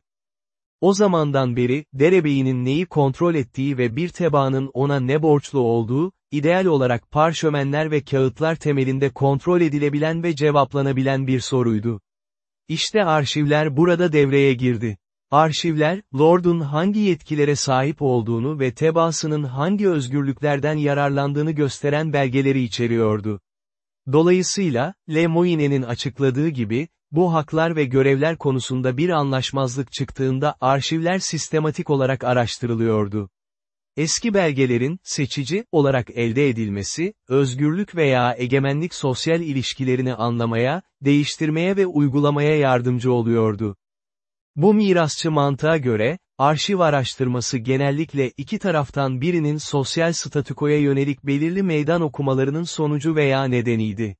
O zamandan beri, derebeyinin neyi kontrol ettiği ve bir tebaanın ona ne borçlu olduğu, ideal olarak parşömenler ve kağıtlar temelinde kontrol edilebilen ve cevaplanabilen bir soruydu. İşte arşivler burada devreye girdi. Arşivler, Lord'un hangi yetkilere sahip olduğunu ve tebaasının hangi özgürlüklerden yararlandığını gösteren belgeleri içeriyordu. Dolayısıyla, Le Moyne'nin açıkladığı gibi, bu haklar ve görevler konusunda bir anlaşmazlık çıktığında arşivler sistematik olarak araştırılıyordu. Eski belgelerin, seçici, olarak elde edilmesi, özgürlük veya egemenlik sosyal ilişkilerini anlamaya, değiştirmeye ve uygulamaya yardımcı oluyordu. Bu mirasçı mantığa göre, arşiv araştırması genellikle iki taraftan birinin sosyal statükoya yönelik belirli meydan okumalarının sonucu veya nedeniydi.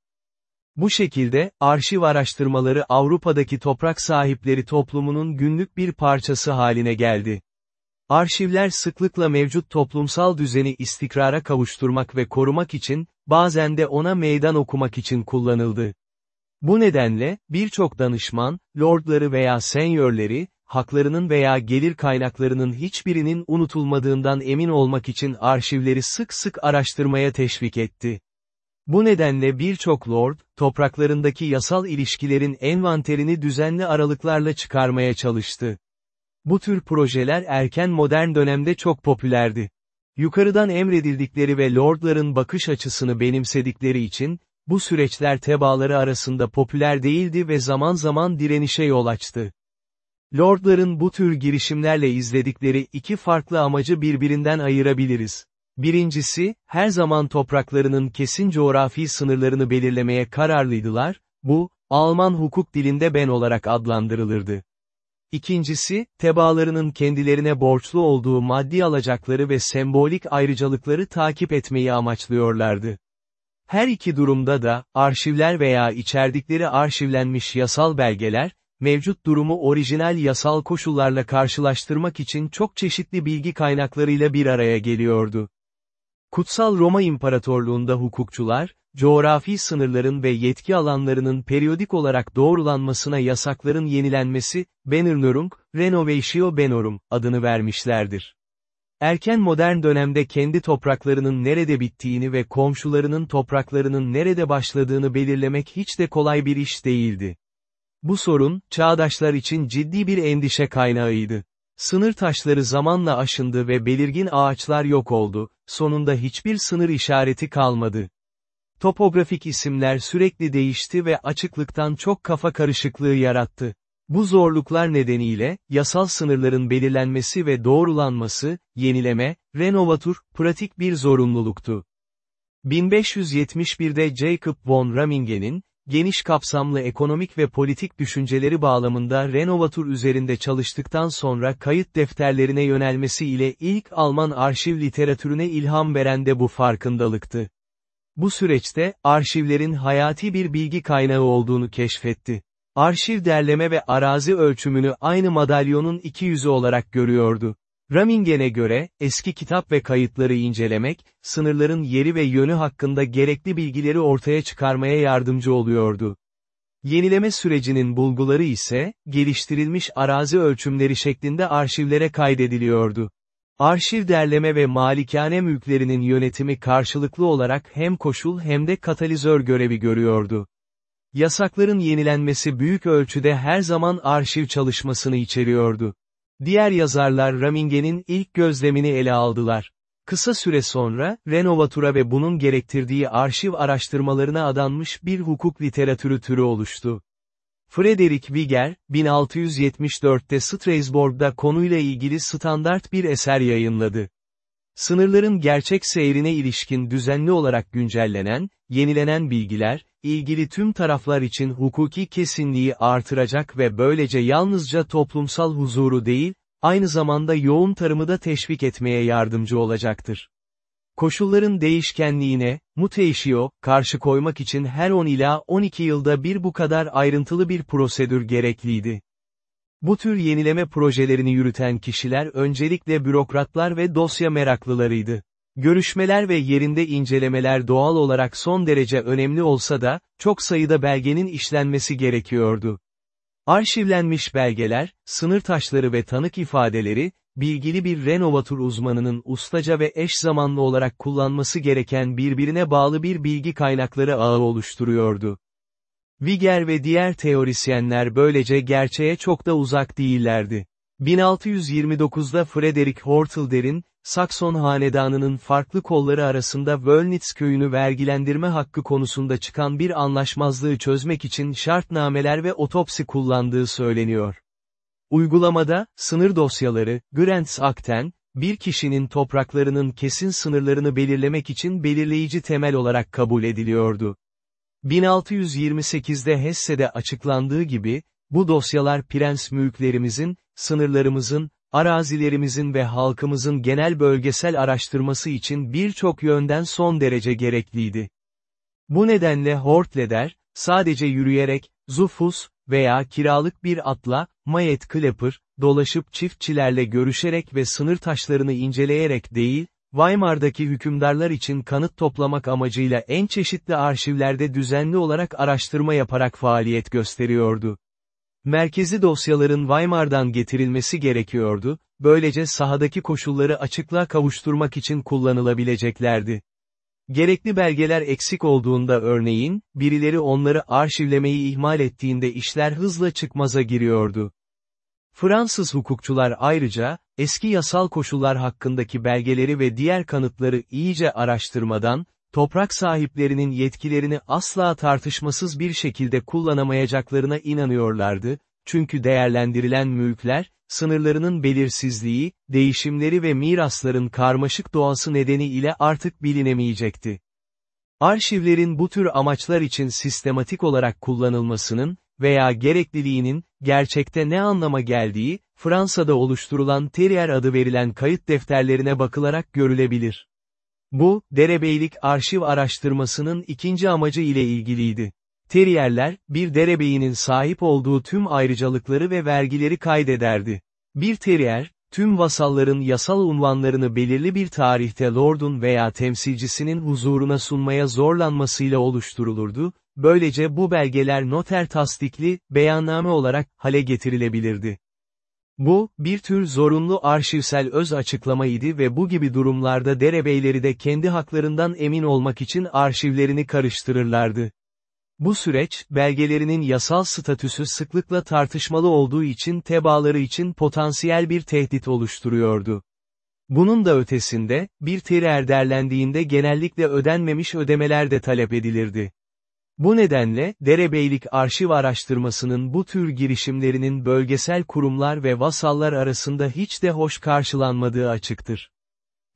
Bu şekilde, arşiv araştırmaları Avrupa'daki toprak sahipleri toplumunun günlük bir parçası haline geldi. Arşivler sıklıkla mevcut toplumsal düzeni istikrara kavuşturmak ve korumak için, bazen de ona meydan okumak için kullanıldı. Bu nedenle, birçok danışman, lordları veya senyörleri, haklarının veya gelir kaynaklarının hiçbirinin unutulmadığından emin olmak için arşivleri sık sık araştırmaya teşvik etti. Bu nedenle birçok lord, topraklarındaki yasal ilişkilerin envanterini düzenli aralıklarla çıkarmaya çalıştı. Bu tür projeler erken modern dönemde çok popülerdi. Yukarıdan emredildikleri ve lordların bakış açısını benimsedikleri için, bu süreçler tebaaları arasında popüler değildi ve zaman zaman direnişe yol açtı. Lordların bu tür girişimlerle izledikleri iki farklı amacı birbirinden ayırabiliriz. Birincisi, her zaman topraklarının kesin coğrafi sınırlarını belirlemeye kararlıydılar, bu, Alman hukuk dilinde ben olarak adlandırılırdı. İkincisi, tebaalarının kendilerine borçlu olduğu maddi alacakları ve sembolik ayrıcalıkları takip etmeyi amaçlıyorlardı. Her iki durumda da, arşivler veya içerdikleri arşivlenmiş yasal belgeler, mevcut durumu orijinal yasal koşullarla karşılaştırmak için çok çeşitli bilgi kaynaklarıyla bir araya geliyordu. Kutsal Roma İmparatorluğunda hukukçular, coğrafi sınırların ve yetki alanlarının periyodik olarak doğrulanmasına yasakların yenilenmesi, Benernörung, Renovatio Benorum, adını vermişlerdir. Erken modern dönemde kendi topraklarının nerede bittiğini ve komşularının topraklarının nerede başladığını belirlemek hiç de kolay bir iş değildi. Bu sorun, çağdaşlar için ciddi bir endişe kaynağıydı. Sınır taşları zamanla aşındı ve belirgin ağaçlar yok oldu, sonunda hiçbir sınır işareti kalmadı. Topografik isimler sürekli değişti ve açıklıktan çok kafa karışıklığı yarattı. Bu zorluklar nedeniyle, yasal sınırların belirlenmesi ve doğrulanması, yenileme, renovatur, pratik bir zorunluluktu. 1571'de Jacob von Rammingen'in, geniş kapsamlı ekonomik ve politik düşünceleri bağlamında Renovatur üzerinde çalıştıktan sonra kayıt defterlerine yönelmesi ile ilk Alman arşiv literatürüne ilham veren de bu farkındalıktı. Bu süreçte, arşivlerin hayati bir bilgi kaynağı olduğunu keşfetti. Arşiv derleme ve arazi ölçümünü aynı madalyonun iki yüzü olarak görüyordu. Ramingen'e göre, eski kitap ve kayıtları incelemek, sınırların yeri ve yönü hakkında gerekli bilgileri ortaya çıkarmaya yardımcı oluyordu. Yenileme sürecinin bulguları ise, geliştirilmiş arazi ölçümleri şeklinde arşivlere kaydediliyordu. Arşiv derleme ve malikane mülklerinin yönetimi karşılıklı olarak hem koşul hem de katalizör görevi görüyordu. Yasakların yenilenmesi büyük ölçüde her zaman arşiv çalışmasını içeriyordu. Diğer yazarlar Ramingen'in ilk gözlemini ele aldılar. Kısa süre sonra, Renovatura ve bunun gerektirdiği arşiv araştırmalarına adanmış bir hukuk literatürü türü oluştu. Frederick Wigger, 1674'te Strasbourg'da konuyla ilgili standart bir eser yayınladı. Sınırların gerçek seyrine ilişkin düzenli olarak güncellenen, yenilenen bilgiler, ilgili tüm taraflar için hukuki kesinliği artıracak ve böylece yalnızca toplumsal huzuru değil, aynı zamanda yoğun tarımı da teşvik etmeye yardımcı olacaktır. Koşulların değişkenliğine, muteşio, karşı koymak için her 10 ila 12 yılda bir bu kadar ayrıntılı bir prosedür gerekliydi. Bu tür yenileme projelerini yürüten kişiler öncelikle bürokratlar ve dosya meraklılarıydı. Görüşmeler ve yerinde incelemeler doğal olarak son derece önemli olsa da, çok sayıda belgenin işlenmesi gerekiyordu. Arşivlenmiş belgeler, sınır taşları ve tanık ifadeleri, bilgili bir renovatur uzmanının ustaca ve eş zamanlı olarak kullanması gereken birbirine bağlı bir bilgi kaynakları ağı oluşturuyordu. Viger ve diğer teorisyenler böylece gerçeğe çok da uzak değillerdi. 1629'da Frederick Hortelder'in, Sakson hanedanının farklı kolları arasında Wölnitz köyünü vergilendirme hakkı konusunda çıkan bir anlaşmazlığı çözmek için şartnameler ve otopsi kullandığı söyleniyor. Uygulamada, sınır dosyaları, Grenzakten, bir kişinin topraklarının kesin sınırlarını belirlemek için belirleyici temel olarak kabul ediliyordu. 1628'de Hesse'de açıklandığı gibi, bu dosyalar prens mülklerimizin, sınırlarımızın, arazilerimizin ve halkımızın genel bölgesel araştırması için birçok yönden son derece gerekliydi. Bu nedenle Hortleder, sadece yürüyerek, Zufus, veya kiralık bir atla, Mayet Klepper, dolaşıp çiftçilerle görüşerek ve sınır taşlarını inceleyerek değil, Weimar'daki hükümdarlar için kanıt toplamak amacıyla en çeşitli arşivlerde düzenli olarak araştırma yaparak faaliyet gösteriyordu. Merkezi dosyaların Weimar'dan getirilmesi gerekiyordu, böylece sahadaki koşulları açıklığa kavuşturmak için kullanılabileceklerdi. Gerekli belgeler eksik olduğunda örneğin, birileri onları arşivlemeyi ihmal ettiğinde işler hızla çıkmaza giriyordu. Fransız hukukçular ayrıca, eski yasal koşullar hakkındaki belgeleri ve diğer kanıtları iyice araştırmadan, toprak sahiplerinin yetkilerini asla tartışmasız bir şekilde kullanamayacaklarına inanıyorlardı, çünkü değerlendirilen mülkler, sınırlarının belirsizliği, değişimleri ve mirasların karmaşık doğası nedeniyle artık bilinemeyecekti. Arşivlerin bu tür amaçlar için sistematik olarak kullanılmasının, veya gerekliliğinin, gerçekte ne anlama geldiği, Fransa'da oluşturulan Terrier adı verilen kayıt defterlerine bakılarak görülebilir. Bu, derebeylik arşiv araştırmasının ikinci amacı ile ilgiliydi. Terrierler, bir derebeyinin sahip olduğu tüm ayrıcalıkları ve vergileri kaydederdi. Bir terrier, tüm vasalların yasal unvanlarını belirli bir tarihte lordun veya temsilcisinin huzuruna sunmaya zorlanmasıyla oluşturulurdu, böylece bu belgeler noter tasdikli, beyanname olarak, hale getirilebilirdi. Bu, bir tür zorunlu arşivsel öz açıklamaydı ve bu gibi durumlarda derebeyleri de kendi haklarından emin olmak için arşivlerini karıştırırlardı. Bu süreç, belgelerinin yasal statüsü sıklıkla tartışmalı olduğu için tebaaları için potansiyel bir tehdit oluşturuyordu. Bunun da ötesinde, bir terier derlendiğinde genellikle ödenmemiş ödemeler de talep edilirdi. Bu nedenle, derebeylik arşiv araştırmasının bu tür girişimlerinin bölgesel kurumlar ve vasallar arasında hiç de hoş karşılanmadığı açıktır.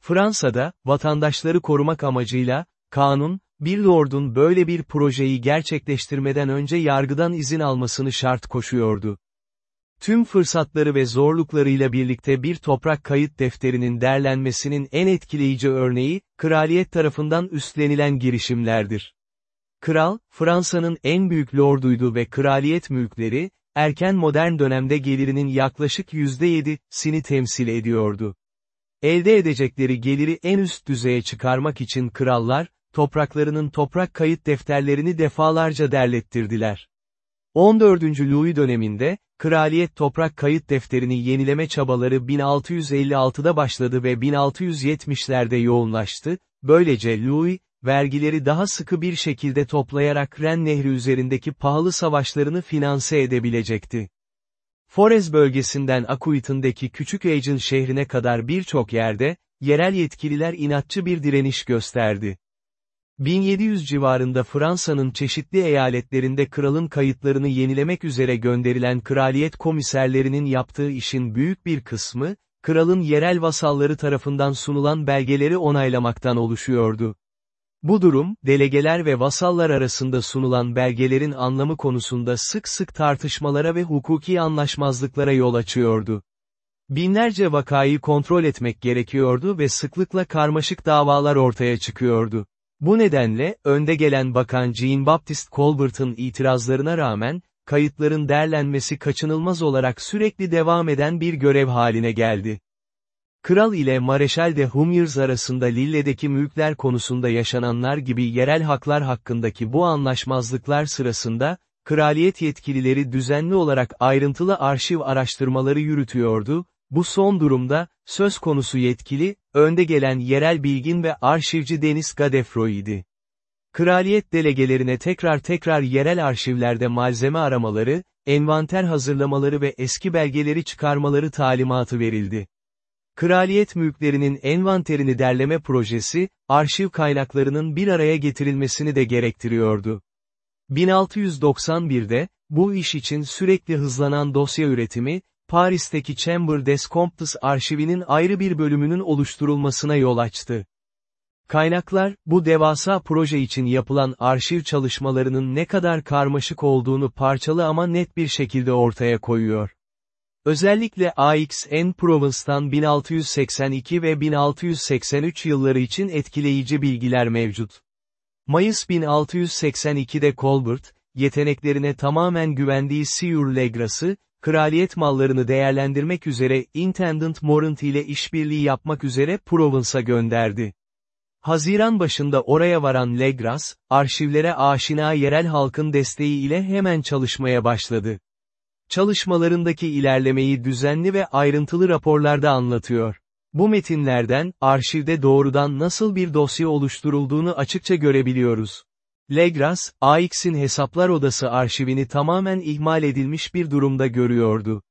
Fransa'da, vatandaşları korumak amacıyla, kanun, bir lordun böyle bir projeyi gerçekleştirmeden önce yargıdan izin almasını şart koşuyordu. Tüm fırsatları ve zorluklarıyla birlikte bir toprak kayıt defterinin derlenmesinin en etkileyici örneği, kraliyet tarafından üstlenilen girişimlerdir. Kral, Fransa'nın en büyük lorduydu ve kraliyet mülkleri, erken modern dönemde gelirinin yaklaşık %7'sini temsil ediyordu. Elde edecekleri geliri en üst düzeye çıkarmak için krallar, topraklarının toprak kayıt defterlerini defalarca derlettirdiler. 14. Louis döneminde, kraliyet toprak kayıt defterini yenileme çabaları 1656'da başladı ve 1670'lerde yoğunlaştı, böylece Louis, vergileri daha sıkı bir şekilde toplayarak Ren Nehri üzerindeki pahalı savaşlarını finanse edebilecekti. Forez bölgesinden Akuit'indeki Küçük Agen şehrine kadar birçok yerde, yerel yetkililer inatçı bir direniş gösterdi. 1700 civarında Fransa'nın çeşitli eyaletlerinde kralın kayıtlarını yenilemek üzere gönderilen kraliyet komiserlerinin yaptığı işin büyük bir kısmı, kralın yerel vasalları tarafından sunulan belgeleri onaylamaktan oluşuyordu. Bu durum, delegeler ve vasallar arasında sunulan belgelerin anlamı konusunda sık sık tartışmalara ve hukuki anlaşmazlıklara yol açıyordu. Binlerce vakayı kontrol etmek gerekiyordu ve sıklıkla karmaşık davalar ortaya çıkıyordu. Bu nedenle, önde gelen Bakan Jean-Baptiste Colbert'ın itirazlarına rağmen, kayıtların derlenmesi kaçınılmaz olarak sürekli devam eden bir görev haline geldi. Kral ile Mareşal de Humyers arasında Lille'deki mülkler konusunda yaşananlar gibi yerel haklar hakkındaki bu anlaşmazlıklar sırasında, kraliyet yetkilileri düzenli olarak ayrıntılı arşiv araştırmaları yürütüyordu, bu son durumda, söz konusu yetkili, önde gelen yerel bilgin ve arşivci Deniz Gadefro idi. Kraliyet delegelerine tekrar tekrar yerel arşivlerde malzeme aramaları, envanter hazırlamaları ve eski belgeleri çıkarmaları talimatı verildi. Kraliyet mülklerinin envanterini derleme projesi, arşiv kaynaklarının bir araya getirilmesini de gerektiriyordu. 1691'de, bu iş için sürekli hızlanan dosya üretimi, Paris'teki Chamber des Comptes arşivinin ayrı bir bölümünün oluşturulmasına yol açtı. Kaynaklar, bu devasa proje için yapılan arşiv çalışmalarının ne kadar karmaşık olduğunu parçalı ama net bir şekilde ortaya koyuyor. Özellikle AXN Provence'tan 1682 ve 1683 yılları için etkileyici bilgiler mevcut. Mayıs 1682'de Colbert, yeteneklerine tamamen güvendiği Sieur Legras'ı, kraliyet mallarını değerlendirmek üzere Intendant Morant ile işbirliği yapmak üzere Provence'a gönderdi. Haziran başında oraya varan Legras, arşivlere aşina yerel halkın desteği ile hemen çalışmaya başladı. Çalışmalarındaki ilerlemeyi düzenli ve ayrıntılı raporlarda anlatıyor. Bu metinlerden, arşivde doğrudan nasıl bir dosya oluşturulduğunu açıkça görebiliyoruz. Legras, AX'in hesaplar odası arşivini tamamen ihmal edilmiş bir durumda görüyordu.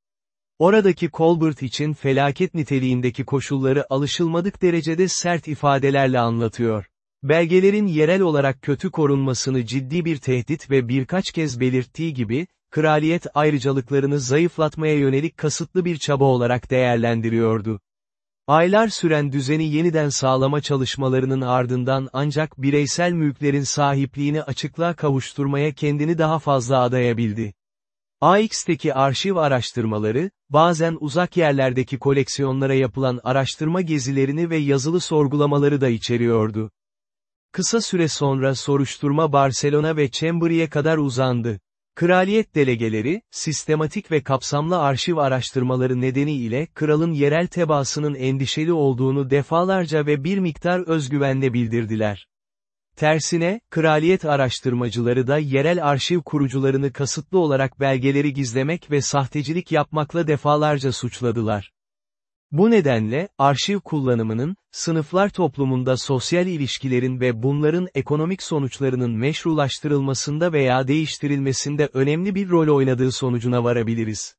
Oradaki Colbert için felaket niteliğindeki koşulları alışılmadık derecede sert ifadelerle anlatıyor. Belgelerin yerel olarak kötü korunmasını ciddi bir tehdit ve birkaç kez belirttiği gibi, kraliyet ayrıcalıklarını zayıflatmaya yönelik kasıtlı bir çaba olarak değerlendiriyordu. Aylar süren düzeni yeniden sağlama çalışmalarının ardından ancak bireysel mülklerin sahipliğini açıklığa kavuşturmaya kendini daha fazla adayabildi. AX'teki arşiv araştırmaları, bazen uzak yerlerdeki koleksiyonlara yapılan araştırma gezilerini ve yazılı sorgulamaları da içeriyordu. Kısa süre sonra soruşturma Barcelona ve Chambéry'e kadar uzandı. Kraliyet delegeleri, sistematik ve kapsamlı arşiv araştırmaları nedeniyle kralın yerel tebaasının endişeli olduğunu defalarca ve bir miktar özgüvenle bildirdiler. Tersine, kraliyet araştırmacıları da yerel arşiv kurucularını kasıtlı olarak belgeleri gizlemek ve sahtecilik yapmakla defalarca suçladılar. Bu nedenle, arşiv kullanımının, sınıflar toplumunda sosyal ilişkilerin ve bunların ekonomik sonuçlarının meşrulaştırılmasında veya değiştirilmesinde önemli bir rol oynadığı sonucuna varabiliriz.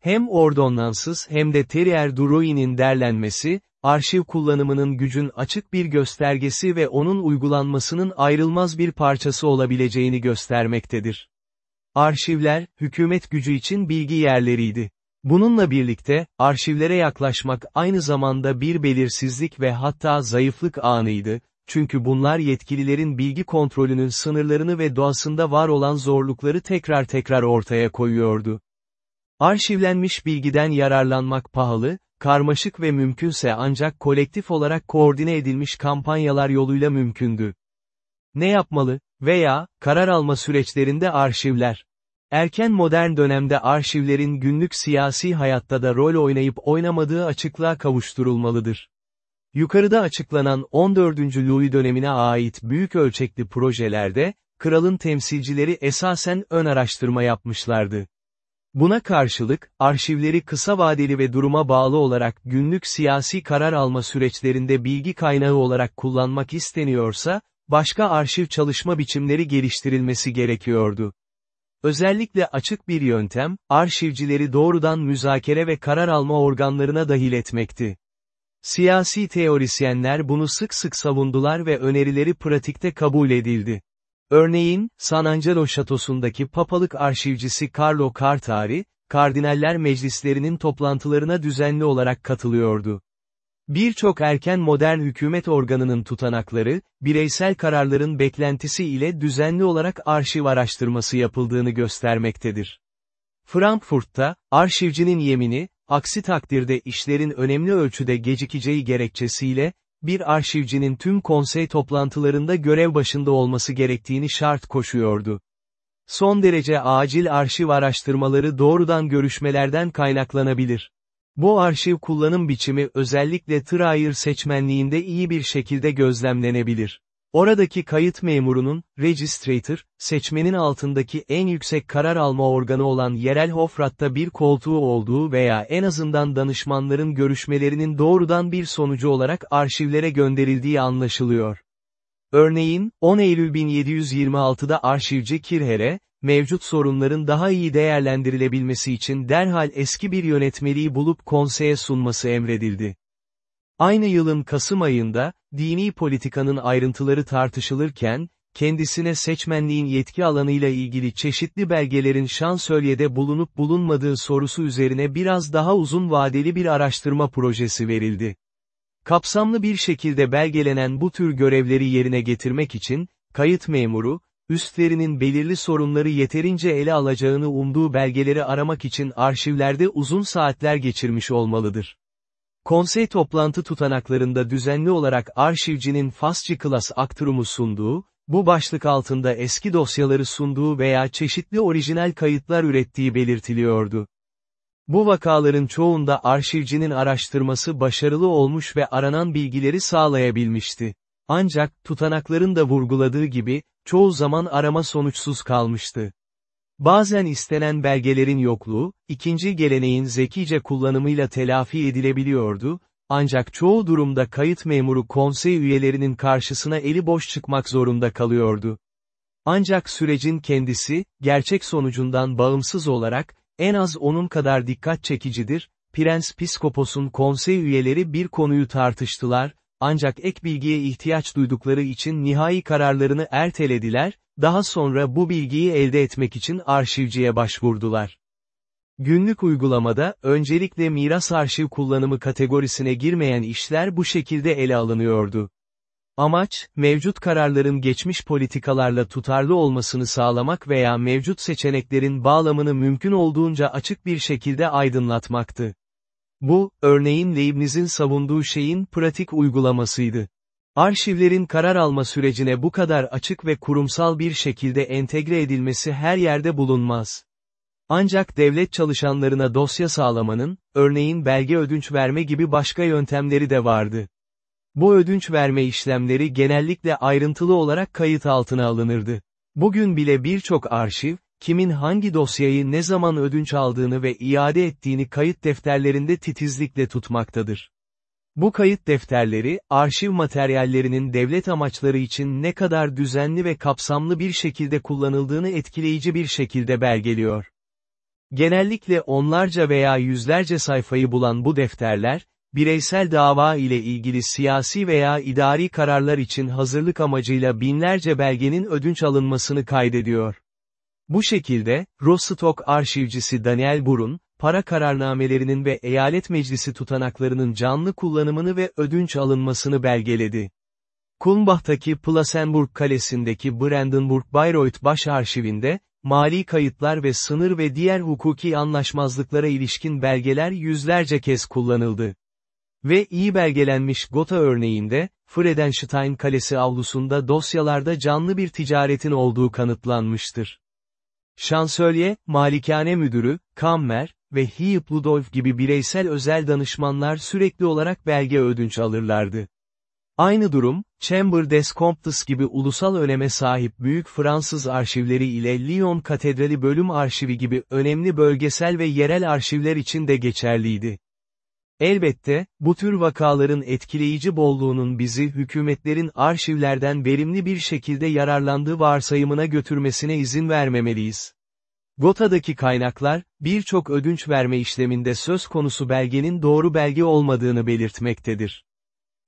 Hem ordonnansız hem de Terrier Duroy'nin derlenmesi, arşiv kullanımının gücün açık bir göstergesi ve onun uygulanmasının ayrılmaz bir parçası olabileceğini göstermektedir. Arşivler, hükümet gücü için bilgi yerleriydi. Bununla birlikte, arşivlere yaklaşmak aynı zamanda bir belirsizlik ve hatta zayıflık anıydı, çünkü bunlar yetkililerin bilgi kontrolünün sınırlarını ve doğasında var olan zorlukları tekrar tekrar ortaya koyuyordu. Arşivlenmiş bilgiden yararlanmak pahalı, karmaşık ve mümkünse ancak kolektif olarak koordine edilmiş kampanyalar yoluyla mümkündü. Ne yapmalı veya karar alma süreçlerinde arşivler Erken modern dönemde arşivlerin günlük siyasi hayatta da rol oynayıp oynamadığı açıklığa kavuşturulmalıdır. Yukarıda açıklanan 14. Louis dönemine ait büyük ölçekli projelerde, kralın temsilcileri esasen ön araştırma yapmışlardı. Buna karşılık, arşivleri kısa vadeli ve duruma bağlı olarak günlük siyasi karar alma süreçlerinde bilgi kaynağı olarak kullanmak isteniyorsa, başka arşiv çalışma biçimleri geliştirilmesi gerekiyordu. Özellikle açık bir yöntem, arşivcileri doğrudan müzakere ve karar alma organlarına dahil etmekti. Siyasi teorisyenler bunu sık sık savundular ve önerileri pratikte kabul edildi. Örneğin, San Angelo şatosundaki papalık arşivcisi Carlo Cartari, kardinaller meclislerinin toplantılarına düzenli olarak katılıyordu. Birçok erken modern hükümet organının tutanakları, bireysel kararların beklentisi ile düzenli olarak arşiv araştırması yapıldığını göstermektedir. Frankfurt'ta, arşivcinin yemini, aksi takdirde işlerin önemli ölçüde gecikeceği gerekçesiyle, bir arşivcinin tüm konsey toplantılarında görev başında olması gerektiğini şart koşuyordu. Son derece acil arşiv araştırmaları doğrudan görüşmelerden kaynaklanabilir. Bu arşiv kullanım biçimi özellikle Trier seçmenliğinde iyi bir şekilde gözlemlenebilir. Oradaki kayıt memurunun, registrator, seçmenin altındaki en yüksek karar alma organı olan yerel Hofrat'ta bir koltuğu olduğu veya en azından danışmanların görüşmelerinin doğrudan bir sonucu olarak arşivlere gönderildiği anlaşılıyor. Örneğin, 10 Eylül 1726'da arşivci Kirher'e, mevcut sorunların daha iyi değerlendirilebilmesi için derhal eski bir yönetmeliği bulup konseye sunması emredildi. Aynı yılın Kasım ayında, dini politikanın ayrıntıları tartışılırken, kendisine seçmenliğin yetki alanıyla ilgili çeşitli belgelerin şansölyede bulunup bulunmadığı sorusu üzerine biraz daha uzun vadeli bir araştırma projesi verildi. Kapsamlı bir şekilde belgelenen bu tür görevleri yerine getirmek için, kayıt memuru, üstlerinin belirli sorunları yeterince ele alacağını umduğu belgeleri aramak için arşivlerde uzun saatler geçirmiş olmalıdır. Konsey toplantı tutanaklarında düzenli olarak arşivcinin Fasci Class Akturumu sunduğu, bu başlık altında eski dosyaları sunduğu veya çeşitli orijinal kayıtlar ürettiği belirtiliyordu. Bu vakaların çoğunda arşivcinin araştırması başarılı olmuş ve aranan bilgileri sağlayabilmişti. Ancak, tutanakların da vurguladığı gibi, çoğu zaman arama sonuçsuz kalmıştı. Bazen istenen belgelerin yokluğu, ikinci geleneğin zekice kullanımıyla telafi edilebiliyordu, ancak çoğu durumda kayıt memuru konsey üyelerinin karşısına eli boş çıkmak zorunda kalıyordu. Ancak sürecin kendisi, gerçek sonucundan bağımsız olarak, en az onun kadar dikkat çekicidir, Prens Piskopos'un konsey üyeleri bir konuyu tartıştılar, ancak ek bilgiye ihtiyaç duydukları için nihai kararlarını ertelediler, daha sonra bu bilgiyi elde etmek için arşivciye başvurdular. Günlük uygulamada, öncelikle miras arşiv kullanımı kategorisine girmeyen işler bu şekilde ele alınıyordu. Amaç, mevcut kararların geçmiş politikalarla tutarlı olmasını sağlamak veya mevcut seçeneklerin bağlamını mümkün olduğunca açık bir şekilde aydınlatmaktı. Bu, örneğin Leibniz'in savunduğu şeyin pratik uygulamasıydı. Arşivlerin karar alma sürecine bu kadar açık ve kurumsal bir şekilde entegre edilmesi her yerde bulunmaz. Ancak devlet çalışanlarına dosya sağlamanın, örneğin belge ödünç verme gibi başka yöntemleri de vardı. Bu ödünç verme işlemleri genellikle ayrıntılı olarak kayıt altına alınırdı. Bugün bile birçok arşiv, kimin hangi dosyayı ne zaman ödünç aldığını ve iade ettiğini kayıt defterlerinde titizlikle tutmaktadır. Bu kayıt defterleri, arşiv materyallerinin devlet amaçları için ne kadar düzenli ve kapsamlı bir şekilde kullanıldığını etkileyici bir şekilde belgeliyor. Genellikle onlarca veya yüzlerce sayfayı bulan bu defterler, bireysel dava ile ilgili siyasi veya idari kararlar için hazırlık amacıyla binlerce belgenin ödünç alınmasını kaydediyor. Bu şekilde, Rostock arşivcisi Daniel Burun, para kararnamelerinin ve eyalet meclisi tutanaklarının canlı kullanımını ve ödünç alınmasını belgeledi. Kulmbach'taki Plasenburg Kalesi'ndeki Brandenburg Bayreuth Baş Arşivinde, mali kayıtlar ve sınır ve diğer hukuki anlaşmazlıklara ilişkin belgeler yüzlerce kez kullanıldı. Ve iyi belgelenmiş Gotha örneğinde, Friedenstein Kalesi avlusunda dosyalarda canlı bir ticaretin olduğu kanıtlanmıştır. Şansölye, Malikane Müdürü, Kammer ve Hiyip Ludolf gibi bireysel özel danışmanlar sürekli olarak belge ödünç alırlardı. Aynı durum, Chamber des Comptes gibi ulusal öneme sahip büyük Fransız arşivleri ile Lyon Katedrali Bölüm Arşivi gibi önemli bölgesel ve yerel arşivler için de geçerliydi. Elbette, bu tür vakaların etkileyici bolluğunun bizi hükümetlerin arşivlerden verimli bir şekilde yararlandığı varsayımına götürmesine izin vermemeliyiz. Gota'daki kaynaklar, birçok ödünç verme işleminde söz konusu belgenin doğru belge olmadığını belirtmektedir.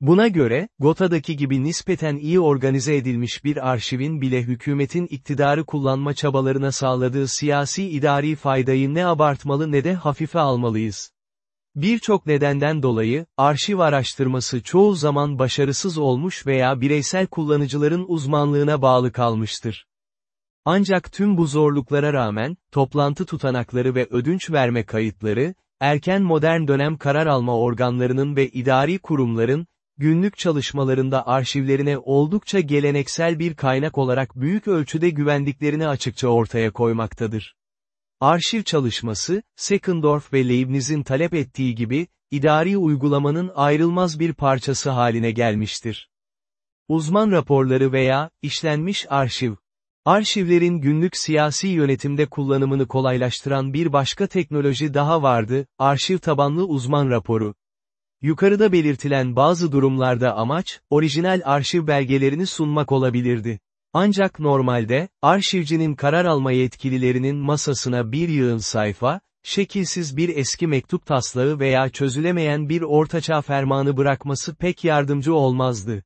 Buna göre, Gota'daki gibi nispeten iyi organize edilmiş bir arşivin bile hükümetin iktidarı kullanma çabalarına sağladığı siyasi idari faydayı ne abartmalı ne de hafife almalıyız. Birçok nedenden dolayı, arşiv araştırması çoğu zaman başarısız olmuş veya bireysel kullanıcıların uzmanlığına bağlı kalmıştır. Ancak tüm bu zorluklara rağmen, toplantı tutanakları ve ödünç verme kayıtları, erken modern dönem karar alma organlarının ve idari kurumların, günlük çalışmalarında arşivlerine oldukça geleneksel bir kaynak olarak büyük ölçüde güvendiklerini açıkça ortaya koymaktadır. Arşiv çalışması, Sekendorf ve Leibniz'in talep ettiği gibi, idari uygulamanın ayrılmaz bir parçası haline gelmiştir. Uzman raporları veya, işlenmiş arşiv. Arşivlerin günlük siyasi yönetimde kullanımını kolaylaştıran bir başka teknoloji daha vardı, arşiv tabanlı uzman raporu. Yukarıda belirtilen bazı durumlarda amaç, orijinal arşiv belgelerini sunmak olabilirdi. Ancak normalde, arşivcinin karar alma yetkililerinin masasına bir yığın sayfa, şekilsiz bir eski mektup taslağı veya çözülemeyen bir ortaçağ fermanı bırakması pek yardımcı olmazdı.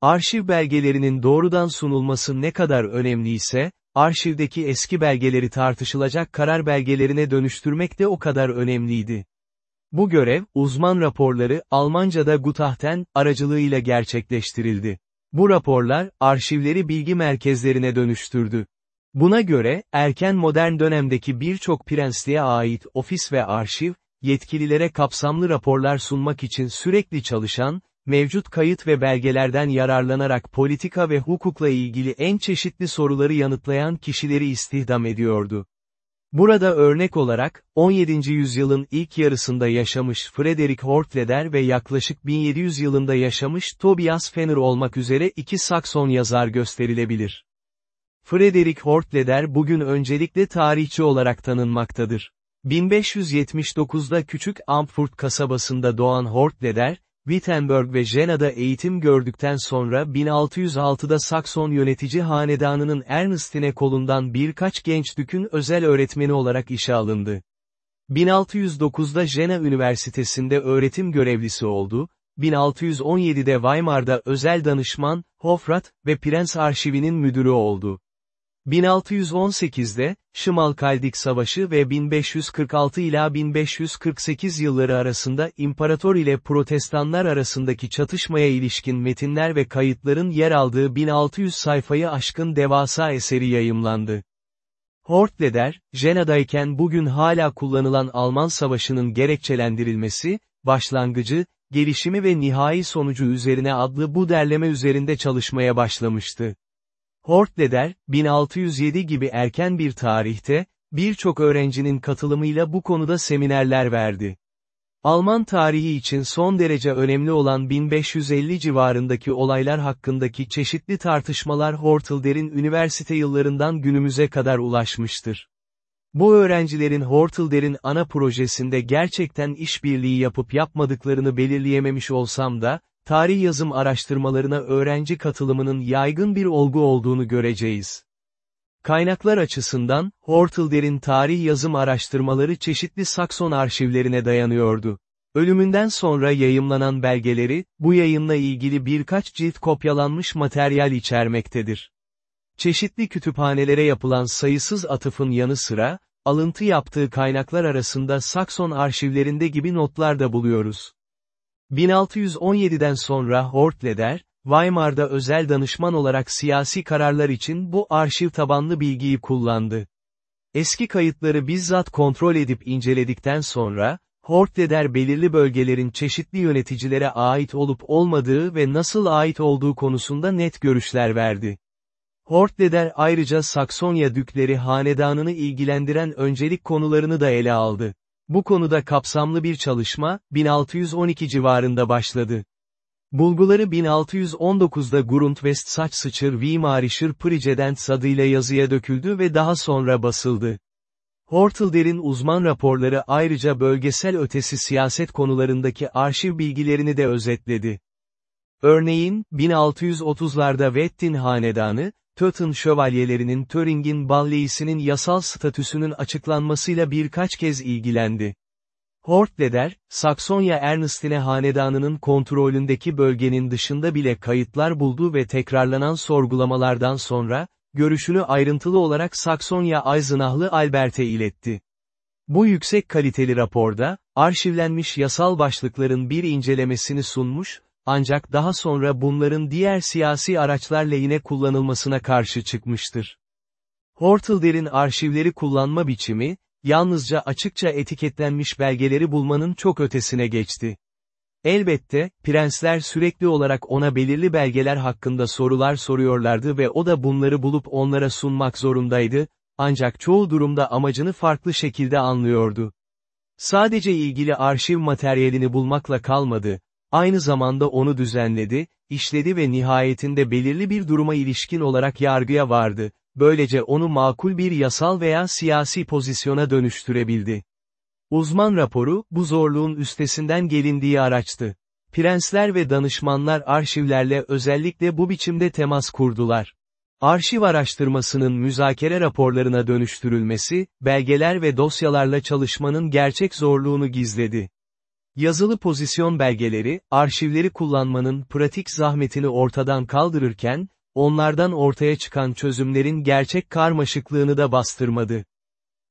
Arşiv belgelerinin doğrudan sunulması ne kadar önemliyse, arşivdeki eski belgeleri tartışılacak karar belgelerine dönüştürmek de o kadar önemliydi. Bu görev, uzman raporları, Almanca'da Gutachten, aracılığıyla gerçekleştirildi. Bu raporlar, arşivleri bilgi merkezlerine dönüştürdü. Buna göre, erken modern dönemdeki birçok prensliğe ait ofis ve arşiv, yetkililere kapsamlı raporlar sunmak için sürekli çalışan, mevcut kayıt ve belgelerden yararlanarak politika ve hukukla ilgili en çeşitli soruları yanıtlayan kişileri istihdam ediyordu. Burada örnek olarak, 17. yüzyılın ilk yarısında yaşamış Frederick Hortleder ve yaklaşık 1700 yılında yaşamış Tobias Fenner olmak üzere iki Sakson yazar gösterilebilir. Frederick Hortleder bugün öncelikle tarihçi olarak tanınmaktadır. 1579'da küçük Ampfurt kasabasında doğan Hortleder, Wittenberg ve Jena'da eğitim gördükten sonra 1606'da Sakson yönetici hanedanının Ernestine kolundan birkaç genç dükün özel öğretmeni olarak işe alındı. 1609'da Jena Üniversitesi'nde öğretim görevlisi oldu, 1617'de Weimar'da özel danışman, Hofrat ve Prens Arşivinin müdürü oldu. 1618'de, Şimalkaldik Savaşı ve 1546 ila 1548 yılları arasında imparator ile protestanlar arasındaki çatışmaya ilişkin metinler ve kayıtların yer aldığı 1600 sayfayı aşkın devasa eseri yayımlandı. Hortleder, Jena'dayken bugün hala kullanılan Alman Savaşı'nın gerekçelendirilmesi, başlangıcı, gelişimi ve nihai sonucu üzerine adlı bu derleme üzerinde çalışmaya başlamıştı. Hortleder, 1607 gibi erken bir tarihte, birçok öğrencinin katılımıyla bu konuda seminerler verdi. Alman tarihi için son derece önemli olan 1550 civarındaki olaylar hakkındaki çeşitli tartışmalar Hortlder'in üniversite yıllarından günümüze kadar ulaşmıştır. Bu öğrencilerin Hortlder'in ana projesinde gerçekten işbirliği yapıp yapmadıklarını belirleyememiş olsam da, tarih yazım araştırmalarına öğrenci katılımının yaygın bir olgu olduğunu göreceğiz. Kaynaklar açısından, Hortlder'in tarih yazım araştırmaları çeşitli Sakson arşivlerine dayanıyordu. Ölümünden sonra yayımlanan belgeleri, bu yayınla ilgili birkaç cilt kopyalanmış materyal içermektedir. Çeşitli kütüphanelere yapılan sayısız atıfın yanı sıra, alıntı yaptığı kaynaklar arasında Sakson arşivlerinde gibi notlar da buluyoruz. 1617'den sonra Hortleder, Weimar'da özel danışman olarak siyasi kararlar için bu arşiv tabanlı bilgiyi kullandı. Eski kayıtları bizzat kontrol edip inceledikten sonra, Hortleder belirli bölgelerin çeşitli yöneticilere ait olup olmadığı ve nasıl ait olduğu konusunda net görüşler verdi. Hortleder ayrıca Saksonya dükleri hanedanını ilgilendiren öncelik konularını da ele aldı. Bu konuda kapsamlı bir çalışma, 1612 civarında başladı. Bulguları 1619'da Grundtvest saç sıçır Weimarischer Präsident adıyla yazıya döküldü ve daha sonra basıldı. Hortlder'in uzman raporları ayrıca bölgesel ötesi siyaset konularındaki arşiv bilgilerini de özetledi. Örneğin, 1630'larda Wettin Hanedanı, Töten şövalyelerinin Töring'in balleisinin yasal statüsünün açıklanmasıyla birkaç kez ilgilendi. Hortleder, Saksonya Ernestine hanedanının kontrolündeki bölgenin dışında bile kayıtlar buldu ve tekrarlanan sorgulamalardan sonra, görüşünü ayrıntılı olarak Saksonya Eisenachlı Albert'e iletti. Bu yüksek kaliteli raporda, arşivlenmiş yasal başlıkların bir incelemesini sunmuş, ancak daha sonra bunların diğer siyasi araçlar lehine kullanılmasına karşı çıkmıştır. Hortlder'in arşivleri kullanma biçimi, yalnızca açıkça etiketlenmiş belgeleri bulmanın çok ötesine geçti. Elbette, prensler sürekli olarak ona belirli belgeler hakkında sorular soruyorlardı ve o da bunları bulup onlara sunmak zorundaydı, ancak çoğu durumda amacını farklı şekilde anlıyordu. Sadece ilgili arşiv materyalini bulmakla kalmadı, aynı zamanda onu düzenledi, işledi ve nihayetinde belirli bir duruma ilişkin olarak yargıya vardı, böylece onu makul bir yasal veya siyasi pozisyona dönüştürebildi. Uzman raporu, bu zorluğun üstesinden gelindiği araçtı. Prensler ve danışmanlar arşivlerle özellikle bu biçimde temas kurdular. Arşiv araştırmasının müzakere raporlarına dönüştürülmesi, belgeler ve dosyalarla çalışmanın gerçek zorluğunu gizledi. Yazılı pozisyon belgeleri, arşivleri kullanmanın pratik zahmetini ortadan kaldırırken, onlardan ortaya çıkan çözümlerin gerçek karmaşıklığını da bastırmadı.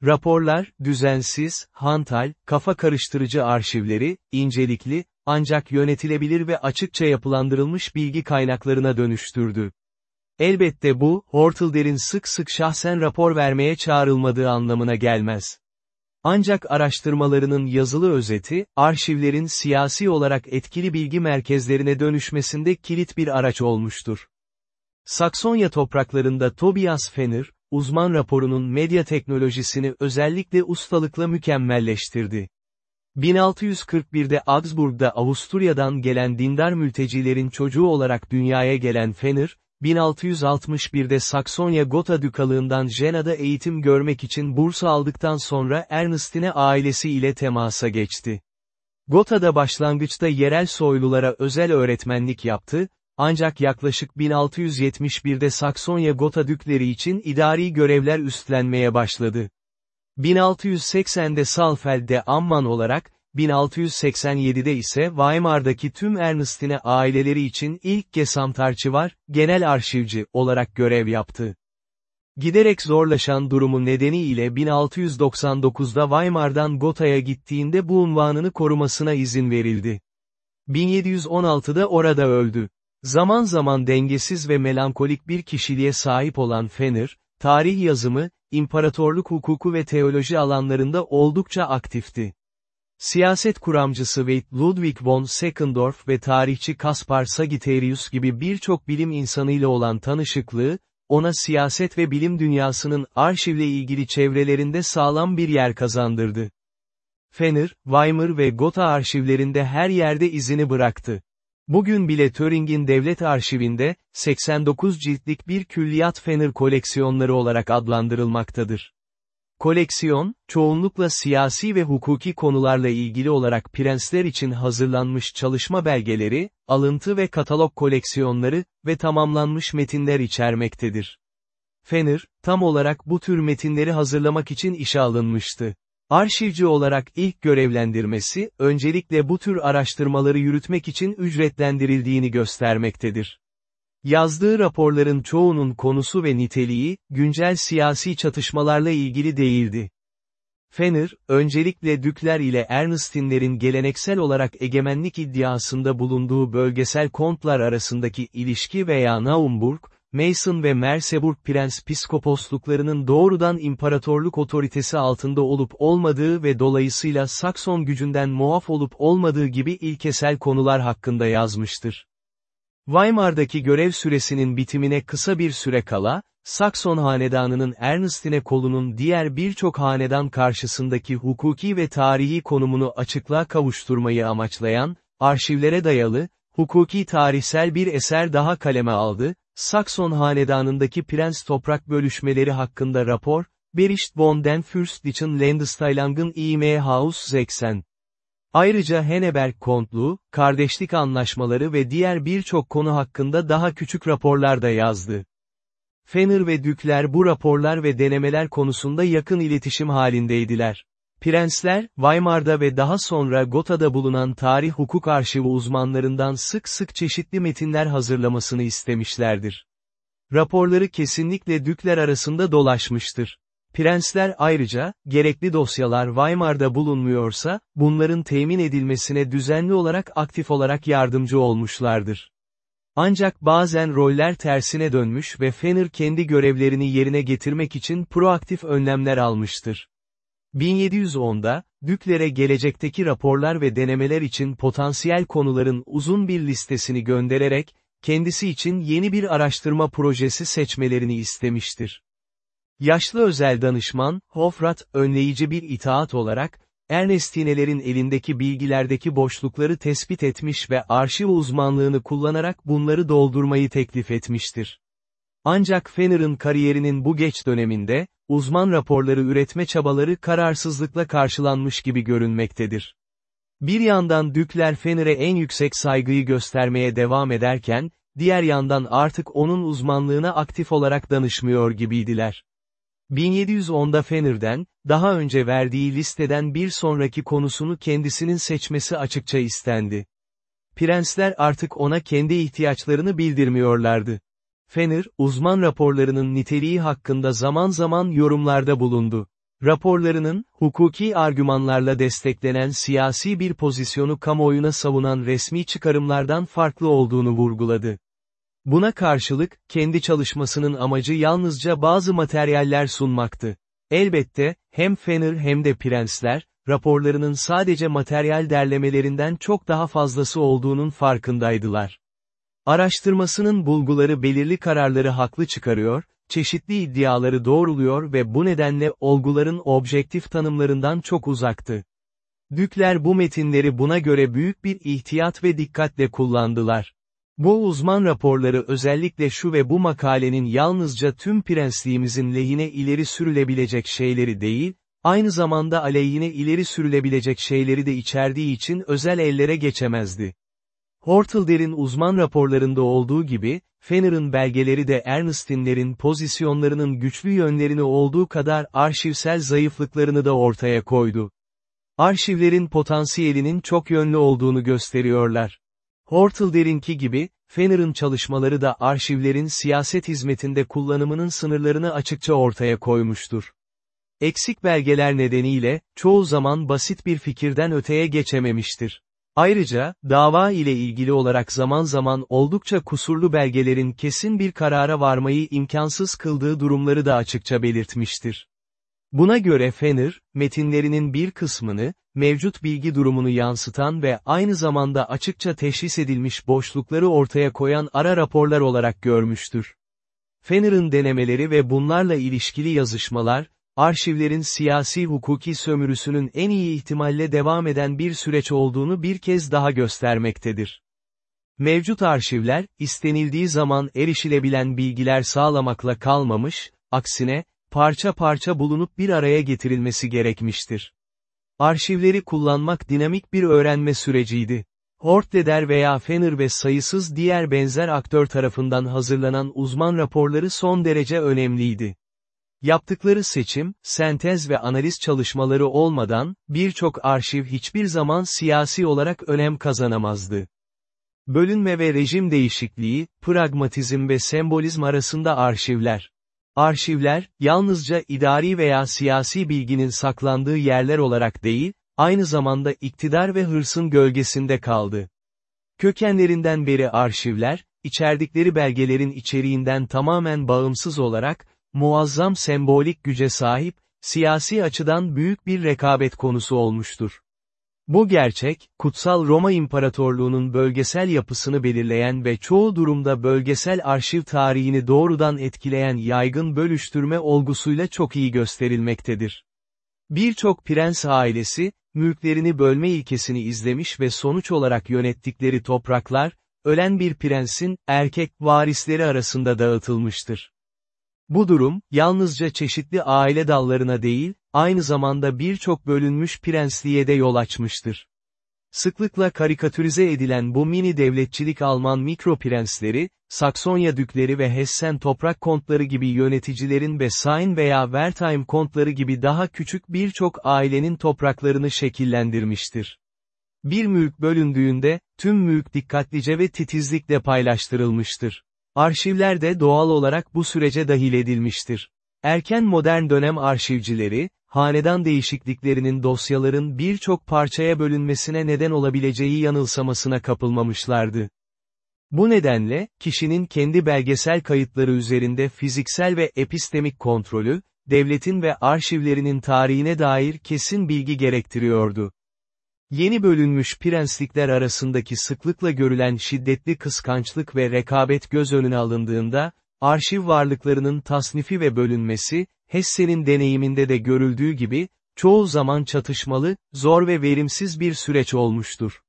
Raporlar, düzensiz, hantal, kafa karıştırıcı arşivleri, incelikli, ancak yönetilebilir ve açıkça yapılandırılmış bilgi kaynaklarına dönüştürdü. Elbette bu, Hortlder'in sık sık şahsen rapor vermeye çağrılmadığı anlamına gelmez. Ancak araştırmalarının yazılı özeti, arşivlerin siyasi olarak etkili bilgi merkezlerine dönüşmesinde kilit bir araç olmuştur. Saksonya topraklarında Tobias Fenner, uzman raporunun medya teknolojisini özellikle ustalıkla mükemmelleştirdi. 1641'de Augsburg'da Avusturya'dan gelen dindar mültecilerin çocuğu olarak dünyaya gelen Fenner, 1661'de Saksonya Gotha Dükalığından Jena'da eğitim görmek için burs aldıktan sonra Ernestine ailesi ile temasa geçti. Gotha'da başlangıçta yerel soylulara özel öğretmenlik yaptı, ancak yaklaşık 1671'de Saksonya Gotha dükleri için idari görevler üstlenmeye başladı. 1680'de Salfeld'de Amman olarak, 1687'de ise Weimar'daki tüm Ernestine aileleri için ilk Gesamtarchivar, genel arşivci olarak görev yaptı. Giderek zorlaşan durumu nedeniyle 1699'da Weimar'dan Gotha'ya gittiğinde bu unvanını korumasına izin verildi. 1716'da orada öldü. Zaman zaman dengesiz ve melankolik bir kişiliğe sahip olan Fener, tarih yazımı, imparatorluk hukuku ve teoloji alanlarında oldukça aktifti. Siyaset kuramcısı Veit Ludwig von Seckendorf ve tarihçi Kaspar Sagittarius gibi birçok bilim insanıyla olan tanışıklığı, ona siyaset ve bilim dünyasının arşivle ilgili çevrelerinde sağlam bir yer kazandırdı. Fener, Weimar ve Gotha arşivlerinde her yerde izini bıraktı. Bugün bile Turing'in devlet arşivinde, 89 ciltlik bir külliyat Fener koleksiyonları olarak adlandırılmaktadır. Koleksiyon, çoğunlukla siyasi ve hukuki konularla ilgili olarak prensler için hazırlanmış çalışma belgeleri, alıntı ve katalog koleksiyonları ve tamamlanmış metinler içermektedir. Fener, tam olarak bu tür metinleri hazırlamak için işe alınmıştı. Arşivci olarak ilk görevlendirmesi, öncelikle bu tür araştırmaları yürütmek için ücretlendirildiğini göstermektedir. Yazdığı raporların çoğunun konusu ve niteliği, güncel siyasi çatışmalarla ilgili değildi. Fener, öncelikle Dükler ile Ernestinlerin geleneksel olarak egemenlik iddiasında bulunduğu bölgesel kontlar arasındaki ilişki veya Naumburg, Mason ve Merseburg prens piskoposluklarının doğrudan imparatorluk otoritesi altında olup olmadığı ve dolayısıyla Sakson gücünden muaf olup olmadığı gibi ilkesel konular hakkında yazmıştır. Weimar'daki görev süresinin bitimine kısa bir süre kala, Sakson hanedanının Ernestine kolunun diğer birçok hanedan karşısındaki hukuki ve tarihi konumunu açıklığa kavuşturmayı amaçlayan, arşivlere dayalı, hukuki tarihsel bir eser daha kaleme aldı, Sakson hanedanındaki prens toprak bölüşmeleri hakkında rapor, Bericht von den Fürstlichen Landesteilungen im Haus 80. Ayrıca Henneberg kontluğu, kardeşlik anlaşmaları ve diğer birçok konu hakkında daha küçük raporlar da yazdı. Fener ve Dükler bu raporlar ve denemeler konusunda yakın iletişim halindeydiler. Prensler, Weimar'da ve daha sonra Gotha'da bulunan tarih hukuk arşivi uzmanlarından sık sık çeşitli metinler hazırlamasını istemişlerdir. Raporları kesinlikle Dükler arasında dolaşmıştır. Prensler ayrıca, gerekli dosyalar Weimar'da bulunmuyorsa, bunların temin edilmesine düzenli olarak aktif olarak yardımcı olmuşlardır. Ancak bazen roller tersine dönmüş ve Fener kendi görevlerini yerine getirmek için proaktif önlemler almıştır. 1710'da, Düklere gelecekteki raporlar ve denemeler için potansiyel konuların uzun bir listesini göndererek, kendisi için yeni bir araştırma projesi seçmelerini istemiştir. Yaşlı özel danışman, Hofrat, önleyici bir itaat olarak, Ernestinelerin elindeki bilgilerdeki boşlukları tespit etmiş ve arşiv uzmanlığını kullanarak bunları doldurmayı teklif etmiştir. Ancak Fener'ın kariyerinin bu geç döneminde, uzman raporları üretme çabaları kararsızlıkla karşılanmış gibi görünmektedir. Bir yandan Dükler Fener'e en yüksek saygıyı göstermeye devam ederken, diğer yandan artık onun uzmanlığına aktif olarak danışmıyor gibiydiler. 1710'da Fener'den, daha önce verdiği listeden bir sonraki konusunu kendisinin seçmesi açıkça istendi. Prensler artık ona kendi ihtiyaçlarını bildirmiyorlardı. Fener, uzman raporlarının niteliği hakkında zaman zaman yorumlarda bulundu. Raporlarının, hukuki argümanlarla desteklenen siyasi bir pozisyonu kamuoyuna savunan resmi çıkarımlardan farklı olduğunu vurguladı. Buna karşılık, kendi çalışmasının amacı yalnızca bazı materyaller sunmaktı. Elbette, hem Fener hem de Prensler, raporlarının sadece materyal derlemelerinden çok daha fazlası olduğunun farkındaydılar. Araştırmasının bulguları belirli kararları haklı çıkarıyor, çeşitli iddiaları doğruluyor ve bu nedenle olguların objektif tanımlarından çok uzaktı. Dükler bu metinleri buna göre büyük bir ihtiyat ve dikkatle kullandılar. Bu uzman raporları özellikle şu ve bu makalenin yalnızca tüm prensliğimizin lehine ileri sürülebilecek şeyleri değil, aynı zamanda aleyhine ileri sürülebilecek şeyleri de içerdiği için özel ellere geçemezdi. Hortelder'in uzman raporlarında olduğu gibi, Fenner'ın belgeleri de Ernest'inlerin pozisyonlarının güçlü yönlerini olduğu kadar arşivsel zayıflıklarını da ortaya koydu. Arşivlerin potansiyelinin çok yönlü olduğunu gösteriyorlar. Hortelder'inki gibi, Fenner'ın çalışmaları da arşivlerin siyaset hizmetinde kullanımının sınırlarını açıkça ortaya koymuştur. Eksik belgeler nedeniyle, çoğu zaman basit bir fikirden öteye geçememiştir. Ayrıca, dava ile ilgili olarak zaman zaman oldukça kusurlu belgelerin kesin bir karara varmayı imkansız kıldığı durumları da açıkça belirtmiştir. Buna göre Fenner, metinlerinin bir kısmını, mevcut bilgi durumunu yansıtan ve aynı zamanda açıkça teşhis edilmiş boşlukları ortaya koyan ara raporlar olarak görmüştür. Fenner'ın denemeleri ve bunlarla ilişkili yazışmalar, arşivlerin siyasi hukuki sömürüsünün en iyi ihtimalle devam eden bir süreç olduğunu bir kez daha göstermektedir. Mevcut arşivler, istenildiği zaman erişilebilen bilgiler sağlamakla kalmamış, aksine, parça parça bulunup bir araya getirilmesi gerekmiştir. Arşivleri kullanmak dinamik bir öğrenme süreciydi. Hortleder veya Fenner ve sayısız diğer benzer aktör tarafından hazırlanan uzman raporları son derece önemliydi. Yaptıkları seçim, sentez ve analiz çalışmaları olmadan, birçok arşiv hiçbir zaman siyasi olarak önem kazanamazdı. Bölünme ve rejim değişikliği, pragmatizm ve sembolizm arasında arşivler. Arşivler, yalnızca idari veya siyasi bilginin saklandığı yerler olarak değil, aynı zamanda iktidar ve hırsın gölgesinde kaldı. Kökenlerinden beri arşivler, içerdikleri belgelerin içeriğinden tamamen bağımsız olarak, muazzam sembolik güce sahip, siyasi açıdan büyük bir rekabet konusu olmuştur. Bu gerçek, Kutsal Roma İmparatorluğu'nun bölgesel yapısını belirleyen ve çoğu durumda bölgesel arşiv tarihini doğrudan etkileyen yaygın bölüştürme olgusuyla çok iyi gösterilmektedir. Birçok prens ailesi, mülklerini bölme ilkesini izlemiş ve sonuç olarak yönettikleri topraklar, ölen bir prensin, erkek varisleri arasında dağıtılmıştır. Bu durum, yalnızca çeşitli aile dallarına değil, aynı zamanda birçok bölünmüş prensliğe de yol açmıştır. Sıklıkla karikatürize edilen bu mini devletçilik Alman mikroprensleri, Saksonya dükleri ve Hessen toprak kontları gibi yöneticilerin ve Sayn veya Wertheim kontları gibi daha küçük birçok ailenin topraklarını şekillendirmiştir. Bir mülk bölündüğünde, tüm mülk dikkatlice ve titizlikle paylaştırılmıştır. Arşivler de doğal olarak bu sürece dahil edilmiştir. Erken modern dönem arşivcileri, hanedan değişikliklerinin dosyaların birçok parçaya bölünmesine neden olabileceği yanılsamasına kapılmamışlardı. Bu nedenle, kişinin kendi belgesel kayıtları üzerinde fiziksel ve epistemik kontrolü, devletin ve arşivlerinin tarihine dair kesin bilgi gerektiriyordu. Yeni bölünmüş prenslikler arasındaki sıklıkla görülen şiddetli kıskançlık ve rekabet göz önüne alındığında, arşiv varlıklarının tasnifi ve bölünmesi, Hesse'nin deneyiminde de görüldüğü gibi, çoğu zaman çatışmalı, zor ve verimsiz bir süreç olmuştur.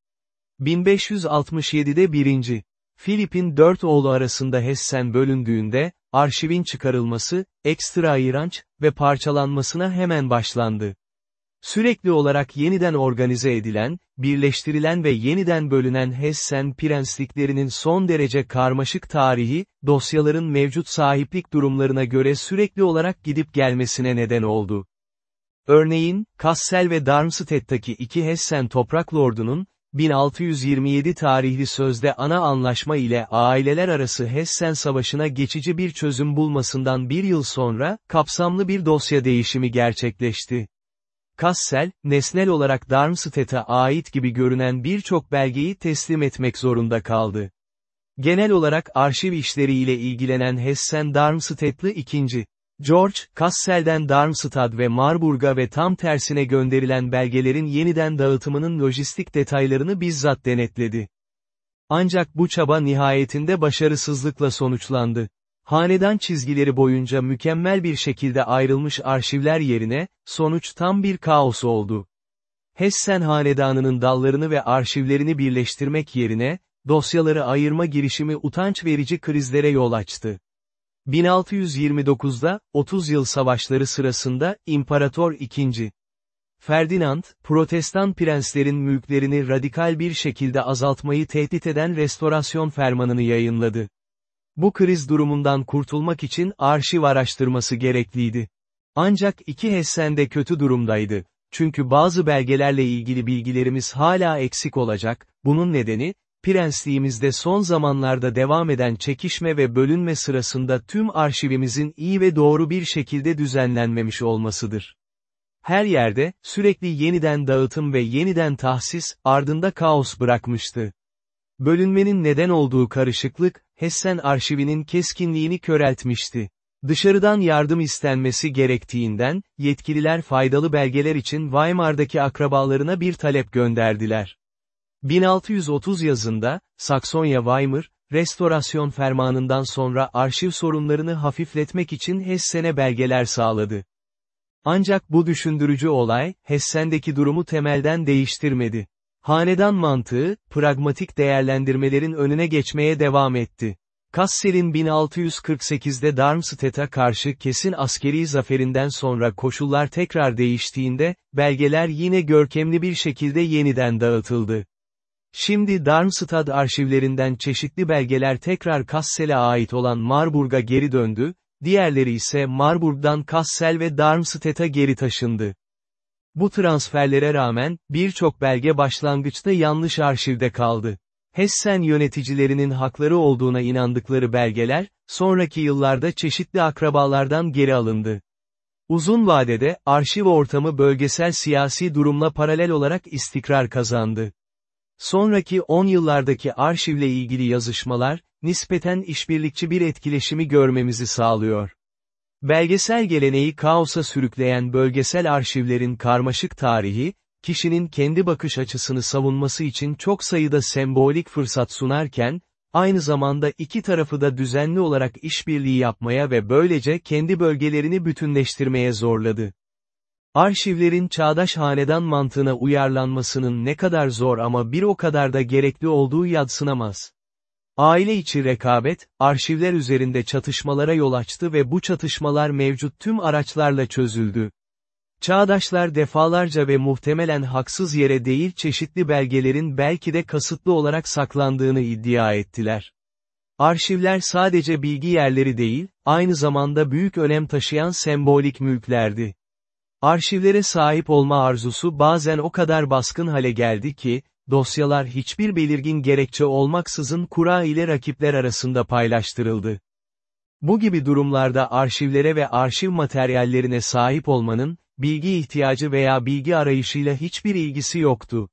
1567'de 1. Filip'in dört oğlu arasında Hessen bölündüğünde, arşivin çıkarılması, ekstra iğrenç ve parçalanmasına hemen başlandı. Sürekli olarak yeniden organize edilen, birleştirilen ve yeniden bölünen Hessen prensliklerinin son derece karmaşık tarihi, dosyaların mevcut sahiplik durumlarına göre sürekli olarak gidip gelmesine neden oldu. Örneğin, Kassel ve Darmstadt'taki iki Hessen toprak lordunun, 1627 tarihli sözde ana anlaşma ile aileler arası Hessen Savaşı'na geçici bir çözüm bulmasından bir yıl sonra, kapsamlı bir dosya değişimi gerçekleşti. Kassel, nesnel olarak Darmstadt'a ait gibi görünen birçok belgeyi teslim etmek zorunda kaldı. Genel olarak arşiv işleriyle ilgilenen Hessen-Darmstadtlı ikinci. George, Kassel'den Darmstadt ve Marburg'a ve tam tersine gönderilen belgelerin yeniden dağıtımının lojistik detaylarını bizzat denetledi. Ancak bu çaba nihayetinde başarısızlıkla sonuçlandı. Hanedan çizgileri boyunca mükemmel bir şekilde ayrılmış arşivler yerine, sonuç tam bir kaos oldu. Hessen hanedanının dallarını ve arşivlerini birleştirmek yerine, dosyaları ayırma girişimi utanç verici krizlere yol açtı. 1629'da, 30 yıl savaşları sırasında, İmparator II. Ferdinand, protestan prenslerin mülklerini radikal bir şekilde azaltmayı tehdit eden restorasyon fermanını yayınladı. Bu kriz durumundan kurtulmak için arşiv araştırması gerekliydi. Ancak iki Hessen de kötü durumdaydı. Çünkü bazı belgelerle ilgili bilgilerimiz hala eksik olacak, bunun nedeni, prensliğimizde son zamanlarda devam eden çekişme ve bölünme sırasında tüm arşivimizin iyi ve doğru bir şekilde düzenlenmemiş olmasıdır. Her yerde, sürekli yeniden dağıtım ve yeniden tahsis, ardında kaos bırakmıştı. Bölünmenin neden olduğu karışıklık, Hessen arşivinin keskinliğini köreltmişti. Dışarıdan yardım istenmesi gerektiğinden, yetkililer faydalı belgeler için Weimar'daki akrabalarına bir talep gönderdiler. 1630 yazında, Saksonya Weimar, restorasyon fermanından sonra arşiv sorunlarını hafifletmek için Hessen'e belgeler sağladı. Ancak bu düşündürücü olay, Hessen'deki durumu temelden değiştirmedi. Hanedan mantığı, pragmatik değerlendirmelerin önüne geçmeye devam etti. Kassel'in 1648'de Darmstadt'a karşı kesin askeri zaferinden sonra koşullar tekrar değiştiğinde, belgeler yine görkemli bir şekilde yeniden dağıtıldı. Şimdi Darmstadt arşivlerinden çeşitli belgeler tekrar Kassel'e ait olan Marburg'a geri döndü, diğerleri ise Marburg'dan Kassel ve Darmstadt'a geri taşındı. Bu transferlere rağmen, birçok belge başlangıçta yanlış arşivde kaldı. Hessen yöneticilerinin hakları olduğuna inandıkları belgeler, sonraki yıllarda çeşitli akrabalardan geri alındı. Uzun vadede, arşiv ortamı bölgesel siyasi durumla paralel olarak istikrar kazandı. Sonraki 10 yıllardaki arşivle ilgili yazışmalar, nispeten işbirlikçi bir etkileşimi görmemizi sağlıyor. Belgesel geleneği kaosa sürükleyen bölgesel arşivlerin karmaşık tarihi, kişinin kendi bakış açısını savunması için çok sayıda sembolik fırsat sunarken, aynı zamanda iki tarafı da düzenli olarak işbirliği yapmaya ve böylece kendi bölgelerini bütünleştirmeye zorladı. Arşivlerin çağdaş hanedan mantığına uyarlanmasının ne kadar zor ama bir o kadar da gerekli olduğu yadsınamaz. Aile içi rekabet, arşivler üzerinde çatışmalara yol açtı ve bu çatışmalar mevcut tüm araçlarla çözüldü. Çağdaşlar defalarca ve muhtemelen haksız yere değil çeşitli belgelerin belki de kasıtlı olarak saklandığını iddia ettiler. Arşivler sadece bilgi yerleri değil, aynı zamanda büyük önem taşıyan sembolik mülklerdi. Arşivlere sahip olma arzusu bazen o kadar baskın hale geldi ki, dosyalar hiçbir belirgin gerekçe olmaksızın kura ile rakipler arasında paylaştırıldı. Bu gibi durumlarda arşivlere ve arşiv materyallerine sahip olmanın, bilgi ihtiyacı veya bilgi arayışıyla hiçbir ilgisi yoktu.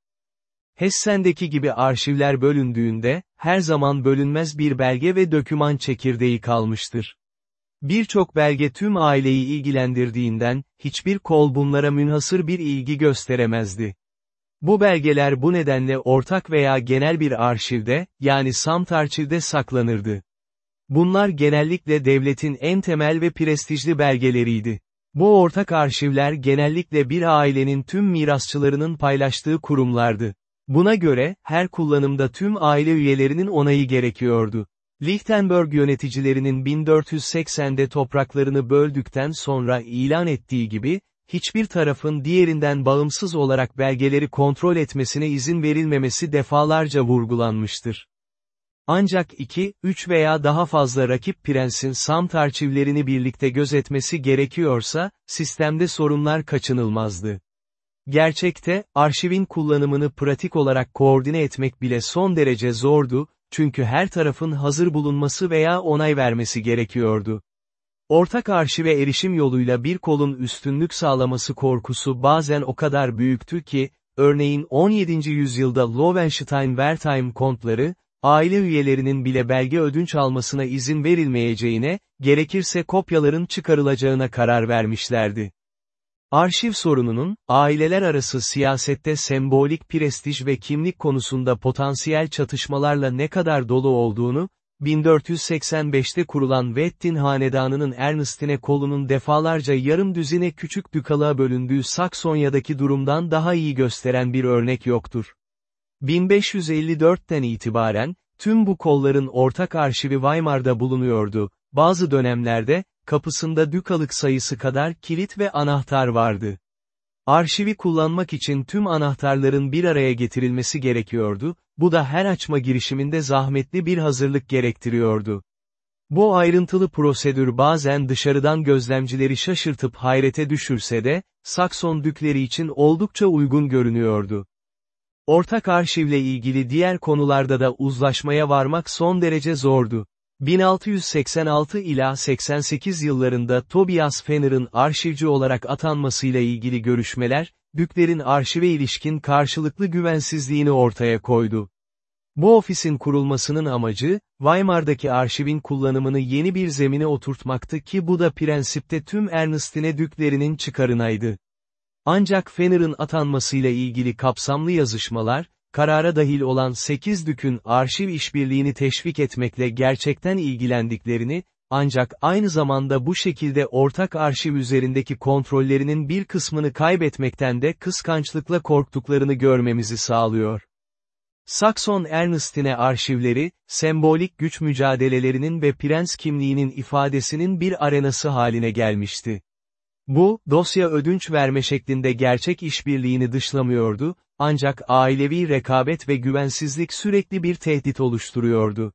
Hessen'deki gibi arşivler bölündüğünde, her zaman bölünmez bir belge ve döküman çekirdeği kalmıştır. Birçok belge tüm aileyi ilgilendirdiğinden, hiçbir kol bunlara münhasır bir ilgi gösteremezdi. Bu belgeler bu nedenle ortak veya genel bir arşivde, yani samt arşivde saklanırdı. Bunlar genellikle devletin en temel ve prestijli belgeleriydi. Bu ortak arşivler genellikle bir ailenin tüm mirasçılarının paylaştığı kurumlardı. Buna göre, her kullanımda tüm aile üyelerinin onayı gerekiyordu. Lichtenberg yöneticilerinin 1480'de topraklarını böldükten sonra ilan ettiği gibi, hiçbir tarafın diğerinden bağımsız olarak belgeleri kontrol etmesine izin verilmemesi defalarca vurgulanmıştır. Ancak iki, üç veya daha fazla rakip prensin samt arşivlerini birlikte gözetmesi gerekiyorsa, sistemde sorunlar kaçınılmazdı. Gerçekte, arşivin kullanımını pratik olarak koordine etmek bile son derece zordu, çünkü her tarafın hazır bulunması veya onay vermesi gerekiyordu. Ortak arşive erişim yoluyla bir kolun üstünlük sağlaması korkusu bazen o kadar büyüktü ki, örneğin 17. yüzyılda Lowenstein-Wertheim kontları, aile üyelerinin bile belge ödünç almasına izin verilmeyeceğine, gerekirse kopyaların çıkarılacağına karar vermişlerdi. Arşiv sorununun, aileler arası siyasette sembolik prestij ve kimlik konusunda potansiyel çatışmalarla ne kadar dolu olduğunu, 1485'te kurulan Wettin hanedanının Ernestine kolunun defalarca yarım düzine küçük dükalığa bölündüğü Saksonya'daki durumdan daha iyi gösteren bir örnek yoktur. 1554'ten itibaren, Tüm bu kolların ortak arşivi Weimar'da bulunuyordu, bazı dönemlerde, kapısında dükalık sayısı kadar kilit ve anahtar vardı. Arşivi kullanmak için tüm anahtarların bir araya getirilmesi gerekiyordu, bu da her açma girişiminde zahmetli bir hazırlık gerektiriyordu. Bu ayrıntılı prosedür bazen dışarıdan gözlemcileri şaşırtıp hayrete düşürse de, Sakson dükleri için oldukça uygun görünüyordu. Ortak arşivle ilgili diğer konularda da uzlaşmaya varmak son derece zordu. 1686 ila 88 yıllarında Tobias Fenner'ın arşivci olarak atanmasıyla ilgili görüşmeler, Dükler'in arşive ilişkin karşılıklı güvensizliğini ortaya koydu. Bu ofisin kurulmasının amacı, Weimar'daki arşivin kullanımını yeni bir zemine oturtmaktı ki bu da prensipte tüm Ernestine Düklerinin çıkarınaydı. Ancak Fenner'ın atanmasıyla ilgili kapsamlı yazışmalar, karara dahil olan 8 dükün arşiv işbirliğini teşvik etmekle gerçekten ilgilendiklerini, ancak aynı zamanda bu şekilde ortak arşiv üzerindeki kontrollerinin bir kısmını kaybetmekten de kıskançlıkla korktuklarını görmemizi sağlıyor. Sakson Ernestine arşivleri, sembolik güç mücadelelerinin ve prens kimliğinin ifadesinin bir arenası haline gelmişti. Bu, dosya ödünç verme şeklinde gerçek işbirliğini dışlamıyordu, ancak ailevi rekabet ve güvensizlik sürekli bir tehdit oluşturuyordu.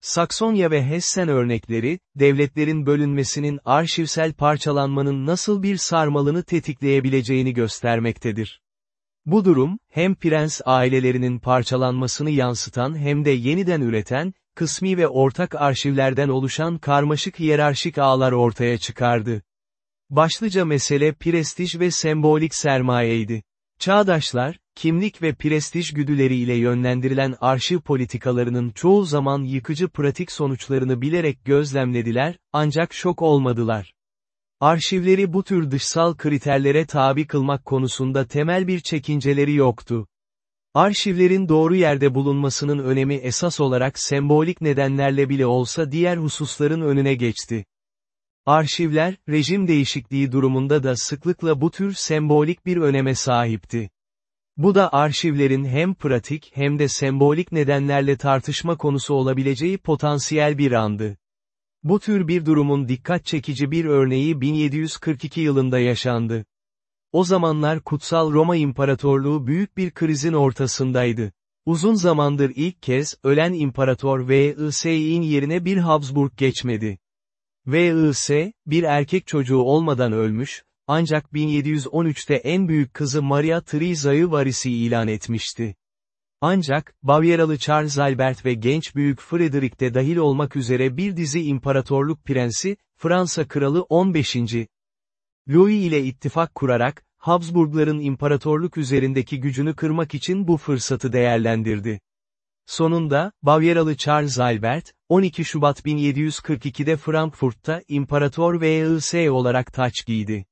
Saksonya ve Hessen örnekleri, devletlerin bölünmesinin arşivsel parçalanmanın nasıl bir sarmalını tetikleyebileceğini göstermektedir. Bu durum, hem prens ailelerinin parçalanmasını yansıtan hem de yeniden üreten, kısmi ve ortak arşivlerden oluşan karmaşık hiyerarşik ağlar ortaya çıkardı. Başlıca mesele prestij ve sembolik sermayeydi. Çağdaşlar, kimlik ve prestij güdüleri ile yönlendirilen arşiv politikalarının çoğu zaman yıkıcı pratik sonuçlarını bilerek gözlemlediler, ancak şok olmadılar. Arşivleri bu tür dışsal kriterlere tabi kılmak konusunda temel bir çekinceleri yoktu. Arşivlerin doğru yerde bulunmasının önemi esas olarak sembolik nedenlerle bile olsa diğer hususların önüne geçti. Arşivler, rejim değişikliği durumunda da sıklıkla bu tür sembolik bir öneme sahipti. Bu da arşivlerin hem pratik hem de sembolik nedenlerle tartışma konusu olabileceği potansiyel bir andı. Bu tür bir durumun dikkat çekici bir örneği 1742 yılında yaşandı. O zamanlar Kutsal Roma İmparatorluğu büyük bir krizin ortasındaydı. Uzun zamandır ilk kez, ölen İmparator V.I.S.'in yerine bir Habsburg geçmedi. V.I.S., bir erkek çocuğu olmadan ölmüş, ancak 1713'te en büyük kızı Maria Theresa'yı varisi ilan etmişti. Ancak, Bavyeralı Charles Albert ve genç büyük Frederick de dahil olmak üzere bir dizi imparatorluk prensi, Fransa kralı 15. Louis ile ittifak kurarak, Habsburgların imparatorluk üzerindeki gücünü kırmak için bu fırsatı değerlendirdi. Sonunda, Bavyeralı Charles Albert, 12 Şubat 1742'de Frankfurt'ta İmparator V.I.S. olarak taç giydi.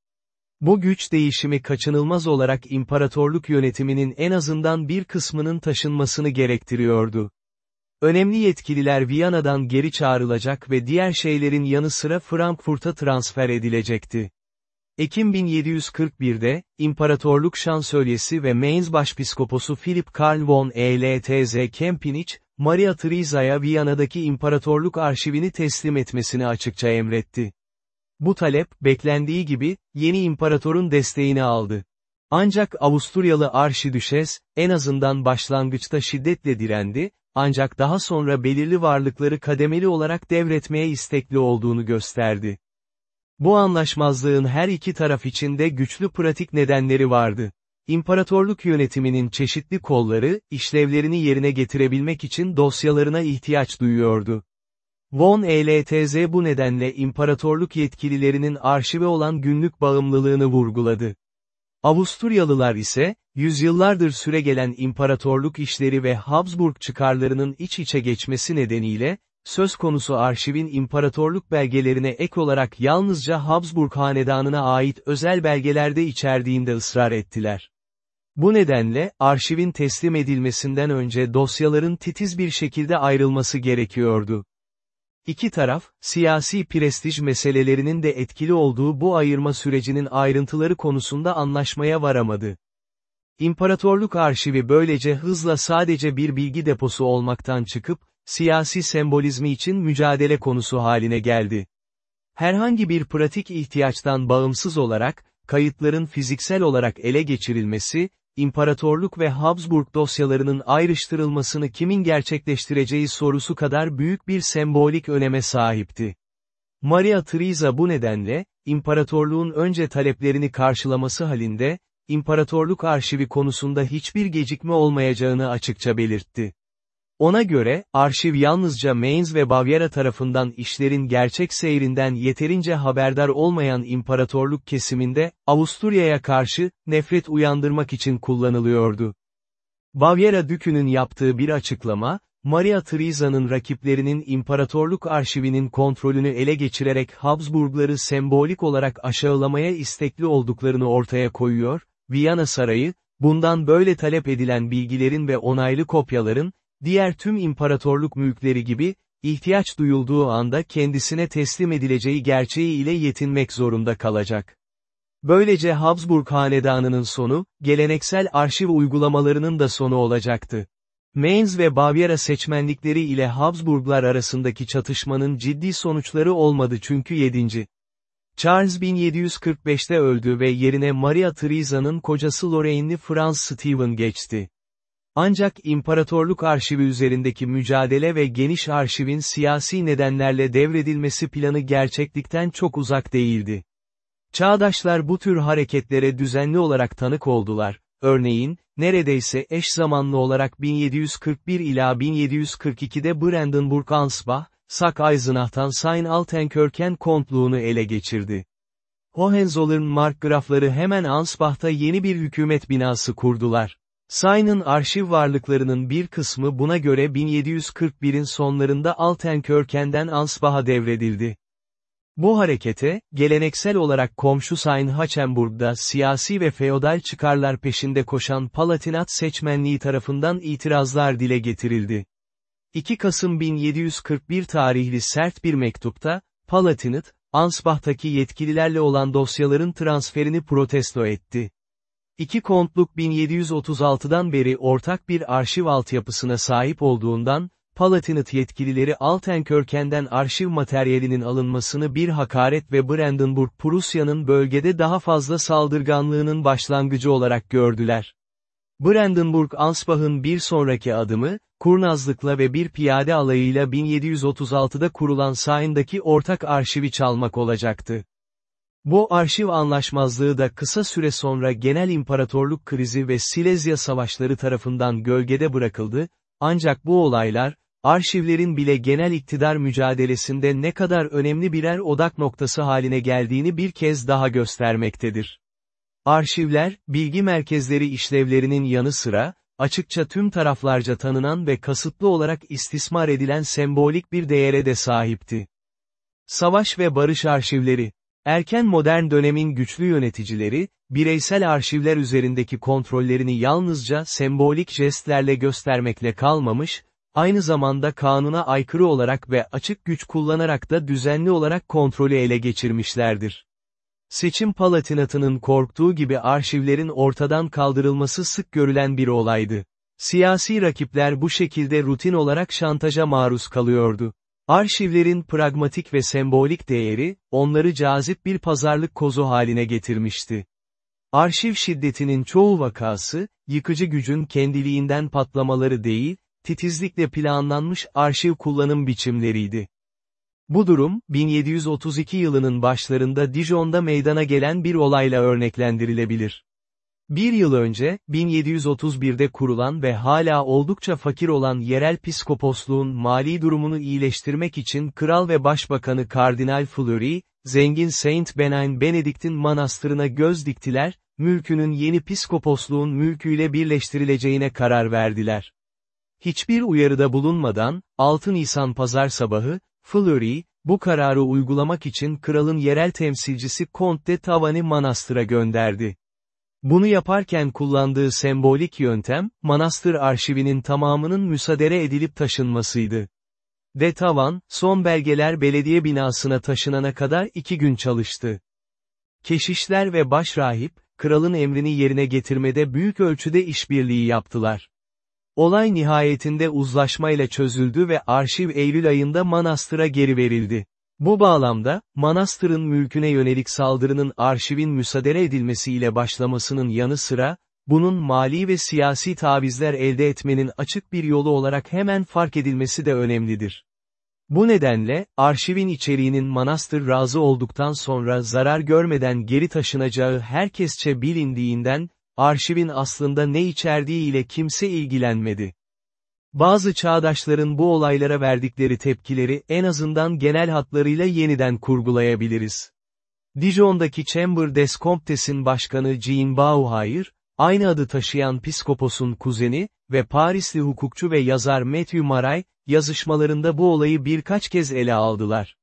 Bu güç değişimi kaçınılmaz olarak imparatorluk yönetiminin en azından bir kısmının taşınmasını gerektiriyordu. Önemli yetkililer Viyana'dan geri çağrılacak ve diğer şeylerin yanı sıra Frankfurt'a transfer edilecekti. Ekim 1741'de, İmparatorluk Şansölyesi ve Mainz Başpiskoposu Philip Karl von Eltz Kempinich, Maria Theresa'ya Viyana'daki imparatorluk arşivini teslim etmesini açıkça emretti. Bu talep, beklendiği gibi, yeni imparatorun desteğini aldı. Ancak Avusturyalı Arşidüşes, en azından başlangıçta şiddetle direndi, ancak daha sonra belirli varlıkları kademeli olarak devretmeye istekli olduğunu gösterdi. Bu anlaşmazlığın her iki taraf için de güçlü pratik nedenleri vardı. İmparatorluk yönetiminin çeşitli kolları, işlevlerini yerine getirebilmek için dosyalarına ihtiyaç duyuyordu. Von ELTZ bu nedenle imparatorluk yetkililerinin arşive olan günlük bağımlılığını vurguladı. Avusturyalılar ise, yüzyıllardır süregelen imparatorluk işleri ve Habsburg çıkarlarının iç içe geçmesi nedeniyle, söz konusu arşivin imparatorluk belgelerine ek olarak yalnızca Habsburg hanedanına ait özel belgelerde içerdiğinde ısrar ettiler. Bu nedenle, arşivin teslim edilmesinden önce dosyaların titiz bir şekilde ayrılması gerekiyordu. İki taraf, siyasi prestij meselelerinin de etkili olduğu bu ayırma sürecinin ayrıntıları konusunda anlaşmaya varamadı. İmparatorluk arşivi böylece hızla sadece bir bilgi deposu olmaktan çıkıp, siyasi sembolizmi için mücadele konusu haline geldi. Herhangi bir pratik ihtiyaçtan bağımsız olarak, kayıtların fiziksel olarak ele geçirilmesi, İmparatorluk ve Habsburg dosyalarının ayrıştırılmasını kimin gerçekleştireceği sorusu kadar büyük bir sembolik öneme sahipti. Maria Theresa bu nedenle, imparatorluğun önce taleplerini karşılaması halinde, imparatorluk arşivi konusunda hiçbir gecikme olmayacağını açıkça belirtti. Ona göre, arşiv yalnızca Mainz ve Bavyera tarafından işlerin gerçek seyrinden yeterince haberdar olmayan imparatorluk kesiminde, Avusturya'ya karşı, nefret uyandırmak için kullanılıyordu. Bavyera Dükü'nün yaptığı bir açıklama, Maria Theresa'nın rakiplerinin imparatorluk arşivinin kontrolünü ele geçirerek Habsburgları sembolik olarak aşağılamaya istekli olduklarını ortaya koyuyor, Viyana Sarayı, bundan böyle talep edilen bilgilerin ve onaylı kopyaların, diğer tüm imparatorluk mülkleri gibi, ihtiyaç duyulduğu anda kendisine teslim edileceği gerçeği ile yetinmek zorunda kalacak. Böylece Habsburg hanedanının sonu, geleneksel arşiv uygulamalarının da sonu olacaktı. Mainz ve Bavyera seçmenlikleri ile Habsburglar arasındaki çatışmanın ciddi sonuçları olmadı çünkü 7. Charles 1745'te öldü ve yerine Maria Theresa'nın kocası Lorraine'li Franz Stephen geçti. Ancak imparatorluk arşivi üzerindeki mücadele ve geniş arşivin siyasi nedenlerle devredilmesi planı gerçeklikten çok uzak değildi. Çağdaşlar bu tür hareketlere düzenli olarak tanık oldular, örneğin, neredeyse eş zamanlı olarak 1741 ila 1742'de Brandenburg-Ansbach, Sack-Eisenach'tan Sayn-Altenkirchen kontluğunu ele geçirdi. Hohenzollern markgrafları hemen Ansbach'ta yeni bir hükümet binası kurdular. Sayn'ın arşiv varlıklarının bir kısmı buna göre 1741'in sonlarında Altenkirchen'den Ansbach'a devredildi. Bu harekete, geleneksel olarak komşu Sayn-Hachenburg'da siyasi ve feodal çıkarlar peşinde koşan Palatinat seçmenliği tarafından itirazlar dile getirildi. 2 Kasım 1741 tarihli sert bir mektupta, Palatinat, Ansbach'taki yetkililerle olan dosyaların transferini protesto etti. İki kontluk 1736'dan beri ortak bir arşiv altyapısına sahip olduğundan, Palatinate yetkilileri Altenkirchen'den arşiv materyalinin alınmasını bir hakaret ve Brandenburg Prusya'nın bölgede daha fazla saldırganlığının başlangıcı olarak gördüler. Brandenburg-Ansbach'ın bir sonraki adımı, kurnazlıkla ve bir piyade alayıyla 1736'da kurulan Sayn'daki ortak arşivi çalmak olacaktı. Bu arşiv anlaşmazlığı da kısa süre sonra genel imparatorluk krizi ve Silezya savaşları tarafından gölgede bırakıldı, ancak bu olaylar, arşivlerin bile genel iktidar mücadelesinde ne kadar önemli birer odak noktası haline geldiğini bir kez daha göstermektedir. Arşivler, bilgi merkezleri işlevlerinin yanı sıra, açıkça tüm taraflarca tanınan ve kasıtlı olarak istismar edilen sembolik bir değere de sahipti. Savaş ve Barış Arşivleri Erken modern dönemin güçlü yöneticileri, bireysel arşivler üzerindeki kontrollerini yalnızca sembolik jestlerle göstermekle kalmamış, aynı zamanda kanuna aykırı olarak ve açık güç kullanarak da düzenli olarak kontrolü ele geçirmişlerdir. Seçim palatinatının korktuğu gibi arşivlerin ortadan kaldırılması sık görülen bir olaydı. Siyasi rakipler bu şekilde rutin olarak şantaja maruz kalıyordu. Arşivlerin pragmatik ve sembolik değeri, onları cazip bir pazarlık kozu haline getirmişti. Arşiv şiddetinin çoğu vakası, yıkıcı gücün kendiliğinden patlamaları değil, titizlikle planlanmış arşiv kullanım biçimleriydi. Bu durum, 1732 yılının başlarında Dijon'da meydana gelen bir olayla örneklendirilebilir. Bir yıl önce, 1731'de kurulan ve hala oldukça fakir olan yerel piskoposluğun mali durumunu iyileştirmek için kral ve başbakanı Kardinal Fleury, zengin Saint Benin Benedikt'in manastırına göz diktiler, mülkünün yeni piskoposluğun mülküyle birleştirileceğine karar verdiler. Hiçbir uyarıda bulunmadan, 6 Nisan pazar sabahı, Fleury, bu kararı uygulamak için kralın yerel temsilcisi Comte de Tavan'i manastıra gönderdi. Bunu yaparken kullandığı sembolik yöntem, manastır arşivinin tamamının müsaade edilip taşınmasıydı. De Tavan, son belgeler belediye binasına taşınana kadar iki gün çalıştı. Keşişler ve başrahip, kralın emrini yerine getirmede büyük ölçüde işbirliği yaptılar. Olay nihayetinde uzlaşmayla çözüldü ve arşiv Eylül ayında manastıra geri verildi. Bu bağlamda, manastırın mülküne yönelik saldırının arşivin müsaade edilmesiyle başlamasının yanı sıra, bunun mali ve siyasi tavizler elde etmenin açık bir yolu olarak hemen fark edilmesi de önemlidir. Bu nedenle, arşivin içeriğinin manastır razı olduktan sonra zarar görmeden geri taşınacağı herkesçe bilindiğinden, arşivin aslında ne içerdiği ile kimse ilgilenmedi. Bazı çağdaşların bu olaylara verdikleri tepkileri en azından genel hatlarıyla yeniden kurgulayabiliriz. Dijon'daki Chamber des Comptes'in başkanı Jean Bauhair, aynı adı taşıyan Piskopos'un kuzeni ve Parisli hukukçu ve yazar Matthew Maray, yazışmalarında bu olayı birkaç kez ele aldılar.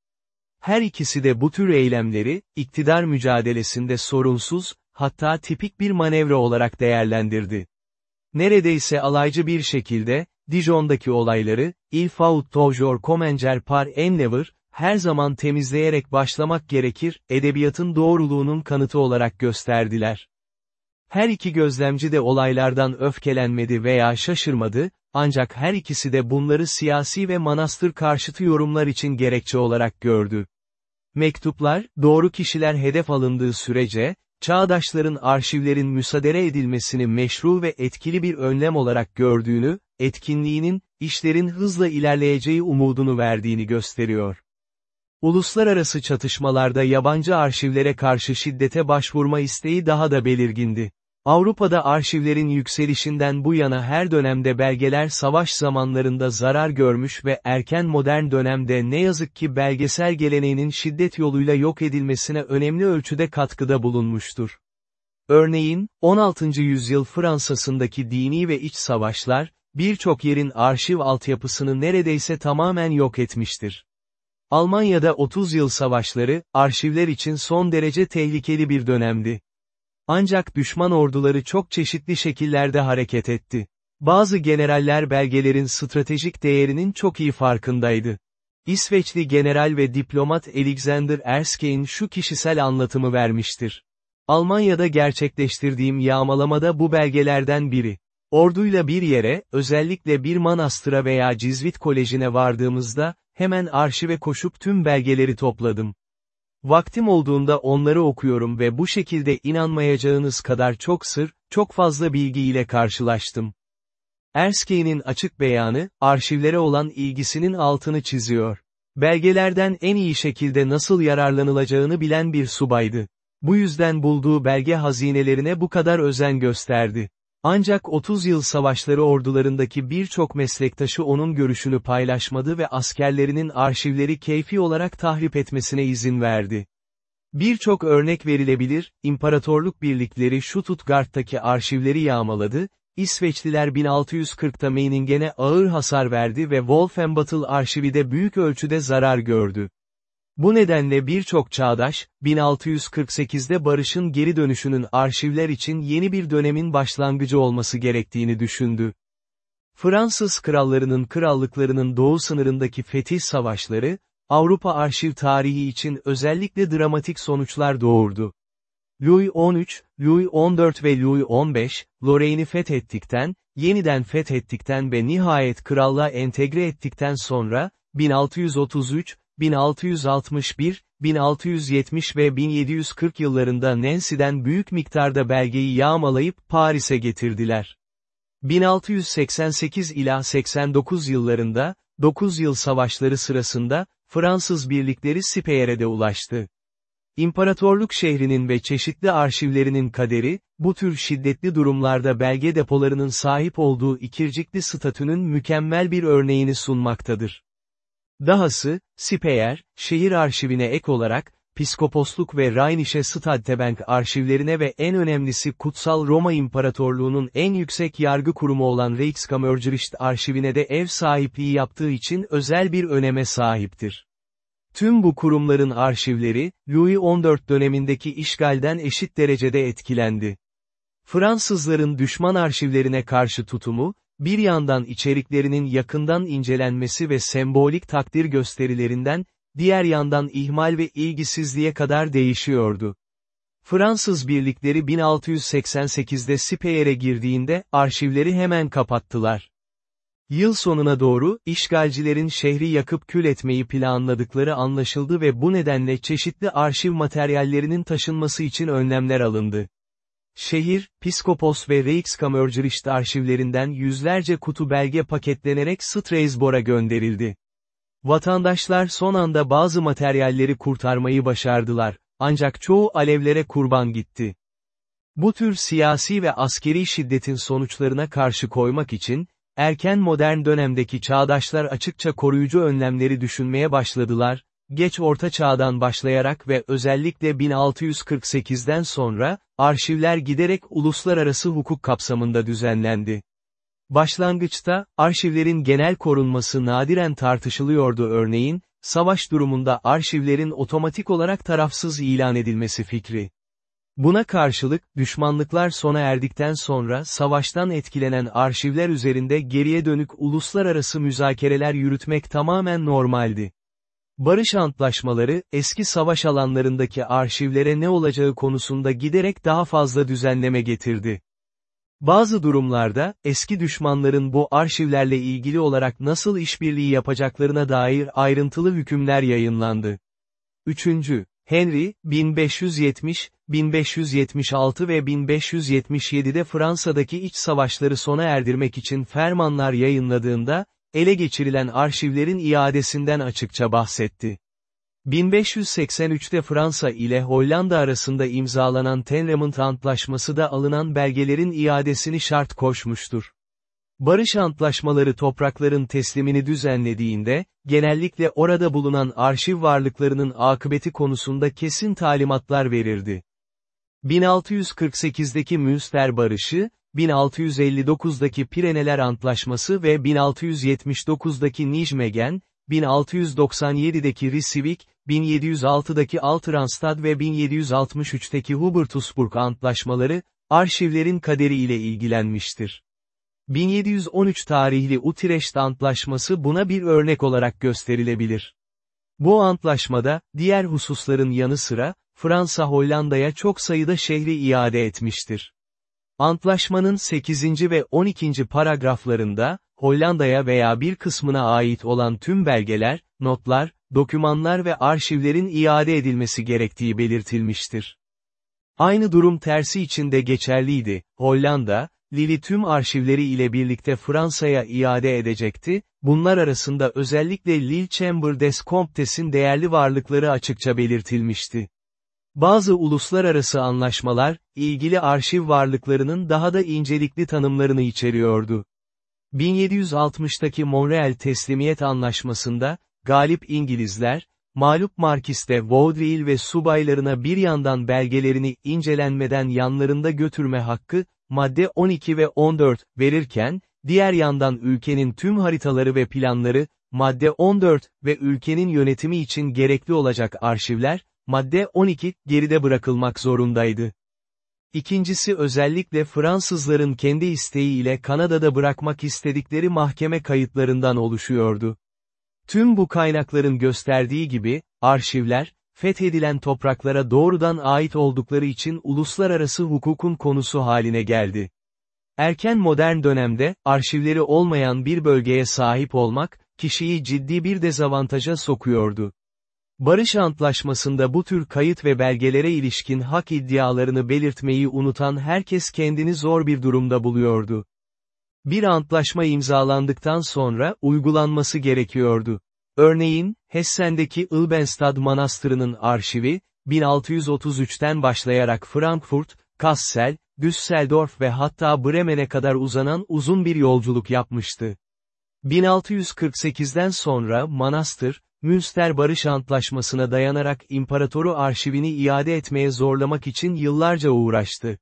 Her ikisi de bu tür eylemleri, iktidar mücadelesinde sorunsuz, hatta tipik bir manevra olarak değerlendirdi. Neredeyse alaycı bir şekilde, Dijon'daki olayları, il faut toujours commencer par en never, her zaman temizleyerek başlamak gerekir, edebiyatın doğruluğunun kanıtı olarak gösterdiler. Her iki gözlemci de olaylardan öfkelenmedi veya şaşırmadı, ancak her ikisi de bunları siyasi ve manastır karşıtı yorumlar için gerekçe olarak gördü. Mektuplar, doğru kişiler hedef alındığı sürece, çağdaşların arşivlerin müsaade edilmesini meşru ve etkili bir önlem olarak gördüğünü, etkinliğinin, işlerin hızla ilerleyeceği umudunu verdiğini gösteriyor. Uluslararası çatışmalarda yabancı arşivlere karşı şiddete başvurma isteği daha da belirgindi. Avrupa'da arşivlerin yükselişinden bu yana her dönemde belgeler savaş zamanlarında zarar görmüş ve erken modern dönemde ne yazık ki belgesel geleneğinin şiddet yoluyla yok edilmesine önemli ölçüde katkıda bulunmuştur. Örneğin, 16. yüzyıl Fransa'sındaki dini ve iç savaşlar, birçok yerin arşiv altyapısını neredeyse tamamen yok etmiştir. Almanya'da 30 yıl savaşları, arşivler için son derece tehlikeli bir dönemdi. Ancak düşman orduları çok çeşitli şekillerde hareket etti. Bazı generaller belgelerin stratejik değerinin çok iyi farkındaydı. İsveçli general ve diplomat Alexander Erskine şu kişisel anlatımı vermiştir. Almanya'da gerçekleştirdiğim yağmalamada bu belgelerden biri. Orduyla bir yere, özellikle bir manastıra veya Cizvit Koleji'ne vardığımızda, hemen arşive koşup tüm belgeleri topladım. Vaktim olduğunda onları okuyorum ve bu şekilde inanmayacağınız kadar çok sır, çok fazla bilgiyle karşılaştım. Erskine açık beyanı, arşivlere olan ilgisinin altını çiziyor. Belgelerden en iyi şekilde nasıl yararlanılacağını bilen bir subaydı. Bu yüzden bulduğu belge hazinelerine bu kadar özen gösterdi. Ancak 30 yıl savaşları ordularındaki birçok meslektaşı onun görüşünü paylaşmadı ve askerlerinin arşivleri keyfi olarak tahrip etmesine izin verdi. Birçok örnek verilebilir, imparatorluk birlikleri Stuttgart'taki arşivleri yağmaladı, İsveçliler 1640'ta Meiningen'e ağır hasar verdi ve Wolfenbüttel arşivi de büyük ölçüde zarar gördü. Bu nedenle birçok çağdaş, 1648'de barışın geri dönüşünün arşivler için yeni bir dönemin başlangıcı olması gerektiğini düşündü. Fransız krallarının krallıklarının doğu sınırındaki fetih savaşları, Avrupa arşiv tarihi için özellikle dramatik sonuçlar doğurdu. Louis XIII, Louis XIV ve Louis XV, Lorraine'i fethettikten, yeniden fethettikten ve nihayet krallığa entegre ettikten sonra, 1633, 1661, 1670 ve 1740 yıllarında Nancy'den büyük miktarda belgeyi yağmalayıp Paris'e getirdiler. 1688 ila 89 yıllarında, 9 yıl savaşları sırasında, Fransız birlikleri Sipeyer'e de ulaştı. İmparatorluk şehrinin ve çeşitli arşivlerinin kaderi, bu tür şiddetli durumlarda belge depolarının sahip olduğu ikircikli statünün mükemmel bir örneğini sunmaktadır. Dahası, Speyer, şehir arşivine ek olarak, Piskoposluk ve Rheinische Stadtbank arşivlerine ve en önemlisi Kutsal Roma İmparatorluğu'nun en yüksek yargı kurumu olan Reichskammergericht arşivine de ev sahipliği yaptığı için özel bir öneme sahiptir. Tüm bu kurumların arşivleri, Louis XIV dönemindeki işgalden eşit derecede etkilendi. Fransızların düşman arşivlerine karşı tutumu, bir yandan içeriklerinin yakından incelenmesi ve sembolik takdir gösterilerinden, diğer yandan ihmal ve ilgisizliğe kadar değişiyordu. Fransız birlikleri 1688'de Sipeyer'e girdiğinde, arşivleri hemen kapattılar. Yıl sonuna doğru, işgalcilerin şehri yakıp kül etmeyi planladıkları anlaşıldı ve bu nedenle çeşitli arşiv materyallerinin taşınması için önlemler alındı. Şehir, Piskopos ve Reichskammergericht arşivlerinden yüzlerce kutu belge paketlenerek Strasbourg'a gönderildi. Vatandaşlar son anda bazı materyalleri kurtarmayı başardılar, ancak çoğu alevlere kurban gitti. Bu tür siyasi ve askeri şiddetin sonuçlarına karşı koymak için, erken modern dönemdeki çağdaşlar açıkça koruyucu önlemleri düşünmeye başladılar, geç orta çağdan başlayarak ve özellikle 1648'den sonra, arşivler giderek uluslararası hukuk kapsamında düzenlendi. Başlangıçta, arşivlerin genel korunması nadiren tartışılıyordu örneğin, savaş durumunda arşivlerin otomatik olarak tarafsız ilan edilmesi fikri. Buna karşılık, düşmanlıklar sona erdikten sonra savaştan etkilenen arşivler üzerinde geriye dönük uluslararası müzakereler yürütmek tamamen normaldi. Barış antlaşmaları, eski savaş alanlarındaki arşivlere ne olacağı konusunda giderek daha fazla düzenleme getirdi. Bazı durumlarda, eski düşmanların bu arşivlerle ilgili olarak nasıl işbirliği yapacaklarına dair ayrıntılı hükümler yayınlandı. 3. Henry, 1570, 1576 ve 1577'de Fransa'daki iç savaşları sona erdirmek için fermanlar yayınladığında, ele geçirilen arşivlerin iadesinden açıkça bahsetti. 1583'te Fransa ile Hollanda arasında imzalanan Tenremont Antlaşması da alınan belgelerin iadesini şart koşmuştur. Barış antlaşmaları toprakların teslimini düzenlediğinde, genellikle orada bulunan arşiv varlıklarının akıbeti konusunda kesin talimatlar verirdi. 1648'deki Münster Barışı, 1659'daki Pireneler Antlaşması ve 1679'daki Nijmegen, 1697'deki Rissivik, 1706'daki Altranstad ve 1763'teki Hubertusburg antlaşmaları, arşivlerin kaderi ile ilgilenmiştir. 1713 tarihli Utrecht Antlaşması buna bir örnek olarak gösterilebilir. Bu antlaşmada, diğer hususların yanı sıra, Fransa Hollanda'ya çok sayıda şehri iade etmiştir. Antlaşmanın 8. ve 12. paragraflarında, Hollanda'ya veya bir kısmına ait olan tüm belgeler, notlar, dokümanlar ve arşivlerin iade edilmesi gerektiği belirtilmiştir. Aynı durum tersi için de geçerliydi, Hollanda, Lille tüm arşivleri ile birlikte Fransa'ya iade edecekti, bunlar arasında özellikle Lille Chamber des Comptes'in değerli varlıkları açıkça belirtilmişti. Bazı uluslararası anlaşmalar, ilgili arşiv varlıklarının daha da incelikli tanımlarını içeriyordu. 1760'taki Montreal Teslimiyet Anlaşması'nda, galip İngilizler, mağlup Markis'te Vaudeville ve subaylarına bir yandan belgelerini incelenmeden yanlarında götürme hakkı, madde 12 ve 14, verirken, diğer yandan ülkenin tüm haritaları ve planları, madde 14 ve ülkenin yönetimi için gerekli olacak arşivler, madde 12, geride bırakılmak zorundaydı. İkincisi özellikle Fransızların kendi isteğiyle Kanada'da bırakmak istedikleri mahkeme kayıtlarından oluşuyordu. Tüm bu kaynakların gösterdiği gibi, arşivler, fethedilen topraklara doğrudan ait oldukları için uluslararası hukukun konusu haline geldi. Erken modern dönemde, arşivleri olmayan bir bölgeye sahip olmak, kişiyi ciddi bir dezavantaja sokuyordu. Barış Antlaşması'nda bu tür kayıt ve belgelere ilişkin hak iddialarını belirtmeyi unutan herkes kendini zor bir durumda buluyordu. Bir antlaşma imzalandıktan sonra uygulanması gerekiyordu. Örneğin, Hessen'deki Ilbenstad Manastırı'nın arşivi, 1633'ten başlayarak Frankfurt, Kassel, Düsseldorf ve hatta Bremen'e kadar uzanan uzun bir yolculuk yapmıştı. 1648'den sonra manastır, Münster Barış Antlaşması'na dayanarak imparatoru arşivini iade etmeye zorlamak için yıllarca uğraştı.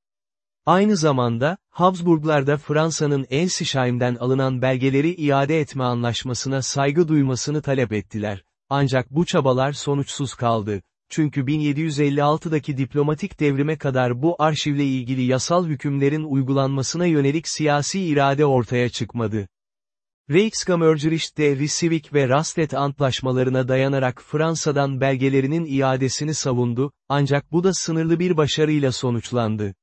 Aynı zamanda, Habsburglar Fransa'nın Ensisheim'den alınan belgeleri iade etme anlaşmasına saygı duymasını talep ettiler. Ancak bu çabalar sonuçsuz kaldı. Çünkü 1756'daki diplomatik devrime kadar bu arşivle ilgili yasal hükümlerin uygulanmasına yönelik siyasi irade ortaya çıkmadı. Reichskammergericht Rissivik ve Rastet antlaşmalarına dayanarak Fransa'dan belgelerinin iadesini savundu, ancak bu da sınırlı bir başarıyla sonuçlandı.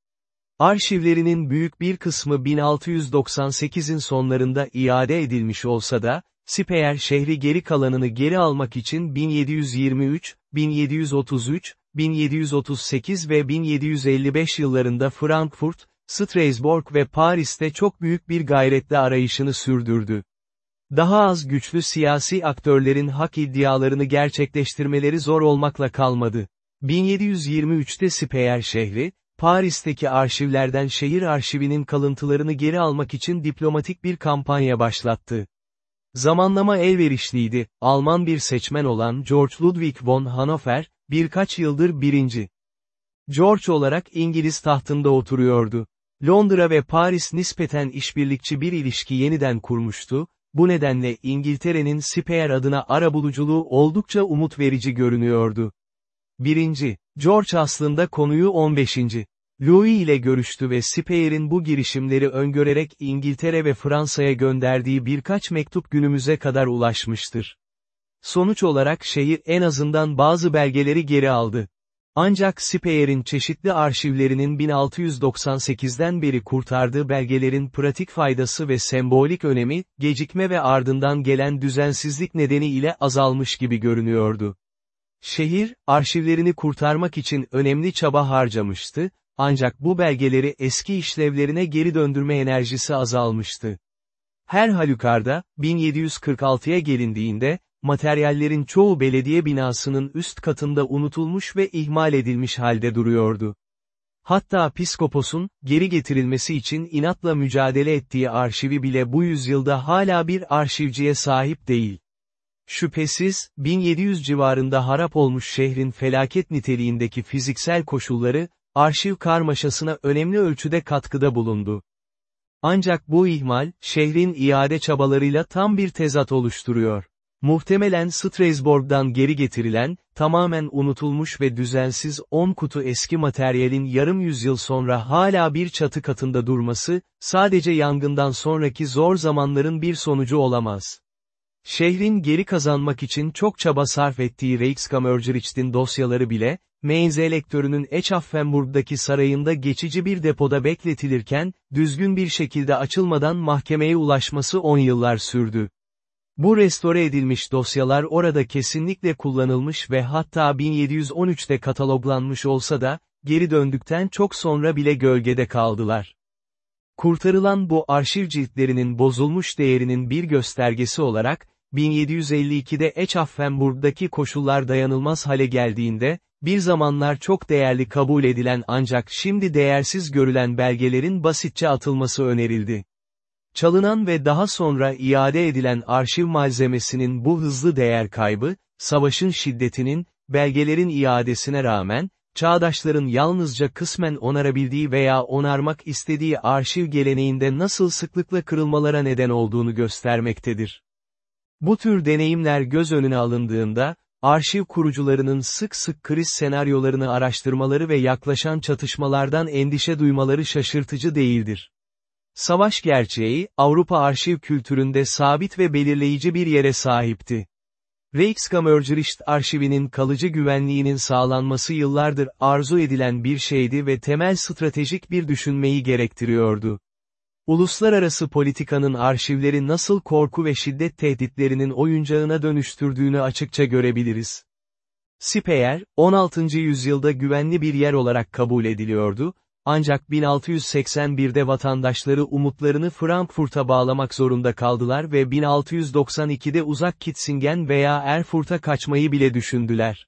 Arşivlerinin büyük bir kısmı 1698'in sonlarında iade edilmiş olsa da, Speyer şehri geri kalanını geri almak için 1723, 1733, 1738 ve 1755 yıllarında Frankfurt, Strasbourg ve Paris'te çok büyük bir gayretle arayışını sürdürdü. Daha az güçlü siyasi aktörlerin hak iddialarını gerçekleştirmeleri zor olmakla kalmadı. 1723'te Speyer şehri, Paris'teki arşivlerden şehir arşivinin kalıntılarını geri almak için diplomatik bir kampanya başlattı. Zamanlama elverişliydi, Alman bir seçmen olan George Ludwig von Hannover, birkaç yıldır birinci. George olarak İngiliz tahtında oturuyordu. Londra ve Paris nispeten işbirlikçi bir ilişki yeniden kurmuştu, bu nedenle İngiltere'nin Speyer adına arabuluculuğu oldukça umut verici görünüyordu. 1. George aslında konuyu 15. Louis ile görüştü ve Speyer'in bu girişimleri öngörerek İngiltere ve Fransa'ya gönderdiği birkaç mektup günümüze kadar ulaşmıştır. Sonuç olarak şehir en azından bazı belgeleri geri aldı. Ancak Speyer'in çeşitli arşivlerinin 1698'den beri kurtardığı belgelerin pratik faydası ve sembolik önemi, gecikme ve ardından gelen düzensizlik nedeniyle azalmış gibi görünüyordu. Şehir, arşivlerini kurtarmak için önemli çaba harcamıştı, ancak bu belgeleri eski işlevlerine geri döndürme enerjisi azalmıştı. Her halükarda, 1746'ya gelindiğinde, materyallerin çoğu belediye binasının üst katında unutulmuş ve ihmal edilmiş halde duruyordu. Hatta Piskopos'un, geri getirilmesi için inatla mücadele ettiği arşivi bile bu yüzyılda hala bir arşivciye sahip değil. Şüphesiz, 1700 civarında harap olmuş şehrin felaket niteliğindeki fiziksel koşulları, arşiv karmaşasına önemli ölçüde katkıda bulundu. Ancak bu ihmal, şehrin iade çabalarıyla tam bir tezat oluşturuyor. Muhtemelen Strasbourg'dan geri getirilen, tamamen unutulmuş ve düzensiz 10 kutu eski materyalin yarım yüzyıl sonra hala bir çatı katında durması, sadece yangından sonraki zor zamanların bir sonucu olamaz. Şehrin geri kazanmak için çok çaba sarf ettiği Reichskammergericht'in dosyaları bile, Mainz elektörünün Echaffenburg'daki sarayında geçici bir depoda bekletilirken, düzgün bir şekilde açılmadan mahkemeye ulaşması 10 yıllar sürdü. Bu restore edilmiş dosyalar orada kesinlikle kullanılmış ve hatta 1713'te kataloglanmış olsa da, geri döndükten çok sonra bile gölgede kaldılar. Kurtarılan bu arşiv ciltlerinin bozulmuş değerinin bir göstergesi olarak, 1752'de Echaffenburg'daki koşullar dayanılmaz hale geldiğinde, bir zamanlar çok değerli kabul edilen ancak şimdi değersiz görülen belgelerin basitçe atılması önerildi. Çalınan ve daha sonra iade edilen arşiv malzemesinin bu hızlı değer kaybı, savaşın şiddetinin, belgelerin iadesine rağmen, çağdaşların yalnızca kısmen onarabildiği veya onarmak istediği arşiv geleneğinde nasıl sıklıkla kırılmalara neden olduğunu göstermektedir. Bu tür deneyimler göz önüne alındığında, arşiv kurucularının sık sık kriz senaryolarını araştırmaları ve yaklaşan çatışmalardan endişe duymaları şaşırtıcı değildir. Savaş gerçeği, Avrupa arşiv kültüründe sabit ve belirleyici bir yere sahipti. Reichskammergericht arşivinin kalıcı güvenliğinin sağlanması yıllardır arzu edilen bir şeydi ve temel stratejik bir düşünmeyi gerektiriyordu. Uluslararası politikanın arşivleri nasıl korku ve şiddet tehditlerinin oyuncağına dönüştürdüğünü açıkça görebiliriz. Speyer, 16. yüzyılda güvenli bir yer olarak kabul ediliyordu, ancak 1681'de vatandaşları umutlarını Frankfurt'a bağlamak zorunda kaldılar ve 1692'de uzak Kitzingen veya Erfurt'a kaçmayı bile düşündüler.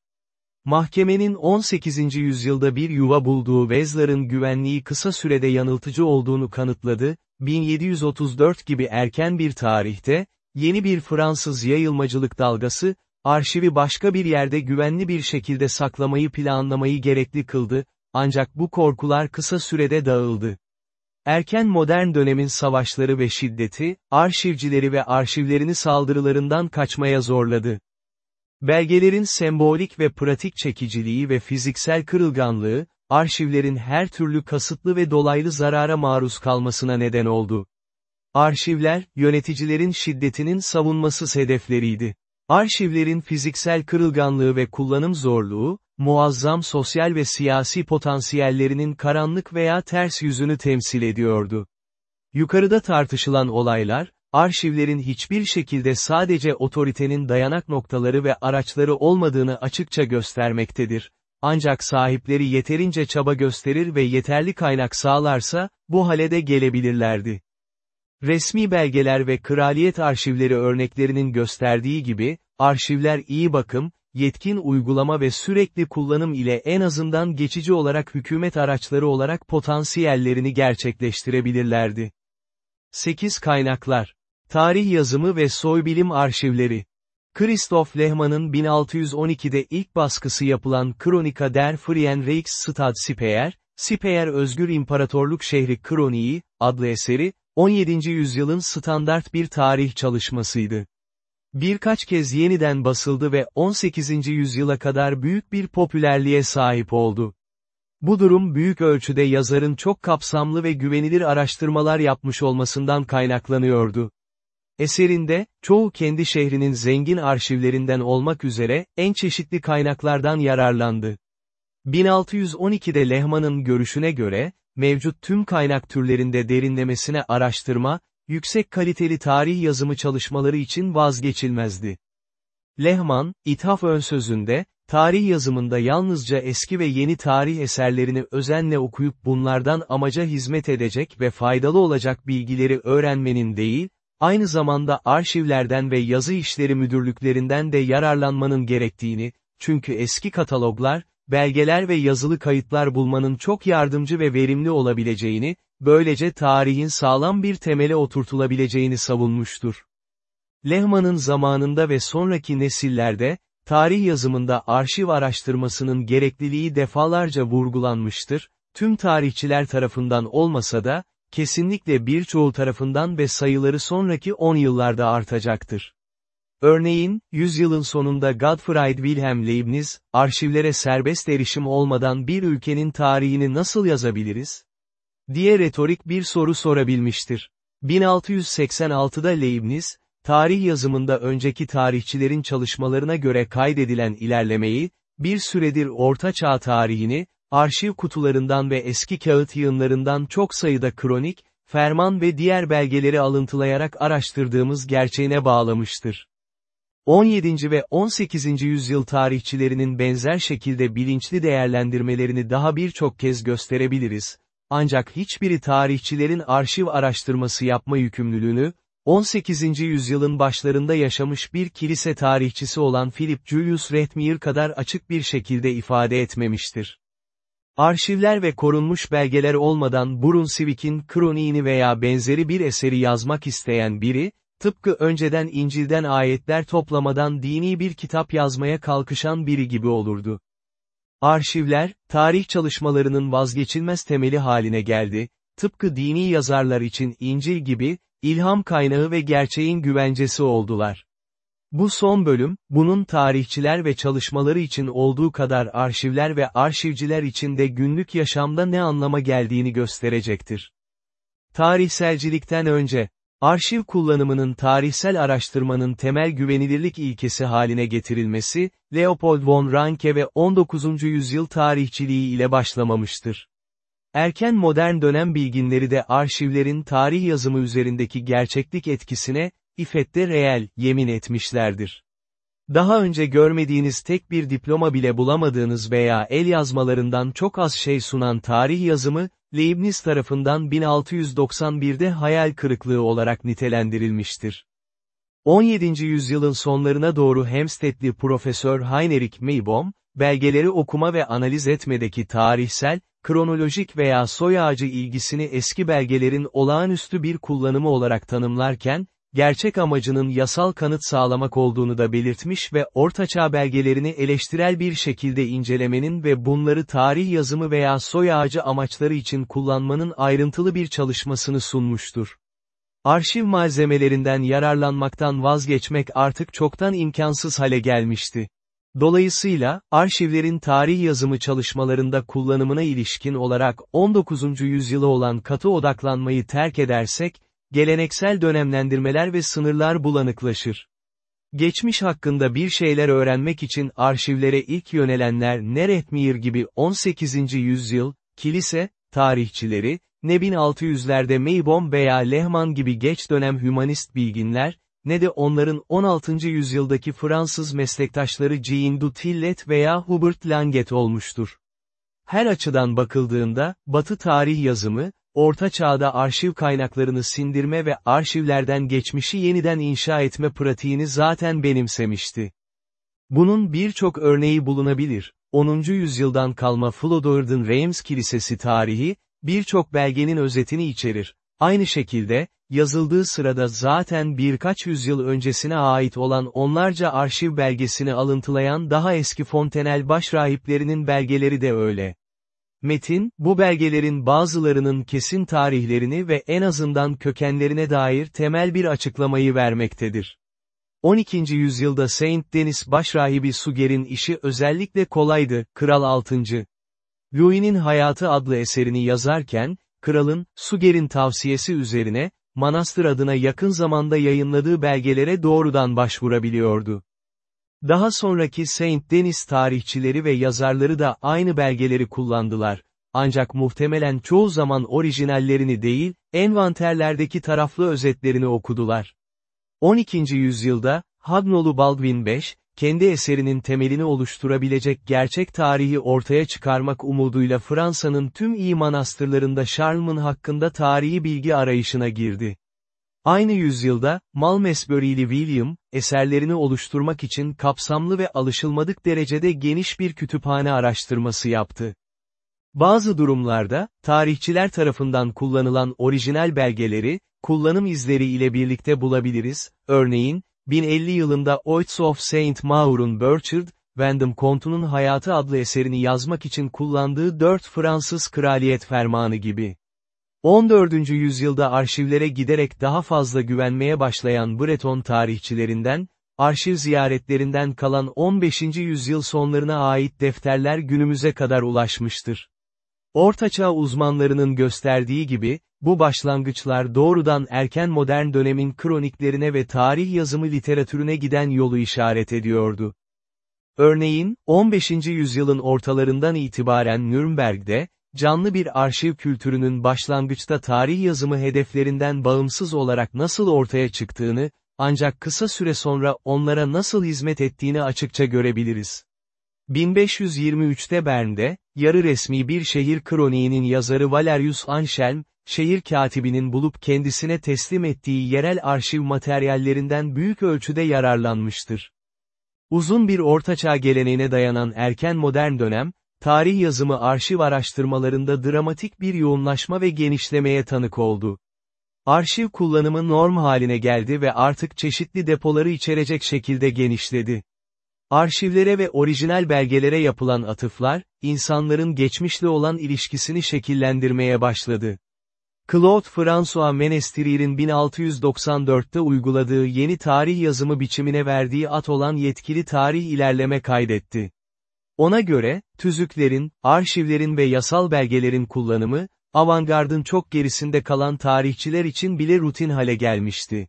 Mahkemenin 18. yüzyılda bir yuva bulduğu Vezlar'ın güvenliği kısa sürede yanıltıcı olduğunu kanıtladı, 1734 gibi erken bir tarihte, yeni bir Fransız yayılmacılık dalgası, arşivi başka bir yerde güvenli bir şekilde saklamayı planlamayı gerekli kıldı, ancak bu korkular kısa sürede dağıldı. Erken modern dönemin savaşları ve şiddeti, arşivcileri ve arşivlerini saldırılarından kaçmaya zorladı. Belgelerin sembolik ve pratik çekiciliği ve fiziksel kırılganlığı, arşivlerin her türlü kasıtlı ve dolaylı zarara maruz kalmasına neden oldu. Arşivler, yöneticilerin şiddetinin savunmasız hedefleriydi. Arşivlerin fiziksel kırılganlığı ve kullanım zorluğu, muazzam sosyal ve siyasi potansiyellerinin karanlık veya ters yüzünü temsil ediyordu. Yukarıda tartışılan olaylar, arşivlerin hiçbir şekilde sadece otoritenin dayanak noktaları ve araçları olmadığını açıkça göstermektedir. Ancak sahipleri yeterince çaba gösterir ve yeterli kaynak sağlarsa, bu hale de gelebilirlerdi. Resmi belgeler ve kraliyet arşivleri örneklerinin gösterdiği gibi, arşivler iyi bakım, yetkin uygulama ve sürekli kullanım ile en azından geçici olarak hükümet araçları olarak potansiyellerini gerçekleştirebilirlerdi. 8 Kaynaklar Tarih yazımı ve soybilim arşivleri Christoph Lehmann'ın 1612'de ilk baskısı yapılan Kronika der Freien Reichsstadt Speyer, Speyer Özgür İmparatorluk Şehri Kroniği, adlı eseri, 17. yüzyılın standart bir tarih çalışmasıydı. Birkaç kez yeniden basıldı ve 18. yüzyıla kadar büyük bir popülerliğe sahip oldu. Bu durum büyük ölçüde yazarın çok kapsamlı ve güvenilir araştırmalar yapmış olmasından kaynaklanıyordu. Eserinde, çoğu kendi şehrinin zengin arşivlerinden olmak üzere, en çeşitli kaynaklardan yararlandı. 1612'de Lehman'ın görüşüne göre, mevcut tüm kaynak türlerinde derinlemesine araştırma, yüksek kaliteli tarih yazımı çalışmaları için vazgeçilmezdi. Lehman, İthaf Önsözü'nde, tarih yazımında yalnızca eski ve yeni tarih eserlerini özenle okuyup bunlardan amaca hizmet edecek ve faydalı olacak bilgileri öğrenmenin değil, aynı zamanda arşivlerden ve yazı işleri müdürlüklerinden de yararlanmanın gerektiğini, çünkü eski kataloglar, belgeler ve yazılı kayıtlar bulmanın çok yardımcı ve verimli olabileceğini, böylece tarihin sağlam bir temele oturtulabileceğini savunmuştur. Lehman'ın zamanında ve sonraki nesillerde, tarih yazımında arşiv araştırmasının gerekliliği defalarca vurgulanmıştır, tüm tarihçiler tarafından olmasa da, kesinlikle birçoğu tarafından ve sayıları sonraki 10 yıllarda artacaktır. Örneğin, yüzyılın sonunda Gottfried Wilhelm Leibniz, arşivlere serbest erişim olmadan bir ülkenin tarihini nasıl yazabiliriz? diye retorik bir soru sorabilmiştir. 1686'da Leibniz, tarih yazımında önceki tarihçilerin çalışmalarına göre kaydedilen ilerlemeyi, bir süredir Orta Çağ tarihini, arşiv kutularından ve eski kağıt yığınlarından çok sayıda kronik, ferman ve diğer belgeleri alıntılayarak araştırdığımız gerçeğine bağlamıştır. 17. ve 18. yüzyıl tarihçilerinin benzer şekilde bilinçli değerlendirmelerini daha birçok kez gösterebiliriz, ancak hiçbiri tarihçilerin arşiv araştırması yapma yükümlülüğünü, 18. yüzyılın başlarında yaşamış bir kilise tarihçisi olan Philip Julius Rethmier kadar açık bir şekilde ifade etmemiştir. Arşivler ve korunmuş belgeler olmadan Brunswick'in kroniğini veya benzeri bir eseri yazmak isteyen biri, tıpkı önceden İncil'den ayetler toplamadan dini bir kitap yazmaya kalkışan biri gibi olurdu. Arşivler, tarih çalışmalarının vazgeçilmez temeli haline geldi, tıpkı dini yazarlar için İncil gibi, ilham kaynağı ve gerçeğin güvencesi oldular. Bu son bölüm, bunun tarihçiler ve çalışmaları için olduğu kadar arşivler ve arşivciler için de günlük yaşamda ne anlama geldiğini gösterecektir. Tarihselcilikten önce, arşiv kullanımının tarihsel araştırmanın temel güvenilirlik ilkesi haline getirilmesi, Leopold von Ranke ve 19. yüzyıl tarihçiliği ile başlamamıştır. Erken modern dönem bilginleri de arşivlerin tarih yazımı üzerindeki gerçeklik etkisine, İffet'te reel, yemin etmişlerdir. Daha önce görmediğiniz tek bir diploma bile bulamadığınız veya el yazmalarından çok az şey sunan tarih yazımı, Leibniz tarafından 1691'de hayal kırıklığı olarak nitelendirilmiştir. 17. yüzyılın sonlarına doğru Hemstedtli Profesör Heinrich Maybaum, belgeleri okuma ve analiz etmedeki tarihsel, kronolojik veya soy ağacı ilgisini eski belgelerin olağanüstü bir kullanımı olarak tanımlarken, gerçek amacının yasal kanıt sağlamak olduğunu da belirtmiş ve ortaçağ belgelerini eleştirel bir şekilde incelemenin ve bunları tarih yazımı veya soy ağacı amaçları için kullanmanın ayrıntılı bir çalışmasını sunmuştur. Arşiv malzemelerinden yararlanmaktan vazgeçmek artık çoktan imkansız hale gelmişti. Dolayısıyla, arşivlerin tarih yazımı çalışmalarında kullanımına ilişkin olarak 19. yüzyıla olan katı odaklanmayı terk edersek, geleneksel dönemlendirmeler ve sınırlar bulanıklaşır. Geçmiş hakkında bir şeyler öğrenmek için arşivlere ilk yönelenler Neretmir gibi 18. yüzyıl, kilise, tarihçileri, ne 1600'lerde Meybom veya Lehman gibi geç dönem hümanist bilginler, ne de onların 16. yüzyıldaki Fransız meslektaşları Jean du Tillet veya Hubert Langet olmuştur. Her açıdan bakıldığında, Batı tarih yazımı, Orta Çağda arşiv kaynaklarını sindirme ve arşivlerden geçmişi yeniden inşa etme pratiğini zaten benimsemişti. Bunun birçok örneği bulunabilir. 10. yüzyıldan kalma Flodor'dan Reims Kilisesi tarihi, birçok belgenin özetini içerir. Aynı şekilde, yazıldığı sırada zaten birkaç yüzyıl öncesine ait olan onlarca arşiv belgesini alıntılayan daha eski Fontenel başrahiplerinin belgeleri de öyle. Metin, bu belgelerin bazılarının kesin tarihlerini ve en azından kökenlerine dair temel bir açıklamayı vermektedir. 12. yüzyılda Saint Denis başrahibi Suger'in işi özellikle kolaydı, Kral 6. Louis'nin Hayatı adlı eserini yazarken, kralın, Suger'in tavsiyesi üzerine, manastır adına yakın zamanda yayınladığı belgelere doğrudan başvurabiliyordu. Daha sonraki Saint Denis tarihçileri ve yazarları da aynı belgeleri kullandılar. Ancak muhtemelen çoğu zaman orijinallerini değil, envanterlerdeki taraflı özetlerini okudular. 12. yüzyılda, Hagnolu Baldwin V, kendi eserinin temelini oluşturabilecek gerçek tarihi ortaya çıkarmak umuduyla Fransa'nın tüm iyi manastırlarında Charlemagne hakkında tarihi bilgi arayışına girdi. Aynı yüzyılda, Malmesbury'li William, eserlerini oluşturmak için kapsamlı ve alışılmadık derecede geniş bir kütüphane araştırması yaptı. Bazı durumlarda, tarihçiler tarafından kullanılan orijinal belgeleri, kullanım izleri ile birlikte bulabiliriz, örneğin, 1050 yılında Oaths of Saint Maur'un Burchard, Vendom Contu'nun Hayatı adlı eserini yazmak için kullandığı dört Fransız kraliyet fermanı gibi. 14. yüzyılda arşivlere giderek daha fazla güvenmeye başlayan Breton tarihçilerinden, arşiv ziyaretlerinden kalan 15. yüzyıl sonlarına ait defterler günümüze kadar ulaşmıştır. Ortaçağ uzmanlarının gösterdiği gibi, bu başlangıçlar doğrudan erken modern dönemin kroniklerine ve tarih yazımı literatürüne giden yolu işaret ediyordu. Örneğin, 15. yüzyılın ortalarından itibaren Nürnberg'de, canlı bir arşiv kültürünün başlangıçta tarih yazımı hedeflerinden bağımsız olarak nasıl ortaya çıktığını, ancak kısa süre sonra onlara nasıl hizmet ettiğini açıkça görebiliriz. 1523'te Bern'de, yarı resmi bir şehir kroniğinin yazarı Valerius Anselm, şehir katibinin bulup kendisine teslim ettiği yerel arşiv materyallerinden büyük ölçüde yararlanmıştır. Uzun bir ortaçağ geleneğine dayanan erken modern dönem, tarih yazımı arşiv araştırmalarında dramatik bir yoğunlaşma ve genişlemeye tanık oldu. Arşiv kullanımı norm haline geldi ve artık çeşitli depoları içerecek şekilde genişledi. Arşivlere ve orijinal belgelere yapılan atıflar, insanların geçmişle olan ilişkisini şekillendirmeye başladı. Claude François Menestrier'in 1694'te uyguladığı yeni tarih yazımı biçimine verdiği at olan yetkili tarih ilerleme kaydetti. Ona göre, tüzüklerin, arşivlerin ve yasal belgelerin kullanımı, avantgardın çok gerisinde kalan tarihçiler için bile rutin hale gelmişti.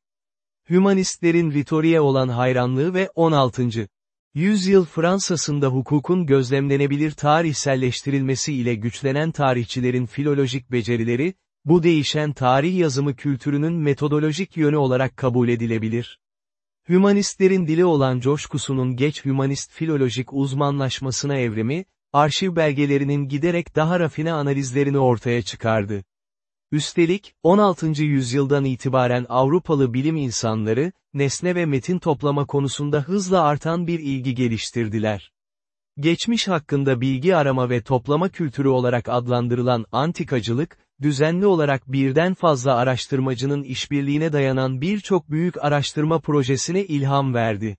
Hümanistlerin Ritori'ye olan hayranlığı ve 16. Yüzyıl Fransa'sında hukukun gözlemlenebilir tarihselleştirilmesi ile güçlenen tarihçilerin filolojik becerileri, bu değişen tarih yazımı kültürünün metodolojik yönü olarak kabul edilebilir. Hümanistlerin dili olan coşkusunun geç hümanist filolojik uzmanlaşmasına evrimi, arşiv belgelerinin giderek daha rafine analizlerini ortaya çıkardı. Üstelik, 16. yüzyıldan itibaren Avrupalı bilim insanları, nesne ve metin toplama konusunda hızla artan bir ilgi geliştirdiler. Geçmiş hakkında bilgi arama ve toplama kültürü olarak adlandırılan antikacılık, düzenli olarak birden fazla araştırmacının işbirliğine dayanan birçok büyük araştırma projesine ilham verdi.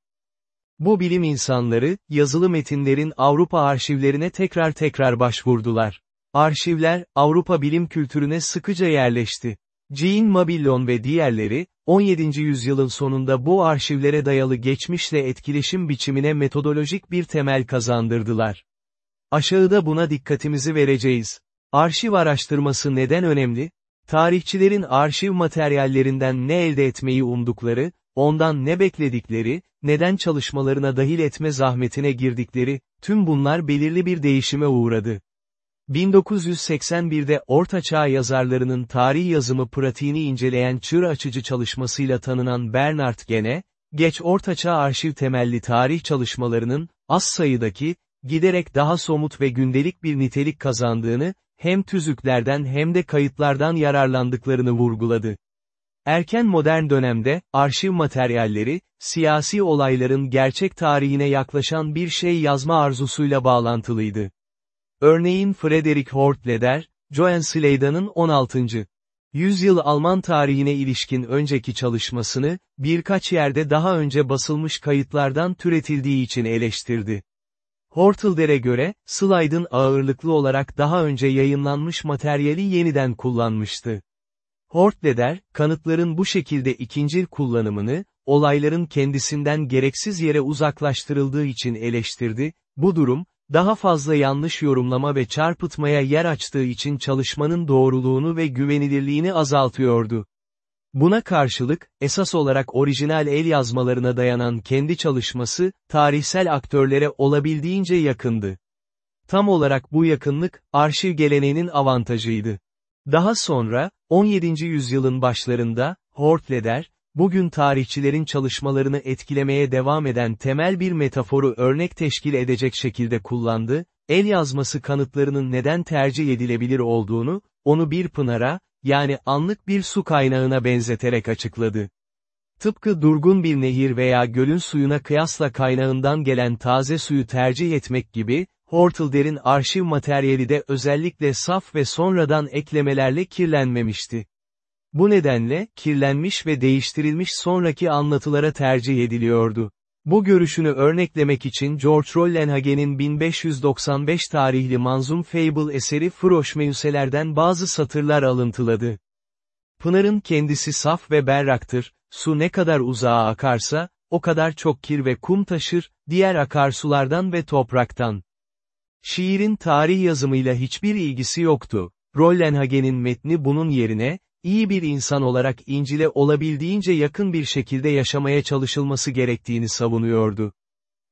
Bu bilim insanları, yazılı metinlerin Avrupa arşivlerine tekrar tekrar başvurdular. Arşivler, Avrupa bilim kültürüne sıkıca yerleşti. Jean Mabillon ve diğerleri, 17. yüzyılın sonunda bu arşivlere dayalı geçmişle etkileşim biçimine metodolojik bir temel kazandırdılar. Aşağıda buna dikkatimizi vereceğiz. Arşiv araştırması neden önemli? Tarihçilerin arşiv materyallerinden ne elde etmeyi umdukları, ondan ne bekledikleri, neden çalışmalarına dahil etme zahmetine girdikleri, tüm bunlar belirli bir değişime uğradı. 1981'de Ortaçağ yazarlarının tarih yazımı pratiğini inceleyen çığır açıcı çalışmasıyla tanınan Bernard Gene, geç Ortaçağ arşiv temelli tarih çalışmalarının, az sayıdaki, giderek daha somut ve gündelik bir nitelik kazandığını, hem tüzüklerden hem de kayıtlardan yararlandıklarını vurguladı. Erken modern dönemde, arşiv materyalleri, siyasi olayların gerçek tarihine yaklaşan bir şey yazma arzusuyla bağlantılıydı. Örneğin Frederick Hortleder, Joan Slade'nin 16. yüzyıl Alman tarihine ilişkin önceki çalışmasını, birkaç yerde daha önce basılmış kayıtlardan türetildiği için eleştirdi. Hortleder'e göre, Slade'ın ağırlıklı olarak daha önce yayınlanmış materyali yeniden kullanmıştı. Hortleder, kanıtların bu şekilde ikincil kullanımını, olayların kendisinden gereksiz yere uzaklaştırıldığı için eleştirdi, bu durum, daha fazla yanlış yorumlama ve çarpıtmaya yer açtığı için çalışmanın doğruluğunu ve güvenilirliğini azaltıyordu. Buna karşılık, esas olarak orijinal el yazmalarına dayanan kendi çalışması, tarihsel aktörlere olabildiğince yakındı. Tam olarak bu yakınlık, arşiv geleneğinin avantajıydı. Daha sonra, 17. yüzyılın başlarında, Hortleder, bugün tarihçilerin çalışmalarını etkilemeye devam eden temel bir metaforu örnek teşkil edecek şekilde kullandı, el yazması kanıtlarının neden tercih edilebilir olduğunu, onu bir pınara, yani anlık bir su kaynağına benzeterek açıkladı. Tıpkı durgun bir nehir veya gölün suyuna kıyasla kaynağından gelen taze suyu tercih etmek gibi, Hortleder'in arşiv materyali de özellikle saf ve sonradan eklemelerle kirlenmemişti. Bu nedenle, kirlenmiş ve değiştirilmiş sonraki anlatılara tercih ediliyordu. Bu görüşünü örneklemek için George Rollenhagen'in 1595 tarihli Manzum Fable eseri Froşmeyüselerden bazı satırlar alıntıladı. Pınarın kendisi saf ve berraktır, su ne kadar uzağa akarsa, o kadar çok kir ve kum taşır, diğer akarsulardan ve topraktan. Şiirin tarih yazımıyla hiçbir ilgisi yoktu. Rollenhagen'in metni bunun yerine, iyi bir insan olarak İncil'e olabildiğince yakın bir şekilde yaşamaya çalışılması gerektiğini savunuyordu.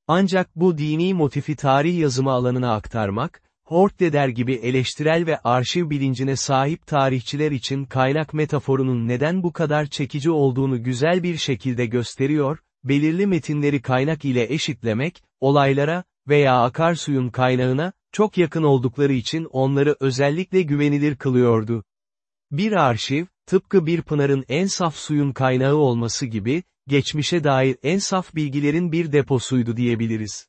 Ancak bu dini motifi tarih yazımı alanına aktarmak, Hortleder gibi eleştirel ve arşiv bilincine sahip tarihçiler için kaynak metaforunun neden bu kadar çekici olduğunu güzel bir şekilde gösteriyor, belirli metinleri kaynak ile eşitlemek, olaylara veya akarsuyun kaynağına, çok yakın oldukları için onları özellikle güvenilir kılıyordu. Bir arşiv, tıpkı bir pınarın en saf suyun kaynağı olması gibi, geçmişe dair en saf bilgilerin bir deposuydu diyebiliriz.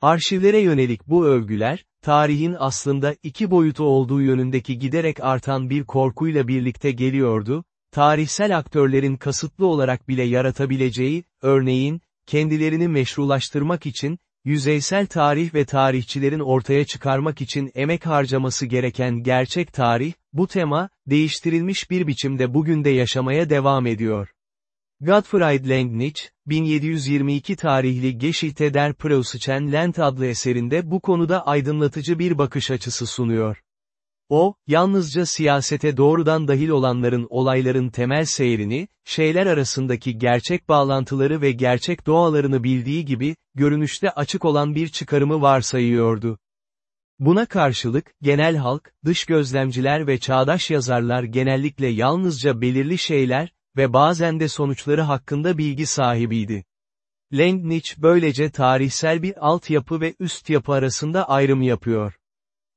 Arşivlere yönelik bu övgüler, tarihin aslında iki boyutu olduğu yönündeki giderek artan bir korkuyla birlikte geliyordu, tarihsel aktörlerin kasıtlı olarak bile yaratabileceği, örneğin, kendilerini meşrulaştırmak için, yüzeysel tarih ve tarihçilerin ortaya çıkarmak için emek harcaması gereken gerçek tarih, bu tema, değiştirilmiş bir biçimde bugün de yaşamaya devam ediyor. Gottfried Langnich, 1722 tarihli Geschichte der Preußischen Land adlı eserinde bu konuda aydınlatıcı bir bakış açısı sunuyor. O, yalnızca siyasete doğrudan dahil olanların olayların temel seyrini, şeyler arasındaki gerçek bağlantıları ve gerçek doğalarını bildiği gibi, görünüşte açık olan bir çıkarımı varsayıyordu. Buna karşılık, genel halk, dış gözlemciler ve çağdaş yazarlar genellikle yalnızca belirli şeyler ve bazen de sonuçları hakkında bilgi sahibiydi. Langnich böylece tarihsel bir altyapı ve üst yapı arasında ayrım yapıyor.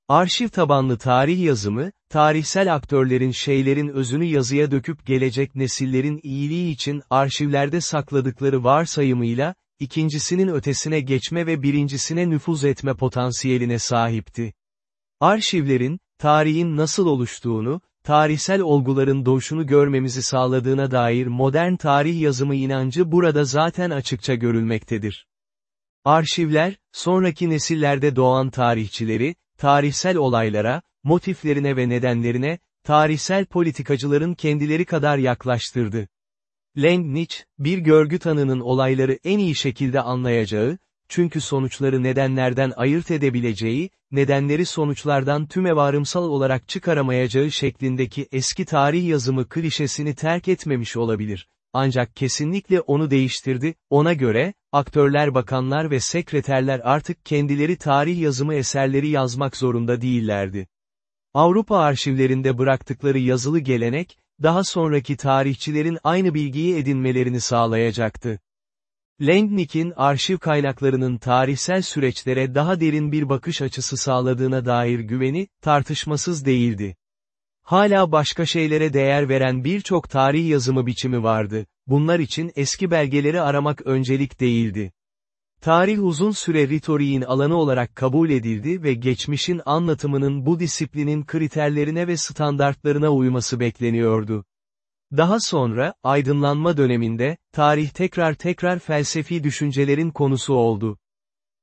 Arşiv tabanlı tarih yazımı, tarihsel aktörlerin şeylerin özünü yazıya döküp gelecek nesillerin iyiliği için arşivlerde sakladıkları varsayımıyla, ikincisinin ötesine geçme ve birincisine nüfuz etme potansiyeline sahipti. Arşivlerin, tarihin nasıl oluştuğunu, tarihsel olguların doğuşunu görmemizi sağladığına dair modern tarih yazımı inancı burada zaten açıkça görülmektedir. Arşivler, sonraki nesillerde doğan tarihçileri, tarihsel olaylara, motiflerine ve nedenlerine, tarihsel politikacıların kendileri kadar yaklaştırdı. Langnich, bir görgü tanının olayları en iyi şekilde anlayacağı, çünkü sonuçları nedenlerden ayırt edebileceği, nedenleri sonuçlardan tümevarımsal olarak çıkaramayacağı şeklindeki eski tarih yazımı klişesini terk etmemiş olabilir. Ancak kesinlikle onu değiştirdi, ona göre, aktörler bakanlar ve sekreterler artık kendileri tarih yazımı eserleri yazmak zorunda değillerdi. Avrupa arşivlerinde bıraktıkları yazılı gelenek, daha sonraki tarihçilerin aynı bilgiyi edinmelerini sağlayacaktı. Langnick'in arşiv kaynaklarının tarihsel süreçlere daha derin bir bakış açısı sağladığına dair güveni, tartışmasız değildi. Hala başka şeylere değer veren birçok tarih yazımı biçimi vardı, bunlar için eski belgeleri aramak öncelik değildi. Tarih uzun süre ritoriğin alanı olarak kabul edildi ve geçmişin anlatımının bu disiplinin kriterlerine ve standartlarına uyması bekleniyordu. Daha sonra, aydınlanma döneminde, tarih tekrar tekrar felsefi düşüncelerin konusu oldu.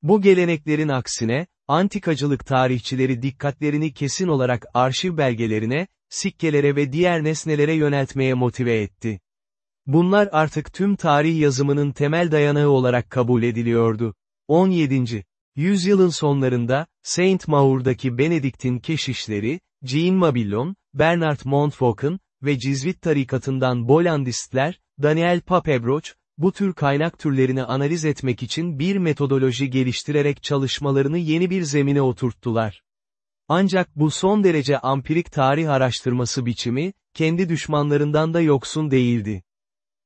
Bu geleneklerin aksine, antikacılık tarihçileri dikkatlerini kesin olarak arşiv belgelerine, sikkelere ve diğer nesnelere yöneltmeye motive etti. Bunlar artık tüm tarih yazımının temel dayanağı olarak kabul ediliyordu. 17. Yüzyılın sonlarında, Saint Maur'daki Benedikt'in keşişleri, Jean Mabillon, Bernard Montfaucon ve Cizvit tarikatından Bolandistler, Daniel Papebroch, bu tür kaynak türlerini analiz etmek için bir metodoloji geliştirerek çalışmalarını yeni bir zemine oturttular. Ancak bu son derece ampirik tarih araştırması biçimi, kendi düşmanlarından da yoksun değildi.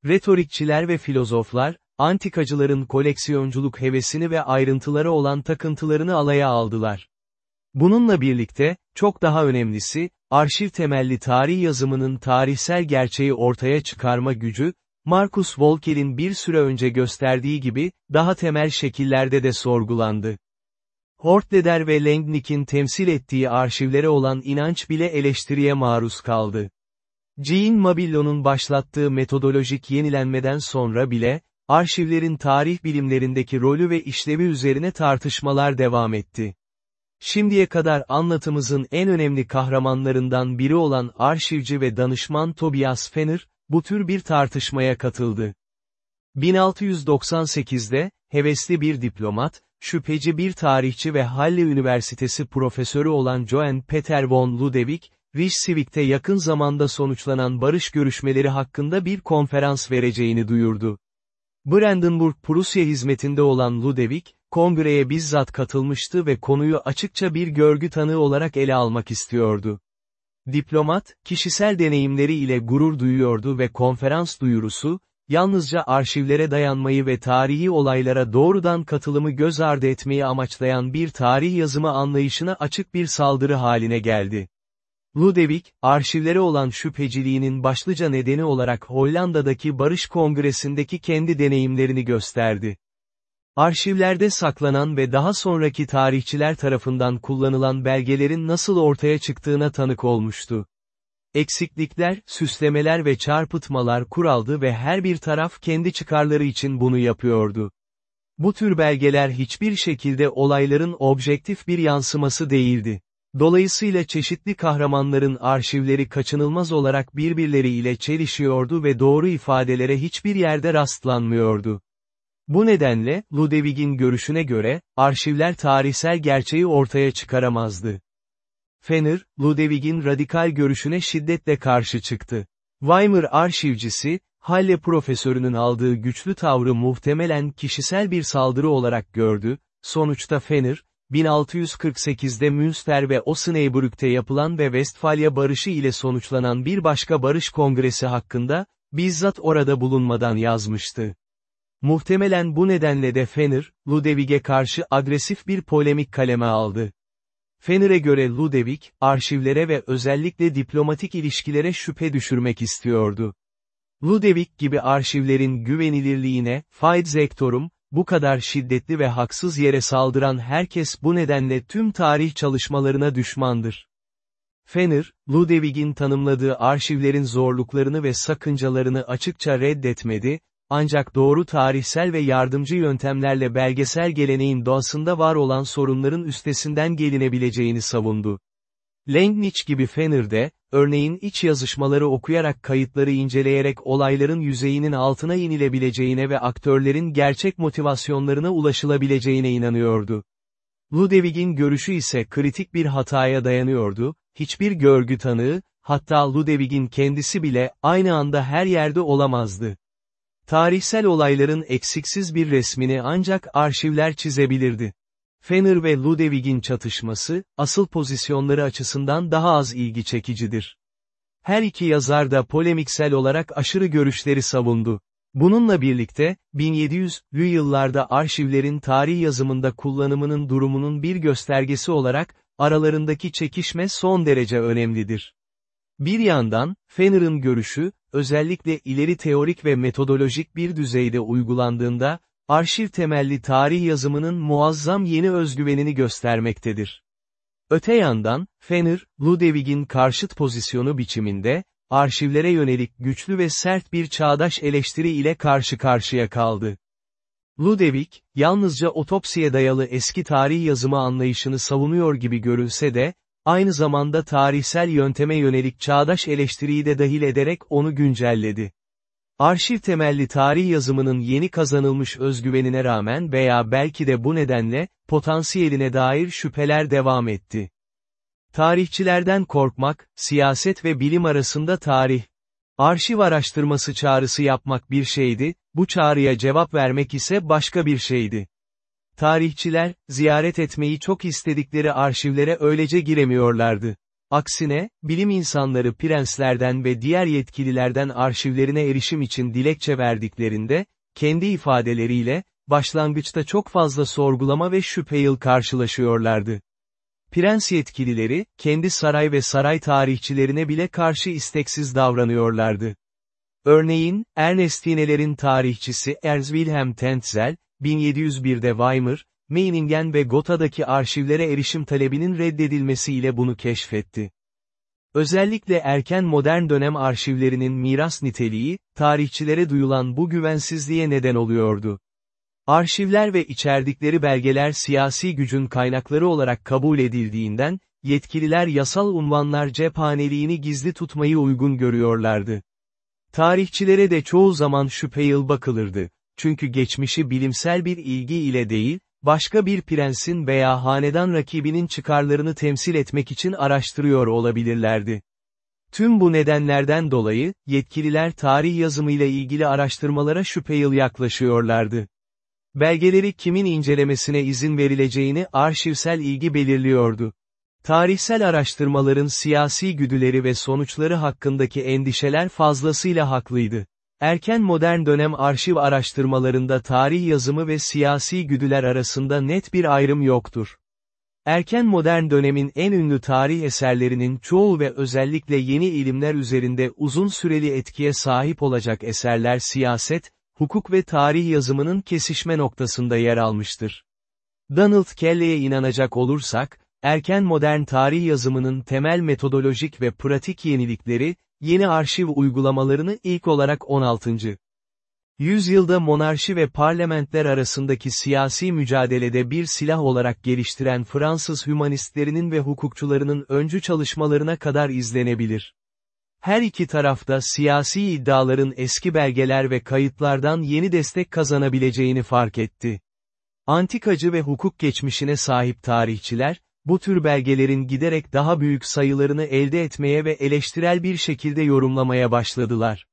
Retorikçiler ve filozoflar, antikacıların koleksiyonculuk hevesini ve ayrıntılara olan takıntılarını alaya aldılar. Bununla birlikte, çok daha önemlisi, arşiv temelli tarih yazımının tarihsel gerçeği ortaya çıkarma gücü, Marcus Volker'in bir süre önce gösterdiği gibi, daha temel şekillerde de sorgulandı. Hortleder ve Langnick'in temsil ettiği arşivlere olan inanç bile eleştiriye maruz kaldı. Jean Mabillon'un başlattığı metodolojik yenilenmeden sonra bile, arşivlerin tarih bilimlerindeki rolü ve işlevi üzerine tartışmalar devam etti. Şimdiye kadar anlatımızın en önemli kahramanlarından biri olan arşivci ve danışman Tobias Fenner, bu tür bir tartışmaya katıldı. 1698'de, hevesli bir diplomat, şüpheci bir tarihçi ve Halle Üniversitesi profesörü olan Johann Peter von Ludewig, Rijswick'te yakın zamanda sonuçlanan barış görüşmeleri hakkında bir konferans vereceğini duyurdu. Brandenburg Prusya hizmetinde olan Ludewig, kongreye bizzat katılmıştı ve konuyu açıkça bir görgü tanığı olarak ele almak istiyordu. Diplomat, kişisel deneyimleri ile gurur duyuyordu ve konferans duyurusu, yalnızca arşivlere dayanmayı ve tarihi olaylara doğrudan katılımı göz ardı etmeyi amaçlayan bir tarih yazımı anlayışına açık bir saldırı haline geldi. Ludewig, arşivlere olan şüpheciliğinin başlıca nedeni olarak Hollanda'daki Barış Kongresi'ndeki kendi deneyimlerini gösterdi. Arşivlerde saklanan ve daha sonraki tarihçiler tarafından kullanılan belgelerin nasıl ortaya çıktığına tanık olmuştu. Eksiklikler, süslemeler ve çarpıtmalar kuraldı ve her bir taraf kendi çıkarları için bunu yapıyordu. Bu tür belgeler hiçbir şekilde olayların objektif bir yansıması değildi. Dolayısıyla çeşitli kahramanların arşivleri kaçınılmaz olarak birbirleriyle çelişiyordu ve doğru ifadelere hiçbir yerde rastlanmıyordu. Bu nedenle, Ludewig'in görüşüne göre, arşivler tarihsel gerçeği ortaya çıkaramazdı. Fenner, Ludewig'in radikal görüşüne şiddetle karşı çıktı. Weimar arşivcisi, Halle profesörünün aldığı güçlü tavrı muhtemelen kişisel bir saldırı olarak gördü, sonuçta Fenner, 1648'de Münster ve Osnabrück'te yapılan ve Westfalia Barışı ile sonuçlanan bir başka barış kongresi hakkında, bizzat orada bulunmadan yazmıştı. Muhtemelen bu nedenle de Fenner, Ludewig'e karşı agresif bir polemik kaleme aldı. Fenner'e göre Ludewig, arşivlere ve özellikle diplomatik ilişkilere şüphe düşürmek istiyordu. Ludewig gibi arşivlerin güvenilirliğine, Fight Zektorum, bu kadar şiddetli ve haksız yere saldıran herkes bu nedenle tüm tarih çalışmalarına düşmandır. Fenner, Ludewig'in tanımladığı arşivlerin zorluklarını ve sakıncalarını açıkça reddetmedi, ancak doğru tarihsel ve yardımcı yöntemlerle belgesel geleneğin doğasında var olan sorunların üstesinden gelinebileceğini savundu. Langnich gibi Fenner'de, örneğin iç yazışmaları okuyarak kayıtları inceleyerek olayların yüzeyinin altına inilebileceğine ve aktörlerin gerçek motivasyonlarına ulaşılabileceğine inanıyordu. Ludwig'in görüşü ise kritik bir hataya dayanıyordu, hiçbir görgü tanığı, hatta Ludwig'in kendisi bile, aynı anda her yerde olamazdı. Tarihsel olayların eksiksiz bir resmini ancak arşivler çizebilirdi. Fenner ve Ludwig'in çatışması, asıl pozisyonları açısından daha az ilgi çekicidir. Her iki yazar da polemiksel olarak aşırı görüşleri savundu. Bununla birlikte, 1700'lü yıllarda arşivlerin tarih yazımında kullanımının durumunun bir göstergesi olarak, aralarındaki çekişme son derece önemlidir. Bir yandan, Fenner'ın görüşü, özellikle ileri teorik ve metodolojik bir düzeyde uygulandığında, arşiv temelli tarih yazımının muazzam yeni özgüvenini göstermektedir. Öte yandan, Fenner, Ludwig'in karşıt pozisyonu biçiminde, arşivlere yönelik güçlü ve sert bir çağdaş eleştiri ile karşı karşıya kaldı. Ludwig, yalnızca otopsiye dayalı eski tarih yazımı anlayışını savunuyor gibi görülse de, aynı zamanda tarihsel yönteme yönelik çağdaş eleştiriyi de dahil ederek onu güncelledi. Arşiv temelli tarih yazımının yeni kazanılmış özgüvenine rağmen veya belki de bu nedenle, potansiyeline dair şüpheler devam etti. Tarihçilerden korkmak, siyaset ve bilim arasında tarih. Arşiv araştırması çağrısı yapmak bir şeydi, bu çağrıya cevap vermek ise başka bir şeydi. Tarihçiler, ziyaret etmeyi çok istedikleri arşivlere öylece giremiyorlardı. Aksine, bilim insanları prenslerden ve diğer yetkililerden arşivlerine erişim için dilekçe verdiklerinde, kendi ifadeleriyle, başlangıçta çok fazla sorgulama ve şüpheyil karşılaşıyorlardı. Prens yetkilileri, kendi saray ve saray tarihçilerine bile karşı isteksiz davranıyorlardı. Örneğin, Ernestinelerin tarihçisi Ernst Wilhelm Tentzel, 1701'de Weimar, Meiningen ve Gotha'daki arşivlere erişim talebinin reddedilmesiyle bunu keşfetti. Özellikle erken modern dönem arşivlerinin miras niteliği, tarihçilere duyulan bu güvensizliğe neden oluyordu. Arşivler ve içerdikleri belgeler siyasi gücün kaynakları olarak kabul edildiğinden, yetkililer yasal unvanlar cephaneliğini gizli tutmayı uygun görüyorlardı. Tarihçilere de çoğu zaman şüpheyil bakılırdı. Çünkü geçmişi bilimsel bir ilgi ile değil, başka bir prensin veya hanedan rakibinin çıkarlarını temsil etmek için araştırıyor olabilirlerdi. Tüm bu nedenlerden dolayı, yetkililer tarih yazımıyla ilgili araştırmalara şüpheyil yaklaşıyorlardı. Belgeleri kimin incelemesine izin verileceğini arşivsel ilgi belirliyordu. Tarihsel araştırmaların siyasi güdüleri ve sonuçları hakkındaki endişeler fazlasıyla haklıydı. Erken modern dönem arşiv araştırmalarında tarih yazımı ve siyasi güdüler arasında net bir ayrım yoktur. Erken modern dönemin en ünlü tarih eserlerinin çoğu ve özellikle yeni ilimler üzerinde uzun süreli etkiye sahip olacak eserler siyaset, hukuk ve tarih yazımının kesişme noktasında yer almıştır. Donald Kelly'e inanacak olursak, erken modern tarih yazımının temel metodolojik ve pratik yenilikleri, yeni arşiv uygulamalarını ilk olarak 16. Yüzyılda monarşi ve parlamentler arasındaki siyasi mücadelede bir silah olarak geliştiren Fransız hümanistlerinin ve hukukçularının öncü çalışmalarına kadar izlenebilir. Her iki tarafta siyasi iddiaların eski belgeler ve kayıtlardan yeni destek kazanabileceğini fark etti. Antikacı ve hukuk geçmişine sahip tarihçiler, bu tür belgelerin giderek daha büyük sayılarını elde etmeye ve eleştirel bir şekilde yorumlamaya başladılar.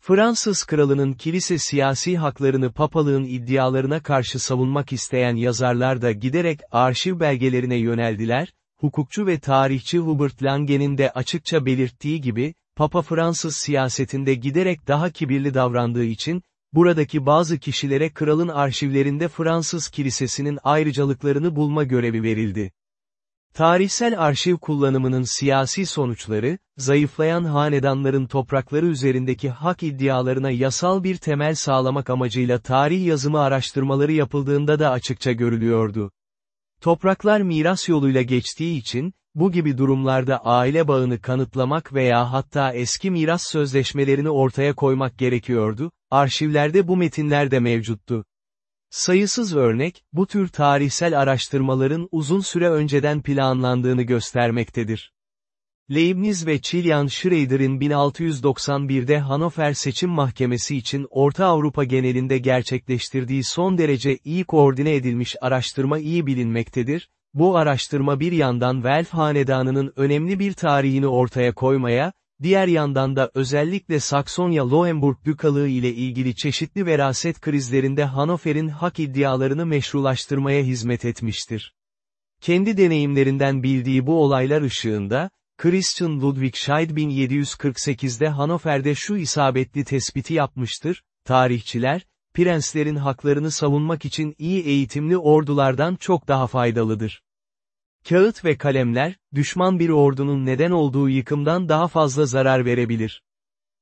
Fransız kralının kilise siyasi haklarını papalığın iddialarına karşı savunmak isteyen yazarlar da giderek arşiv belgelerine yöneldiler, hukukçu ve tarihçi Hubert Lange'nin de açıkça belirttiği gibi, Papa Fransız siyasetinde giderek daha kibirli davrandığı için, buradaki bazı kişilere kralın arşivlerinde Fransız kilisesinin ayrıcalıklarını bulma görevi verildi. Tarihsel arşiv kullanımının siyasi sonuçları, zayıflayan hanedanların toprakları üzerindeki hak iddialarına yasal bir temel sağlamak amacıyla tarih yazımı araştırmaları yapıldığında da açıkça görülüyordu. Topraklar miras yoluyla geçtiği için, bu gibi durumlarda aile bağını kanıtlamak veya hatta eski miras sözleşmelerini ortaya koymak gerekiyordu, arşivlerde bu metinler de mevcuttu. Sayısız örnek, bu tür tarihsel araştırmaların uzun süre önceden planlandığını göstermektedir. Leibniz ve Chilian Schrader'in 1691'de Hanover Seçim Mahkemesi için Orta Avrupa genelinde gerçekleştirdiği son derece iyi koordine edilmiş araştırma iyi bilinmektedir, bu araştırma bir yandan Welf Hanedanı'nın önemli bir tarihini ortaya koymaya, diğer yandan da özellikle Saksonya-Lauenburg Bükalığı ile ilgili çeşitli veraset krizlerinde Hanover'in hak iddialarını meşrulaştırmaya hizmet etmiştir. Kendi deneyimlerinden bildiği bu olaylar ışığında, Christian Ludwig Scheid 1748'de Hanover'de şu isabetli tespiti yapmıştır, tarihçiler, prenslerin haklarını savunmak için iyi eğitimli ordulardan çok daha faydalıdır. Kağıt ve kalemler, düşman bir ordunun neden olduğu yıkımdan daha fazla zarar verebilir.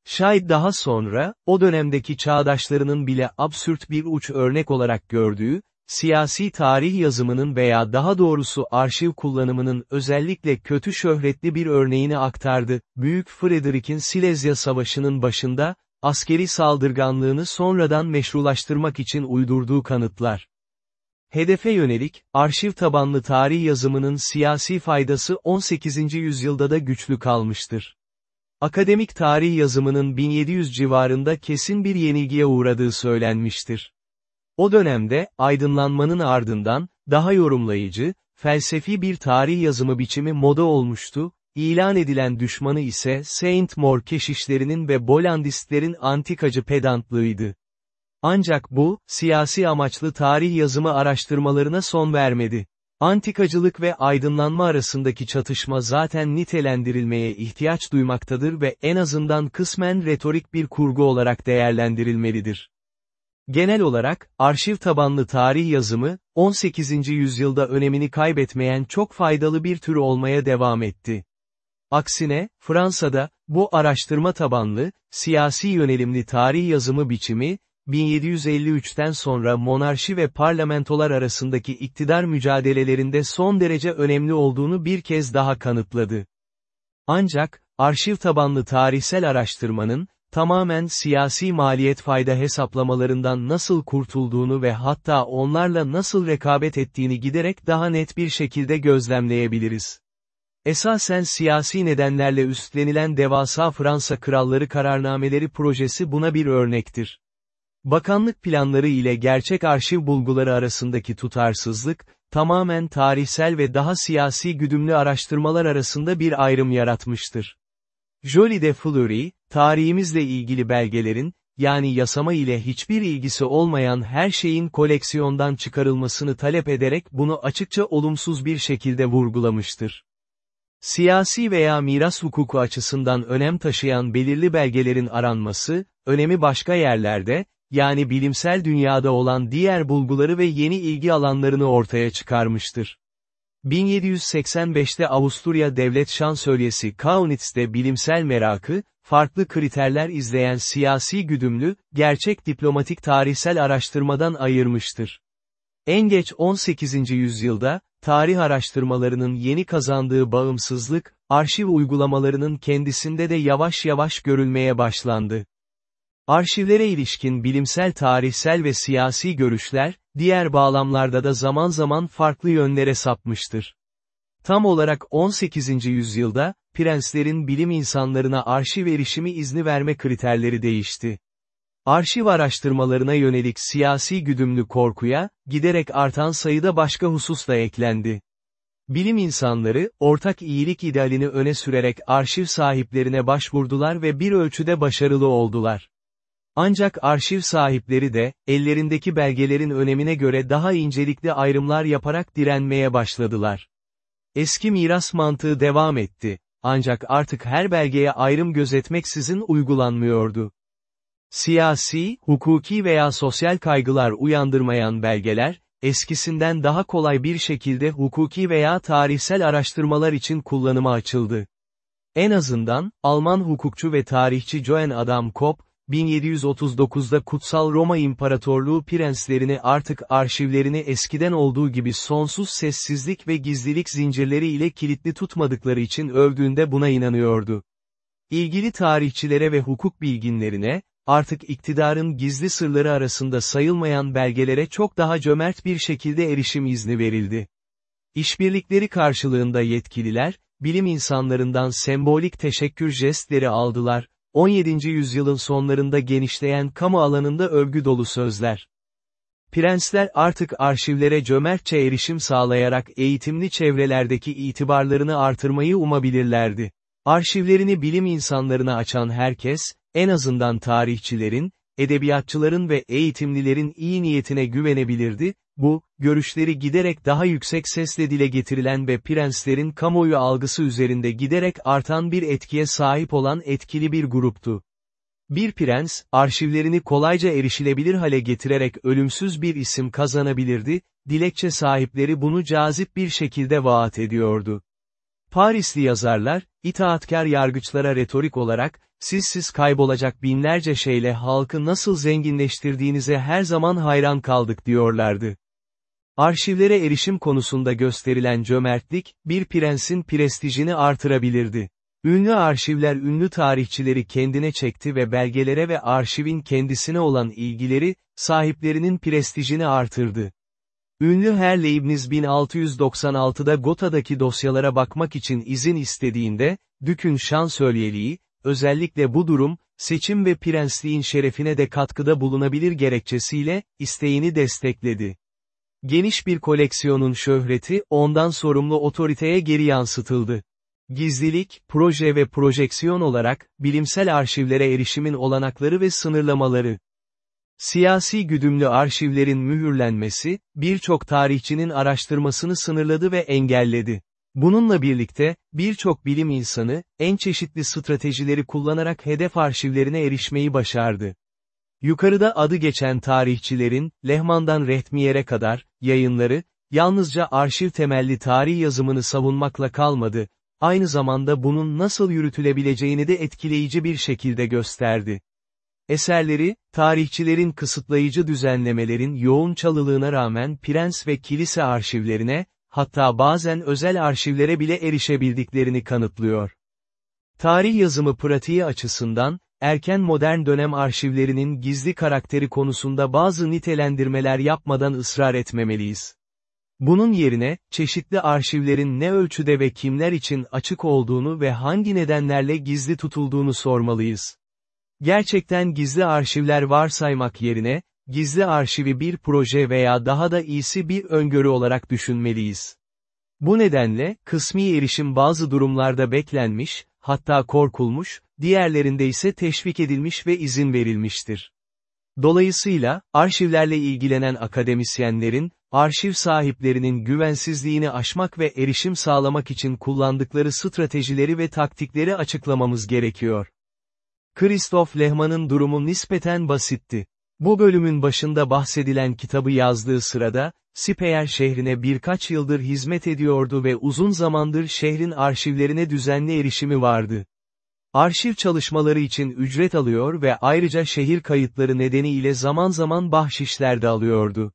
Şayet daha sonra, o dönemdeki çağdaşlarının bile absürt bir uç örnek olarak gördüğü, siyasi tarih yazımının veya daha doğrusu arşiv kullanımının özellikle kötü şöhretli bir örneğini aktardı, Büyük Frederick'in Silezya Savaşı'nın başında, askeri saldırganlığını sonradan meşrulaştırmak için uydurduğu kanıtlar. Hedefe yönelik, arşiv tabanlı tarih yazımının siyasi faydası 18. yüzyılda da güçlü kalmıştır. Akademik tarih yazımının 1700 civarında kesin bir yenilgiye uğradığı söylenmiştir. O dönemde, aydınlanmanın ardından, daha yorumlayıcı, felsefi bir tarih yazımı biçimi moda olmuştu, ilan edilen düşmanı ise Saint Maur keşişlerinin ve Bolandistlerin antikacı pedantlığıydı. Ancak bu, siyasi amaçlı tarih yazımı araştırmalarına son vermedi. Antikacılık ve aydınlanma arasındaki çatışma zaten nitelendirilmeye ihtiyaç duymaktadır ve en azından kısmen retorik bir kurgu olarak değerlendirilmelidir. Genel olarak, arşiv tabanlı tarih yazımı, 18. yüzyılda önemini kaybetmeyen çok faydalı bir tür olmaya devam etti. Aksine, Fransa'da, bu araştırma tabanlı, siyasi yönelimli tarih yazımı biçimi, 1753'ten sonra monarşi ve parlamentolar arasındaki iktidar mücadelelerinde son derece önemli olduğunu bir kez daha kanıtladı. Ancak, arşiv tabanlı tarihsel araştırmanın, tamamen siyasi maliyet fayda hesaplamalarından nasıl kurtulduğunu ve hatta onlarla nasıl rekabet ettiğini giderek daha net bir şekilde gözlemleyebiliriz. Esasen siyasi nedenlerle üstlenilen devasa Fransa Kralları kararnameleri projesi buna bir örnektir. Bakanlık planları ile gerçek arşiv bulguları arasındaki tutarsızlık, tamamen tarihsel ve daha siyasi güdümlü araştırmalar arasında bir ayrım yaratmıştır. Joly de Fleury, tarihimizle ilgili belgelerin, yani yasama ile hiçbir ilgisi olmayan her şeyin koleksiyondan çıkarılmasını talep ederek bunu açıkça olumsuz bir şekilde vurgulamıştır. Siyasi veya miras hukuku açısından önem taşıyan belirli belgelerin aranması, önemi başka yerlerde, yani bilimsel dünyada olan diğer bulguları ve yeni ilgi alanlarını ortaya çıkarmıştır. 1785'te Avusturya Devlet Şansölyesi Kaunitz'te bilimsel merakı, farklı kriterler izleyen siyasi güdümlü, gerçek diplomatik tarihsel araştırmadan ayırmıştır. En geç 18. yüzyılda, tarih araştırmalarının yeni kazandığı bağımsızlık, arşiv uygulamalarının kendisinde de yavaş yavaş görülmeye başlandı. Arşivlere ilişkin bilimsel tarihsel ve siyasi görüşler, diğer bağlamlarda da zaman zaman farklı yönlere sapmıştır. Tam olarak 18. yüzyılda, prenslerin bilim insanlarına arşiv erişimi izni verme kriterleri değişti. Arşiv araştırmalarına yönelik siyasi güdümlü korkuya, giderek artan sayıda başka husus da eklendi. Bilim insanları, ortak iyilik idealini öne sürerek arşiv sahiplerine başvurdular ve bir ölçüde başarılı oldular. Ancak arşiv sahipleri de, ellerindeki belgelerin önemine göre daha incelikli ayrımlar yaparak direnmeye başladılar. Eski miras mantığı devam etti, ancak artık her belgeye ayrım gözetmeksizin uygulanmıyordu. Siyasi, hukuki veya sosyal kaygılar uyandırmayan belgeler, eskisinden daha kolay bir şekilde hukuki veya tarihsel araştırmalar için kullanıma açıldı. En azından, Alman hukukçu ve tarihçi Johann Adam Kopp, 1739'da Kutsal Roma İmparatorluğu prenslerini artık arşivlerini eskiden olduğu gibi sonsuz sessizlik ve gizlilik zincirleri ile kilitli tutmadıkları için övdüğünde buna inanıyordu. İlgili tarihçilere ve hukuk bilginlerine, artık iktidarın gizli sırları arasında sayılmayan belgelere çok daha cömert bir şekilde erişim izni verildi. İşbirlikleri karşılığında yetkililer, bilim insanlarından sembolik teşekkür jestleri aldılar, 17. yüzyılın sonlarında genişleyen kamu alanında övgü dolu sözler. Prensler artık arşivlere cömertçe erişim sağlayarak eğitimli çevrelerdeki itibarlarını artırmayı umabilirlerdi. Arşivlerini bilim insanlarına açan herkes, en azından tarihçilerin, edebiyatçıların ve eğitimlilerin iyi niyetine güvenebilirdi, bu, görüşleri giderek daha yüksek sesle dile getirilen ve prenslerin kamuoyu algısı üzerinde giderek artan bir etkiye sahip olan etkili bir gruptu. Bir prens, arşivlerini kolayca erişilebilir hale getirerek ölümsüz bir isim kazanabilirdi, dilekçe sahipleri bunu cazip bir şekilde vaat ediyordu. Parisli yazarlar, itaatkar yargıçlara retorik olarak, sizsiz kaybolacak binlerce şeyle halkı nasıl zenginleştirdiğinize her zaman hayran kaldık diyorlardı. Arşivlere erişim konusunda gösterilen cömertlik, bir prensin prestijini artırabilirdi. Ünlü arşivler ünlü tarihçileri kendine çekti ve belgelere ve arşivin kendisine olan ilgileri, sahiplerinin prestijini artırdı. Ünlü Herr Leibniz 1696'da Gota'daki dosyalara bakmak için izin istediğinde, Dük'ün şansölyeliği, özellikle bu durum, seçim ve prensliğin şerefine de katkıda bulunabilir gerekçesiyle, isteğini destekledi. Geniş bir koleksiyonun şöhreti, ondan sorumlu otoriteye geri yansıtıldı. Gizlilik, proje ve projeksiyon olarak, bilimsel arşivlere erişimin olanakları ve sınırlamaları. Siyasi güdümlü arşivlerin mühürlenmesi, birçok tarihçinin araştırmasını sınırladı ve engelledi. Bununla birlikte, birçok bilim insanı, en çeşitli stratejileri kullanarak hedef arşivlerine erişmeyi başardı. Yukarıda adı geçen tarihçilerin, Lehman'dan Rehtmiyer'e kadar, yayınları, yalnızca arşiv temelli tarih yazımını savunmakla kalmadı, aynı zamanda bunun nasıl yürütülebileceğini de etkileyici bir şekilde gösterdi. Eserleri, tarihçilerin kısıtlayıcı düzenlemelerin yoğun çalılığına rağmen prens ve kilise arşivlerine, hatta bazen özel arşivlere bile erişebildiklerini kanıtlıyor. Tarih yazımı pratiği açısından, erken modern dönem arşivlerinin gizli karakteri konusunda bazı nitelendirmeler yapmadan ısrar etmemeliyiz. Bunun yerine, çeşitli arşivlerin ne ölçüde ve kimler için açık olduğunu ve hangi nedenlerle gizli tutulduğunu sormalıyız. Gerçekten gizli arşivler varsaymak yerine, gizli arşivi bir proje veya daha da iyisi bir öngörü olarak düşünmeliyiz. Bu nedenle, kısmi erişim bazı durumlarda beklenmiş, hatta korkulmuş, diğerlerinde ise teşvik edilmiş ve izin verilmiştir. Dolayısıyla, arşivlerle ilgilenen akademisyenlerin, arşiv sahiplerinin güvensizliğini aşmak ve erişim sağlamak için kullandıkları stratejileri ve taktikleri açıklamamız gerekiyor. Christoph Lehmann'ın durumu nispeten basitti. Bu bölümün başında bahsedilen kitabı yazdığı sırada, Speyer şehrine birkaç yıldır hizmet ediyordu ve uzun zamandır şehrin arşivlerine düzenli erişimi vardı. Arşiv çalışmaları için ücret alıyor ve ayrıca şehir kayıtları nedeniyle zaman zaman bahşişler de alıyordu.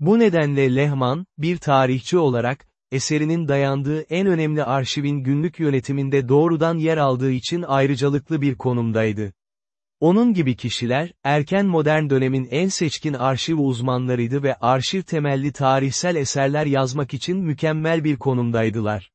Bu nedenle Lehman, bir tarihçi olarak, eserinin dayandığı en önemli arşivin günlük yönetiminde doğrudan yer aldığı için ayrıcalıklı bir konumdaydı. Onun gibi kişiler, erken modern dönemin en seçkin arşiv uzmanlarıydı ve arşiv temelli tarihsel eserler yazmak için mükemmel bir konumdaydılar.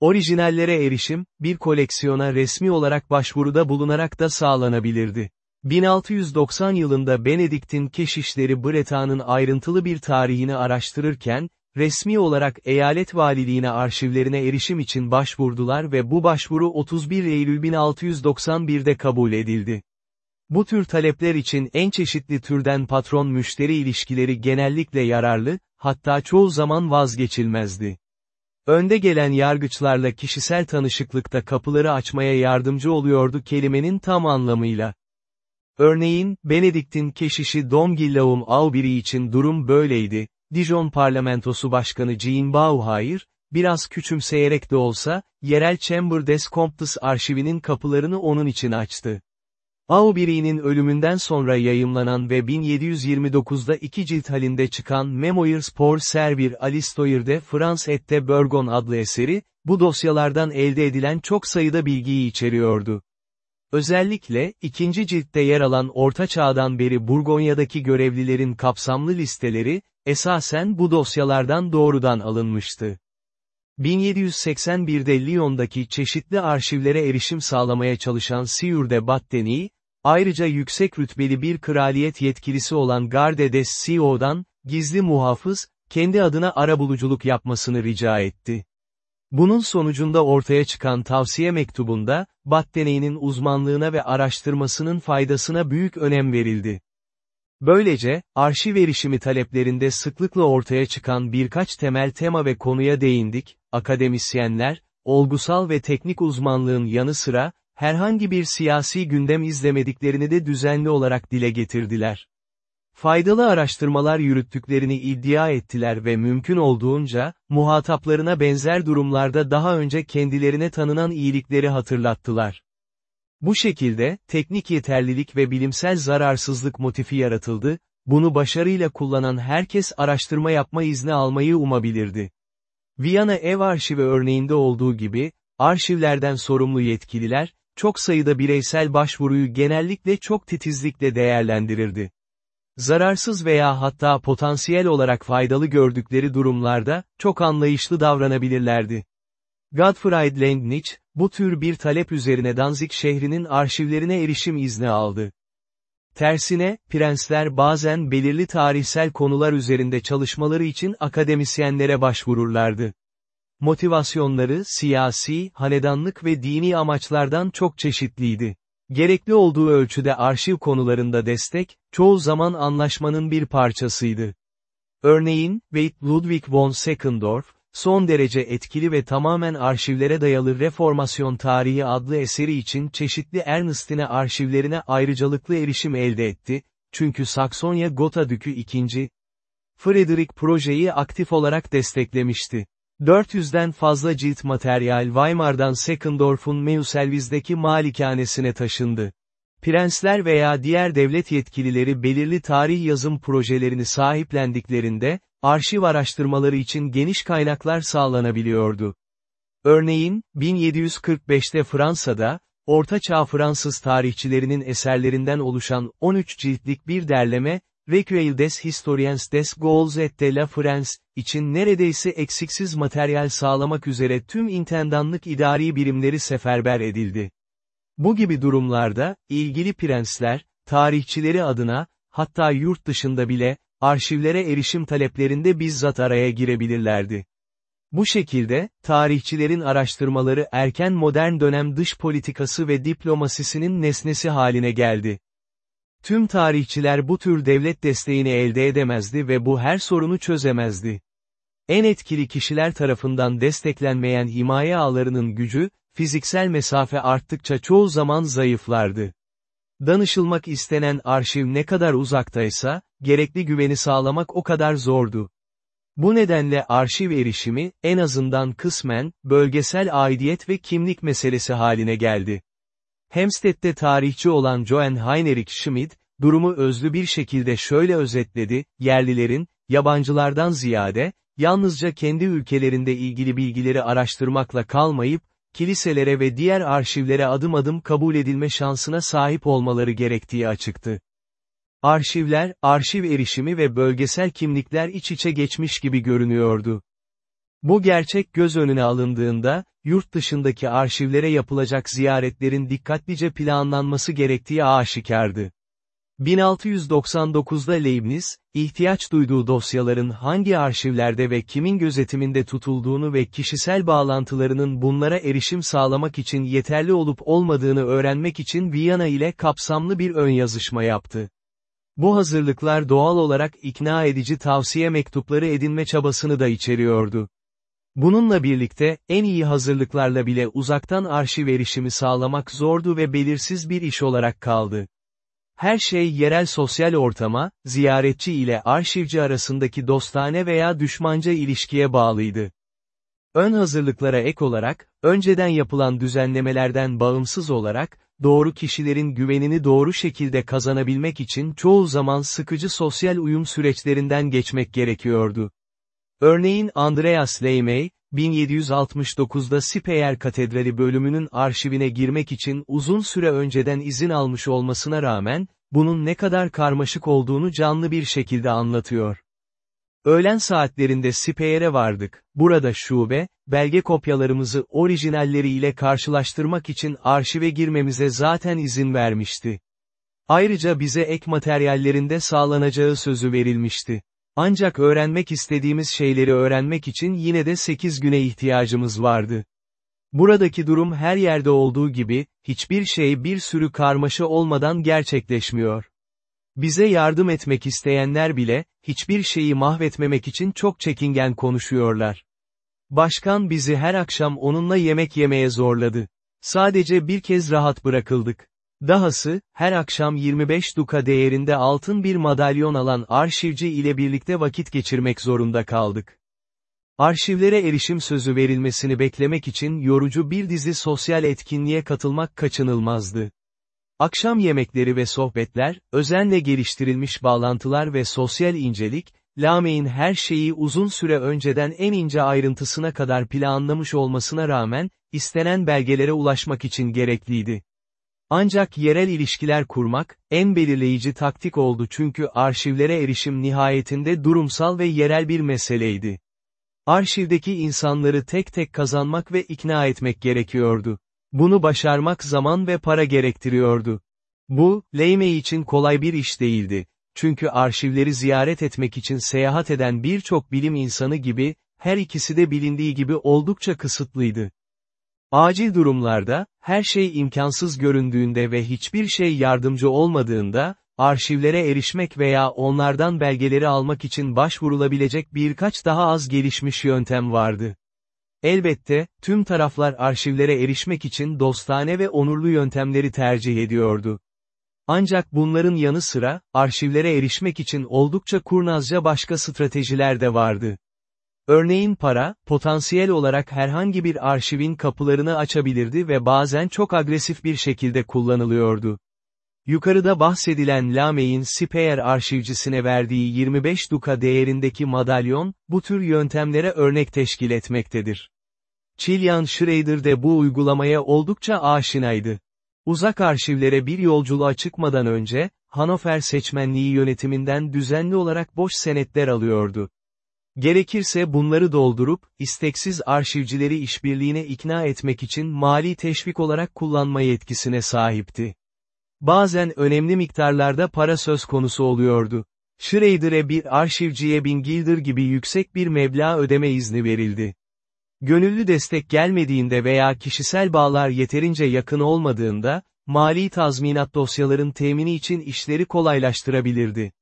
Orijinallere erişim, bir koleksiyona resmi olarak başvuruda bulunarak da sağlanabilirdi. 1690 yılında Benedikt'in keşişleri Breta'nın ayrıntılı bir tarihini araştırırken, resmi olarak eyalet valiliğine arşivlerine erişim için başvurdular ve bu başvuru 31 Eylül 1691'de kabul edildi. Bu tür talepler için en çeşitli türden patron-müşteri ilişkileri genellikle yararlı, hatta çoğu zaman vazgeçilmezdi. Önde gelen yargıçlarla kişisel tanışıklıkta kapıları açmaya yardımcı oluyordu kelimenin tam anlamıyla. Örneğin, Benedikt'in keşişi Dom Guillaume Aubry için durum böyleydi, Dijon parlamentosu başkanı Jean Bauhair, biraz küçümseyerek de olsa, yerel Chamber des Comptes arşivinin kapılarını onun için açtı. Aubry'nin ölümünden sonra yayımlanan ve 1729'da iki cilt halinde çıkan Memoirs pour servir à l'histoire de France et de Burgon adlı eseri, bu dosyalardan elde edilen çok sayıda bilgiyi içeriyordu. Özellikle, ikinci ciltte yer alan Orta Çağ'dan beri Burgonya'daki görevlilerin kapsamlı listeleri, esasen bu dosyalardan doğrudan alınmıştı. 1781'de Lyon'daki çeşitli arşivlere erişim sağlamaya çalışan Sieur de Batteni, ayrıca yüksek rütbeli bir kraliyet yetkilisi olan Garde des Sceaux'dan, gizli muhafız, kendi adına arabuluculuk yapmasını rica etti. Bunun sonucunda ortaya çıkan tavsiye mektubunda, Battene'nin uzmanlığına ve araştırmasının faydasına büyük önem verildi. Böylece, arşiv erişimi taleplerinde sıklıkla ortaya çıkan birkaç temel tema ve konuya değindik, akademisyenler, olgusal ve teknik uzmanlığın yanı sıra, herhangi bir siyasi gündem izlemediklerini de düzenli olarak dile getirdiler. Faydalı araştırmalar yürüttüklerini iddia ettiler ve mümkün olduğunca, muhataplarına benzer durumlarda daha önce kendilerine tanınan iyilikleri hatırlattılar. Bu şekilde, teknik yeterlilik ve bilimsel zararsızlık motifi yaratıldı, bunu başarıyla kullanan herkes araştırma yapma izni almayı umabilirdi. Viyana Ev Arşivi örneğinde olduğu gibi, arşivlerden sorumlu yetkililer, çok sayıda bireysel başvuruyu genellikle çok titizlikle değerlendirirdi. Zararsız veya hatta potansiyel olarak faydalı gördükleri durumlarda, çok anlayışlı davranabilirlerdi. Gottfried Lengnich, bu tür bir talep üzerine Danzig şehrinin arşivlerine erişim izni aldı. Tersine, prensler bazen belirli tarihsel konular üzerinde çalışmaları için akademisyenlere başvururlardı. Motivasyonları siyasi, hanedanlık ve dini amaçlardan çok çeşitliydi. Gerekli olduğu ölçüde arşiv konularında destek, çoğu zaman anlaşmanın bir parçasıydı. Örneğin, Veit Ludwig von Seckendorf, son derece etkili ve tamamen arşivlere dayalı Reformasyon Tarihi adlı eseri için çeşitli Ernestine arşivlerine ayrıcalıklı erişim elde etti, çünkü Saksonya Gotha Dükü II. Frederick projeyi aktif olarak desteklemişti. 400'den fazla cilt materyal Weimar'dan Seckendorf'un Meuselwiz'deki malikanesine taşındı. Prensler veya diğer devlet yetkilileri belirli tarih yazım projelerini sahiplendiklerinde, arşiv araştırmaları için geniş kaynaklar sağlanabiliyordu. Örneğin, 1745'te Fransa'da, Orta Çağ Fransız tarihçilerinin eserlerinden oluşan 13 ciltlik bir derleme, Recueil des Historiens des Gauls et de la France, için neredeyse eksiksiz materyal sağlamak üzere tüm intendanlık idari birimleri seferber edildi. Bu gibi durumlarda, ilgili prensler, tarihçileri adına, hatta yurt dışında bile, arşivlere erişim taleplerinde bizzat araya girebilirlerdi. Bu şekilde, tarihçilerin araştırmaları erken modern dönem dış politikası ve diplomasisinin nesnesi haline geldi. Tüm tarihçiler bu tür devlet desteğini elde edemezdi ve bu her sorunu çözemezdi. En etkili kişiler tarafından desteklenmeyen himaye ağlarının gücü, fiziksel mesafe arttıkça çoğu zaman zayıflardı. Danışılmak istenen arşiv ne kadar uzaktaysa, gerekli güveni sağlamak o kadar zordu. Bu nedenle arşiv erişimi, en azından kısmen, bölgesel aidiyet ve kimlik meselesi haline geldi. Hempstead'de tarihçi olan Joan Heinrich Schmidt, durumu özlü bir şekilde şöyle özetledi, yerlilerin, yabancılardan ziyade, yalnızca kendi ülkelerinde ilgili bilgileri araştırmakla kalmayıp, kiliselere ve diğer arşivlere adım adım kabul edilme şansına sahip olmaları gerektiği açıktı. Arşivler, arşiv erişimi ve bölgesel kimlikler iç içe geçmiş gibi görünüyordu. Bu gerçek göz önüne alındığında, yurt dışındaki arşivlere yapılacak ziyaretlerin dikkatlice planlanması gerektiği aşikardı. 1699'da Leibniz, ihtiyaç duyduğu dosyaların hangi arşivlerde ve kimin gözetiminde tutulduğunu ve kişisel bağlantılarının bunlara erişim sağlamak için yeterli olup olmadığını öğrenmek için Viyana ile kapsamlı bir ön yazışma yaptı. Bu hazırlıklar doğal olarak ikna edici tavsiye mektupları edinme çabasını da içeriyordu. Bununla birlikte, en iyi hazırlıklarla bile uzaktan arşiv erişimi sağlamak zordu ve belirsiz bir iş olarak kaldı. Her şey yerel sosyal ortama, ziyaretçi ile arşivci arasındaki dostane veya düşmanca ilişkiye bağlıydı. Ön hazırlıklara ek olarak, önceden yapılan düzenlemelerden bağımsız olarak, doğru kişilerin güvenini doğru şekilde kazanabilmek için çoğu zaman sıkıcı sosyal uyum süreçlerinden geçmek gerekiyordu. Örneğin Andreas Leymey, 1769'da Speyer Katedrali bölümünün arşivine girmek için uzun süre önceden izin almış olmasına rağmen, bunun ne kadar karmaşık olduğunu canlı bir şekilde anlatıyor. Öğlen saatlerinde Speyer'e vardık. Burada şube, belge kopyalarımızı orijinalleri ile karşılaştırmak için arşive girmemize zaten izin vermişti. Ayrıca bize ek materyallerinde sağlanacağı sözü verilmişti. Ancak öğrenmek istediğimiz şeyleri öğrenmek için yine de 8 güne ihtiyacımız vardı. Buradaki durum her yerde olduğu gibi, hiçbir şey bir sürü karmaşa olmadan gerçekleşmiyor. Bize yardım etmek isteyenler bile, hiçbir şeyi mahvetmemek için çok çekingen konuşuyorlar. Başkan bizi her akşam onunla yemek yemeye zorladı. Sadece bir kez rahat bırakıldık. Dahası, her akşam 25 duka değerinde altın bir madalyon alan arşivci ile birlikte vakit geçirmek zorunda kaldık. Arşivlere erişim sözü verilmesini beklemek için yorucu bir dizi sosyal etkinliğe katılmak kaçınılmazdı. Akşam yemekleri ve sohbetler, özenle geliştirilmiş bağlantılar ve sosyal incelik, Lamey'in her şeyi uzun süre önceden en ince ayrıntısına kadar planlamış olmasına rağmen, istenen belgelere ulaşmak için gerekliydi. Ancak yerel ilişkiler kurmak, en belirleyici taktik oldu çünkü arşivlere erişim nihayetinde durumsal ve yerel bir meseleydi. Arşivdeki insanları tek tek kazanmak ve ikna etmek gerekiyordu. Bunu başarmak zaman ve para gerektiriyordu. Bu, Leyme için kolay bir iş değildi. Çünkü arşivleri ziyaret etmek için seyahat eden birçok bilim insanı gibi, her ikisi de bilindiği gibi oldukça kısıtlıydı. Acil durumlarda, her şey imkansız göründüğünde ve hiçbir şey yardımcı olmadığında, arşivlere erişmek veya onlardan belgeleri almak için başvurulabilecek birkaç daha az gelişmiş yöntem vardı. Elbette, tüm taraflar arşivlere erişmek için dostane ve onurlu yöntemleri tercih ediyordu. Ancak bunların yanı sıra, arşivlere erişmek için oldukça kurnazca başka stratejiler de vardı. Örneğin para, potansiyel olarak herhangi bir arşivin kapılarını açabilirdi ve bazen çok agresif bir şekilde kullanılıyordu. Yukarıda bahsedilen Lamey'in Speyer arşivcisine verdiği 25 duka değerindeki madalyon, bu tür yöntemlere örnek teşkil etmektedir. Chilian Schrader de bu uygulamaya oldukça aşinaydı. Uzak arşivlere bir yolculuğa çıkmadan önce, Hanover seçmenliği yönetiminden düzenli olarak boş senetler alıyordu. Gerekirse bunları doldurup, isteksiz arşivcileri işbirliğine ikna etmek için mali teşvik olarak kullanma yetkisine sahipti. Bazen önemli miktarlarda para söz konusu oluyordu. Schrader'e bir arşivciye bin gilder gibi yüksek bir meblağ ödeme izni verildi. Gönüllü destek gelmediğinde veya kişisel bağlar yeterince yakın olmadığında, mali tazminat dosyaların temini için işleri kolaylaştırabilirdi.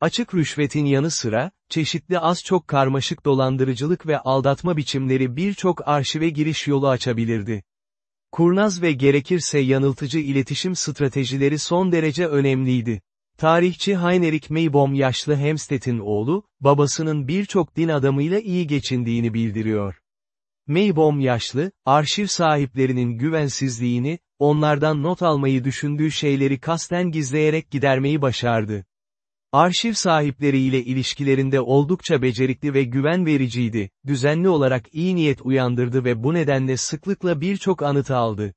Açık rüşvetin yanı sıra, çeşitli az çok karmaşık dolandırıcılık ve aldatma biçimleri birçok arşive giriş yolu açabilirdi. Kurnaz ve gerekirse yanıltıcı iletişim stratejileri son derece önemliydi. Tarihçi Heinrich Maybaum yaşlı Hemsted'in oğlu, babasının birçok din adamıyla iyi geçindiğini bildiriyor. Maybaum yaşlı, arşiv sahiplerinin güvensizliğini, onlardan not almayı düşündüğü şeyleri kasten gizleyerek gidermeyi başardı. Arşiv sahipleriyle ilişkilerinde oldukça becerikli ve güven vericiydi, düzenli olarak iyi niyet uyandırdı ve bu nedenle sıklıkla birçok anıt aldı.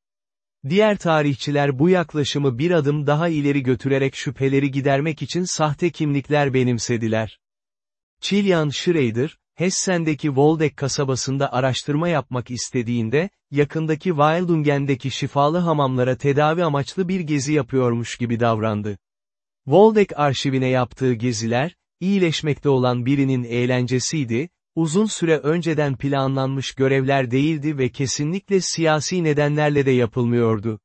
Diğer tarihçiler bu yaklaşımı bir adım daha ileri götürerek şüpheleri gidermek için sahte kimlikler benimsediler. Chilian Schrader, Hessen'deki Waldeck kasabasında araştırma yapmak istediğinde, yakındaki Wildungen'deki şifalı hamamlara tedavi amaçlı bir gezi yapıyormuş gibi davrandı. Waldeck arşivine yaptığı geziler, iyileşmekte olan birinin eğlencesiydi, uzun süre önceden planlanmış görevler değildi ve kesinlikle siyasi nedenlerle de yapılmıyordu.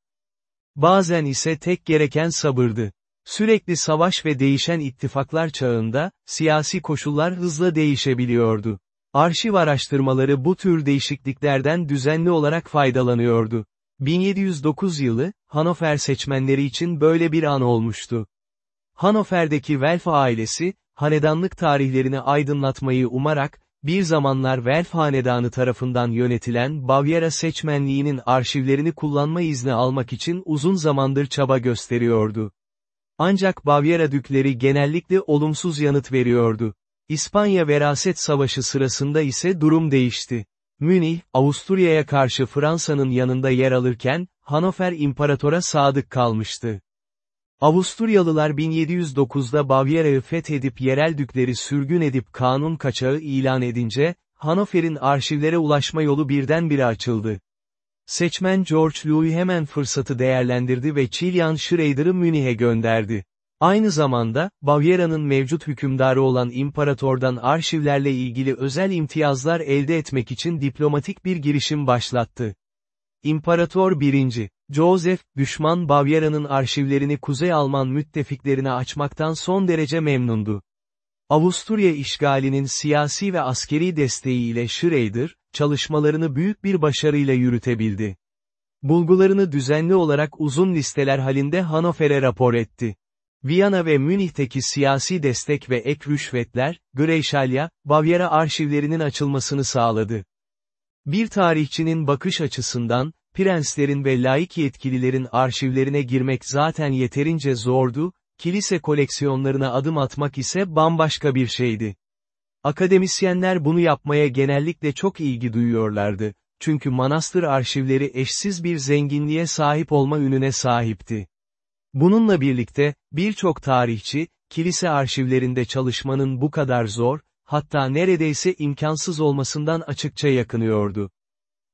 Bazen ise tek gereken sabırdı. Sürekli savaş ve değişen ittifaklar çağında, siyasi koşullar hızla değişebiliyordu. Arşiv araştırmaları bu tür değişikliklerden düzenli olarak faydalanıyordu. 1709 yılı, Hanover seçmenleri için böyle bir an olmuştu. Hanover'deki Welf ailesi, hanedanlık tarihlerini aydınlatmayı umarak, bir zamanlar Welf hanedanı tarafından yönetilen Bavyera seçmenliğinin arşivlerini kullanma izni almak için uzun zamandır çaba gösteriyordu. Ancak Bavyera dükleri genellikle olumsuz yanıt veriyordu. İspanya Veraset Savaşı sırasında ise durum değişti. Münih, Avusturya'ya karşı Fransa'nın yanında yer alırken, Hanover İmparator'a sadık kalmıştı. Avusturyalılar 1709'da Bavyera'yı fethedip yerel dükleri sürgün edip kanun kaçağı ilan edince, Hanover'in arşivlere ulaşma yolu birdenbire açıldı. Seçmen George Louis hemen fırsatı değerlendirdi ve Chilian Schrader'ı Münih'e gönderdi. Aynı zamanda, Bavyera'nın mevcut hükümdarı olan imparatordan arşivlerle ilgili özel imtiyazlar elde etmek için diplomatik bir girişim başlattı. İmparator 1. Joseph, düşman Bavyera'nın arşivlerini Kuzey Alman müttefiklerine açmaktan son derece memnundu. Avusturya işgalinin siyasi ve askeri desteğiyle Schrader, çalışmalarını büyük bir başarıyla yürütebildi. Bulgularını düzenli olarak uzun listeler halinde Hanover'e rapor etti. Viyana ve Münih'teki siyasi destek ve ek rüşvetler, Greyşalya, Bavyera arşivlerinin açılmasını sağladı. Bir tarihçinin bakış açısından, prenslerin ve laik yetkililerin arşivlerine girmek zaten yeterince zordu, kilise koleksiyonlarına adım atmak ise bambaşka bir şeydi. Akademisyenler bunu yapmaya genellikle çok ilgi duyuyorlardı, çünkü manastır arşivleri eşsiz bir zenginliğe sahip olma ününe sahipti. Bununla birlikte, birçok tarihçi, kilise arşivlerinde çalışmanın bu kadar zor, hatta neredeyse imkansız olmasından açıkça yakınıyordu.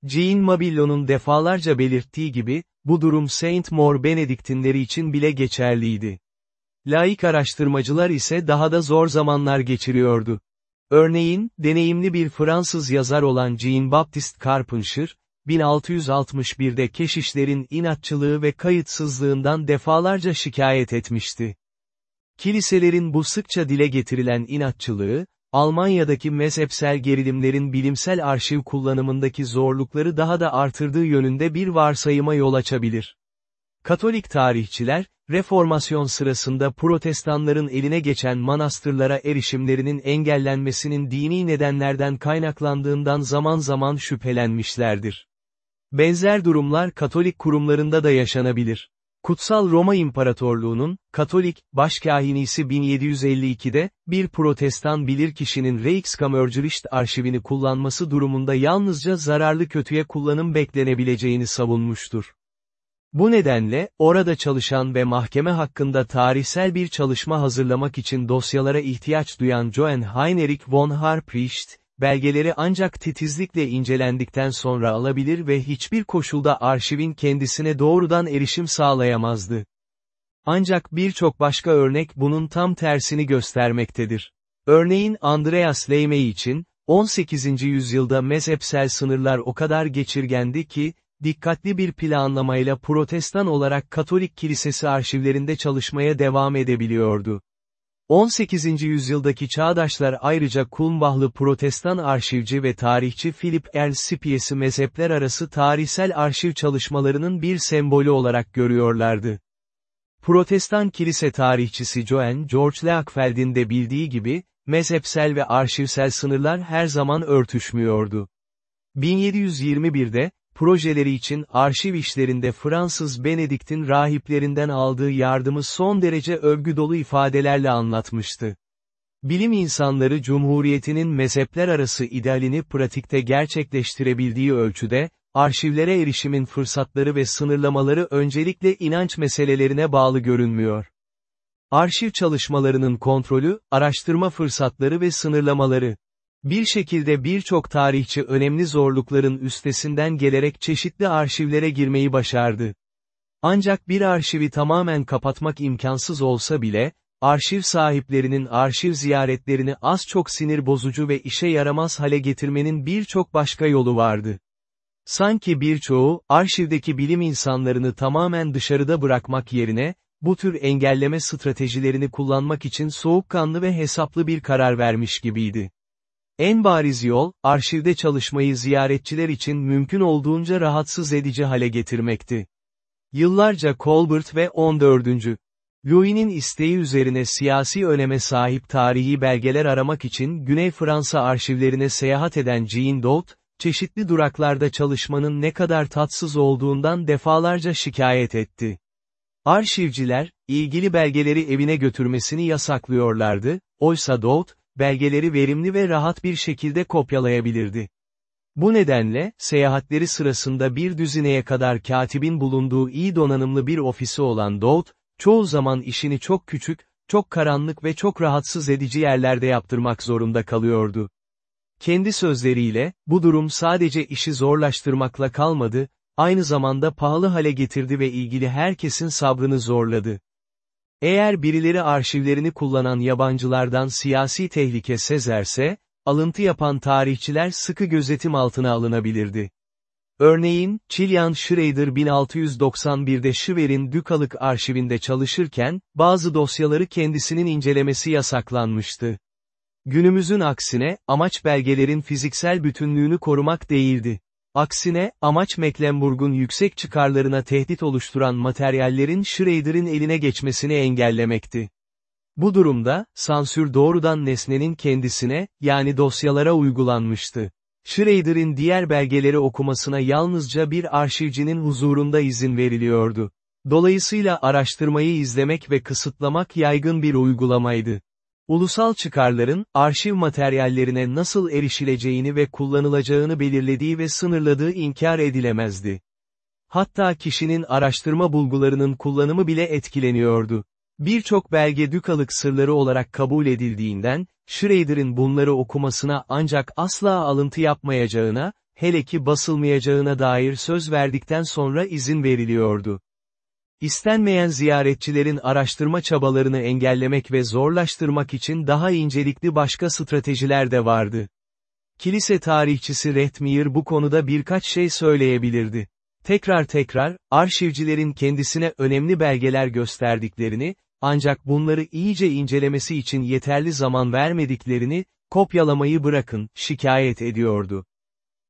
Jean Mabillon'un defalarca belirttiği gibi, bu durum Saint Maur Benediktinleri için bile geçerliydi. Laik araştırmacılar ise daha da zor zamanlar geçiriyordu. Örneğin, deneyimli bir Fransız yazar olan Jean-Baptiste Carpentier, 1661'de keşişlerin inatçılığı ve kayıtsızlığından defalarca şikayet etmişti. Kiliselerin bu sıkça dile getirilen inatçılığı, Almanya'daki mezhepsel gerilimlerin bilimsel arşiv kullanımındaki zorlukları daha da artırdığı yönünde bir varsayıma yol açabilir. Katolik tarihçiler, Reformasyon sırasında protestanların eline geçen manastırlara erişimlerinin engellenmesinin dini nedenlerden kaynaklandığından zaman zaman şüphelenmişlerdir. Benzer durumlar Katolik kurumlarında da yaşanabilir. Kutsal Roma İmparatorluğu'nun, Katolik, başkahinisi 1752'de, bir protestan bilirkişinin Reichskammergericht arşivini kullanması durumunda yalnızca zararlı kötüye kullanım beklenebileceğini savunmuştur. Bu nedenle, orada çalışan ve mahkeme hakkında tarihsel bir çalışma hazırlamak için dosyalara ihtiyaç duyan Johann Heinrich von Harprecht, belgeleri ancak titizlikle incelendikten sonra alabilir ve hiçbir koşulda arşivin kendisine doğrudan erişim sağlayamazdı. Ancak birçok başka örnek bunun tam tersini göstermektedir. Örneğin Andreas Leymey için, 18. yüzyılda mezhepsel sınırlar o kadar geçirgendi ki, dikkatli bir planlamayla protestan olarak Katolik Kilisesi arşivlerinde çalışmaya devam edebiliyordu. 18. yüzyıldaki çağdaşlar ayrıca Kulmbahlı protestan arşivci ve tarihçi Philip Ernst Spies'i mezhepler arası tarihsel arşiv çalışmalarının bir sembolü olarak görüyorlardı. Protestan kilise tarihçisi Joan George Lackfeld'in de bildiği gibi, mezhepsel ve arşivsel sınırlar her zaman örtüşmüyordu. 1721'de, projeleri için arşiv işlerinde Fransız Benedikt'in rahiplerinden aldığı yardımı son derece övgü dolu ifadelerle anlatmıştı. Bilim insanları Cumhuriyetinin mezhepler arası idealini pratikte gerçekleştirebildiği ölçüde, arşivlere erişimin fırsatları ve sınırlamaları öncelikle inanç meselelerine bağlı görünmüyor. Arşiv çalışmalarının kontrolü, araştırma fırsatları ve sınırlamaları, bir şekilde birçok tarihçi önemli zorlukların üstesinden gelerek çeşitli arşivlere girmeyi başardı. Ancak bir arşivi tamamen kapatmak imkansız olsa bile, arşiv sahiplerinin arşiv ziyaretlerini az çok sinir bozucu ve işe yaramaz hale getirmenin birçok başka yolu vardı. Sanki birçoğu, arşivdeki bilim insanlarını tamamen dışarıda bırakmak yerine, bu tür engelleme stratejilerini kullanmak için soğukkanlı ve hesaplı bir karar vermiş gibiydi. En bariz yol, arşivde çalışmayı ziyaretçiler için mümkün olduğunca rahatsız edici hale getirmekti. Yıllarca Colbert ve 14. Louis'nin isteği üzerine siyasi öneme sahip tarihi belgeler aramak için Güney Fransa arşivlerine seyahat eden Jean Dot, çeşitli duraklarda çalışmanın ne kadar tatsız olduğundan defalarca şikayet etti. Arşivciler, ilgili belgeleri evine götürmesini yasaklıyorlardı, oysa Dot, belgeleri verimli ve rahat bir şekilde kopyalayabilirdi. Bu nedenle, seyahatleri sırasında bir düzineye kadar katibin bulunduğu iyi donanımlı bir ofisi olan Dowd, çoğu zaman işini çok küçük, çok karanlık ve çok rahatsız edici yerlerde yaptırmak zorunda kalıyordu. Kendi sözleriyle, bu durum sadece işi zorlaştırmakla kalmadı, aynı zamanda pahalı hale getirdi ve ilgili herkesin sabrını zorladı. Eğer birileri arşivlerini kullanan yabancılardan siyasi tehlike sezerse, alıntı yapan tarihçiler sıkı gözetim altına alınabilirdi. Örneğin, Chilean Schrader 1691'de Schwer'in Dükalık arşivinde çalışırken, bazı dosyaları kendisinin incelemesi yasaklanmıştı. Günümüzün aksine, amaç belgelerin fiziksel bütünlüğünü korumak değildi. Aksine, amaç Mecklenburg'un yüksek çıkarlarına tehdit oluşturan materyallerin Schrader'in eline geçmesini engellemekti. Bu durumda, sansür doğrudan nesnenin kendisine, yani dosyalara uygulanmıştı. Schrader'in diğer belgeleri okumasına yalnızca bir arşivcinin huzurunda izin veriliyordu. Dolayısıyla araştırmayı izlemek ve kısıtlamak yaygın bir uygulamaydı. Ulusal çıkarların, arşiv materyallerine nasıl erişileceğini ve kullanılacağını belirlediği ve sınırladığı inkar edilemezdi. Hatta kişinin araştırma bulgularının kullanımı bile etkileniyordu. Birçok belge dükalık sırları olarak kabul edildiğinden, Schrader'in bunları okumasına ancak asla alıntı yapmayacağına, hele ki basılmayacağına dair söz verdikten sonra izin veriliyordu. İstenmeyen ziyaretçilerin araştırma çabalarını engellemek ve zorlaştırmak için daha incelikli başka stratejiler de vardı. Kilise tarihçisi Retmir bu konuda birkaç şey söyleyebilirdi. Tekrar tekrar, arşivcilerin kendisine önemli belgeler gösterdiklerini, ancak bunları iyice incelemesi için yeterli zaman vermediklerini, kopyalamayı bırakın, şikayet ediyordu.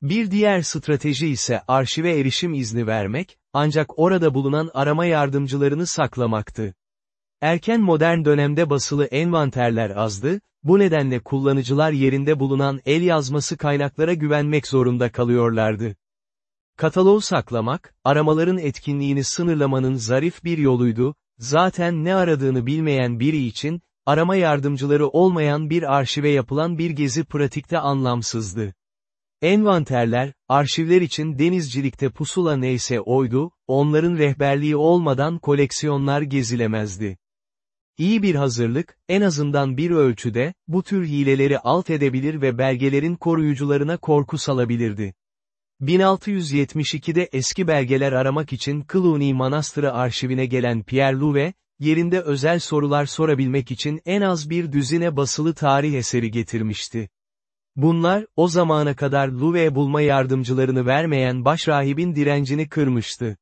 Bir diğer strateji ise arşive erişim izni vermek, ancak orada bulunan arama yardımcılarını saklamaktı. Erken modern dönemde basılı envanterler azdı, bu nedenle kullanıcılar yerinde bulunan el yazması kaynaklara güvenmek zorunda kalıyorlardı. Kataloğu saklamak, aramaların etkinliğini sınırlamanın zarif bir yoluydu, zaten ne aradığını bilmeyen biri için, arama yardımcıları olmayan bir arşive yapılan bir gezi pratikte anlamsızdı. Envanterler, arşivler için denizcilikte pusula neyse oydu, onların rehberliği olmadan koleksiyonlar gezilemezdi. İyi bir hazırlık, en azından bir ölçüde, bu tür hileleri alt edebilir ve belgelerin koruyucularına korku salabilirdi. 1672'de eski belgeler aramak için Cluny Manastırı arşivine gelen Pierre Louvet, yerinde özel sorular sorabilmek için en az bir düzine basılı tarih eseri getirmişti. Bunlar, o zamana kadar Louvet bulma yardımcılarını vermeyen başrahibin direncini kırmıştı.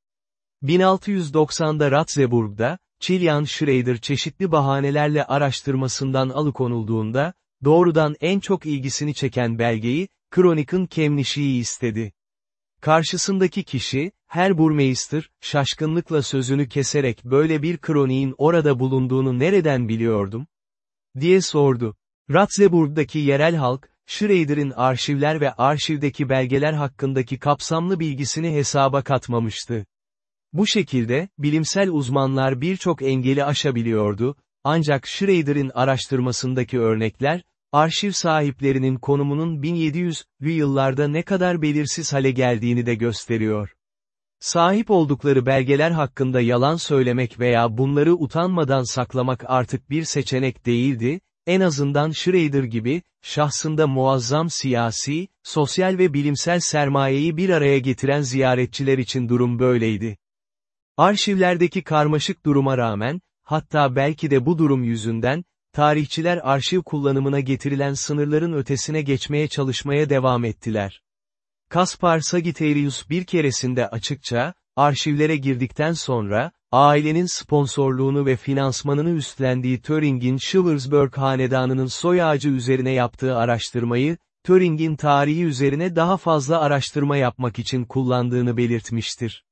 1690'da Ratzeburg'da, Chilian Schrader çeşitli bahanelerle araştırmasından alıkonulduğunda, doğrudan en çok ilgisini çeken belgeyi, Kronik'ın Kemnişi'yi istedi. Karşısındaki kişi, her burmeister, şaşkınlıkla sözünü keserek böyle bir kroniğin orada bulunduğunu nereden biliyordum? diye sordu. Ratzeburg'daki yerel halk, Schrader'in arşivler ve arşivdeki belgeler hakkındaki kapsamlı bilgisini hesaba katmamıştı. Bu şekilde, bilimsel uzmanlar birçok engeli aşabiliyordu, ancak Schrader'in araştırmasındaki örnekler, arşiv sahiplerinin konumunun 1700'lü yıllarda ne kadar belirsiz hale geldiğini de gösteriyor. Sahip oldukları belgeler hakkında yalan söylemek veya bunları utanmadan saklamak artık bir seçenek değildi, en azından Schrader gibi, şahsında muazzam siyasi, sosyal ve bilimsel sermayeyi bir araya getiren ziyaretçiler için durum böyleydi. Arşivlerdeki karmaşık duruma rağmen, hatta belki de bu durum yüzünden, tarihçiler arşiv kullanımına getirilen sınırların ötesine geçmeye çalışmaya devam ettiler. Kaspar Sagittarius bir keresinde açıkça, arşivlere girdikten sonra, ailenin sponsorluğunu ve finansmanını üstlendiği Töring'in Schwarzburg hanedanının soy ağacı üzerine yaptığı araştırmayı, Töring'in tarihi üzerine daha fazla araştırma yapmak için kullandığını belirtmiştir.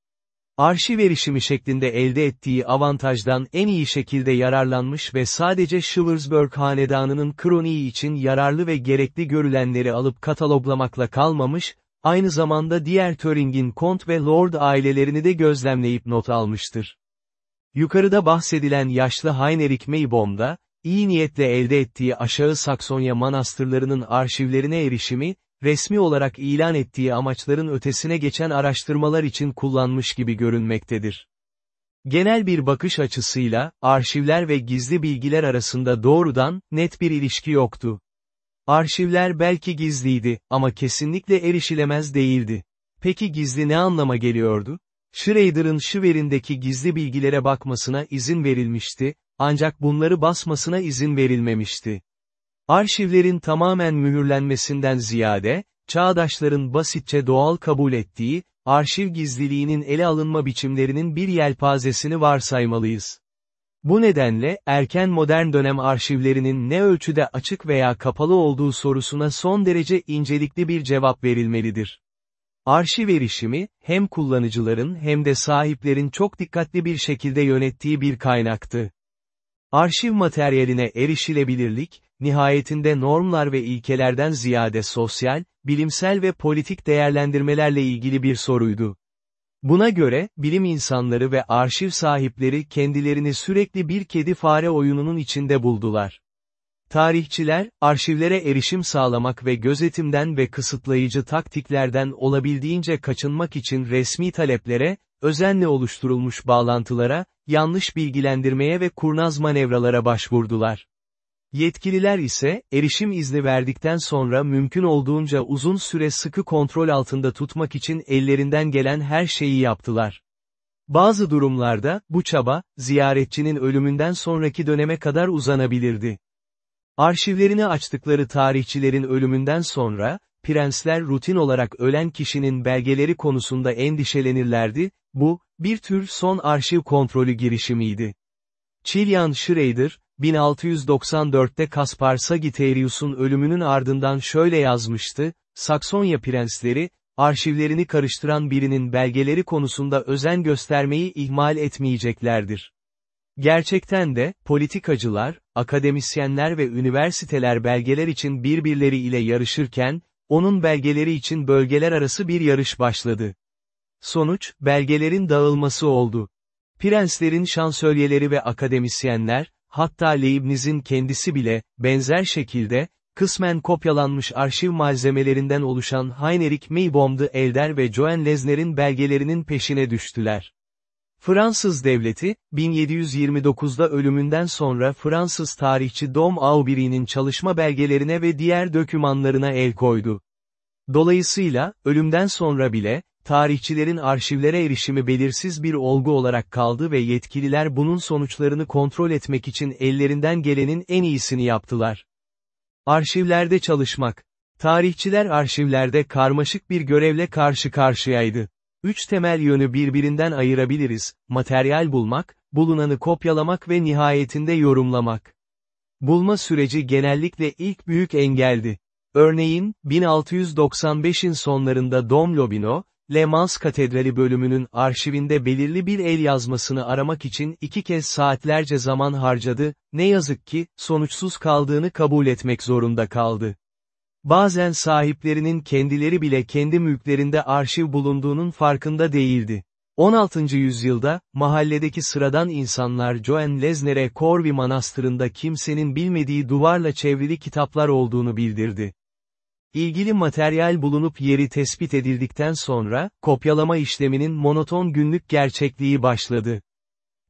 Arşiv erişimi şeklinde elde ettiği avantajdan en iyi şekilde yararlanmış ve sadece Schwarzburg hanedanının kroniği için yararlı ve gerekli görülenleri alıp kataloglamakla kalmamış, aynı zamanda diğer Töring'in kont ve lord ailelerini de gözlemleyip not almıştır. Yukarıda bahsedilen yaşlı Heinrich Maybaum da, iyi niyetle elde ettiği Aşağı Saksonya manastırlarının arşivlerine erişimi, resmi olarak ilan ettiği amaçların ötesine geçen araştırmalar için kullanmış gibi görünmektedir. Genel bir bakış açısıyla, arşivler ve gizli bilgiler arasında doğrudan, net bir ilişki yoktu. Arşivler belki gizliydi, ama kesinlikle erişilemez değildi. Peki gizli ne anlama geliyordu? Schrader'ın Schwer'indeki gizli bilgilere bakmasına izin verilmişti, ancak bunları basmasına izin verilmemişti. Arşivlerin tamamen mühürlenmesinden ziyade, çağdaşların basitçe doğal kabul ettiği, arşiv gizliliğinin ele alınma biçimlerinin bir yelpazesini varsaymalıyız. Bu nedenle, erken modern dönem arşivlerinin ne ölçüde açık veya kapalı olduğu sorusuna son derece incelikli bir cevap verilmelidir. Arşiv erişimi, hem kullanıcıların hem de sahiplerin çok dikkatli bir şekilde yönettiği bir kaynaktı. Arşiv materyaline erişilebilirlik, nihayetinde normlar ve ilkelerden ziyade sosyal, bilimsel ve politik değerlendirmelerle ilgili bir soruydu. Buna göre, bilim insanları ve arşiv sahipleri kendilerini sürekli bir kedi-fare oyununun içinde buldular. Tarihçiler, arşivlere erişim sağlamak ve gözetimden ve kısıtlayıcı taktiklerden olabildiğince kaçınmak için resmi taleplere, özenle oluşturulmuş bağlantılara, yanlış bilgilendirmeye ve kurnaz manevralara başvurdular. Yetkililer ise, erişim izni verdikten sonra mümkün olduğunca uzun süre sıkı kontrol altında tutmak için ellerinden gelen her şeyi yaptılar. Bazı durumlarda, bu çaba, ziyaretçinin ölümünden sonraki döneme kadar uzanabilirdi. Arşivlerini açtıkları tarihçilerin ölümünden sonra, prensler rutin olarak ölen kişinin belgeleri konusunda endişelenirlerdi, bu, bir tür son arşiv kontrolü girişimiydi. Chilian Schrader, 1694'te Kaspar Sagittarius'un ölümünün ardından şöyle yazmıştı, Saksonya prensleri, arşivlerini karıştıran birinin belgeleri konusunda özen göstermeyi ihmal etmeyeceklerdir. Gerçekten de, politikacılar, akademisyenler ve üniversiteler belgeler için birbirleri ile yarışırken, onun belgeleri için bölgeler arası bir yarış başladı. Sonuç, belgelerin dağılması oldu. Prenslerin şansölyeleri ve akademisyenler, hatta Leibniz'in kendisi bile, benzer şekilde, kısmen kopyalanmış arşiv malzemelerinden oluşan Heinrich Maybaum'du Elder ve Joan Lesner'in belgelerinin peşine düştüler. Fransız devleti, 1729'da ölümünden sonra Fransız tarihçi Dom Aubry'nin çalışma belgelerine ve diğer dokümanlarına el koydu. Dolayısıyla, ölümden sonra bile, tarihçilerin arşivlere erişimi belirsiz bir olgu olarak kaldı ve yetkililer bunun sonuçlarını kontrol etmek için ellerinden gelenin en iyisini yaptılar. Arşivlerde çalışmak. Tarihçiler arşivlerde karmaşık bir görevle karşı karşıyaydı. Üç temel yönü birbirinden ayırabiliriz, materyal bulmak, bulunanı kopyalamak ve nihayetinde yorumlamak. Bulma süreci genellikle ilk büyük engeldi. Örneğin, 1695'in sonlarında Dom Lobino, Le Mans Katedrali bölümünün arşivinde belirli bir el yazmasını aramak için iki kez saatlerce zaman harcadı, ne yazık ki, sonuçsuz kaldığını kabul etmek zorunda kaldı. Bazen sahiplerinin kendileri bile kendi mülklerinde arşiv bulunduğunun farkında değildi. 16. yüzyılda, mahalledeki sıradan insanlar Joan Lesner'e Corvi Manastırı'nda kimsenin bilmediği duvarla çevrili kitaplar olduğunu bildirdi. İlgili materyal bulunup yeri tespit edildikten sonra, kopyalama işleminin monoton günlük gerçekliği başladı.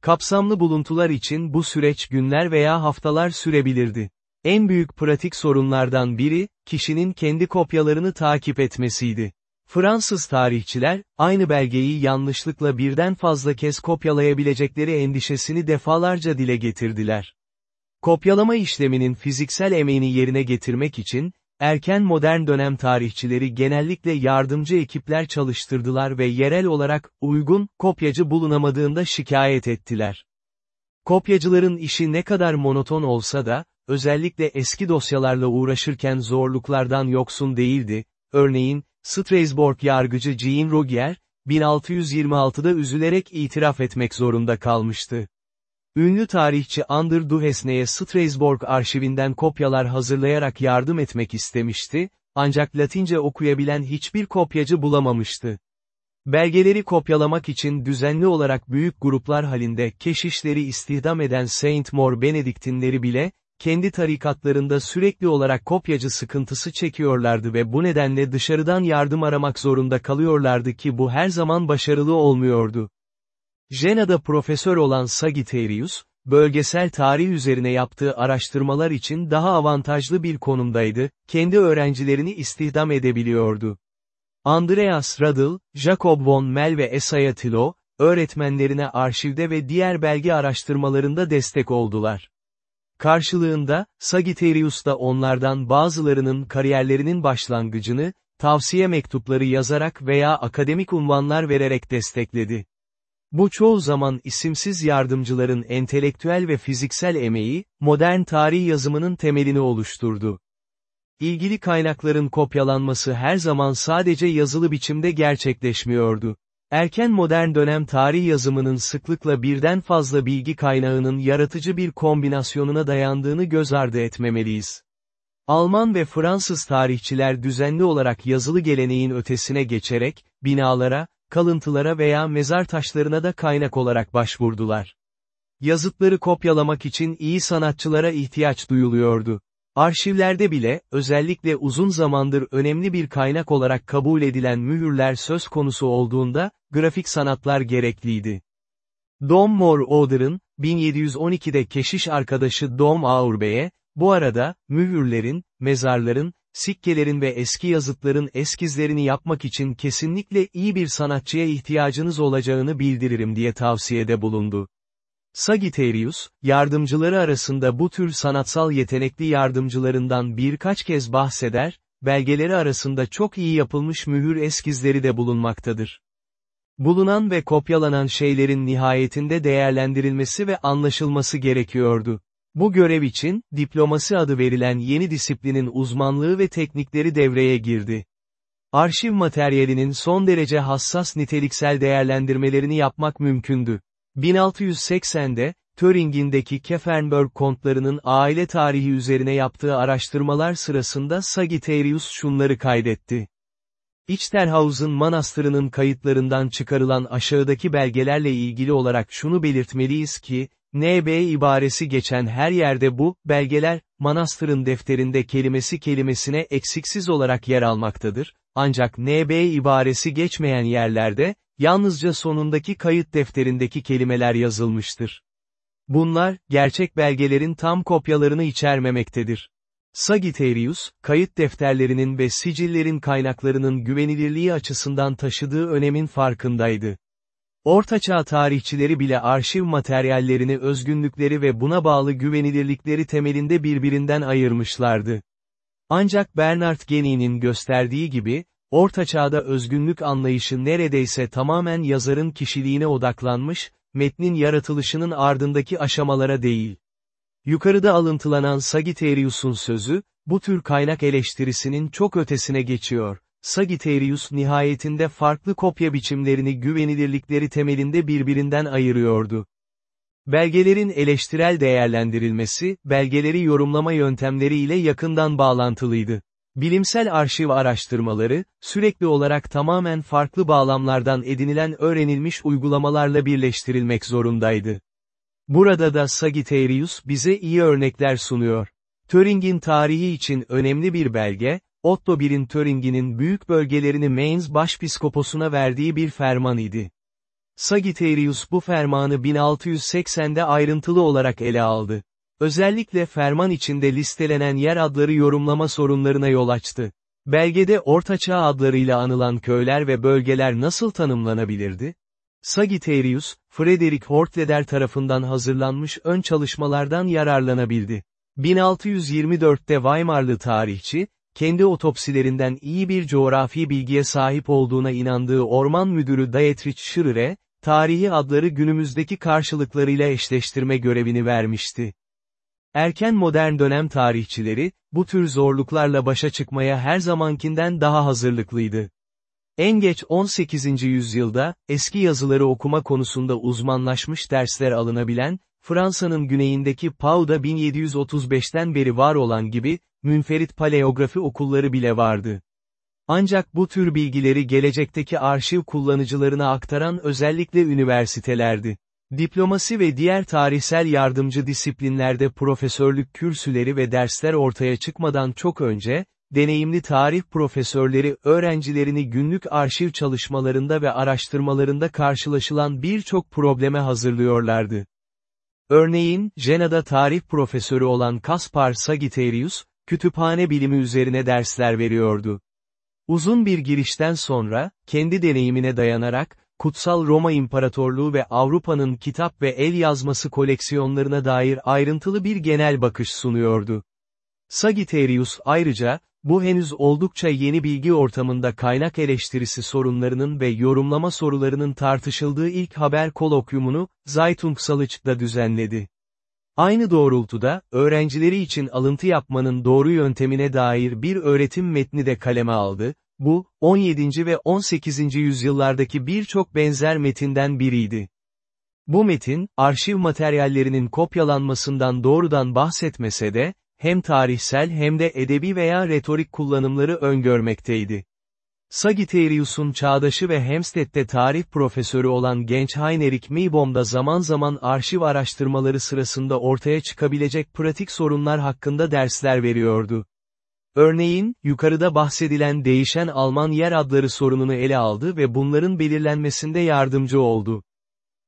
Kapsamlı buluntular için bu süreç günler veya haftalar sürebilirdi. En büyük pratik sorunlardan biri, kişinin kendi kopyalarını takip etmesiydi. Fransız tarihçiler, aynı belgeyi yanlışlıkla birden fazla kez kopyalayabilecekleri endişesini defalarca dile getirdiler. Kopyalama işleminin fiziksel emeğini yerine getirmek için, erken modern dönem tarihçileri genellikle yardımcı ekipler çalıştırdılar ve yerel olarak, uygun, kopyacı bulunamadığında şikayet ettiler. Kopyacıların işi ne kadar monoton olsa da, özellikle eski dosyalarla uğraşırken zorluklardan yoksun değildi, örneğin, Strasbourg yargıcı Jean Rogier, 1626'da üzülerek itiraf etmek zorunda kalmıştı. Ünlü tarihçi Ander Duhesne'ye Strasbourg arşivinden kopyalar hazırlayarak yardım etmek istemişti, ancak Latince okuyabilen hiçbir kopyacı bulamamıştı. Belgeleri kopyalamak için düzenli olarak büyük gruplar halinde keşişleri istihdam eden Saint Maur Benediktinleri bile, kendi tarikatlarında sürekli olarak kopyacı sıkıntısı çekiyorlardı ve bu nedenle dışarıdan yardım aramak zorunda kalıyorlardı ki bu her zaman başarılı olmuyordu. Jena'da profesör olan Sagittarius, bölgesel tarih üzerine yaptığı araştırmalar için daha avantajlı bir konumdaydı, kendi öğrencilerini istihdam edebiliyordu. Andreas Radl, Jacob von Mel ve Esaya Tilo, öğretmenlerine arşivde ve diğer belge araştırmalarında destek oldular. Karşılığında, Sagittarius da onlardan bazılarının kariyerlerinin başlangıcını, tavsiye mektupları yazarak veya akademik unvanlar vererek destekledi. Bu çoğu zaman isimsiz yardımcıların entelektüel ve fiziksel emeği, modern tarih yazımının temelini oluşturdu. İlgili kaynakların kopyalanması her zaman sadece yazılı biçimde gerçekleşmiyordu. Erken modern dönem tarih yazımının sıklıkla birden fazla bilgi kaynağının yaratıcı bir kombinasyonuna dayandığını göz ardı etmemeliyiz. Alman ve Fransız tarihçiler düzenli olarak yazılı geleneğin ötesine geçerek, binalara, kalıntılara veya mezar taşlarına da kaynak olarak başvurdular. Yazıtları kopyalamak için iyi sanatçılara ihtiyaç duyuluyordu. Arşivlerde bile, özellikle uzun zamandır önemli bir kaynak olarak kabul edilen mühürler söz konusu olduğunda, grafik sanatlar gerekliydi. Dom Mor Oder'ın, 1712'de keşiş arkadaşı Dom Auerbey'e, bu arada, mühürlerin, mezarların, sikkelerin ve eski yazıtların eskizlerini yapmak için kesinlikle iyi bir sanatçıya ihtiyacınız olacağını bildiririm diye tavsiyede bulundu. Sagittarius, yardımcıları arasında bu tür sanatsal yetenekli yardımcılarından birkaç kez bahseder, belgeleri arasında çok iyi yapılmış mühür eskizleri de bulunmaktadır. Bulunan ve kopyalanan şeylerin nihayetinde değerlendirilmesi ve anlaşılması gerekiyordu. Bu görev için, diplomasi adı verilen yeni disiplinin uzmanlığı ve teknikleri devreye girdi. Arşiv materyalinin son derece hassas niteliksel değerlendirmelerini yapmak mümkündü. 1680'de, Töringin'deki Kefenberg kontlarının aile tarihi üzerine yaptığı araştırmalar sırasında Sagittarius şunları kaydetti. İçterhausen Manastırı'nın kayıtlarından çıkarılan aşağıdaki belgelerle ilgili olarak şunu belirtmeliyiz ki, NB ibaresi geçen her yerde bu, belgeler, manastırın defterinde kelimesi kelimesine eksiksiz olarak yer almaktadır, ancak NB ibaresi geçmeyen yerlerde, yalnızca sonundaki kayıt defterindeki kelimeler yazılmıştır. Bunlar, gerçek belgelerin tam kopyalarını içermemektedir. Sagittarius, kayıt defterlerinin ve sicillerin kaynaklarının güvenilirliği açısından taşıdığı önemin farkındaydı. Ortaçağ tarihçileri bile arşiv materyallerini özgünlükleri ve buna bağlı güvenilirlikleri temelinde birbirinden ayırmışlardı. Ancak Bernard Geni'nin gösterdiği gibi, Ortaçağ'da özgünlük anlayışı neredeyse tamamen yazarın kişiliğine odaklanmış, metnin yaratılışının ardındaki aşamalara değil. Yukarıda alıntılanan Sagittarius'un sözü, bu tür kaynak eleştirisinin çok ötesine geçiyor. Sagittarius nihayetinde farklı kopya biçimlerini güvenilirlikleri temelinde birbirinden ayırıyordu. Belgelerin eleştirel değerlendirilmesi, belgeleri yorumlama yöntemleri ile yakından bağlantılıydı. Bilimsel arşiv araştırmaları, sürekli olarak tamamen farklı bağlamlardan edinilen öğrenilmiş uygulamalarla birleştirilmek zorundaydı. Burada da Sagittarius bize iyi örnekler sunuyor. Turing'in tarihi için önemli bir belge, Otto Bir'in Töringi'nin büyük bölgelerini Mainz başpiskoposuna verdiği bir ferman idi. Sagittarius bu fermanı 1680'de ayrıntılı olarak ele aldı. Özellikle ferman içinde listelenen yer adları yorumlama sorunlarına yol açtı. Belgede Ortaçağ adlarıyla anılan köyler ve bölgeler nasıl tanımlanabilirdi? Sagittarius, Frederick Hortleder tarafından hazırlanmış ön çalışmalardan yararlanabildi. 1624'te Weimarlı tarihçi, kendi otopsilerinden iyi bir coğrafi bilgiye sahip olduğuna inandığı orman müdürü Dietrich Schröer'e, tarihi adları günümüzdeki karşılıklarıyla eşleştirme görevini vermişti. Erken modern dönem tarihçileri, bu tür zorluklarla başa çıkmaya her zamankinden daha hazırlıklıydı. En geç 18. yüzyılda, eski yazıları okuma konusunda uzmanlaşmış dersler alınabilen, Fransa'nın güneyindeki Pau'da 1735'ten beri var olan gibi, münferit paleografi okulları bile vardı. Ancak bu tür bilgileri gelecekteki arşiv kullanıcılarına aktaran özellikle üniversitelerdi. Diplomasi ve diğer tarihsel yardımcı disiplinlerde profesörlük kürsüleri ve dersler ortaya çıkmadan çok önce, deneyimli tarih profesörleri öğrencilerini günlük arşiv çalışmalarında ve araştırmalarında karşılaşılan birçok probleme hazırlıyorlardı. Örneğin, Jena'da tarih profesörü olan Kaspar Sagittarius, kütüphane bilimi üzerine dersler veriyordu. Uzun bir girişten sonra, kendi deneyimine dayanarak, Kutsal Roma İmparatorluğu ve Avrupa'nın kitap ve el yazması koleksiyonlarına dair ayrıntılı bir genel bakış sunuyordu. Sagittarius ayrıca, bu henüz oldukça yeni bilgi ortamında kaynak eleştirisi sorunlarının ve yorumlama sorularının tartışıldığı ilk haber kolokyumunu, Zeitungsalıç'ta düzenledi. Aynı doğrultuda, öğrencileri için alıntı yapmanın doğru yöntemine dair bir öğretim metni de kaleme aldı, bu, 17. ve 18. yüzyıllardaki birçok benzer metinden biriydi. Bu metin, arşiv materyallerinin kopyalanmasından doğrudan bahsetmese de, hem tarihsel hem de edebi veya retorik kullanımları öngörmekteydi. Sagittarius'un çağdaşı ve Hempstead'de tarih profesörü olan genç Heinrich Maybaum da zaman zaman arşiv araştırmaları sırasında ortaya çıkabilecek pratik sorunlar hakkında dersler veriyordu. Örneğin, yukarıda bahsedilen değişen Alman yer adları sorununu ele aldı ve bunların belirlenmesinde yardımcı oldu.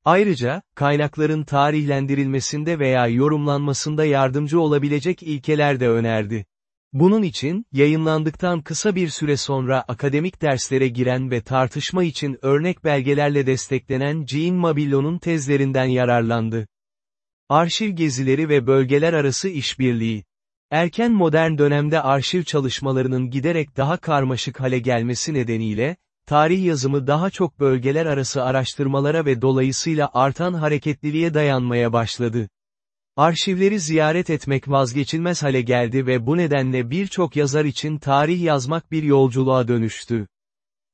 Ayrıca, kaynakların tarihlendirilmesinde veya yorumlanmasında yardımcı olabilecek ilkeler de önerdi. Bunun için, yayınlandıktan kısa bir süre sonra akademik derslere giren ve tartışma için örnek belgelerle desteklenen Jean Mabillon'un tezlerinden yararlandı. Arşiv gezileri ve bölgeler arası işbirliği. Erken modern dönemde arşiv çalışmalarının giderek daha karmaşık hale gelmesi nedeniyle, tarih yazımı daha çok bölgeler arası araştırmalara ve dolayısıyla artan hareketliliğe dayanmaya başladı. Arşivleri ziyaret etmek vazgeçilmez hale geldi ve bu nedenle birçok yazar için tarih yazmak bir yolculuğa dönüştü.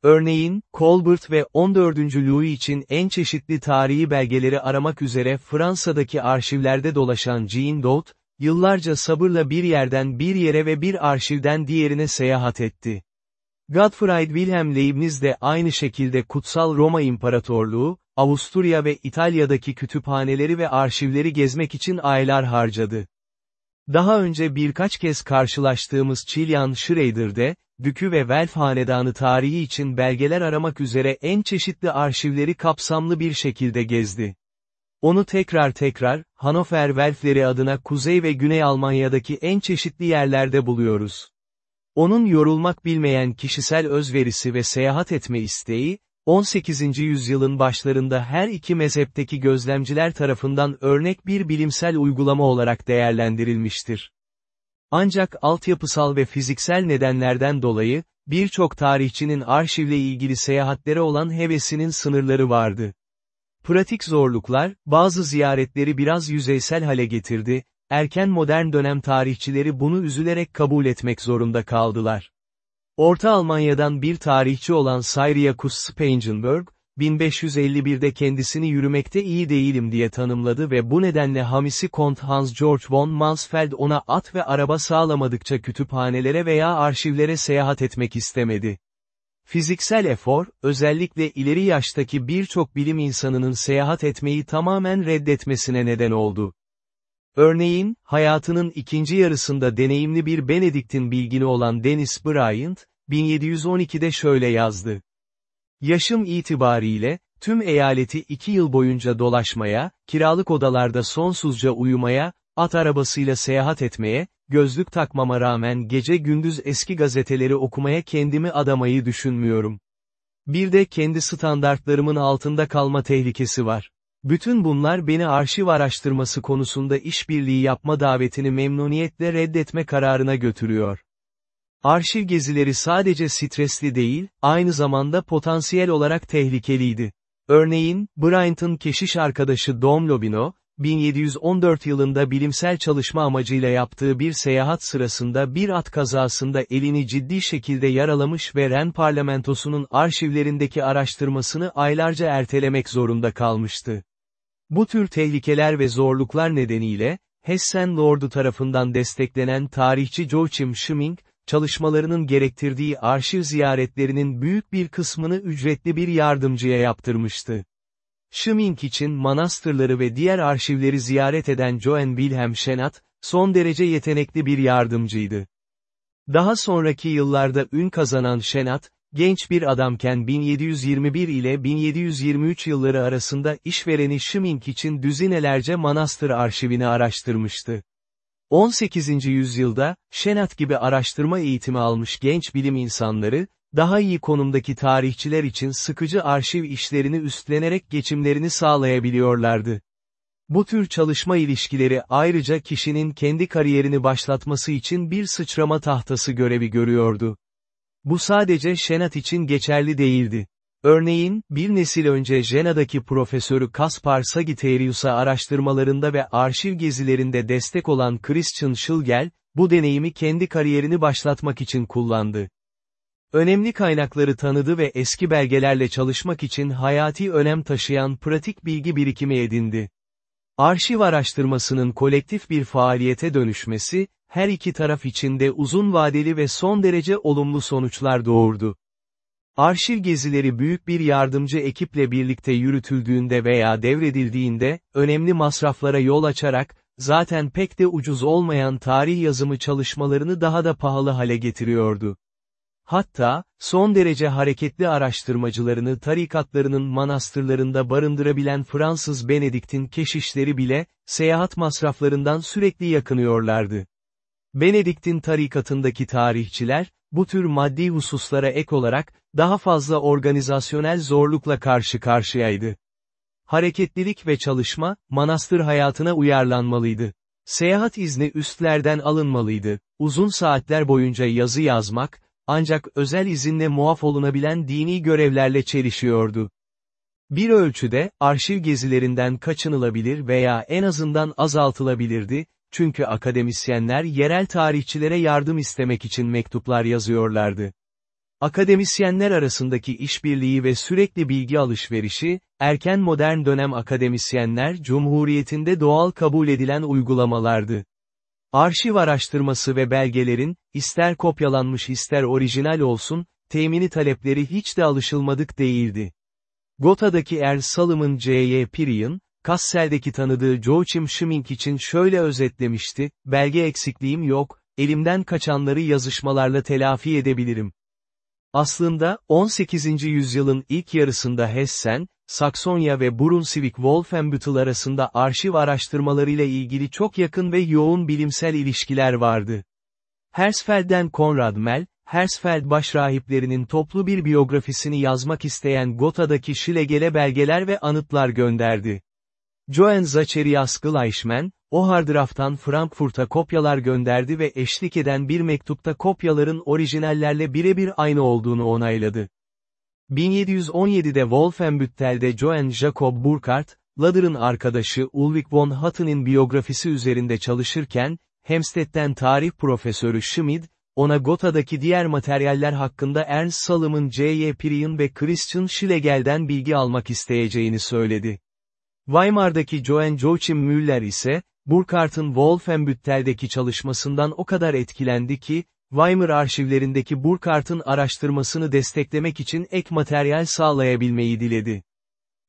Örneğin, Colbert ve 14. Louis için en çeşitli tarihi belgeleri aramak üzere Fransa'daki arşivlerde dolaşan Jean Dot, yıllarca sabırla bir yerden bir yere ve bir arşivden diğerine seyahat etti. Gottfried Wilhelm Leibniz de aynı şekilde Kutsal Roma İmparatorluğu, Avusturya ve İtalya'daki kütüphaneleri ve arşivleri gezmek için aylar harcadı. Daha önce birkaç kez karşılaştığımız Chilian Schrader de, Dükü ve Welf Hanedanı tarihi için belgeler aramak üzere en çeşitli arşivleri kapsamlı bir şekilde gezdi. Onu tekrar tekrar, Hannover Welfleri adına Kuzey ve Güney Almanya'daki en çeşitli yerlerde buluyoruz. Onun yorulmak bilmeyen kişisel özverisi ve seyahat etme isteği, 18. yüzyılın başlarında her iki mezhepteki gözlemciler tarafından örnek bir bilimsel uygulama olarak değerlendirilmiştir. Ancak altyapısal ve fiziksel nedenlerden dolayı, birçok tarihçinin arşivle ilgili seyahatlere olan hevesinin sınırları vardı. Pratik zorluklar, bazı ziyaretleri biraz yüzeysel hale getirdi, erken modern dönem tarihçileri bunu üzülerek kabul etmek zorunda kaldılar. Orta Almanya'dan bir tarihçi olan Cyriacus Spangenberg, 1551'de kendisini yürümekte iyi değilim diye tanımladı ve bu nedenle hamisi Kont Hans George von Mansfeld ona at ve araba sağlamadıkça kütüphanelere veya arşivlere seyahat etmek istemedi. Fiziksel efor, özellikle ileri yaştaki birçok bilim insanının seyahat etmeyi tamamen reddetmesine neden oldu. Örneğin, hayatının ikinci yarısında deneyimli bir Benediktin bilgini olan Dennis Bryant, 1712'de şöyle yazdı. Yaşım itibariyle, tüm eyaleti iki yıl boyunca dolaşmaya, kiralık odalarda sonsuzca uyumaya, at arabasıyla seyahat etmeye, gözlük takmama rağmen gece gündüz eski gazeteleri okumaya kendimi adamayı düşünmüyorum. Bir de kendi standartlarımın altında kalma tehlikesi var. Bütün bunlar beni arşiv araştırması konusunda işbirliği yapma davetini memnuniyetle reddetme kararına götürüyor. Arşiv gezileri sadece stresli değil, aynı zamanda potansiyel olarak tehlikeliydi. Örneğin, Bryant'ın keşiş arkadaşı Dom Lobino, 1714 yılında bilimsel çalışma amacıyla yaptığı bir seyahat sırasında bir at kazasında elini ciddi şekilde yaralamış ve Ren parlamentosunun arşivlerindeki araştırmasını aylarca ertelemek zorunda kalmıştı. Bu tür tehlikeler ve zorluklar nedeniyle, Hessen Lord'u tarafından desteklenen tarihçi Joachim Schmink, çalışmalarının gerektirdiği arşiv ziyaretlerinin büyük bir kısmını ücretli bir yardımcıya yaptırmıştı. Schmink için manastırları ve diğer arşivleri ziyaret eden Johann Wilhelm Schenat, son derece yetenekli bir yardımcıydı. Daha sonraki yıllarda ün kazanan Schenat, genç bir adamken 1721 ile 1723 yılları arasında işvereni Schmink için düzinelerce manastır arşivini araştırmıştı. 18. yüzyılda, Şenat gibi araştırma eğitimi almış genç bilim insanları, daha iyi konumdaki tarihçiler için sıkıcı arşiv işlerini üstlenerek geçimlerini sağlayabiliyorlardı. Bu tür çalışma ilişkileri ayrıca kişinin kendi kariyerini başlatması için bir sıçrama tahtası görevi görüyordu. Bu sadece Şenat için geçerli değildi. Örneğin, bir nesil önce Jena'daki profesörü Kaspar Sagittarius'a araştırmalarında ve arşiv gezilerinde destek olan Christian Schlegel, bu deneyimi kendi kariyerini başlatmak için kullandı. Önemli kaynakları tanıdı ve eski belgelerle çalışmak için hayati önem taşıyan pratik bilgi birikimi edindi. Arşiv araştırmasının kolektif bir faaliyete dönüşmesi, her iki taraf için de uzun vadeli ve son derece olumlu sonuçlar doğurdu. Arşiv gezileri büyük bir yardımcı ekiple birlikte yürütüldüğünde veya devredildiğinde, önemli masraflara yol açarak, zaten pek de ucuz olmayan tarih yazımı çalışmalarını daha da pahalı hale getiriyordu. Hatta, son derece hareketli araştırmacılarını tarikatlarının manastırlarında barındırabilen Fransız Benedikt'in keşişleri bile, seyahat masraflarından sürekli yakınıyorlardı. Benedikt'in tarikatındaki tarihçiler, bu tür maddi hususlara ek olarak, daha fazla organizasyonel zorlukla karşı karşıyaydı. Hareketlilik ve çalışma, manastır hayatına uyarlanmalıydı. Seyahat izni üstlerden alınmalıydı, uzun saatler boyunca yazı yazmak, ancak özel izinle muaf olunabilen dini görevlerle çelişiyordu. Bir ölçüde, arşiv gezilerinden kaçınılabilir veya en azından azaltılabilirdi, çünkü akademisyenler yerel tarihçilere yardım istemek için mektuplar yazıyorlardı. Akademisyenler arasındaki işbirliği ve sürekli bilgi alışverişi, erken modern dönem akademisyenler cumhuriyetinde doğal kabul edilen uygulamalardı. Arşiv araştırması ve belgelerin, ister kopyalanmış ister orijinal olsun, temini talepleri hiç de alışılmadık değildi. Gota'daki Er Salım'ın C.Y. Pirian, Kassel'deki tanıdığı Joachim Schmink için şöyle özetlemişti, belge eksikliğim yok, elimden kaçanları yazışmalarla telafi edebilirim. Aslında, 18. yüzyılın ilk yarısında Hessen, Saksonya ve Brunswick-Wolfenbüttel arasında arşiv araştırmalarıyla ilgili çok yakın ve yoğun bilimsel ilişkiler vardı. Hersfeld'den Konrad Mell, Hersfeld başrahiplerinin toplu bir biyografisini yazmak isteyen Gotha'daki Schlegel'e belgeler ve anıtlar gönderdi. Johann Zacharias Gleichmann, Ohardraft'tan Frankfurt'a kopyalar gönderdi ve eşlik eden bir mektupta kopyaların orijinallerle birebir aynı olduğunu onayladı. 1717'de Wolfenbüttel'de Johann Jacob Burckhardt, Ladder'ın arkadaşı Ulrich von Hatten'in biyografisi üzerinde çalışırken, Hemsted'den tarih profesörü Schmid, ona Gotha'daki diğer materyaller hakkında Ernst Salım'ın C.Y. Prion ve Christian Schlegel'den bilgi almak isteyeceğini söyledi. Weimar'daki Johann Joachim Müller ise, Burckhart'ın Wolfenbüttel'deki çalışmasından o kadar etkilendi ki, Weimar arşivlerindeki Burckhart'ın araştırmasını desteklemek için ek materyal sağlayabilmeyi diledi.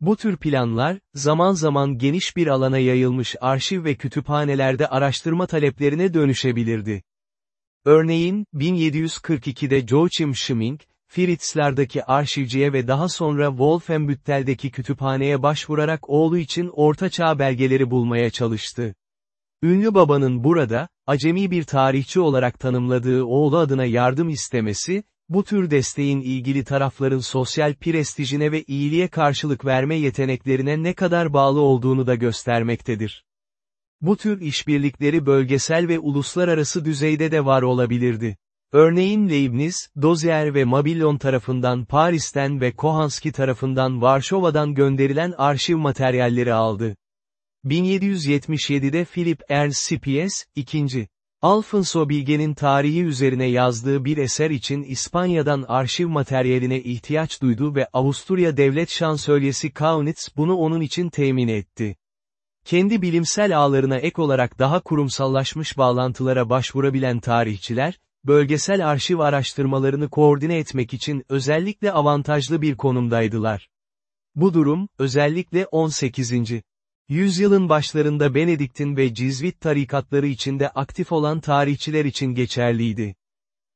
Bu tür planlar, zaman zaman geniş bir alana yayılmış arşiv ve kütüphanelerde araştırma taleplerine dönüşebilirdi. Örneğin, 1742'de Joachim Schmink, Fritzler'daki arşivciye ve daha sonra Wolfenbüttel'deki kütüphaneye başvurarak oğlu için ortaçağ belgeleri bulmaya çalıştı. Ünlü babanın burada, acemi bir tarihçi olarak tanımladığı oğlu adına yardım istemesi, bu tür desteğin ilgili tarafların sosyal prestijine ve iyiliğe karşılık verme yeteneklerine ne kadar bağlı olduğunu da göstermektedir. Bu tür işbirlikleri bölgesel ve uluslararası düzeyde de var olabilirdi. Örneğin Leibniz, Dozier ve Mabillon tarafından Paris'ten ve Kohanski tarafından Varşova'dan gönderilen arşiv materyalleri aldı. 1777'de Philip Ernst Sipies, 2. Alfonso Bilge'nin tarihi üzerine yazdığı bir eser için İspanya'dan arşiv materyaline ihtiyaç duydu ve Avusturya Devlet Şansölyesi Kaunitz bunu onun için temin etti. Kendi bilimsel ağlarına ek olarak daha kurumsallaşmış bağlantılara başvurabilen tarihçiler, bölgesel arşiv araştırmalarını koordine etmek için özellikle avantajlı bir konumdaydılar. Bu durum, özellikle 18. yüzyılın başlarında Benedikt'in ve Cizvit tarikatları içinde aktif olan tarihçiler için geçerliydi.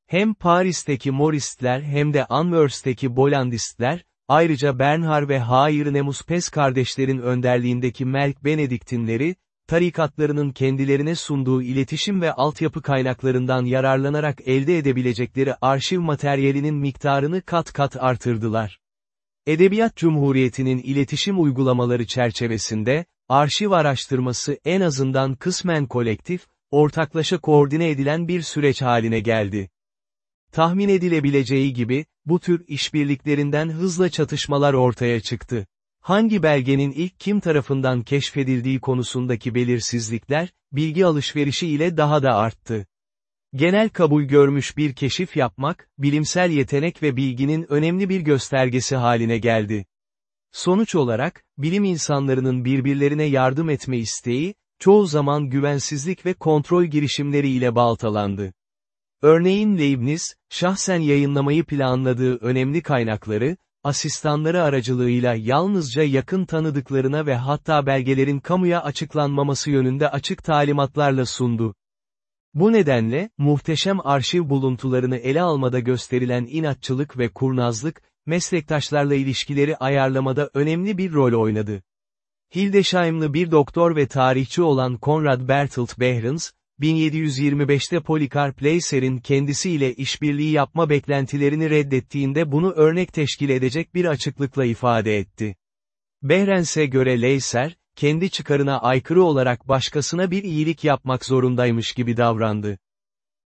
Hem Paris'teki Moristler hem de Anvers'teki Bollandistler, ayrıca Bernhard ve Hieronymus Pes kardeşlerin önderliğindeki Melk Benediktinleri, tarikatlarının kendilerine sunduğu iletişim ve altyapı kaynaklarından yararlanarak elde edebilecekleri arşiv materyalinin miktarını kat kat artırdılar. Edebiyat Cumhuriyeti'nin iletişim uygulamaları çerçevesinde, arşiv araştırması en azından kısmen kolektif, ortaklaşa koordine edilen bir süreç haline geldi. Tahmin edilebileceği gibi, bu tür işbirliklerinden hızla çatışmalar ortaya çıktı. Hangi belgenin ilk kim tarafından keşfedildiği konusundaki belirsizlikler, bilgi alışverişi ile daha da arttı. Genel kabul görmüş bir keşif yapmak, bilimsel yetenek ve bilginin önemli bir göstergesi haline geldi. Sonuç olarak, bilim insanlarının birbirlerine yardım etme isteği, çoğu zaman güvensizlik ve kontrol girişimleri ile baltalandı. Örneğin Leibniz, şahsen yayınlamayı planladığı önemli kaynakları, asistanları aracılığıyla yalnızca yakın tanıdıklarına ve hatta belgelerin kamuya açıklanmaması yönünde açık talimatlarla sundu. Bu nedenle, muhteşem arşiv buluntularını ele almada gösterilen inatçılık ve kurnazlık, meslektaşlarla ilişkileri ayarlamada önemli bir rol oynadı. Hildesheimlı bir doktor ve tarihçi olan Konrad Bertolt Behrens, 1725'te Polikarp Leyser'in kendisiyle işbirliği yapma beklentilerini reddettiğinde bunu örnek teşkil edecek bir açıklıkla ifade etti. Behrens'e göre Leyser, kendi çıkarına aykırı olarak başkasına bir iyilik yapmak zorundaymış gibi davrandı.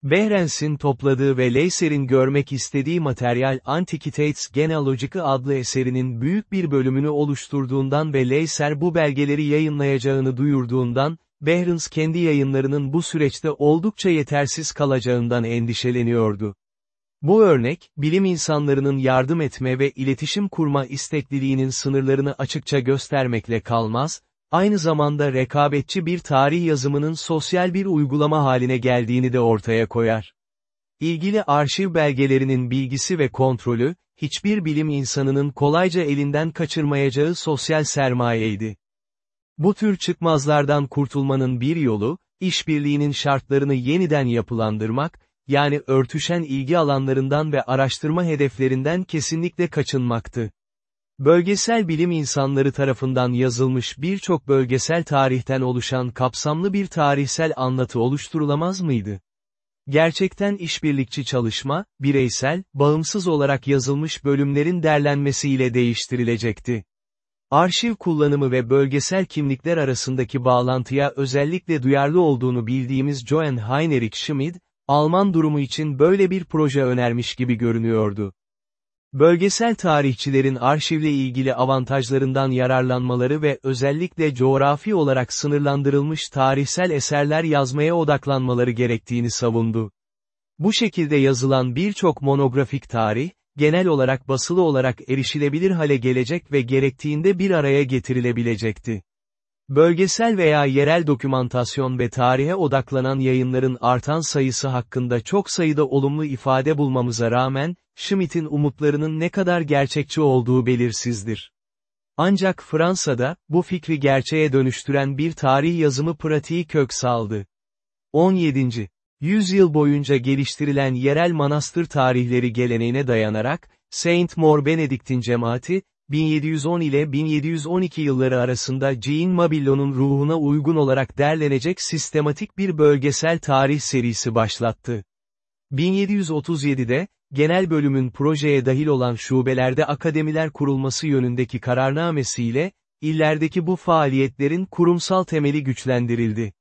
Behrens'in topladığı ve Leyser'in görmek istediği materyal Antiquitates Genealogica adlı eserinin büyük bir bölümünü oluşturduğundan ve Leyser bu belgeleri yayınlayacağını duyurduğundan, Behrens kendi yayınlarının bu süreçte oldukça yetersiz kalacağından endişeleniyordu. Bu örnek, bilim insanlarının yardım etme ve iletişim kurma istekliliğinin sınırlarını açıkça göstermekle kalmaz, aynı zamanda rekabetçi bir tarih yazımının sosyal bir uygulama haline geldiğini de ortaya koyar. İlgili arşiv belgelerinin bilgisi ve kontrolü, hiçbir bilim insanının kolayca elinden kaçırmayacağı sosyal sermayeydi. Bu tür çıkmazlardan kurtulmanın bir yolu, işbirliğinin şartlarını yeniden yapılandırmak, yani örtüşen ilgi alanlarından ve araştırma hedeflerinden kesinlikle kaçınmaktı. Bölgesel bilim insanları tarafından yazılmış birçok bölgesel tarihten oluşan kapsamlı bir tarihsel anlatı oluşturulamaz mıydı? Gerçekten işbirlikçi çalışma, bireysel, bağımsız olarak yazılmış bölümlerin derlenmesiyle değiştirilecekti. Arşiv kullanımı ve bölgesel kimlikler arasındaki bağlantıya özellikle duyarlı olduğunu bildiğimiz Johann Heinrich Schmid, Alman durumu için böyle bir proje önermiş gibi görünüyordu. Bölgesel tarihçilerin arşivle ilgili avantajlarından yararlanmaları ve özellikle coğrafi olarak sınırlandırılmış tarihsel eserler yazmaya odaklanmaları gerektiğini savundu. Bu şekilde yazılan birçok monografik tarih, genel olarak basılı olarak erişilebilir hale gelecek ve gerektiğinde bir araya getirilebilecekti. Bölgesel veya yerel dokümantasyon ve tarihe odaklanan yayınların artan sayısı hakkında çok sayıda olumlu ifade bulmamıza rağmen, Schmidt'in umutlarının ne kadar gerçekçi olduğu belirsizdir. Ancak Fransa'da, bu fikri gerçeğe dönüştüren bir tarih yazımı pratiği kök saldı. 17. Yüzyıl boyunca geliştirilen yerel manastır tarihleri geleneğine dayanarak, Saint Maur Benediktin cemaati, 1710 ile 1712 yılları arasında Jean Mabillon'un ruhuna uygun olarak derlenecek sistematik bir bölgesel tarih serisi başlattı. 1737'de, genel bölümün projeye dahil olan şubelerde akademiler kurulması yönündeki kararnamesiyle, illerdeki bu faaliyetlerin kurumsal temeli güçlendirildi.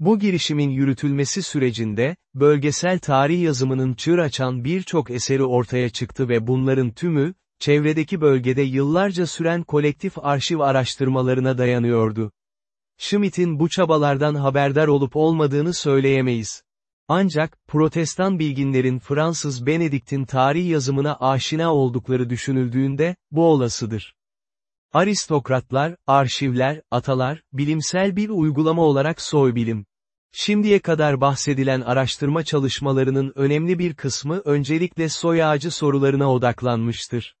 Bu girişimin yürütülmesi sürecinde, bölgesel tarih yazımının çığır açan birçok eseri ortaya çıktı ve bunların tümü, çevredeki bölgede yıllarca süren kolektif arşiv araştırmalarına dayanıyordu. Schmidt'in bu çabalardan haberdar olup olmadığını söyleyemeyiz. Ancak, protestan bilginlerin Fransız Benedikt'in tarih yazımına aşina oldukları düşünüldüğünde, bu olasıdır. Aristokratlar, arşivler, atalar, bilimsel bir uygulama olarak soybilim. Şimdiye kadar bahsedilen araştırma çalışmalarının önemli bir kısmı öncelikle soy ağacı sorularına odaklanmıştır.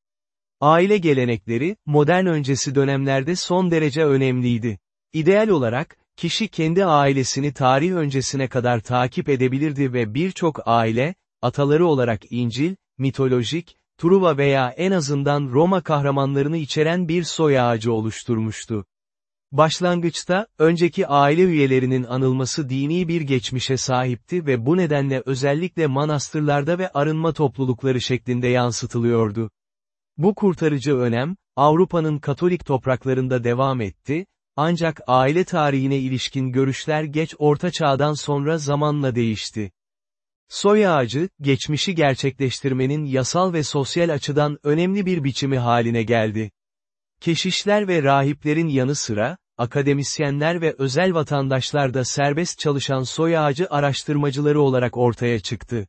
Aile gelenekleri, modern öncesi dönemlerde son derece önemliydi. İdeal olarak, kişi kendi ailesini tarih öncesine kadar takip edebilirdi ve birçok aile, ataları olarak İncil, mitolojik, Truva veya en azından Roma kahramanlarını içeren bir soy ağacı oluşturmuştu. Başlangıçta, önceki aile üyelerinin anılması dini bir geçmişe sahipti ve bu nedenle özellikle manastırlarda ve arınma toplulukları şeklinde yansıtılıyordu. Bu kurtarıcı önem, Avrupa'nın Katolik topraklarında devam etti, ancak aile tarihine ilişkin görüşler geç Orta Çağ'dan sonra zamanla değişti. Soy ağacı, geçmişi gerçekleştirmenin yasal ve sosyal açıdan önemli bir biçimi haline geldi. Keşişler ve rahiplerin yanı sıra, akademisyenler ve özel vatandaşlar da serbest çalışan soy ağacı araştırmacıları olarak ortaya çıktı.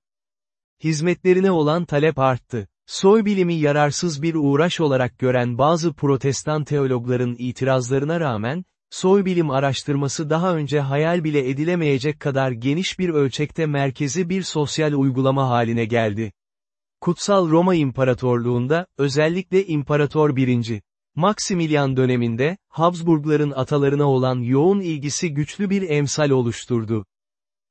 Hizmetlerine olan talep arttı. Soy bilimi yararsız bir uğraş olarak gören bazı protestan teologların itirazlarına rağmen, soy bilim araştırması daha önce hayal bile edilemeyecek kadar geniş bir ölçekte merkezi bir sosyal uygulama haline geldi. Kutsal Roma İmparatorluğunda, özellikle İmparator 1. Maximilian döneminde, Habsburgların atalarına olan yoğun ilgisi güçlü bir emsal oluşturdu.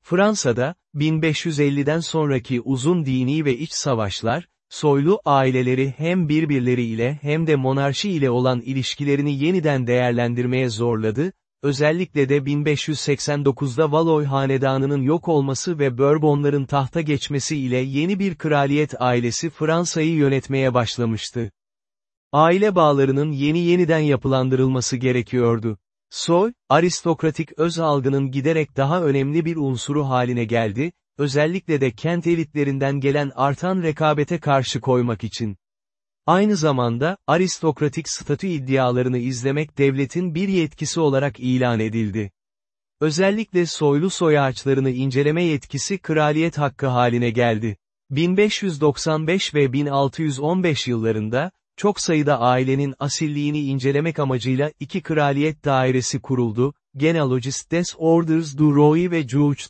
Fransa'da, 1550'den sonraki uzun dini ve iç savaşlar, soylu aileleri hem birbirleriyle hem de monarşi ile olan ilişkilerini yeniden değerlendirmeye zorladı, özellikle de 1589'da Valois hanedanının yok olması ve Bourbonların tahta geçmesi ile yeni bir kraliyet ailesi Fransa'yı yönetmeye başlamıştı. Aile bağlarının yeni yeniden yapılandırılması gerekiyordu. Soy, aristokratik öz algının giderek daha önemli bir unsuru haline geldi, özellikle de kent elitlerinden gelen artan rekabete karşı koymak için. Aynı zamanda, aristokratik statü iddialarını izlemek devletin bir yetkisi olarak ilan edildi. Özellikle soylu soy ağaçlarını inceleme yetkisi kraliyet hakkı haline geldi. 1595 ve 1615 yıllarında, çok sayıda ailenin asilliğini incelemek amacıyla iki kraliyet dairesi kuruldu, Genealogies des Orders du Roi ve Juge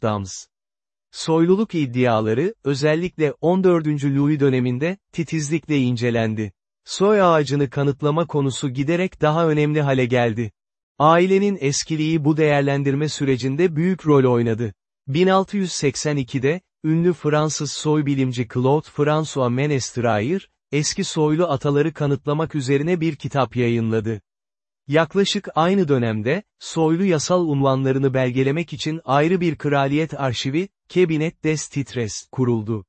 Soyluluk iddiaları, özellikle 14. Louis döneminde, titizlikle incelendi. Soy ağacını kanıtlama konusu giderek daha önemli hale geldi. Ailenin eskiliği bu değerlendirme sürecinde büyük rol oynadı. 1682'de, ünlü Fransız soybilimci Claude François Menestrayer, eski soylu ataları kanıtlamak üzerine bir kitap yayınladı. Yaklaşık aynı dönemde, soylu yasal unvanlarını belgelemek için ayrı bir kraliyet arşivi, Cabinet des Titres, kuruldu.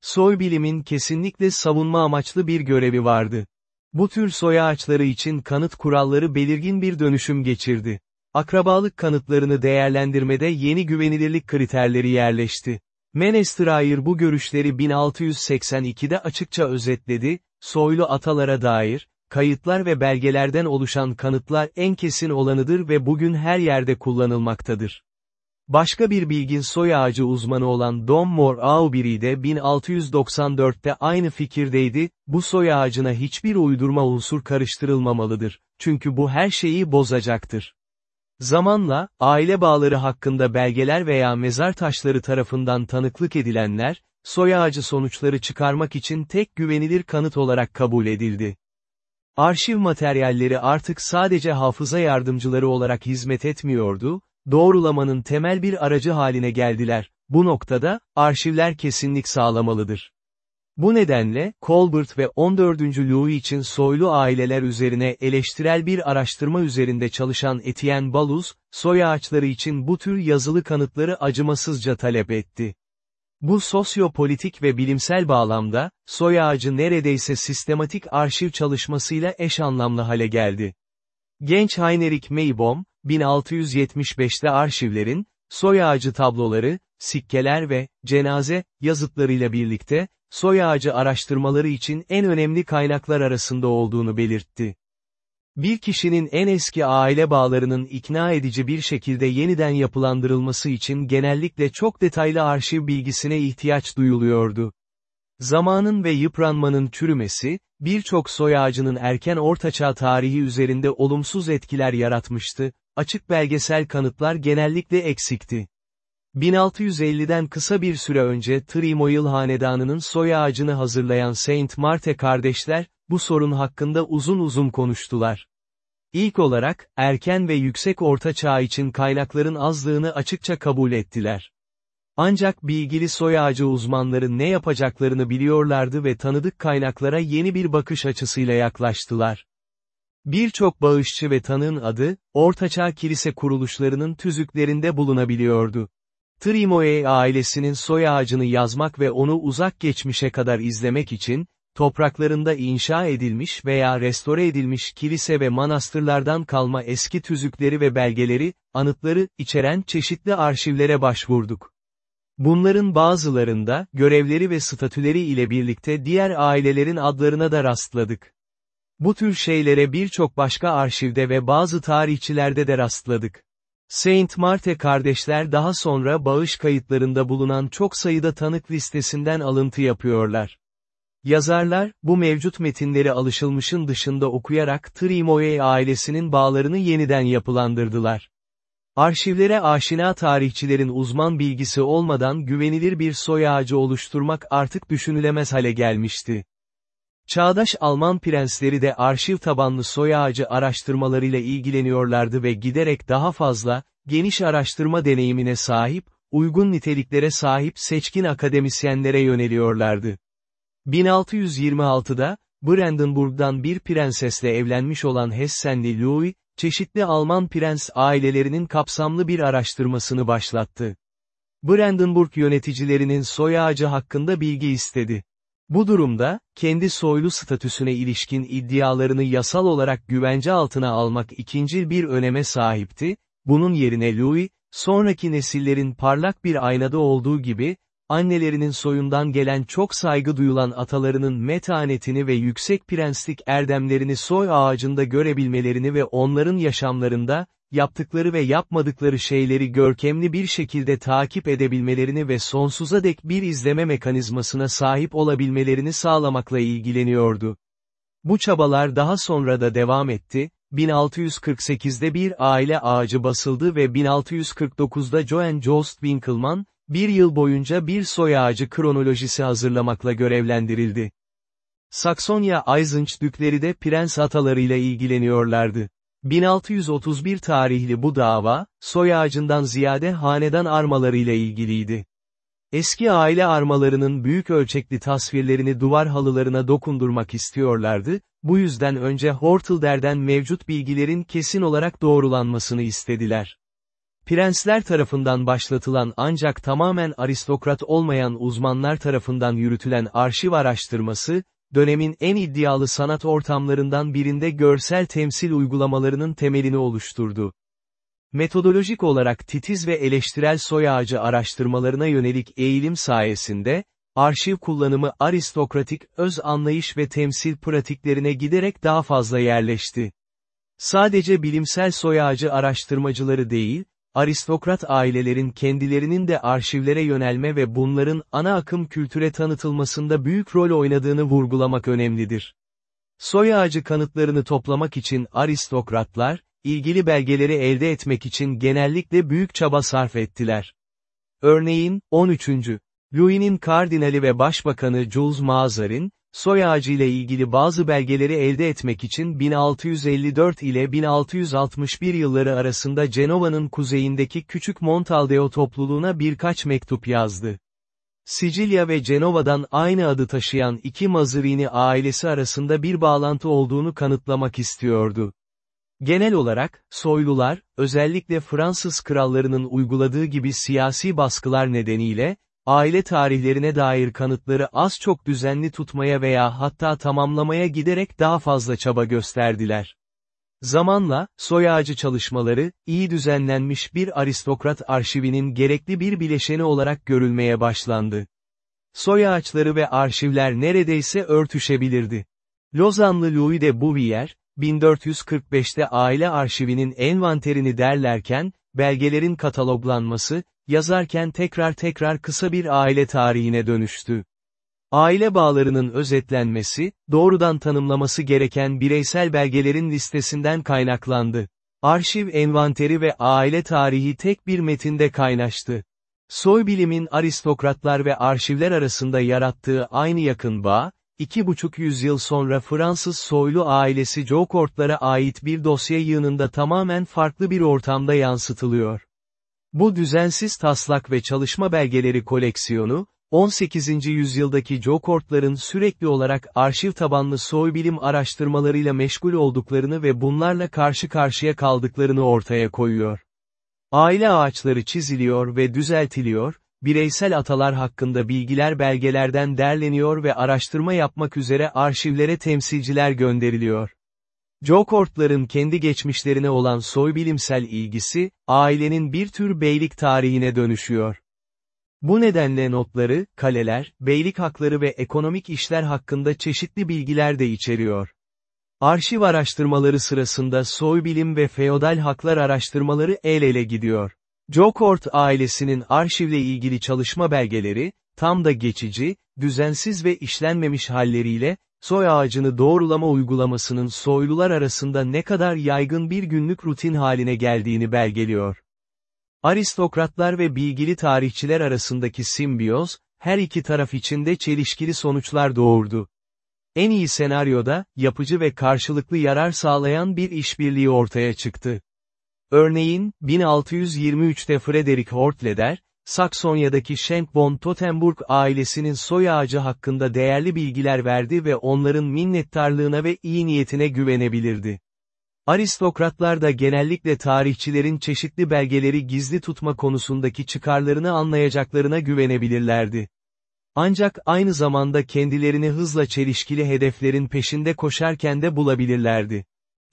Soy bilimin kesinlikle savunma amaçlı bir görevi vardı. Bu tür soy ağaçları için kanıt kuralları belirgin bir dönüşüm geçirdi. Akrabalık kanıtlarını değerlendirmede yeni güvenilirlik kriterleri yerleşti. Menestirayer bu görüşleri 1682'de açıkça özetledi, soylu atalara dair, kayıtlar ve belgelerden oluşan kanıtlar en kesin olanıdır ve bugün her yerde kullanılmaktadır. Başka bir bilgin soy ağacı uzmanı olan Dom Mor Aubry de 1694'te aynı fikirdeydi, bu soy ağacına hiçbir uydurma unsur karıştırılmamalıdır, çünkü bu her şeyi bozacaktır. Zamanla, aile bağları hakkında belgeler veya mezar taşları tarafından tanıklık edilenler, soy ağacı sonuçları çıkarmak için tek güvenilir kanıt olarak kabul edildi. Arşiv materyalleri artık sadece hafıza yardımcıları olarak hizmet etmiyordu, doğrulamanın temel bir aracı haline geldiler. Bu noktada, arşivler kesinlik sağlamalıdır. Bu nedenle, Colbert ve 14. Louis için soylu aileler üzerine eleştirel bir araştırma üzerinde çalışan Etienne Baluz, soy ağaçları için bu tür yazılı kanıtları acımasızca talep etti. Bu sosyopolitik ve bilimsel bağlamda, soy ağacı neredeyse sistematik arşiv çalışmasıyla eş anlamlı hale geldi. Genç Heinrich Maybaum, 1675'te arşivlerin, soy ağacı tabloları, sikkeler ve cenaze yazıtlarıyla birlikte, soy ağacı araştırmaları için en önemli kaynaklar arasında olduğunu belirtti. Bir kişinin en eski aile bağlarının ikna edici bir şekilde yeniden yapılandırılması için genellikle çok detaylı arşiv bilgisine ihtiyaç duyuluyordu. Zamanın ve yıpranmanın çürümesi, birçok soy ağacının erken ortaçağ tarihi üzerinde olumsuz etkiler yaratmıştı, açık belgesel kanıtlar genellikle eksikti. 1650'den kısa bir süre önce Trimoil hanedanının soy ağacını hazırlayan Saint Marte kardeşler, bu sorun hakkında uzun uzun konuştular. İlk olarak, erken ve yüksek orta çağ için kaynakların azlığını açıkça kabul ettiler. Ancak bilgili soy ağacı uzmanları ne yapacaklarını biliyorlardı ve tanıdık kaynaklara yeni bir bakış açısıyla yaklaştılar. Birçok bağışçı ve tanığın adı, ortaçağ kilise kuruluşlarının tüzüklerinde bulunabiliyordu. Trimoe ailesinin soy ağacını yazmak ve onu uzak geçmişe kadar izlemek için, topraklarında inşa edilmiş veya restore edilmiş kilise ve manastırlardan kalma eski tüzükleri ve belgeleri, anıtları, içeren çeşitli arşivlere başvurduk. Bunların bazılarında, görevleri ve statüleri ile birlikte diğer ailelerin adlarına da rastladık. Bu tür şeylere birçok başka arşivde ve bazı tarihçilerde de rastladık. Saint Marte kardeşler daha sonra bağış kayıtlarında bulunan çok sayıda tanık listesinden alıntı yapıyorlar. Yazarlar, bu mevcut metinleri alışılmışın dışında okuyarak Trimoye ailesinin bağlarını yeniden yapılandırdılar. Arşivlere aşina tarihçilerin uzman bilgisi olmadan güvenilir bir soy ağacı oluşturmak artık düşünülemez hale gelmişti. Çağdaş Alman prensleri de arşiv tabanlı soy ağacı araştırmalarıyla ilgileniyorlardı ve giderek daha fazla, geniş araştırma deneyimine sahip, uygun niteliklere sahip seçkin akademisyenlere yöneliyorlardı. 1626'da, Brandenburg'dan bir prensesle evlenmiş olan Hessenli Louis, çeşitli Alman prens ailelerinin kapsamlı bir araştırmasını başlattı. Brandenburg yöneticilerinin soy ağacı hakkında bilgi istedi. Bu durumda, kendi soylu statüsüne ilişkin iddialarını yasal olarak güvence altına almak ikincil bir öneme sahipti, bunun yerine Louis, sonraki nesillerin parlak bir aynada olduğu gibi, annelerinin soyundan gelen çok saygı duyulan atalarının metanetini ve yüksek prenslik erdemlerini soy ağacında görebilmelerini ve onların yaşamlarında, yaptıkları ve yapmadıkları şeyleri görkemli bir şekilde takip edebilmelerini ve sonsuza dek bir izleme mekanizmasına sahip olabilmelerini sağlamakla ilgileniyordu. Bu çabalar daha sonra da devam etti, 1648'de bir aile ağacı basıldı ve 1649'da Joan Jost Winkelmann, bir yıl boyunca bir soy ağacı kronolojisi hazırlamakla görevlendirildi. Saksonya Eisench de prens atalarıyla ilgileniyorlardı. 1631 tarihli bu dava, soy ağacından ziyade hanedan armalarıyla ilgiliydi. Eski aile armalarının büyük ölçekli tasvirlerini duvar halılarına dokundurmak istiyorlardı, bu yüzden önce Hortelder'den mevcut bilgilerin kesin olarak doğrulanmasını istediler. Prensler tarafından başlatılan ancak tamamen aristokrat olmayan uzmanlar tarafından yürütülen arşiv araştırması, dönemin en iddialı sanat ortamlarından birinde görsel temsil uygulamalarının temelini oluşturdu. Metodolojik olarak titiz ve eleştirel soy ağacı araştırmalarına yönelik eğilim sayesinde, arşiv kullanımı aristokratik öz anlayış ve temsil pratiklerine giderek daha fazla yerleşti. Sadece bilimsel soy ağacı araştırmacıları değil, aristokrat ailelerin kendilerinin de arşivlere yönelme ve bunların ana akım kültüre tanıtılmasında büyük rol oynadığını vurgulamak önemlidir. Soy ağacı kanıtlarını toplamak için aristokratlar, ilgili belgeleri elde etmek için genellikle büyük çaba sarf ettiler. Örneğin, 13. Louis'nin kardinali ve başbakanı Jules Mazarin, soy ağacı ile ilgili bazı belgeleri elde etmek için 1654 ile 1661 yılları arasında Cenova'nın kuzeyindeki küçük Montaldeo topluluğuna birkaç mektup yazdı. Sicilya ve Cenova'dan aynı adı taşıyan iki Mazarini ailesi arasında bir bağlantı olduğunu kanıtlamak istiyordu. Genel olarak, soylular, özellikle Fransız krallarının uyguladığı gibi siyasi baskılar nedeniyle, aile tarihlerine dair kanıtları az çok düzenli tutmaya veya hatta tamamlamaya giderek daha fazla çaba gösterdiler. Zamanla, soy ağacı çalışmaları, iyi düzenlenmiş bir aristokrat arşivinin gerekli bir bileşeni olarak görülmeye başlandı. Soy ağaçları ve arşivler neredeyse örtüşebilirdi. Lozanlı Louis de Bouvier, 1445'te aile arşivinin envanterini derlerken, belgelerin kataloglanması, yazarken tekrar tekrar kısa bir aile tarihine dönüştü. Aile bağlarının özetlenmesi, doğrudan tanımlaması gereken bireysel belgelerin listesinden kaynaklandı. Arşiv envanteri ve aile tarihi tek bir metinde kaynaştı. Soybilimin aristokratlar ve arşivler arasında yarattığı aynı yakın bağ, iki buçuk yüzyıl sonra Fransız soylu ailesi Jocourt'lara ait bir dosya yığınında tamamen farklı bir ortamda yansıtılıyor. Bu düzensiz taslak ve çalışma belgeleri koleksiyonu, 18. yüzyıldaki Jocourt'ların sürekli olarak arşiv tabanlı soybilim araştırmalarıyla meşgul olduklarını ve bunlarla karşı karşıya kaldıklarını ortaya koyuyor. Aile ağaçları çiziliyor ve düzeltiliyor, bireysel atalar hakkında bilgiler belgelerden derleniyor ve araştırma yapmak üzere arşivlere temsilciler gönderiliyor. Jokortların kendi geçmişlerine olan soybilimsel ilgisi, ailenin bir tür beylik tarihine dönüşüyor. Bu nedenle notları, kaleler, beylik hakları ve ekonomik işler hakkında çeşitli bilgiler de içeriyor. Arşiv araştırmaları sırasında soybilim ve feodal haklar araştırmaları el ele gidiyor. Jokort ailesinin arşivle ilgili çalışma belgeleri, tam da geçici, düzensiz ve işlenmemiş halleriyle, soy ağacını doğrulama uygulamasının soylular arasında ne kadar yaygın bir günlük rutin haline geldiğini belgeliyor. Aristokratlar ve bilgili tarihçiler arasındaki simbiyoz, her iki taraf için de çelişkili sonuçlar doğurdu. En iyi senaryoda, yapıcı ve karşılıklı yarar sağlayan bir işbirliği ortaya çıktı. Örneğin, 1623'te Frederick Hortleder, Saksonya'daki Schenk von Tottenburg ailesinin soy ağacı hakkında değerli bilgiler verdi ve onların minnettarlığına ve iyi niyetine güvenebilirdi. Aristokratlar da genellikle tarihçilerin çeşitli belgeleri gizli tutma konusundaki çıkarlarını anlayacaklarına güvenebilirlerdi. Ancak aynı zamanda kendilerini hızla çelişkili hedeflerin peşinde koşarken de bulabilirlerdi.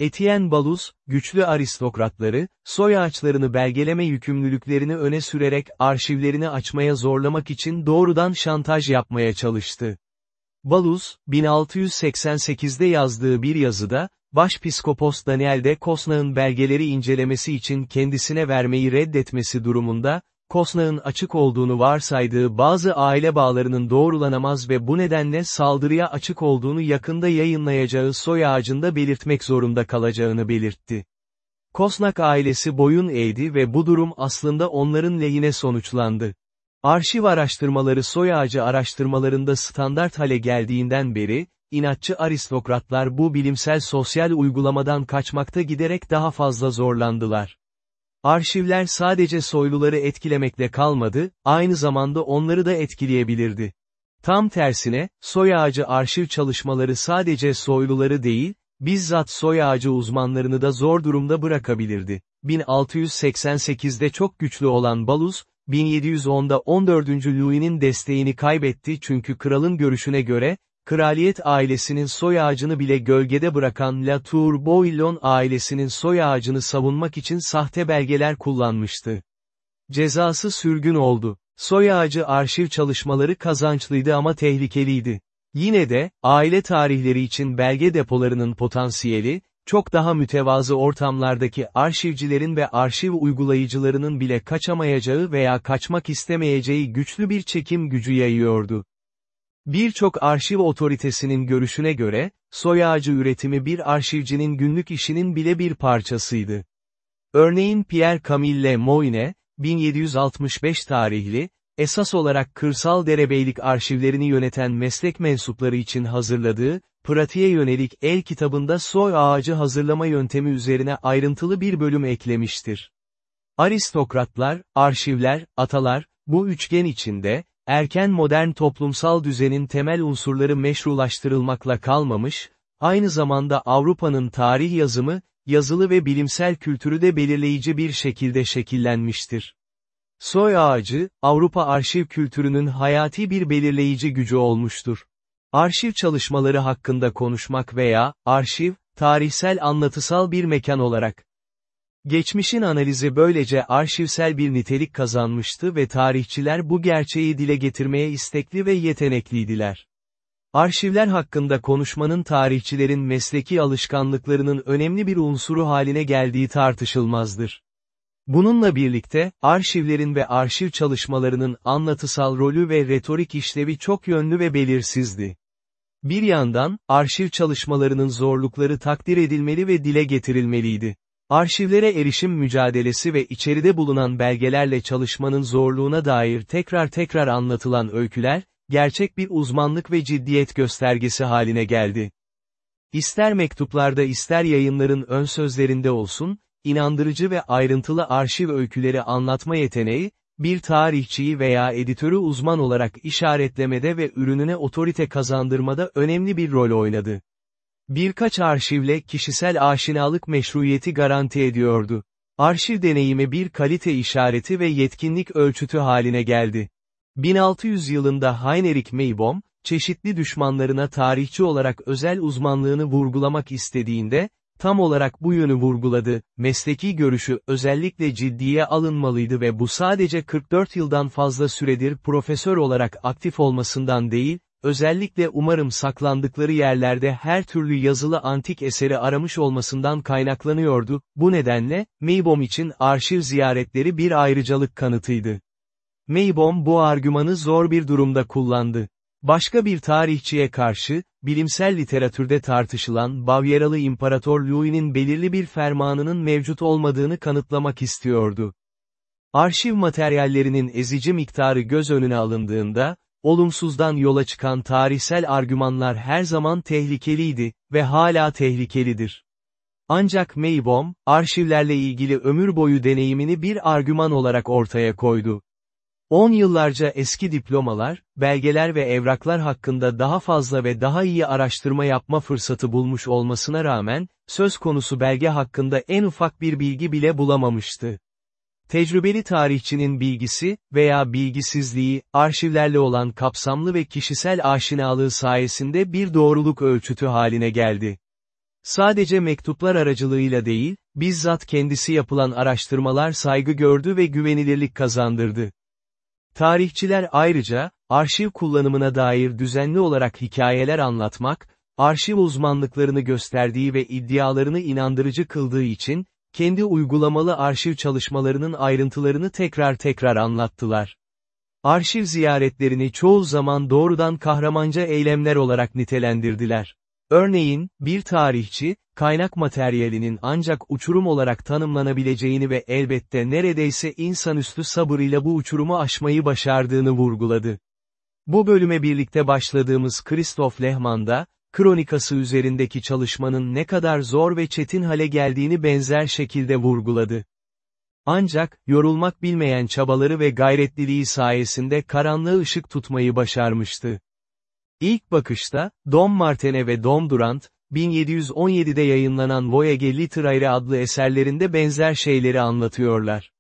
Etienne Balus, güçlü aristokratları, soy ağaçlarını belgeleme yükümlülüklerini öne sürerek arşivlerini açmaya zorlamak için doğrudan şantaj yapmaya çalıştı. Balus, 1688'de yazdığı bir yazıda, Başpiskopos Daniel de Kosna'nın belgeleri incelemesi için kendisine vermeyi reddetmesi durumunda, Kosna'nın açık olduğunu varsaydığı bazı aile bağlarının doğrulanamaz ve bu nedenle saldırıya açık olduğunu yakında yayınlayacağı soy ağacında belirtmek zorunda kalacağını belirtti. Kosnak ailesi boyun eğdi ve bu durum aslında onların lehine sonuçlandı. Arşiv araştırmaları soy ağacı araştırmalarında standart hale geldiğinden beri, inatçı aristokratlar bu bilimsel sosyal uygulamadan kaçmakta giderek daha fazla zorlandılar. Arşivler sadece soyluları etkilemekle kalmadı, aynı zamanda onları da etkileyebilirdi. Tam tersine, soy ağacı arşiv çalışmaları sadece soyluları değil, bizzat soy ağacı uzmanlarını da zor durumda bırakabilirdi. 1688'de çok güçlü olan Balus, 1710'da 14. Louis'nin desteğini kaybetti çünkü kralın görüşüne göre, kraliyet ailesinin soy ağacını bile gölgede bırakan La Tour Bouillon ailesinin soy ağacını savunmak için sahte belgeler kullanmıştı. Cezası sürgün oldu. Soy ağacı arşiv çalışmaları kazançlıydı ama tehlikeliydi. Yine de, aile tarihleri için belge depolarının potansiyeli, çok daha mütevazı ortamlardaki arşivcilerin ve arşiv uygulayıcılarının bile kaçamayacağı veya kaçmak istemeyeceği güçlü bir çekim gücü yayıyordu. Birçok arşiv otoritesinin görüşüne göre, soy ağacı üretimi bir arşivcinin günlük işinin bile bir parçasıydı. Örneğin Pierre Camille Moyne, 1765 tarihli, esas olarak kırsal derebeylik arşivlerini yöneten meslek mensupları için hazırladığı, pratiğe yönelik el kitabında soy ağacı hazırlama yöntemi üzerine ayrıntılı bir bölüm eklemiştir. Aristokratlar, arşivler, atalar, bu üçgen içinde, erken modern toplumsal düzenin temel unsurları meşrulaştırılmakla kalmamış, aynı zamanda Avrupa'nın tarih yazımı, yazılı ve bilimsel kültürü de belirleyici bir şekilde şekillenmiştir. Soy ağacı, Avrupa arşiv kültürünün hayati bir belirleyici gücü olmuştur. Arşiv çalışmaları hakkında konuşmak veya, arşiv, tarihsel anlatısal bir mekan olarak, Geçmişin analizi böylece arşivsel bir nitelik kazanmıştı ve tarihçiler bu gerçeği dile getirmeye istekli ve yetenekliydiler. Arşivler hakkında konuşmanın tarihçilerin mesleki alışkanlıklarının önemli bir unsuru haline geldiği tartışılmazdır. Bununla birlikte, arşivlerin ve arşiv çalışmalarının anlatısal rolü ve retorik işlevi çok yönlü ve belirsizdi. Bir yandan, arşiv çalışmalarının zorlukları takdir edilmeli ve dile getirilmeliydi. Arşivlere erişim mücadelesi ve içeride bulunan belgelerle çalışmanın zorluğuna dair tekrar tekrar anlatılan öyküler, gerçek bir uzmanlık ve ciddiyet göstergesi haline geldi. İster mektuplarda ister yayınların ön sözlerinde olsun, inandırıcı ve ayrıntılı arşiv öyküleri anlatma yeteneği, bir tarihçiyi veya editörü uzman olarak işaretlemede ve ürününe otorite kazandırmada önemli bir rol oynadı. Birkaç arşivle kişisel aşinalık meşruiyeti garanti ediyordu. Arşiv deneyimi bir kalite işareti ve yetkinlik ölçütü haline geldi. 1600 yılında Heinrich Maybaum, çeşitli düşmanlarına tarihçi olarak özel uzmanlığını vurgulamak istediğinde, tam olarak bu yönü vurguladı, mesleki görüşü özellikle ciddiye alınmalıydı ve bu sadece 44 yıldan fazla süredir profesör olarak aktif olmasından değil, özellikle umarım saklandıkları yerlerde her türlü yazılı antik eseri aramış olmasından kaynaklanıyordu, bu nedenle, Maybaum için arşiv ziyaretleri bir ayrıcalık kanıtıydı. Maybaum bu argümanı zor bir durumda kullandı. Başka bir tarihçiye karşı, bilimsel literatürde tartışılan Bavyeralı İmparator Louis'nin belirli bir fermanının mevcut olmadığını kanıtlamak istiyordu. Arşiv materyallerinin ezici miktarı göz önüne alındığında, olumsuzdan yola çıkan tarihsel argümanlar her zaman tehlikeliydi ve hala tehlikelidir. Ancak Maybaum, arşivlerle ilgili ömür boyu deneyimini bir argüman olarak ortaya koydu. 10 yıllarca eski diplomalar, belgeler ve evraklar hakkında daha fazla ve daha iyi araştırma yapma fırsatı bulmuş olmasına rağmen, söz konusu belge hakkında en ufak bir bilgi bile bulamamıştı. Tecrübeli tarihçinin bilgisi veya bilgisizliği, arşivlerle olan kapsamlı ve kişisel aşinalığı sayesinde bir doğruluk ölçütü haline geldi. Sadece mektuplar aracılığıyla değil, bizzat kendisi yapılan araştırmalar saygı gördü ve güvenilirlik kazandırdı. Tarihçiler ayrıca, arşiv kullanımına dair düzenli olarak hikayeler anlatmak, arşiv uzmanlıklarını gösterdiği ve iddialarını inandırıcı kıldığı için, kendi uygulamalı arşiv çalışmalarının ayrıntılarını tekrar tekrar anlattılar. Arşiv ziyaretlerini çoğu zaman doğrudan kahramanca eylemler olarak nitelendirdiler. Örneğin, bir tarihçi, kaynak materyalinin ancak uçurum olarak tanımlanabileceğini ve elbette neredeyse insanüstü sabırıyla bu uçurumu aşmayı başardığını vurguladı. Bu bölüme birlikte başladığımız Christoph Lehmann'da, kronikası üzerindeki çalışmanın ne kadar zor ve çetin hale geldiğini benzer şekilde vurguladı. Ancak, yorulmak bilmeyen çabaları ve gayretliliği sayesinde karanlığı ışık tutmayı başarmıştı. İlk bakışta, Dom Martene ve Dom Durant, 1717'de yayınlanan Voyage Literaire adlı eserlerinde benzer şeyleri anlatıyorlar.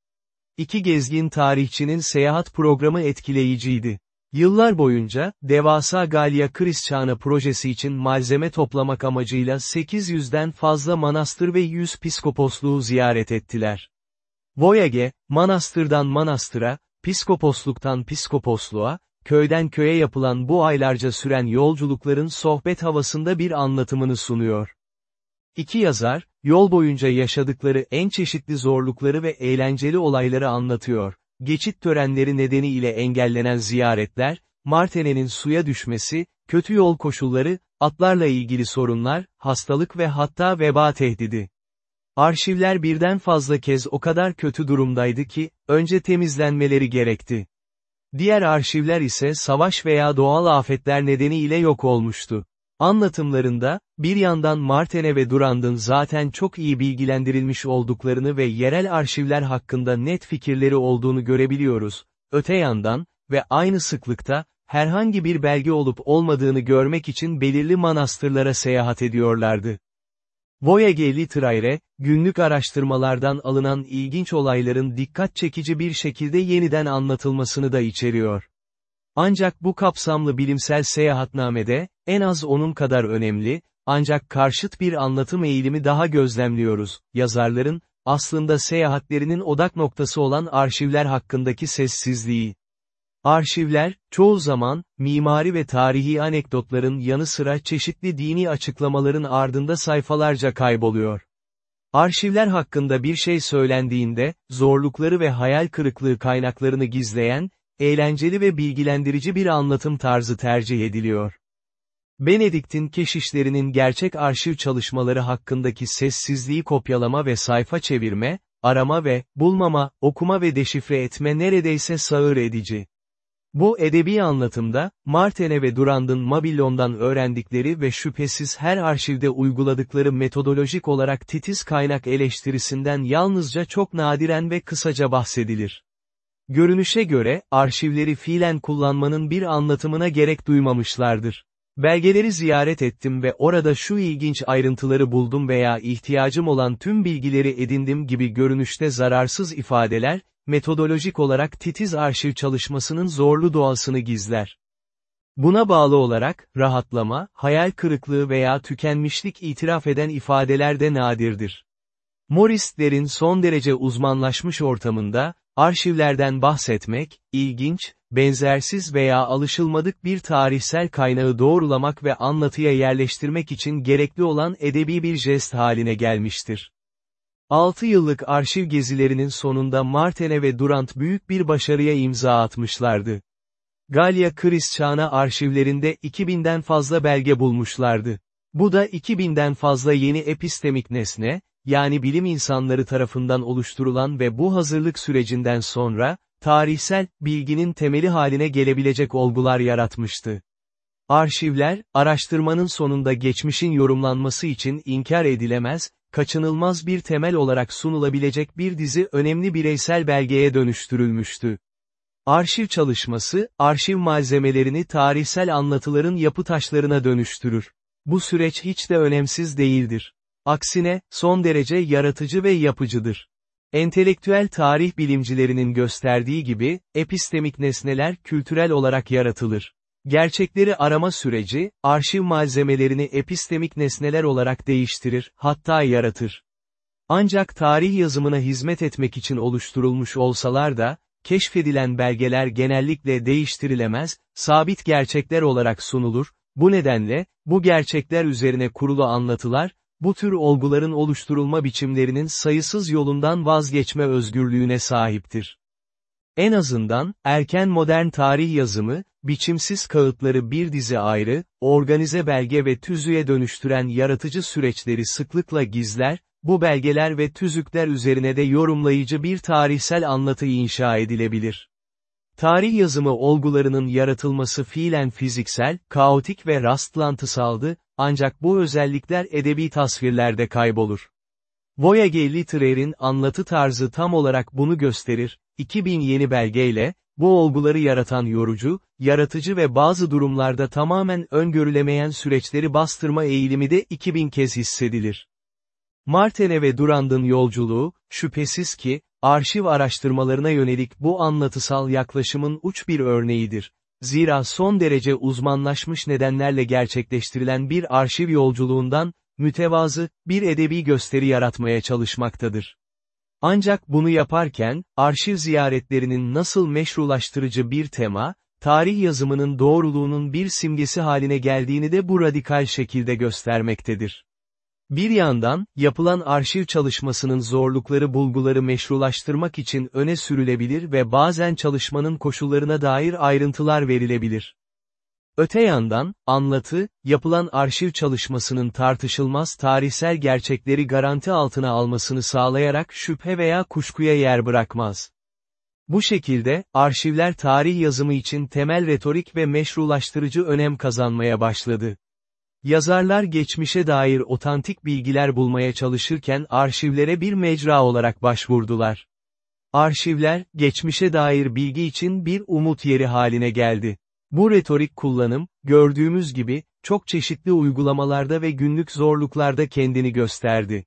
İki gezgin tarihçinin seyahat programı etkileyiciydi. Yıllar boyunca, devasa Galya Christiana projesi için malzeme toplamak amacıyla 800'den fazla manastır ve 100 piskoposluğu ziyaret ettiler. Voyage, manastırdan manastıra, piskoposluktan piskoposluğa, köyden köye yapılan bu aylarca süren yolculukların sohbet havasında bir anlatımını sunuyor. İki yazar, yol boyunca yaşadıkları en çeşitli zorlukları ve eğlenceli olayları anlatıyor. Geçit törenleri nedeniyle engellenen ziyaretler, Martene'nin suya düşmesi, kötü yol koşulları, atlarla ilgili sorunlar, hastalık ve hatta veba tehdidi. Arşivler birden fazla kez o kadar kötü durumdaydı ki, önce temizlenmeleri gerekti. Diğer arşivler ise savaş veya doğal afetler nedeniyle yok olmuştu. Anlatımlarında, bir yandan Martene ve Durand'ın zaten çok iyi bilgilendirilmiş olduklarını ve yerel arşivler hakkında net fikirleri olduğunu görebiliyoruz, öte yandan, ve aynı sıklıkta, herhangi bir belge olup olmadığını görmek için belirli manastırlara seyahat ediyorlardı. Voyage Literaire, günlük araştırmalardan alınan ilginç olayların dikkat çekici bir şekilde yeniden anlatılmasını da içeriyor. Ancak bu kapsamlı bilimsel seyahatnamede, en az onun kadar önemli, ancak karşıt bir anlatım eğilimi daha gözlemliyoruz, yazarların, aslında seyahatlerinin odak noktası olan arşivler hakkındaki sessizliği. Arşivler, çoğu zaman, mimari ve tarihi anekdotların yanı sıra çeşitli dini açıklamaların ardında sayfalarca kayboluyor. Arşivler hakkında bir şey söylendiğinde, zorlukları ve hayal kırıklığı kaynaklarını gizleyen, eğlenceli ve bilgilendirici bir anlatım tarzı tercih ediliyor. Benedikt'in keşişlerinin gerçek arşiv çalışmaları hakkındaki sessizliği kopyalama ve sayfa çevirme, arama ve, bulmama, okuma ve deşifre etme neredeyse sağır edici. Bu edebi anlatımda, Martene ve Durand'ın Mabillon'dan öğrendikleri ve şüphesiz her arşivde uyguladıkları metodolojik olarak titiz kaynak eleştirisinden yalnızca çok nadiren ve kısaca bahsedilir. Görünüşe göre, arşivleri fiilen kullanmanın bir anlatımına gerek duymamışlardır. Belgeleri ziyaret ettim ve orada şu ilginç ayrıntıları buldum veya ihtiyacım olan tüm bilgileri edindim gibi görünüşte zararsız ifadeler, metodolojik olarak titiz arşiv çalışmasının zorlu doğasını gizler. Buna bağlı olarak, rahatlama, hayal kırıklığı veya tükenmişlik itiraf eden ifadeler de nadirdir. Moristlerin son derece uzmanlaşmış ortamında, arşivlerden bahsetmek, ilginç, benzersiz veya alışılmadık bir tarihsel kaynağı doğrulamak ve anlatıya yerleştirmek için gerekli olan edebi bir jest haline gelmiştir. 6 yıllık arşiv gezilerinin sonunda Martene ve Durant büyük bir başarıya imza atmışlardı. Galya Christiana arşivlerinde 2000'den fazla belge bulmuşlardı. Bu da 2000'den fazla yeni epistemik nesne, yani bilim insanları tarafından oluşturulan ve bu hazırlık sürecinden sonra, tarihsel, bilginin temeli haline gelebilecek olgular yaratmıştı. Arşivler, araştırmanın sonunda geçmişin yorumlanması için inkar edilemez, kaçınılmaz bir temel olarak sunulabilecek bir dizi önemli bireysel belgeye dönüştürülmüştü. Arşiv çalışması, arşiv malzemelerini tarihsel anlatıların yapı taşlarına dönüştürür. Bu süreç hiç de önemsiz değildir. Aksine, son derece yaratıcı ve yapıcıdır. Entelektüel tarih bilimcilerinin gösterdiği gibi, epistemik nesneler kültürel olarak yaratılır. Gerçekleri arama süreci, arşiv malzemelerini epistemik nesneler olarak değiştirir, hatta yaratır. Ancak tarih yazımına hizmet etmek için oluşturulmuş olsalar da, keşfedilen belgeler genellikle değiştirilemez, sabit gerçekler olarak sunulur, bu nedenle, bu gerçekler üzerine kurulu anlatılar, bu tür olguların oluşturulma biçimlerinin sayısız yolundan vazgeçme özgürlüğüne sahiptir. En azından, erken modern tarih yazımı, biçimsiz kağıtları bir dizi ayrı, organize belge ve tüzüğe dönüştüren yaratıcı süreçleri sıklıkla gizler, bu belgeler ve tüzükler üzerine de yorumlayıcı bir tarihsel anlatı inşa edilebilir. Tarih yazımı olgularının yaratılması fiilen fiziksel, kaotik ve rastlantısaldı, ancak bu özellikler edebi tasvirlerde kaybolur. Voyage Literaire'in anlatı tarzı tam olarak bunu gösterir, 2000 yeni belgeyle, bu olguları yaratan yorucu, yaratıcı ve bazı durumlarda tamamen öngörülemeyen süreçleri bastırma eğilimi de 2000 kez hissedilir. Martene ve Durand'ın yolculuğu, şüphesiz ki, arşiv araştırmalarına yönelik bu anlatısal yaklaşımın uç bir örneğidir. Zira son derece uzmanlaşmış nedenlerle gerçekleştirilen bir arşiv yolculuğundan, mütevazı, bir edebi gösteri yaratmaya çalışmaktadır. Ancak bunu yaparken, arşiv ziyaretlerinin nasıl meşrulaştırıcı bir tema, tarih yazımının doğruluğunun bir simgesi haline geldiğini de bu radikal şekilde göstermektedir. Bir yandan, yapılan arşiv çalışmasının zorlukları bulguları meşrulaştırmak için öne sürülebilir ve bazen çalışmanın koşullarına dair ayrıntılar verilebilir. Öte yandan, anlatı, yapılan arşiv çalışmasının tartışılmaz tarihsel gerçekleri garanti altına almasını sağlayarak şüphe veya kuşkuya yer bırakmaz. Bu şekilde, arşivler tarih yazımı için temel retorik ve meşrulaştırıcı önem kazanmaya başladı. Yazarlar geçmişe dair otantik bilgiler bulmaya çalışırken arşivlere bir mecra olarak başvurdular. Arşivler, geçmişe dair bilgi için bir umut yeri haline geldi. Bu retorik kullanım, gördüğümüz gibi, çok çeşitli uygulamalarda ve günlük zorluklarda kendini gösterdi.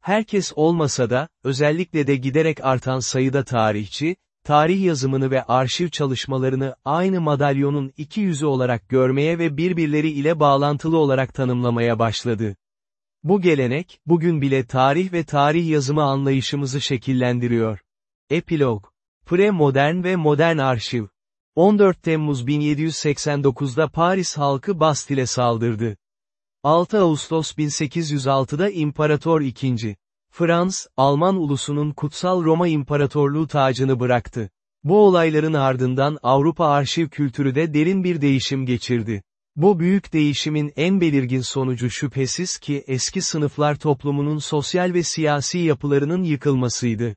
Herkes olmasa da, özellikle de giderek artan sayıda tarihçi, tarih yazımını ve arşiv çalışmalarını aynı madalyonun iki yüzü olarak görmeye ve birbirleri ile bağlantılı olarak tanımlamaya başladı. Bu gelenek, bugün bile tarih ve tarih yazımı anlayışımızı şekillendiriyor. Epilog. Pre-modern ve modern arşiv. 14 Temmuz 1789'da Paris halkı Bastille saldırdı. 6 Ağustos 1806'da İmparator II. Frans, Alman ulusunun Kutsal Roma İmparatorluğu tacını bıraktı. Bu olayların ardından Avrupa arşiv kültürü de derin bir değişim geçirdi. Bu büyük değişimin en belirgin sonucu şüphesiz ki eski sınıflar toplumunun sosyal ve siyasi yapılarının yıkılmasıydı.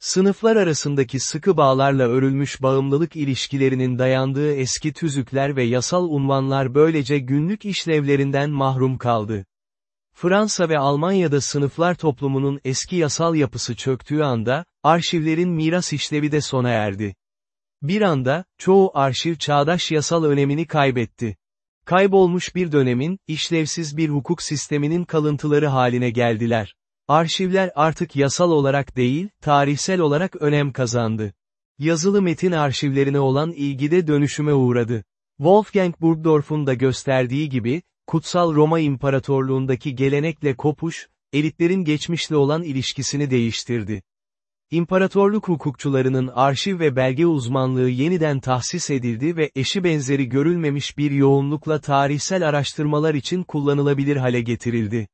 Sınıflar arasındaki sıkı bağlarla örülmüş bağımlılık ilişkilerinin dayandığı eski tüzükler ve yasal unvanlar böylece günlük işlevlerinden mahrum kaldı. Fransa ve Almanya'da sınıflar toplumunun eski yasal yapısı çöktüğü anda, arşivlerin miras işlevi de sona erdi. Bir anda, çoğu arşiv çağdaş yasal önemini kaybetti. Kaybolmuş bir dönemin, işlevsiz bir hukuk sisteminin kalıntıları haline geldiler. Arşivler artık yasal olarak değil, tarihsel olarak önem kazandı. Yazılı metin arşivlerine olan ilgide dönüşüme uğradı. Wolfgang Burgdorf'un da gösterdiği gibi, Kutsal Roma İmparatorluğundaki gelenekle kopuş, elitlerin geçmişle olan ilişkisini değiştirdi. İmparatorluk hukukçularının arşiv ve belge uzmanlığı yeniden tahsis edildi ve eşi benzeri görülmemiş bir yoğunlukla tarihsel araştırmalar için kullanılabilir hale getirildi.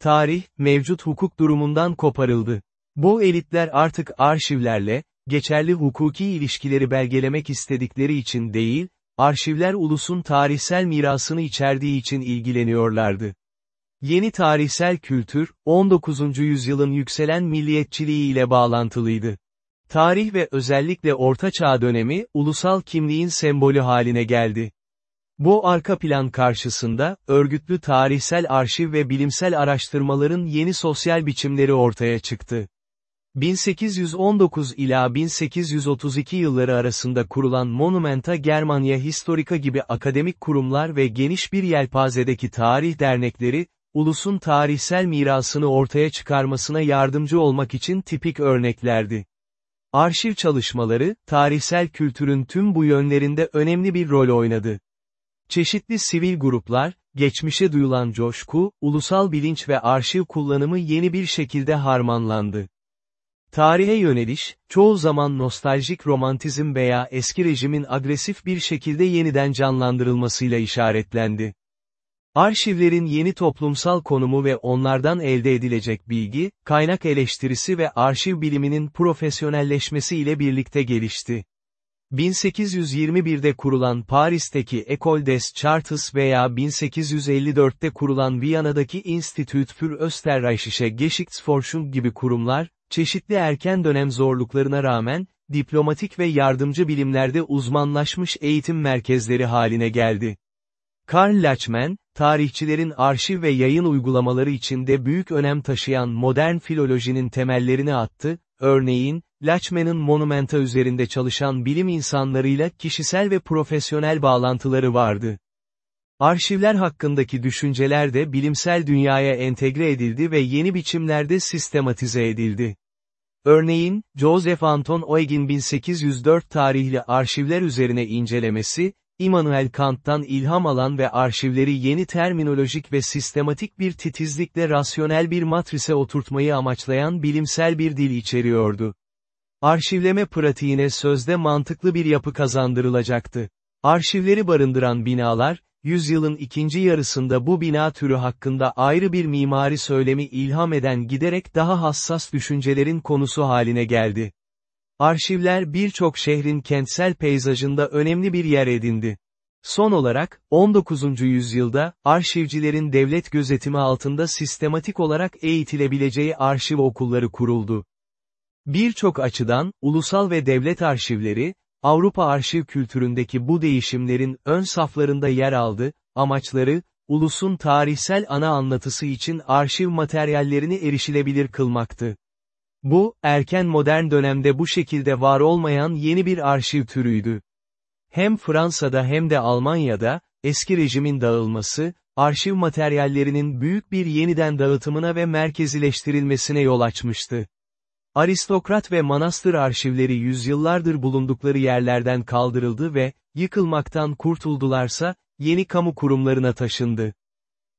Tarih, mevcut hukuk durumundan koparıldı. Bu elitler artık arşivlerle, geçerli hukuki ilişkileri belgelemek istedikleri için değil, arşivler ulusun tarihsel mirasını içerdiği için ilgileniyorlardı. Yeni tarihsel kültür, 19. yüzyılın yükselen milliyetçiliği ile bağlantılıydı. Tarih ve özellikle Orta Çağ dönemi, ulusal kimliğin sembolü haline geldi. Bu arka plan karşısında, örgütlü tarihsel arşiv ve bilimsel araştırmaların yeni sosyal biçimleri ortaya çıktı. 1819 ila 1832 yılları arasında kurulan Monumenta Germania Historica gibi akademik kurumlar ve geniş bir yelpazedeki tarih dernekleri, ulusun tarihsel mirasını ortaya çıkarmasına yardımcı olmak için tipik örneklerdi. Arşiv çalışmaları, tarihsel kültürün tüm bu yönlerinde önemli bir rol oynadı. Çeşitli sivil gruplar, geçmişe duyulan coşku, ulusal bilinç ve arşiv kullanımı yeni bir şekilde harmanlandı. Tarihe yöneliş, çoğu zaman nostaljik romantizm veya eski rejimin agresif bir şekilde yeniden canlandırılmasıyla işaretlendi. Arşivlerin yeni toplumsal konumu ve onlardan elde edilecek bilgi, kaynak eleştirisi ve arşiv biliminin profesyonelleşmesi ile birlikte gelişti. 1821'de kurulan Paris'teki École des Chartes veya 1854'te kurulan Viyana'daki Institut für Österreichische Geschichtsforschung gibi kurumlar, çeşitli erken dönem zorluklarına rağmen, diplomatik ve yardımcı bilimlerde uzmanlaşmış eğitim merkezleri haline geldi. Karl Lachmann, tarihçilerin arşiv ve yayın uygulamaları içinde büyük önem taşıyan modern filolojinin temellerini attı, örneğin, Lachmann'ın Monumenta üzerinde çalışan bilim insanlarıyla kişisel ve profesyonel bağlantıları vardı. Arşivler hakkındaki düşünceler de bilimsel dünyaya entegre edildi ve yeni biçimlerde sistematize edildi. Örneğin, Joseph Anton Oegin 1804 tarihli arşivler üzerine incelemesi, Immanuel Kant'tan ilham alan ve arşivleri yeni terminolojik ve sistematik bir titizlikle rasyonel bir matrise oturtmayı amaçlayan bilimsel bir dil içeriyordu. Arşivleme pratiğine sözde mantıklı bir yapı kazandırılacaktı. Arşivleri barındıran binalar, yüzyılın ikinci yarısında bu bina türü hakkında ayrı bir mimari söylemi ilham eden giderek daha hassas düşüncelerin konusu haline geldi. Arşivler birçok şehrin kentsel peyzajında önemli bir yer edindi. Son olarak, 19. yüzyılda, arşivcilerin devlet gözetimi altında sistematik olarak eğitilebileceği arşiv okulları kuruldu. Birçok açıdan, ulusal ve devlet arşivleri, Avrupa arşiv kültüründeki bu değişimlerin ön saflarında yer aldı, amaçları, ulusun tarihsel ana anlatısı için arşiv materyallerini erişilebilir kılmaktı. Bu, erken modern dönemde bu şekilde var olmayan yeni bir arşiv türüydü. Hem Fransa'da hem de Almanya'da, eski rejimin dağılması, arşiv materyallerinin büyük bir yeniden dağıtımına ve merkezileştirilmesine yol açmıştı. Aristokrat ve manastır arşivleri yüzyıllardır bulundukları yerlerden kaldırıldı ve, yıkılmaktan kurtuldularsa, yeni kamu kurumlarına taşındı.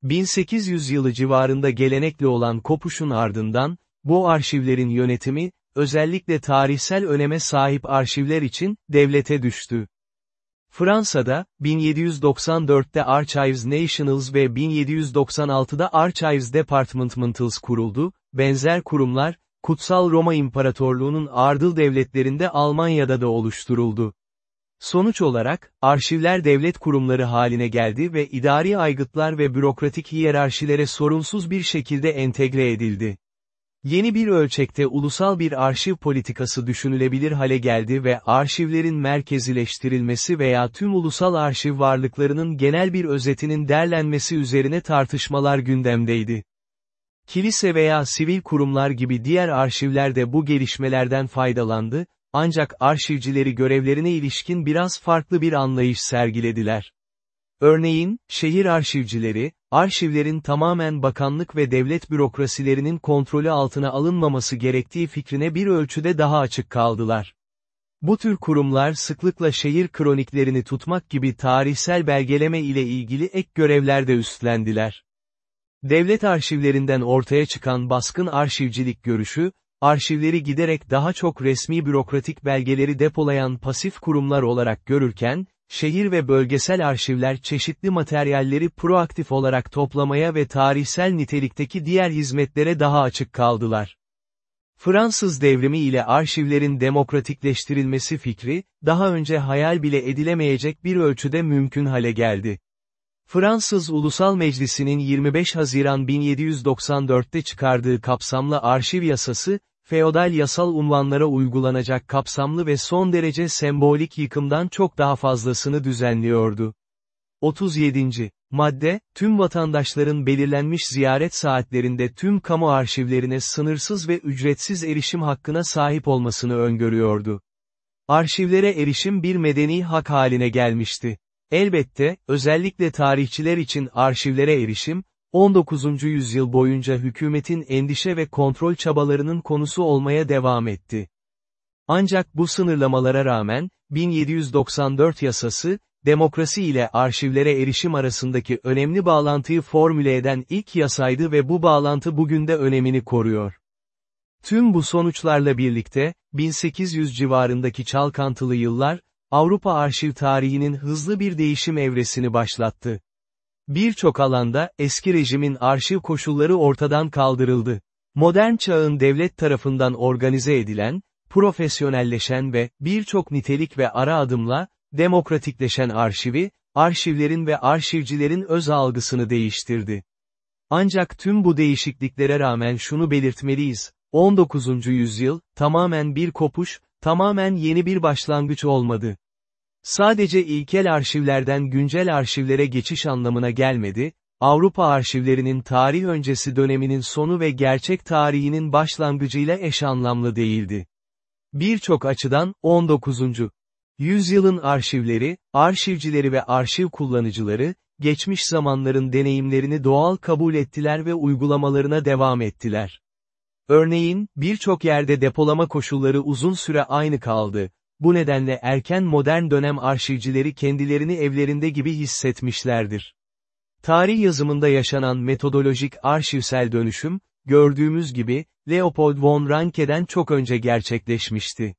1800 yılı civarında gelenekli olan kopuşun ardından, bu arşivlerin yönetimi, özellikle tarihsel öneme sahip arşivler için, devlete düştü. Fransa'da, 1794'te Archives Nationals ve 1796'da Archives Departmentals kuruldu, benzer kurumlar, Kutsal Roma İmparatorluğu'nun ardıl devletlerinde Almanya'da da oluşturuldu. Sonuç olarak, arşivler devlet kurumları haline geldi ve idari aygıtlar ve bürokratik hiyerarşilere sorunsuz bir şekilde entegre edildi. Yeni bir ölçekte ulusal bir arşiv politikası düşünülebilir hale geldi ve arşivlerin merkezileştirilmesi veya tüm ulusal arşiv varlıklarının genel bir özetinin derlenmesi üzerine tartışmalar gündemdeydi. Kilise veya sivil kurumlar gibi diğer arşivler de bu gelişmelerden faydalandı, ancak arşivcileri görevlerine ilişkin biraz farklı bir anlayış sergilediler. Örneğin, şehir arşivcileri, arşivlerin tamamen bakanlık ve devlet bürokrasilerinin kontrolü altına alınmaması gerektiği fikrine bir ölçüde daha açık kaldılar. Bu tür kurumlar sıklıkla şehir kroniklerini tutmak gibi tarihsel belgeleme ile ilgili ek görevler de üstlendiler. Devlet arşivlerinden ortaya çıkan baskın arşivcilik görüşü, arşivleri giderek daha çok resmi bürokratik belgeleri depolayan pasif kurumlar olarak görürken, şehir ve bölgesel arşivler çeşitli materyalleri proaktif olarak toplamaya ve tarihsel nitelikteki diğer hizmetlere daha açık kaldılar. Fransız devrimi ile arşivlerin demokratikleştirilmesi fikri, daha önce hayal bile edilemeyecek bir ölçüde mümkün hale geldi. Fransız Ulusal Meclisi'nin 25 Haziran 1794'te çıkardığı kapsamlı arşiv yasası, feodal yasal unvanlara uygulanacak kapsamlı ve son derece sembolik yıkımdan çok daha fazlasını düzenliyordu. 37. Madde, tüm vatandaşların belirlenmiş ziyaret saatlerinde tüm kamu arşivlerine sınırsız ve ücretsiz erişim hakkına sahip olmasını öngörüyordu. Arşivlere erişim bir medeni hak haline gelmişti. Elbette, özellikle tarihçiler için arşivlere erişim, 19. yüzyıl boyunca hükümetin endişe ve kontrol çabalarının konusu olmaya devam etti. Ancak bu sınırlamalara rağmen, 1794 yasası, demokrasi ile arşivlere erişim arasındaki önemli bağlantıyı formüle eden ilk yasaydı ve bu bağlantı bugün de önemini koruyor. Tüm bu sonuçlarla birlikte, 1800 civarındaki çalkantılı yıllar, Avrupa arşiv tarihinin hızlı bir değişim evresini başlattı. Birçok alanda, eski rejimin arşiv koşulları ortadan kaldırıldı. Modern çağın devlet tarafından organize edilen, profesyonelleşen ve, birçok nitelik ve ara adımla, demokratikleşen arşivi, arşivlerin ve arşivcilerin öz algısını değiştirdi. Ancak tüm bu değişikliklere rağmen şunu belirtmeliyiz, 19. yüzyıl, tamamen bir kopuş, tamamen yeni bir başlangıç olmadı. Sadece ilkel arşivlerden güncel arşivlere geçiş anlamına gelmedi, Avrupa arşivlerinin tarih öncesi döneminin sonu ve gerçek tarihinin başlangıcıyla eş anlamlı değildi. Birçok açıdan, 19. yüzyılın arşivleri, arşivcileri ve arşiv kullanıcıları, geçmiş zamanların deneyimlerini doğal kabul ettiler ve uygulamalarına devam ettiler. Örneğin, birçok yerde depolama koşulları uzun süre aynı kaldı, bu nedenle erken modern dönem arşivcileri kendilerini evlerinde gibi hissetmişlerdir. Tarih yazımında yaşanan metodolojik arşivsel dönüşüm, gördüğümüz gibi, Leopold von Ranke'den çok önce gerçekleşmişti.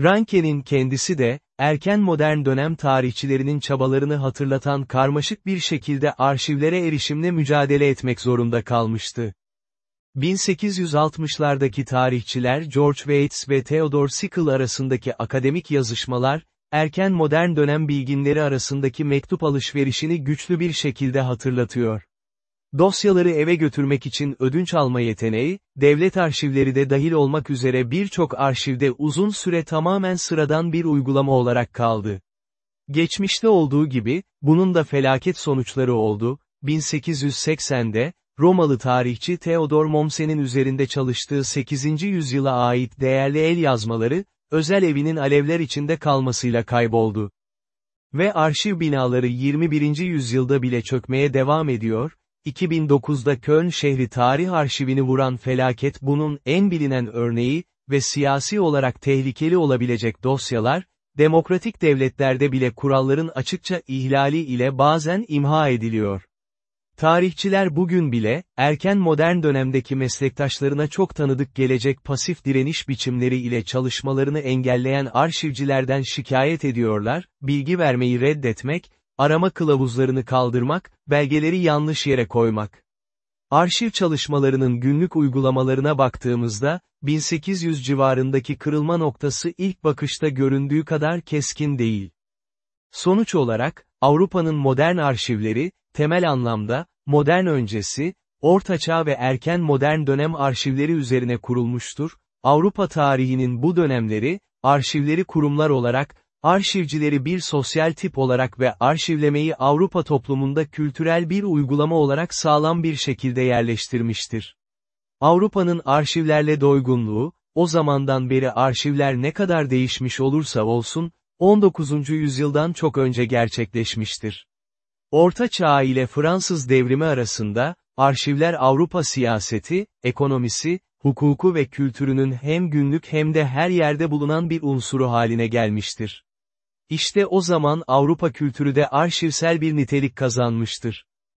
Ranke'nin kendisi de, erken modern dönem tarihçilerinin çabalarını hatırlatan karmaşık bir şekilde arşivlere erişimle mücadele etmek zorunda kalmıştı. 1860'lardaki tarihçiler George Waits ve Theodore Sickle arasındaki akademik yazışmalar, erken modern dönem bilginleri arasındaki mektup alışverişini güçlü bir şekilde hatırlatıyor. Dosyaları eve götürmek için ödünç alma yeteneği, devlet arşivleri de dahil olmak üzere birçok arşivde uzun süre tamamen sıradan bir uygulama olarak kaldı. Geçmişte olduğu gibi, bunun da felaket sonuçları oldu, 1880'de, Romalı tarihçi Theodor Mommsen'in üzerinde çalıştığı 8. yüzyıla ait değerli el yazmaları, özel evinin alevler içinde kalmasıyla kayboldu. Ve arşiv binaları 21. yüzyılda bile çökmeye devam ediyor, 2009'da Köln şehri tarih arşivini vuran felaket bunun en bilinen örneği ve siyasi olarak tehlikeli olabilecek dosyalar, demokratik devletlerde bile kuralların açıkça ihlali ile bazen imha ediliyor. Tarihçiler bugün bile, erken modern dönemdeki meslektaşlarına çok tanıdık gelecek pasif direniş biçimleri ile çalışmalarını engelleyen arşivcilerden şikayet ediyorlar, bilgi vermeyi reddetmek, arama kılavuzlarını kaldırmak, belgeleri yanlış yere koymak. Arşiv çalışmalarının günlük uygulamalarına baktığımızda, 1800 civarındaki kırılma noktası ilk bakışta göründüğü kadar keskin değil. Sonuç olarak, Avrupa'nın modern arşivleri, temel anlamda, modern öncesi, ortaçağ ve erken modern dönem arşivleri üzerine kurulmuştur, Avrupa tarihinin bu dönemleri, arşivleri kurumlar olarak, arşivcileri bir sosyal tip olarak ve arşivlemeyi Avrupa toplumunda kültürel bir uygulama olarak sağlam bir şekilde yerleştirmiştir. Avrupa'nın arşivlerle doygunluğu, o zamandan beri arşivler ne kadar değişmiş olursa olsun, 19. yüzyıldan çok önce gerçekleşmiştir. Orta Çağ ile Fransız devrimi arasında, arşivler Avrupa siyaseti, ekonomisi, hukuku ve kültürünün hem günlük hem de her yerde bulunan bir unsuru haline gelmiştir. İşte o zaman Avrupa kültürü de arşivsel bir nitelik kazanmıştır.